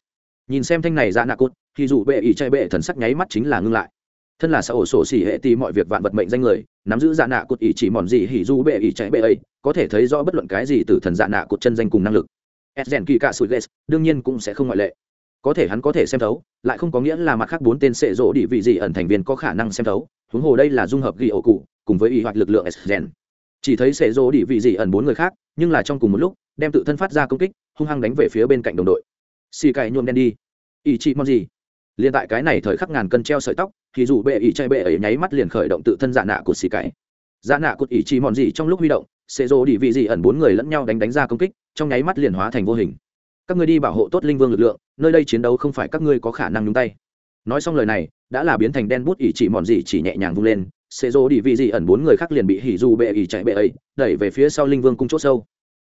nhìn xem thanh này dạ nạ cụt thì dù bệ ý chạy bệ thần sắc nháy mắt chính là ngưng lại. Thân là xã ổ sổ xỉ hệ tì mọi việc vạn vật mệnh danh người, nắm giữ dạ nạ cụt ý chỉ mòn gì hỉ du bệ ý chạy bệ ấy, có thể thấy rõ bất luận cái gì từ thần dạ nạ cụt chân danh cùng năng lực. S kỳ cả sủi ghét đương nhiên cũng sẽ không ngoại lệ. Có thể hắn có thể xem thấu, lại không có nghĩa là mặt khác bốn tên sệ rỗ địa vị gì ẩn thành viên có khả năng xem thấu, huống hồ đây là dung hợp ghi ổ cụ, cùng với ý hoạch lực lượng s chỉ thấy sệ rỗ địa vị gì ẩn bốn người khác, nhưng là trong cùng một lúc, đem tự thân phát ra công kích, hung hăng đánh về phía bên cạnh đồng đội. Xì cày nhuộm đen đi. Ý chị mong gì? Liền tại cái này thời khắc ngàn cân treo sợi tóc, thì dù bệ ý chạy bệ ấy nháy mắt liền khởi động tự thân dạ nạ của xì cày dạ nạ cột ý chỉ mòn gì trong lúc huy động sệ rô đi vị gì ẩn bốn người lẫn nhau đánh đánh ra công kích, trong nháy mắt liền hóa thành vô hình. Các ngươi đi bảo hộ tốt linh vương lực lượng, nơi đây chiến đấu không phải các ngươi có khả năng nhúng tay. Nói xong lời này, đã là biến thành đen bút ỉ chỉ mòn gì chỉ nhẹ nhàng vung lên xê rô đi vị gì ẩn bốn người khác liền bị hỉ dù bệ ỉ chạy bệ ấy, đẩy về phía sau linh vương cung chốt sâu.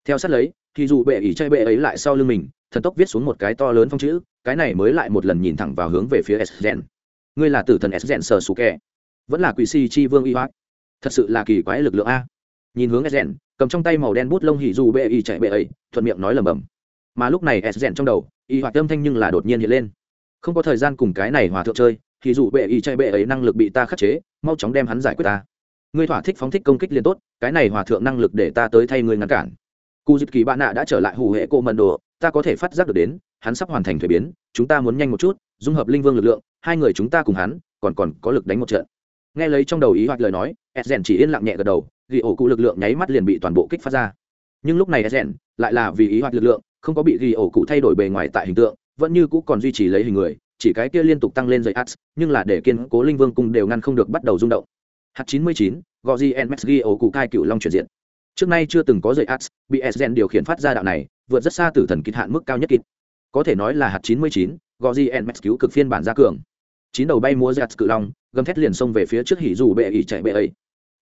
Theo sát lấy thì dù bệ ỉ chạy bệ ấy lại sau lưng mình thần tốc viết xuống một cái to lớn phong chữ, cái này mới lại một lần nhìn thẳng vào hướng về phía s gen. Ngươi là tử thần s gen sờ sù kè vẫn là quỷ si chi vương y hoác. Thật sự là kỳ quái lực lượng a. Nhìn hướng s gen, cầm trong tay màu đen bút lông hỉ dù bệ y chạy bệ ấy, thuận miệng nói lầm bầm mà lúc này s gen trong đầu, y hoạt âm thanh nhưng là đột nhiên hiện lên. Không có thời gian cùng cái này hòa thượng chơi thì dù bệ y chạy bệ ấy năng lực bị ta khắc chế, mau chóng đem hắn giải quyết ta. Ngươi thỏa thích phóng thích công kích liền tốt, cái này hòa thượng năng lực để ta tới thay ngươi ngăn cản. Cụ dịp kỳ bạn nạ đã trở lại hủ hệ cô mần đồ ta có thể phát giác được đến, hắn sắp hoàn thành thuế biến, chúng ta muốn nhanh một chút, dung hợp linh vương lực lượng, hai người chúng ta cùng hắn, còn còn có lực đánh một trận. Nghe lấy trong đầu ý hoạch lời nói s rèn chỉ yên lặng nhẹ gật đầu ghi ổ cụ lực lượng nháy mắt liền bị toàn bộ kích phát ra. Nhưng lúc này s rèn lại là vì ý hoạch lực lượng, không có bị ghi ổ cụ thay đổi bề ngoài tại hình tượng, vẫn như cũ còn duy trì lấy hình người, chỉ cái kia liên tục tăng lên dây ads nhưng là để kiên cố linh vương cung đều ngăn không được bắt đầu rung động. H chín mươi chín gò gmx ghi ổ cụ cai cựu long chuyển diện trước nay chưa từng có dây ax bị s gen điều khiển phát ra đạo này, vượt rất xa từ thần kịch hạn mức cao nhất kịch có thể nói là hạt chín mươi chín gò gi cứu cực phiên bản gia cường. Chín đầu bay múa dây ats cự long, gầm thét liền xông về phía trước hỉ dù bệ ỉ chạy bệ ấy.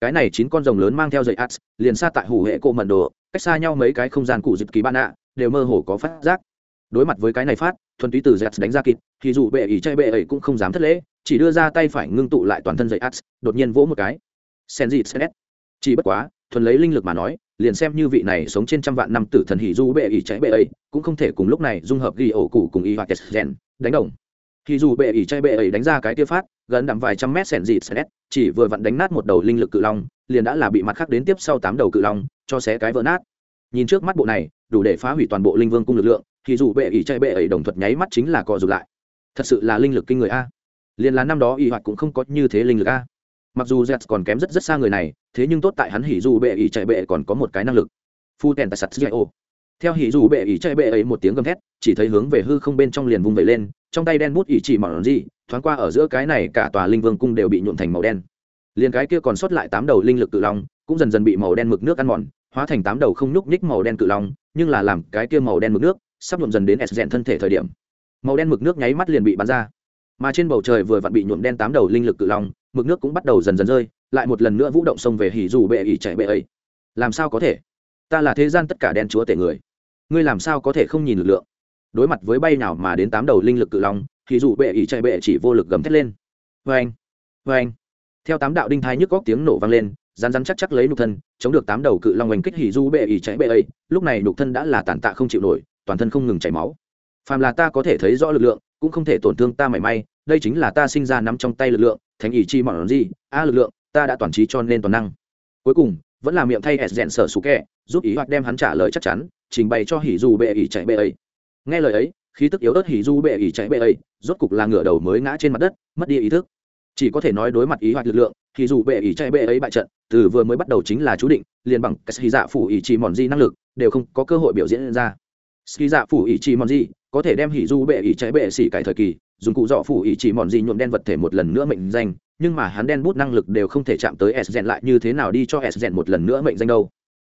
Cái này chín con rồng lớn mang theo dây ax liền xa tại hủ hệ cô mận đồ, cách xa nhau mấy cái không gian cụ dịp kỳ ban ạ, đều mơ hồ có phát giác. Đối mặt với cái này phát, thuần túy từ z đánh ra kịp thì dù bệ ỉ chạy bệ ấy cũng không dám thất lễ, chỉ đưa ra tay phải ngưng tụ lại toàn thân dây ax đột nhiên vỗ một cái. Sen dịt chỉ bất quá thuần lấy linh lực mà nói, liền xem như vị này sống trên trăm vạn năm tử thần hỉ du bệ ỉ chạy bệ ấy cũng không thể cùng lúc này dung hợp ghi ổ cụ cùng y hoặc gen đánh đồng. Thì dù bệ ỉ chạy bệ ấy đánh ra cái tiêu phát, gần đậm vài trăm mét sẻn dịt sẻn chỉ vừa vặn đánh nát một đầu linh lực cự long, liền đã là bị mặt khác đến tiếp sau tám đầu cự long, cho xé cái vỡ nát. Nhìn trước mắt bộ này, đủ để phá hủy toàn bộ linh vương cung lực lượng thì dù bệ ỉ chạy bệ ấy đồng thuật nháy mắt chính là cọ rụt lại. Thật sự là linh lực kinh người a. Liền là năm đó y hoạt cũng không có như thế linh lực a mặc dù z còn kém rất rất xa người này, thế nhưng tốt tại hắn hỉ dù bệ ỉ chạy bệ còn có một cái năng lực. Phu tèn tài sắt dạy ô theo hỉ dù bệ ỉ chạy bệ ấy một tiếng gầm thét, chỉ thấy hướng về hư không bên trong liền vung vẩy lên, trong tay đen bút ỉ chỉ mỏng gì, thoáng qua ở giữa cái này cả tòa linh vương cung đều bị nhuộm thành màu đen. Liền cái kia còn sót lại tám đầu linh lực cự long, cũng dần dần bị màu đen mực nước ăn mòn, hóa thành tám đầu không nhúc nhích màu đen cự long, nhưng là làm cái kia màu đen mực nước sắp nhuộm dần đến s rèn thân thể thời điểm. Màu đen mực nước nháy mắt liền bị bắn ra. Mà trên bầu trời vừa vặn bị nhuộm đen tám đầu linh lực cự long mực nước cũng bắt đầu dần dần rơi, lại một lần nữa vũ động xông về hỉ dù bệ ỉ chạy bệ ấy. Làm sao có thể? Ta là thế gian tất cả đen chúa tể người. Ngươi làm sao có thể không nhìn lực lượng? Đối mặt với bay nào mà đến tám đầu linh lực cự long thì dù bệ ỉ chạy bệ chỉ vô lực gầm thét lên. Vê anh vê anh theo tám đạo đinh thái nhức góc tiếng nổ vang lên rán rán chắc chắc lấy nhục thân, chống được tám đầu cự long oanh kích hỉ du bệ ỉ chạy bệ ấy. Lúc này nhục thân đã là tàn tạ không chịu nổi, toàn thân không ngừng chảy máu. Phàm là ta có thể thấy rõ lực lượng, cũng không thể tổn thương ta mảy may đây chính là ta sinh ra nắm trong tay lực lượng, Thánh ý chi mỏng gì? A, lực lượng, ta đã toàn trí cho nên toàn năng. Cuối cùng, vẫn là miệng thay s rèn sở sủ kẹ, giúp ý hoặc đem hắn trả lời chắc chắn, trình bày cho hỉ du bệ ỉ chạy bệ ấy. Nghe lời ấy, khí tức yếu ớt hỉ du bệ ỉ chạy bệ ấy, rốt cục là ngửa đầu mới ngã trên mặt đất, mất đi ý thức. Chỉ có thể nói đối mặt ý hoạch lực lượng thì dù bệ ỉ chạy bệ ấy bại trận, từ vừa mới bắt đầu chính là chú định, liền bằng cái ski dạ phủ ỉ chỉ mòn di năng lực, đều không có cơ hội biểu diễn ra. Ski dạ phủ ý chỉ mòn gì có thể đem hỉ du bệ ỉ cháy bệ xỉ cải thời kỳ, dùng cụ dọ phủ ỉ chỉ mòn gì nhuộm đen vật thể một lần nữa mệnh danh, nhưng mà hắn đen bút năng lực đều không thể chạm tới s rèn lại như thế nào đi cho s rèn một lần nữa mệnh danh đâu.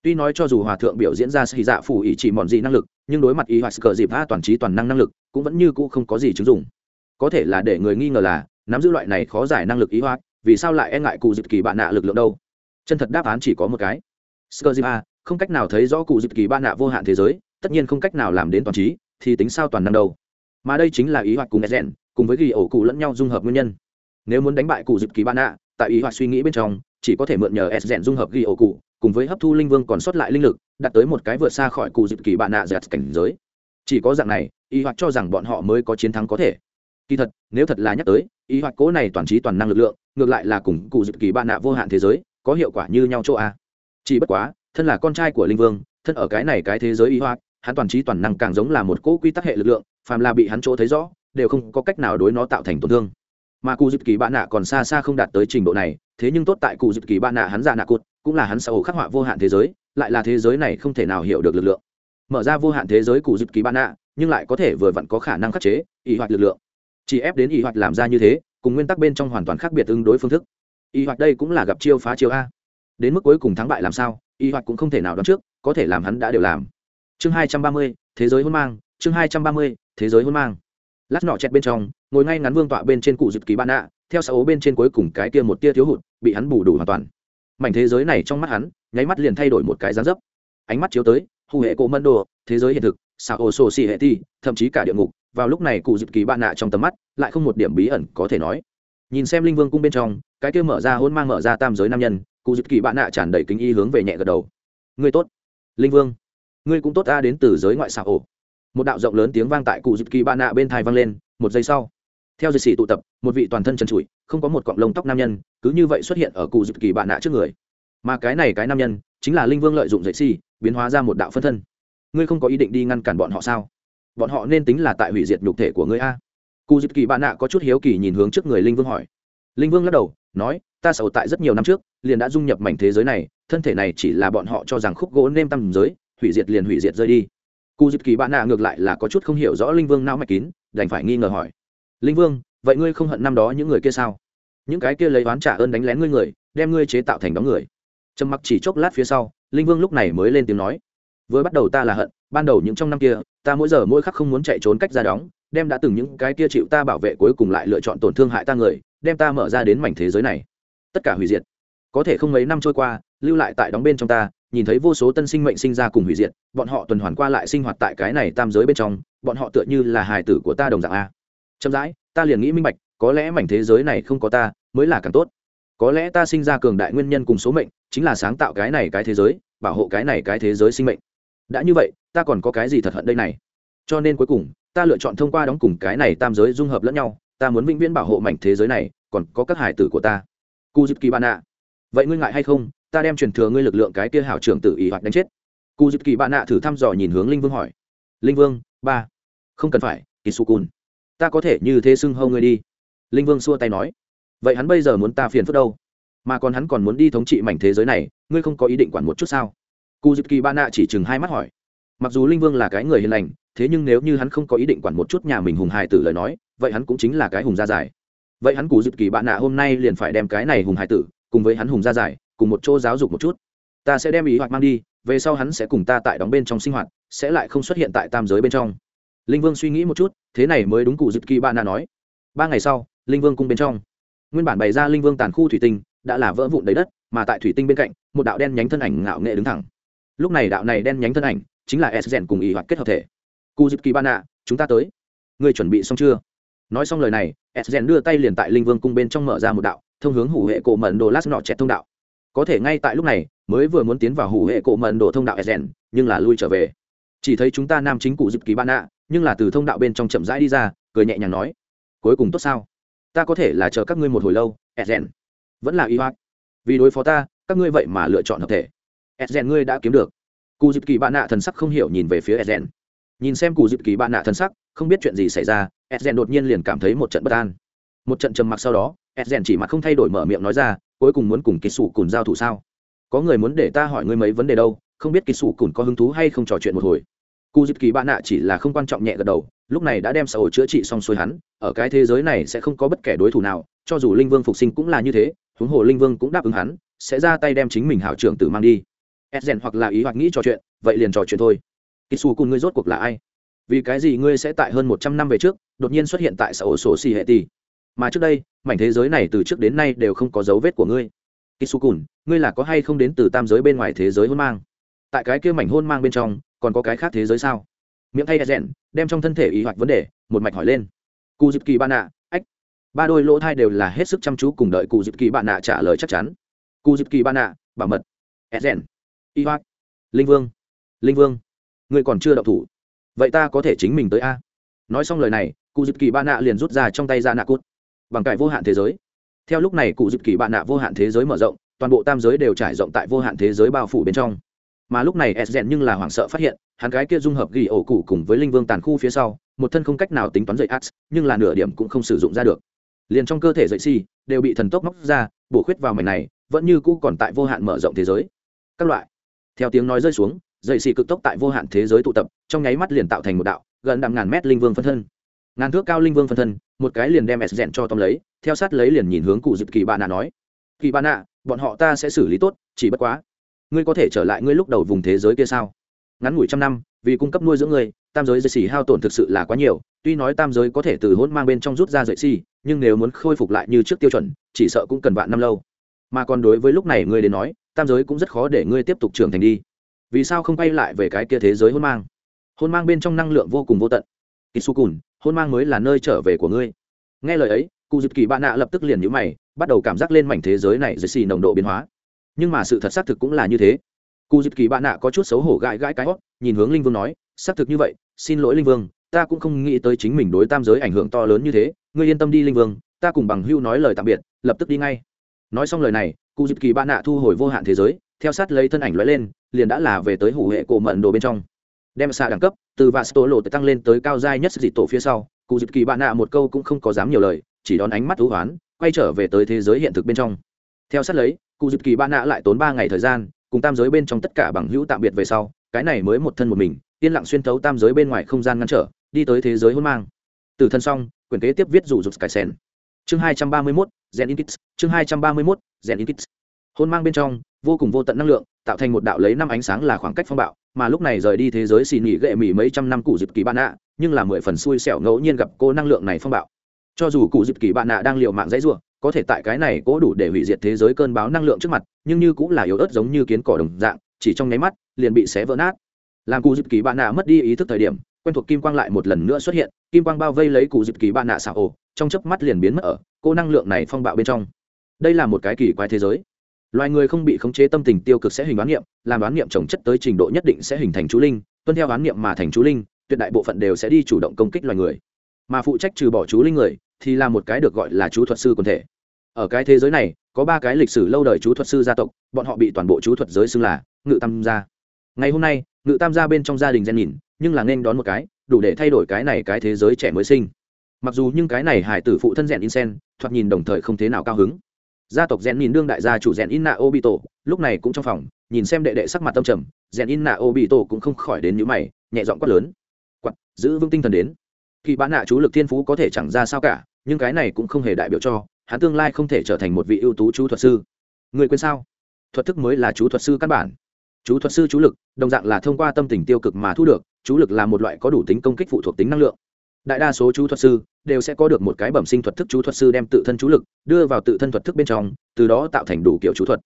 Tuy nói cho dù hòa thượng biểu diễn ra xì dạ phủ ỉ chỉ mòn gì năng lực, nhưng đối mặt ý hoặc cờ dịp a toàn trí toàn năng năng lực, cũng vẫn như cũ không có gì chứng dụng. Có thể là để người nghi ngờ là, nắm giữ loại này khó giải năng lực ý hoạt vì sao lại e ngại cụ dịp kỳ bạn nạ lực lượng đâu? Chân thật đáp án chỉ có một cái. Sơ dịp a không cách nào thấy rõ cụ dịp kỳ bạn nạ vô hạn thế giới, tất nhiên không cách nào làm đến toàn trí thì tính sao toàn năng đâu. Mà đây chính là ý hoạt cùng edgen cùng với ghi ổ cụ lẫn nhau dung hợp nguyên nhân. Nếu muốn đánh bại cụ dịp kỳ bạn nạ, tại ý hoạt suy nghĩ bên trong, chỉ có thể mượn nhờ edgen dung hợp ghi ổ cụ, cùng với hấp thu linh vương còn sót lại linh lực, đạt tới một cái vượt xa khỏi cụ dịp kỳ bạn nạ dẹt cảnh giới. Chỉ có dạng này, ý hoạt cho rằng bọn họ mới có chiến thắng có thể. Kỳ thật, nếu thật là nhắc tới, ý hoạt cố này toàn trí toàn năng lực lượng, ngược lại là cùng cụ dịp kỳ bạn nạ vô hạn thế giới, có hiệu quả như nhau chỗ a. Chỉ bất quá, thân là con trai của linh vương, thân ở cái này cái thế giới y hoạt hắn toàn trí toàn năng càng giống là một cỗ quy tắc hệ lực lượng, phàm là bị hắn chỗ thấy rõ, đều không có cách nào đối nó tạo thành tổn thương. Mà cụ dịp kỳ bạn nạ còn xa xa không đạt tới trình độ này, thế nhưng tốt tại cụ dịp kỳ bạn nạ hắn ra nạ cụt, cũng là hắn xã hội khắc họa vô hạn thế giới, lại là thế giới này không thể nào hiểu được lực lượng. Mở ra vô hạn thế giới cụ dịp kỳ bạn nạ, nhưng lại có thể vừa vặn có khả năng khắc chế, y hoạt lực lượng. Chỉ ép đến y hoạt làm ra như thế, cùng nguyên tắc bên trong hoàn toàn khác biệt ứng đối phương thức. Y hoạt đây cũng là gặp chiêu phá chiêu a. Đến mức cuối cùng thắng bại làm sao, y hoạt cũng không thể nào đoán trước, có thể làm hắn đã đều làm chương hai trăm ba mươi thế giới hôn mang chương hai trăm ba mươi thế giới hôn mang. Lát nọ chẹt bên trong ngồi ngay ngắn vương tọa bên trên cụ dịp ký bạn nạ theo sáu bên trên cuối cùng cái kia một tia thiếu hụt bị hắn bù đủ hoàn toàn. Mảnh thế giới này trong mắt hắn nháy mắt liền thay đổi một cái dáng dấp. Ánh mắt chiếu tới hù hệ cổ mân đồ thế giới hiện thực sao ô sô xì hệ thi, thậm chí cả địa ngục vào lúc này cụ dịp kỳ bạn nạ trong tầm mắt lại không một điểm bí ẩn có thể nói. Nhìn xem linh vương cung bên trong cái kia mở ra hôn mang mở ra tam giới nam nhân cụ dịp kỳ bạn nạ tràn đầy kính y hướng về nhẹ gật đầu. Người tốt. Linh vương ngươi cũng tốt ta đến từ giới ngoại xã ổ. Một đạo rộng lớn tiếng vang tại cụ dịp kỳ ba nạ bên thai vang lên, một giây sau, theo dây xỉ tụ tập, một vị toàn thân trần trụi, không có một cọng lông tóc nam nhân, cứ như vậy xuất hiện ở cụ dịp kỳ bạn nạ trước người. Mà cái này cái nam nhân, chính là linh vương lợi dụng dậy xỉ biến hóa ra một đạo phân thân. Ngươi không có ý định đi ngăn cản bọn họ sao? Bọn họ nên tính là tại hủy diệt nhục thể của ngươi a. Cụ dịp kỳ bạn nạ có chút hiếu kỳ nhìn hướng trước người linh vương hỏi. Linh vương lắc đầu, nói, ta sầu tại rất nhiều năm trước, liền đã dung nhập mảnh thế giới này, thân thể này chỉ là bọn họ cho rằng khúc gỗ nêm tăm giới hủy diệt liền hủy diệt rơi đi. Cụ dịp kỳ bạn nạ ngược lại là có chút không hiểu rõ linh vương não mạch kín, đành phải nghi ngờ hỏi. Linh vương, vậy ngươi không hận năm đó những người kia sao? Những cái kia lấy oán trả ơn đánh lén ngươi người, đem ngươi chế tạo thành đóng người. Trầm mặc chỉ chốc lát phía sau, linh vương lúc này mới lên tiếng nói. Vừa bắt đầu ta là hận, ban đầu những trong năm kia, ta mỗi giờ mỗi khắc không muốn chạy trốn cách ra đóng, đem đã từng những cái kia chịu ta bảo vệ cuối cùng lại lựa chọn tổn thương hại ta người, đem ta mở ra đến mảnh thế giới này. Tất cả hủy diệt. Có thể không mấy năm trôi qua lưu lại tại đóng bên trong ta, nhìn thấy vô số tân sinh mệnh sinh ra cùng hủy diệt, bọn họ tuần hoàn qua lại sinh hoạt tại cái này tam giới bên trong, bọn họ tựa như là hài tử của ta đồng dạng a. Chậm rãi, ta liền nghĩ minh bạch, có lẽ mảnh thế giới này không có ta, mới là càng tốt. Có lẽ ta sinh ra cường đại nguyên nhân cùng số mệnh, chính là sáng tạo cái này cái thế giới, bảo hộ cái này cái thế giới sinh mệnh. Đã như vậy, ta còn có cái gì thật hận đây này? Cho nên cuối cùng, ta lựa chọn thông qua đóng cùng cái này tam giới dung hợp lẫn nhau, ta muốn vĩnh viễn bảo hộ mảnh thế giới này, còn có các hải tử của ta. Cu dịp kỳ bạn ạ vậy ngươi ngại hay không? Ta đem truyền thừa ngươi lực lượng cái kia hảo trưởng tự ý hoặc đánh chết. Cu dịp kỳ bạn nạ thử thăm dò nhìn hướng linh vương hỏi. Linh vương, ba. Không cần phải, kỳ su cun ta có thể như thế xưng hâu ngươi đi. Linh vương xua tay nói. Vậy hắn bây giờ muốn ta phiền phức đâu? Mà còn hắn còn muốn đi thống trị mảnh thế giới này, ngươi không có ý định quản một chút sao? Cu dịp kỳ ba nạ chỉ chừng hai mắt hỏi. Mặc dù linh vương là cái người hiền lành, thế nhưng nếu như hắn không có ý định quản một chút nhà mình hùng hài tử lời nói, vậy hắn cũng chính là cái hùng gia giải. Vậy hắn cụ dịp kỳ bạn nạ hôm nay liền phải đem cái này hùng hài tử cùng với hắn hùng gia giải cùng một chỗ giáo dục một chút. Ta sẽ đem ý hoạt mang đi, về sau hắn sẽ cùng ta tại đóng bên trong sinh hoạt, sẽ lại không xuất hiện tại tam giới bên trong. Linh vương suy nghĩ một chút, thế này mới đúng cụ dịp kỳ bạn đã nói. Ba ngày sau, linh vương cung bên trong. Nguyên bản bày ra linh vương tàn khu thủy tinh, đã là vỡ vụn đầy đất, mà tại thủy tinh bên cạnh, một đạo đen nhánh thân ảnh ngạo nghệ đứng thẳng. Lúc này đạo này đen nhánh thân ảnh, chính là s rèn cùng ý hoạt kết hợp thể. Cụ dịp kỳ bạn ạ chúng ta tới. Người chuẩn bị xong chưa? Nói xong lời này, s rèn đưa tay liền tại linh vương cung bên trong mở ra một đạo, thông hướng hủ hệ cổ mận đồ lát nọ chẹt thông đạo có thể ngay tại lúc này, mới vừa muốn tiến vào hủ hệ cổ mận đồ thông đạo ezen, nhưng là lui trở về. Chỉ thấy chúng ta nam chính cụ dịp kỳ ban nạ nhưng là từ thông đạo bên trong chậm rãi đi ra, cười nhẹ nhàng nói, cuối cùng tốt sao? Ta có thể là chờ các ngươi một hồi lâu, ezen. Vẫn là y hoạt vì đối phó ta, các ngươi vậy mà lựa chọn hợp thể. Ezen ngươi đã kiếm được. Cụ dịp kỳ bạn nạ thần sắc không hiểu nhìn về phía ezen. Nhìn xem cụ dịp kỳ bạn nạ thần sắc, không biết chuyện gì xảy ra, ezen đột nhiên liền cảm thấy một trận bất an. Một trận trầm mặc sau đó, ezen chỉ mặt không thay đổi mở miệng nói ra cuối cùng muốn cùng kỳ sủ cùn giao thủ sao? Có người muốn để ta hỏi ngươi mấy vấn đề đâu? Không biết kỳ sủ cùn có hứng thú hay không trò chuyện một hồi? Cụ dịp kỳ bạn nạ chỉ là không quan trọng nhẹ gật đầu, lúc này đã đem xã hội chữa trị xong xuôi hắn, ở cái thế giới này sẽ không có bất kể đối thủ nào, cho dù linh vương phục sinh cũng là như thế, huống hồ linh vương cũng đáp ứng hắn, sẽ ra tay đem chính mình hảo trưởng tử mang đi. Edgen hoặc là ý hoặc nghĩ trò chuyện, vậy liền trò chuyện thôi. Kỳ xù cùng ngươi rốt cuộc là ai? Vì cái gì ngươi sẽ tại hơn một trăm năm về trước, đột nhiên xuất hiện tại xã hội sổ xì hệ tỷ? Mà trước đây mảnh thế giới này từ trước đến nay đều không có dấu vết của ngươi. Kisukun, ngươi là có hay không đến từ tam giới bên ngoài thế giới hôn mang? Tại cái kia mảnh hôn mang bên trong còn có cái khác thế giới sao? Miệng thay rèn đem trong thân thể ý hoạch vấn đề một mạch hỏi lên. Cụ dịp kỳ bạn nạ ách. Ba đôi lỗ thai đều là hết sức chăm chú cùng đợi cụ dịp kỳ bạn nạ trả lời chắc chắn. Cụ dịp kỳ bạn nạ bảo mật. Rèn. Y hoạch linh vương. Linh vương. Ngươi còn chưa đậu thủ. Vậy ta có thể chính mình tới a? Nói xong lời này cụ dịp kỳ bạn nạ liền rút ra trong tay ra nạ cút bằng cải vô hạn thế giới. Theo lúc này cụ dịp kỳ bạn nạ vô hạn thế giới mở rộng, toàn bộ tam giới đều trải rộng tại vô hạn thế giới bao phủ bên trong. Mà lúc này s nhưng là hoảng sợ phát hiện, hắn cái kia dung hợp ghi ổ cụ cùng với linh vương tàn khu phía sau, một thân không cách nào tính toán dậy ax, nhưng là nửa điểm cũng không sử dụng ra được. Liền trong cơ thể dậy si, đều bị thần tốc móc ra, bổ khuyết vào mảnh này, vẫn như cũ còn tại vô hạn mở rộng thế giới. Các loại. Theo tiếng nói rơi xuống, dậy xì cực tốc tại vô hạn thế giới tụ tập, trong nháy mắt liền tạo thành một đạo gần đạm ngàn mét linh vương phân thân ngàn thước cao linh vương phân thân, một cái liền đem s rèn cho tóm lấy, theo sát lấy liền nhìn hướng cụ dịp kỳ bạn nạ nói, kỳ bạn nạ, bọn họ ta sẽ xử lý tốt, chỉ bất quá, ngươi có thể trở lại ngươi lúc đầu vùng thế giới kia sao? Ngắn ngủi trăm năm, vì cung cấp nuôi dưỡng ngươi, tam giới dạy xỉ hao tổn thực sự là quá nhiều, tuy nói tam giới có thể từ hôn mang bên trong rút ra dạy xỉ, nhưng nếu muốn khôi phục lại như trước tiêu chuẩn, chỉ sợ cũng cần vạn năm lâu. Mà còn đối với lúc này ngươi đến nói, tam giới cũng rất khó để ngươi tiếp tục trưởng thành đi. Vì sao không quay lại về cái kia thế giới hôn mang? Hôn mang bên trong năng lượng vô cùng vô tận. Kỳ su cùn hôn mang mới là nơi trở về của ngươi. Nghe lời ấy, cụ dịp kỳ bạn nạ lập tức liền nhữ mày, bắt đầu cảm giác lên mảnh thế giới này dưới xì nồng độ biến hóa. Nhưng mà sự thật xác thực cũng là như thế. Cụ dịp kỳ bạn nạ có chút xấu hổ gãi gãi cái hót, nhìn hướng linh vương nói, xác thực như vậy, xin lỗi linh vương, ta cũng không nghĩ tới chính mình đối tam giới ảnh hưởng to lớn như thế. Ngươi yên tâm đi linh vương, ta cùng bằng hưu nói lời tạm biệt, lập tức đi ngay. Nói xong lời này, cụ dịp kỳ bạn nạ thu hồi vô hạn thế giới, theo sát lấy thân ảnh lóe lên, liền đã là về tới hủ hệ cổ mận đồ bên trong đem xa đẳng cấp từ vạ sto lộ tăng lên tới cao giai nhất dị tổ phía sau, cụ dịp kỳ bạn nạ một câu cũng không có dám nhiều lời, chỉ đón ánh mắt thú hoán, quay trở về tới thế giới hiện thực bên trong. Theo sát lấy, cụ dịp kỳ bạn nạ lại tốn ba ngày thời gian, cùng tam giới bên trong tất cả bằng hữu tạm biệt về sau, cái này mới một thân một mình, yên lặng xuyên thấu tam giới bên ngoài không gian ngăn trở, đi tới thế giới hôn mang. Từ thân xong quyền kế tiếp viết rủ rụt cải sen chương hai trăm ba mươi mốt, gen in kits chương hai trăm ba mươi mốt, gen in kits hôn mang bên trong, vô cùng vô tận năng lượng, tạo thành một đạo lấy năm ánh sáng là khoảng cách phong bạo mà lúc này rời đi thế giới xì nhị gệ mỹ mấy trăm năm cụ dịp kỳ bạn nạ nhưng là mười phần xui xẻo ngẫu nhiên gặp cô năng lượng này phong bạo. Cho dù cụ dịp kỳ bạn nạ đang l mạng dãy ruộng có thể tại cái này cố đủ để hủy diệt thế giới cơn báo năng lượng trước mặt, nhưng như cũng là yếu ớt giống như kiến cỏ đồng dạng, chỉ trong nháy mắt, liền bị xé vỡ nát. Làm cụ dịp kỳ bạn nạ mất đi ý thức thời điểm, quen thuộc kim quang lại một lần nữa xuất hiện, kim quang bao vây lấy cụ dịp kỳ bạn nạ xả ồ trong chớp mắt liền biến mất ở, cô năng lượng này phong bạo bên trong. Đây là một cái kỳ quái thế giới loài người không bị khống chế tâm tình tiêu cực sẽ hình đoán niệm, làm đoán niệm trồng chất tới trình độ nhất định sẽ hình thành chú linh, tuân theo đoán niệm mà thành chú linh, tuyệt đại bộ phận đều sẽ đi chủ động công kích loài người. Mà phụ trách trừ bỏ chú linh người, thì là một cái được gọi là chú thuật sư quần thể. Ở cái thế giới này, có ba cái lịch sử lâu đời chú thuật sư gia tộc, bọn họ bị toàn bộ chú thuật giới xưng là ngự tam gia. Ngày hôm nay, ngự tam gia bên trong gia đình gen nhìn, nhưng là nên đón một cái, đủ để thay đổi cái này cái thế giới trẻ mới sinh. Mặc dù nhưng cái này hải tử phụ thân rèn in sen, thoạt nhìn đồng thời không thế nào cao hứng gia tộc rèn nhìn đương đại gia chủ rèn in na obito, lúc này cũng trong phòng, nhìn xem đệ đệ sắc mặt tâm trầm rèn in na obito cũng không khỏi đến những mày, nhẹ giọng quát lớn. Quát giữ vững tinh thần đến. Kỳ bán nạ chú lực thiên phú có thể chẳng ra sao cả, nhưng cái này cũng không hề đại biểu cho, hắn tương lai không thể trở thành một vị ưu tú chú thuật sư. Người quên sao? Thuật thức mới là chú thuật sư căn bản. Chú thuật sư chú lực, đồng dạng là thông qua tâm tình tiêu cực mà thu được, chú lực là một loại có đủ tính công kích phụ thuộc tính năng lượng đại đa số chú thuật sư đều sẽ có được một cái bẩm sinh thuật thức chú thuật sư đem tự thân chú lực đưa vào tự thân thuật thức bên trong, từ đó tạo thành đủ kiểu chú thuật.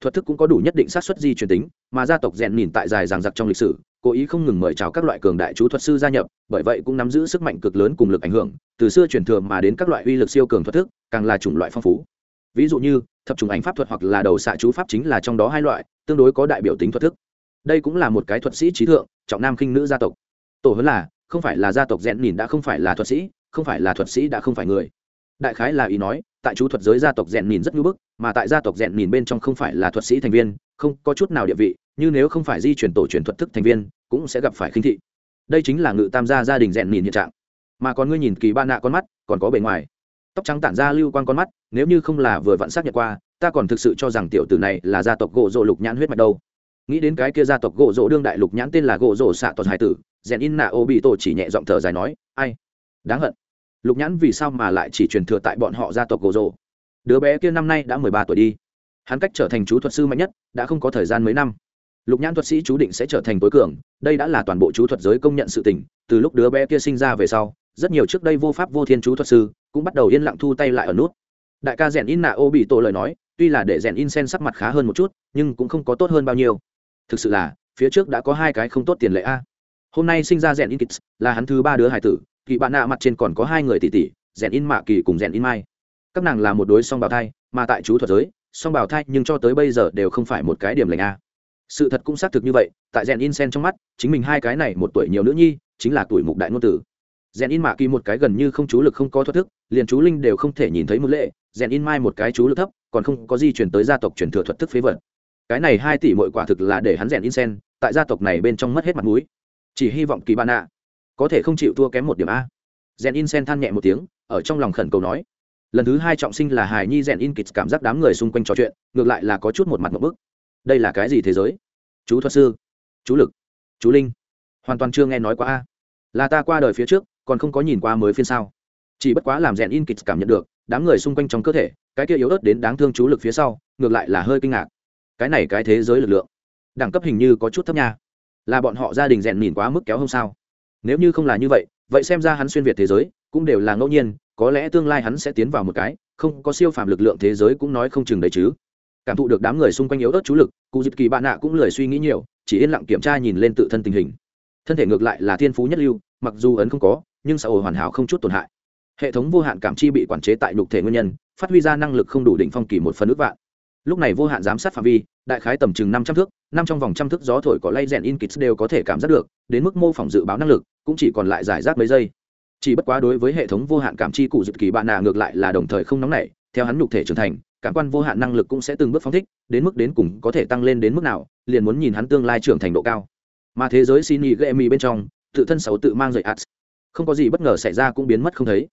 Thuật thức cũng có đủ nhất định sát xuất di truyền tính, mà gia tộc rèn nhìn tại dài ràng giặc trong lịch sử, cố ý không ngừng mời chào các loại cường đại chú thuật sư gia nhập, bởi vậy cũng nắm giữ sức mạnh cực lớn cùng lực ảnh hưởng, từ xưa truyền thừa mà đến các loại uy lực siêu cường thuật thức, càng là chủng loại phong phú. Ví dụ như, thập trùng ảnh pháp thuật hoặc là đầu xạ chú pháp chính là trong đó hai loại, tương đối có đại biểu tính thuật thức. Đây cũng là một cái thuật sĩ trí thượng, trọng nam khinh nữ gia tộc. Tổ hơn là không phải là gia tộc rèn nhìn đã không phải là thuật sĩ, không phải là thuật sĩ đã không phải người. Đại khái là ý nói, tại chú thuật giới gia tộc rèn nhìn rất ngưỡng bức, mà tại gia tộc rèn nhìn bên trong không phải là thuật sĩ thành viên, không, có chút nào địa vị, như nếu không phải di chuyển tổ truyền thuật thức thành viên, cũng sẽ gặp phải khinh thị. Đây chính là ngự tam gia gia đình rèn nhìn hiện trạng. Mà còn ngươi nhìn kỳ ba nạ con mắt, còn có bề ngoài. Tóc trắng tản ra lưu quan con mắt, nếu như không là vừa vặn xác nhận qua, ta còn thực sự cho rằng tiểu tử này là gia tộc gỗ rộ lục nhãn huyết mạch đâu. Nghĩ đến cái kia gia tộc gỗ rỗ đương đại lục nhãn tên là gỗ rỗ xạ toàn hải tử rèn in nạ ô bị tổ chỉ nhẹ giọng thở dài nói, ai? Đáng hận. Lục nhãn vì sao mà lại chỉ truyền thừa tại bọn họ gia tộc gỗ rỗ đứa bé kia năm nay đã mười ba tuổi đi. Hắn cách trở thành chú thuật sư mạnh nhất, đã không có thời gian mấy năm. Lục nhãn thuật sĩ chú định sẽ trở thành tối cường, đây đã là toàn bộ chú thuật giới công nhận sự tình. Từ lúc đứa bé kia sinh ra về sau, rất nhiều trước đây vô pháp vô thiên chú thuật sư cũng bắt đầu yên lặng thu tay lại ở nút. Đại ca rèn in nạ ô bị tổ lời nói, tuy là để rèn in sen sắc mặt khá hơn một chút, nhưng cũng không có tốt hơn bao nhiêu. Thực sự là, phía trước đã có hai cái không tốt tiền lệ a hôm nay sinh ra rèn in kids, là hắn thứ ba đứa hải tử, kỳ bạn nạ mặt trên còn có hai người tỷ tỷ rèn in mạ kỳ cùng rèn in mai. Các nàng là một đối song bào thai, mà tại chú thuật giới, song bào thai nhưng cho tới bây giờ đều không phải một cái điểm lành a. Sự thật cũng xác thực như vậy, tại rèn in sen trong mắt, chính mình hai cái này một tuổi nhiều nữ nhi, chính là tuổi mục đại ngôn tử. Rèn in mạ kỳ một cái gần như không chú lực không có thoát thức, liền chú linh đều không thể nhìn thấy một lệ rèn in mai một cái chú lực thấp, còn không có gì chuyển tới gia tộc truyền thừa thuật thức phế vật. Cái này hai tỷ mỗi quả thực là để hắn rèn in sen, tại gia tộc này bên trong mất hết mặt mũi chỉ hy vọng kỳ bạn ạ có thể không chịu thua kém một điểm a. Rèn in sen than nhẹ một tiếng, ở trong lòng khẩn cầu nói. Lần thứ hai trọng sinh là hài nhi rèn in kịch cảm giác đám người xung quanh trò chuyện, ngược lại là có chút một mặt một bức. Đây là cái gì thế giới? Chú thuật sư, chú lực, chú linh. Hoàn toàn chưa nghe nói qua a. Là ta qua đời phía trước, còn không có nhìn qua mới phiên sao? Chỉ bất quá làm rèn in kịch cảm nhận được, đám người xung quanh trong cơ thể, cái kia yếu ớt đến đáng thương chú lực phía sau, ngược lại là hơi kinh ngạc. Cái này cái thế giới lực lượng, đẳng cấp hình như có chút thấp nha là bọn họ gia đình rèn nhìn quá mức kéo không sao? Nếu như không là như vậy vậy xem ra hắn xuyên việt thế giới cũng đều là ngẫu nhiên, có lẽ tương lai hắn sẽ tiến vào một cái, không có siêu phàm lực lượng thế giới cũng nói không chừng đấy chứ. Cảm thụ được đám người xung quanh yếu ớt chú lực, cụ dịp kỳ bạn nạ cũng lười suy nghĩ nhiều, chỉ yên lặng kiểm tra nhìn lên tự thân tình hình. Thân thể ngược lại là thiên phú nhất lưu, mặc dù ấn không có, nhưng xã hội hoàn hảo không chút tổn hại. Hệ thống vô hạn cảm chi bị quản chế tại nhục thể nguyên nhân, phát huy ra năng lực không đủ định phong kỳ một phần ước vạn. Lúc này vô hạn giám sát phạm vi đại khái tầm chừng năm trăm thước, năm trong vòng trăm thước gió thổi có lay rèn in kits đều có thể cảm giác được, đến mức mô phỏng dự báo năng lực cũng chỉ còn lại giải rác mấy giây. Chỉ bất quá đối với hệ thống vô hạn cảm chi cụ dự kỳ bạn nà ngược lại là đồng thời không nóng nảy, theo hắn nhục thể trưởng thành, cảm quan vô hạn năng lực cũng sẽ từng bước phóng thích, đến mức đến cùng có thể tăng lên đến mức nào, liền muốn nhìn hắn tương lai trưởng thành độ cao. Mà thế giới xin ý ghệ mì bên trong, tự thân xấu tự mang dậy ats. Không có gì bất ngờ xảy ra cũng biến mất không thấy.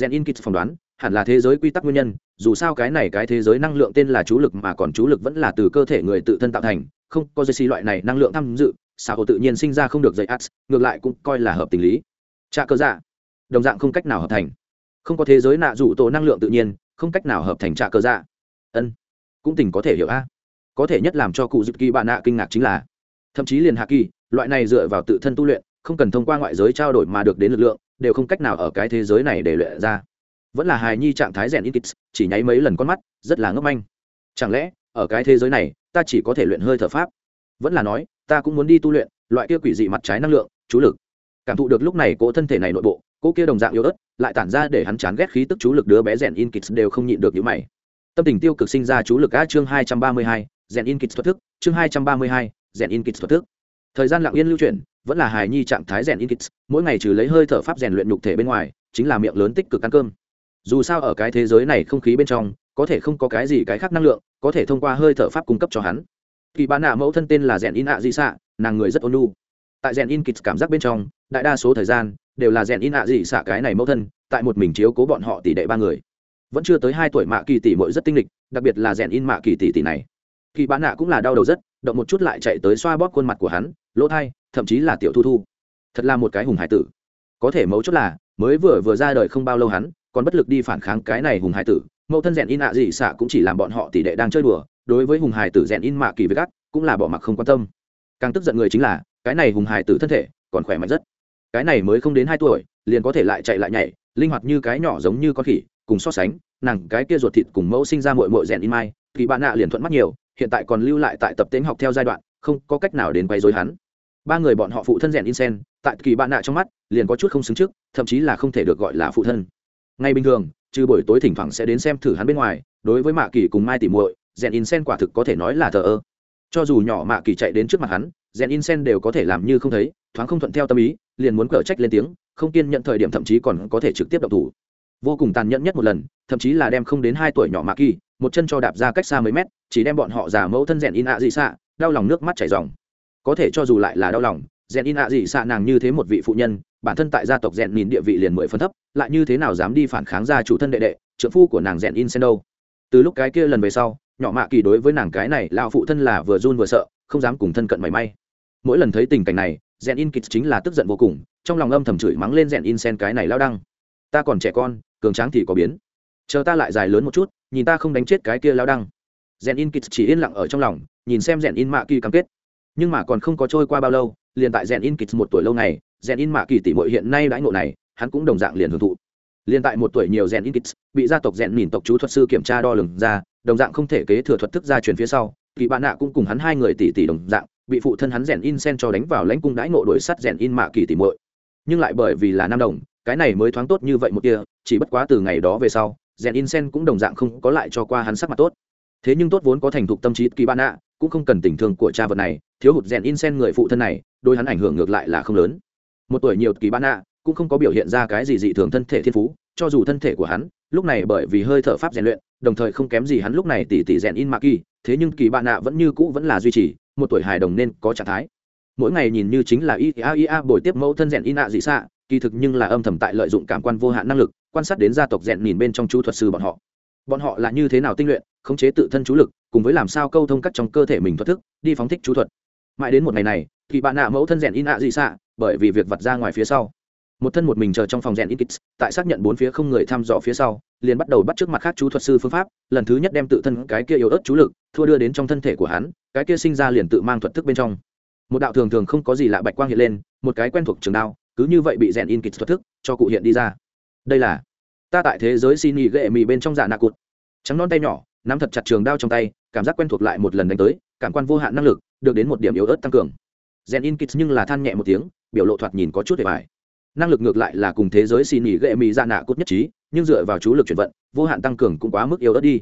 Gen in kits phỏng đoán hẳn là thế giới quy tắc nguyên nhân, dù sao cái này cái thế giới năng lượng tên là chú lực mà còn chú lực vẫn là từ cơ thể người tự thân tạo thành, không, có dây xi loại này năng lượng tham dự xã hội tự nhiên sinh ra không được dậy ats ngược lại cũng coi là hợp tình lý. Trạ cơ dạ. Đồng dạng không cách nào hợp thành. Không có thế giới nạ rủ tổ năng lượng tự nhiên, không cách nào hợp thành trạ cơ dạ. Ân. Cũng tình có thể hiểu a. Có thể nhất làm cho cụ dịp kỳ bạn nạ kinh ngạc chính là, thậm chí liền hạ kỳ, loại này dựa vào tự thân tu luyện, không cần thông qua ngoại giới trao đổi mà được đến lực lượng, đều không cách nào ở cái thế giới này để luyện ra vẫn là hài nhi trạng thái rèn ít chỉ nháy mấy lần con mắt, rất là ngốc manh. Chẳng lẽ, ở cái thế giới này, ta chỉ có thể luyện hơi thở pháp? Vẫn là nói, ta cũng muốn đi tu luyện, loại kia quỷ dị mặt trái năng lượng, chú lực. Cảm thụ được lúc này cỗ thân thể này nội bộ, cỗ kia đồng dạng yếu ớt, lại tản ra để hắn chán ghét khí tức chú lực đứa bé rèn in kits đều không nhịn được những mày. Tâm tình tiêu cực sinh ra chú lực a chương hai trăm ba mươi hai, rèn in kits thoát thức, chương hai trăm ba mươi hai, rèn in kits thoát thức. Thời gian lặng yên lưu chuyển, vẫn là hài nhi trạng thái rèn in kits mỗi ngày trừ lấy hơi thở pháp rèn luyện nhục thể bên ngoài, chính là miệng lớn tích cực ăn cơm dù sao ở cái thế giới này không khí bên trong, có thể không có cái gì cái khác năng lượng, có thể thông qua hơi thở pháp cung cấp cho hắn. Kỳ bán nạ mẫu thân tên là rèn in ạ dị xạ nàng người rất ôn lu tại rèn in kịch cảm giác bên trong, đại đa số thời gian, đều là rèn in ạ dị xạ cái này mẫu thân, tại một mình chiếu cố bọn họ tỷ đệ ba người. Vẫn chưa tới hai tuổi mạ kỳ tỷ mội rất tinh lịch, đặc biệt là rèn in mạ kỳ tỷ tỷ này. Kỳ bán nạ cũng là đau đầu rất, động một chút lại chạy tới xoa bóp khuôn mặt của hắn, lỗ thai, thậm chí là tiểu thu thu. Thật là một cái hùng hải tử. Có thể mấu chốt là, mới vừa vừa ra đời không bao lâu hắn còn bất lực đi phản kháng cái này hùng hải tử, mẫu thân rèn in ạ dị xạ cũng chỉ làm bọn họ tỷ đệ đang chơi đùa, đối với hùng hải tử rèn in mạ kỳ với gắt cũng là bỏ mặc không quan tâm. Càng tức giận người chính là, cái này hùng hải tử thân thể còn khỏe mạnh rất. Cái này mới không đến hai tuổi, liền có thể lại chạy lại nhảy, linh hoạt như cái nhỏ giống như con khỉ, cùng so sánh, nàng cái kia ruột thịt cùng mẫu sinh ra mội mội rèn in mai, thì bạn nạ liền thuận mắt nhiều, hiện tại còn lưu lại tại tập tính học theo giai đoạn, không có cách nào đến quay dối hắn. Ba người bọn họ phụ thân rèn in sen, tại kỳ bạn nạ trong mắt, liền có chút không xứng trước, thậm chí là không thể được gọi là phụ thân ngay bình thường, trừ buổi tối thỉnh thoảng sẽ đến xem thử hắn bên ngoài, đối với mạ kỳ cùng mai tỉ muội rèn in sen quả thực có thể nói là thờ ơ. Cho dù nhỏ mạ kỳ chạy đến trước mặt hắn rèn in sen đều có thể làm như không thấy, thoáng không thuận theo tâm ý, liền muốn cở trách lên tiếng, không kiên nhận thời điểm thậm chí còn có thể trực tiếp động thủ. Vô cùng tàn nhẫn nhất một lần, thậm chí là đem không đến hai tuổi nhỏ mạ kỳ, một chân cho đạp ra cách xa mấy mét, chỉ đem bọn họ già mẫu thân rèn in ạ dị xạ đau lòng nước mắt chảy dòng có thể cho dù lại là đau lòng rèn in ạ dị xạ nàng như thế một vị phụ nhân, bản thân tại gia tộc rèn nhìn địa vị liền mười phân thấp lại như thế nào dám đi phản kháng gia chủ thân đệ đệ trợ phu của nàng rèn in sen đâu. Từ lúc cái kia lần về sau, nhỏ mạ kỳ đối với nàng cái này lao phụ thân là vừa run vừa sợ, không dám cùng thân cận mảy may. Mỗi lần thấy tình cảnh này, rèn in kịch chính là tức giận vô cùng, trong lòng âm thầm chửi mắng lên rèn in sen cái này lao đăng. Ta còn trẻ con, cường tráng thì có biến. Chờ ta lại dài lớn một chút, nhìn ta không đánh chết cái kia lao đăng. Rèn in kịch chỉ yên lặng ở trong lòng, nhìn xem rèn in mạ kỳ cam kết. Nhưng mà còn không có trôi qua bao lâu, liền tại rèn in kịch một tuổi lâu này, rèn in mạ kỳ tỷ mội hiện nay đãi ngộ này hắn cũng đồng dạng liền hưởng thụ. Liền tại một tuổi nhiều rèn in bị gia tộc rèn nhìn tộc chú thuật sư kiểm tra đo lường ra, đồng dạng không thể kế thừa thuật thức gia truyền phía sau kỳ bạn nạ cũng cùng hắn hai người tỷ tỷ đồng dạng, bị phụ thân hắn rèn in sen cho đánh vào lãnh cung đãi ngộ đổi sắt rèn in mạ kỳ tỷ muội. Nhưng lại bởi vì là nam đồng, cái này mới thoáng tốt như vậy một kia chỉ bất quá từ ngày đó về sau rèn in sen cũng đồng dạng không có lại cho qua hắn sắc mặt tốt. Thế nhưng tốt vốn có thành thục tâm trí kỳ bạn nạ cũng không cần tình thương của cha vật này, thiếu hụt rèn in sen người phụ thân này đôi hắn ảnh hưởng ngược lại là không lớn. Một tuổi nhiều kỳ bạn nạ cũng không có biểu hiện ra cái gì dị thường thân thể thiên phú, cho dù thân thể của hắn, lúc này bởi vì hơi thở pháp rèn luyện, đồng thời không kém gì hắn lúc này tỷ tỷ rèn in mạc kỳ thế nhưng kỳ bạn nạ vẫn như cũ vẫn là duy trì, một tuổi hài đồng nên có trạng thái. Mỗi ngày nhìn như chính là ia ia bồi tiếp mẫu thân rèn in ạ dị xạ, kỳ thực nhưng là âm thầm tại lợi dụng cảm quan vô hạn năng lực, quan sát đến gia tộc rèn nhìn bên trong chú thuật sư bọn họ. Bọn họ là như thế nào tinh luyện, khống chế tự thân chú lực, cùng với làm sao câu thông cắt trong cơ thể mình thoát thức, đi phóng thích chú thuật. Mãi đến một ngày này, kỳ bạn nạ mẫu thân rèn in ạ dị xạ, bởi vì việc vặt ra ngoài phía sau một thân một mình chờ trong phòng rèn in kits tại xác nhận bốn phía không người thăm dò phía sau, liền bắt đầu bắt trước mặt khác chú thuật sư phương pháp, lần thứ nhất đem tự thân cái kia yếu ớt chú lực, thua đưa đến trong thân thể của hắn, cái kia sinh ra liền tự mang thuật thức bên trong. Một đạo thường thường không có gì lạ bạch quang hiện lên, một cái quen thuộc trường đao, cứ như vậy bị rèn in kits thuật thức, cho cụ hiện đi ra. Đây là, ta tại thế giới xin nghỉ ghệ mì bên trong dạ nạ cụt. Trắng non tay nhỏ, nắm thật chặt trường đao trong tay, cảm giác quen thuộc lại một lần đánh tới, cảm quan vô hạn năng lực, được đến một điểm yếu ớt tăng cường. Rèn in kits nhưng là than nhẹ một tiếng, biểu lộ thoạt nhìn có chút để bài năng lực ngược lại là cùng thế giới xin nghỉ gệ mì dạ nạ cốt nhất trí, nhưng dựa vào chú lực chuyển vận, vô hạn tăng cường cũng quá mức yếu ớt đi.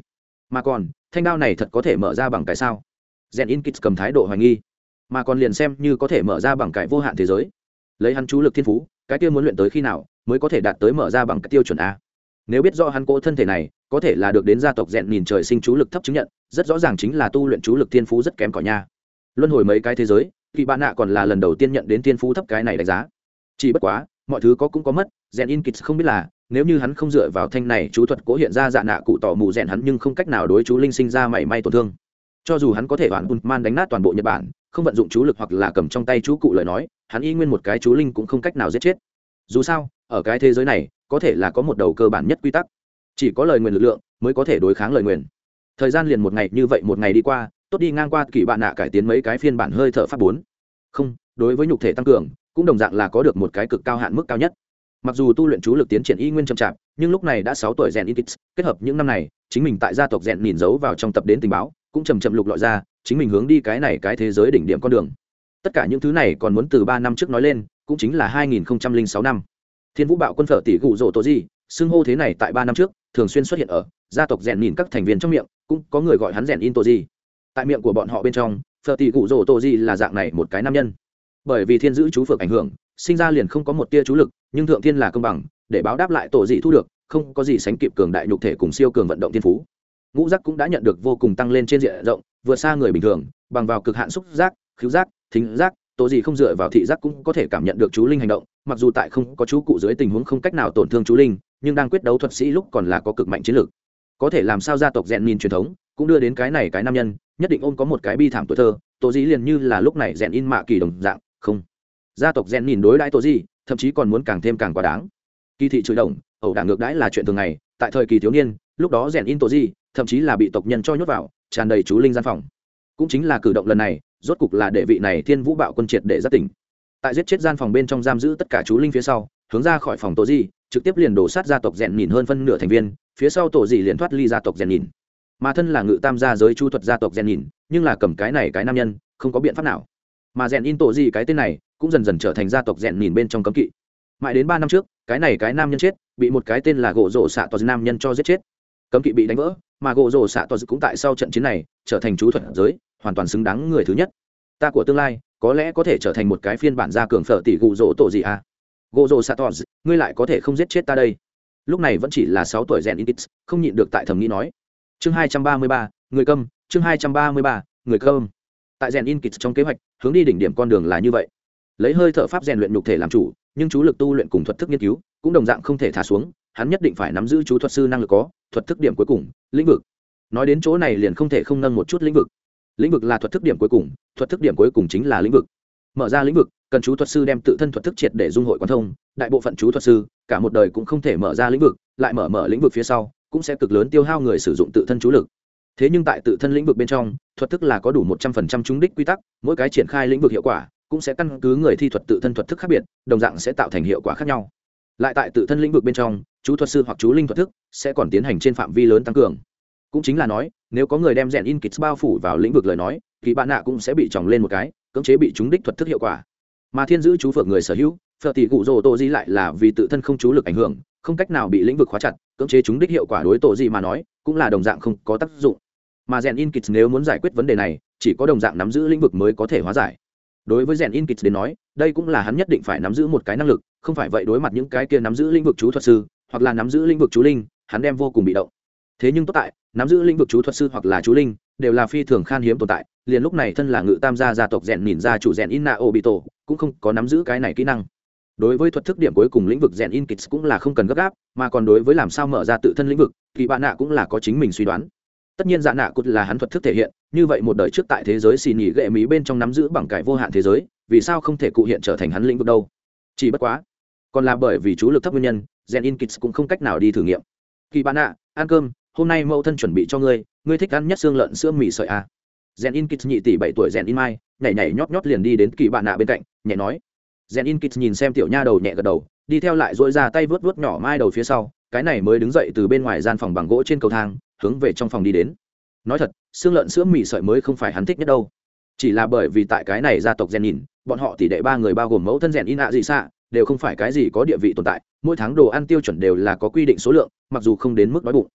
Mà còn, thanh đao này thật có thể mở ra bằng cái sao? Rèn in kits cầm thái độ hoài nghi. Mà còn liền xem như có thể mở ra bằng cái vô hạn thế giới. Lấy hắn chú lực thiên phú, cái kia muốn luyện tới khi nào mới có thể đạt tới mở ra bằng cái tiêu chuẩn a? Nếu biết do hắn cố thân thể này, có thể là được đến gia tộc rèn nhìn trời sinh chú lực thấp chứng nhận, rất rõ ràng chính là tu luyện chú lực thiên phú rất kém cỏi nha. Luân hồi mấy cái thế giới, thì bạn nạ còn là lần đầu tiên nhận đến thiên phú thấp cái này đánh giá. Chỉ bất quá mọi thứ có cũng có mất rèn in kit không biết là, nếu như hắn không dựa vào thanh này chú thuật cố hiện ra dạ nạ cụ tỏ mù rèn hắn nhưng không cách nào đối chú linh sinh ra mảy may tổn thương. Cho dù hắn có thể hoàn man đánh nát toàn bộ nhật bản, không vận dụng chú lực hoặc là cầm trong tay chú cụ lời nói, hắn y nguyên một cái chú linh cũng không cách nào giết chết. Dù sao, ở cái thế giới này, có thể là có một đầu cơ bản nhất quy tắc. Chỉ có lời nguyền lực lượng mới có thể đối kháng lời nguyền. Thời gian liền một ngày như vậy một ngày đi qua, tốt đi ngang qua kỳ bạn nạ cải tiến mấy cái phiên bản hơi thở pháp bốn. Không, đối với nhục thể tăng cường cũng đồng dạng là có được một cái cực cao hạn mức cao nhất. Mặc dù tu luyện chú lực tiến triển y nguyên chậm chạp, nhưng lúc này đã sáu tuổi rèn in kết hợp những năm này, chính mình tại gia tộc rèn nhìn giấu vào trong tập đến tình báo, cũng chầm chậm lục lọi ra, chính mình hướng đi cái này cái thế giới đỉnh điểm con đường. Tất cả những thứ này còn muốn từ ba năm trước nói lên, cũng chính là hai nghìn sáu năm. Thiên vũ bạo quân phở tỷ gụ rỗ tổ di, xưng hô thế này tại ba năm trước, thường xuyên xuất hiện ở gia tộc rèn nhìn các thành viên trong miệng, cũng có người gọi hắn rèn in tổ di. Tại miệng của bọn họ bên trong, phở tỷ gụ rỗ tổ di là dạng này một cái nam nhân bởi vì thiên giữ chú phược ảnh hưởng, sinh ra liền không có một tia chú lực, nhưng thượng thiên là công bằng, để báo đáp lại tổ dị thu được, không có gì sánh kịp cường đại nhục thể cùng siêu cường vận động thiên phú. Ngũ giác cũng đã nhận được vô cùng tăng lên trên diện rộng, vượt xa người bình thường, bằng vào cực hạn xúc giác khiếu giác, thính giác, tổ dị không dựa vào thị giác cũng có thể cảm nhận được chú linh hành động, mặc dù tại không có chú cụ dưới tình huống không cách nào tổn thương chú linh, nhưng đang quyết đấu thuật sĩ lúc còn là có cực mạnh chiến lược. Có thể làm sao gia tộc rèn nhìn truyền thống, cũng đưa đến cái này cái nam nhân, nhất định ôm có một cái bi thảm tuổi thơ, tổ dĩ liền như là lúc này rèn in mạ kỳ đồng dạng không. Gia tộc rèn nhìn đối đãi tổ gì thậm chí còn muốn càng thêm càng quá đáng. Kỳ thị chửi đồng, ẩu đả ngược đãi là chuyện thường ngày, tại thời kỳ thiếu niên, lúc đó rèn in tổ gì thậm chí là bị tộc nhân cho nhốt vào, tràn đầy chú linh gian phòng. Cũng chính là cử động lần này, rốt cục là để vị này thiên vũ bạo quân triệt để giác tỉnh. Tại giết chết gian phòng bên trong giam giữ tất cả chú linh phía sau, hướng ra khỏi phòng tổ di, trực tiếp liền đổ sát gia tộc rèn nhìn hơn phân nửa thành viên, phía sau tổ di liền thoát ly gia tộc rèn nhìn. Mà thân là ngự tam gia giới chu thuật gia tộc rèn nhìn, nhưng là cầm cái này cái nam nhân, không có biện pháp nào mà rèn in tổ gì cái tên này cũng dần dần trở thành gia tộc rèn nhìn bên trong cấm kỵ. Mãi đến ba năm trước, cái này cái nam nhân chết, bị một cái tên là gỗ rổ xạ tòa nam nhân cho giết chết. Cấm kỵ bị đánh vỡ, mà gỗ rổ xạ tòa cũng tại sau trận chiến này trở thành chú thuật giới, hoàn toàn xứng đáng người thứ nhất. Ta của tương lai, có lẽ có thể trở thành một cái phiên bản gia cường phở tỷ gỗ rổ tổ gì à? Gỗ rổ xạ tòa ngươi lại có thể không giết chết ta đây. Lúc này vẫn chỉ là sáu tuổi rèn in không nhịn được tại thẩm nghĩ nói. Chương hai trăm ba mươi ba, người câm, chương hai trăm ba mươi ba, người câm tại rèn in kịch trong kế hoạch, hướng đi đỉnh điểm con đường là như vậy. Lấy hơi thở pháp rèn luyện nhục thể làm chủ, nhưng chú lực tu luyện cùng thuật thức nghiên cứu cũng đồng dạng không thể thả xuống, hắn nhất định phải nắm giữ chú thuật sư năng lực có, thuật thức điểm cuối cùng, lĩnh vực. Nói đến chỗ này liền không thể không nâng một chút lĩnh vực. Lĩnh vực là thuật thức điểm cuối cùng, thuật thức điểm cuối cùng chính là lĩnh vực. Mở ra lĩnh vực, cần chú thuật sư đem tự thân thuật thức triệt để dung hội quan thông, đại bộ phận chú thuật sư, cả một đời cũng không thể mở ra lĩnh vực, lại mở mở lĩnh vực phía sau, cũng sẽ cực lớn tiêu hao người sử dụng tự thân chú lực thế nhưng tại tự thân lĩnh vực bên trong, thuật thức là có đủ một trăm phần trăm trúng đích quy tắc, mỗi cái triển khai lĩnh vực hiệu quả cũng sẽ căn cứ người thi thuật tự thân thuật thức khác biệt, đồng dạng sẽ tạo thành hiệu quả khác nhau. Lại tại tự thân lĩnh vực bên trong, chú thuật sư hoặc chú linh thuật thức sẽ còn tiến hành trên phạm vi lớn tăng cường. Cũng chính là nói, nếu có người đem rèn in kits bao phủ vào lĩnh vực lời nói, thì bạn nạ cũng sẽ bị tròng lên một cái, cưỡng chế bị trúng đích thuật thức hiệu quả. Mà thiên giữ chú phượng người sở hữu, phở tỷ cụ rồ tổ di lại là vì tự thân không chú lực ảnh hưởng, không cách nào bị lĩnh vực khóa chặt, cưỡng chế trúng đích hiệu quả đối tổ di mà nói cũng là đồng dạng không có tác dụng. Mà rèn in kits nếu muốn giải quyết vấn đề này, chỉ có đồng dạng nắm giữ lĩnh vực mới có thể hóa giải. Đối với rèn in kits đến nói, đây cũng là hắn nhất định phải nắm giữ một cái năng lực, không phải vậy đối mặt những cái kia nắm giữ lĩnh vực chú thuật sư, hoặc là nắm giữ lĩnh vực chú linh, hắn đem vô cùng bị động. Thế nhưng tốt tại, nắm giữ lĩnh vực chú thuật sư hoặc là chú linh, đều là phi thường khan hiếm tồn tại, liền lúc này thân là ngự tam gia gia tộc rèn nhìn ra chủ rèn in na obito, cũng không có nắm giữ cái này kỹ năng đối với thuật thức điểm cuối cùng lĩnh vực rèn in kits cũng là không cần gấp gáp, mà còn đối với làm sao mở ra tự thân lĩnh vực, thì bạn nạ cũng là có chính mình suy đoán. Tất nhiên dạ nạ cụt là hắn thuật thức thể hiện, như vậy một đời trước tại thế giới xì nhì gệ mỹ bên trong nắm giữ bằng cải vô hạn thế giới, vì sao không thể cụ hiện trở thành hắn lĩnh vực đâu? Chỉ bất quá, còn là bởi vì chú lực thấp nguyên nhân gen in kits cũng không cách nào đi thử nghiệm. Kỳ bạn nạ, ăn cơm, hôm nay mẫu thân chuẩn bị cho ngươi ngươi thích ăn nhất xương lợn sữa mì sợi à. gen in kits nhị tỷ bảy tuổi gen in mai, nhảy nhảy nhót nhót liền đi đến kỳ bạn nạ bên cạnh, nhẹ nói gen in kits nhìn xem tiểu nha đầu nhẹ gật đầu, đi theo lại dội ra tay vớt vớt nhỏ mai đầu phía sau, cái này mới đứng dậy từ bên ngoài gian phòng bằng gỗ trên cầu thang, hướng về trong phòng đi đến. Nói thật, xương lợn sữa mì sợi mới không phải hắn thích nhất đâu. Chỉ là bởi vì tại cái này gia tộc gen nhìn bọn họ tỷ đệ ba người bao gồm mẫu thân rèn in ạ gì xạ, đều không phải cái gì có địa vị tồn tại, mỗi tháng đồ ăn tiêu chuẩn đều là có quy định số lượng, mặc dù không đến mức đói bụng,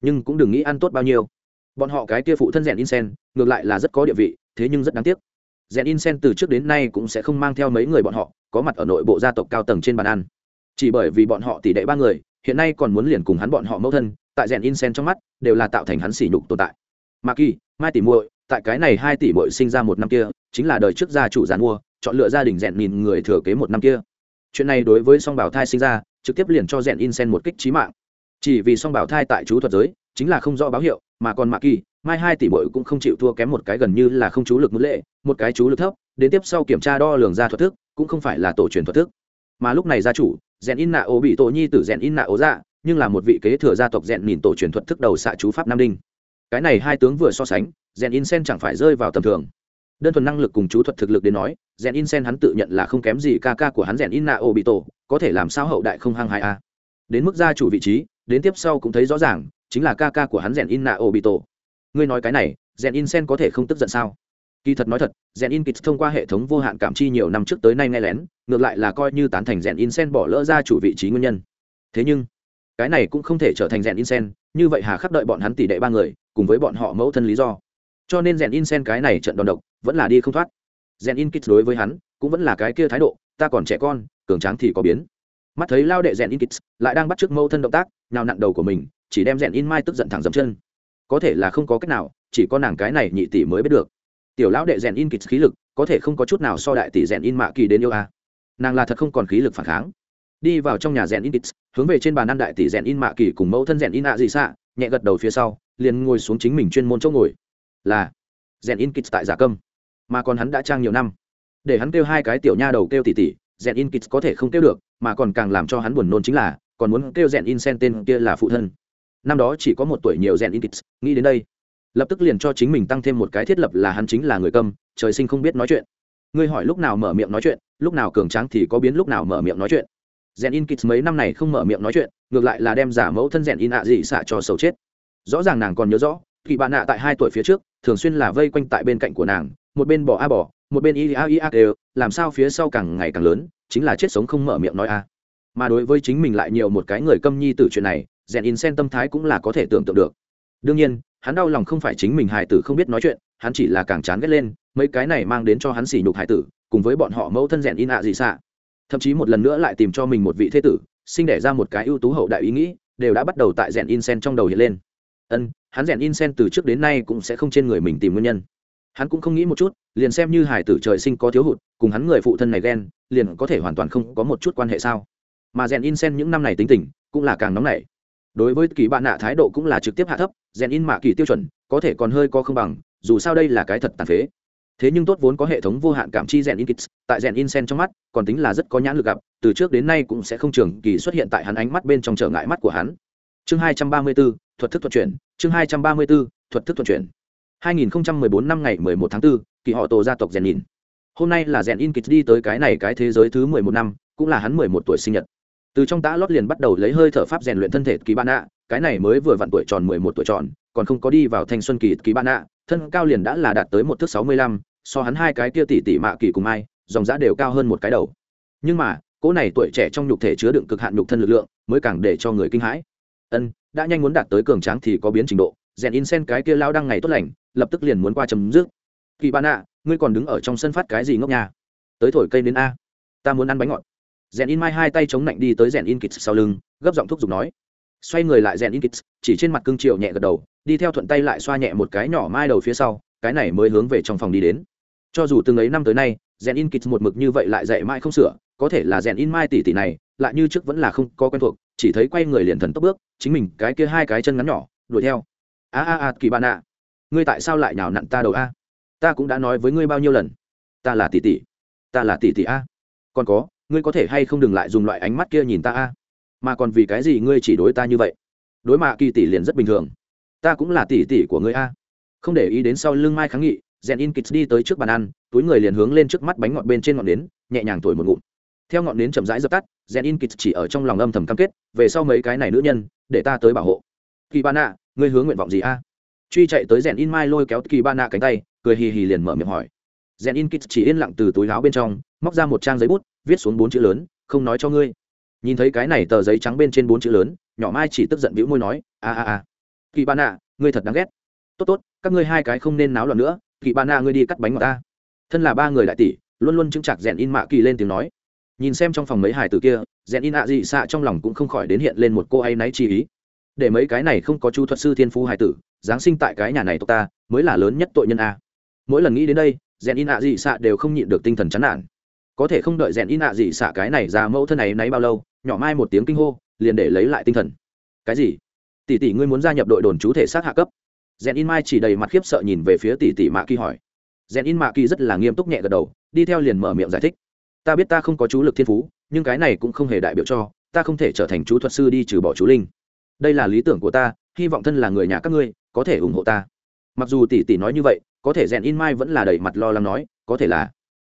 nhưng cũng đừng nghĩ ăn tốt bao nhiêu. Bọn họ cái kia phụ thân rèn in sen, ngược lại là rất có địa vị, thế nhưng rất đáng tiếc rèn in sen từ trước đến nay cũng sẽ không mang theo mấy người bọn họ, có mặt ở nội bộ gia tộc cao tầng trên bàn ăn. Chỉ bởi vì bọn họ tỷ đệ ba người, hiện nay còn muốn liền cùng hắn bọn họ mẫu thân, tại rèn in sen trong mắt, đều là tạo thành hắn sỉ nhục tồn tại. Mà kỳ, mai tỷ muội, tại cái này hai tỷ muội sinh ra một năm kia, chính là đời trước gia chủ giàn mua, chọn lựa gia đình rèn nhìn người thừa kế một năm kia. Chuyện này đối với song bảo thai sinh ra, trực tiếp liền cho rèn in sen một kích trí mạng. Chỉ vì song bảo thai tại chú thuật giới, chính là không rõ báo hiệu, mà còn mạ kỳ mai hai tỷ bội cũng không chịu thua kém một cái gần như là không chú lực mức lệ, một cái chú lực thấp, đến tiếp sau kiểm tra đo lường ra thuật thức, cũng không phải là tổ truyền thuật thức. Mà lúc này gia chủ rèn in nạ ố bị tổ nhi tử rèn in nạ ố dạ nhưng là một vị kế thừa gia tộc rèn nhìn tổ truyền thuật thức đầu xạ chú pháp nam đinh. Cái này hai tướng vừa so sánh rèn in sen chẳng phải rơi vào tầm thường. Đơn thuần năng lực cùng chú thuật thực lực đến nói rèn in sen hắn tự nhận là không kém gì ca ca của hắn rèn in nạ ô bị tổ, có thể làm sao hậu đại không hăng hai a à. đến mức gia chủ vị trí, đến tiếp sau cũng thấy rõ ràng, chính là ca ca của hắn rèn in nạ ô bị tổ ngươi nói cái này rèn in sen có thể không tức giận sao? Kỳ thật nói thật rèn in kịch thông qua hệ thống vô hạn cảm chi nhiều năm trước tới nay nghe lén, ngược lại là coi như tán thành rèn in sen bỏ lỡ ra chủ vị trí nguyên nhân. Thế nhưng, cái này cũng không thể trở thành rèn in sen như vậy hà khắc đợi bọn hắn tỷ đệ ba người, cùng với bọn họ mẫu thân lý do. Cho nên rèn in sen cái này trận đòn độc, vẫn là đi không thoát. Rèn in kịch đối với hắn, cũng vẫn là cái kia thái độ, ta còn trẻ con, cường tráng thì có biến. Mắt thấy lao đệ rèn in kịch lại đang bắt t r ư ớ c mẫu thân động tác nào nặn đầu của mình, chỉ đem rèn in mai tức giận thẳng dầm chân có thể là không có cách nào, chỉ có nàng cái này nhị tỷ mới biết được. Tiểu lão đệ rèn in kịch khí lực, có thể không có chút nào so đại tỷ rèn in mạ kỳ đến yêu a. Nàng là thật không còn khí lực phản kháng. Đi vào trong nhà rèn in kịch, hướng về trên bàn ăn đại tỷ rèn in mạ kỳ cùng mẫu thân rèn in ạ gì xạ, nhẹ gật đầu phía sau, liền ngồi xuống chính mình chuyên môn chỗ ngồi. Là, rèn in kịch tại giả câm. Mà còn hắn đã trang nhiều năm. Để hắn kêu hai cái tiểu nha đầu kêu tỷ tỷ rèn in kịch có thể không kêu được, mà còn càng làm cho hắn buồn nôn chính là, còn muốn kêu rèn in sen tên kia là phụ thân năm đó chỉ có một tuổi nhiều rèn in kits nghĩ đến đây. Lập tức liền cho chính mình tăng thêm một cái thiết lập là hắn chính là người câm trời sinh không biết nói chuyện. Ngươi hỏi lúc nào mở miệng nói chuyện, lúc nào cường tráng thì có biến lúc nào mở miệng nói chuyện. Rèn in kits mấy năm này không mở miệng nói chuyện, ngược lại là đem giả mẫu thân rèn in ạ dị xạ cho sầu chết. Rõ ràng nàng còn nhớ rõ kỳ bạn nạ tại hai tuổi phía trước, thường xuyên là vây quanh tại bên cạnh của nàng, một bên bỏ a bỏ một bên ia ia đều, làm sao phía sau càng ngày càng lớn, chính là chết sống không mở miệng nói a. Mà đối với chính mình lại nhiều một cái người câm nhi từ chuyện này rèn in sen tâm thái cũng là có thể tưởng tượng được. Đương nhiên, hắn đau lòng không phải chính mình hài tử không biết nói chuyện, hắn chỉ là càng chán ghét lên, mấy cái này mang đến cho hắn sỉ nhục hài tử, cùng với bọn họ mẫu thân rèn in ạ gì xạ. Thậm chí một lần nữa lại tìm cho mình một vị thế tử, sinh đẻ ra một cái ưu tú hậu đại ý nghĩ, đều đã bắt đầu tại rèn in sen trong đầu hiện lên. Ân, hắn rèn in sen từ trước đến nay cũng sẽ không trên người mình tìm nguyên nhân. Hắn cũng không nghĩ một chút, liền xem như hải tử trời sinh có thiếu hụt, cùng hắn người phụ thân này ghen, liền có thể hoàn toàn không có một chút quan hệ sao. Mà rèn in sen những năm này tính tình, cũng là càng nóng nảy đối với kỳ bạn nạ thái độ cũng là trực tiếp hạ thấp rèn in mạ kỳ tiêu chuẩn có thể còn hơi có không bằng dù sao đây là cái thật tàn phế. Thế nhưng tốt vốn có hệ thống vô hạn cảm chi rèn in kits tại rèn in sen trong mắt còn tính là rất có nhãn lực gặp từ trước đến nay cũng sẽ không trường kỳ xuất hiện tại hắn ánh mắt bên trong trở ngại mắt của hắn. Chương hai trăm ba mươi 234, thuật thức thuật chuyển chương hai trăm ba mươi 234, thuật thức thuật chuyển. 2014 năm ngày 11 tháng 4, kỳ họ tổ gia tộc rèn in. Hôm nay là rèn in kits đi tới cái này cái thế giới thứ 11 năm cũng là hắn 11 tuổi sinh nhật từ trong tã lót liền bắt đầu lấy hơi thở pháp rèn luyện thân thể kỳ ban ạ cái này mới vừa vặn tuổi tròn 11 tuổi tròn còn không có đi vào thanh xuân kỳ kỳ ban ạ thân cao liền đã là đạt tới một thước 65, so hắn hai cái kia tỷ tỷ mạ kỳ cùng ai dòng giá đều cao hơn một cái đầu. Nhưng mà cỗ này tuổi trẻ trong nhục thể chứa đựng cực hạn nhục thân lực lượng mới càng để cho người kinh hãi. Ân đã nhanh muốn đạt tới cường tráng thì có biến trình độ rèn in sen cái kia lao đăng ngày tốt lành lập tức liền muốn qua chấm dứt. Kỳ ban ạ ngươi còn đứng ở trong sân phát cái gì ngốc nhà tới thổi cây đến a. Ta muốn ăn bánh ngọt rèn in mai hai tay chống lạnh đi tới rèn in kits sau lưng, gấp giọng thúc giục nói. Xoay người lại rèn in kits chỉ trên mặt cương triệu nhẹ gật đầu, đi theo thuận tay lại xoa nhẹ một cái nhỏ mai đầu phía sau, cái này mới hướng về trong phòng đi đến. Cho dù từng ấy năm tới nay, rèn in kits một mực như vậy lại dạy mai không sửa, có thể là rèn in mai tỷ tỷ này, lại như trước vẫn là không có quen thuộc, chỉ thấy quay người liền thần tốc bước, chính mình cái kia hai cái chân ngắn nhỏ, đuổi theo. A a a, kỳ bạn ạ. Ngươi tại sao lại nhào nặn ta đầu a? Ta cũng đã nói với ngươi bao nhiêu lần. Ta là tỷ tỷ. Ta là tỷ tỷ a. Còn có ngươi có thể hay không đừng lại dùng loại ánh mắt kia nhìn ta a? Mà còn vì cái gì ngươi chỉ đối ta như vậy? Đối mạ kỳ tỷ liền rất bình thường. Ta cũng là tỷ tỷ của ngươi a. Không để ý đến sau lưng mai kháng nghị rèn in kịch đi tới trước bàn ăn, túi người liền hướng lên trước mắt bánh ngọt bên trên ngọn nến, nhẹ nhàng thổi một ngụm. Theo ngọn nến chậm rãi dập tắt rèn in kịch chỉ ở trong lòng âm thầm cam kết, về sau mấy cái này nữ nhân, để ta tới bảo hộ. Kỳ ba nạ ngươi hướng nguyện vọng gì a? Truy chạy tới rèn in mai lôi kéo kỳ ba nạ cánh tay, cười hì hì liền mở miệng hỏi. Rèn in kịch chỉ yên lặng từ túi áo bên trong, móc ra một trang giấy bút viết xuống bốn chữ lớn, không nói cho ngươi. Nhìn thấy cái này tờ giấy trắng bên trên bốn chữ lớn, nhỏ mai chỉ tức giận bĩu môi nói, a a a. Kỳ ba nạ ngươi thật đáng ghét. Tốt tốt, các ngươi hai cái không nên náo loạn nữa kỳ ba nạ ngươi đi cắt bánh ngọt ta. Thân là ba người đại tỷ, luôn luôn chứng chặt rèn in mạ kỳ lên tiếng nói. Nhìn xem trong phòng mấy hải tử kia, rèn in ạ dị xạ trong lòng cũng không khỏi đến hiện lên một cô ấy náy chi ý. Để mấy cái này không có chu thuật sư thiên phú hải tử, giáng sinh tại cái nhà này tộc ta, mới là lớn nhất tội nhân a. Mỗi lần nghĩ đến đây, rèn in ạ dị xạ đều không nhịn được tinh thần chán nản có thể không đợi rèn in ạ gì xả cái này ra mẫu thân này nấy bao lâu, nhỏ mai một tiếng kinh hô, liền để lấy lại tinh thần. Cái gì? Tỷ tỷ ngươi muốn gia nhập đội đồn chú thể xác hạ cấp? Rèn in mai chỉ đầy mặt khiếp sợ nhìn về phía tỷ tỷ mạ kỳ hỏi. Rèn in mạ kỳ rất là nghiêm túc nhẹ gật đầu, đi theo liền mở miệng giải thích. Ta biết ta không có chú lực thiên phú, nhưng cái này cũng không hề đại biểu cho, ta không thể trở thành chú thuật sư đi trừ bỏ chú linh. Đây là lý tưởng của ta, hy vọng thân là người nhà các ngươi, có thể ủng hộ ta. Mặc dù tỷ tỷ nói như vậy, có thể rèn in mai vẫn là đầy mặt lo lắng nói, có thể là.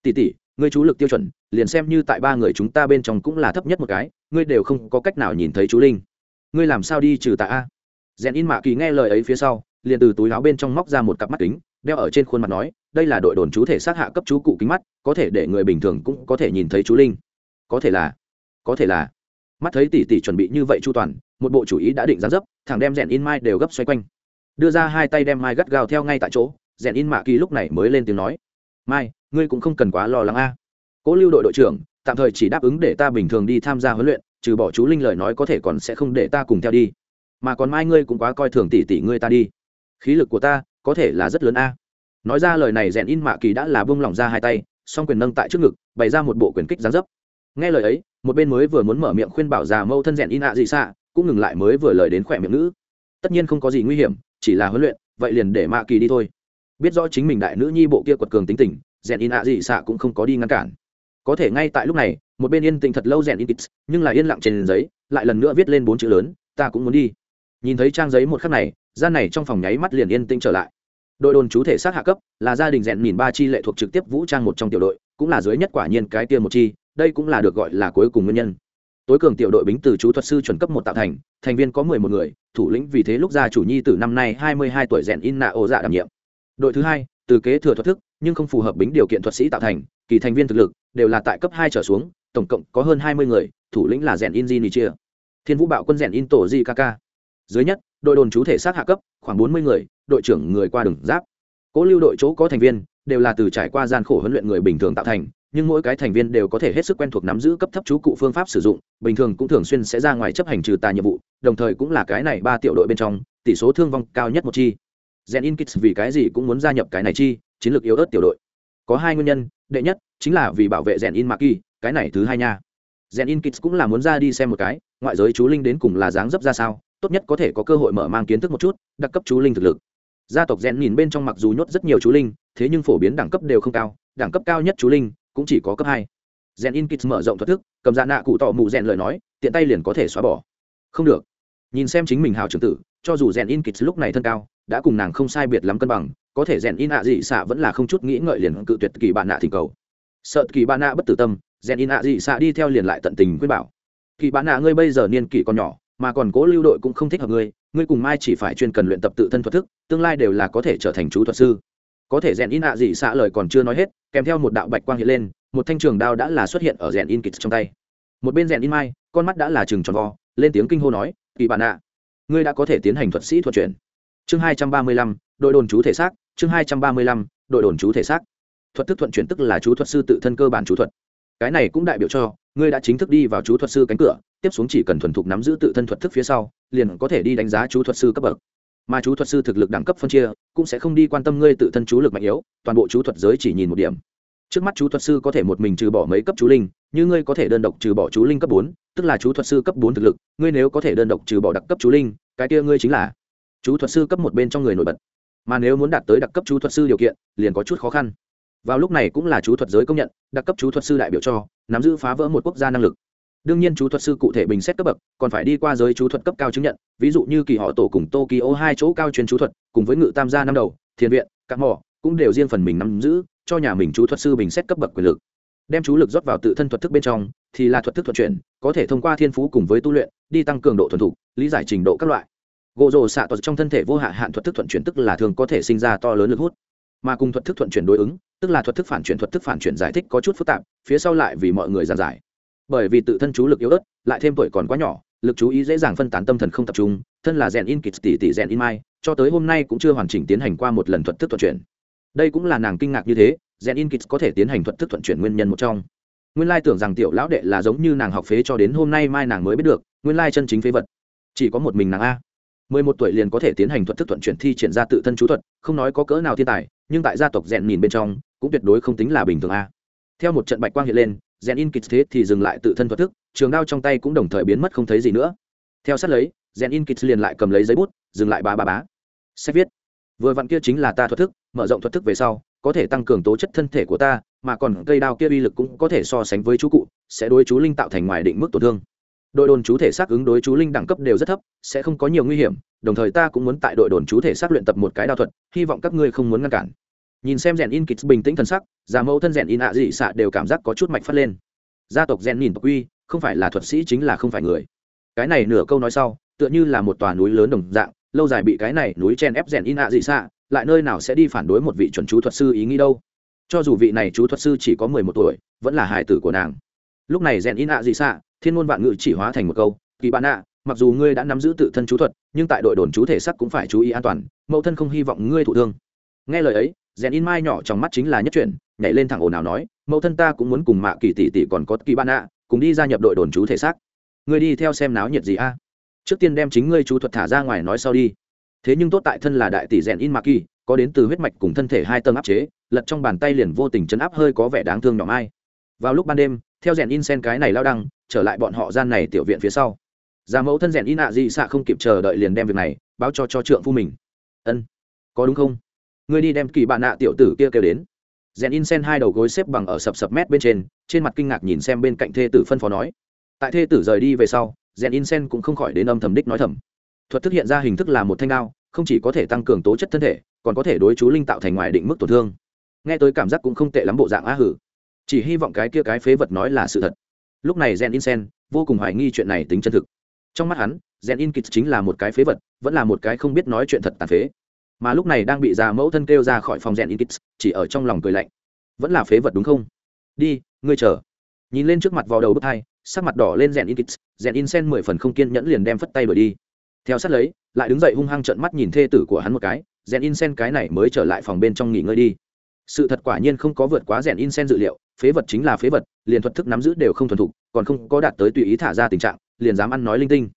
Tỷ tỷ ngươi chú lực tiêu chuẩn, liền xem như tại ba người chúng ta bên trong cũng là thấp nhất một cái, ngươi đều không có cách nào nhìn thấy chú linh. Ngươi làm sao đi trừ tà a? Rèn in mạ kỳ nghe lời ấy phía sau, liền từ túi áo bên trong móc ra một cặp mắt kính, đeo ở trên khuôn mặt nói, đây là đội đồn chú thể sát hạ cấp chú cụ kính mắt, có thể để người bình thường cũng có thể nhìn thấy chú linh. Có thể là, có thể là. Mắt thấy tỷ tỷ chuẩn bị như vậy chu toàn, một bộ chủ ý đã định gián dấp, thằng đem rèn in mai đều gấp xoay quanh. Đưa ra hai tay đem mai gắt gao theo ngay tại chỗ, rèn in mạ kỳ lúc này mới lên tiếng nói, mai ngươi cũng không cần quá lo lắng a. Cố lưu đội đội trưởng, tạm thời chỉ đáp ứng để ta bình thường đi tham gia huấn luyện, trừ bỏ chú linh lời nói có thể còn sẽ không để ta cùng theo đi. Mà còn mai ngươi cũng quá coi thường tỷ tỷ ngươi ta đi. Khí lực của ta, có thể là rất lớn a. Nói ra lời này rèn in mạ kỳ đã là bông lỏng ra hai tay, song quyền nâng tại trước ngực, bày ra một bộ quyền kích gián dấp. Nghe lời ấy, một bên mới vừa muốn mở miệng khuyên bảo già mâu thân rèn in ạ gì xạ, cũng ngừng lại mới vừa lời đến khỏe miệng nữ tất nhiên không có gì nguy hiểm, chỉ là huấn luyện, vậy liền để mạ kỳ đi thôi. Biết rõ chính mình đại nữ nhi bộ kia quật cường tính tình rèn in ạ gì xạ cũng không có đi ngăn cản. Có thể ngay tại lúc này, một bên yên tĩnh thật lâu rèn in kits, nhưng là yên lặng trên giấy, lại lần nữa viết lên bốn chữ lớn, ta cũng muốn đi. Nhìn thấy trang giấy một khắc này, gian này trong phòng nháy mắt liền yên tĩnh trở lại. Đội đồn chú thể sát hạ cấp, là gia đình rèn nhìn ba chi lệ thuộc trực tiếp vũ trang một trong tiểu đội, cũng là dưới nhất quả nhiên cái tiên một chi, đây cũng là được gọi là cuối cùng nguyên nhân. Tối cường tiểu đội bính từ chú thuật sư chuẩn cấp một tạo thành thành viên có mười một người, thủ lĩnh vì thế lúc ra chủ nhi từ năm nay hai mươi hai tuổi rèn in nạ ô dạ đảm nhiệm. Đội thứ hai từ kế thừa thuật thức, nhưng không phù hợp bính điều kiện thuật sĩ tạo thành, kỳ thành viên thực lực đều là tại cấp hai trở xuống, tổng cộng có hơn hai mươi người, thủ lĩnh là rèn in di nỉ chia thiên vũ bạo quân rèn in tổ di kk dưới nhất, đội đồn chú thể sát hạ cấp, khoảng bốn mươi người, đội trưởng người qua đường giáp. Cố lưu đội chỗ có thành viên, đều là từ trải qua gian khổ huấn luyện người bình thường tạo thành, nhưng mỗi cái thành viên đều có thể hết sức quen thuộc nắm giữ cấp thấp chú cụ phương pháp sử dụng, bình thường cũng thường xuyên sẽ ra ngoài chấp hành trừ tà nhiệm vụ, đồng thời cũng là cái này ba tiểu đội bên trong, tỷ số thương vong cao nhất một chi gen in vì cái gì cũng muốn gia nhập cái này chi, chiến lược yếu ớt tiểu đội. Có hai nguyên nhân, đệ nhất chính là vì bảo vệ gen in maki cái này thứ hai nha. Gen in cũng là muốn ra đi xem một cái, ngoại giới chú linh đến cùng là dáng dấp ra sao, tốt nhất có thể có cơ hội mở mang kiến thức một chút, đặc cấp chú linh thực lực. Gia tộc Gen nhìn bên trong mặc dù nhốt rất nhiều chú linh, thế nhưng phổ biến đẳng cấp đều không cao, đẳng cấp cao nhất chú linh cũng chỉ có cấp hai. Gen in mở rộng thoát thức, cầm dạ nạ cụ tỏ mù rèn lời nói, tiện tay liền có thể xóa bỏ. Không được. Nhìn xem chính mình hào trưởng tử, cho dù rèn in lúc này thân cao đã cùng nàng không sai biệt lắm cân bằng, có thể rèn in ạ dị xạ vẫn là không chút nghĩ ngợi liền cự tuyệt kỳ bạn nạ thỉnh cầu. Sợ kỳ bạn nạ bất tử tâm, rèn in ạ dị xạ đi theo liền lại tận tình khuyên bảo. Kỳ bạn nạ ngươi bây giờ niên kỷ còn nhỏ, mà còn cố lưu đội cũng không thích hợp ngươi ngươi cùng mai chỉ phải chuyên cần luyện tập tự thân thuật thức, tương lai đều là có thể trở thành chú thuật sư. Có thể rèn in ạ dị xạ lời còn chưa nói hết, kèm theo một đạo bạch quang hiện lên, một thanh trường đao đã là xuất hiện ở rèn in kịch trong tay. Một bên rèn in mai, con mắt đã là chừng tròn vo, lên tiếng kinh hô nói, kỳ bạn nạ, ngươi đã có thể tiến hành thuật sĩ thuật chuyển chương hai trăm ba mươi lăm, đội đồn chú thể xác, chương hai trăm ba mươi lăm, đội đồn chú thể xác. Thuật thức thuận chuyển tức là chú thuật sư tự thân cơ bản chú thuật. Cái này cũng đại biểu cho, ngươi đã chính thức đi vào chú thuật sư cánh cửa, tiếp xuống chỉ cần thuần thục nắm giữ tự thân thuật thức phía sau, liền có thể đi đánh giá chú thuật sư cấp bậc. Mà chú thuật sư thực lực đẳng cấp phân chia, cũng sẽ không đi quan tâm ngươi tự thân chú lực mạnh yếu, toàn bộ chú thuật giới chỉ nhìn một điểm. Trước mắt chú thuật sư có thể một mình trừ bỏ mấy cấp chú linh, như ngươi có thể đơn độc trừ bỏ chú linh cấp bốn, tức là chú thuật sư cấp bốn thực lực, ngươi nếu có thể đơn độc trừ bỏ đặc cấp chú linh, cái kia ngươi chính là chú thuật sư cấp một bên trong người nổi bật. Mà nếu muốn đạt tới đặc cấp chú thuật sư điều kiện, liền có chút khó khăn. Vào lúc này cũng là chú thuật giới công nhận, đặc cấp chú thuật sư đại biểu cho, nắm giữ phá vỡ một quốc gia năng lực. Đương nhiên chú thuật sư cụ thể bình xét cấp bậc, còn phải đi qua giới chú thuật cấp cao chứng nhận, ví dụ như kỳ họ tổ cùng tokyo hai chỗ cao chuyên chú thuật, cùng với ngự tam gia năm đầu, thiền viện, các mỏ, cũng đều riêng phần mình nắm giữ, cho nhà mình chú thuật sư bình xét cấp bậc quyền lực. Đem chú lực rót vào tự thân thuật thức bên trong, thì là thuật thức thuật chuyển, có thể thông qua thiên phú cùng với tu luyện, đi tăng cường độ thuần thục, lý giải trình độ các loại gỗ rồ xạ thuật trong thân thể vô hạ hạn thuật thức thuận chuyển tức là thường có thể sinh ra to lớn lực hút. Mà cùng thuật thức thuận chuyển đối ứng, tức là thuật thức phản chuyển, thuật thức phản chuyển giải thích có chút phức tạp, phía sau lại vì mọi người giàn giải. Bởi vì tự thân chú lực yếu ớt, lại thêm tuổi còn quá nhỏ, lực chú ý dễ dàng phân tán tâm thần không tập trung, thân là rèn in kịch tỷ tỷ rèn in mai, cho tới hôm nay cũng chưa hoàn chỉnh tiến hành qua một lần thuật thức thuận chuyển. Đây cũng là nàng kinh ngạc như thế, rèn in kịch có thể tiến hành thuật thức thuận chuyển nguyên nhân một trong. Nguyên lai tưởng rằng tiểu lão đệ là giống như nàng học phế cho đến hôm nay mai nàng mới biết được, nguyên lai chân chính phế vật. Chỉ có một mình nàng a mười một tuổi liền có thể tiến hành thuật thức thuận chuyển thi triển ra tự thân chú thuật, không nói có cỡ nào thiên tài, nhưng tại gia tộc rèn nhìn bên trong, cũng tuyệt đối không tính là bình thường a. Theo một trận bạch quang hiện lên, rèn in kịch thế thì dừng lại tự thân thuật thức, trường đao trong tay cũng đồng thời biến mất không thấy gì nữa. Theo sát lấy, rèn in kịch liền lại cầm lấy giấy bút, dừng lại bá bá bá. Sách viết. Vừa vặn kia chính là ta thuật thức, mở rộng thuật thức về sau, có thể tăng cường tố chất thân thể của ta, mà còn cây đao kia uy lực cũng có thể so sánh với chú cụ, sẽ đối chú linh tạo thành ngoài định mức tổn thương đội đồn chú thể xác ứng đối chú linh đẳng cấp đều rất thấp, sẽ không có nhiều nguy hiểm, đồng thời ta cũng muốn tại đội đồn chú thể xác luyện tập một cái đao thuật, hy vọng các ngươi không muốn ngăn cản. Nhìn xem rèn in kịch bình tĩnh thần sắc già mẫu thân rèn in ạ dị xạ đều cảm giác có chút mạch phát lên. Gia tộc rèn nhìn tộc uy, không phải là thuật sĩ chính là không phải người. Cái này nửa câu nói sau, tựa như là một tòa núi lớn đồng dạng, lâu dài bị cái này núi chen ép rèn in ạ dị xạ, lại nơi nào sẽ đi phản đối một vị chuẩn chú thuật sư ý nghĩ đâu. Cho dù vị này chú thuật sư chỉ có mười một tuổi, vẫn là hải tử của nàng. Lúc này rèn in ạ dị xạ thiên ngôn vạn ngữ chỉ hóa thành một câu, kỳ bạn ạ, mặc dù ngươi đã nắm giữ tự thân chú thuật, nhưng tại đội đồn chú thể sắc cũng phải chú ý an toàn, mẫu thân không hy vọng ngươi thụ thương. Nghe lời ấy, rèn in mai nhỏ trong mắt chính là nhất chuyển, nhảy lên thẳng ồn nào nói, mẫu thân ta cũng muốn cùng mạ kỳ tỷ tỷ còn có kỳ bạn ạ, cùng đi gia nhập đội đồn chú thể xác. Ngươi đi theo xem náo nhiệt gì a? Trước tiên đem chính ngươi chú thuật thả ra ngoài nói sau đi. Thế nhưng tốt tại thân là đại tỷ rèn in mạ kỳ, có đến từ huyết mạch cùng thân thể hai tầng áp chế, lật trong bàn tay liền vô tình chấn áp hơi có vẻ đáng thương nhỏ mai. Vào lúc ban đêm, theo rèn in sen cái này lao đăng trở lại bọn họ gian này tiểu viện phía sau. Già mẫu thân rèn in nạ dị xạ không kịp chờ đợi liền đem việc này báo cho cho trượng phu mình. Ân, có đúng không? Ngươi đi đem kỳ bạn nạ tiểu tử kia kêu đến. Rèn in sen hai đầu gối xếp bằng ở sập sập mét bên trên trên mặt kinh ngạc nhìn xem bên cạnh thê tử phân phó nói. Tại thê tử rời đi về sau, rèn in sen cũng không khỏi đến âm thầm đích nói thầm. Thuật thức hiện ra hình thức là một thanh đao, không chỉ có thể tăng cường tố chất thân thể, còn có thể đối chú linh tạo thành ngoài định mức tổn thương. Nghe tới cảm giác cũng không tệ lắm bộ dạng á hử. Chỉ hy vọng cái kia cái phế vật nói là sự thật lúc này gen in sen vô cùng hoài nghi chuyện này tính chân thực. Trong mắt hắn gen in kịch chính là một cái phế vật, vẫn là một cái không biết nói chuyện thật tàn phế. Mà lúc này đang bị già mẫu thân kêu ra khỏi phòng gen in kịch chỉ ở trong lòng cười lạnh. Vẫn là phế vật đúng không? Đi, ngươi chờ. Nhìn lên trước mặt vào đầu bức thai sắc mặt đỏ lên rèn in kit rèn in sen mười phần không kiên nhẫn liền đem phất tay đổi đi. Theo sát lấy, lại đứng dậy hung hăng trợn mắt nhìn thê tử của hắn một cái rèn in sen cái này mới trở lại phòng bên trong nghỉ ngơi đi sự thật quả nhiên không có vượt quá rèn in sen dự liệu, phế vật chính là phế vật, liền thuật thức nắm giữ đều không thuần thục, còn không có đạt tới tùy ý thả ra tình trạng, liền dám ăn nói linh tinh.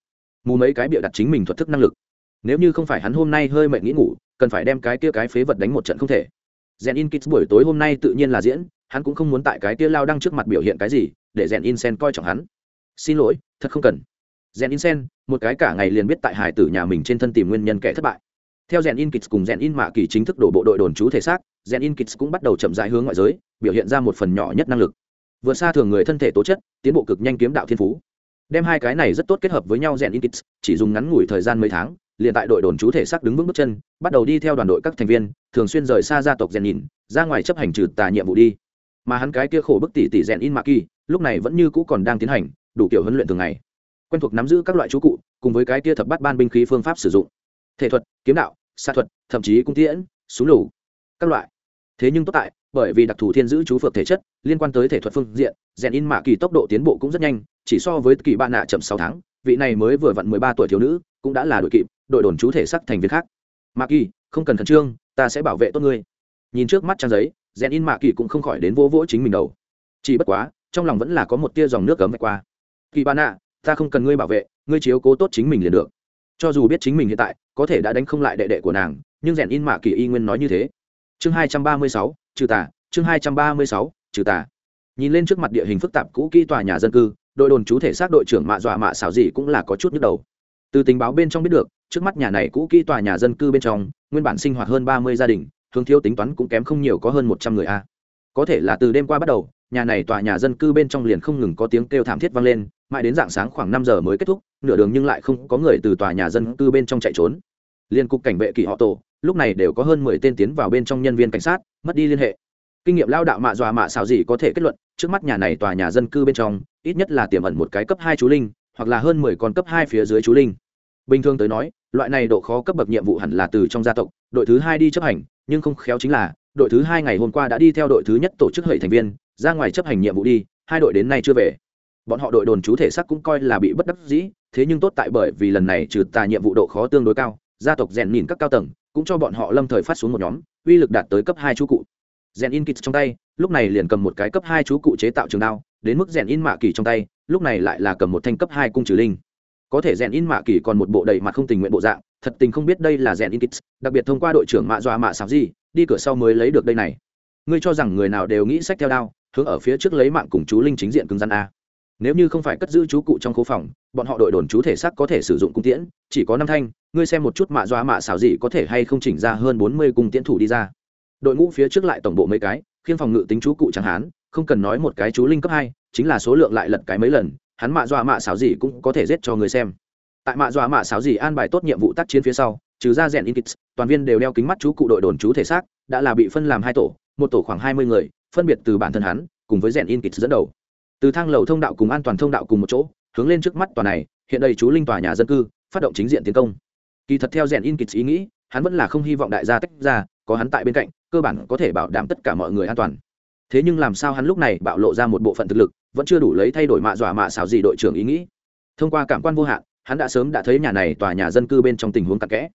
Mù mấy cái bịa đặt chính mình thuật thức năng lực. Nếu như không phải hắn hôm nay hơi mệt nghĩ ngủ, cần phải đem cái kia cái phế vật đánh một trận không thể. Rèn in kits buổi tối hôm nay tự nhiên là diễn, hắn cũng không muốn tại cái kia lao đăng trước mặt biểu hiện cái gì, để rèn in sen coi trọng hắn. Xin lỗi, thật không cần. Rèn in sen, một cái cả ngày liền biết tại hải tử nhà mình trên thân tìm nguyên nhân kẻ thất bại theo rèn in kits cùng rèn in mạ kỳ chính thức đổ bộ đội đồn trú thể xác rèn in kits cũng bắt đầu chậm rãi hướng ngoại giới, biểu hiện ra một phần nhỏ nhất năng lực. Vượt xa thường người thân thể tố chất, tiến bộ cực nhanh kiếm đạo thiên phú. Đem hai cái này rất tốt kết hợp với nhau rèn in kits chỉ dùng ngắn ngủi thời gian mấy tháng, liền tại đội đồn trú thể xác đứng vững bước chân, bắt đầu đi theo đoàn đội các thành viên, thường xuyên rời xa gia tộc rèn nhìn ra ngoài chấp hành trừ tà nhiệm vụ đi. Mà hắn cái kia khổ bức tỷ tỷ rèn in mạ kỳ, lúc này vẫn như cũ còn đang tiến hành, đủ kiểu huấn luyện thường ngày. Quen thuộc nắm giữ các loại chú cụ, cùng với cái kia thập bát ban binh khí phương pháp sử dụng. Thể thuật, kiếm đạo xạ thuật, thậm chí cung tiễn, súng lù các loại. Thế nhưng tốt tại, bởi vì đặc thù thiên giữ chú phược thể chất, liên quan tới thể thuật phương diện rèn in mạ kỳ tốc độ tiến bộ cũng rất nhanh, chỉ so với kỳ bạn nạ chậm sáu tháng, vị này mới vừa vặn mười ba tuổi thiếu nữ, cũng đã là đội kịp, đội đồn chú thể sắc thành viên khác. Mạ kỳ, không cần khẩn trương, ta sẽ bảo vệ tốt ngươi. Nhìn trước mắt trang giấy rèn in mạ kỳ cũng không khỏi đến vô vỗ chính mình đầu. Chỉ bất quá, trong lòng vẫn là có một tia dòng nước cấm vạch qua. Kỳ bạn nạ, ta không cần ngươi bảo vệ, ngươi chiếu cố tốt chính mình liền được. Cho dù biết chính mình hiện tại có thể đã đánh không lại đệ đệ của nàng, nhưng rèn in mạ kỳ y nguyên nói như thế. Chương hai trăm ba mươi sáu, trừ tà, chương hai trăm ba mươi sáu, trừ tà. Nhìn lên trước mặt địa hình phức tạp cũ kỹ tòa nhà dân cư, đội đồn chú thể xác đội trưởng mạ dọa mạ xảo gì cũng là có chút nhức đầu. Từ tình báo bên trong biết được, trước mắt nhà này cũ kỹ tòa nhà dân cư bên trong, nguyên bản sinh hoạt hơn ba mươi gia đình, hướng thiếu tính toán cũng kém không nhiều có hơn một trăm người a. Có thể là từ đêm qua bắt đầu, nhà này tòa nhà dân cư bên trong liền không ngừng có tiếng kêu thảm thiết vang lên, mãi đến dạng sáng khoảng năm giờ mới kết thúc nửa đường nhưng lại không có người từ tòa nhà dân cư bên trong chạy trốn. Liên cục cảnh vệ kỳ họ tổ, lúc này đều có hơn mười tên tiến vào bên trong nhân viên cảnh sát, mất đi liên hệ. Kinh nghiệm lao đạo mạ dọa mạ xào gì có thể kết luận, trước mắt nhà này tòa nhà dân cư bên trong, ít nhất là tiềm ẩn một cái cấp hai chú linh, hoặc là hơn mười con cấp hai phía dưới chú linh. Bình thường tới nói, loại này độ khó cấp bậc nhiệm vụ hẳn là từ trong gia tộc, đội thứ hai đi chấp hành, nhưng không khéo chính là, đội thứ hai ngày hôm qua đã đi theo đội thứ nhất tổ chức hệ thành viên, ra ngoài chấp hành nhiệm vụ đi, hai đội đến nay chưa về. Bọn họ đội đồn chú thể sắc cũng coi là bị bất đắc dĩ thế nhưng tốt tại bởi vì lần này trừ tà nhiệm vụ độ khó tương đối cao, gia tộc rèn nhìn các cao tầng cũng cho bọn họ lâm thời phát xuống một nhóm uy lực đạt tới cấp hai chú cụ. Rèn in kit trong tay, lúc này liền cầm một cái cấp hai chú cụ chế tạo trường đao, đến mức rèn in mạ kỳ trong tay, lúc này lại là cầm một thanh cấp hai cung trừ linh. Có thể rèn in mạ kỳ còn một bộ đầy mặt không tình nguyện bộ dạng, thật tình không biết đây là rèn in kit, đặc biệt thông qua đội trưởng mạ dọa mạ sạp gì, đi cửa sau mới lấy được đây này. Ngươi cho rằng người nào đều nghĩ sách theo đao, hướng ở phía trước lấy mạng cùng chú linh chính diện cứng rắn a nếu như không phải cất giữ chú cụ trong khu phòng, bọn họ đội đồn chú thể xác có thể sử dụng cung tiễn, chỉ có năm thanh, ngươi xem một chút mạ doa mạ xảo gì có thể hay không chỉnh ra hơn bốn mươi cung tiễn thủ đi ra. Đội ngũ phía trước lại tổng bộ mấy cái khiên phòng ngự tính chú cụ chẳng hán không cần nói một cái chú linh cấp hai, chính là số lượng lại lật cái mấy lần, hắn mạ doa mạ xảo gì cũng có thể giết cho người xem. Tại mạ doa mạ xảo gì an bài tốt nhiệm vụ tác chiến phía sau, trừ ra rèn in kits, toàn viên đều đeo kính mắt chú cụ đội đồn chú thể xác, đã là bị phân làm hai tổ, một tổ khoảng hai mươi người, phân biệt từ bản thân hắn, cùng với rèn in kits dẫn đầu từ thang lầu thông đạo cùng an toàn thông đạo cùng một chỗ, hướng lên trước mắt tòa này, hiện đây chú linh tòa nhà dân cư, phát động chính diện tiến công. Kỳ thật theo rèn in kịch ý nghĩ, hắn vẫn là không hy vọng đại gia tách ra, có hắn tại bên cạnh, cơ bản có thể bảo đảm tất cả mọi người an toàn. Thế nhưng làm sao hắn lúc này bạo lộ ra một bộ phận thực lực, vẫn chưa đủ lấy thay đổi mạ dọa mạ xào gì đội trưởng ý nghĩ. Thông qua cảm quan vô hạn, hắn đã sớm đã thấy nhà này tòa nhà dân cư bên trong tình huống tắc kẽ.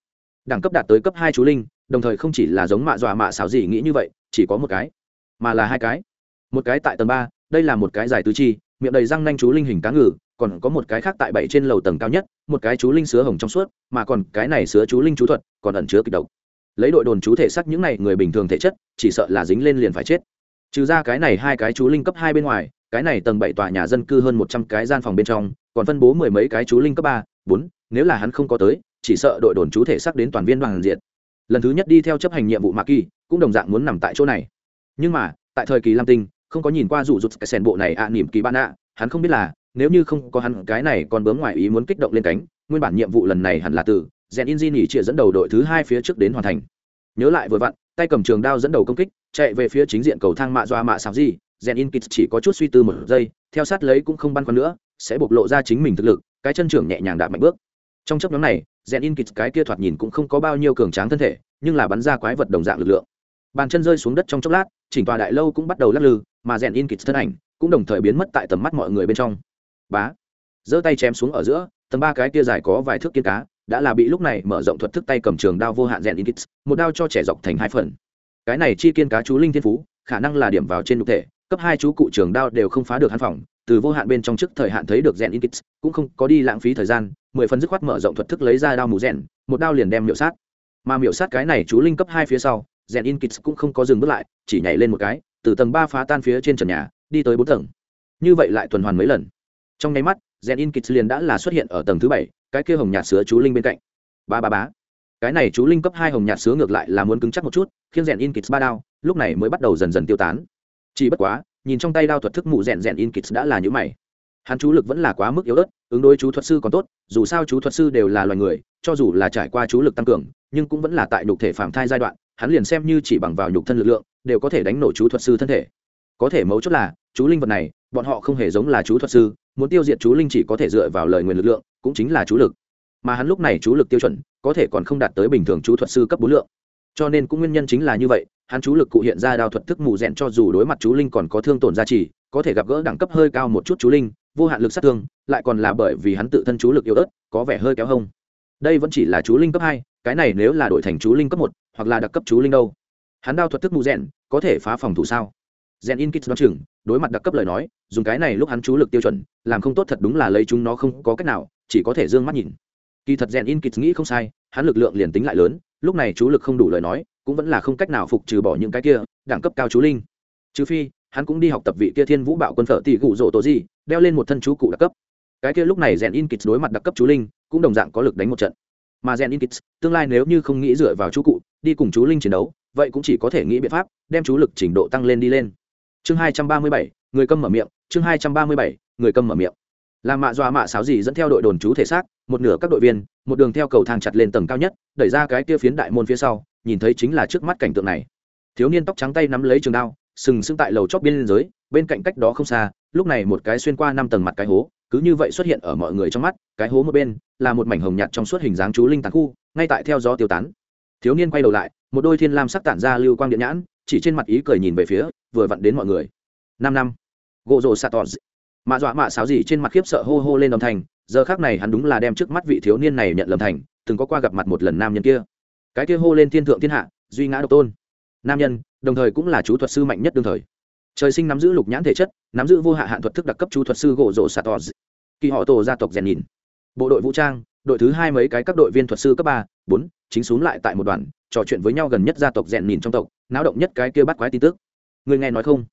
Đẳng cấp đạt tới cấp hai chú linh, đồng thời không chỉ là giống mạ dọa mạ xào gì nghĩ như vậy, chỉ có một cái, mà là hai cái. Một cái tại tầng ba đây là một cái dài tứ chi, miệng đầy răng nanh chú linh hình cá ngừ, còn có một cái khác tại bảy trên lầu tầng cao nhất, một cái chú linh sứa hồng trong suốt, mà còn cái này sứa chú linh chú thuật còn ẩn chứa kịch độc. Lấy đội đồn chú thể xác những này người bình thường thể chất, chỉ sợ là dính lên liền phải chết. Trừ ra cái này hai cái chú linh cấp hai bên ngoài, cái này tầng bảy tòa nhà dân cư hơn một trăm cái gian phòng bên trong, còn phân bố mười mấy cái chú linh cấp ba, bốn, nếu là hắn không có tới, chỉ sợ đội đồn chú thể xác đến toàn viên đoàn diện. Lần thứ nhất đi theo chấp hành nhiệm vụ mạ kỳ, cũng đồng dạng muốn nằm tại chỗ này. Nhưng mà, tại thời kỳ lam tinh không có nhìn qua rủ rụt cái sèn bộ này ạ à, nỉm kỳ ban ạ. Hắn không biết là nếu như không có hắn cái này còn bướm ngoài ý muốn kích động lên cánh. Nguyên bản nhiệm vụ lần này hẳn là từ rèn in di nỉ chĩa dẫn đầu đội thứ hai phía trước đến hoàn thành. Nhớ lại vừa vặn tay cầm trường đao dẫn đầu công kích chạy về phía chính diện cầu thang mạ doa mạ xào gì. Rèn in kit chỉ có chút suy tư một giây theo sát lấy cũng không băn khoăn nữa sẽ bộc lộ ra chính mình thực lực cái chân trưởng nhẹ nhàng đạp mạnh bước. Trong chấp nhóm này rèn in kit cái kia thoạt nhìn cũng không có bao nhiêu cường tráng thân thể nhưng là bắn ra quái vật đồng dạng lực lượng bàn chân rơi xuống đất trong chốc lát, chỉnh tòa đại lâu cũng bắt đầu lắc lư, mà rèn in kịch thân ảnh cũng đồng thời biến mất tại tầm mắt mọi người bên trong. Bá, giơ tay chém xuống ở giữa tầm ba cái kia dài có vài thước kiên cá, đã là bị lúc này mở rộng thuật thức tay cầm trường đao vô hạn rèn in kịch một đao cho trẻ dọc thành hai phần. Cái này chi kiên cá chú linh thiên phú, khả năng là điểm vào trên nhục thể, cấp hai chú cụ trường đao đều không phá được hắn phòng, từ vô hạn bên trong trước thời hạn thấy được rèn in kịch cũng không có đi lãng phí thời gian, mười phần dứt khoát mở rộng thuật thức lấy ra đao mù rèn, một đao liền đem miểu sát. Mà miểu sát cái này chú linh cấp hai phía sau rèn in kits cũng không có dừng bước lại, chỉ nhảy lên một cái, từ tầng ba phá tan phía trên trần nhà, đi tới bốn tầng. Như vậy lại tuần hoàn mấy lần. Trong nháy mắt rèn in kits liền đã là xuất hiện ở tầng thứ bảy, cái kia hồng nhạt sứa chú linh bên cạnh. Ba ba bá cái này chú linh cấp hai hồng nhạt sứa ngược lại là muốn cứng chắc một chút, khiến rèn in kits ba đao lúc này mới bắt đầu dần dần tiêu tán. Chỉ bất quá, nhìn trong tay đao thuật thức mụ rèn rèn in kits đã là những mày. Hắn chú lực vẫn là quá mức yếu ớt, ứng đối chú thuật sư còn tốt, dù sao chú thuật sư đều là loài người, cho dù là trải qua chú lực tăng cường, nhưng cũng vẫn là tại nhục thể phạm thai giai đoạn hắn liền xem như chỉ bằng vào nhục thân lực lượng, đều có thể đánh nổ chú thuật sư thân thể. Có thể mấu chốt là, chú linh vật này, bọn họ không hề giống là chú thuật sư, muốn tiêu diệt chú linh chỉ có thể dựa vào lời nguyền lực lượng, cũng chính là chú lực. Mà hắn lúc này chú lực tiêu chuẩn, có thể còn không đạt tới bình thường chú thuật sư cấp bốn lượng. Cho nên cũng nguyên nhân chính là như vậy, hắn chú lực cụ hiện ra đao thuật thức mù rèn cho dù đối mặt chú linh còn có thương tổn gia trì, có thể gặp gỡ đẳng cấp hơi cao một chút chú linh, vô hạn lực sát thương, lại còn là bởi vì hắn tự thân chú lực yếu ớt, có vẻ hơi kéo hông. Đây vẫn chỉ là chú linh cấp hai cái này nếu là đổi thành chú linh cấp một, hoặc là đặc cấp chú linh đâu? Hắn đao thuật thức mù rèn, có thể phá phòng thủ sao? Rèn in kit đoán chừng, đối mặt đặc cấp lời nói, dùng cái này lúc hắn chú lực tiêu chuẩn, làm không tốt thật đúng là lấy chúng nó không có cách nào, chỉ có thể d ư ơ n g mắt nhìn. Kỳ thật rèn in kit nghĩ không sai, hắn lực lượng liền tính lại lớn, lúc này chú lực không đủ lời nói, cũng vẫn là không cách nào phục trừ bỏ những cái kia đẳng cấp cao chú linh. Trừ phi, hắn cũng đi học tập vị kia thiên vũ bạo quân phở tỷ cụ rỗ tổ gì đeo lên một thân chú cụ đặc cấp. Cái kia lúc này rèn in kit đối mặt đặc cấp chú linh, cũng đồng dạng có lực đánh một trận mà gen in kit tương lai nếu như không nghĩ dựa vào chú cụ, đi cùng chú linh chiến đấu, vậy cũng chỉ có thể nghĩ biện pháp đem chú lực trình độ tăng lên đi lên. Chương hai trăm ba mươi bảy, người câm mở miệng, chương hai trăm ba mươi bảy, người câm mở miệng. Làm mạ dọa mạ sáo gì dẫn theo đội đồn chú thể xác, một nửa các đội viên, một đường theo cầu thang chặt lên tầng cao nhất, đẩy ra cái kia phiến đại môn phía sau, nhìn thấy chính là trước mắt cảnh tượng này. Thiếu niên tóc trắng tay nắm lấy trường đao, sừng sững tại lầu chóp biên giới, bên cạnh cách đó không xa, lúc này một cái xuyên qua năm tầng mặt cái hố cứ như vậy xuất hiện ở mọi người trong mắt, cái hố một bên là một mảnh hồng nhạt trong suốt hình dáng chú linh tàn khu, ngay tại theo gió tiêu tán. Thiếu niên quay đầu lại, một đôi thiên lam sắc tản ra lưu quang điện nhãn, chỉ trên mặt ý cười nhìn về phía, vừa vặn đến mọi người. Năm năm. Gộ rồ sạt tọt mạ dọa mạ sáo gì trên mặt khiếp sợ hô hô lên đồng thành giờ khác này hắn đúng là đem trước mắt vị thiếu niên này nhận lầm thành, từng có qua gặp mặt một lần nam nhân kia. Cái kia hô lên thiên thượng thiên hạ, duy ngã độc tôn. Nam nhân, đồng thời cũng là chú thuật sư mạnh nhất đương thời. Trời sinh nắm giữ lục nhãn thể chất, nắm giữ vô hạ hạn thuật thức đặc cấp chú thuật sư gỗ rộ sạt tọt kỳ họ tổ gia tộc rèn nhìn. Bộ đội vũ trang, đội thứ hai mấy cái các đội viên thuật sư cấp ba, bốn, chính xuống lại tại một đoàn, trò chuyện với nhau gần nhất gia tộc rèn nhìn trong tộc, náo động nhất cái kia bắt quái tin tức. Người nghe nói không?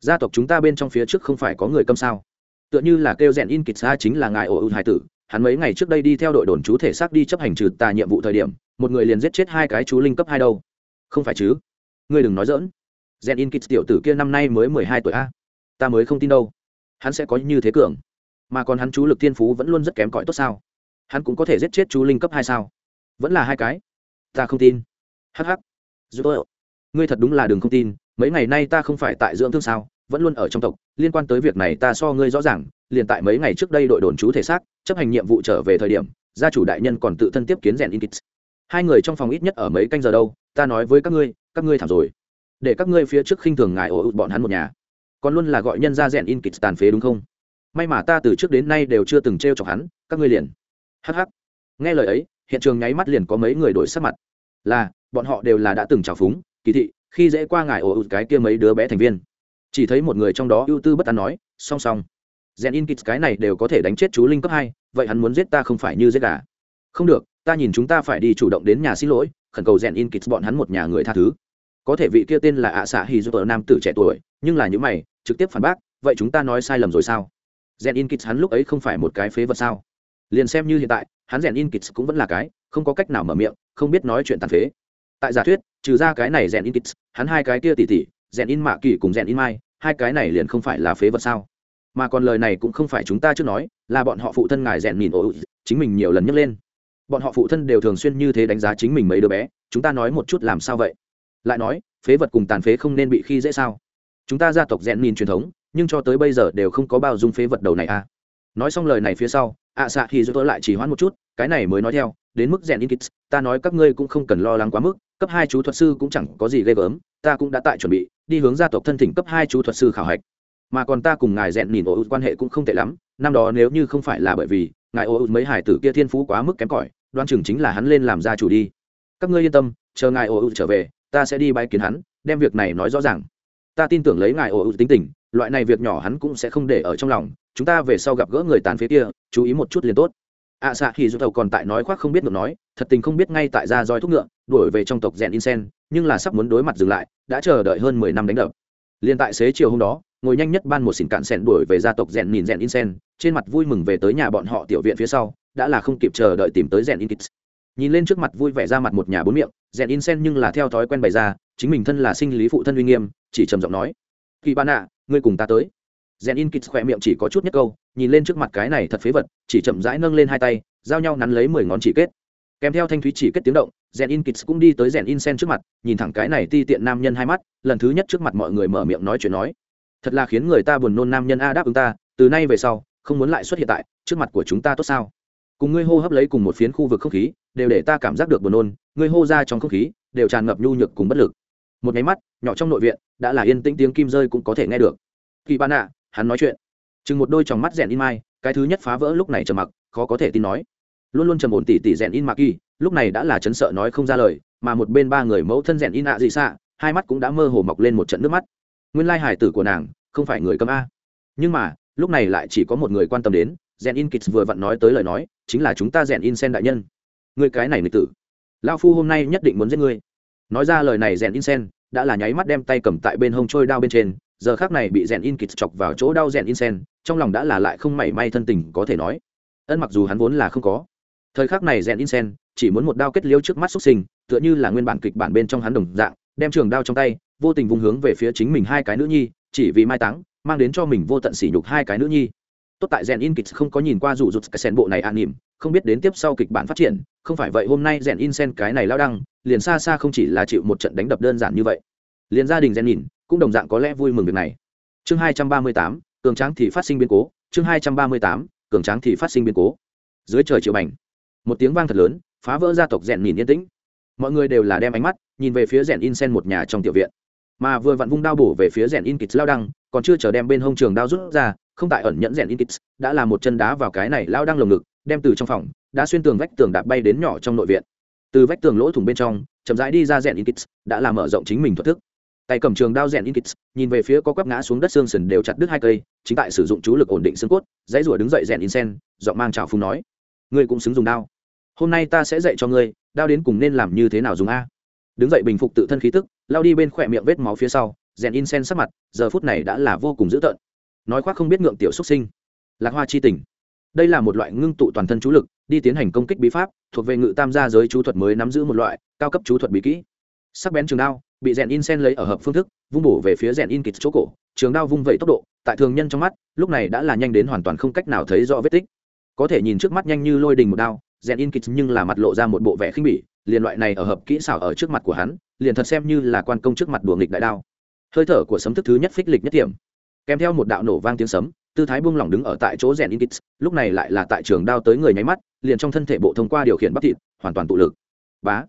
Gia tộc chúng ta bên trong phía trước không phải có người câm sao? Tựa như là kêu rèn in kịch xa chính là ngài ổ ưu hải tử, hắn mấy ngày trước đây đi theo đội đồn chú thể xác đi chấp hành trừ tà nhiệm vụ thời điểm, một người liền giết chết hai cái chú linh cấp hai đâu. Không phải chứ? Ngươi đừng nói dỡn rèn in kịch tiểu tử kia năm nay mới mười hai tuổi a. Ta mới không tin đâu. Hắn sẽ có như thế cường mà còn hắn chú lực thiên phú vẫn luôn rất kém cỏi tốt sao? Hắn cũng có thể giết chết chú linh cấp hai sao? Vẫn là hai cái. Ta không tin. Hh dù tôi ngươi thật đúng là đừng không tin, mấy ngày nay ta không phải tại dưỡng thương sao, vẫn luôn ở trong tộc, liên quan tới việc này ta so ngươi rõ ràng, liền tại mấy ngày trước đây đội đồn chú thể xác, chấp hành nhiệm vụ trở về thời điểm, gia chủ đại nhân còn tự thân tiếp kiến rèn in kits. Hai người trong phòng ít nhất ở mấy canh giờ đâu, ta nói với các ngươi các ngươi thảm rồi. Để các ngươi phía trước khinh thường ngài ổ ụt bọn hắn một nhà. Còn luôn là gọi nhân ra rèn in kits tàn phế đúng không? May mà ta từ trước đến nay đều chưa từng t r e o chọc hắn, các ngươi liền. Hh nghe lời ấy, hiện trường nháy mắt liền có mấy người đổi sắc mặt. Là, bọn họ đều là đã từng trào phúng, kỳ thị, khi dễ qua ngài ổ ụt cái kia mấy đứa bé thành viên. Chỉ thấy một người trong đó ưu tư bất tán nói, song song. Gen in kits cái này đều có thể đánh chết chú linh cấp hai, vậy hắn muốn giết ta không phải như giết gà. Không được, ta nhìn chúng ta phải đi chủ động đến nhà xin lỗi, khẩn cầu gen in kits bọn hắn một nhà người tha thứ. Có thể vị kia tên là ạ xạ hi nam tử trẻ tuổi, nhưng là những mày, trực tiếp phản bác, vậy chúng ta nói sai lầm rồi sao? Rèn in kits hắn lúc ấy không phải một cái phế vật sao? Liền xem như hiện tại, hắn rèn in kits cũng vẫn là cái, không có cách nào mở miệng, không biết nói chuyện tàn phế. Tại giả thuyết, trừ ra cái này rèn in kits hắn hai cái kia tỉ tỉ rèn in mạ kỳ cùng rèn in mai, hai cái này liền không phải là phế vật sao? Mà còn lời này cũng không phải chúng ta chưa nói, là bọn họ phụ thân ngài rèn nhìn ổ chính mình nhiều lần nhắc lên. Bọn họ phụ thân đều thường xuyên như thế đánh giá chính mình mấy đứa bé, chúng ta nói một chút làm sao vậy? Lại nói, phế vật cùng tàn phế không nên bị khi dễ sao? Chúng ta gia tộc rèn nhìn truyền thống nhưng cho tới bây giờ đều không có bao dung phế vật đầu này à. Nói xong lời này phía sau, ạ xạ thì giúp tôi lại chỉ hoãn một chút, cái này mới nói theo, đến mức rèn in kits, ta nói các ngươi cũng không cần lo lắng quá mức, cấp hai chú thuật sư cũng chẳng có gì ghê gớm, ta cũng đã tại chuẩn bị, đi hướng gia tộc thân thỉnh cấp hai chú thuật sư khảo hạch. Mà còn ta cùng ngài rèn nhìn ô quan hệ cũng không tệ lắm, năm đó nếu như không phải là bởi vì ngài ô mấy hải tử kia thiên phú quá mức kém cỏi, đoan chừng chính là hắn lên làm gia chủ đi. Các ngươi yên tâm, chờ ngài ô trở về, ta sẽ đi bay kiến hắn, đem việc này nói rõ ràng. Ta tin tưởng lấy ngài ô tính tình loại này việc nhỏ hắn cũng sẽ không để ở trong lòng chúng ta về sau gặp gỡ người tàn phế kia chú ý một chút liền tốt. Ạ à, xạ thì dù tàu còn tại nói khoác không biết ngược nói thật tình không biết ngay tại ra roi thuốc ngựa đuổi về trong tộc rèn in sen nhưng là sắp muốn đối mặt dừng lại đã chờ đợi hơn mười năm đánh đập. Liền tại xế chiều hôm đó ngồi nhanh nhất ban một xỉn cạn sẹn đuổi về gia tộc rèn nhìn rèn in sen trên mặt vui mừng về tới nhà bọn họ tiểu viện phía sau đã là không kịp chờ đợi tìm tới rèn in kits nhìn lên trước mặt vui vẻ ra mặt một nhà bốn miệng rèn in sen nhưng là theo thói quen bày ra chính mình thân là sinh lý phụ thân uy nghiêm chỉ trầm giọng nói kỳ bạn ạ ngươi cùng ta tới. Rèn in kịt khỏe miệng chỉ có chút nhất câu, nhìn lên trước mặt cái này thật phế vật, chỉ chậm rãi nâng lên hai tay, giao nhau nắn lấy mười ngón chỉ kết. Kèm theo thanh thúy chỉ kết tiếng động rèn in kịt cũng đi tới rèn in sen trước mặt, nhìn thẳng cái này ti tiện nam nhân hai mắt, lần thứ nhất trước mặt mọi người mở miệng nói chuyện nói. Thật là khiến người ta buồn nôn nam nhân a đáp ứng ta, từ nay về sau, không muốn lại xuất hiện tại trước mặt của chúng ta tốt sao? Cùng ngươi hô hấp lấy cùng một phiến khu vực không khí, đều để ta cảm giác được buồn nôn, ngươi hô ra trong không khí, đều tràn ngập nhu nhược cùng bất lực một nháy mắt, nhỏ trong nội viện, đã là yên tĩnh tiếng kim rơi cũng có thể nghe được. Kỳ ban ạ, hắn nói chuyện. Chừng một đôi tròng mắt rèn in mai, cái thứ nhất phá vỡ lúc này trầm mặc, khó có thể tin nói. Luôn luôn trầm ổn tỉ tỉ rèn in mặc kỳ, lúc này đã là chấn sợ nói không ra lời, mà một bên ba người mẫu thân rèn in ạ dị xạ, hai mắt cũng đã mơ hồ mọc lên một trận nước mắt. Nguyên lai hải tử của nàng, không phải người cấm a. Nhưng mà, lúc này lại chỉ có một người quan tâm đến, rèn in kịch vừa vặn nói tới lời nói, chính là chúng ta rèn in sen đại nhân. Người cái này nghịch tử. Lao phu hôm nay nhất định muốn giết ngươi nói ra lời này rèn in sen, đã là nháy mắt đem tay cầm tại bên hông trôi đao bên trên, giờ khác này bị rèn in kịch chọc vào chỗ đau rèn in sen, trong lòng đã là lại không mảy may thân tình có thể nói. Ân mặc dù hắn vốn là không có. Thời khắc này rèn in sen, chỉ muốn một đao kết liêu trước mắt xuất sinh, tựa như là nguyên bản kịch bản bên trong hắn đồng dạng, đem trường đao trong tay, vô tình vung hướng về phía chính mình hai cái nữ nhi, chỉ vì mai táng, mang đến cho mình vô tận sỉ nhục hai cái nữ nhi. Tốt tại rèn in kịch không có nhìn qua dụ rụt cái sen bộ này an nỉm, không biết đến tiếp sau kịch bản phát triển, không phải vậy hôm nay rèn in sen cái này lao đăng liền xa xa không chỉ là chịu một trận đánh đập đơn giản như vậy. Liền gia đình gen nhìn, cũng đồng dạng có lẽ vui mừng việc này. Chương hai trăm ba mươi tám, cường tráng thì phát sinh biến cố. Chương hai trăm ba mươi tám, cường tráng thì phát sinh biến cố. Dưới trời chiều bành, một tiếng vang thật lớn, phá vỡ gia tộc rèn nhìn yên tĩnh. Mọi người đều là đem ánh mắt nhìn về phía rèn in sen một nhà trong tiểu viện. Mà vừa vặn vung đao bổ về phía rèn in kịch lao đăng, còn chưa chờ đem bên hông trường đao rút ra, không tại ẩn nhẫn rèn in kịch đã là một chân đá vào cái này lao đăng lồng ngực, đem từ trong phòng đã xuyên tường vách tường đạp bay đến nhỏ trong nội viện từ vách tường lỗ thủng bên trong, chậm rãi đi ra rèn in đã làm mở rộng chính mình thoát thức. Tay cầm trường đao rèn in nhìn về phía có quắp ngã xuống đất xương sườn đều chặt đứt hai cây, chính tại sử dụng chú lực ổn định xương cốt, dãy rủa đứng dậy rèn in sen, giọng mang trào phung nói, ngươi cũng xứng dùng đao. Hôm nay ta sẽ dạy cho ngươi, đao đến cùng nên làm như thế nào dùng a. Đứng dậy bình phục tự thân khí tức, lao đi bên khỏe miệng vết máu phía sau, rèn in sen sắc mặt, giờ phút này đã là vô cùng dữ tợn. Nói khoác không biết ngượng tiểu xuất sinh. Lạc hoa chi tình đây là một loại ngưng tụ toàn thân chú lực, đi tiến hành công kích bí pháp, thuộc về ngự tam gia giới chú thuật mới nắm giữ một loại, cao cấp chú thuật bí kỹ. Sắc bén trường đao, bị rèn in sen lấy ở hợp phương thức, vung bổ về phía rèn in kịch chỗ cổ, trường đao vung vẩy tốc độ, tại thường nhân trong mắt, lúc này đã là nhanh đến hoàn toàn không cách nào thấy rõ vết tích. Có thể nhìn trước mắt nhanh như lôi đình một đao, rèn in kịch nhưng là mặt lộ ra một bộ vẻ khinh bỉ, liền loại này ở hợp kỹ xảo ở trước mặt của hắn, liền thật xem như là quan công trước mặt đùa nghịch đại đao. Hơi thở của sấm thức thứ nhất phích lịch nhất điểm kèm theo một đạo nổ vang tiếng sấm tư thái buông lỏng đứng ở tại chỗ rèn in lúc này lại là tại trường đao tới người nháy mắt, liền trong thân thể bộ thông qua điều khiển bắp thịt, hoàn toàn tụ lực. Bá.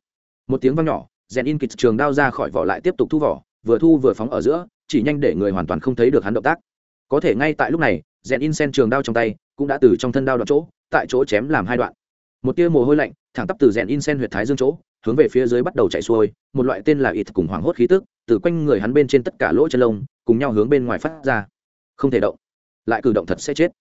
Một tiếng vang nhỏ, rèn in trường đao ra khỏi vỏ lại tiếp tục thu vỏ, vừa thu vừa phóng ở giữa, chỉ nhanh để người hoàn toàn không thấy được hắn động tác. Có thể ngay tại lúc này, rèn in sen trường đao trong tay cũng đã từ trong thân đao đoạn chỗ, tại chỗ chém làm hai đoạn. Một tia mồ hôi lạnh, thẳng tắp từ rèn in sen huyệt thái dương chỗ, hướng về phía dưới bắt đầu chạy xuôi, một loại tên là ít cùng hoảng hốt khí tức, từ quanh người hắn bên trên tất cả lỗ chân lông, cùng nhau hướng bên ngoài phát ra. Không thể động lại cử động thật sẽ chết.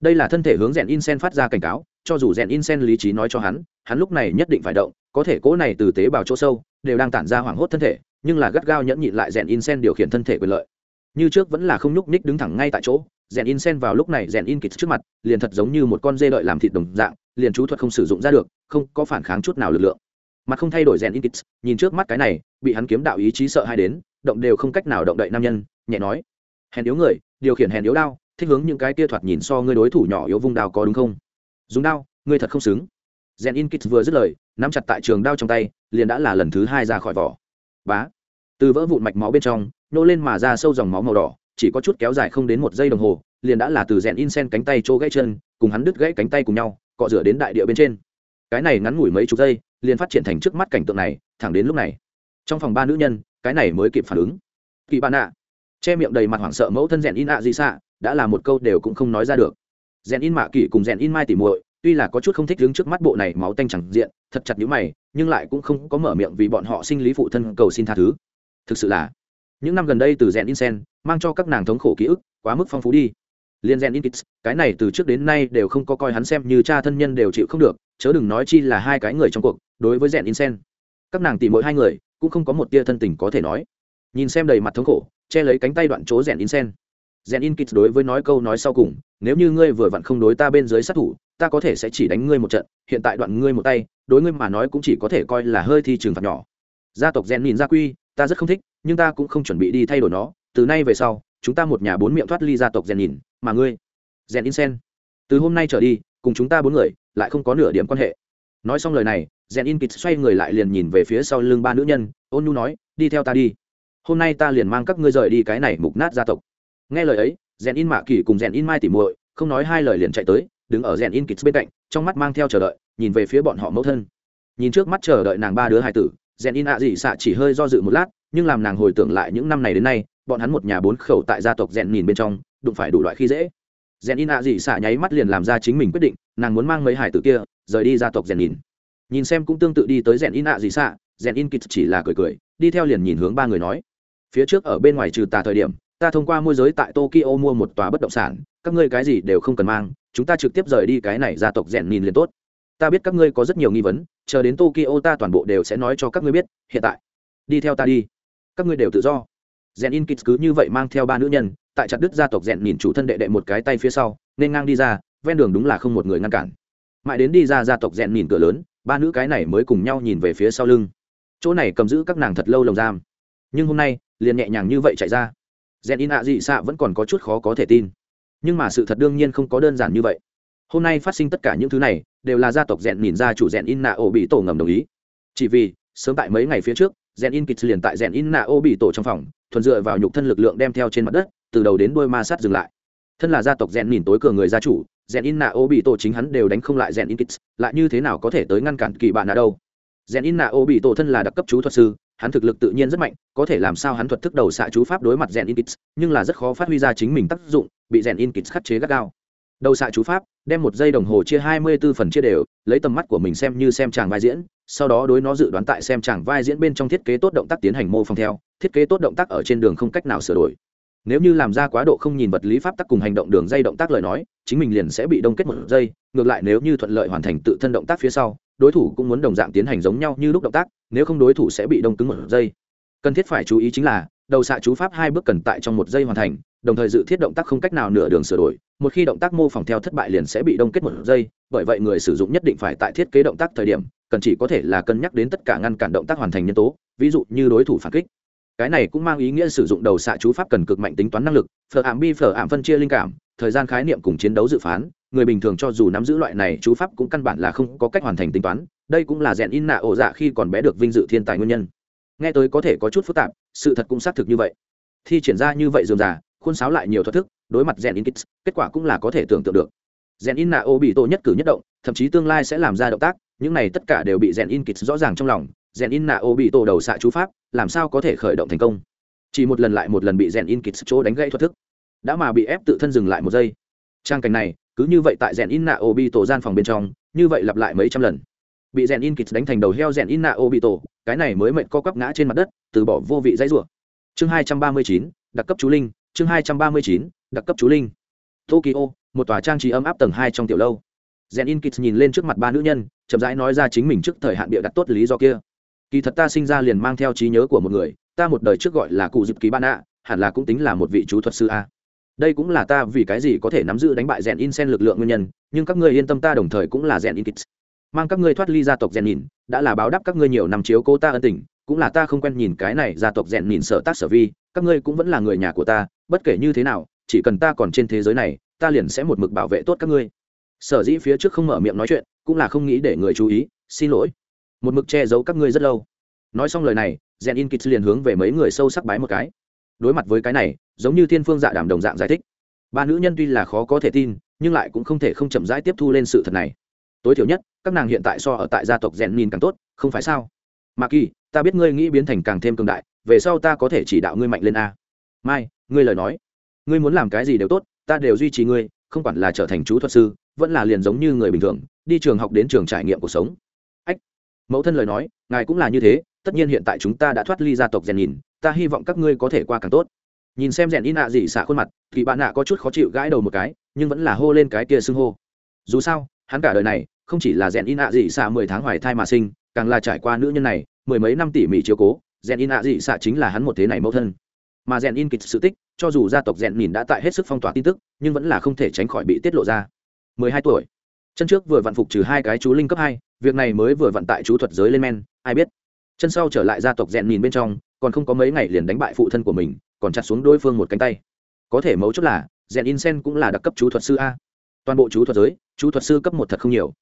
Đây là thân thể hướng rèn in sen phát ra cảnh cáo, cho dù rèn in sen lý trí nói cho hắn hắn lúc này nhất định phải động, có thể cỗ này từ tế bào chỗ sâu, đều đang tản ra hoảng hốt thân thể, nhưng là gắt gao nhẫn nhịn lại rèn in sen điều khiển thân thể quyền lợi. Như trước vẫn là không nhúc nhích đứng thẳng ngay tại chỗ, rèn in sen vào lúc này rèn in kịch trước mặt, liền thật giống như một con dê đợi làm thịt đồng dạng, liền chú thuật không sử dụng ra được, không có phản kháng chút nào lực lượng. Mặt không thay đổi rèn in kịch nhìn trước mắt cái này, bị hắn kiếm đạo ý chí sợ hai đến, động đều không cách nào động đậy nam nhân, nhẹ nói, hèn yếu người, điều khiển hèn yếu đao thích hướng những cái kia thoạt nhìn so ngươi đối thủ nhỏ yếu vung đao có đúng không? Dùng đao, ngươi thật không xứng. Rèn in kit vừa dứt lời, nắm chặt tại trường đao trong tay, liền đã là lần thứ hai ra khỏi vỏ. Bá. Từ vỡ vụn mạch máu bên trong, nô lên mà ra sâu dòng máu màu đỏ, chỉ có chút kéo dài không đến một giây đồng hồ, liền đã là từ rèn in sen cánh tay chỗ gãy chân, cùng hắn đứt gãy cánh tay cùng nhau, cọ rửa đến đại địa bên trên. Cái này ngắn ngủi mấy chục giây, liền phát triển thành trước mắt cảnh tượng này, thẳng đến lúc này. Trong phòng ba nữ nhân, cái này mới kịp phản ứng. Kỳ bạn ạ. Che miệng đầy mặt hoảng sợ mẫu thân rèn in ạ gì xạ đã là một câu đều cũng không nói ra được. Rèn in mạ kỷ cùng rèn in mai tỉ muội, tuy là có chút không thích đứng trước mắt bộ này máu tanh chẳng diện, thật chặt nhíu mày, nhưng lại cũng không có mở miệng vì bọn họ sinh lý phụ thân cầu xin tha thứ. Thực sự là, những năm gần đây từ rèn in sen, mang cho các nàng thống khổ ký ức, quá mức phong phú đi. Liên rèn in kids, cái này từ trước đến nay đều không có coi hắn xem như cha thân nhân đều chịu không được, chớ đừng nói chi là hai cái người trong cuộc, đối với rèn in sen. Các nàng tỉ mỗi hai người, cũng không có một tia thân tình có thể nói. Nhìn xem đầy mặt thống khổ, che lấy cánh tay đoạn chỗ rèn in sen rèn in kits đối với nói câu nói sau cùng, nếu như ngươi vừa vặn không đối ta bên dưới sát thủ, ta có thể sẽ chỉ đánh ngươi một trận, hiện tại đoạn ngươi một tay, đối ngươi mà nói cũng chỉ có thể coi là hơi thi trường phạt nhỏ. Gia tộc rèn nhìn gia quy, ta rất không thích, nhưng ta cũng không chuẩn bị đi thay đổi nó, từ nay về sau, chúng ta một nhà bốn miệng thoát ly gia tộc rèn nhìn mà ngươi rèn in sen. Từ hôm nay trở đi, cùng chúng ta bốn người, lại không có nửa điểm quan hệ. Nói xong lời này rèn in kịt xoay người lại liền nhìn về phía sau lưng ba nữ nhân, ôn nhu nói, đi theo ta đi. Hôm nay ta liền mang các ngươi rời đi cái này mục nát gia tộc nghe lời ấy, rèn in mạ kỳ cùng rèn in mai tỉ muội, không nói hai lời liền chạy tới, đứng ở rèn in kịch bên cạnh, trong mắt mang theo chờ đợi, nhìn về phía bọn họ mẫu thân. Nhìn trước mắt chờ đợi nàng ba đứa hai tử, rèn in ạ dị xạ chỉ hơi do dự một lát, nhưng làm nàng hồi tưởng lại những năm này đến nay, bọn hắn một nhà bốn khẩu tại gia tộc rèn nhìn bên trong, đụng phải đủ loại khi dễ. Rèn in ạ dị xạ nháy mắt liền làm ra chính mình quyết định, nàng muốn mang mấy hải tử kia, rời đi gia tộc rèn nhìn. Nhìn xem cũng tương tự đi tới rèn in ạ dị xạ rèn in kịch chỉ là cười cười, đi theo liền nhìn hướng ba người nói. Phía trước ở bên ngoài trừ tà thời điểm ta thông qua môi giới tại tokyo mua một tòa bất động sản, các ngươi cái gì đều không cần mang, chúng ta trực tiếp rời đi cái này gia tộc rèn nhìn liền tốt. Ta biết các ngươi có rất nhiều nghi vấn, chờ đến tokyo ta toàn bộ đều sẽ nói cho các ngươi biết, hiện tại. Đi theo ta đi. Các ngươi đều tự do. Rèn in kids cứ như vậy mang theo ba nữ nhân, tại chặt đứt gia tộc rèn nhìn chủ thân đệ đệ một cái tay phía sau, nên ngang đi ra, ven đường đúng là không một người ngăn cản. Mãi đến đi ra gia tộc rèn nhìn cửa lớn, ba nữ cái này mới cùng nhau nhìn về phía sau lưng. Chỗ này cầm giữ các nàng thật lâu lồng giam. Nhưng hôm nay, liền nhẹ nhàng như vậy chạy ra rèn in ạ dị xạ vẫn còn có chút khó có thể tin. Nhưng mà sự thật đương nhiên không có đơn giản như vậy. Hôm nay phát sinh tất cả những thứ này, đều là gia tộc rèn nhìn ra chủ rèn in nạ ô bị tổ ngầm đồng ý. Chỉ vì, sớm tại mấy ngày phía trước rèn in kịch liền tại rèn in nạ ô bị tổ trong phòng, thuần dựa vào nhục thân lực lượng đem theo trên mặt đất, từ đầu đến đôi ma sát dừng lại. Thân là gia tộc rèn nhìn tối cường người gia chủ rèn in nạ ô bị tổ chính hắn đều đánh không lại rèn in kịch, lại như thế nào có thể tới ngăn cản kỳ bạn nào đâu? Rèn in nạ ô bị tổ thân là đặc cấp chú thuật sư hắn thực lực tự nhiên rất mạnh, có thể làm sao hắn thuật thức đầu xạ chú pháp đối mặt rèn in kits nhưng là rất khó phát huy ra chính mình tác dụng, bị rèn in kits khắc chế gắt gao. Đầu xạ chú pháp, đem một giây đồng hồ chia hai mươi 24 phần chia đều, lấy tầm mắt của mình xem như xem chàng vai diễn, sau đó đối nó dự đoán tại xem chàng vai diễn bên trong thiết kế tốt động tác tiến hành mô phỏng theo, thiết kế tốt động tác ở trên đường không cách nào sửa đổi. Nếu như làm ra quá độ không nhìn vật lý pháp tắc cùng hành động đường dây động tác lời nói, chính mình liền sẽ bị đông kết một giây, ngược lại nếu như thuận lợi hoàn thành tự thân động tác phía sau đối thủ cũng muốn đồng dạng tiến hành giống nhau như lúc động tác, nếu không đối thủ sẽ bị đông cứng một giây. Cần thiết phải chú ý chính là, đầu xạ chú pháp hai bước cần tại trong một giây hoàn thành, đồng thời dự thiết động tác không cách nào nửa đường sửa đổi, một khi động tác mô phỏng theo thất bại liền sẽ bị đông kết một giây, bởi vậy người sử dụng nhất định phải tại thiết kế động tác thời điểm, cần chỉ có thể là cân nhắc đến tất cả ngăn cản động tác hoàn thành nhân tố, ví dụ như đối thủ phản kích. Cái này cũng mang ý nghĩa sử dụng đầu xạ chú pháp cần cực mạnh tính toán năng lực, phở ảm bi phở ảm phân chia linh cảm, thời gian khái niệm cùng chiến đấu dự phán người bình thường cho dù nắm giữ loại này chú pháp cũng căn bản là không có cách hoàn thành tính toán, đây cũng là rèn in nạ ổ dạ khi còn bé được vinh dự thiên tài nguyên nhân. Nghe tới có thể có chút phức tạp, sự thật cũng xác thực như vậy. Thi triển ra như vậy dườm già, khuôn sáo lại nhiều thoát thức, đối mặt rèn in kits, kết quả cũng là có thể tưởng tượng được. Rèn in nạ ô bị tổ nhất cử nhất động, thậm chí tương lai sẽ làm ra động tác, những này tất cả đều bị rèn in kits rõ ràng trong lòng. Rèn in nạ ô bị tổ đầu xạ chú pháp, làm sao có thể khởi động thành công? Chỉ một lần lại một lần bị rèn in kits chỗ đánh gãy thoát thức. Đã mà bị ép tự thân dừng lại một giây trang cảnh này, cứ như vậy tại rèn in nạ ô bị tổ gian phòng bên trong, như vậy lặp lại mấy trăm lần. Bị rèn in kits đánh thành đầu heo rèn in nạ ô bị tổ cái này mới mệnh co quắp ngã trên mặt đất, từ bỏ vô vị dãy rủa. Chương hai trăm ba mươi chín, đặc cấp chú linh, chương hai trăm ba mươi chín, đặc cấp chú linh. Tokyo, một tòa trang trí ấm áp tầng hai trong tiểu lâu. Rèn in kits nhìn lên trước mặt ba nữ nhân, chậm rãi nói ra chính mình trước thời hạn bịa đặt tốt lý do kia. Kỳ thật ta sinh ra liền mang theo trí nhớ của một người, ta một đời trước gọi là cụ dịp ký ban ạ hẳn là cũng tính là một vị chú thuật sư a đây cũng là ta vì cái gì có thể nắm giữ đánh bại rèn in sen lực lượng nguyên nhân, nhưng các ngươi yên tâm ta đồng thời cũng là rèn in kits mang các ngươi thoát ly gia tộc rèn nhìn đã là báo đáp các ngươi nhiều năm chiếu cô ta ân tình, cũng là ta không quen nhìn cái này gia tộc rèn nhìn sợ tác sở vi, các ngươi cũng vẫn là người nhà của ta, bất kể như thế nào, chỉ cần ta còn trên thế giới này, ta liền sẽ một mực bảo vệ tốt các ngươi. Sở dĩ phía trước không mở miệng nói chuyện, cũng là không nghĩ để người chú ý, xin lỗi. Một mực che giấu các ngươi rất lâu. Nói xong lời này rèn in kits liền hướng về mấy người sâu sắc bái một cái. Đối mặt với cái này giống như thiên phương dạ đảm đồng dạng giải thích. Ba nữ nhân tuy là khó có thể tin, nhưng lại cũng không thể không chậm rãi tiếp thu lên sự thật này. Tối thiểu nhất, các nàng hiện tại so ở tại gia tộc rèn nhìn càng tốt, không phải sao? Mà kỳ, ta biết ngươi nghĩ biến thành càng thêm cường đại, về sau ta có thể chỉ đạo ngươi mạnh lên a. Mai, ngươi lời nói. Ngươi muốn làm cái gì đều tốt, ta đều duy trì ngươi, không quản là trở thành chú thuật sư, vẫn là liền giống như người bình thường, đi trường học đến trường trải nghiệm cuộc sống. Ách. Mẫu thân lời nói, ngài cũng là như thế, tất nhiên hiện tại chúng ta đã thoát ly gia tộc rèn nhìn, ta hy vọng các ngươi có thể qua càng tốt nhìn xem rèn in ạ dị xả khuôn mặt, thì bạn nạ có chút khó chịu gãi đầu một cái, nhưng vẫn là hô lên cái kia xưng hô. Dù sao, hắn cả đời này, không chỉ là rèn in ạ dị xả mười tháng hoài thai mà sinh, càng là trải qua nữ nhân này, mười mấy năm tỉ mỉ chiếu cố, rèn in ạ dị xả chính là hắn một thế này mẫu thân. Mà rèn in kịch sự tích, cho dù gia tộc rèn nhìn đã tại hết sức phong tỏa tin tức, nhưng vẫn là không thể tránh khỏi bị tiết lộ ra. Mười hai tuổi. Chân trước vừa vặn phục trừ hai cái chú linh cấp hai, việc này mới vừa vặn tại chú thuật giới lên men, ai biết. Chân sau trở lại gia tộc rèn nhìn bên trong, còn không có mấy ngày liền đánh bại phụ thân của mình còn chặt xuống đối phương một cánh tay. Có thể mấu chốt là rèn in sen cũng là đặc cấp chú thuật sư a. Toàn bộ chú thuật giới, chú thuật sư cấp một thật không nhiều.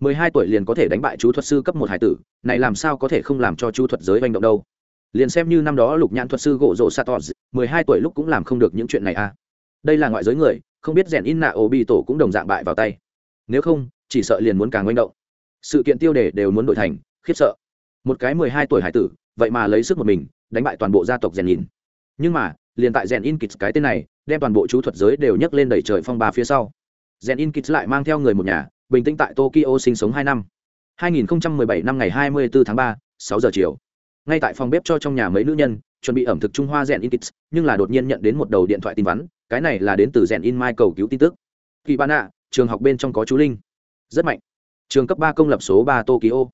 Mười hai tuổi liền có thể đánh bại chú thuật sư cấp một hải tử, này làm sao có thể không làm cho chú thuật giới manh động đâu? Liền xem như năm đó lục nhãn thuật sư gỗ rộ satos, mười hai tuổi lúc cũng làm không được những chuyện này a. Đây là ngoại giới người, không biết rèn in nạ ô bị tổ cũng đồng dạng bại vào tay. Nếu không, chỉ sợ liền muốn càng manh động. Sự kiện tiêu đề đều muốn đổi thành, khiếp sợ. Một cái mười hai tuổi hải tử, vậy mà lấy sức một mình, đánh bại toàn bộ gia tộc rèn in nhưng mà liền tại rèn in kịch cái tên này đem toàn bộ chú thuật giới đều nhấc lên đẩy trời phong ba phía sau. Rèn in kịch lại mang theo người một nhà bình tĩnh tại tokyo sinh sống hai năm. 2017 năm ngày 24 tháng 3, 6 giờ chiều. Ngay tại phòng bếp cho trong nhà mấy nữ nhân chuẩn bị ẩm thực trung hoa rèn in kits nhưng là đột nhiên nhận đến một đầu điện thoại tin vắn cái này là đến từ rèn in mai cầu cứu tin tức. Kỳ ban ạ trường học bên trong có chú linh. Rất mạnh. Trường cấp ba công lập số ba tokyo.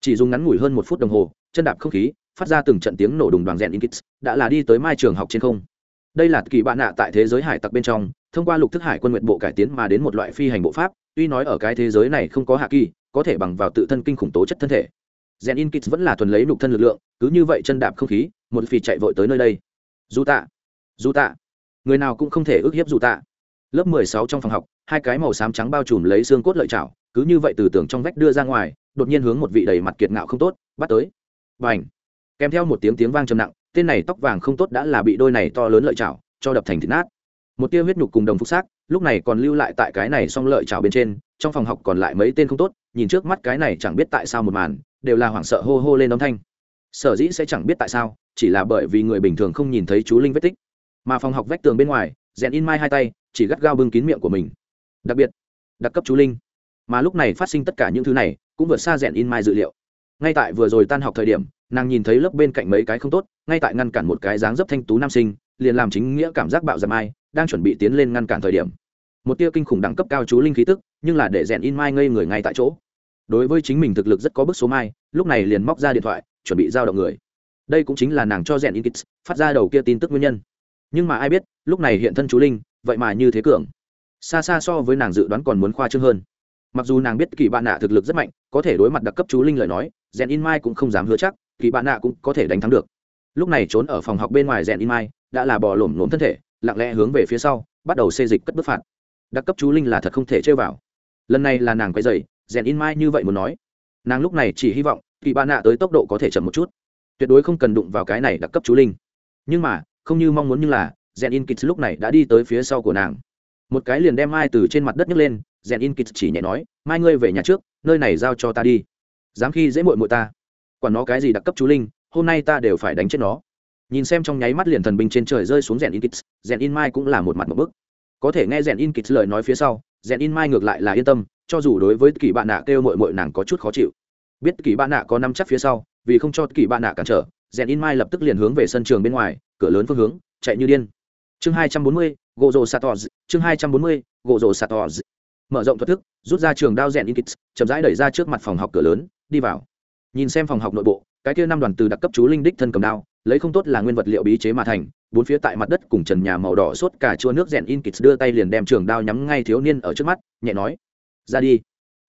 Chỉ dùng ngắn ngủi hơn một phút đồng hồ chân đạp không khí phát ra từng trận tiếng nổ đùng đoàn rèn Inkits, đã là đi tới mai trường học trên không. Đây là kỳ bạn nạ tại thế giới hải tặc bên trong, thông qua lục thức hải quân nguyện bộ cải tiến mà đến một loại phi hành bộ pháp, tuy nói ở cái thế giới này không có hạ kỳ, có thể bằng vào tự thân kinh khủng tố chất thân thể. Rèn Inkits vẫn là thuần lấy lục thân lực lượng, cứ như vậy chân đạp không khí, một phi chạy vội tới nơi đây. Dù tạ. Dù tạ. Người nào cũng không thể ức hiếp dù tạ. Lớp mười sáu trong phòng học, hai cái màu xám trắng bao trùm lấy xương cốt lợi chảo, cứ như vậy từ tường trong vách đưa ra ngoài, đột nhiên hướng một vị đầy mặt kiệt ngạo không tốt, bắt tới. B à n h kèm theo một tiếng tiếng vang trầm nặng, tên này tóc vàng không tốt đã là bị đôi này to lớn lợi chảo cho đập thành thịt nát. Một tia huyết nhục cùng đồng phục xác, lúc này còn lưu lại tại cái này xong lợi chảo bên trên, trong phòng học còn lại mấy tên không tốt, nhìn trước mắt cái này chẳng biết tại sao một màn, đều là hoảng sợ hô hô lên âm thanh. Sở dĩ sẽ chẳng biết tại sao, chỉ là bởi vì người bình thường không nhìn thấy chú linh vết tích. Mà phòng học vách tường bên ngoài, rèn in mai hai tay, chỉ gắt gao bưng kín miệng của mình. Đặc biệt, đặc cấp chú linh. Mà lúc này phát sinh tất cả những thứ này, cũng vượt xa rèn in mai dự liệu ngay tại vừa rồi tan học thời điểm, nàng nhìn thấy lớp bên cạnh mấy cái không tốt, ngay tại ngăn cản một cái dáng dấp thanh tú nam sinh, liền làm chính nghĩa cảm giác bạo dầm ai đang chuẩn bị tiến lên ngăn cản thời điểm. Một tia kinh khủng đẳng cấp cao chú linh khí tức, nhưng là để rèn in mai ngây người ngay tại chỗ. Đối với chính mình thực lực rất có bức số mai, lúc này liền móc ra điện thoại, chuẩn bị giao động người. Đây cũng chính là nàng cho rèn in kits, phát ra đầu kia tin tức nguyên nhân. Nhưng mà ai biết, lúc này hiện thân chú linh, vậy mà như thế cường. Xa xa so với nàng dự đoán còn muốn khoa trương hơn. Mặc dù nàng biết kỳ bạn nạ thực lực rất mạnh, có thể đối mặt đặc cấp chú linh lời nói rèn in mai cũng không dám hứa chắc, kỳ bạn nạ cũng có thể đánh thắng được. Lúc này trốn ở phòng học bên ngoài rèn in mai đã là bỏ lổm lổm thân thể, lặng lẽ hướng về phía sau, bắt đầu xê dịch cất bước phạt. Đặc cấp chú linh là thật không thể chơi vào. Lần này là nàng quay dày rèn in mai như vậy muốn nói. Nàng lúc này chỉ hy vọng kỳ bạn nạ tới tốc độ có thể chậm một chút. Tuyệt đối không cần đụng vào cái này đặc cấp chú linh. Nhưng mà, không như mong muốn như là rèn in kits lúc này đã đi tới phía sau của nàng. Một cái liền đem mai từ trên mặt đất nhấc lên rèn in kits chỉ nhẹ nói, mai ngươi về nhà trước, nơi này giao cho ta đi dám khi dễ mội mội ta. Quản nó cái gì đặc cấp chú linh, hôm nay ta đều phải đánh chết nó. Nhìn xem trong nháy mắt liền thần binh trên trời rơi xuống rèn in kits rèn in mai cũng là một mặt một bức. Có thể nghe rèn in kits lời nói phía sau rèn in mai ngược lại là yên tâm, cho dù đối với kỳ bạn nạ kêu mội mội nàng có chút khó chịu. Biết kỳ bạn nạ có năm chắc phía sau, vì không cho kỳ bạn nạ cản trở rèn in mai lập tức liền hướng về sân trường bên ngoài, cửa lớn phương hướng, chạy như điên. Chương hai trăm bốn mươi gỗ rồ satos, chương hai trăm bốn mươi gỗ rồ satos. Mở rộng thuật thức, rút ra trường đao rèn in kits chậm rãi đẩy ra trước mặt phòng học cửa lớn đi vào. Nhìn xem phòng học nội bộ, cái kia năm đoàn từ đặc cấp chú linh đích thân cầm đao, lấy không tốt là nguyên vật liệu bí chế mà thành, bốn phía tại mặt đất cùng trần nhà màu đỏ sốt cả chua nước rèn in kits đưa tay liền đem trường đao nhắm ngay thiếu niên ở trước mắt, nhẹ nói, ra đi.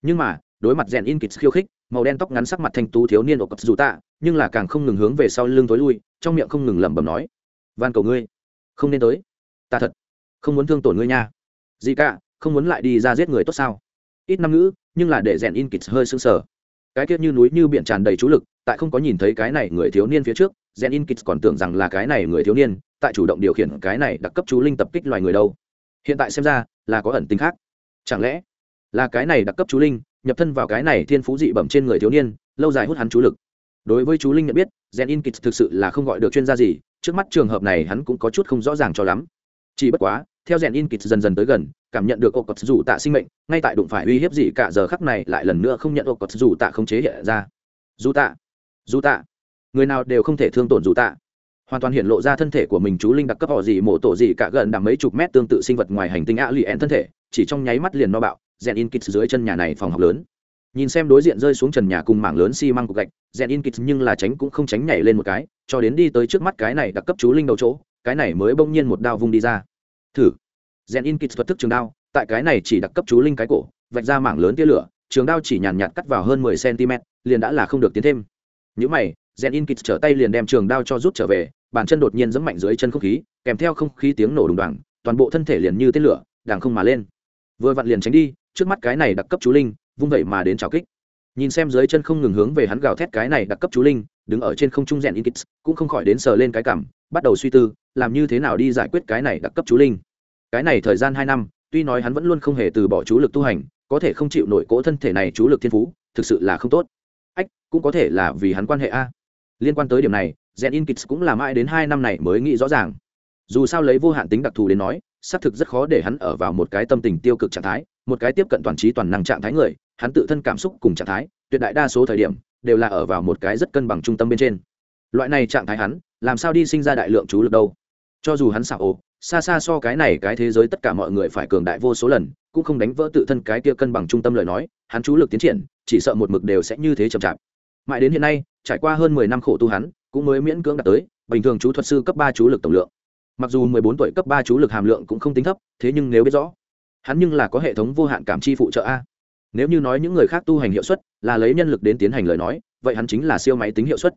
Nhưng mà, đối mặt rèn in kits khiêu khích, màu đen tóc ngắn sắc mặt thanh tú thiếu niên ổ cập dù tạ, nhưng là càng không ngừng hướng về sau lưng tối lui, trong miệng không ngừng lẩm bẩm nói, van cầu ngươi, không nên tới. Ta thật không muốn thương tổn ngươi nha. Gì cả, không muốn lại đi ra giết người tốt sao? Ít năm ngữ, nhưng là để rèn in kịch hơi sưng sờ cái tiết như núi như biển tràn đầy chú lực, tại không có nhìn thấy cái này người thiếu niên phía trước rèn in kịch còn tưởng rằng là cái này người thiếu niên, tại chủ động điều khiển cái này đặc cấp chú linh tập kích loài người đâu. Hiện tại xem ra, là có ẩn tính khác. Chẳng lẽ, là cái này đặc cấp chú linh, nhập thân vào cái này thiên phú dị bẩm trên người thiếu niên, lâu dài hút hắn chú lực. Đối với chú linh nhận biết, gen in kit thực sự là không gọi được chuyên gia gì, trước mắt trường hợp này hắn cũng có chút không rõ ràng cho lắm. Chỉ bất quá, theo rèn in kit dần dần tới gần cảm nhận được ô cột dù tạ sinh mệnh, ngay tại đụng phải uy hiếp gì cả giờ khắc này lại lần nữa không nhận ô cột dù tạ không chế hiện ra. Dù tạ dù tạ. Người nào đều không thể thương tổn dù tạ. Hoàn toàn hiện lộ ra thân thể của mình, chú linh đặc cấp họ gì, mổ tổ gì cả gần đằng mấy chục mét tương tự sinh vật ngoài hành tinh ạ lì ẹn thân thể, chỉ trong nháy mắt liền no bạo rèn in kits dưới chân nhà này phòng học lớn. Nhìn xem đối diện rơi xuống trần nhà cùng mảng lớn xi măng cục gạch rèn in kits nhưng là tránh cũng không tránh nhảy lên một cái, cho đến đi tới trước mắt cái này đặc cấp chú linh đầu chỗ, cái này mới bỗng nhiên một đao vung đi ra. Thử rèn in kịch thuật thức trường đao, tại cái này chỉ đặc cấp chú linh cái cổ, vạch ra mảng lớn tia lửa, trường đao chỉ nhàn nhạt cắt vào hơn mười cm liền đã là không được tiến thêm. Những mày rèn in kịch trở tay liền đem trường đao cho rút trở về, bàn chân đột nhiên giẫm mạnh dưới chân không khí, kèm theo không khí tiếng nổ đùng đoàng, toàn bộ thân thể liền như tên lửa đàng không mà lên. Vừa vặn liền tránh đi, trước mắt cái này đặc cấp chú linh, vung vậy mà đến trào kích. Nhìn xem dưới chân không ngừng hướng về hắn gào thét cái này đặc cấp chú linh, đứng ở trên không trung rèn in kits cũng không khỏi đến sờ lên cái cảm, bắt đầu suy tư, làm như thế nào đi giải quyết cái này đặc cấp chú linh cái này thời gian hai năm, tuy nói hắn vẫn luôn không hề từ bỏ chú lực tu hành, có thể không chịu nổi cỗ thân thể này chú lực thiên phú, thực sự là không tốt. Ách, cũng có thể là vì hắn quan hệ a. Liên quan tới điểm này, gen in kits cũng là mãi đến hai năm này mới nghĩ rõ ràng. Dù sao lấy vô hạn tính đặc thù đến nói, xác thực rất khó để hắn ở vào một cái tâm tình tiêu cực trạng thái, một cái tiếp cận toàn trí toàn năng trạng thái người, hắn tự thân cảm xúc cùng trạng thái, tuyệt đại đa số thời điểm, đều là ở vào một cái rất cân bằng trung tâm bên trên. Loại này trạng thái hắn, làm sao đi sinh ra đại lượng chú lực đâu? Cho dù hắn xạo ồ xa xa so cái này cái thế giới tất cả mọi người phải cường đại vô số lần, cũng không đánh vỡ tự thân cái kia cân bằng trung tâm lời nói, hắn chú lực tiến triển, chỉ sợ một mực đều sẽ như thế chậm chạp. Mãi đến hiện nay, trải qua hơn mười năm khổ tu hắn, cũng mới miễn cưỡng đạt tới, bình thường chú thuật sư cấp ba chú lực tổng lượng. Mặc dù mười bốn tuổi cấp ba chú lực hàm lượng cũng không tính thấp, thế nhưng nếu biết rõ, hắn nhưng là có hệ thống vô hạn cảm chi phụ trợ a. Nếu như nói những người khác tu hành hiệu suất, là lấy nhân lực đến tiến hành lời nói, vậy hắn chính là siêu máy tính hiệu suất.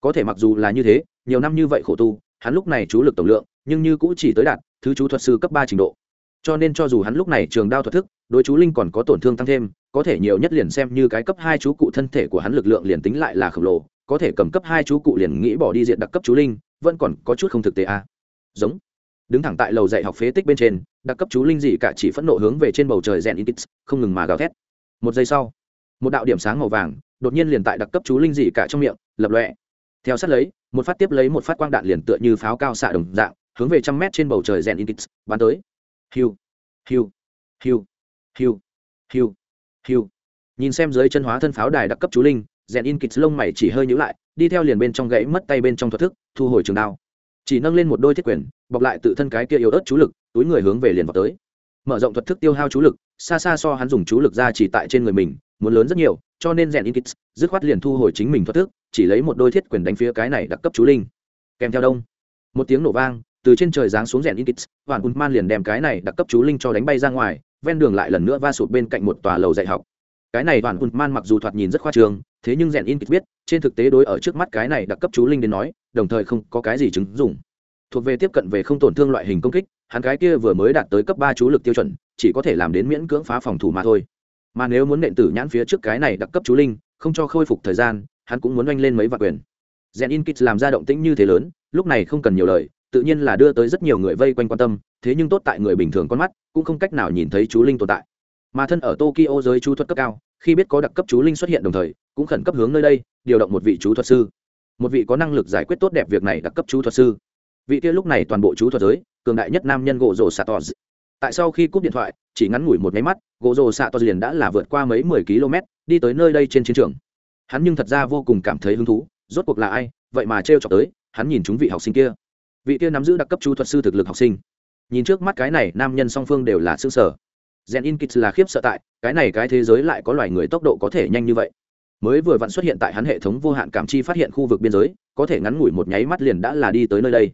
Có thể mặc dù là như thế, nhiều năm như vậy khổ tu, hắn lúc này chú lực tổng lượng nhưng như cũng chỉ tới đạt thứ chú thuật sư cấp ba trình độ. Cho nên cho dù hắn lúc này trường đao thuật thức, đối chú linh còn có tổn thương tăng thêm, có thể nhiều nhất liền xem như cái cấp hai chú cụ thân thể của hắn lực lượng liền tính lại là khổng lồ, có thể cầm cấp hai chú cụ liền nghĩ bỏ đi diện đặc cấp chú linh, vẫn còn có chút không thực tế a. À. giống. Đứng thẳng tại lầu dạy học phế tích bên trên, đặc cấp chú linh dị cả chỉ phẫn nộ hướng về trên bầu trời rèn in không ngừng mà gào thét. Một giây sau, một đạo điểm sáng màu vàng đột nhiên liền tại đặc cấp chú linh dị cả trong miệng lập lọe theo sát lấy, một phát tiếp lấy một phát quang đạn liền tựa như pháo cao xạ đồng dạng hướng về trăm mét trên bầu trời rèn in bắn tới. Hiu hiu hiu hiu hiu hiu. Nhìn xem dưới chân hóa thân pháo đài đặc cấp chú linh, rèn in lông mày chỉ hơi nhữ lại, đi theo liền bên trong gãy mất tay bên trong thuật thức, thu hồi trường đao. Chỉ nâng lên một đôi thiết quyền, bọc lại tự thân cái kia yếu ớt chú lực, túi người hướng về liền vào tới. Mở rộng thuật thức tiêu hao chú lực, xa xa so hắn dùng chú lực ra chỉ tại trên người mình, muốn lớn rất nhiều, cho nên rèn in kit dứt khoát liền thu hồi chính mình thuật thức, chỉ lấy một đôi thiết quyền đánh phía cái này đặc cấp chú linh. Kèm theo đông, một tiếng nổ vang từ trên trời giáng xuống rèn in kit hoàn man liền đem cái này đặc cấp chú linh cho đánh bay ra ngoài, ven đường lại lần nữa va sụt bên cạnh một tòa lầu dạy học. Cái này hoàn man mặc dù thoạt nhìn rất khoa trương, thế nhưng rèn in kit biết, trên thực tế đối ở trước mắt cái này đặc cấp chú linh đến nói, đồng thời không có cái gì chứng dụng. Thuộc về tiếp cận về không tổn thương loại hình công kích, hắn cái kia vừa mới đạt tới cấp ba chú lực tiêu chuẩn, chỉ có thể làm đến miễn cưỡng phá phòng thủ mà thôi. Mà nếu muốn nện tử nhãn phía trước cái này đặc cấp chú linh, không cho khôi phục thời gian, hắn cũng muốn oanh lên mấy vạn quyền. Rèn inkits làm ra động tĩnh như thế lớn, lúc này không cần nhiều lời tự nhiên là đưa tới rất nhiều người vây quanh quan tâm, thế nhưng tốt tại người bình thường con mắt, cũng không cách nào nhìn thấy chú linh tồn tại. Mà thân ở tokyo giới chú thuật cấp cao, khi biết có đặc cấp chú linh xuất hiện đồng thời, cũng khẩn cấp hướng nơi đây, điều động một vị chú thuật sư. Một vị có năng lực giải quyết tốt đẹp việc này đặc cấp chú thuật sư. Vị kia lúc này toàn bộ chú thuật giới, cường đại nhất nam nhân gỗ rồ xạ tỏ tại sau khi cúp điện thoại, chỉ ngắn ngủi một máy mắt gỗ rồ xạ to liền đã là vượt qua mấy mười km, đi tới nơi đây trên chiến trường. Hắn nhưng thật ra vô cùng cảm thấy hứng thú, rốt cuộc là ai, vậy mà t r chọc tới, hắn nhìn chúng vị học sinh kia vị kia nắm giữ đặc cấp chú thuật sư thực lực học sinh. Nhìn trước mắt cái này, nam nhân song phương đều là xương sở gen in kits là khiếp sợ tại, cái này cái thế giới lại có loài người tốc độ có thể nhanh như vậy. Mới vừa vặn xuất hiện tại hắn hệ thống vô hạn cảm chi phát hiện khu vực biên giới, có thể ngắn ngủi một nháy mắt liền đã là đi tới nơi đây.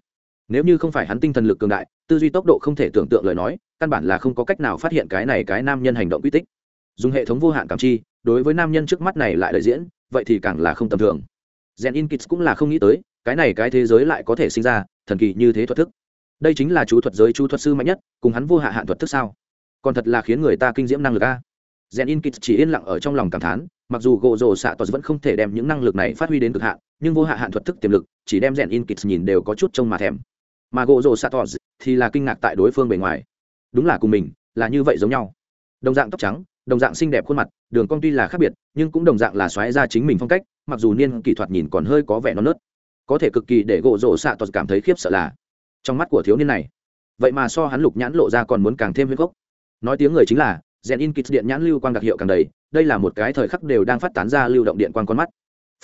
Nếu như không phải hắn tinh thần lực cường đại, tư duy tốc độ không thể tưởng tượng lời nói, căn bản là không có cách nào phát hiện cái này cái nam nhân hành động quy tích. Dùng hệ thống vô hạn cảm chi, đối với nam nhân trước mắt này lại đại diễn, vậy thì càng là không tầm thường. Gen in kits cũng là không nghĩ tới cái này cái thế giới lại có thể sinh ra thần kỳ như thế thuật thức. Đây chính là chú thuật giới chú thuật sư mạnh nhất, cùng hắn vô hạ hạn thuật thức sao? Còn thật là khiến người ta kinh diễm năng lực a. Rèn in kịch chỉ yên lặng ở trong lòng cảm thán, mặc dù gỗ rồ xạ tos vẫn không thể đem những năng lực này phát huy đến cực hạn, nhưng vô hạ hạn thuật thức tiềm lực, chỉ đem rèn in kịch nhìn đều có chút trông mà thèm. Mà gỗ rồ xạ tos thì là kinh ngạc tại đối phương bề ngoài. Đúng là cùng mình, là như vậy giống nhau. Đồng dạng tóc trắng, đồng dạng xinh đẹp khuôn mặt, đường cong tuy là khác biệt, nhưng cũng đồng dạng là xoáy ra chính mình phong cách, mặc dù niên kỹ thuật nhìn còn hơi có vẻ non nớt có thể cực kỳ để gỗ rổ xạ tos cảm thấy khiếp sợ là trong mắt của thiếu niên này. Vậy mà so hắn lục nhãn lộ ra còn muốn càng thêm huyết gốc. Nói tiếng người chính là, rèn in kit điện nhãn lưu quang đặc hiệu càng đầy, đây là một cái thời khắc đều đang phát tán ra lưu động điện quang con mắt.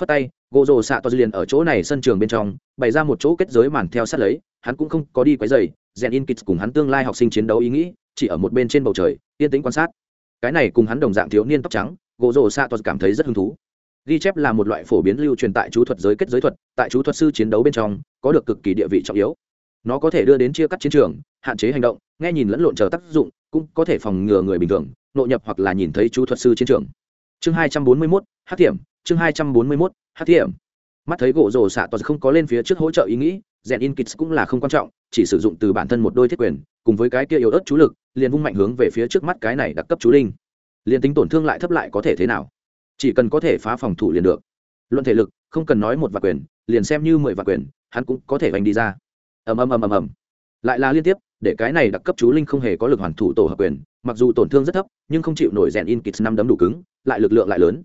Phất tay, gỗ rồ xạ to liền ở chỗ này sân trường bên trong, bày ra một chỗ kết giới màn theo sát lấy, hắn cũng không có đi quấy dày rèn in kit cùng hắn tương lai học sinh chiến đấu ý nghĩ, chỉ ở một bên trên bầu trời, yên tĩnh quan sát. Cái này cùng hắn đồng dạng thiếu niên tóc trắng, gỗ rồ xạ to cảm thấy rất hứng thú ghi chép là một loại phổ biến lưu truyền tại chú thuật giới kết giới thuật, tại chú thuật sư chiến đấu bên trong, có được cực kỳ địa vị trọng yếu. Nó có thể đưa đến chia cắt chiến trường, hạn chế hành động, nghe nhìn lẫn lộn chờ tác dụng, cũng có thể phòng ngừa người bình thường, nội nhập hoặc là nhìn thấy chú thuật sư chiến trường. Chương hai trăm bốn mươi mốt hát thiểm. Chương hai trăm bốn mươi mốt hát thiểm. Mắt thấy gỗ rồ xạ toàn không có lên phía trước hỗ trợ ý nghĩ rèn in kits cũng là không quan trọng, chỉ sử dụng từ bản thân một đôi thiết quyền, cùng với cái kia yếu ớt chú lực, liền vung mạnh hướng về phía trước mắt cái này đặc cấp chú linh. Liền tính tổn thương lại thấp lại có thể thế nào? Chỉ cần có thể phá phòng thủ liền được. Luận thể lực, không cần nói một vạn quyền, liền xem như mười vạn quyền, hắn cũng có thể vành đi ra. Ầm ầm ầm ầm ầm. Lại là liên tiếp, để cái này đặc cấp chú linh không hề có lực hoàn thủ tổ hợp quyền, mặc dù tổn thương rất thấp, nhưng không chịu nổi rèn in kits năm đấm đủ cứng, lại lực lượng lại lớn.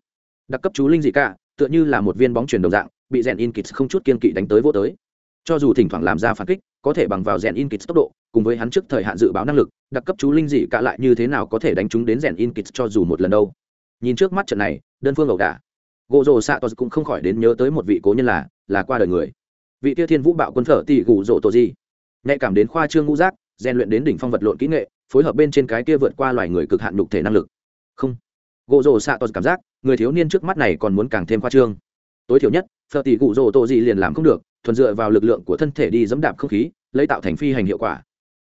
Đặc cấp chú linh gì cả tựa như là một viên bóng chuyển đồng dạng, bị rèn in kits không chút kiên kỵ đánh tới vô tới. Cho dù thỉnh thoảng làm ra phản kích, có thể bằng vào rèn in kits tốc độ, cùng với hắn trước thời hạn dự báo năng lực, đặc cấp chú linh dị cả lại như thế nào có thể đánh chúng đến rèn in kits cho dù một lần đâu. Nhìn trước mắt trận này đơn phương ẩu đả. Gỗ rồ xạ tos cũng không khỏi đến nhớ tới một vị cố nhân là là qua đời người. Vị tia thiên vũ bạo quân phở tỷ gù rộ tổ gì nhạy cảm đến khoa trương ngũ giác, rèn luyện đến đỉnh phong vật lộn kỹ nghệ, phối hợp bên trên cái kia vượt qua loài người cực hạn nhục thể năng lực. Không. Gỗ rồ xạ tos cảm giác, người thiếu niên trước mắt này còn muốn càng thêm khoa trương. Tối thiểu nhất, phở tỷ gù rộ tổ gì liền làm không được, thuần dựa vào lực lượng của thân thể đi dẫm đạp không khí, lấy tạo thành phi hành hiệu quả.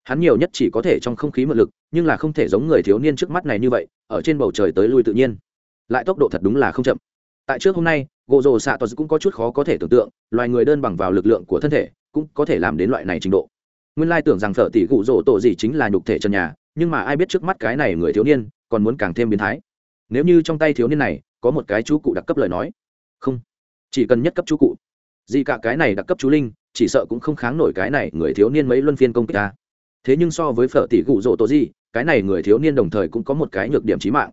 Hắn nhiều nhất chỉ có thể trong không khí mượn lực, nhưng là không thể giống người thiếu niên trước mắt này như vậy, ở trên bầu trời tới lui tự nhiên lại tốc độ thật đúng là không chậm. Tại trước hôm nay gỗ rồ xạ tos cũng có chút khó có thể tưởng tượng, loài người đơn bằng vào lực lượng của thân thể cũng có thể làm đến loại này trình độ. Nguyên lai tưởng rằng thợ tỷ gụ rỗ tổ gì chính là nhục thể trần nhà, nhưng mà ai biết trước mắt cái này người thiếu niên còn muốn càng thêm biến thái. Nếu như trong tay thiếu niên này có một cái chú cụ đặc cấp lời nói, không, chỉ cần nhất cấp chú cụ. Gì cả cái này đặc cấp chú linh, chỉ sợ cũng không kháng nổi cái này người thiếu niên mấy luân phiên công kích ta. Thế nhưng so với phở tỷ gụ rỗ tổ gì, cái này người thiếu niên đồng thời cũng có một cái nhược điểm chí mạng.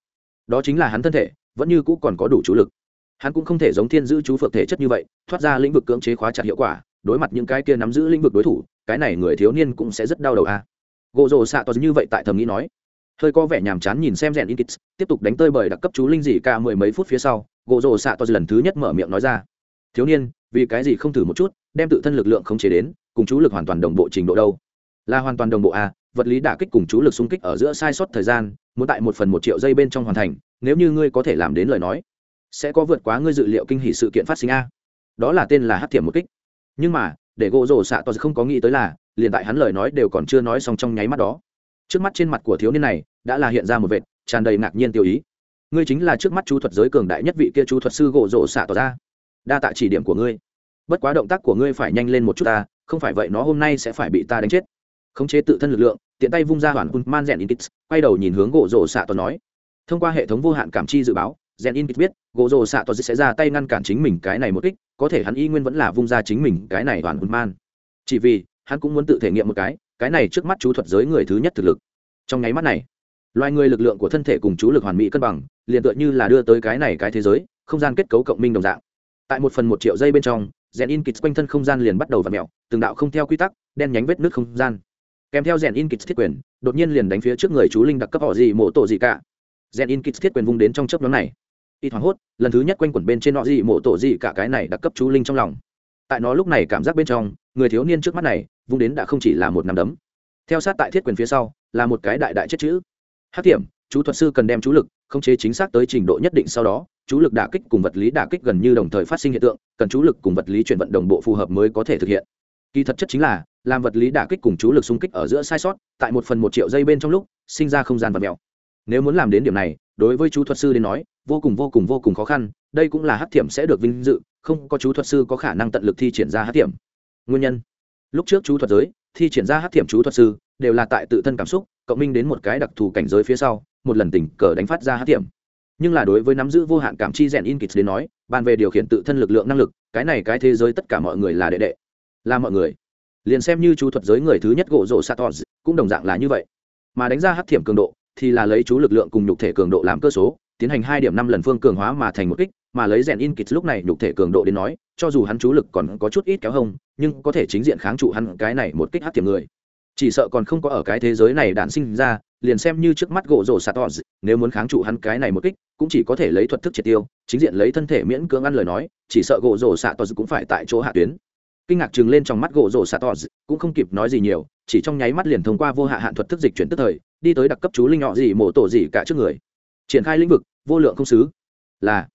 Đó chính là hắn thân thể vẫn như cũ còn có đủ chú lực hắn cũng không thể giống thiên giữ chú phượng thể chất như vậy thoát ra lĩnh vực cưỡng chế khóa chặt hiệu quả đối mặt những cái kia nắm giữ lĩnh vực đối thủ cái này người thiếu niên cũng sẽ rất đau đầu a à. gỗ rồ xạ toàn như vậy tại thầm nghĩ nói hơi có vẻ nhàm chán nhìn xem rèn Inkits, tiếp tục đánh tơi bời đặc cấp chú linh dị ca mười mấy phút phía sau gỗ rồ xạ toàn lần thứ nhất mở miệng nói ra thiếu niên vì cái gì không thử một chút đem tự thân lực lượng không chế đến cùng chú lực hoàn toàn đồng bộ trình độ đâu là hoàn toàn đồng bộ a vật lý đả kích cùng chú lực xung kích ở giữa sai sót thời gian, muốn tại một phần một triệu giây bên trong hoàn thành, nếu như ngươi có thể làm đến lời nói, sẽ có vượt quá ngươi dự liệu kinh hỷ sự kiện phát sinh a. Đó là tên là hát thiểm một kích. Nhưng mà, để gỗ rổ xạ toàn không có nghĩ tới là, liền tại hắn lời nói đều còn chưa nói xong trong nháy mắt đó. Trước mắt trên mặt của thiếu niên này, đã là hiện ra một vệt, tràn đầy ngạc nhiên tiêu ý. Ngươi chính là trước mắt chú thuật giới cường đại nhất vị kia chú thuật sư gỗ rổ xạ tỏ ra. Đa tạ chỉ điểm của ngươi. Bất quá động tác của ngươi phải nhanh lên một chút ta, không phải vậy nó hôm nay sẽ phải bị ta đánh chết. Khống chế tự thân lực lượng tiện tay vung ra hoàn quân man rèn in kits quay đầu nhìn hướng gỗ rổ xạ toàn nói. Thông qua hệ thống vô hạn cảm chi dự báo, rèn in kits biết, gỗ rổ xạ toàn sẽ ra tay ngăn cản chính mình cái này một kích, có thể hắn y nguyên vẫn là vung ra chính mình cái này hoàn quân man. Chỉ vì, hắn cũng muốn tự thể nghiệm một cái cái này trước mắt chú thuật giới người thứ nhất thực lực. Trong nháy mắt này, loài người lực lượng của thân thể cùng chú lực hoàn mỹ cân bằng, liền tựa như là đưa tới cái này cái thế giới, không gian kết cấu cộng minh đồng dạng. Tại một phần một triệu giây bên trong, rèn in kịch quanh thân không gian liền bắt đầu v ặ mẹo từng đạo không theo quy tắc, đen nhánh vết nước không gian kèm theo rèn in kịch thiết quyền, đột nhiên liền đánh phía trước người chú linh đặc cấp họ gì mộ tổ gì cả. Rèn in kịch thiết quyền vung đến trong chớp nhóm này. Y thoáng hốt, lần thứ nhất quanh quẩn bên trên họ gì mộ tổ gì cả cái này đặc cấp chú linh trong lòng. Tại nó lúc này cảm giác bên trong, người thiếu niên trước mắt này, vung đến đã không chỉ là một nắm đấm. Theo sát tại thiết quyền phía sau, là một cái đại đại chết chữ. Hát tiệm chú thuật sư cần đem chú lực, khống chế chính xác tới trình độ nhất định sau đó, chú lực đả kích cùng vật lý đả kích gần như đồng thời phát sinh hiện tượng, cần chú lực cùng vật lý chuyển vận đồng bộ phù hợp mới có thể thực hiện. Kỳ thật chất chính là làm vật lý đả kích cùng chú lực xung kích ở giữa sai sót, tại một phần một triệu giây bên trong lúc, sinh ra không gian vật mèo. Nếu muốn làm đến điểm này, đối với chú thuật sư đến nói, vô cùng vô cùng vô cùng khó khăn, đây cũng là hát thiểm sẽ được vinh dự, không có chú thuật sư có khả năng tận lực thi triển ra hát thiểm. Nguyên nhân. Lúc trước chú thuật giới, thi triển ra hát thiểm chú thuật sư, đều là tại tự thân cảm xúc, cộng minh đến một cái đặc thù cảnh giới phía sau, một lần tình cờ đánh phát ra hát thiểm. Nhưng là đối với nắm giữ vô hạn cảm chi rèn in kịch đến nói, bàn về điều khiển tự thân lực lượng năng lực, cái này cái thế giới tất cả mọi người là đệ đệ. Là mọi người liền xem như chú thuật giới người thứ nhất gỗ rộ satos cũng đồng dạng là như vậy. Mà đánh ra hắc thiểm cường độ thì là lấy chú lực lượng cùng nhục thể cường độ làm cơ số, tiến hành hai điểm năm lần phương cường hóa mà thành một kích, mà lấy rèn in kịch lúc này nhục thể cường độ đến nói, cho dù hắn chú lực còn có chút ít kéo hông, nhưng có thể chính diện kháng trụ hắn cái này một kích hắc thiểm người. Chỉ sợ còn không có ở cái thế giới này đản sinh ra, liền xem như trước mắt gỗ rổ satos nếu muốn kháng trụ hắn cái này một kích, cũng chỉ có thể lấy thuật thức triệt tiêu, chính diện lấy thân thể miễn cưỡng ăn lời nói, chỉ sợ gỗ rổ satos cũng phải tại chỗ hạ tuyến kinh ngạc chừng lên trong mắt gỗ rổ satos cũng không kịp nói gì nhiều, chỉ trong nháy mắt liền thông qua vô hạ hạn thuật thức dịch chuyển tức thời, đi tới đặc cấp chú linh nhọ gì mổ tổ gì cả trước người. Triển khai lĩnh vực, vô lượng không xứ. Là,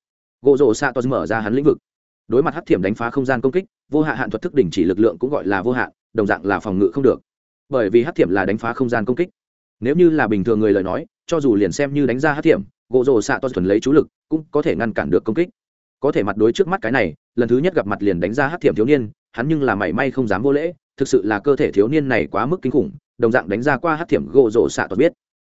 gỗ rổ satos mở ra hắn lĩnh vực. Đối mặt hắc thiểm đánh phá không gian công kích, vô hạ hạn thuật thức đỉnh chỉ lực lượng cũng gọi là vô hạn, đồng dạng là phòng ngự không được. Bởi vì hắc thiểm là đánh phá không gian công kích. Nếu như là bình thường người lời nói, cho dù liền xem như đánh ra hát thiểm, gỗ rồ xạ tỏ thuần lấy chú lực, cũng có thể ngăn cản được công kích. Có thể mặt đối trước mắt cái này, lần thứ nhất gặp mặt liền đánh ra hắc thiểm thiếu niên hắn nhưng là mảy may không dám vô lễ, thực sự là cơ thể thiếu niên này quá mức kinh khủng, đồng dạng đánh ra qua hát thiểm gỗ rồ xạ toàn biết.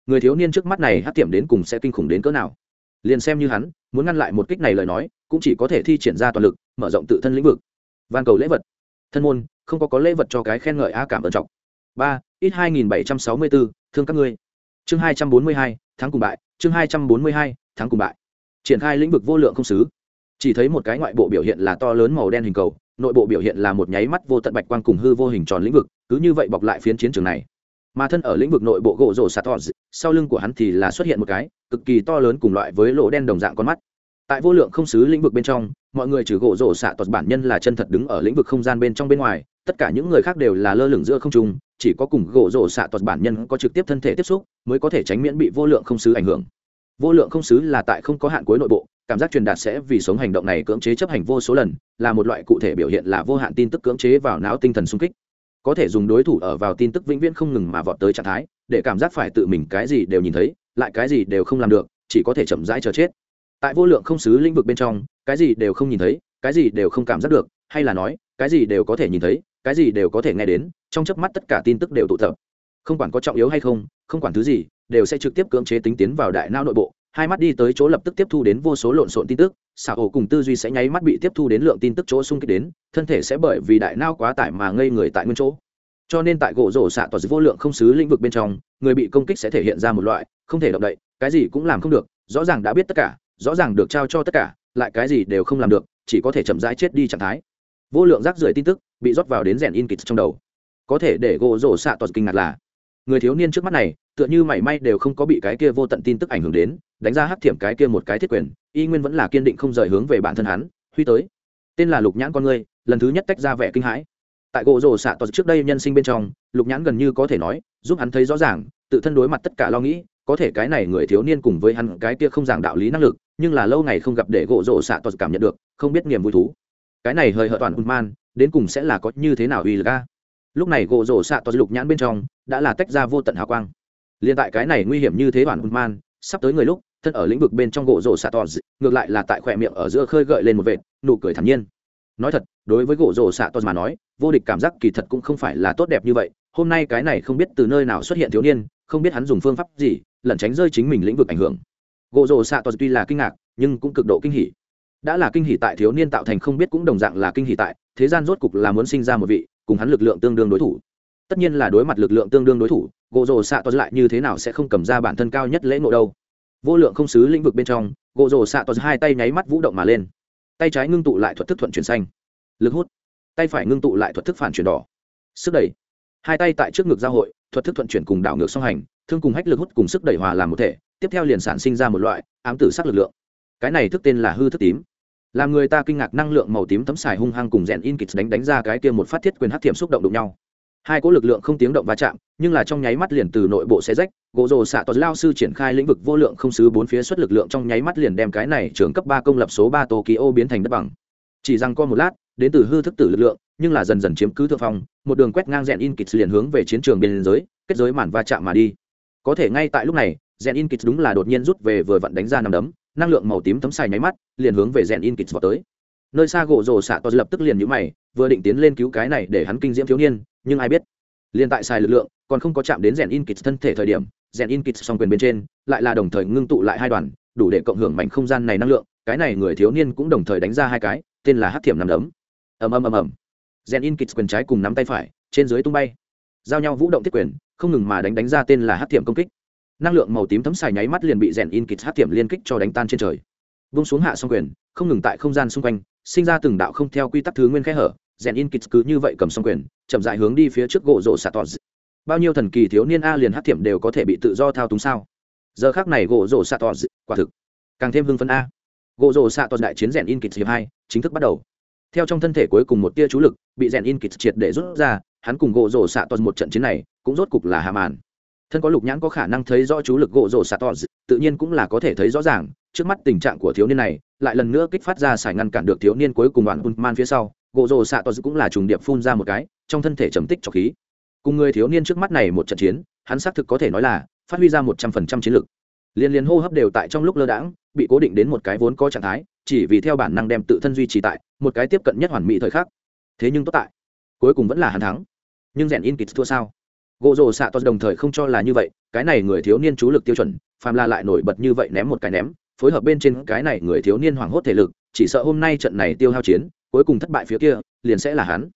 Người thiếu niên trước mắt này hát thiểm đến cùng sẽ kinh khủng đến cỡ nào? Liền xem như hắn, muốn ngăn lại một kích này lời nói, cũng chỉ có thể thi triển ra toàn lực, mở rộng tự thân lĩnh vực. Van cầu lễ vật. Thân môn, không có có lễ vật cho cái khen ngợi a cảm ơn trọng. Ba, ít hai nghìn bảy trăm sáu mươi bốn thương các ngươi. Chương hai trăm bốn mươi hai tháng cùng bại. Chương hai trăm bốn mươi hai tháng cùng bại. Triển khai lĩnh vực vô lượng không xứ chỉ thấy một cái ngoại bộ biểu hiện là to lớn màu đen hình cầu, nội bộ biểu hiện là một nháy mắt vô tận bạch quang cùng hư vô hình tròn lĩnh vực, cứ như vậy bọc lại phiến chiến trường này. Mà thân ở lĩnh vực nội bộ gỗ rổ sạt tỏ sau lưng của hắn thì là xuất hiện một cái, cực kỳ to lớn cùng loại với lỗ đen đồng dạng con mắt. Tại vô lượng không xứ lĩnh vực bên trong, mọi người trừ gỗ rổ xạ tọt bản nhân là chân thật đứng ở lĩnh vực không gian bên trong bên ngoài, tất cả những người khác đều là lơ lửng giữa không trung, chỉ có cùng gỗ rổ xạ tọt bản nhân có trực tiếp thân thể tiếp xúc, mới có thể tránh miễn bị vô lượng không xứ ảnh hưởng. Vô lượng không xứ là tại không có hạn cuối nội bộ cảm giác truyền đạt sẽ vì sống hành động này cưỡng chế chấp hành vô số lần, là một loại cụ thể biểu hiện là vô hạn tin tức cưỡng chế vào não tinh thần sung kích. Có thể dùng đối thủ ở vào tin tức vĩnh viễn không ngừng mà vọt tới trạng thái, để cảm giác phải tự mình cái gì đều nhìn thấy, lại cái gì đều không làm được, chỉ có thể chậm rãi chờ chết. Tại vô lượng không xứ lĩnh vực bên trong, cái gì đều không nhìn thấy, cái gì đều không cảm giác được, hay là nói, cái gì đều có thể nhìn thấy, cái gì đều có thể nghe đến, trong chớp mắt tất cả tin tức đều tụ tập. Không quản có trọng yếu hay không không quản thứ gì, đều sẽ trực tiếp cưỡng chế tính tiến vào đại não nội bộ hai mắt đi tới chỗ lập tức tiếp thu đến vô số lộn xộn tin tức xảo ổ cùng tư duy sẽ nháy mắt bị tiếp thu đến lượng tin tức chỗ xung kích đến, thân thể sẽ bởi vì đại não quá tải mà ngây người tại nguyên chỗ. Cho nên tại gỗ rổ xạ tỏa vô lượng không xứ lĩnh vực bên trong, người bị công kích sẽ thể hiện ra một loại, không thể động đậy, cái gì cũng làm không được, rõ ràng đã biết tất cả, rõ ràng được trao cho tất cả, lại cái gì đều không làm được, chỉ có thể chậm rãi chết đi trạng thái. Vô lượng rác rưởi tin tức bị rót vào đến rèn in kịch trong đầu. Có thể để gỗ rổ xạ toàn kinh ngạc là người thiếu niên trước mắt này, tựa như mảy may đều không có bị cái kia vô tận tin tức ảnh hưởng đến, đánh ra hắc thiểm cái kia một cái thiết quyền, y nguyên vẫn là kiên định không rời hướng về bản thân hắn, huy tới. Tên là lục nhãn con người lần thứ nhất tách ra vẻ kinh hãi. Tại gỗ rổ xạ to trước đây nhân sinh bên trong, lục nhãn gần như có thể nói, giúp hắn thấy rõ ràng, tự thân đối mặt tất cả lo nghĩ, có thể cái này người thiếu niên cùng với hắn cái kia không giảng đạo lý năng lực, nhưng là lâu ngày không gặp để gỗ rổ xạ to cảm nhận được, không biết niềm vui thú. Cái này hơi hợt toàn man, đến cùng sẽ là có như thế nào uy lực a? Lúc này gỗ rổ xạ toàn lục nhãn bên trong đã là tách ra vô tận hào quang. Liên tại cái này nguy hiểm như thế bản toàn man, sắp tới người lúc, thân ở lĩnh vực bên trong gỗ rổ xạ toàn ngược lại là tại khỏe miệng ở giữa khơi gợi lên một vệt, nụ cười thản nhiên. Nói thật, đối với gỗ rổ xạ toàn mà nói, vô địch cảm giác kỳ thật cũng không phải là tốt đẹp như vậy. Hôm nay cái này không biết từ nơi nào xuất hiện thiếu niên, không biết hắn dùng phương pháp gì, lẩn tránh rơi chính mình lĩnh vực ảnh hưởng. Gỗ rổ xạ toàn tuy là kinh ngạc, nhưng cũng cực độ kinh hỉ. Đã là kinh hỉ tại thiếu niên tạo thành không biết cũng đồng dạng là kinh hỉ tại, thế gian rốt cục là muốn sinh ra một vị cùng hắn lực lượng tương đương đối thủ. Tất nhiên là đối mặt lực lượng tương đương đối thủ gỗ rồ xạ toàn lại như thế nào sẽ không cầm ra bản thân cao nhất lễ ngộ đâu. Vô lượng không xứ lĩnh vực bên trong gỗ rồ xạ toàn hai tay nháy mắt vũ động mà lên. Tay trái ngưng tụ lại thuật thức thuận chuyển xanh. Lực hút. Tay phải ngưng tụ lại thuật thức phản chuyển đỏ. Sức đẩy. Hai tay tại trước ngực giao hội, thuật thức thuận chuyển cùng đảo ngược song hành, thương cùng hách lực hút cùng sức đẩy hòa làm một thể, tiếp theo liền sản sinh ra một loại ám tử sắc lực lượng. Cái này thức tên là hư thức tím làm người ta kinh ngạc năng lượng màu tím tấm xài hung hăng cùng rèn in kịch đánh đánh ra cái kia một phát thiết quyền hắc thiểm xúc động đụng nhau. Hai cỗ lực lượng không tiếng động va chạm, nhưng là trong nháy mắt liền từ nội bộ xe rách, gỗ rồ xạ toàn lao sư triển khai lĩnh vực vô lượng không xứ bốn phía xuất lực lượng trong nháy mắt liền đem cái này trường cấp ba công lập số ba tokyo biến thành đất bằng. Chỉ rằng qua một lát, đến từ hư thức tử lực lượng, nhưng là dần dần chiếm cứ thượng phong, một đường quét ngang rèn in kịch liền hướng về chiến trường biên giới, kết giới màn va chạm mà đi. Có thể ngay tại lúc này, rèn in kịch đúng là đột nhiên rút về vừa vặn đánh ra nằm đấm năng lượng màu tím thấm xài nháy mắt, liền hướng về rèn in kịch vào tới. Nơi xa gỗ rồ xạ to lập tức liền nhũ mày, vừa định tiến lên cứu cái này để hắn kinh diễm thiếu niên, nhưng ai biết? Liền tại xài lực lượng, còn không có chạm đến rèn in kịch thân thể thời điểm rèn in kịch song quyền bên trên, lại là đồng thời ngưng tụ lại hai đoàn, đủ để cộng hưởng mảnh không gian này năng lượng, cái này người thiếu niên cũng đồng thời đánh ra hai cái, tên là hát thiểm nằm đấm. Ầm ầm ầm ầm. Rèn in kịch quyền trái cùng nắm tay phải, trên dưới tung bay. Giao nhau vũ động thiết quyền, không ngừng mà đánh đánh ra tên là hát thiểm công kích năng lượng màu tím thấm xài nháy mắt liền bị rèn in kịch hát tiệm liên kích cho đánh tan trên trời. Vung xuống hạ xong quyền, không ngừng tại không gian xung quanh, sinh ra từng đạo không theo quy tắc thứ nguyên khẽ hở, rèn in kịch cứ như vậy cầm xong quyền, chậm dại hướng đi phía trước gỗ rổ xạ tọt. Bao nhiêu thần kỳ thiếu niên a liền hát tiệm đều có thể bị tự do thao túng sao? Giờ khác này gỗ rổ xạ tọt, quả thực, càng thêm hưng phân a. Gỗ rổ xạ tọt đại chiến rèn in kịch hiệp hai, chính thức bắt đầu. Theo trong thân thể cuối cùng một tia chú lực, bị rèn in kịch triệt để rút ra, hắn cùng gỗ rổ xạ tọt một trận chiến này, cũng rốt cục là hạ màn thân có lục nhãn có khả năng thấy rõ chú lực gỗ rổ xạ toàn tự nhiên cũng là có thể thấy rõ ràng. Trước mắt tình trạng của thiếu niên này, lại lần nữa kích phát ra xài ngăn cản được thiếu niên cuối cùng đoạn man phía sau. Gỗ rổ xạ toàn cũng là trùng điệp phun ra một cái, trong thân thể trầm tích trọc khí. Cùng người thiếu niên trước mắt này một trận chiến, hắn xác thực có thể nói là phát huy ra một trăm phần trăm chiến lực. Liên liên hô hấp đều tại trong lúc lơ đãng, bị cố định đến một cái vốn có trạng thái, chỉ vì theo bản năng đem tự thân duy trì tại một cái tiếp cận nhất hoàn mỹ thời khắc. Thế nhưng tốt tại, cuối cùng vẫn là hắn thắng. Nhưng rèn in kịch thua sao? Gỗ rồ xạ to đồng thời không cho là như vậy, cái này người thiếu niên chú lực tiêu chuẩn, phàm la lại nổi bật như vậy ném một cái ném, phối hợp bên trên cái này người thiếu niên hoảng hốt thể lực, chỉ sợ hôm nay trận này tiêu hao chiến, cuối cùng thất bại phía kia, liền sẽ là hắn.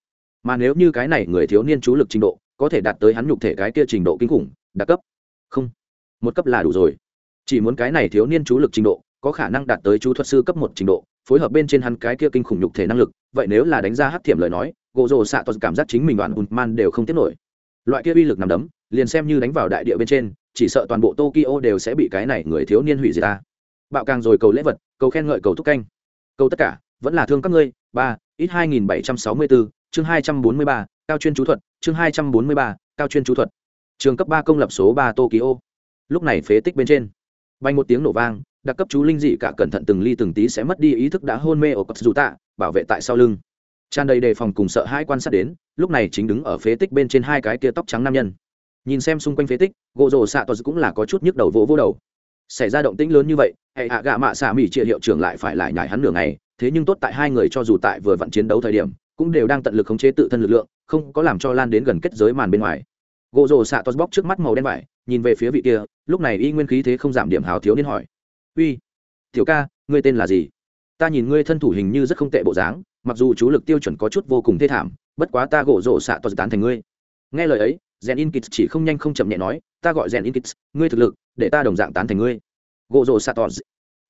Mà nếu như cái này người thiếu niên chú lực trình độ, có thể đạt tới hắn nhục thể cái kia trình độ kinh khủng đặc cấp. Không. Một cấp là đủ rồi. Chỉ muốn cái này thiếu niên chú lực trình độ, có khả năng đạt tới chú thuật sư cấp một trình độ, phối hợp bên trên hắn cái kia kinh khủng nhục thể năng lực, vậy nếu là đánh ra hắc thiểm lời nói, gỗ rồ xạ toàn cảm giác chính mình đoàn hùn man đều không tiết nổi loại kia uy lực nằm đấm, liền xem như đánh vào đại địa bên trên, chỉ sợ toàn bộ tokyo đều sẽ bị cái này người thiếu niên hủy diệt ta. Bạo càng rồi cầu lễ vật, cầu khen ngợi cầu thúc canh. Cầu tất cả, vẫn là thương các ngươi. Ba, ít hai nghìn bảy trăm sáu mươi bốn, chương hai trăm bốn mươi ba, cao chuyên chú thuật, chương hai trăm bốn mươi ba, cao chuyên chú thuật. Trường cấp ba công lập số ba tokyo. Lúc này phế tích bên trên. Bay một tiếng nổ vang, đặc cấp chú linh dị cả cẩn thận từng ly từng tí sẽ mất đi ý thức đã hôn mê ở cấp dù tạ bảo vệ tại sau lưng tràn đầy đề phòng cùng sợ hai quan sát đến, lúc này chính đứng ở phế tích bên trên hai cái tia tóc trắng nam nhân. Nhìn xem xung quanh phế tích, gỗ rồ xạ tos cũng là có chút nhức đầu vỗ vỗ đầu. Xảy ra động tĩnh lớn như vậy, hệ hạ gạ mạ xạ mỹ trịa hiệu trưởng lại phải lại nhải hắn nửa ngày, thế nhưng tốt tại hai người cho dù tại vừa vặn chiến đấu thời điểm, cũng đều đang tận lực khống chế tự thân lực lượng, không có làm cho lan đến gần kết giới màn bên ngoài. Gỗ rồ xạ tos bóc trước mắt màu đen vải, nhìn về phía vị kia, lúc này y nguyên khí thế không giảm điểm hào thiếu niên hỏi. Uy, tiểu ca, ngươi tên là gì? Ta nhìn ngươi thân thủ hình như rất không tệ bộ dáng mặc dù chú lực tiêu chuẩn có chút vô cùng thê thảm, bất quá ta gỗ rổ xạ to tán thành ngươi. Nghe lời ấy rèn in kits chỉ không nhanh không chậm nhẹ nói, ta gọi rèn in kits ngươi thực lực, để ta đồng dạng tán thành ngươi. Gỗ rổ xạ to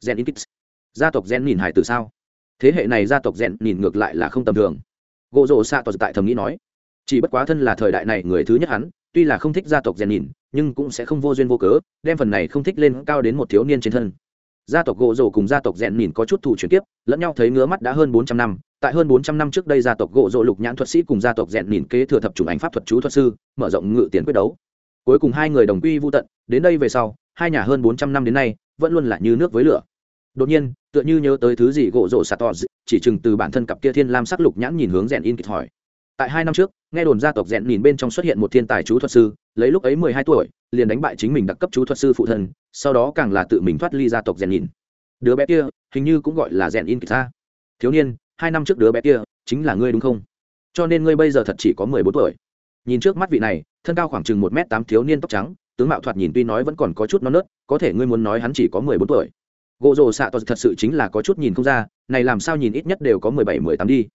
rèn in kits gia tộc rèn nhìn hải từ sao? Thế hệ này gia tộc rèn nhìn ngược lại là không tầm thường. Gỗ rổ xạ to tại thầm nghĩ nói, chỉ bất quá thân là thời đại này người thứ nhất hắn, tuy là không thích gia tộc rèn nhìn, nhưng cũng sẽ không vô duyên vô cớ, đem phần này không thích lên cao đến một thiếu niên trên thân gia tộc gỗ rổ cùng gia tộc rèn mìn có chút thủ chuyển tiếp lẫn nhau thấy ngứa mắt đã hơn bốn trăm năm. Tại hơn bốn trăm năm trước đây gia tộc gỗ rổ lục nhãn thuật sĩ cùng gia tộc rèn mìn kế thừa thập chủng ánh pháp thuật chú thuật sư, mở rộng ngự tiền quyết đấu. Cuối cùng hai người đồng quy vô tận, đến đây về sau, hai nhà hơn bốn trăm năm đến nay, vẫn luôn là như nước với lửa. Đột nhiên, tựa như nhớ tới thứ gì gỗ rổ sạt tỏ chỉ chừng từ bản thân cặp kia thiên lam sắc lục nhãn nhìn hướng rèn in kịch hỏi. Tại hai năm trước nghe đồn gia tộc rèn nhìn bên trong xuất hiện một thiên tài chú thuật sư, lấy lúc ấy mười hai tuổi, liền đánh bại chính mình đặc cấp chú thuật sư phụ thân, sau đó càng là tự mình thoát ly gia tộc rèn nhìn. Đứa bé kia, hình như cũng gọi là rèn in kịch ta thiếu niên, hai năm trước đứa bé kia, chính là ngươi đúng không? Cho nên ngươi bây giờ thật chỉ có mười bốn tuổi. Nhìn trước mắt vị này, thân cao khoảng chừng một m tám thiếu niên tóc trắng, tướng mạo thoạt nhìn tuy nói vẫn còn có chút non nớt, có thể ngươi muốn nói hắn chỉ có mười bốn tuổi. Gỗ rồ xạ tos thật sự chính là có chút nhìn không ra, này làm sao nhìn ít nhất đều có mười bảy, mười tám đi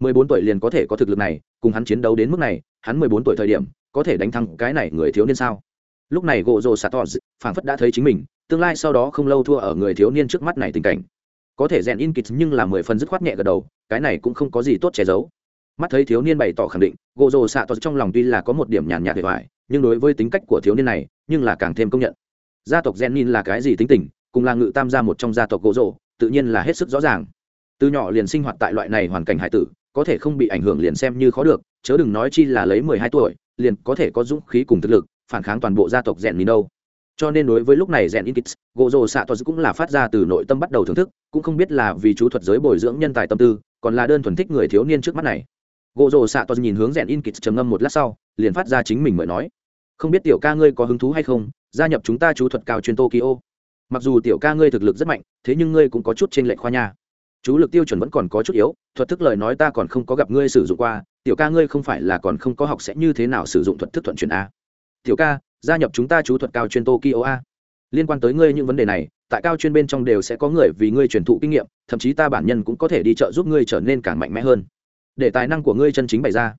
mười bốn tuổi liền có thể có thực lực này, cùng hắn chiến đấu đến mức này, hắn mười bốn tuổi thời điểm, có thể đánh thắng cái này người thiếu niên sao? Lúc này gỗ rồ sạt tỏ phảng phất đã thấy chính mình, tương lai sau đó không lâu thua ở người thiếu niên trước mắt này tình cảnh. Có thể rèn in kịch nhưng là mười phần dứt khoát nhẹ gật đầu, cái này cũng không có gì tốt che giấu. Mắt thấy thiếu niên bày tỏ khẳng định gỗ rồ sạt tỏ trong lòng tuy là có một điểm nhàn nhạt để hoài, nhưng đối với tính cách của thiếu niên này, nhưng là càng thêm công nhận. Gia tộc Genin là cái gì tính tình, cùng là ngự tam gia một trong gia tộc gỗ rồ tự nhiên là hết sức rõ ràng. Từ nhỏ liền sinh hoạt tại loại này hoàn cảnh hải tử có thể không bị ảnh hưởng liền xem như khó được, chớ đừng nói chi là lấy mười hai tuổi, liền có thể có dũng khí cùng thực lực, phản kháng toàn bộ gia tộc rèn đâu. Cho nên đối với lúc này rèn in kits gỗ rồ xạ tos cũng là phát ra từ nội tâm bắt đầu thưởng thức, cũng không biết là vì chú thuật giới bồi dưỡng nhân tài tâm tư, còn là đơn thuần thích người thiếu niên trước mắt này. Gỗ rồ xạ tos nhìn hướng rèn in kits trầm ngâm một lát sau, liền phát ra chính mình mới nói. Không biết tiểu ca ngươi có hứng thú hay không, gia nhập chúng ta chú thuật cao chuyên tokyo. Mặc dù tiểu ca ngươi thực lực rất mạnh, thế nhưng ngươi cũng có chút trên lệch khoa nha chú lực tiêu chuẩn vẫn còn có chút yếu, thuật thức lời nói ta còn không có gặp ngươi sử dụng qua, tiểu ca ngươi không phải là còn không có học sẽ như thế nào sử dụng thuật thức thuận chuyển a. Tiểu ca, gia nhập chúng ta chú thuật cao chuyên tokyo a. Liên quan tới ngươi những vấn đề này, tại cao chuyên bên trong đều sẽ có người vì ngươi truyền thụ kinh nghiệm, thậm chí ta bản nhân cũng có thể đi chợ giúp ngươi trở nên càng mạnh mẽ hơn. Để tài năng của ngươi chân chính bày ra.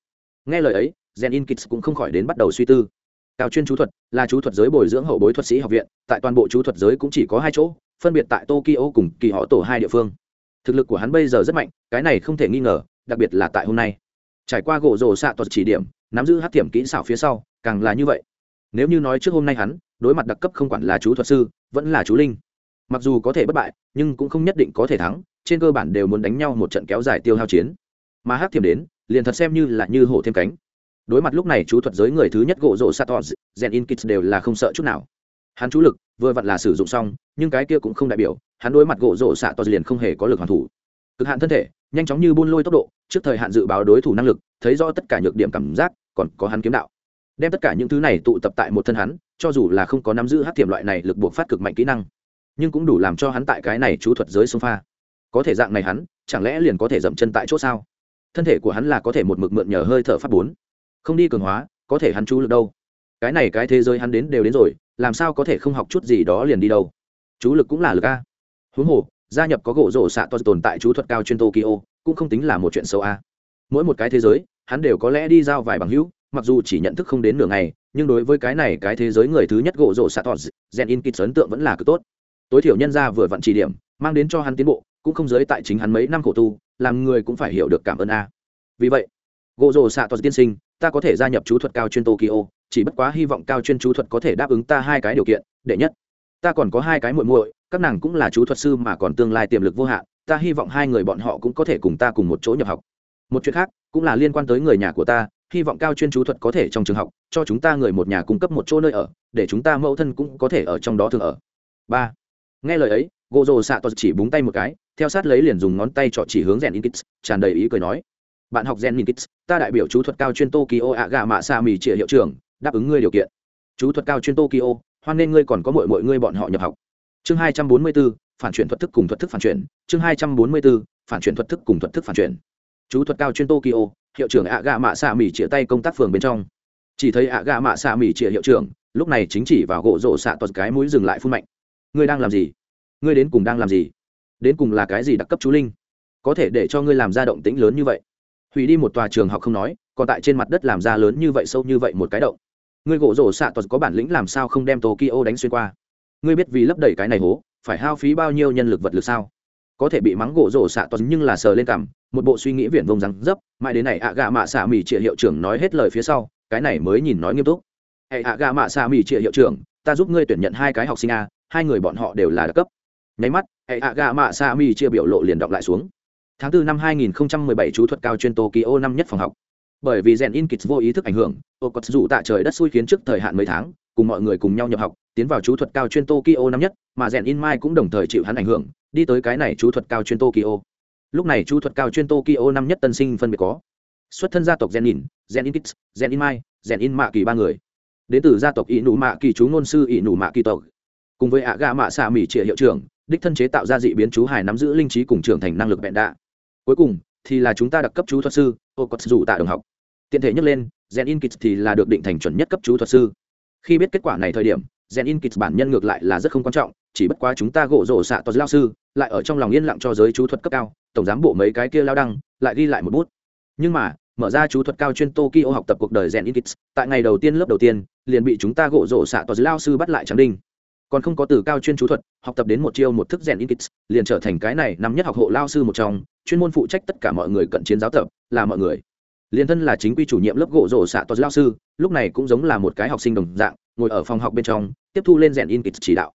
Nghe lời ấy, gen in kids cũng không khỏi đến bắt đầu suy tư. Cao chuyên chú thuật là chú thuật giới bồi dưỡng hậu bối thuật sĩ học viện, tại toàn bộ chú thuật giới cũng chỉ có hai chỗ, phân biệt tại tokyo cùng kỳ họ tổ hai địa phương thực lực của hắn bây giờ rất mạnh, cái này không thể nghi ngờ, đặc biệt là tại hôm nay. Trải qua gỗ rổ xạ tuật chỉ điểm, nắm giữ hát thiểm kỹ xảo phía sau, càng là như vậy. Nếu như nói trước hôm nay hắn, đối mặt đặc cấp không quản là chú thuật sư, vẫn là chú linh. Mặc dù có thể bất bại, nhưng cũng không nhất định có thể thắng, trên cơ bản đều muốn đánh nhau một trận kéo dài tiêu hao chiến. Mà hát thiểm đến, liền thật xem như là như hổ thêm cánh. Đối mặt lúc này chú thuật giới người thứ nhất gỗ rổ xạ tuật gen in kits đều là không sợ chút nào hắn chú lực, vừa vặn là sử dụng xong, nhưng cái kia cũng không đại biểu, hắn đối mặt gỗ xạ toa liền không hề có lực hoàn thủ. Cực hạn thân thể, nhanh chóng như buôn lôi tốc độ, trước thời hạn dự báo đối thủ năng lực, thấy rõ tất cả nhược điểm cảm giác, còn có hắn kiếm đạo. Đem tất cả những thứ này tụ tập tại một thân hắn, cho dù là không có nắm giữ hát tiềm loại này lực buộc phát cực mạnh kỹ năng, nhưng cũng đủ làm cho hắn tại cái này chú thuật giới sông pha. Có thể dạng này hắn, chẳng lẽ liền có thể dậm chân tại chỗ sao? Thân thể của hắn là có thể một mực mượn nhờ hơi thở phát bốn. Không đi cường hóa, có thể hắn chú lực đâu? Cái này cái thế giới hắn đến đều đến rồi làm sao có thể không học chút gì đó liền đi đâu? Chú lực cũng là lực a. Huống hồ, gia nhập có gỗ rổ xạ to tồn tại chú thuật cao chuyên tokyo, cũng không tính là một chuyện xấu a. Mỗi một cái thế giới, hắn đều có lẽ đi giao vài bằng hữu, mặc dù chỉ nhận thức không đến nửa ngày, nhưng đối với cái này cái thế giới người thứ nhất gỗ rổ xạ to, gen in kịch ấn tượng vẫn là cực tốt. Tối thiểu nhân ra vừa vặn chỉ điểm, mang đến cho hắn tiến bộ, cũng không giới tại chính hắn mấy năm khổ tu, làm người cũng phải hiểu được cảm ơn a. Vì vậy, gỗ rổ xạ toàn tiên sinh, ta có thể gia nhập chú thuật cao chuyên tokyo chỉ bất quá hy vọng cao chuyên chú thuật có thể đáp ứng ta hai cái điều kiện, đệ nhất, ta còn có hai cái muội muội, các nàng cũng là chú thuật sư mà còn tương lai tiềm lực vô hạn, ta hy vọng hai người bọn họ cũng có thể cùng ta cùng một chỗ nhập học. Một chuyện khác, cũng là liên quan tới người nhà của ta, hy vọng cao chuyên chú thuật có thể trong trường học, cho chúng ta người một nhà cung cấp một chỗ nơi ở, để chúng ta mẫu thân cũng có thể ở trong đó thường ở. Ba, nghe lời ấy gô rồ xạ toàn chỉ búng tay một cái, theo sát lấy liền dùng ngón tay trọ chỉ hướng rèn in kits tràn đầy ý cười nói, bạn học rèn in kits ta đại biểu chú thuật cao chuyên tokyo ạ gà mạ sa mì trịa hiệu trưởng đáp ứng ngươi điều kiện. Chú thuật cao chuyên tokyo hoan nên ngươi còn có mọi mọi ngươi bọn họ nhập học. Chương hai trăm bốn mươi 244, phản chuyển thuật thức cùng thuật thức phản chuyển. Chương hai trăm bốn mươi 244, phản chuyển thuật thức cùng thuật thức phản chuyển. Chú thuật cao chuyên tokyo hiệu trưởng ạ gà mạ xạ mỉ chia tay công tác phường bên trong. Chỉ thấy ạ gà mạ xạ mỉ chia hiệu trưởng lúc này chính chỉ vào gỗ rổ xạ tuật cái mũi dừng lại phun mạnh. Ngươi đang làm gì? Ngươi đến cùng đang làm gì? Đến cùng là cái gì đặc cấp chú linh? Có thể để cho ngươi làm ra động tĩnh lớn như vậy? Hủy đi một tòa trường học không nói còn tại trên mặt đất làm ra lớn như vậy sâu như vậy một cái động ngươi gỗ rổ xạ toàn có bản lĩnh làm sao không đem tokyo đánh xuyên qua? Ngươi biết vì lấp đầy cái này hố, phải hao phí bao nhiêu nhân lực vật lực sao? Có thể bị mắng gỗ rổ xạ toàn nhưng là sờ lên cằm, một bộ suy nghĩ viển vông rằng dấp, mãi đến này ạ gà mạ xạ mì trịa hiệu trưởng nói hết lời phía sau, cái này mới nhìn nói nghiêm túc. Hệ ạ gà mạ xạ mì trịa hiệu trưởng, ta giúp ngươi tuyển nhận hai cái học sinh a, hai người bọn họ đều là đặc cấp. Nháy mắt hệ ạ gà mạ Xạ mi chia biểu lộ liền đọc lại xuống. Tháng 4 năm 2017 chú thuật cao chuyên tokyo năm nhất phòng học bởi vì rèn in kịch vô ý thức ảnh hưởng ô cột dù tạ trời đất xui khiến trước thời hạn mấy tháng, cùng mọi người cùng nhau nhập học, tiến vào chú thuật cao chuyên tokyo năm nhất, mà rèn in mai cũng đồng thời chịu hắn ảnh hưởng, đi tới cái này chú thuật cao chuyên tokyo. Lúc này chú thuật cao chuyên tokyo năm nhất tân sinh phân biệt có xuất thân gia tộc gen in gen in kits gen in mai gen in mạ kỳ ba người. Đến từ gia tộc ỷ nụ mạ kỳ chú ngôn sư ỷ nụ mạ kỳ tộc. Cùng với ạ gà mạ xạ mỹ trịa hiệu trưởng, đích thân chế tạo ra dị biến chú hải nắm giữ linh trí cùng trưởng thành năng lực bẹn đạ. Cuối cùng thì là chúng ta đặc cấp chú thuật sư ô cốt dù tạ đồng học tiện thể nhắc lên, gen in kits thì là được định thành chuẩn nhất cấp chú thuật sư. Khi biết kết quả này thời điểm, gen in kits bản nhân ngược lại là rất không quan trọng, chỉ bất quá chúng ta gỗ rổ xạ toàn lao sư, lại ở trong lòng yên lặng cho giới chú thuật cấp cao, tổng giám bộ mấy cái kia lao đăng, lại ghi lại một bút. Nhưng mà, mở ra chú thuật cao chuyên tokyo học tập cuộc đời gen in kits tại ngày đầu tiên lớp đầu tiên, liền bị chúng ta gỗ rổ xạ toàn lao sư bắt lại trắng đinh. Còn không có từ cao chuyên chú thuật, học tập đến một chiêu một thức rèn in kits liền trở thành cái này năm nhất học hộ lao sư một trong, chuyên môn phụ trách tất cả mọi người cận chiến giáo tập, là mọi người liền thân là chính quy chủ nhiệm lớp gỗ rổ xạ to lao sư, lúc này cũng giống là một cái học sinh đồng dạng, ngồi ở phòng học bên trong, tiếp thu lên rèn in kịch chỉ đạo.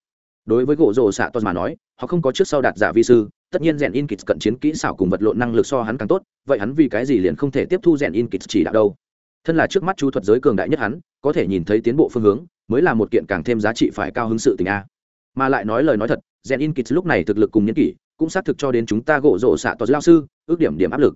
Đối với gỗ rổ xạ to mà nói, họ không có trước sau đạt giả vi sư, tất nhiên rèn in kịch cận chiến kỹ xảo cùng vật lộn năng lực so hắn càng tốt, vậy hắn vì cái gì liền không thể tiếp thu rèn in kịch chỉ đạo đâu? Thân là trước mắt chú thuật giới cường đại nhất hắn, có thể nhìn thấy tiến bộ phương hướng, mới là một kiện càng thêm giá trị phải cao hứng sự tình a. Mà lại nói lời nói thật, rèn in kịch lúc này thực lực cùng nhân kỷ, cũng xác thực cho đến chúng ta gỗ rổ xạ toàn lao sư, ước điểm điểm áp lực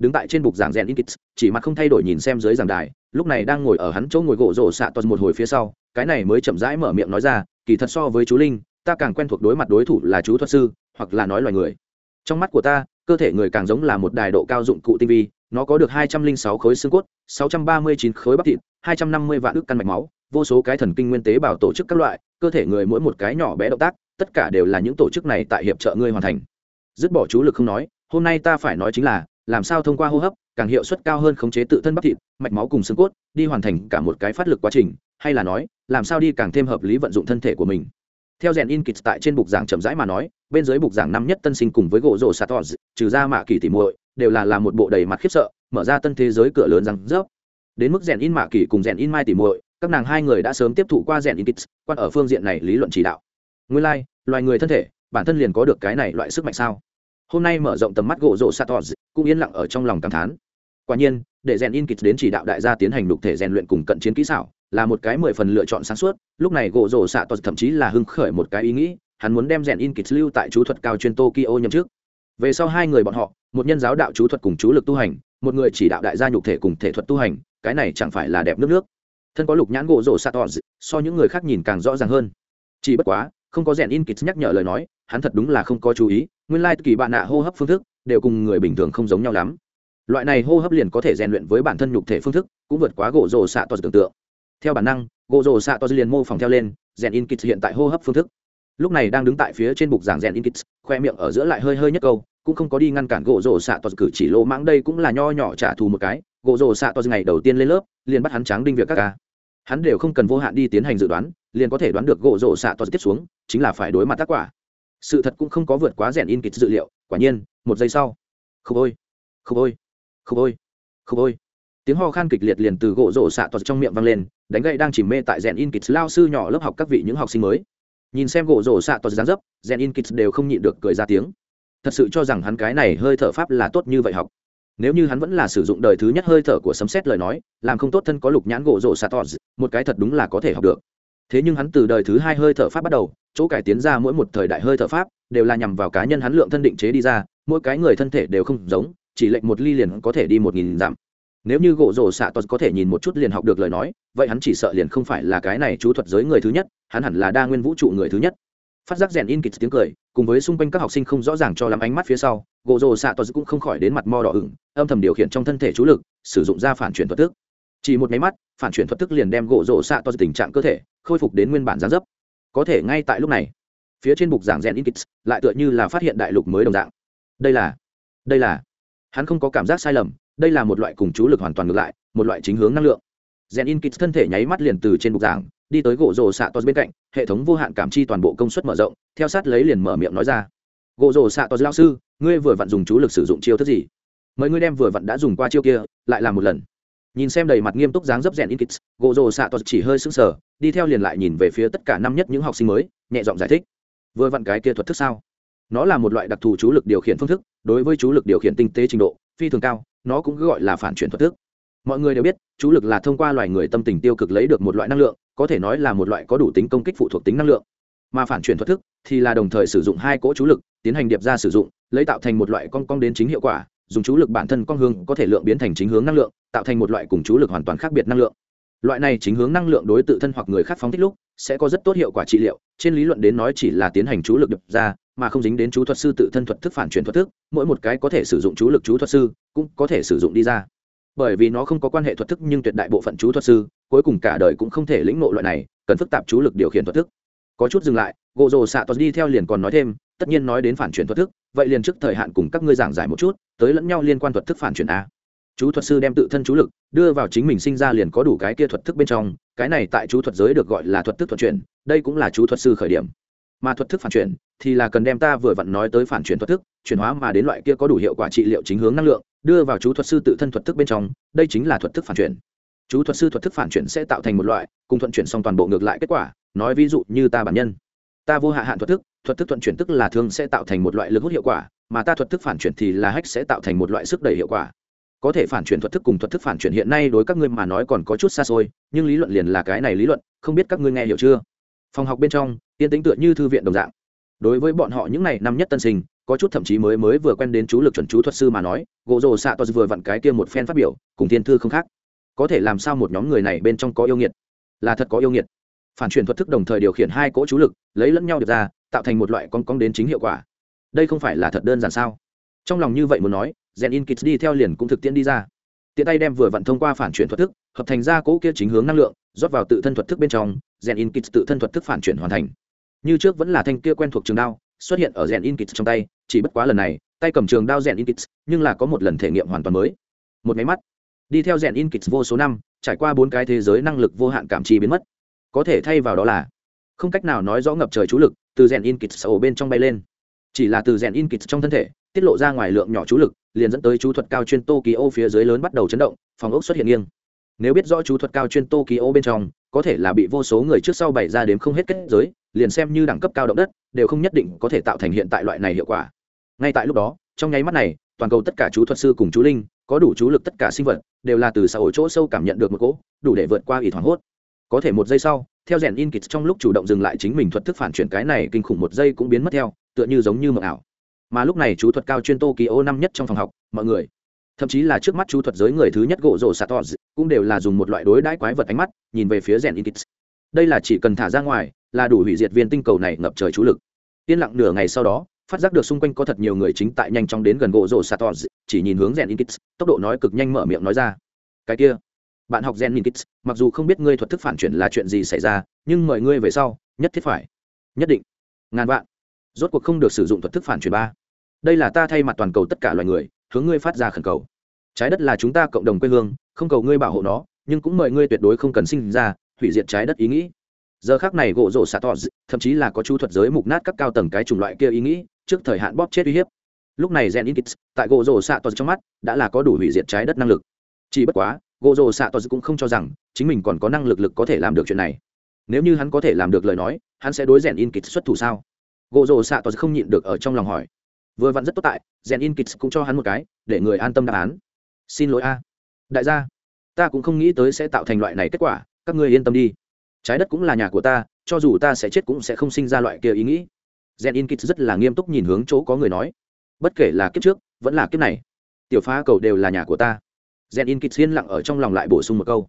đứng tại trên bục giảng gen Inkits, chỉ mặt không thay đổi nhìn xem dưới giảng đài lúc này đang ngồi ở hắn chỗ ngồi gỗ rổ xạ toàn một hồi phía sau cái này mới chậm rãi mở miệng nói ra kỳ thật so với chú linh ta càng quen thuộc đối mặt đối thủ là chú thuật sư hoặc là nói loài người. Trong mắt của ta cơ thể người càng giống là một đài độ cao dụng cụ tinh vi nó có được hai trăm linh sáu khối xương cốt sáu trăm ba mươi chín khối bắp thịt hai trăm năm mươi vạn ức căn mạch máu vô số cái thần kinh nguyên tế bào tổ chức các loại cơ thể người mỗi một cái nhỏ bé động tác tất cả đều là những tổ chức này tại hiệp trợ ngươi hoàn thành. Dứt bỏ chú lực không nói hôm nay ta phải nói chính là làm sao thông qua hô hấp càng hiệu suất cao hơn khống chế tự thân bắp thịt mạch máu cùng xương cốt đi hoàn thành cả một cái phát lực quá trình hay là nói làm sao đi càng thêm hợp lý vận dụng thân thể của mình. Theo rèn in kịch tại trên bục giảng chậm rãi mà nói bên dưới bục giảng năm nhất tân sinh cùng với gỗ rổ satos trừ ra mạ kỳ tỉ muội đều là làm một bộ đầy mặt khiếp sợ mở ra tân thế giới cửa lớn răng rớp. Đến mức rèn in mạ kỳ cùng rèn in mai tỉ muội các nàng hai người đã sớm tiếp thụ qua rèn in kịch quan ở phương diện này lý luận chỉ đạo. Nguyên lai、like, loài người thân thể bản thân liền có được cái này loại sức mạnh sao? Hôm nay mở rộng tầm mắt gỗ rộ satos, cũng yên lặng ở trong lòng cảm thán. Quả nhiên, để rèn in kịch đến chỉ đạo đại gia tiến hành đục thể rèn luyện cùng cận chiến kỹ xảo, là một cái mười phần lựa chọn sáng suốt. Lúc này gỗ rộ satos thậm chí là hưng khởi một cái ý nghĩ, hắn muốn đem rèn in kịch lưu tại chú thuật cao chuyên tokyo nhậm trước về sau hai người bọn họ, một nhân giáo đạo chú thuật cùng chú lực tu hành, một người chỉ đạo đại gia nhục thể cùng thể thuật tu hành, cái này chẳng phải là đẹp nước nước. Thân có lục nhãn gỗ rổ xạ tỏ so những người khác nhìn càng rõ ràng hơn. Chỉ bất quá, không có rèn in kịch nhắc nhở lời nói hắn thật đúng là không có chú ý, nguyên lai kỳ bạn nạ hô hấp phương thức đều cùng người bình thường không giống nhau lắm. Loại này hô hấp liền có thể rèn luyện với bản thân nhục thể phương thức, cũng vượt quá gỗ rổ xạ to tưởng tượng. Theo bản năng, gỗ rổ xạ to liền mô phỏng theo lên, rèn in kits hiện tại hô hấp phương thức. Lúc này đang đứng tại phía trên bục giảng rèn in kit khoe miệng ở giữa lại hơi hơi nhất câu, cũng không có đi ngăn cản gỗ rổ xạ to cử chỉ lỗ mãng đây cũng là nho nhỏ trả thù một cái. Gỗ rổ xạ to ngày đầu tiên lên lớp, liền bắt hắn tráng đinh việc các ca. Hắn đều không cần vô hạn đi tiến hành dự đoán, liền có thể đoán được gỗ rổ xạ to tiếp xuống, chính là phải đối mặt tác quả sự thật cũng không có vượt quá rèn in kịch dự liệu, quả nhiên, một giây sau. Khúc ôi khúc ôi khúc ôi khúc ôi tiếng ho khan kịch liệt liền từ gỗ rổ xạ tos trong miệng vang lên, đánh gậy đang chìm mê tại rèn in kịch lao sư nhỏ lớp học các vị những học sinh mới. Nhìn xem gỗ rổ xạ tos dáng dấp, rèn in kịch đều không nhịn được cười ra tiếng. Thật sự cho rằng hắn cái này hơi thở pháp là tốt như vậy học. Nếu như hắn vẫn là sử dụng đời thứ nhất hơi thở của sấm xét lời nói, làm không tốt thân có lục nhãn gỗ rổ xạ tos một cái thật đúng là có thể học được thế nhưng hắn từ đời thứ hai hơi thở pháp bắt đầu, chỗ cải tiến ra mỗi một thời đại hơi thở pháp đều là nhằm vào cá nhân hắn lượng thân định chế đi ra, mỗi cái người thân thể đều không giống, chỉ lệnh một ly liền có thể đi một nghìn dặm. Nếu như gỗ rổ xạ tos có thể nhìn một chút liền học được lời nói, vậy hắn chỉ sợ liền không phải là cái này chú thuật giới người thứ nhất, hắn hẳn là đa nguyên vũ trụ người thứ nhất. Phát giác rèn in kịch tiếng cười, cùng với xung quanh các học sinh không rõ ràng cho lắm ánh mắt phía sau, gỗ rổ xạ tos cũng không khỏi đến mặt mo đỏ ửng, âm thầm điều khiển trong thân thể chú lực, sử dụng ra phản chuyển thuật tước chỉ một máy mắt, phản chuyển thuật thức liền đem gỗ rổ xạ to tình trạng cơ thể khôi phục đến nguyên bản gián dấp. Có thể ngay tại lúc này, phía trên bục giảng rèn in kịch lại tựa như là phát hiện đại lục mới đồng dạng. Đây là đây là, hắn không có cảm giác sai lầm, đây là một loại cùng chú lực hoàn toàn ngược lại, một loại chính hướng năng lượng. Rèn in kit thân thể nháy mắt liền từ trên bục giảng, đi tới gỗ rổ xạ to bên cạnh, hệ thống vô hạn cảm chi toàn bộ công suất mở rộng, theo sát lấy liền mở miệng nói ra. Gỗ rổ xạ to lao sư, ngươi vừa vặn dùng chú lực sử dụng chiêu thức gì? Mời ngươi đem vừa vặn đã dùng qua chiêu kia, lại làm một lần nhìn xem đầy mặt nghiêm túc dáng dấp rèn in kit gỗ rồ xạ tos chỉ hơi sững sờ, đi theo liền lại nhìn về phía tất cả năm nhất những học sinh mới, nhẹ giọng giải thích. Vừa vặn cái kia thuật thức sao? Nó là một loại đặc thù chú lực điều khiển phương thức, đối với chú lực điều khiển tinh tế trình độ, phi thường cao, nó cũng gọi là phản chuyển thuật thức. Mọi người đều biết, chú lực là thông qua loài người tâm tình tiêu cực lấy được một loại năng lượng, có thể nói là một loại có đủ tính công kích phụ thuộc tính năng lượng. Mà phản chuyển thuật thức thì là đồng thời sử dụng hai cỗ chú lực, tiến hành điệp ra sử dụng, lấy tạo thành một loại con cong đến chính hiệu quả dùng chú lực bản thân con hướng có thể lượng biến thành chính hướng năng lượng, tạo thành một loại cùng chú lực hoàn toàn khác biệt năng lượng. Loại này chính hướng năng lượng đối tự thân hoặc người khác phóng thích lúc, sẽ có rất tốt hiệu quả trị liệu, trên lý luận đến nói chỉ là tiến hành chú lực đập ra, mà không dính đến chú thuật sư tự thân thuật thức phản chuyển thuật thức, mỗi một cái có thể sử dụng chú lực chú thuật sư cũng có thể sử dụng đi ra. Bởi vì nó không có quan hệ thuật thức nhưng tuyệt đại bộ phận chú thuật sư, cuối cùng cả đời cũng không thể lĩnh ngộ loại này, cần phức tạp chú lực điều khiển thuật thức. Có chút dừng lại gỗ rồ xạ tos đi theo liền còn nói thêm tất nhiên nói đến phản chuyển thuật thức, vậy liền trước thời hạn cùng các ngươi giảng giải một chút, tới lẫn nhau liên quan thuật thức phản chuyển a. Chú thuật sư đem tự thân chú lực đưa vào chính mình sinh ra liền có đủ cái kia thuật thức bên trong, cái này tại chú thuật giới được gọi là thuật thức thuật chuyển, đây cũng là chú thuật sư khởi điểm. Mà thuật thức phản chuyển thì là cần đem ta vừa vặn nói tới phản chuyển thuật thức, chuyển hóa mà đến loại kia có đủ hiệu quả trị liệu chính hướng năng lượng, đưa vào chú thuật sư tự thân thuật thức bên trong, đây chính là thuật thức phản chuyển. Chú thuật sư thuật thức phản chuyển sẽ tạo thành một loại, cùng thuận chuyển xong toàn bộ ngược lại kết quả, nói ví dụ như ta bản nhân ta vô hạ hạn thuật thức thuật thức thuận chuyển tức là thường sẽ tạo thành một loại lực hút hiệu quả, mà ta thuật thức phản chuyển thì là hách sẽ tạo thành một loại sức đẩy hiệu quả. Có thể phản chuyển thuật thức cùng thuật thức phản chuyển hiện nay đối các ngươi mà nói còn có chút xa xôi, nhưng lý luận liền là cái này lý luận, không biết các ngươi nghe hiểu chưa? Phòng học bên trong yên tính tựa như thư viện đồng dạng. Đối với bọn họ những này năm nhất tân sinh, có chút thậm chí mới mới vừa quen đến chú lực chuẩn chú thuật sư mà nói, gỗ rồ xạ tos vừa vặn cái kia một phen phát biểu, cùng thiên thư không khác. Có thể làm sao một nhóm người này bên trong có yêu nghiệt? Là thật có yêu nghiệt phản chuyển thuật thức đồng thời điều khiển hai cỗ chú lực, lấy lẫn nhau được ra, tạo thành một loại con cong đến chính hiệu quả. Đây không phải là thật đơn giản sao? Trong lòng như vậy muốn nói, gen in kits đi theo liền cũng thực tiễn đi ra. Tiện tay đem vừa vặn thông qua phản chuyển thuật thức, hợp thành ra cỗ kia chính hướng năng lượng, rót vào tự thân thuật thức bên trong, gen in kits tự thân thuật thức phản chuyển hoàn thành. Như trước vẫn là thanh kia quen thuộc trường đao, xuất hiện ở gen in kits trong tay, chỉ bất quá lần này, tay cầm trường đao rèn in kits nhưng là có một lần thể nghiệm hoàn toàn mới. Một máy mắt. Đi theo rèn in kits vô số năm, trải qua bốn cái thế giới năng lực vô hạn cảm chi biến mất có thể thay vào đó là không cách nào nói rõ ngập trời chú lực từ rèn in kịch sầu bên trong bay lên. Chỉ là từ rèn in kịch trong thân thể, tiết lộ ra ngoài lượng nhỏ chú lực, liền dẫn tới chú thuật cao chuyên tokyo phía dưới lớn bắt đầu chấn động, phòng ốc xuất hiện nghiêng. Nếu biết rõ chú thuật cao chuyên tokyo bên trong, có thể là bị vô số người trước sau bày ra đến không hết kết giới, liền xem như đẳng cấp cao động đất, đều không nhất định có thể tạo thành hiện tại loại này hiệu quả. Ngay tại lúc đó, trong nháy mắt này, toàn cầu tất cả chú thuật sư cùng chú linh, có đủ chú lực tất cả sinh vật, đều là từ xã hội chỗ sâu cảm nhận được một cỗ, đủ để vượt qua ý thoáng hốt có thể một giây sau, theo rèn in kịch trong lúc chủ động dừng lại chính mình thuật thức phản chuyển cái này kinh khủng một giây cũng biến mất theo, tựa như giống như mộng ảo. Mà lúc này chú thuật cao chuyên tô kỳ ô năm nhất trong phòng học, mọi người, thậm chí là trước mắt chú thuật giới người thứ nhất gỗ rổ satos, cũng đều là dùng một loại đối đãi quái vật ánh mắt, nhìn về phía rèn inkits đây là chỉ cần thả ra ngoài, là đủ hủy diệt viên tinh cầu này ngập trời chú lực. Yên lặng nửa ngày sau đó, phát giác được xung quanh có thật nhiều người chính tại nhanh chóng đến gần gỗ rổ satos, chỉ nhìn hướng rèn inkits tốc độ nói cực nhanh mở miệng nói ra. Cái kia bạn học gen inkits mặc dù không biết ngươi thuật thức phản chuyển là chuyện gì xảy ra, nhưng mời ngươi về sau, nhất thiết phải. Nhất định. Ngàn vạn. Rốt cuộc không được sử dụng thuật thức phản chuyển ba. Đây là ta thay mặt toàn cầu tất cả loài người, hướng ngươi phát ra khẩn cầu. Trái đất là chúng ta cộng đồng quê hương, không cầu ngươi bảo hộ nó, nhưng cũng mời ngươi tuyệt đối không cần sinh ra, hủy diệt trái đất ý nghĩ. Giờ khác này gỗ rổ xạ tỏ thậm chí là có chú thuật giới mục nát các cao tầng cái chủng loại kia ý nghĩ, trước thời hạn bóp chết uy hiếp. Lúc này gen inkits tại gỗ rổ xạ tỏ trong mắt, đã là có đủ hủy diệt trái đất năng lực. Chỉ bất quá gỗ rồ xạ tos cũng không cho rằng chính mình còn có năng lực lực có thể làm được chuyện này. Nếu như hắn có thể làm được lời nói, hắn sẽ đối rèn inkits xuất thủ sao? Gỗ rồ xạ tos không nhịn được ở trong lòng hỏi. Vừa vặn rất tốt tại, rèn inkits cũng cho hắn một cái, để người an tâm đáp án. Xin lỗi a. Đại gia, ta cũng không nghĩ tới sẽ tạo thành loại này kết quả, các ngươi yên tâm đi. Trái đất cũng là nhà của ta, cho dù ta sẽ chết cũng sẽ không sinh ra loại kia ý nghĩ. Rèn in kit rất là nghiêm túc nhìn hướng chỗ có người nói. Bất kể là kiếp trước, vẫn là kiếp này, tiểu phá cầu đều là nhà của ta gen in kịch yên lặng ở trong lòng lại bổ sung một câu.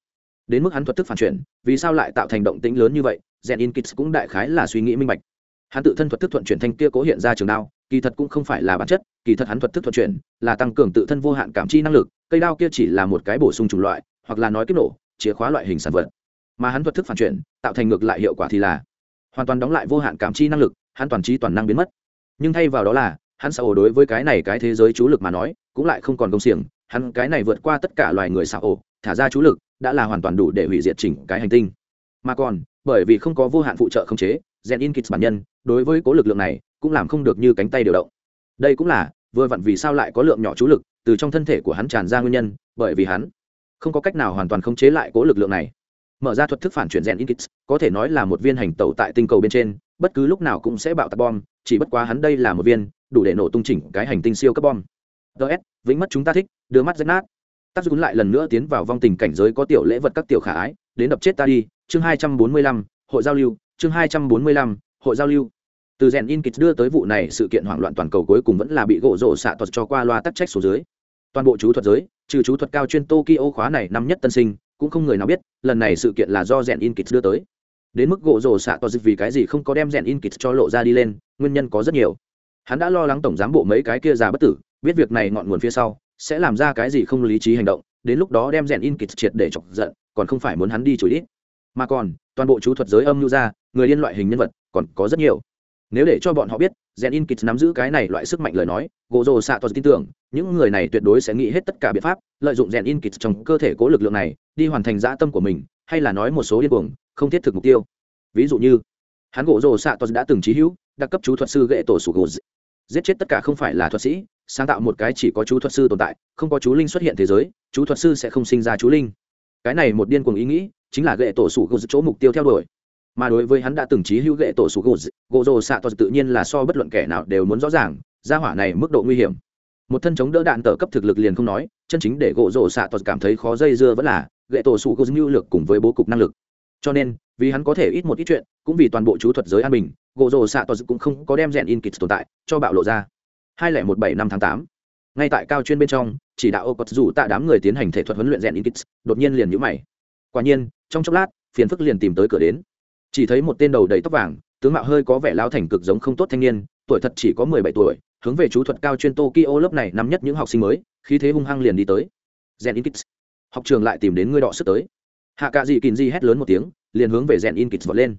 Đến mức hắn thuật thức phản chuyển, vì sao lại tạo thành động tĩnh lớn như vậy? Gen in kịch cũng đại khái là suy nghĩ minh bạch. Hắn tự thân thuật thức thuận chuyển thanh kia cố hiện ra trường đao, kỳ thật cũng không phải là bản chất, kỳ thật hắn thuật thức thuận chuyển là tăng cường tự thân vô hạn cảm chi năng lực, cây đao kia chỉ là một cái bổ sung chủng loại, hoặc là nói kích nổ, chìa khóa loại hình sản vật. Mà hắn thuật thức phản chuyển, tạo thành ngược lại hiệu quả thì là hoàn toàn đóng lại vô hạn cảm chi năng lực, hắn toàn trí toàn năng biến mất. Nhưng thay vào đó là, hắn xã đối với cái này cái thế giới chú lực mà nói, cũng lại không còn công xiềng hắn cái này vượt qua tất cả loài người xã ổ, thả ra chú lực, đã là hoàn toàn đủ để hủy diệt chỉnh cái hành tinh. Mà còn, bởi vì không có vô hạn phụ trợ không chế, gen in kits bản nhân, đối với cố lực lượng này, cũng làm không được như cánh tay điều động. Đây cũng là, vừa vặn vì sao lại có lượng nhỏ chú lực, từ trong thân thể của hắn tràn ra nguyên nhân, bởi vì hắn không có cách nào hoàn toàn khống chế lại cố lực lượng này. Mở ra thuật thức phản chuyển rèn in kits có thể nói là một viên hành tẩu tại tinh cầu bên trên, bất cứ lúc nào cũng sẽ bạo tạc bom, chỉ bất quá hắn đây là một viên, đủ để nổ tung chỉnh cái hành tinh siêu cấp bom ts vĩnh mất chúng ta thích, đưa mắt rách nát. Tác dụng lại lần nữa tiến vào vong tình cảnh giới có tiểu lễ vật các tiểu khả ái, đến đập chết ta đi. Chương hai trăm bốn mươi lăm, hội giao lưu. Chương hai trăm bốn mươi lăm, hội giao lưu. Từ rèn in kịch đưa tới vụ này, sự kiện hoảng loạn toàn cầu cuối cùng vẫn là bị gỗ rổ xạ thuật cho qua loa tắc trách số dưới. Toàn bộ chú thuật giới, trừ chú thuật cao chuyên tokyo khóa này năm nhất tân sinh, cũng không người nào biết, lần này sự kiện là do rèn in kịch đưa tới. Đến mức gỗ rổ xạ thuật vì cái gì không có đem rèn in kịch cho lộ ra đi lên, nguyên nhân có rất nhiều. Hắn đã lo lắng tổng giám bộ mấy cái kia già bất tử biết việc này ngọn nguồn phía sau sẽ làm ra cái gì không lý trí hành động, đến lúc đó đem rèn in kịch triệt để chọc giận, còn không phải muốn hắn đi chửi ít. Mà còn, toàn bộ chú thuật giới âm lưu ra người điên loại hình nhân vật, còn có rất nhiều. Nếu để cho bọn họ biết, rèn in kịch nắm giữ cái này loại sức mạnh lời nói gỗ rồ xạ toàn tin tưởng, những người này tuyệt đối sẽ nghĩ hết tất cả biện pháp, lợi dụng rèn in kịch trong cơ thể cố lực lượng này, đi hoàn thành dã tâm của mình, hay là nói một số điên cuồng, không thiết thực mục tiêu. Ví dụ như, hắn gỗ rồ xạ toàn đã từng trí hữu, đặc cấp chú thuật sư gệ tổ sủ gỗ giết chết tất cả không phải là thuật sĩ sáng tạo một cái chỉ có chú thuật sư tồn tại, không có chú linh xuất hiện thế giới, chú thuật sư sẽ không sinh ra chú linh. Cái này một điên cuồng ý nghĩ, chính là gệ tổ sủ gô chỗ mục tiêu theo đuổi. Mà đối với hắn đã từng trí hữu gệ tổ sủ gỗ gỗ rồ xạ toàn tự nhiên là so bất luận kẻ nào đều muốn rõ ràng, gia hỏa này mức độ nguy hiểm. Một thân chống đỡ đạn tờ cấp thực lực liền không nói, chân chính để gỗ rổ xạ toàn cảm thấy khó dây dưa vẫn là gệ tổ sủ gô mưu lực cùng với bố cục năng lực. Cho nên, vì hắn có thể ít một ít chuyện, cũng vì toàn bộ chú thuật giới an bình gỗ rồ xạ toàn cũng không có đem rèn in kịch tồn tại, cho bạo lộ ra hai lẻ một bảy năm tháng tám. Ngay tại cao chuyên bên trong, chỉ đạo ô cột dù tạ đám người tiến hành thể thuật huấn luyện rèn in đột nhiên liền nhũ mày. Quả nhiên, trong chốc lát, phiền phức liền tìm tới cửa đến. Chỉ thấy một tên đầu đầy tóc vàng, tướng mạo hơi có vẻ lao thành cực giống không tốt thanh niên, tuổi thật chỉ có mười bảy tuổi, hướng về chú thuật cao chuyên tokyo lớp này năm nhất những học sinh mới khi thế hung hăng liền đi tới. Gen in kits học trường lại tìm đến ngươi đọ sức tới. Hạ cạ dị kín di hét lớn một tiếng, liền hướng về gen in kits vọt lên.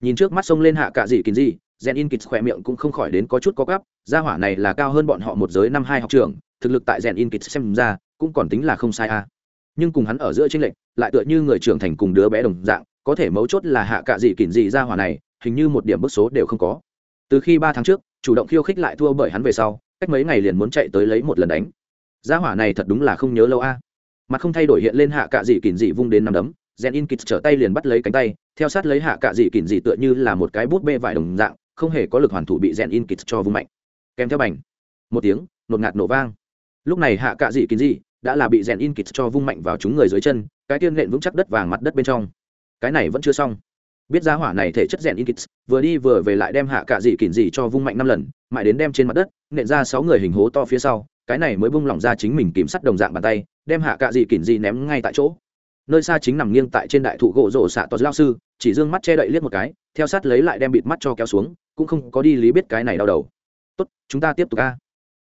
Nhìn trước mắt xông lên hạ cạ dị kín di gen in kits khỏe miệng cũng không khỏi đến có chút có gắp gia hỏa này là cao hơn bọn họ một giới năm hai học trường, thực lực tại gen in kits xem ra cũng còn tính là không sai a nhưng cùng hắn ở giữa tranh lệch, lại tựa như người trưởng thành cùng đứa bé đồng dạng, có thể mấu chốt là hạ cạ dị kỉn dị gia hỏa này, hình như một điểm bức số đều không có. Từ khi ba tháng trước, chủ động khiêu khích lại thua bởi hắn về sau, cách mấy ngày liền muốn chạy tới lấy một lần đánh. Gia hỏa này thật đúng là không nhớ lâu a mặt không thay đổi hiện lên hạ cạ dị kỉn dị vung đến nằm đấm, gen in kịch trở tay liền bắt lấy cánh tay, theo sát lấy hạ cạ dị kỉn dị tựa như là một cái bút bê vải đồng dạng không hề có lực hoàn thủ bị rèn in kịt cho vung mạnh. Kèm theo bành. Một tiếng, nột ngạt nổ vang. Lúc này hạ cạ dị kín dị đã là bị rèn in kịt cho vung mạnh vào chúng người dưới chân, cái tiên nện vững chắc đất vàng mặt đất bên trong. Cái này vẫn chưa xong. Biết giá hỏa này thể chất rèn in kịt vừa đi vừa về lại đem hạ cạ dị kín dị cho vung mạnh năm lần, mãi đến đem trên mặt đất, nện ra sáu người hình hố to phía sau, cái này mới bung lỏng ra chính mình kìm sắt đồng dạng bàn tay, đem hạ cạ dị kín dị ném ngay tại chỗ. Nơi xa chính nằm nghiêng tại trên đại thụ gỗ rổ xạ tos lao sư, chỉ d ư ơ n g mắt che đậy liếc một cái, theo sát lấy lại đem bịt mắt cho kéo xuống cũng không có đi lý biết cái này đau đầu. Tốt, chúng ta tiếp tục ca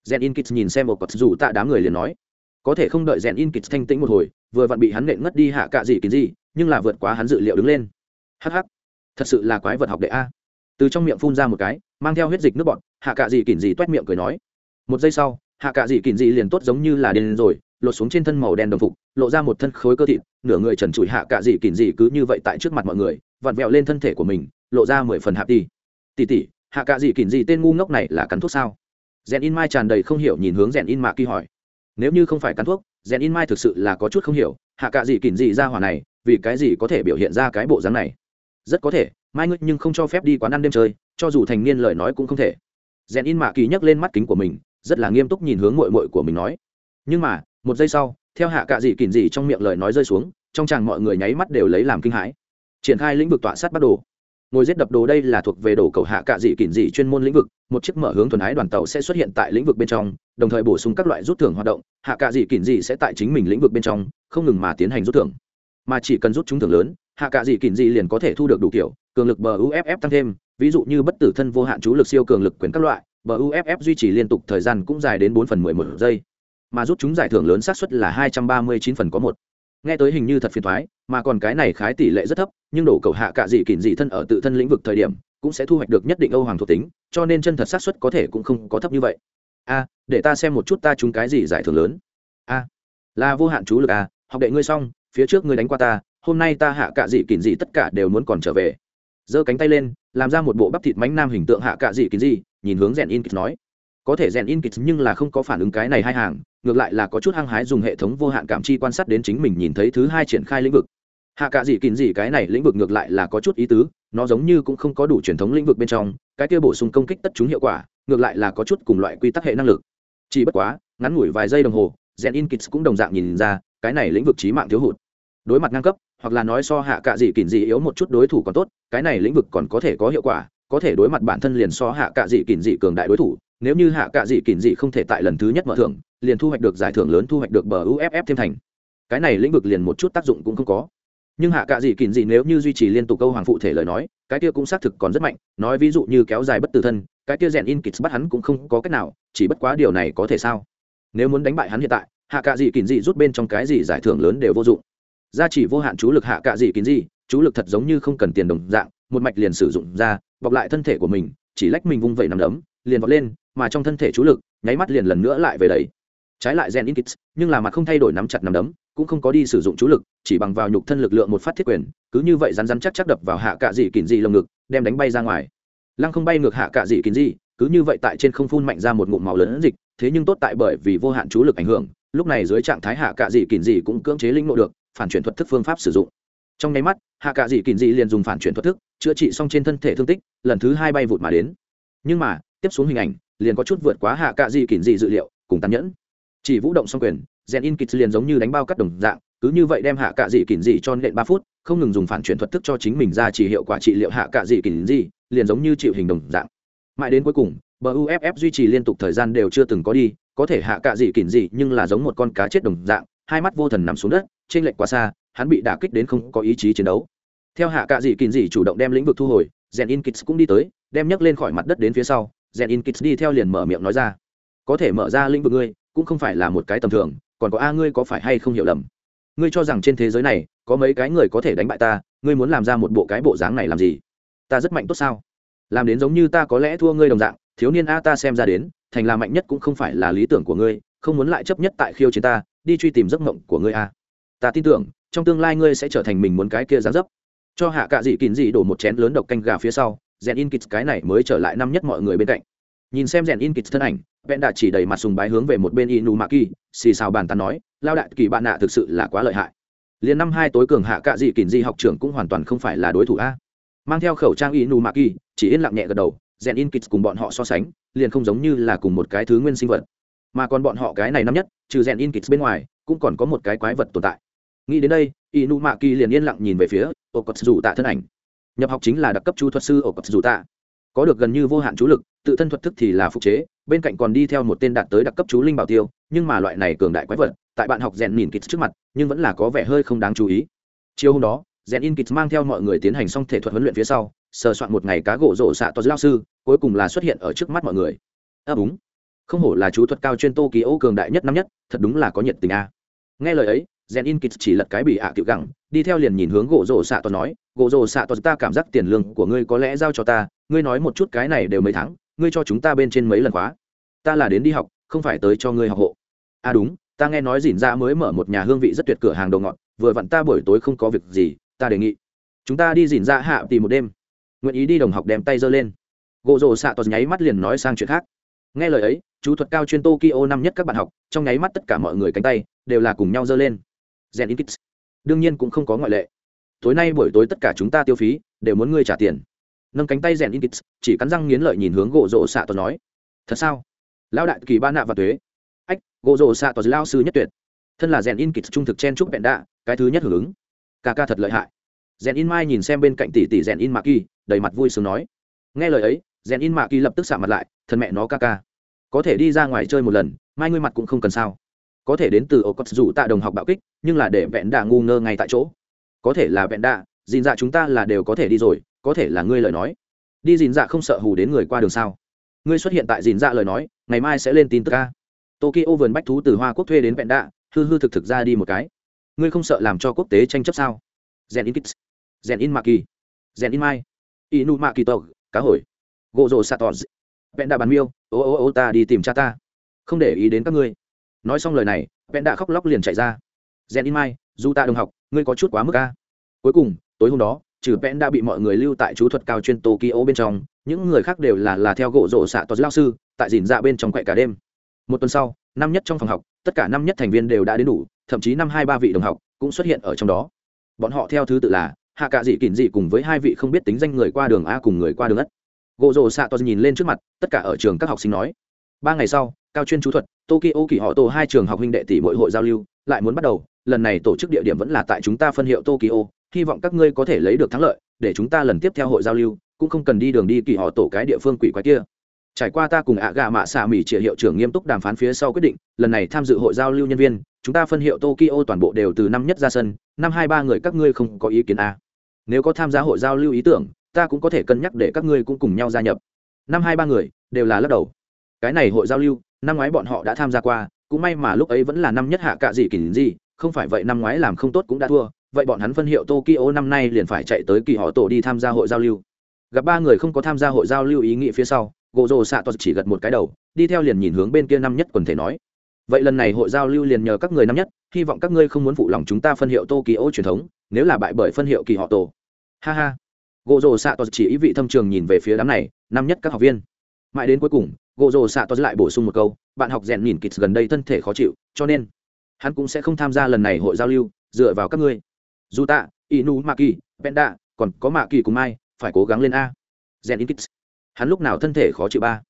rèn in kits nhìn xem một cột rủ tạ đám người liền nói. Có thể không đợi rèn in kits thanh tĩnh một hồi, vừa vặn bị hắn nện ngất đi hạ cạ gì kín gì, nhưng là vượt quá hắn dự liệu đứng lên. Hh thật sự là quái vật học đệ a. Từ trong miệng phun ra một cái, mang theo huyết dịch nước bọn hạ cạ gì kín gì toét miệng cười nói. Một giây sau, hạ cạ dị kín dị liền tốt giống như là điên rồi, lột xuống trên thân màu đen đồng phục, lộ ra một thân khối cơ thịt, nửa người trần trụi hạ cạ dị kín dị cứ như vậy tại trước mặt mọi người, vặn vẹo lên thân thể của mình, lộ ra mười phần hạp đi tỉ tỉ, hạ cạ dị kỉn dị tên ngu ngốc này là cắn thuốc sao? Rèn in mai tràn đầy không hiểu nhìn hướng rèn in mạ kỳ hỏi. Nếu như không phải cắn thuốc, rèn in mai thực sự là có chút không hiểu, hạ cạ gì kỉn gì ra hỏa này, vì cái gì có thể biểu hiện ra cái bộ dáng này? Rất có thể, mai ngươi nhưng không cho phép đi quán ăn đêm chơi, cho dù thành niên lời nói cũng không thể. Rèn in mạ kỳ nhấc lên mắt kính của mình, rất là nghiêm túc nhìn hướng mội mội của mình nói. Nhưng mà, một giây sau, theo hạ cạ dị kỉn dị trong miệng lời nói rơi xuống, trong chàng mọi người nháy mắt đều lấy làm kinh hãi. Triển khai lĩnh vực tọa sát bắt đồ ngồi giết đập đồ đây là thuộc về đồ cầu hạ cạ dị kỉn dị chuyên môn lĩnh vực, một chiếc mở hướng thuần ái đoàn tàu sẽ xuất hiện tại lĩnh vực bên trong, đồng thời bổ sung các loại rút thưởng hoạt động, hạ cạ dị kỉn dị sẽ tại chính mình lĩnh vực bên trong, không ngừng mà tiến hành rút thưởng. Mà chỉ cần rút trúng thưởng lớn, hạ cạ dị kỉn dị liền có thể thu được đủ kiểu, cường lực bờ uff tăng thêm, ví dụ như bất tử thân vô hạn chú lực siêu cường lực quyền các loại, bờ uff duy trì liên tục thời gian cũng dài đến bốn phần mười một giây. Mà rút chúng giải thưởng lớn xác suất là hai trăm ba mươi chín phần có một nghe tới hình như thật phiền thoái, mà còn cái này khái tỷ lệ rất thấp, nhưng đổ cầu hạ cạ dị kỉn dị thân ở tự thân lĩnh vực thời điểm, cũng sẽ thu hoạch được nhất định âu hoàng thuộc tính, cho nên chân thật xác suất có thể cũng không có thấp như vậy. A, để ta xem một chút ta trúng cái gì giải thưởng lớn. A, là vô hạn chú lực a, học đệ ngươi xong, phía trước ngươi đánh qua ta, hôm nay ta hạ cạ dị kỉn dị tất cả đều muốn còn trở về. Giơ cánh tay lên, làm ra một bộ bắp thịt mánh nam hình tượng hạ cạ dị kín dị, nhìn hướng rèn in kịch nói. Có thể rèn in kịch nhưng là không có phản ứng cái này hai hàng ngược lại là có chút hăng hái dùng hệ thống vô hạn cảm chi quan sát đến chính mình nhìn thấy thứ hai triển khai lĩnh vực. Hạ cạ dị kín dị cái này lĩnh vực ngược lại là có chút ý tứ, nó giống như cũng không có đủ truyền thống lĩnh vực bên trong, cái kia bổ sung công kích tất chúng hiệu quả, ngược lại là có chút cùng loại quy tắc hệ năng lực. Chỉ bất quá, ngắn ngủi vài giây đồng hồ, gen in kits cũng đồng dạng nhìn ra, cái này lĩnh vực trí mạng thiếu hụt. Đối mặt ngang cấp, hoặc là nói so hạ cạ dị kỉn dị yếu một chút đối thủ còn tốt, cái này lĩnh vực còn có thể có hiệu quả, có thể đối mặt bản thân liền so hạ cạ dị kỉn dị cường đại đối thủ nếu như hạ cạ dị kỉn dị không thể tại lần thứ nhất mở thưởng, liền thu hoạch được giải thưởng lớn thu hoạch được bờ uff thêm thành. Cái này lĩnh vực liền một chút tác dụng cũng không có. Nhưng hạ cạ dị kỉn dị nếu như duy trì liên tục câu hoàng phụ thể lời nói, cái kia cũng xác thực còn rất mạnh, nói ví dụ như kéo dài bất tử thân, cái kia rèn in kits bắt hắn cũng không có cách nào, chỉ bất quá điều này có thể sao? Nếu muốn đánh bại hắn hiện tại, hạ cạ dị kỉn dị rút bên trong cái gì giải thưởng lớn đều vô dụng. Gia chỉ vô hạn chú lực hạ cạ dị kín dị, chú lực thật giống như không cần tiền đồng dạng, một mạch liền sử dụng ra, bọc lại thân thể của mình, chỉ lách mình vung vẩy nằm đấm, liền vọt lên mà trong thân thể chú lực, nháy mắt liền lần nữa lại về đấy trái lại gen in kits nhưng là mặt không thay đổi nắm chặt nắm đấm, cũng không có đi sử dụng chú lực, chỉ bằng vào nhục thân lực lượng một phát thiết quyền, cứ như vậy rắn rắn chắc chắc đập vào hạ cạ dị kín dị lồng ngực, đem đánh bay ra ngoài. Lăng không bay ngược hạ cạ dị kín dị, cứ như vậy tại trên không phun mạnh ra một ngụm màu lớn dịch, thế nhưng tốt tại bởi vì vô hạn chú lực ảnh hưởng, lúc này dưới trạng thái hạ cạ dị kín dị cũng cưỡng chế linh nộ được, phản chuyển thuật thức phương pháp sử dụng. Trong nháy mắt, hạ cạ dị kín dị liền dùng phản chuyển thuật thức, chữa trị xong trên thân thể thương tích, lần thứ hai bay vụt mà đến. Nhưng mà, tiếp xuống hình ảnh liền có chút vượt quá hạ cạ dị kỉn dị dự liệu, cùng tàn nhẫn. Chỉ vũ động xong quyền, gen in kịch liền giống như đánh bao cắt đồng dạng, cứ như vậy đem hạ cạ dị kỉn dị cho nện ba phút, không ngừng dùng phản chuyển thuật thức cho chính mình ra chỉ hiệu quả trị liệu hạ cạ dị kỉn dị, liền giống như chịu hình đồng dạng. Mãi đến cuối cùng, bờ uff duy trì liên tục thời gian đều chưa từng có đi, có thể hạ cạ dị kỉn dị nhưng là giống một con cá chết đồng dạng, hai mắt vô thần nằm xuống đất trên lệch quá xa, hắn bị đả kích đến không có ý chí chiến đấu. Theo hạ cạ dị kỉn dị chủ động đem lĩnh vực thu hồi rèn in kịch cũng đi tới, đem nhấc lên khỏi mặt đất đến phía sau rèn in đi theo liền mở miệng nói ra. Có thể mở ra lĩnh vực ngươi, cũng không phải là một cái tầm thường, còn có a ngươi có phải hay không hiểu lầm? Ngươi cho rằng trên thế giới này, có mấy cái người có thể đánh bại ta, ngươi muốn làm ra một bộ cái bộ dáng này làm gì? Ta rất mạnh tốt sao? Làm đến giống như ta có lẽ thua ngươi đồng dạng, thiếu niên a ta xem ra đến, thành là mạnh nhất cũng không phải là lý tưởng của ngươi, không muốn lại chấp nhất tại khiêu chiến ta, đi truy tìm giấc mộng của ngươi a. Ta tin tưởng, trong tương lai ngươi sẽ trở thành mình muốn cái kia dáng dấp. Cho hạ cạ dị kín dị đổ một chén lớn độc canh gà phía sau rèn in kịch cái này mới trở lại năm nhất mọi người bên cạnh. Nhìn xem rèn in kịch thân ảnh, vẹn đã chỉ đầy mặt sùng bái hướng về một bên inu mạ kỳ xì xào bàn tán nói, lao đại, kỳ bạn nạ thực sự là quá lợi hại. Liền năm hai tối cường hạ cạ dị kín di học trưởng cũng hoàn toàn không phải là đối thủ a. Mang theo khẩu trang inu mạ kỳ chỉ yên lặng nhẹ gật đầu rèn in kịch cùng bọn họ so sánh, liền không giống như là cùng một cái thứ nguyên sinh vật. Mà còn bọn họ cái này năm nhất, trừ rèn in kịch bên ngoài, cũng còn có một cái quái vật tồn tại. Nghĩ đến đây inu mạ kỳ liền yên lặng nhìn về phía ô dù tạ thân ảnh nhập học chính là đặc cấp chú thuật sư ở cấp dù tạ. Có được gần như vô hạn chú lực, tự thân thuật thức thì là phục chế, bên cạnh còn đi theo một tên đạt tới đặc cấp chú linh bảo tiêu, nhưng mà loại này cường đại quái vật, tại bạn học rèn nhìn kịch trước mặt, nhưng vẫn là có vẻ hơi không đáng chú ý. Chiều hôm đó rèn in kịch mang theo mọi người tiến hành xong thể thuật huấn luyện phía sau, sờ soạn một ngày cá gỗ rổ xạ to lao sư, cuối cùng là xuất hiện ở trước mắt mọi người. Ấp úng. Không hổ là chú thuật cao chuyên tô ký ô cường đại nhất năm nhất, thật đúng là có nhiệt tình a. Nghe lời ấy gen in kịch chỉ lật cái bị ạ à tiểu gẳng, đi theo liền nhìn hướng gỗ rổ xạ toàn nói, gỗ rổ xạ toàn ta cảm giác tiền lương của ngươi có lẽ giao cho ta, ngươi nói một chút cái này đều mấy tháng, ngươi cho chúng ta bên trên mấy lần khóa. Ta là đến đi học, không phải tới cho ngươi học hộ. À đúng, ta nghe nói dìn ra mới mở một nhà hương vị rất tuyệt cửa hàng đồ ngọt, vừa vặn ta buổi tối không có việc gì, ta đề nghị chúng ta đi dìn ra hạ tìm một đêm. Nguyện ý đi đồng học đem tay giơ lên. Gỗ rồ xạ toàn nháy mắt liền nói sang chuyện khác. Nghe lời ấy, chú thuật cao chuyên tokyo năm nhất các bạn học, trong nháy mắt tất cả mọi người cánh tay đều là cùng nhau giơ lên gen in đương nhiên cũng không có ngoại lệ. Tối nay buổi tối tất cả chúng ta tiêu phí, đều muốn ngươi trả tiền. Nâng cánh tay rèn in chỉ cắn răng nghiến lợi nhìn hướng gỗ rộ xạ tos nói, thật sao? Lão đại kỳ ba nạ và thuế ách, gỗ rộ xạ tos lao sư nhất tuyệt. Thân là rèn in trung thực chen trúc bẹn đạ, cái thứ nhất hưởng ứng. Ca ca thật lợi hại. Rèn in mai nhìn xem bên cạnh tỷ tỷ rèn in mạ kỳ, đầy mặt vui sướng nói, nghe lời ấy rèn in mạ kỳ lập tức xạ mặt lại, thân mẹ nó ca ca, có thể đi ra ngoài chơi một lần, mai ngươi mặt cũng không cần sao có thể đến từ ô cốt dù tạ đồng học bạo kích, nhưng là để vẹn đạ ngu ngơ ngay tại chỗ. Có thể là vẹn đạ, dìn dạ chúng ta là đều có thể đi rồi, có thể là ngươi lời nói. Đi dìn dạ không sợ hù đến người qua đường sao? Ngươi xuất hiện tại dìn dạ lời nói, ngày mai sẽ lên tin tức ca tokyo vườn bách thú từ hoa quốc thuê đến vẹn đạ, hư hư thực thực ra đi một cái. Ngươi không sợ làm cho quốc tế tranh chấp sao? Gen in kits gen in maki, gen in mai, inu maki tog cá hồi gỗ rồ satos vẹn đạ bàn miêu, ô ô ô ta đi tìm cha ta. Không để ý đến các ngươi nói xong lời này, vẹn đã khóc lóc liền chạy ra. Rèn in mai, dù ta đồng học, ngươi có chút quá mức ca cuối cùng, tối hôm đó, trừ vẹn đã bị mọi người lưu tại chú thuật cao chuyên tokyo bên trong, những người khác đều là là theo gỗ rổ xạ tos lao sư, tại dìn dạ bên trong quậy cả đêm. Một tuần sau, năm nhất trong phòng học, tất cả năm nhất thành viên đều đã đến đủ, thậm chí năm hai ba vị đồng học cũng xuất hiện ở trong đó. Bọn họ theo thứ tự là hạ cạ dị kỳn dị cùng với hai vị không biết tính danh người qua đường a cùng người qua đường ất. Gỗ rồ xạ to nhìn lên trước mặt, tất cả ở trường các học sinh nói, ba ngày sau cao chuyên chú thuật, tokyo kỳ họ tổ hai trường học huynh đệ tỷ mỗi hội giao lưu, lại muốn bắt đầu, lần này tổ chức địa điểm vẫn là tại chúng ta phân hiệu tokyo, hy vọng các ngươi có thể lấy được thắng lợi, để chúng ta lần tiếp theo hội giao lưu, cũng không cần đi đường đi kỳ họ tổ cái địa phương quỷ quái kia. Trải qua ta cùng ạ gà mạ xạ mỹ trịa hiệu trưởng nghiêm túc đàm phán phía sau quyết định, lần này tham dự hội giao lưu nhân viên, chúng ta phân hiệu tokyo toàn bộ đều từ năm nhất ra sân, năm hai ba người các ngươi không có ý kiến a. Nếu có tham gia hội giao lưu ý tưởng, ta cũng có thể cân nhắc để các ngươi cũng cùng nhau gia nhập. Năm hai ba người, đều là lắc đầu. Cái này hội giao lưu năm ngoái bọn họ đã tham gia qua, cũng may mà lúc ấy vẫn là năm nhất hạ cạ gì kỷ gì không phải vậy năm ngoái làm không tốt cũng đã thua, vậy bọn hắn phân hiệu tokyo năm nay liền phải chạy tới kỳ họ tổ đi tham gia hội giao lưu. Gặp ba người không có tham gia hội giao lưu ý nghĩa phía sau gỗ rồ xạ tos chỉ gật một cái đầu, đi theo liền nhìn hướng bên kia năm nhất quần thể nói. Vậy lần này hội giao lưu liền nhờ các người năm nhất, hy vọng các ngươi không muốn phụ lòng chúng ta phân hiệu tokyo truyền thống, nếu là bại bởi phân hiệu kỳ họ tổ. Ha ha. Gỗ rồ xạ tos chỉ ý vị thâm trường nhìn về phía đám này, năm nhất các học viên. Mãi đến cuối cùng gỗ rồ xạ to lại bổ sung một câu, bạn học rèn nhìn kịt gần đây thân thể khó chịu, cho nên hắn cũng sẽ không tham gia lần này hội giao lưu, dựa vào các ngươi. Dù tạ, inu maki, penda, còn có mạ kỳ cùng mai, phải cố gắng lên a. Rèn in kịt hắn lúc nào thân thể khó chịu ba?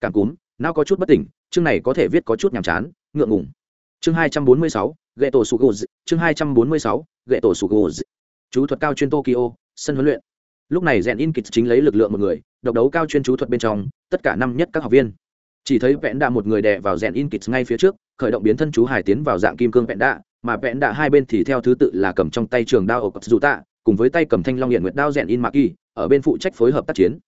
Cảm cúm nào có chút bất tỉnh, chương này có thể viết có chút nhàm chán, ngượng ngùng. Chương hai trăm bốn mươi sáu gậy tổ sugos chương hai trăm bốn mươi sáu gậy tổ sugos chú thuật cao chuyên tokyo, sân huấn luyện. Lúc này rèn in kits chính lấy lực lượng một người, độc đấu cao chuyên chú thuật bên trong tất cả năm nhất các học viên. Chỉ thấy vẽn đạ một người đè vào rèn in kịch ngay phía trước, khởi động biến thân chú hải tiến vào dạng kim cương vẽn đạ, mà vẽn đạ hai bên thì theo thứ tự là cầm trong tay trường đao ở cập dù tạ cùng với tay cầm thanh long hiện nguyệt đao rèn in mạ kỳ, ở bên phụ trách phối hợp tác chiến.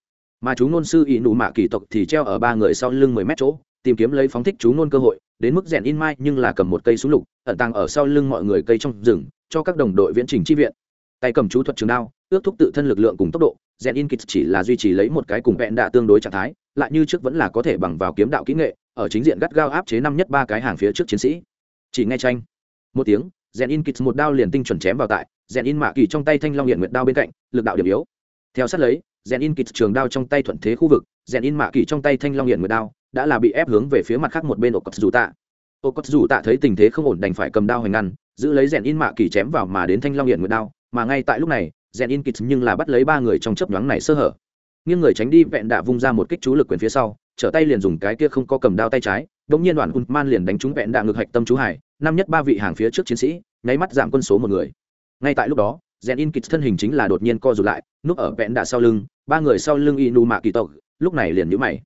Mà chú ngôn sư ỷ nụ mạ kỳ tộc thì treo ở ba người sau lưng mười mét chỗ, tìm kiếm lấy phóng thích chú ngôn cơ hội, đến mức rèn in mai nhưng là cầm một cây súng lục, ẩn tàng ở sau lưng mọi người cây trong rừng, cho các đồng đội viễn trình chi viện. Tay cầm chú thuật trường đao, ước thúc tự thân lực lượng cùng tốc độ, rèn in kịch chỉ là duy trì lấy một cái cùng vẹn đạ tương đối trạng thái lại như trước vẫn là có thể bằng vào kiếm đạo kỹ nghệ, ở chính diện gắt gao áp chế năm nhất ba cái hàng phía trước chiến sĩ. Chỉ nghe tranh một tiếng rèn in kit một đao liền tinh chuẩn chém vào tại rèn in mạ kỳ trong tay thanh long hiện nguyệt đao bên cạnh, lực đạo điểm yếu. Theo sát lấy rèn in kit trường đao trong tay thuận thế khu vực rèn in mạ kỳ trong tay thanh long hiện nguyệt đao đã là bị ép hướng về phía mặt khác một bên ổ cất dù tạ ổ cất dù tạ thấy tình thế không ổn đành phải cầm đao hoành ngăn, giữ lấy rèn in mạ kỳ chém vào mà đến thanh long hiện nguyệt đao, mà ngay tại lúc này rèn in kit nhưng là bắt lấy ba người trong chấp nhoáng này sơ hở nghiêng người tránh đi, vẹn đạ vung ra một kích chú lực quyền phía sau, trở tay liền dùng cái kia không có cầm đao tay trái đống nhiên đoàn man liền đánh trúng vẹn đạ ngược hạch tâm chú hải, năm nhất ba vị hàng phía trước chiến sĩ, nháy mắt giảm quân số một người. Ngay tại lúc đó rèn in kịch thân hình chính là đột nhiên co rụt lại, núp ở vẹn đạ sau lưng, ba người sau lưng inu mạ kỳ tộc lúc này liền nhữ mày.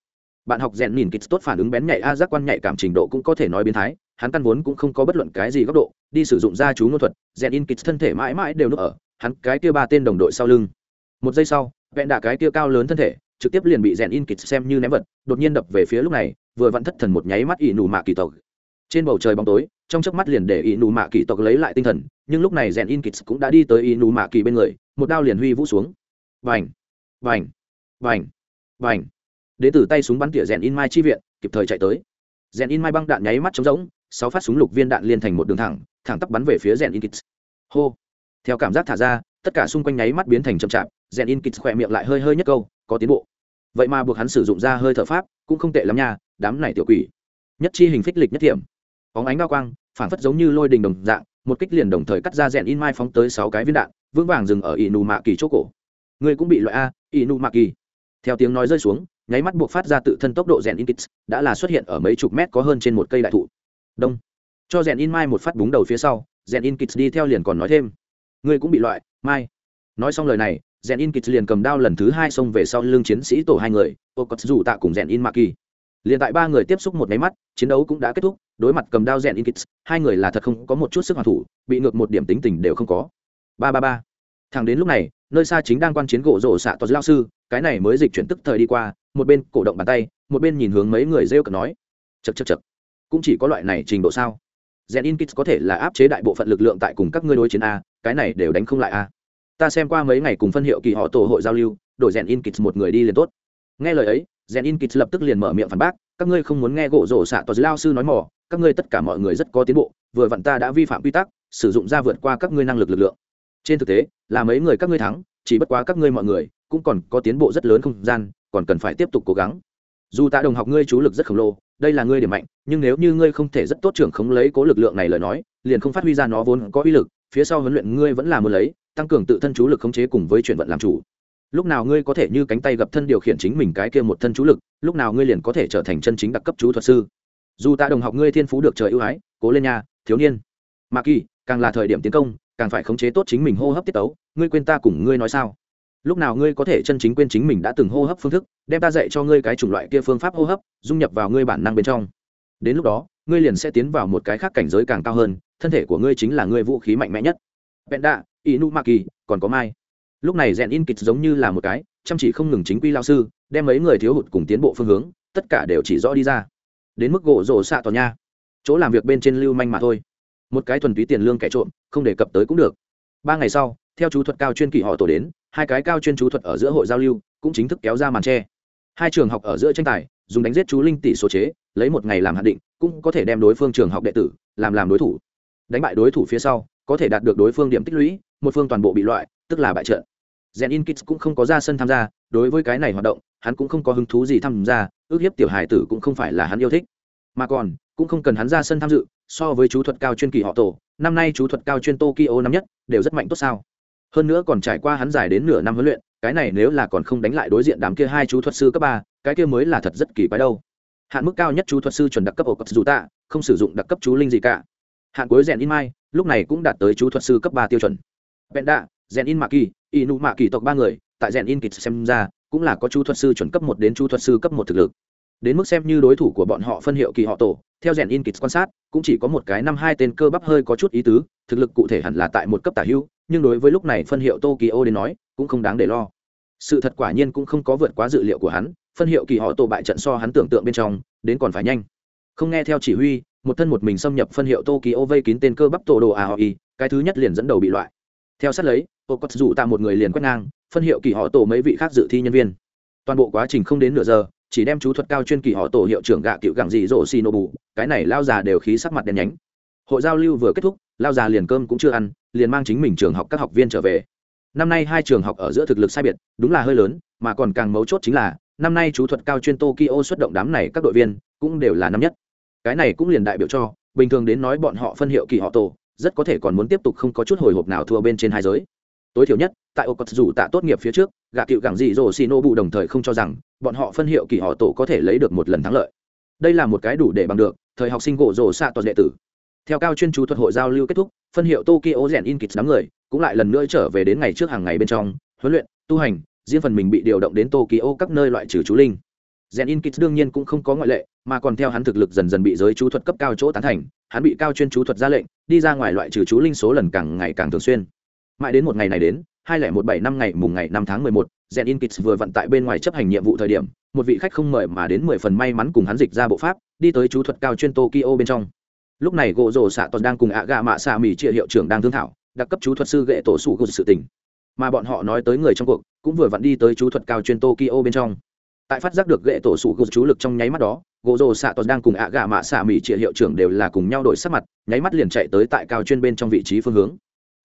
Bạn học rèn nhìn kịch tốt phản ứng bén nhạy, a, giác quan nhạy cảm trình độ cũng có thể nói biến thái, hắn căn vốn cũng không có bất luận cái gì góc độ, đi sử dụng gia chú ngôn thuật rèn in kịch thân thể mãi mãi đều núp ở, hắn cái kia ba tên đồng đội sau lưng. Một giây sau vẹn đạ cái kia cao lớn thân thể, trực tiếp liền bị rèn in kịch xem như ném vật, đột nhiên đập về phía lúc này, vừa vặn thất thần một nháy mắt ỷ nụ mạ kỳ tộc. Trên bầu trời bóng tối, trong chớp mắt liền để ỷ nụ mạ kỳ tộc lấy lại tinh thần, nhưng lúc này rèn in kịch cũng đã đi tới ỷ nụ mạ kỳ bên người, một đao liền huy vũ xuống. Vành vành vành vành đến từ tay súng bắn tỉa rèn in mai chi viện, kịp thời chạy tới. Rèn in mai băng đạn nháy mắt trống rỗng, sáu phát súng lục viên đạn liên thành một đường thẳng thẳng tắp bắn về phía rèn in kịch. Hô! Theo cảm giác thả ra, tất cả xung quanh nháy mắt biến thành chậm chạp rèn in kịch khỏe miệng lại hơi hơi nhất câu, có tiến bộ. Vậy mà buộc hắn sử dụng ra hơi thở pháp, cũng không tệ lắm nha, đám này tiểu quỷ. Nhất chi hình phích lịch nhất thiểm. Óng ánh bao quang phản phất giống như lôi đình đồng dạng, một kích liền đồng thời cắt ra rèn in mai phóng tới sáu cái viên đạn, vững vàng dừng ở ỷ nụ mạ kỳ chỗ cổ. Người cũng bị loại a, ỷ nụ mạ kỳ. Theo tiếng nói rơi xuống, nháy mắt buộc phát ra tự thân tốc độ rèn in kits đã là xuất hiện ở mấy chục mét có hơn trên một cây đại thụ. Đông. Cho rèn in mai một phát búng đầu phía sau, rèn in kits đi theo liền còn nói thêm. Ngươi cũng bị loại, mai. Nói xong lời này rèn in kits liền cầm đao lần thứ hai xông về sau lưng chiến sĩ tổ hai người ô cất dù tạ cùng rèn in mạ kỳ liền tại ba người tiếp xúc một máy mắt, chiến đấu cũng đã kết thúc, đối mặt cầm đao rèn in kits hai người là thật không có một chút sức hoàn thủ, bị ngược một điểm tính tình đều không có. Ba ba ba. Thằng đến lúc này, nơi xa chính đang quan chiến gỗ rổ xạ tos lao sư, cái này mới dịch chuyển tức thời đi qua, một bên cổ động bàn tay, một bên nhìn hướng mấy người rêu cực nói. Chật chật chật cũng chỉ có loại này trình độ sao? Rèn in kits có thể là áp chế đại bộ phận lực lượng tại cùng các ngươi đối chiến a, cái này đều đánh không lại a ta xem qua mấy ngày cùng phân hiệu kỳ họ tổ hội giao lưu, đổi rèn in kits một người đi liền tốt. Nghe lời ấy, rèn in kits lập tức liền mở miệng phản bác, các ngươi không muốn nghe gỗ rổ xạ tos lao sư nói mỏ, các ngươi tất cả mọi người rất có tiến bộ, vừa vặn ta đã vi phạm quy tắc, sử dụng ra vượt qua các ngươi năng lực lực lượng. Trên thực tế, là mấy người các ngươi thắng, chỉ bất quá các ngươi mọi người cũng còn có tiến bộ rất lớn không gian, còn cần phải tiếp tục cố gắng. Dù ta đồng học ngươi chú lực rất khổng lồ, đây là ngươi điểm mạnh, nhưng nếu như ngươi không thể rất tốt trưởng khống lấy cố lực lượng này lời nói, liền không phát huy ra nó vốn có uy lực phía sau huấn luyện ngươi vẫn là muốn lấy, tăng cường tự thân chú lực khống chế cùng với chuyển vận làm chủ. Lúc nào ngươi có thể như cánh tay gập thân điều khiển chính mình cái kia một thân chú lực, lúc nào ngươi liền có thể trở thành chân chính đặc cấp chú thuật sư. Dù ta đồng học ngươi thiên phú được trời ưu ái, cố lên nha, thiếu niên. Mà kỳ, càng là thời điểm tiến công, càng phải khống chế tốt chính mình hô hấp tiết tấu, ngươi quên ta cùng ngươi nói sao? Lúc nào ngươi có thể chân chính quên chính mình đã từng hô hấp phương thức, đem ta dạy cho ngươi cái chủng loại kia phương pháp hô hấp, dung nhập vào ngươi bản năng bên trong. Đến lúc đó, ngươi liền sẽ tiến vào một cái khác cảnh giới càng cao hơn thân thể của ngươi chính là ngươi vũ khí mạnh mẽ nhất. Vẹn đạ inu maki còn có mai. Lúc này rèn in kịch giống như là một cái, chăm chỉ không ngừng chính quy lao sư, đem mấy người thiếu hụt cùng tiến bộ phương hướng, tất cả đều chỉ rõ đi ra. Đến mức gỗ rổ xạ tòa nha chỗ làm việc bên trên lưu manh mà thôi. Một cái thuần túy tiền lương kẻ trộm, không đề cập tới cũng được. Ba ngày sau, theo chú thuật cao chuyên kỳ họ tổ đến, hai cái cao chuyên chú thuật ở giữa hội giao lưu, cũng chính thức kéo ra màn tre. Hai trường học ở giữa tranh tài, dùng đánh giết chú linh tỷ số chế, lấy một ngày làm hạn định, cũng có thể đem đối phương trường học đệ tử, làm làm đối thủ đánh bại đối thủ phía sau, có thể đạt được đối phương điểm tích lũy, một phương toàn bộ bị loại, tức là bại trận. Rèn in kids cũng không có ra sân tham gia, đối với cái này hoạt động, hắn cũng không có hứng thú gì tham gia, ước hiếp tiểu hài tử cũng không phải là hắn yêu thích. Mà còn, cũng không cần hắn ra sân tham dự, so với chú thuật cao chuyên kỳ họ tổ, năm nay chú thuật cao chuyên tokyo năm nhất, đều rất mạnh tốt sao. Hơn nữa còn trải qua hắn dài đến nửa năm huấn luyện, cái này nếu là còn không đánh lại đối diện đám kia hai chú thuật sư cấp ba, cái kia mới là thật rất kỳ quái đâu. Hạn mức cao nhất chú thuật sư chuẩn đặc cấp ổ cấp dù tạ không sử dụng đặc cấp chú linh gì cả hạn cuối rèn in mai, lúc này cũng đạt tới chú thuật sư cấp ba tiêu chuẩn. Vẹn đạ, rèn in mạ kỳ inu mạ kỳ tộc ba người, tại rèn in kịch xem ra, cũng là có chú thuật sư chuẩn cấp một đến chú thuật sư cấp một thực lực. Đến mức xem như đối thủ của bọn họ phân hiệu kỳ họ tổ, theo rèn in kịch quan sát, cũng chỉ có một cái năm hai tên cơ bắp hơi có chút ý tứ, thực lực cụ thể hẳn là tại một cấp tả hữu, nhưng đối với lúc này phân hiệu tokyo đến nói, cũng không đáng để lo. Sự thật quả nhiên cũng không có vượt quá dự liệu của hắn, phân hiệu kỳ họ tổ bại trận so hắn tưởng tượng bên trong, đến còn phải nhanh. Không nghe theo chỉ huy một thân một mình xâm nhập phân hiệu tokyo vây kín tên cơ bắp tổ đồ aoi, cái thứ nhất liền dẫn đầu bị loại. Theo sát lấy ô cốt dụ tạ một người liền quét ngang, phân hiệu kỳ họ tổ mấy vị khác dự thi nhân viên. Toàn bộ quá trình không đến nửa giờ, chỉ đem chú thuật cao chuyên kỳ họ tổ hiệu trưởng gạ cựu gặng dị dỗ xì nô bù cái này lao già đều khí sắc mặt đen nhánh. Hội giao lưu vừa kết thúc, lao già liền cơm cũng chưa ăn, liền mang chính mình trường học các học viên trở về. Năm nay hai trường học ở giữa thực lực sai biệt, đúng là hơi lớn, mà còn càng mấu chốt chính là, năm nay chú thuật cao chuyên tokyo xuất động đám này các đội viên, cũng đều là năm nhất cái này cũng liền đại biểu cho, bình thường đến nói bọn họ phân hiệu kỳ họ tổ, rất có thể còn muốn tiếp tục không có chút hồi hộp nào thua bên trên hai giới. Tối thiểu nhất, tại ô dù tạ tốt nghiệp phía trước, gạ cựu gẳng dị dỗ xì nô bụ đồng thời không cho rằng, bọn họ phân hiệu kỳ họ tổ có thể lấy được một lần thắng lợi. Đây là một cái đủ để bằng được, thời học sinh gỗ rổ xạ toàn đệ tử. Theo cao chuyên chú thuật hội giao lưu kết thúc, phân hiệu tokyo rèn in kịch đám người, cũng lại lần nữa trở về đến ngày trước hàng ngày bên trong, huấn luyện, tu hành, riêng phần mình bị điều động đến tokyo các nơi loại trừ chú linh rèn in kits đương nhiên cũng không có ngoại lệ, mà còn theo hắn thực lực dần dần bị giới chú thuật cấp cao chỗ tán thành, hắn bị cao chuyên chú thuật ra lệnh, đi ra ngoài loại trừ chú linh số lần càng ngày càng thường xuyên. Mãi đến một ngày này đến, hai lẻ một bảy năm ngày mùng ngày năm tháng mười một rèn in kits vừa vận tại bên ngoài chấp hành nhiệm vụ thời điểm, một vị khách không mời mà đến mười phần may mắn cùng hắn dịch ra bộ pháp, đi tới chú thuật cao chuyên tokyo bên trong. Lúc này gỗ rồ xạ toàn đang cùng ạ gà mạ xạ mỹ trịa hiệu trưởng đang thương thảo, đặc cấp chú thuật sư ghệ tổ sủ gục sự tình. Mà bọn họ nói tới người trong cuộc, cũng vừa vặn đi tới chú thuật cao chuyên tokyo bên trong tại phát giác được ghệ tổ sủ gục chú lực trong nháy mắt đó gỗ rồ xạ toàn đang cùng ạ gà mạ xạ mỹ trịa hiệu trưởng đều là cùng nhau đổi sắc mặt, nháy mắt liền chạy tới tại cao chuyên bên trong vị trí phương hướng.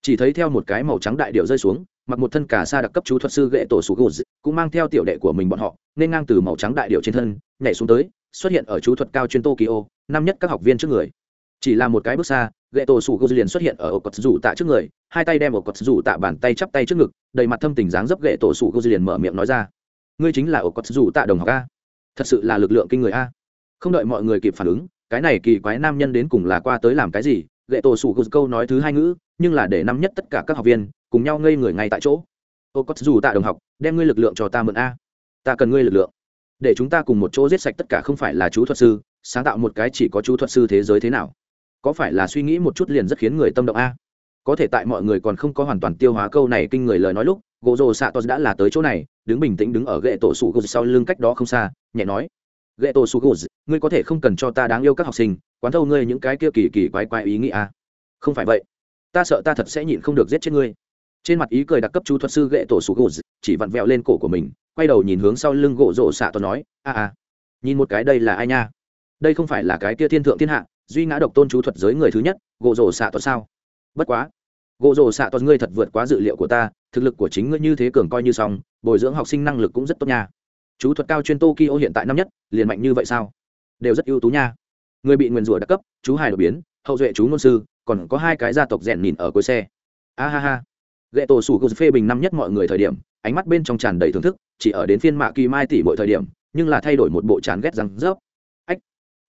Chỉ thấy theo một cái màu trắng đại điệu rơi xuống, mặc một thân cả xa đặc cấp chú thuật sư ghệ tổ sủ gục cũng mang theo tiểu đệ của mình bọn họ, nên ngang từ màu trắng đại điệu trên thân, nhảy xuống tới, xuất hiện ở chú thuật cao chuyên tokyo, năm nhất các học viên trước người. Chỉ là một cái bước xa, gậy tổ sủ gô liền xuất hiện ở ổ cột rủ tạ trước người, hai tay đem ổ cột rủ tạ bàn tay chắp tay trước ngực, đầy mặt thâm tình dáng dấp gậy tổ sủ gô liền mở miệng nói ra ngươi chính là ổ cột dù tạ đồng học a. Thật sự là lực lượng kinh người a. Không đợi mọi người kịp phản ứng, cái này kỳ quái nam nhân đến cùng là qua tới làm cái gì? Gậy tổ sủ gô câu nói thứ hai ngữ, nhưng là để năm nhất tất cả các học viên cùng nhau ngây người ngay tại chỗ. Ô cột dù tạ đồng học, đem ngươi lực lượng cho ta mượn a. Ta cần ngươi lực lượng. Để chúng ta cùng một chỗ giết sạch tất cả không phải là chú thuật sư, sáng tạo một cái chỉ có chú thuật sư thế giới thế nào? Có phải là suy nghĩ một chút liền rất khiến người tâm động a? Có thể tại mọi người còn không có hoàn toàn tiêu hóa câu này kinh người lời nói lúc gỗ rồ xạ tos đã là tới chỗ này đứng bình tĩnh đứng ở ghệ tổ sủ gỗ sau lưng cách đó không xa nhẹ nói ghệ tổ sủ gỗ, ngươi có thể không cần cho ta đáng yêu các học sinh quán thâu ngươi những cái kia kỳ kỳ quái quái ý nghĩ à? không phải vậy ta sợ ta thật sẽ nhịn không được giết chết ngươi. Trên mặt ý cười đặc cấp chú thuật sư ghệ tổ sủ gỗ chỉ vặn vẹo lên cổ của mình quay đầu nhìn hướng sau lưng gỗ rồ xạ tos nói a a nhìn một cái đây là ai nha? Đây không phải là cái kia thiên thượng thiên hạ duy ngã độc tôn chú thuật giới người thứ nhất gỗ rổ xạ tos sao? Bất quá gỗ rổ xạ tos ngươi thật vượt quá dự liệu của ta thực lực của chính ngươi như thế cường coi như xong, bồi dưỡng học sinh năng lực cũng rất tốt nha. Chú thuật cao chuyên tokyo hiện tại năm nhất, liền mạnh như vậy sao? Đều rất ưu tú nha. Người bị nguyền rủa đặc cấp, chú hài đột biến, hậu duệ chú ngôn sư, còn có hai cái gia tộc rèn nhìn ở cuối xe. A ha ha. Ghệ tổ sủ gục phê bình năm nhất mọi người thời điểm, ánh mắt bên trong tràn đầy thưởng thức, chỉ ở đến phiên mạ kỳ mai tỷ mọi thời điểm, nhưng là thay đổi một bộ chán ghét răng rớp. Ách,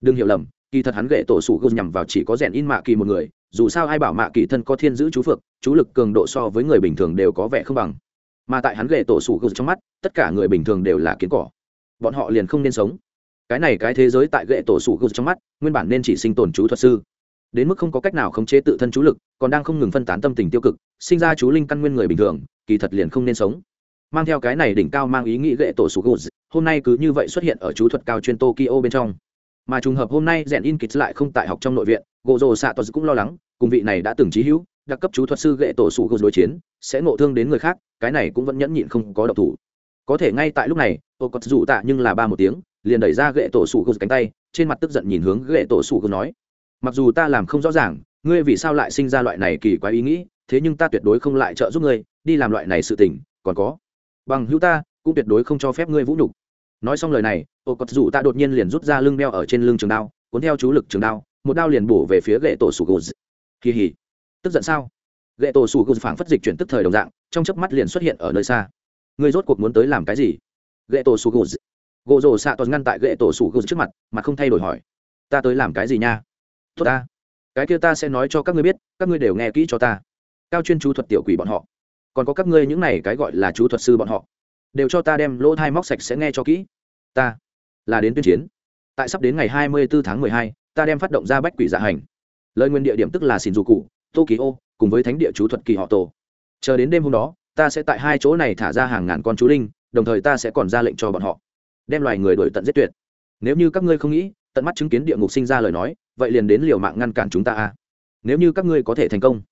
đừng hiểu lầm kỳ thật hắn gậy tổ sủ gôn nhằm vào chỉ có rèn in mạ kỳ một người, dù sao ai bảo mạ kỳ thân có thiên giữ chú phược chú lực cường độ so với người bình thường đều có vẻ không bằng. Mà tại hắn gậy tổ sủ gôn trong mắt, tất cả người bình thường đều là kiến cỏ. Bọn họ liền không nên sống. Cái này cái thế giới tại gậy tổ sủ gôn trong mắt, nguyên bản nên chỉ sinh tồn chú thuật sư. Đến mức không có cách nào khống chế tự thân chú lực, còn đang không ngừng phân tán tâm tình tiêu cực, sinh ra chú linh căn nguyên người bình thường, kỳ thật liền không nên sống. Mang theo cái này đỉnh cao mang ý nghĩ gậy tổ sủ gôn hôm nay cứ như vậy xuất hiện ở chú thuật cao chuyên tokyo bên trong mà trùng hợp hôm nay rèn in kịch lại không tại học trong nội viện gỗ rồ xạ tos cũng lo lắng, cùng vị này đã từng trí hữu, đặc cấp chú thuật sư ghệ tổ sủ gô đối chiến, sẽ ngộ thương đến người khác, cái này cũng vẫn nhẫn nhịn không có độc thủ. Có thể ngay tại lúc này ô cọt dù tạ nhưng là ba một tiếng, liền đẩy ra ghệ tổ sủ gô cánh tay, trên mặt tức giận nhìn hướng ghệ tổ sủ gô nói, mặc dù ta làm không rõ ràng, ngươi vì sao lại sinh ra loại này kỳ quái ý nghĩ, thế nhưng ta tuyệt đối không lại trợ giúp ngươi, đi làm loại này sự tình, còn có, bằng hữu ta, cũng tuyệt đối không cho phép ngươi vũ nhục nói xong lời này, ô cọt dù ta đột nhiên liền rút ra lưng đeo ở trên lưng trường đao, cuốn theo chú lực trường đao, một đao liền bổ về phía gậy tổ sủ gùz kỳ hỉ. Tức giận sao? Gậy tổ sủ gùz phảng phất dịch chuyển tức thời đồng dạng, trong chớp mắt liền xuất hiện ở nơi xa. Người rốt cuộc muốn tới làm cái gì? Gậy tổ sủ gùz gỗ rồ xạ toàn ngăn tại gậy tổ sủ gùz trước mặt, mà không thay đổi hỏi. Ta tới làm cái gì nha? Tốt ta. Cái kia ta sẽ nói cho các ngươi biết, các ngươi đều nghe kỹ cho ta. Cao chuyên chú thuật tiểu quỷ bọn họ. Còn có các ngươi những này cái gọi là chú thuật sư bọn họ đều cho ta đem lỗ thai móc sạch sẽ nghe cho kỹ. Ta là đến tuyên chiến. Tại sắp đến ngày hai mươi bốn tháng mười hai, ta đem phát động ra bách quỷ dạ hành. Lời nguyên địa điểm tức là xin dù cụ tokyo, cùng với thánh địa chú thuật kỳ họ tổ. Chờ đến đêm hôm đó, ta sẽ tại hai chỗ này thả ra hàng ngàn con chú linh, đồng thời ta sẽ còn ra lệnh cho bọn họ, đem loài người đổi tận giết tuyệt. Nếu như các ngươi không nghĩ, tận mắt chứng kiến địa ngục sinh ra lời nói, vậy liền đến liều mạng ngăn cản chúng ta a. Nếu như các ngươi có thể thành công.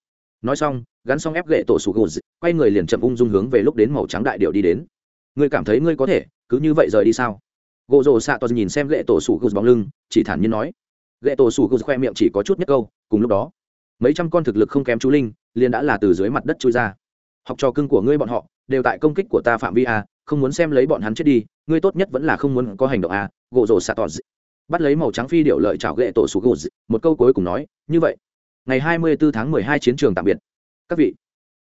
Nói xong, gắn xong ép gậy tổ sủ gù quay người liền chậm ung dung hướng về lúc đến màu trắng đại điệu đi đến ngươi cảm thấy ngươi có thể cứ như vậy rời đi sao? Gỗ rồ xạ toàn nhìn xem lệ tổ sủ gục bóng lưng, chỉ thản nhiên nói. Lệ tổ sủ gục khoe miệng chỉ có chút nhất câu, cùng lúc đó, mấy trăm con thực lực không kém chú linh, liền đã là từ dưới mặt đất trôi ra. Học trò cưng của ngươi bọn họ, đều tại công kích của ta phạm vi a, không muốn xem lấy bọn hắn chết đi, ngươi tốt nhất vẫn là không muốn có hành động a, gỗ rồ xạ toàn bắt lấy màu trắng phi điệu lợi chảo gậy tổ sủ gục một câu cuối cùng nói, như vậy, ngày hai mươi bốn tháng mười hai chiến trường tạm biệt. Các vị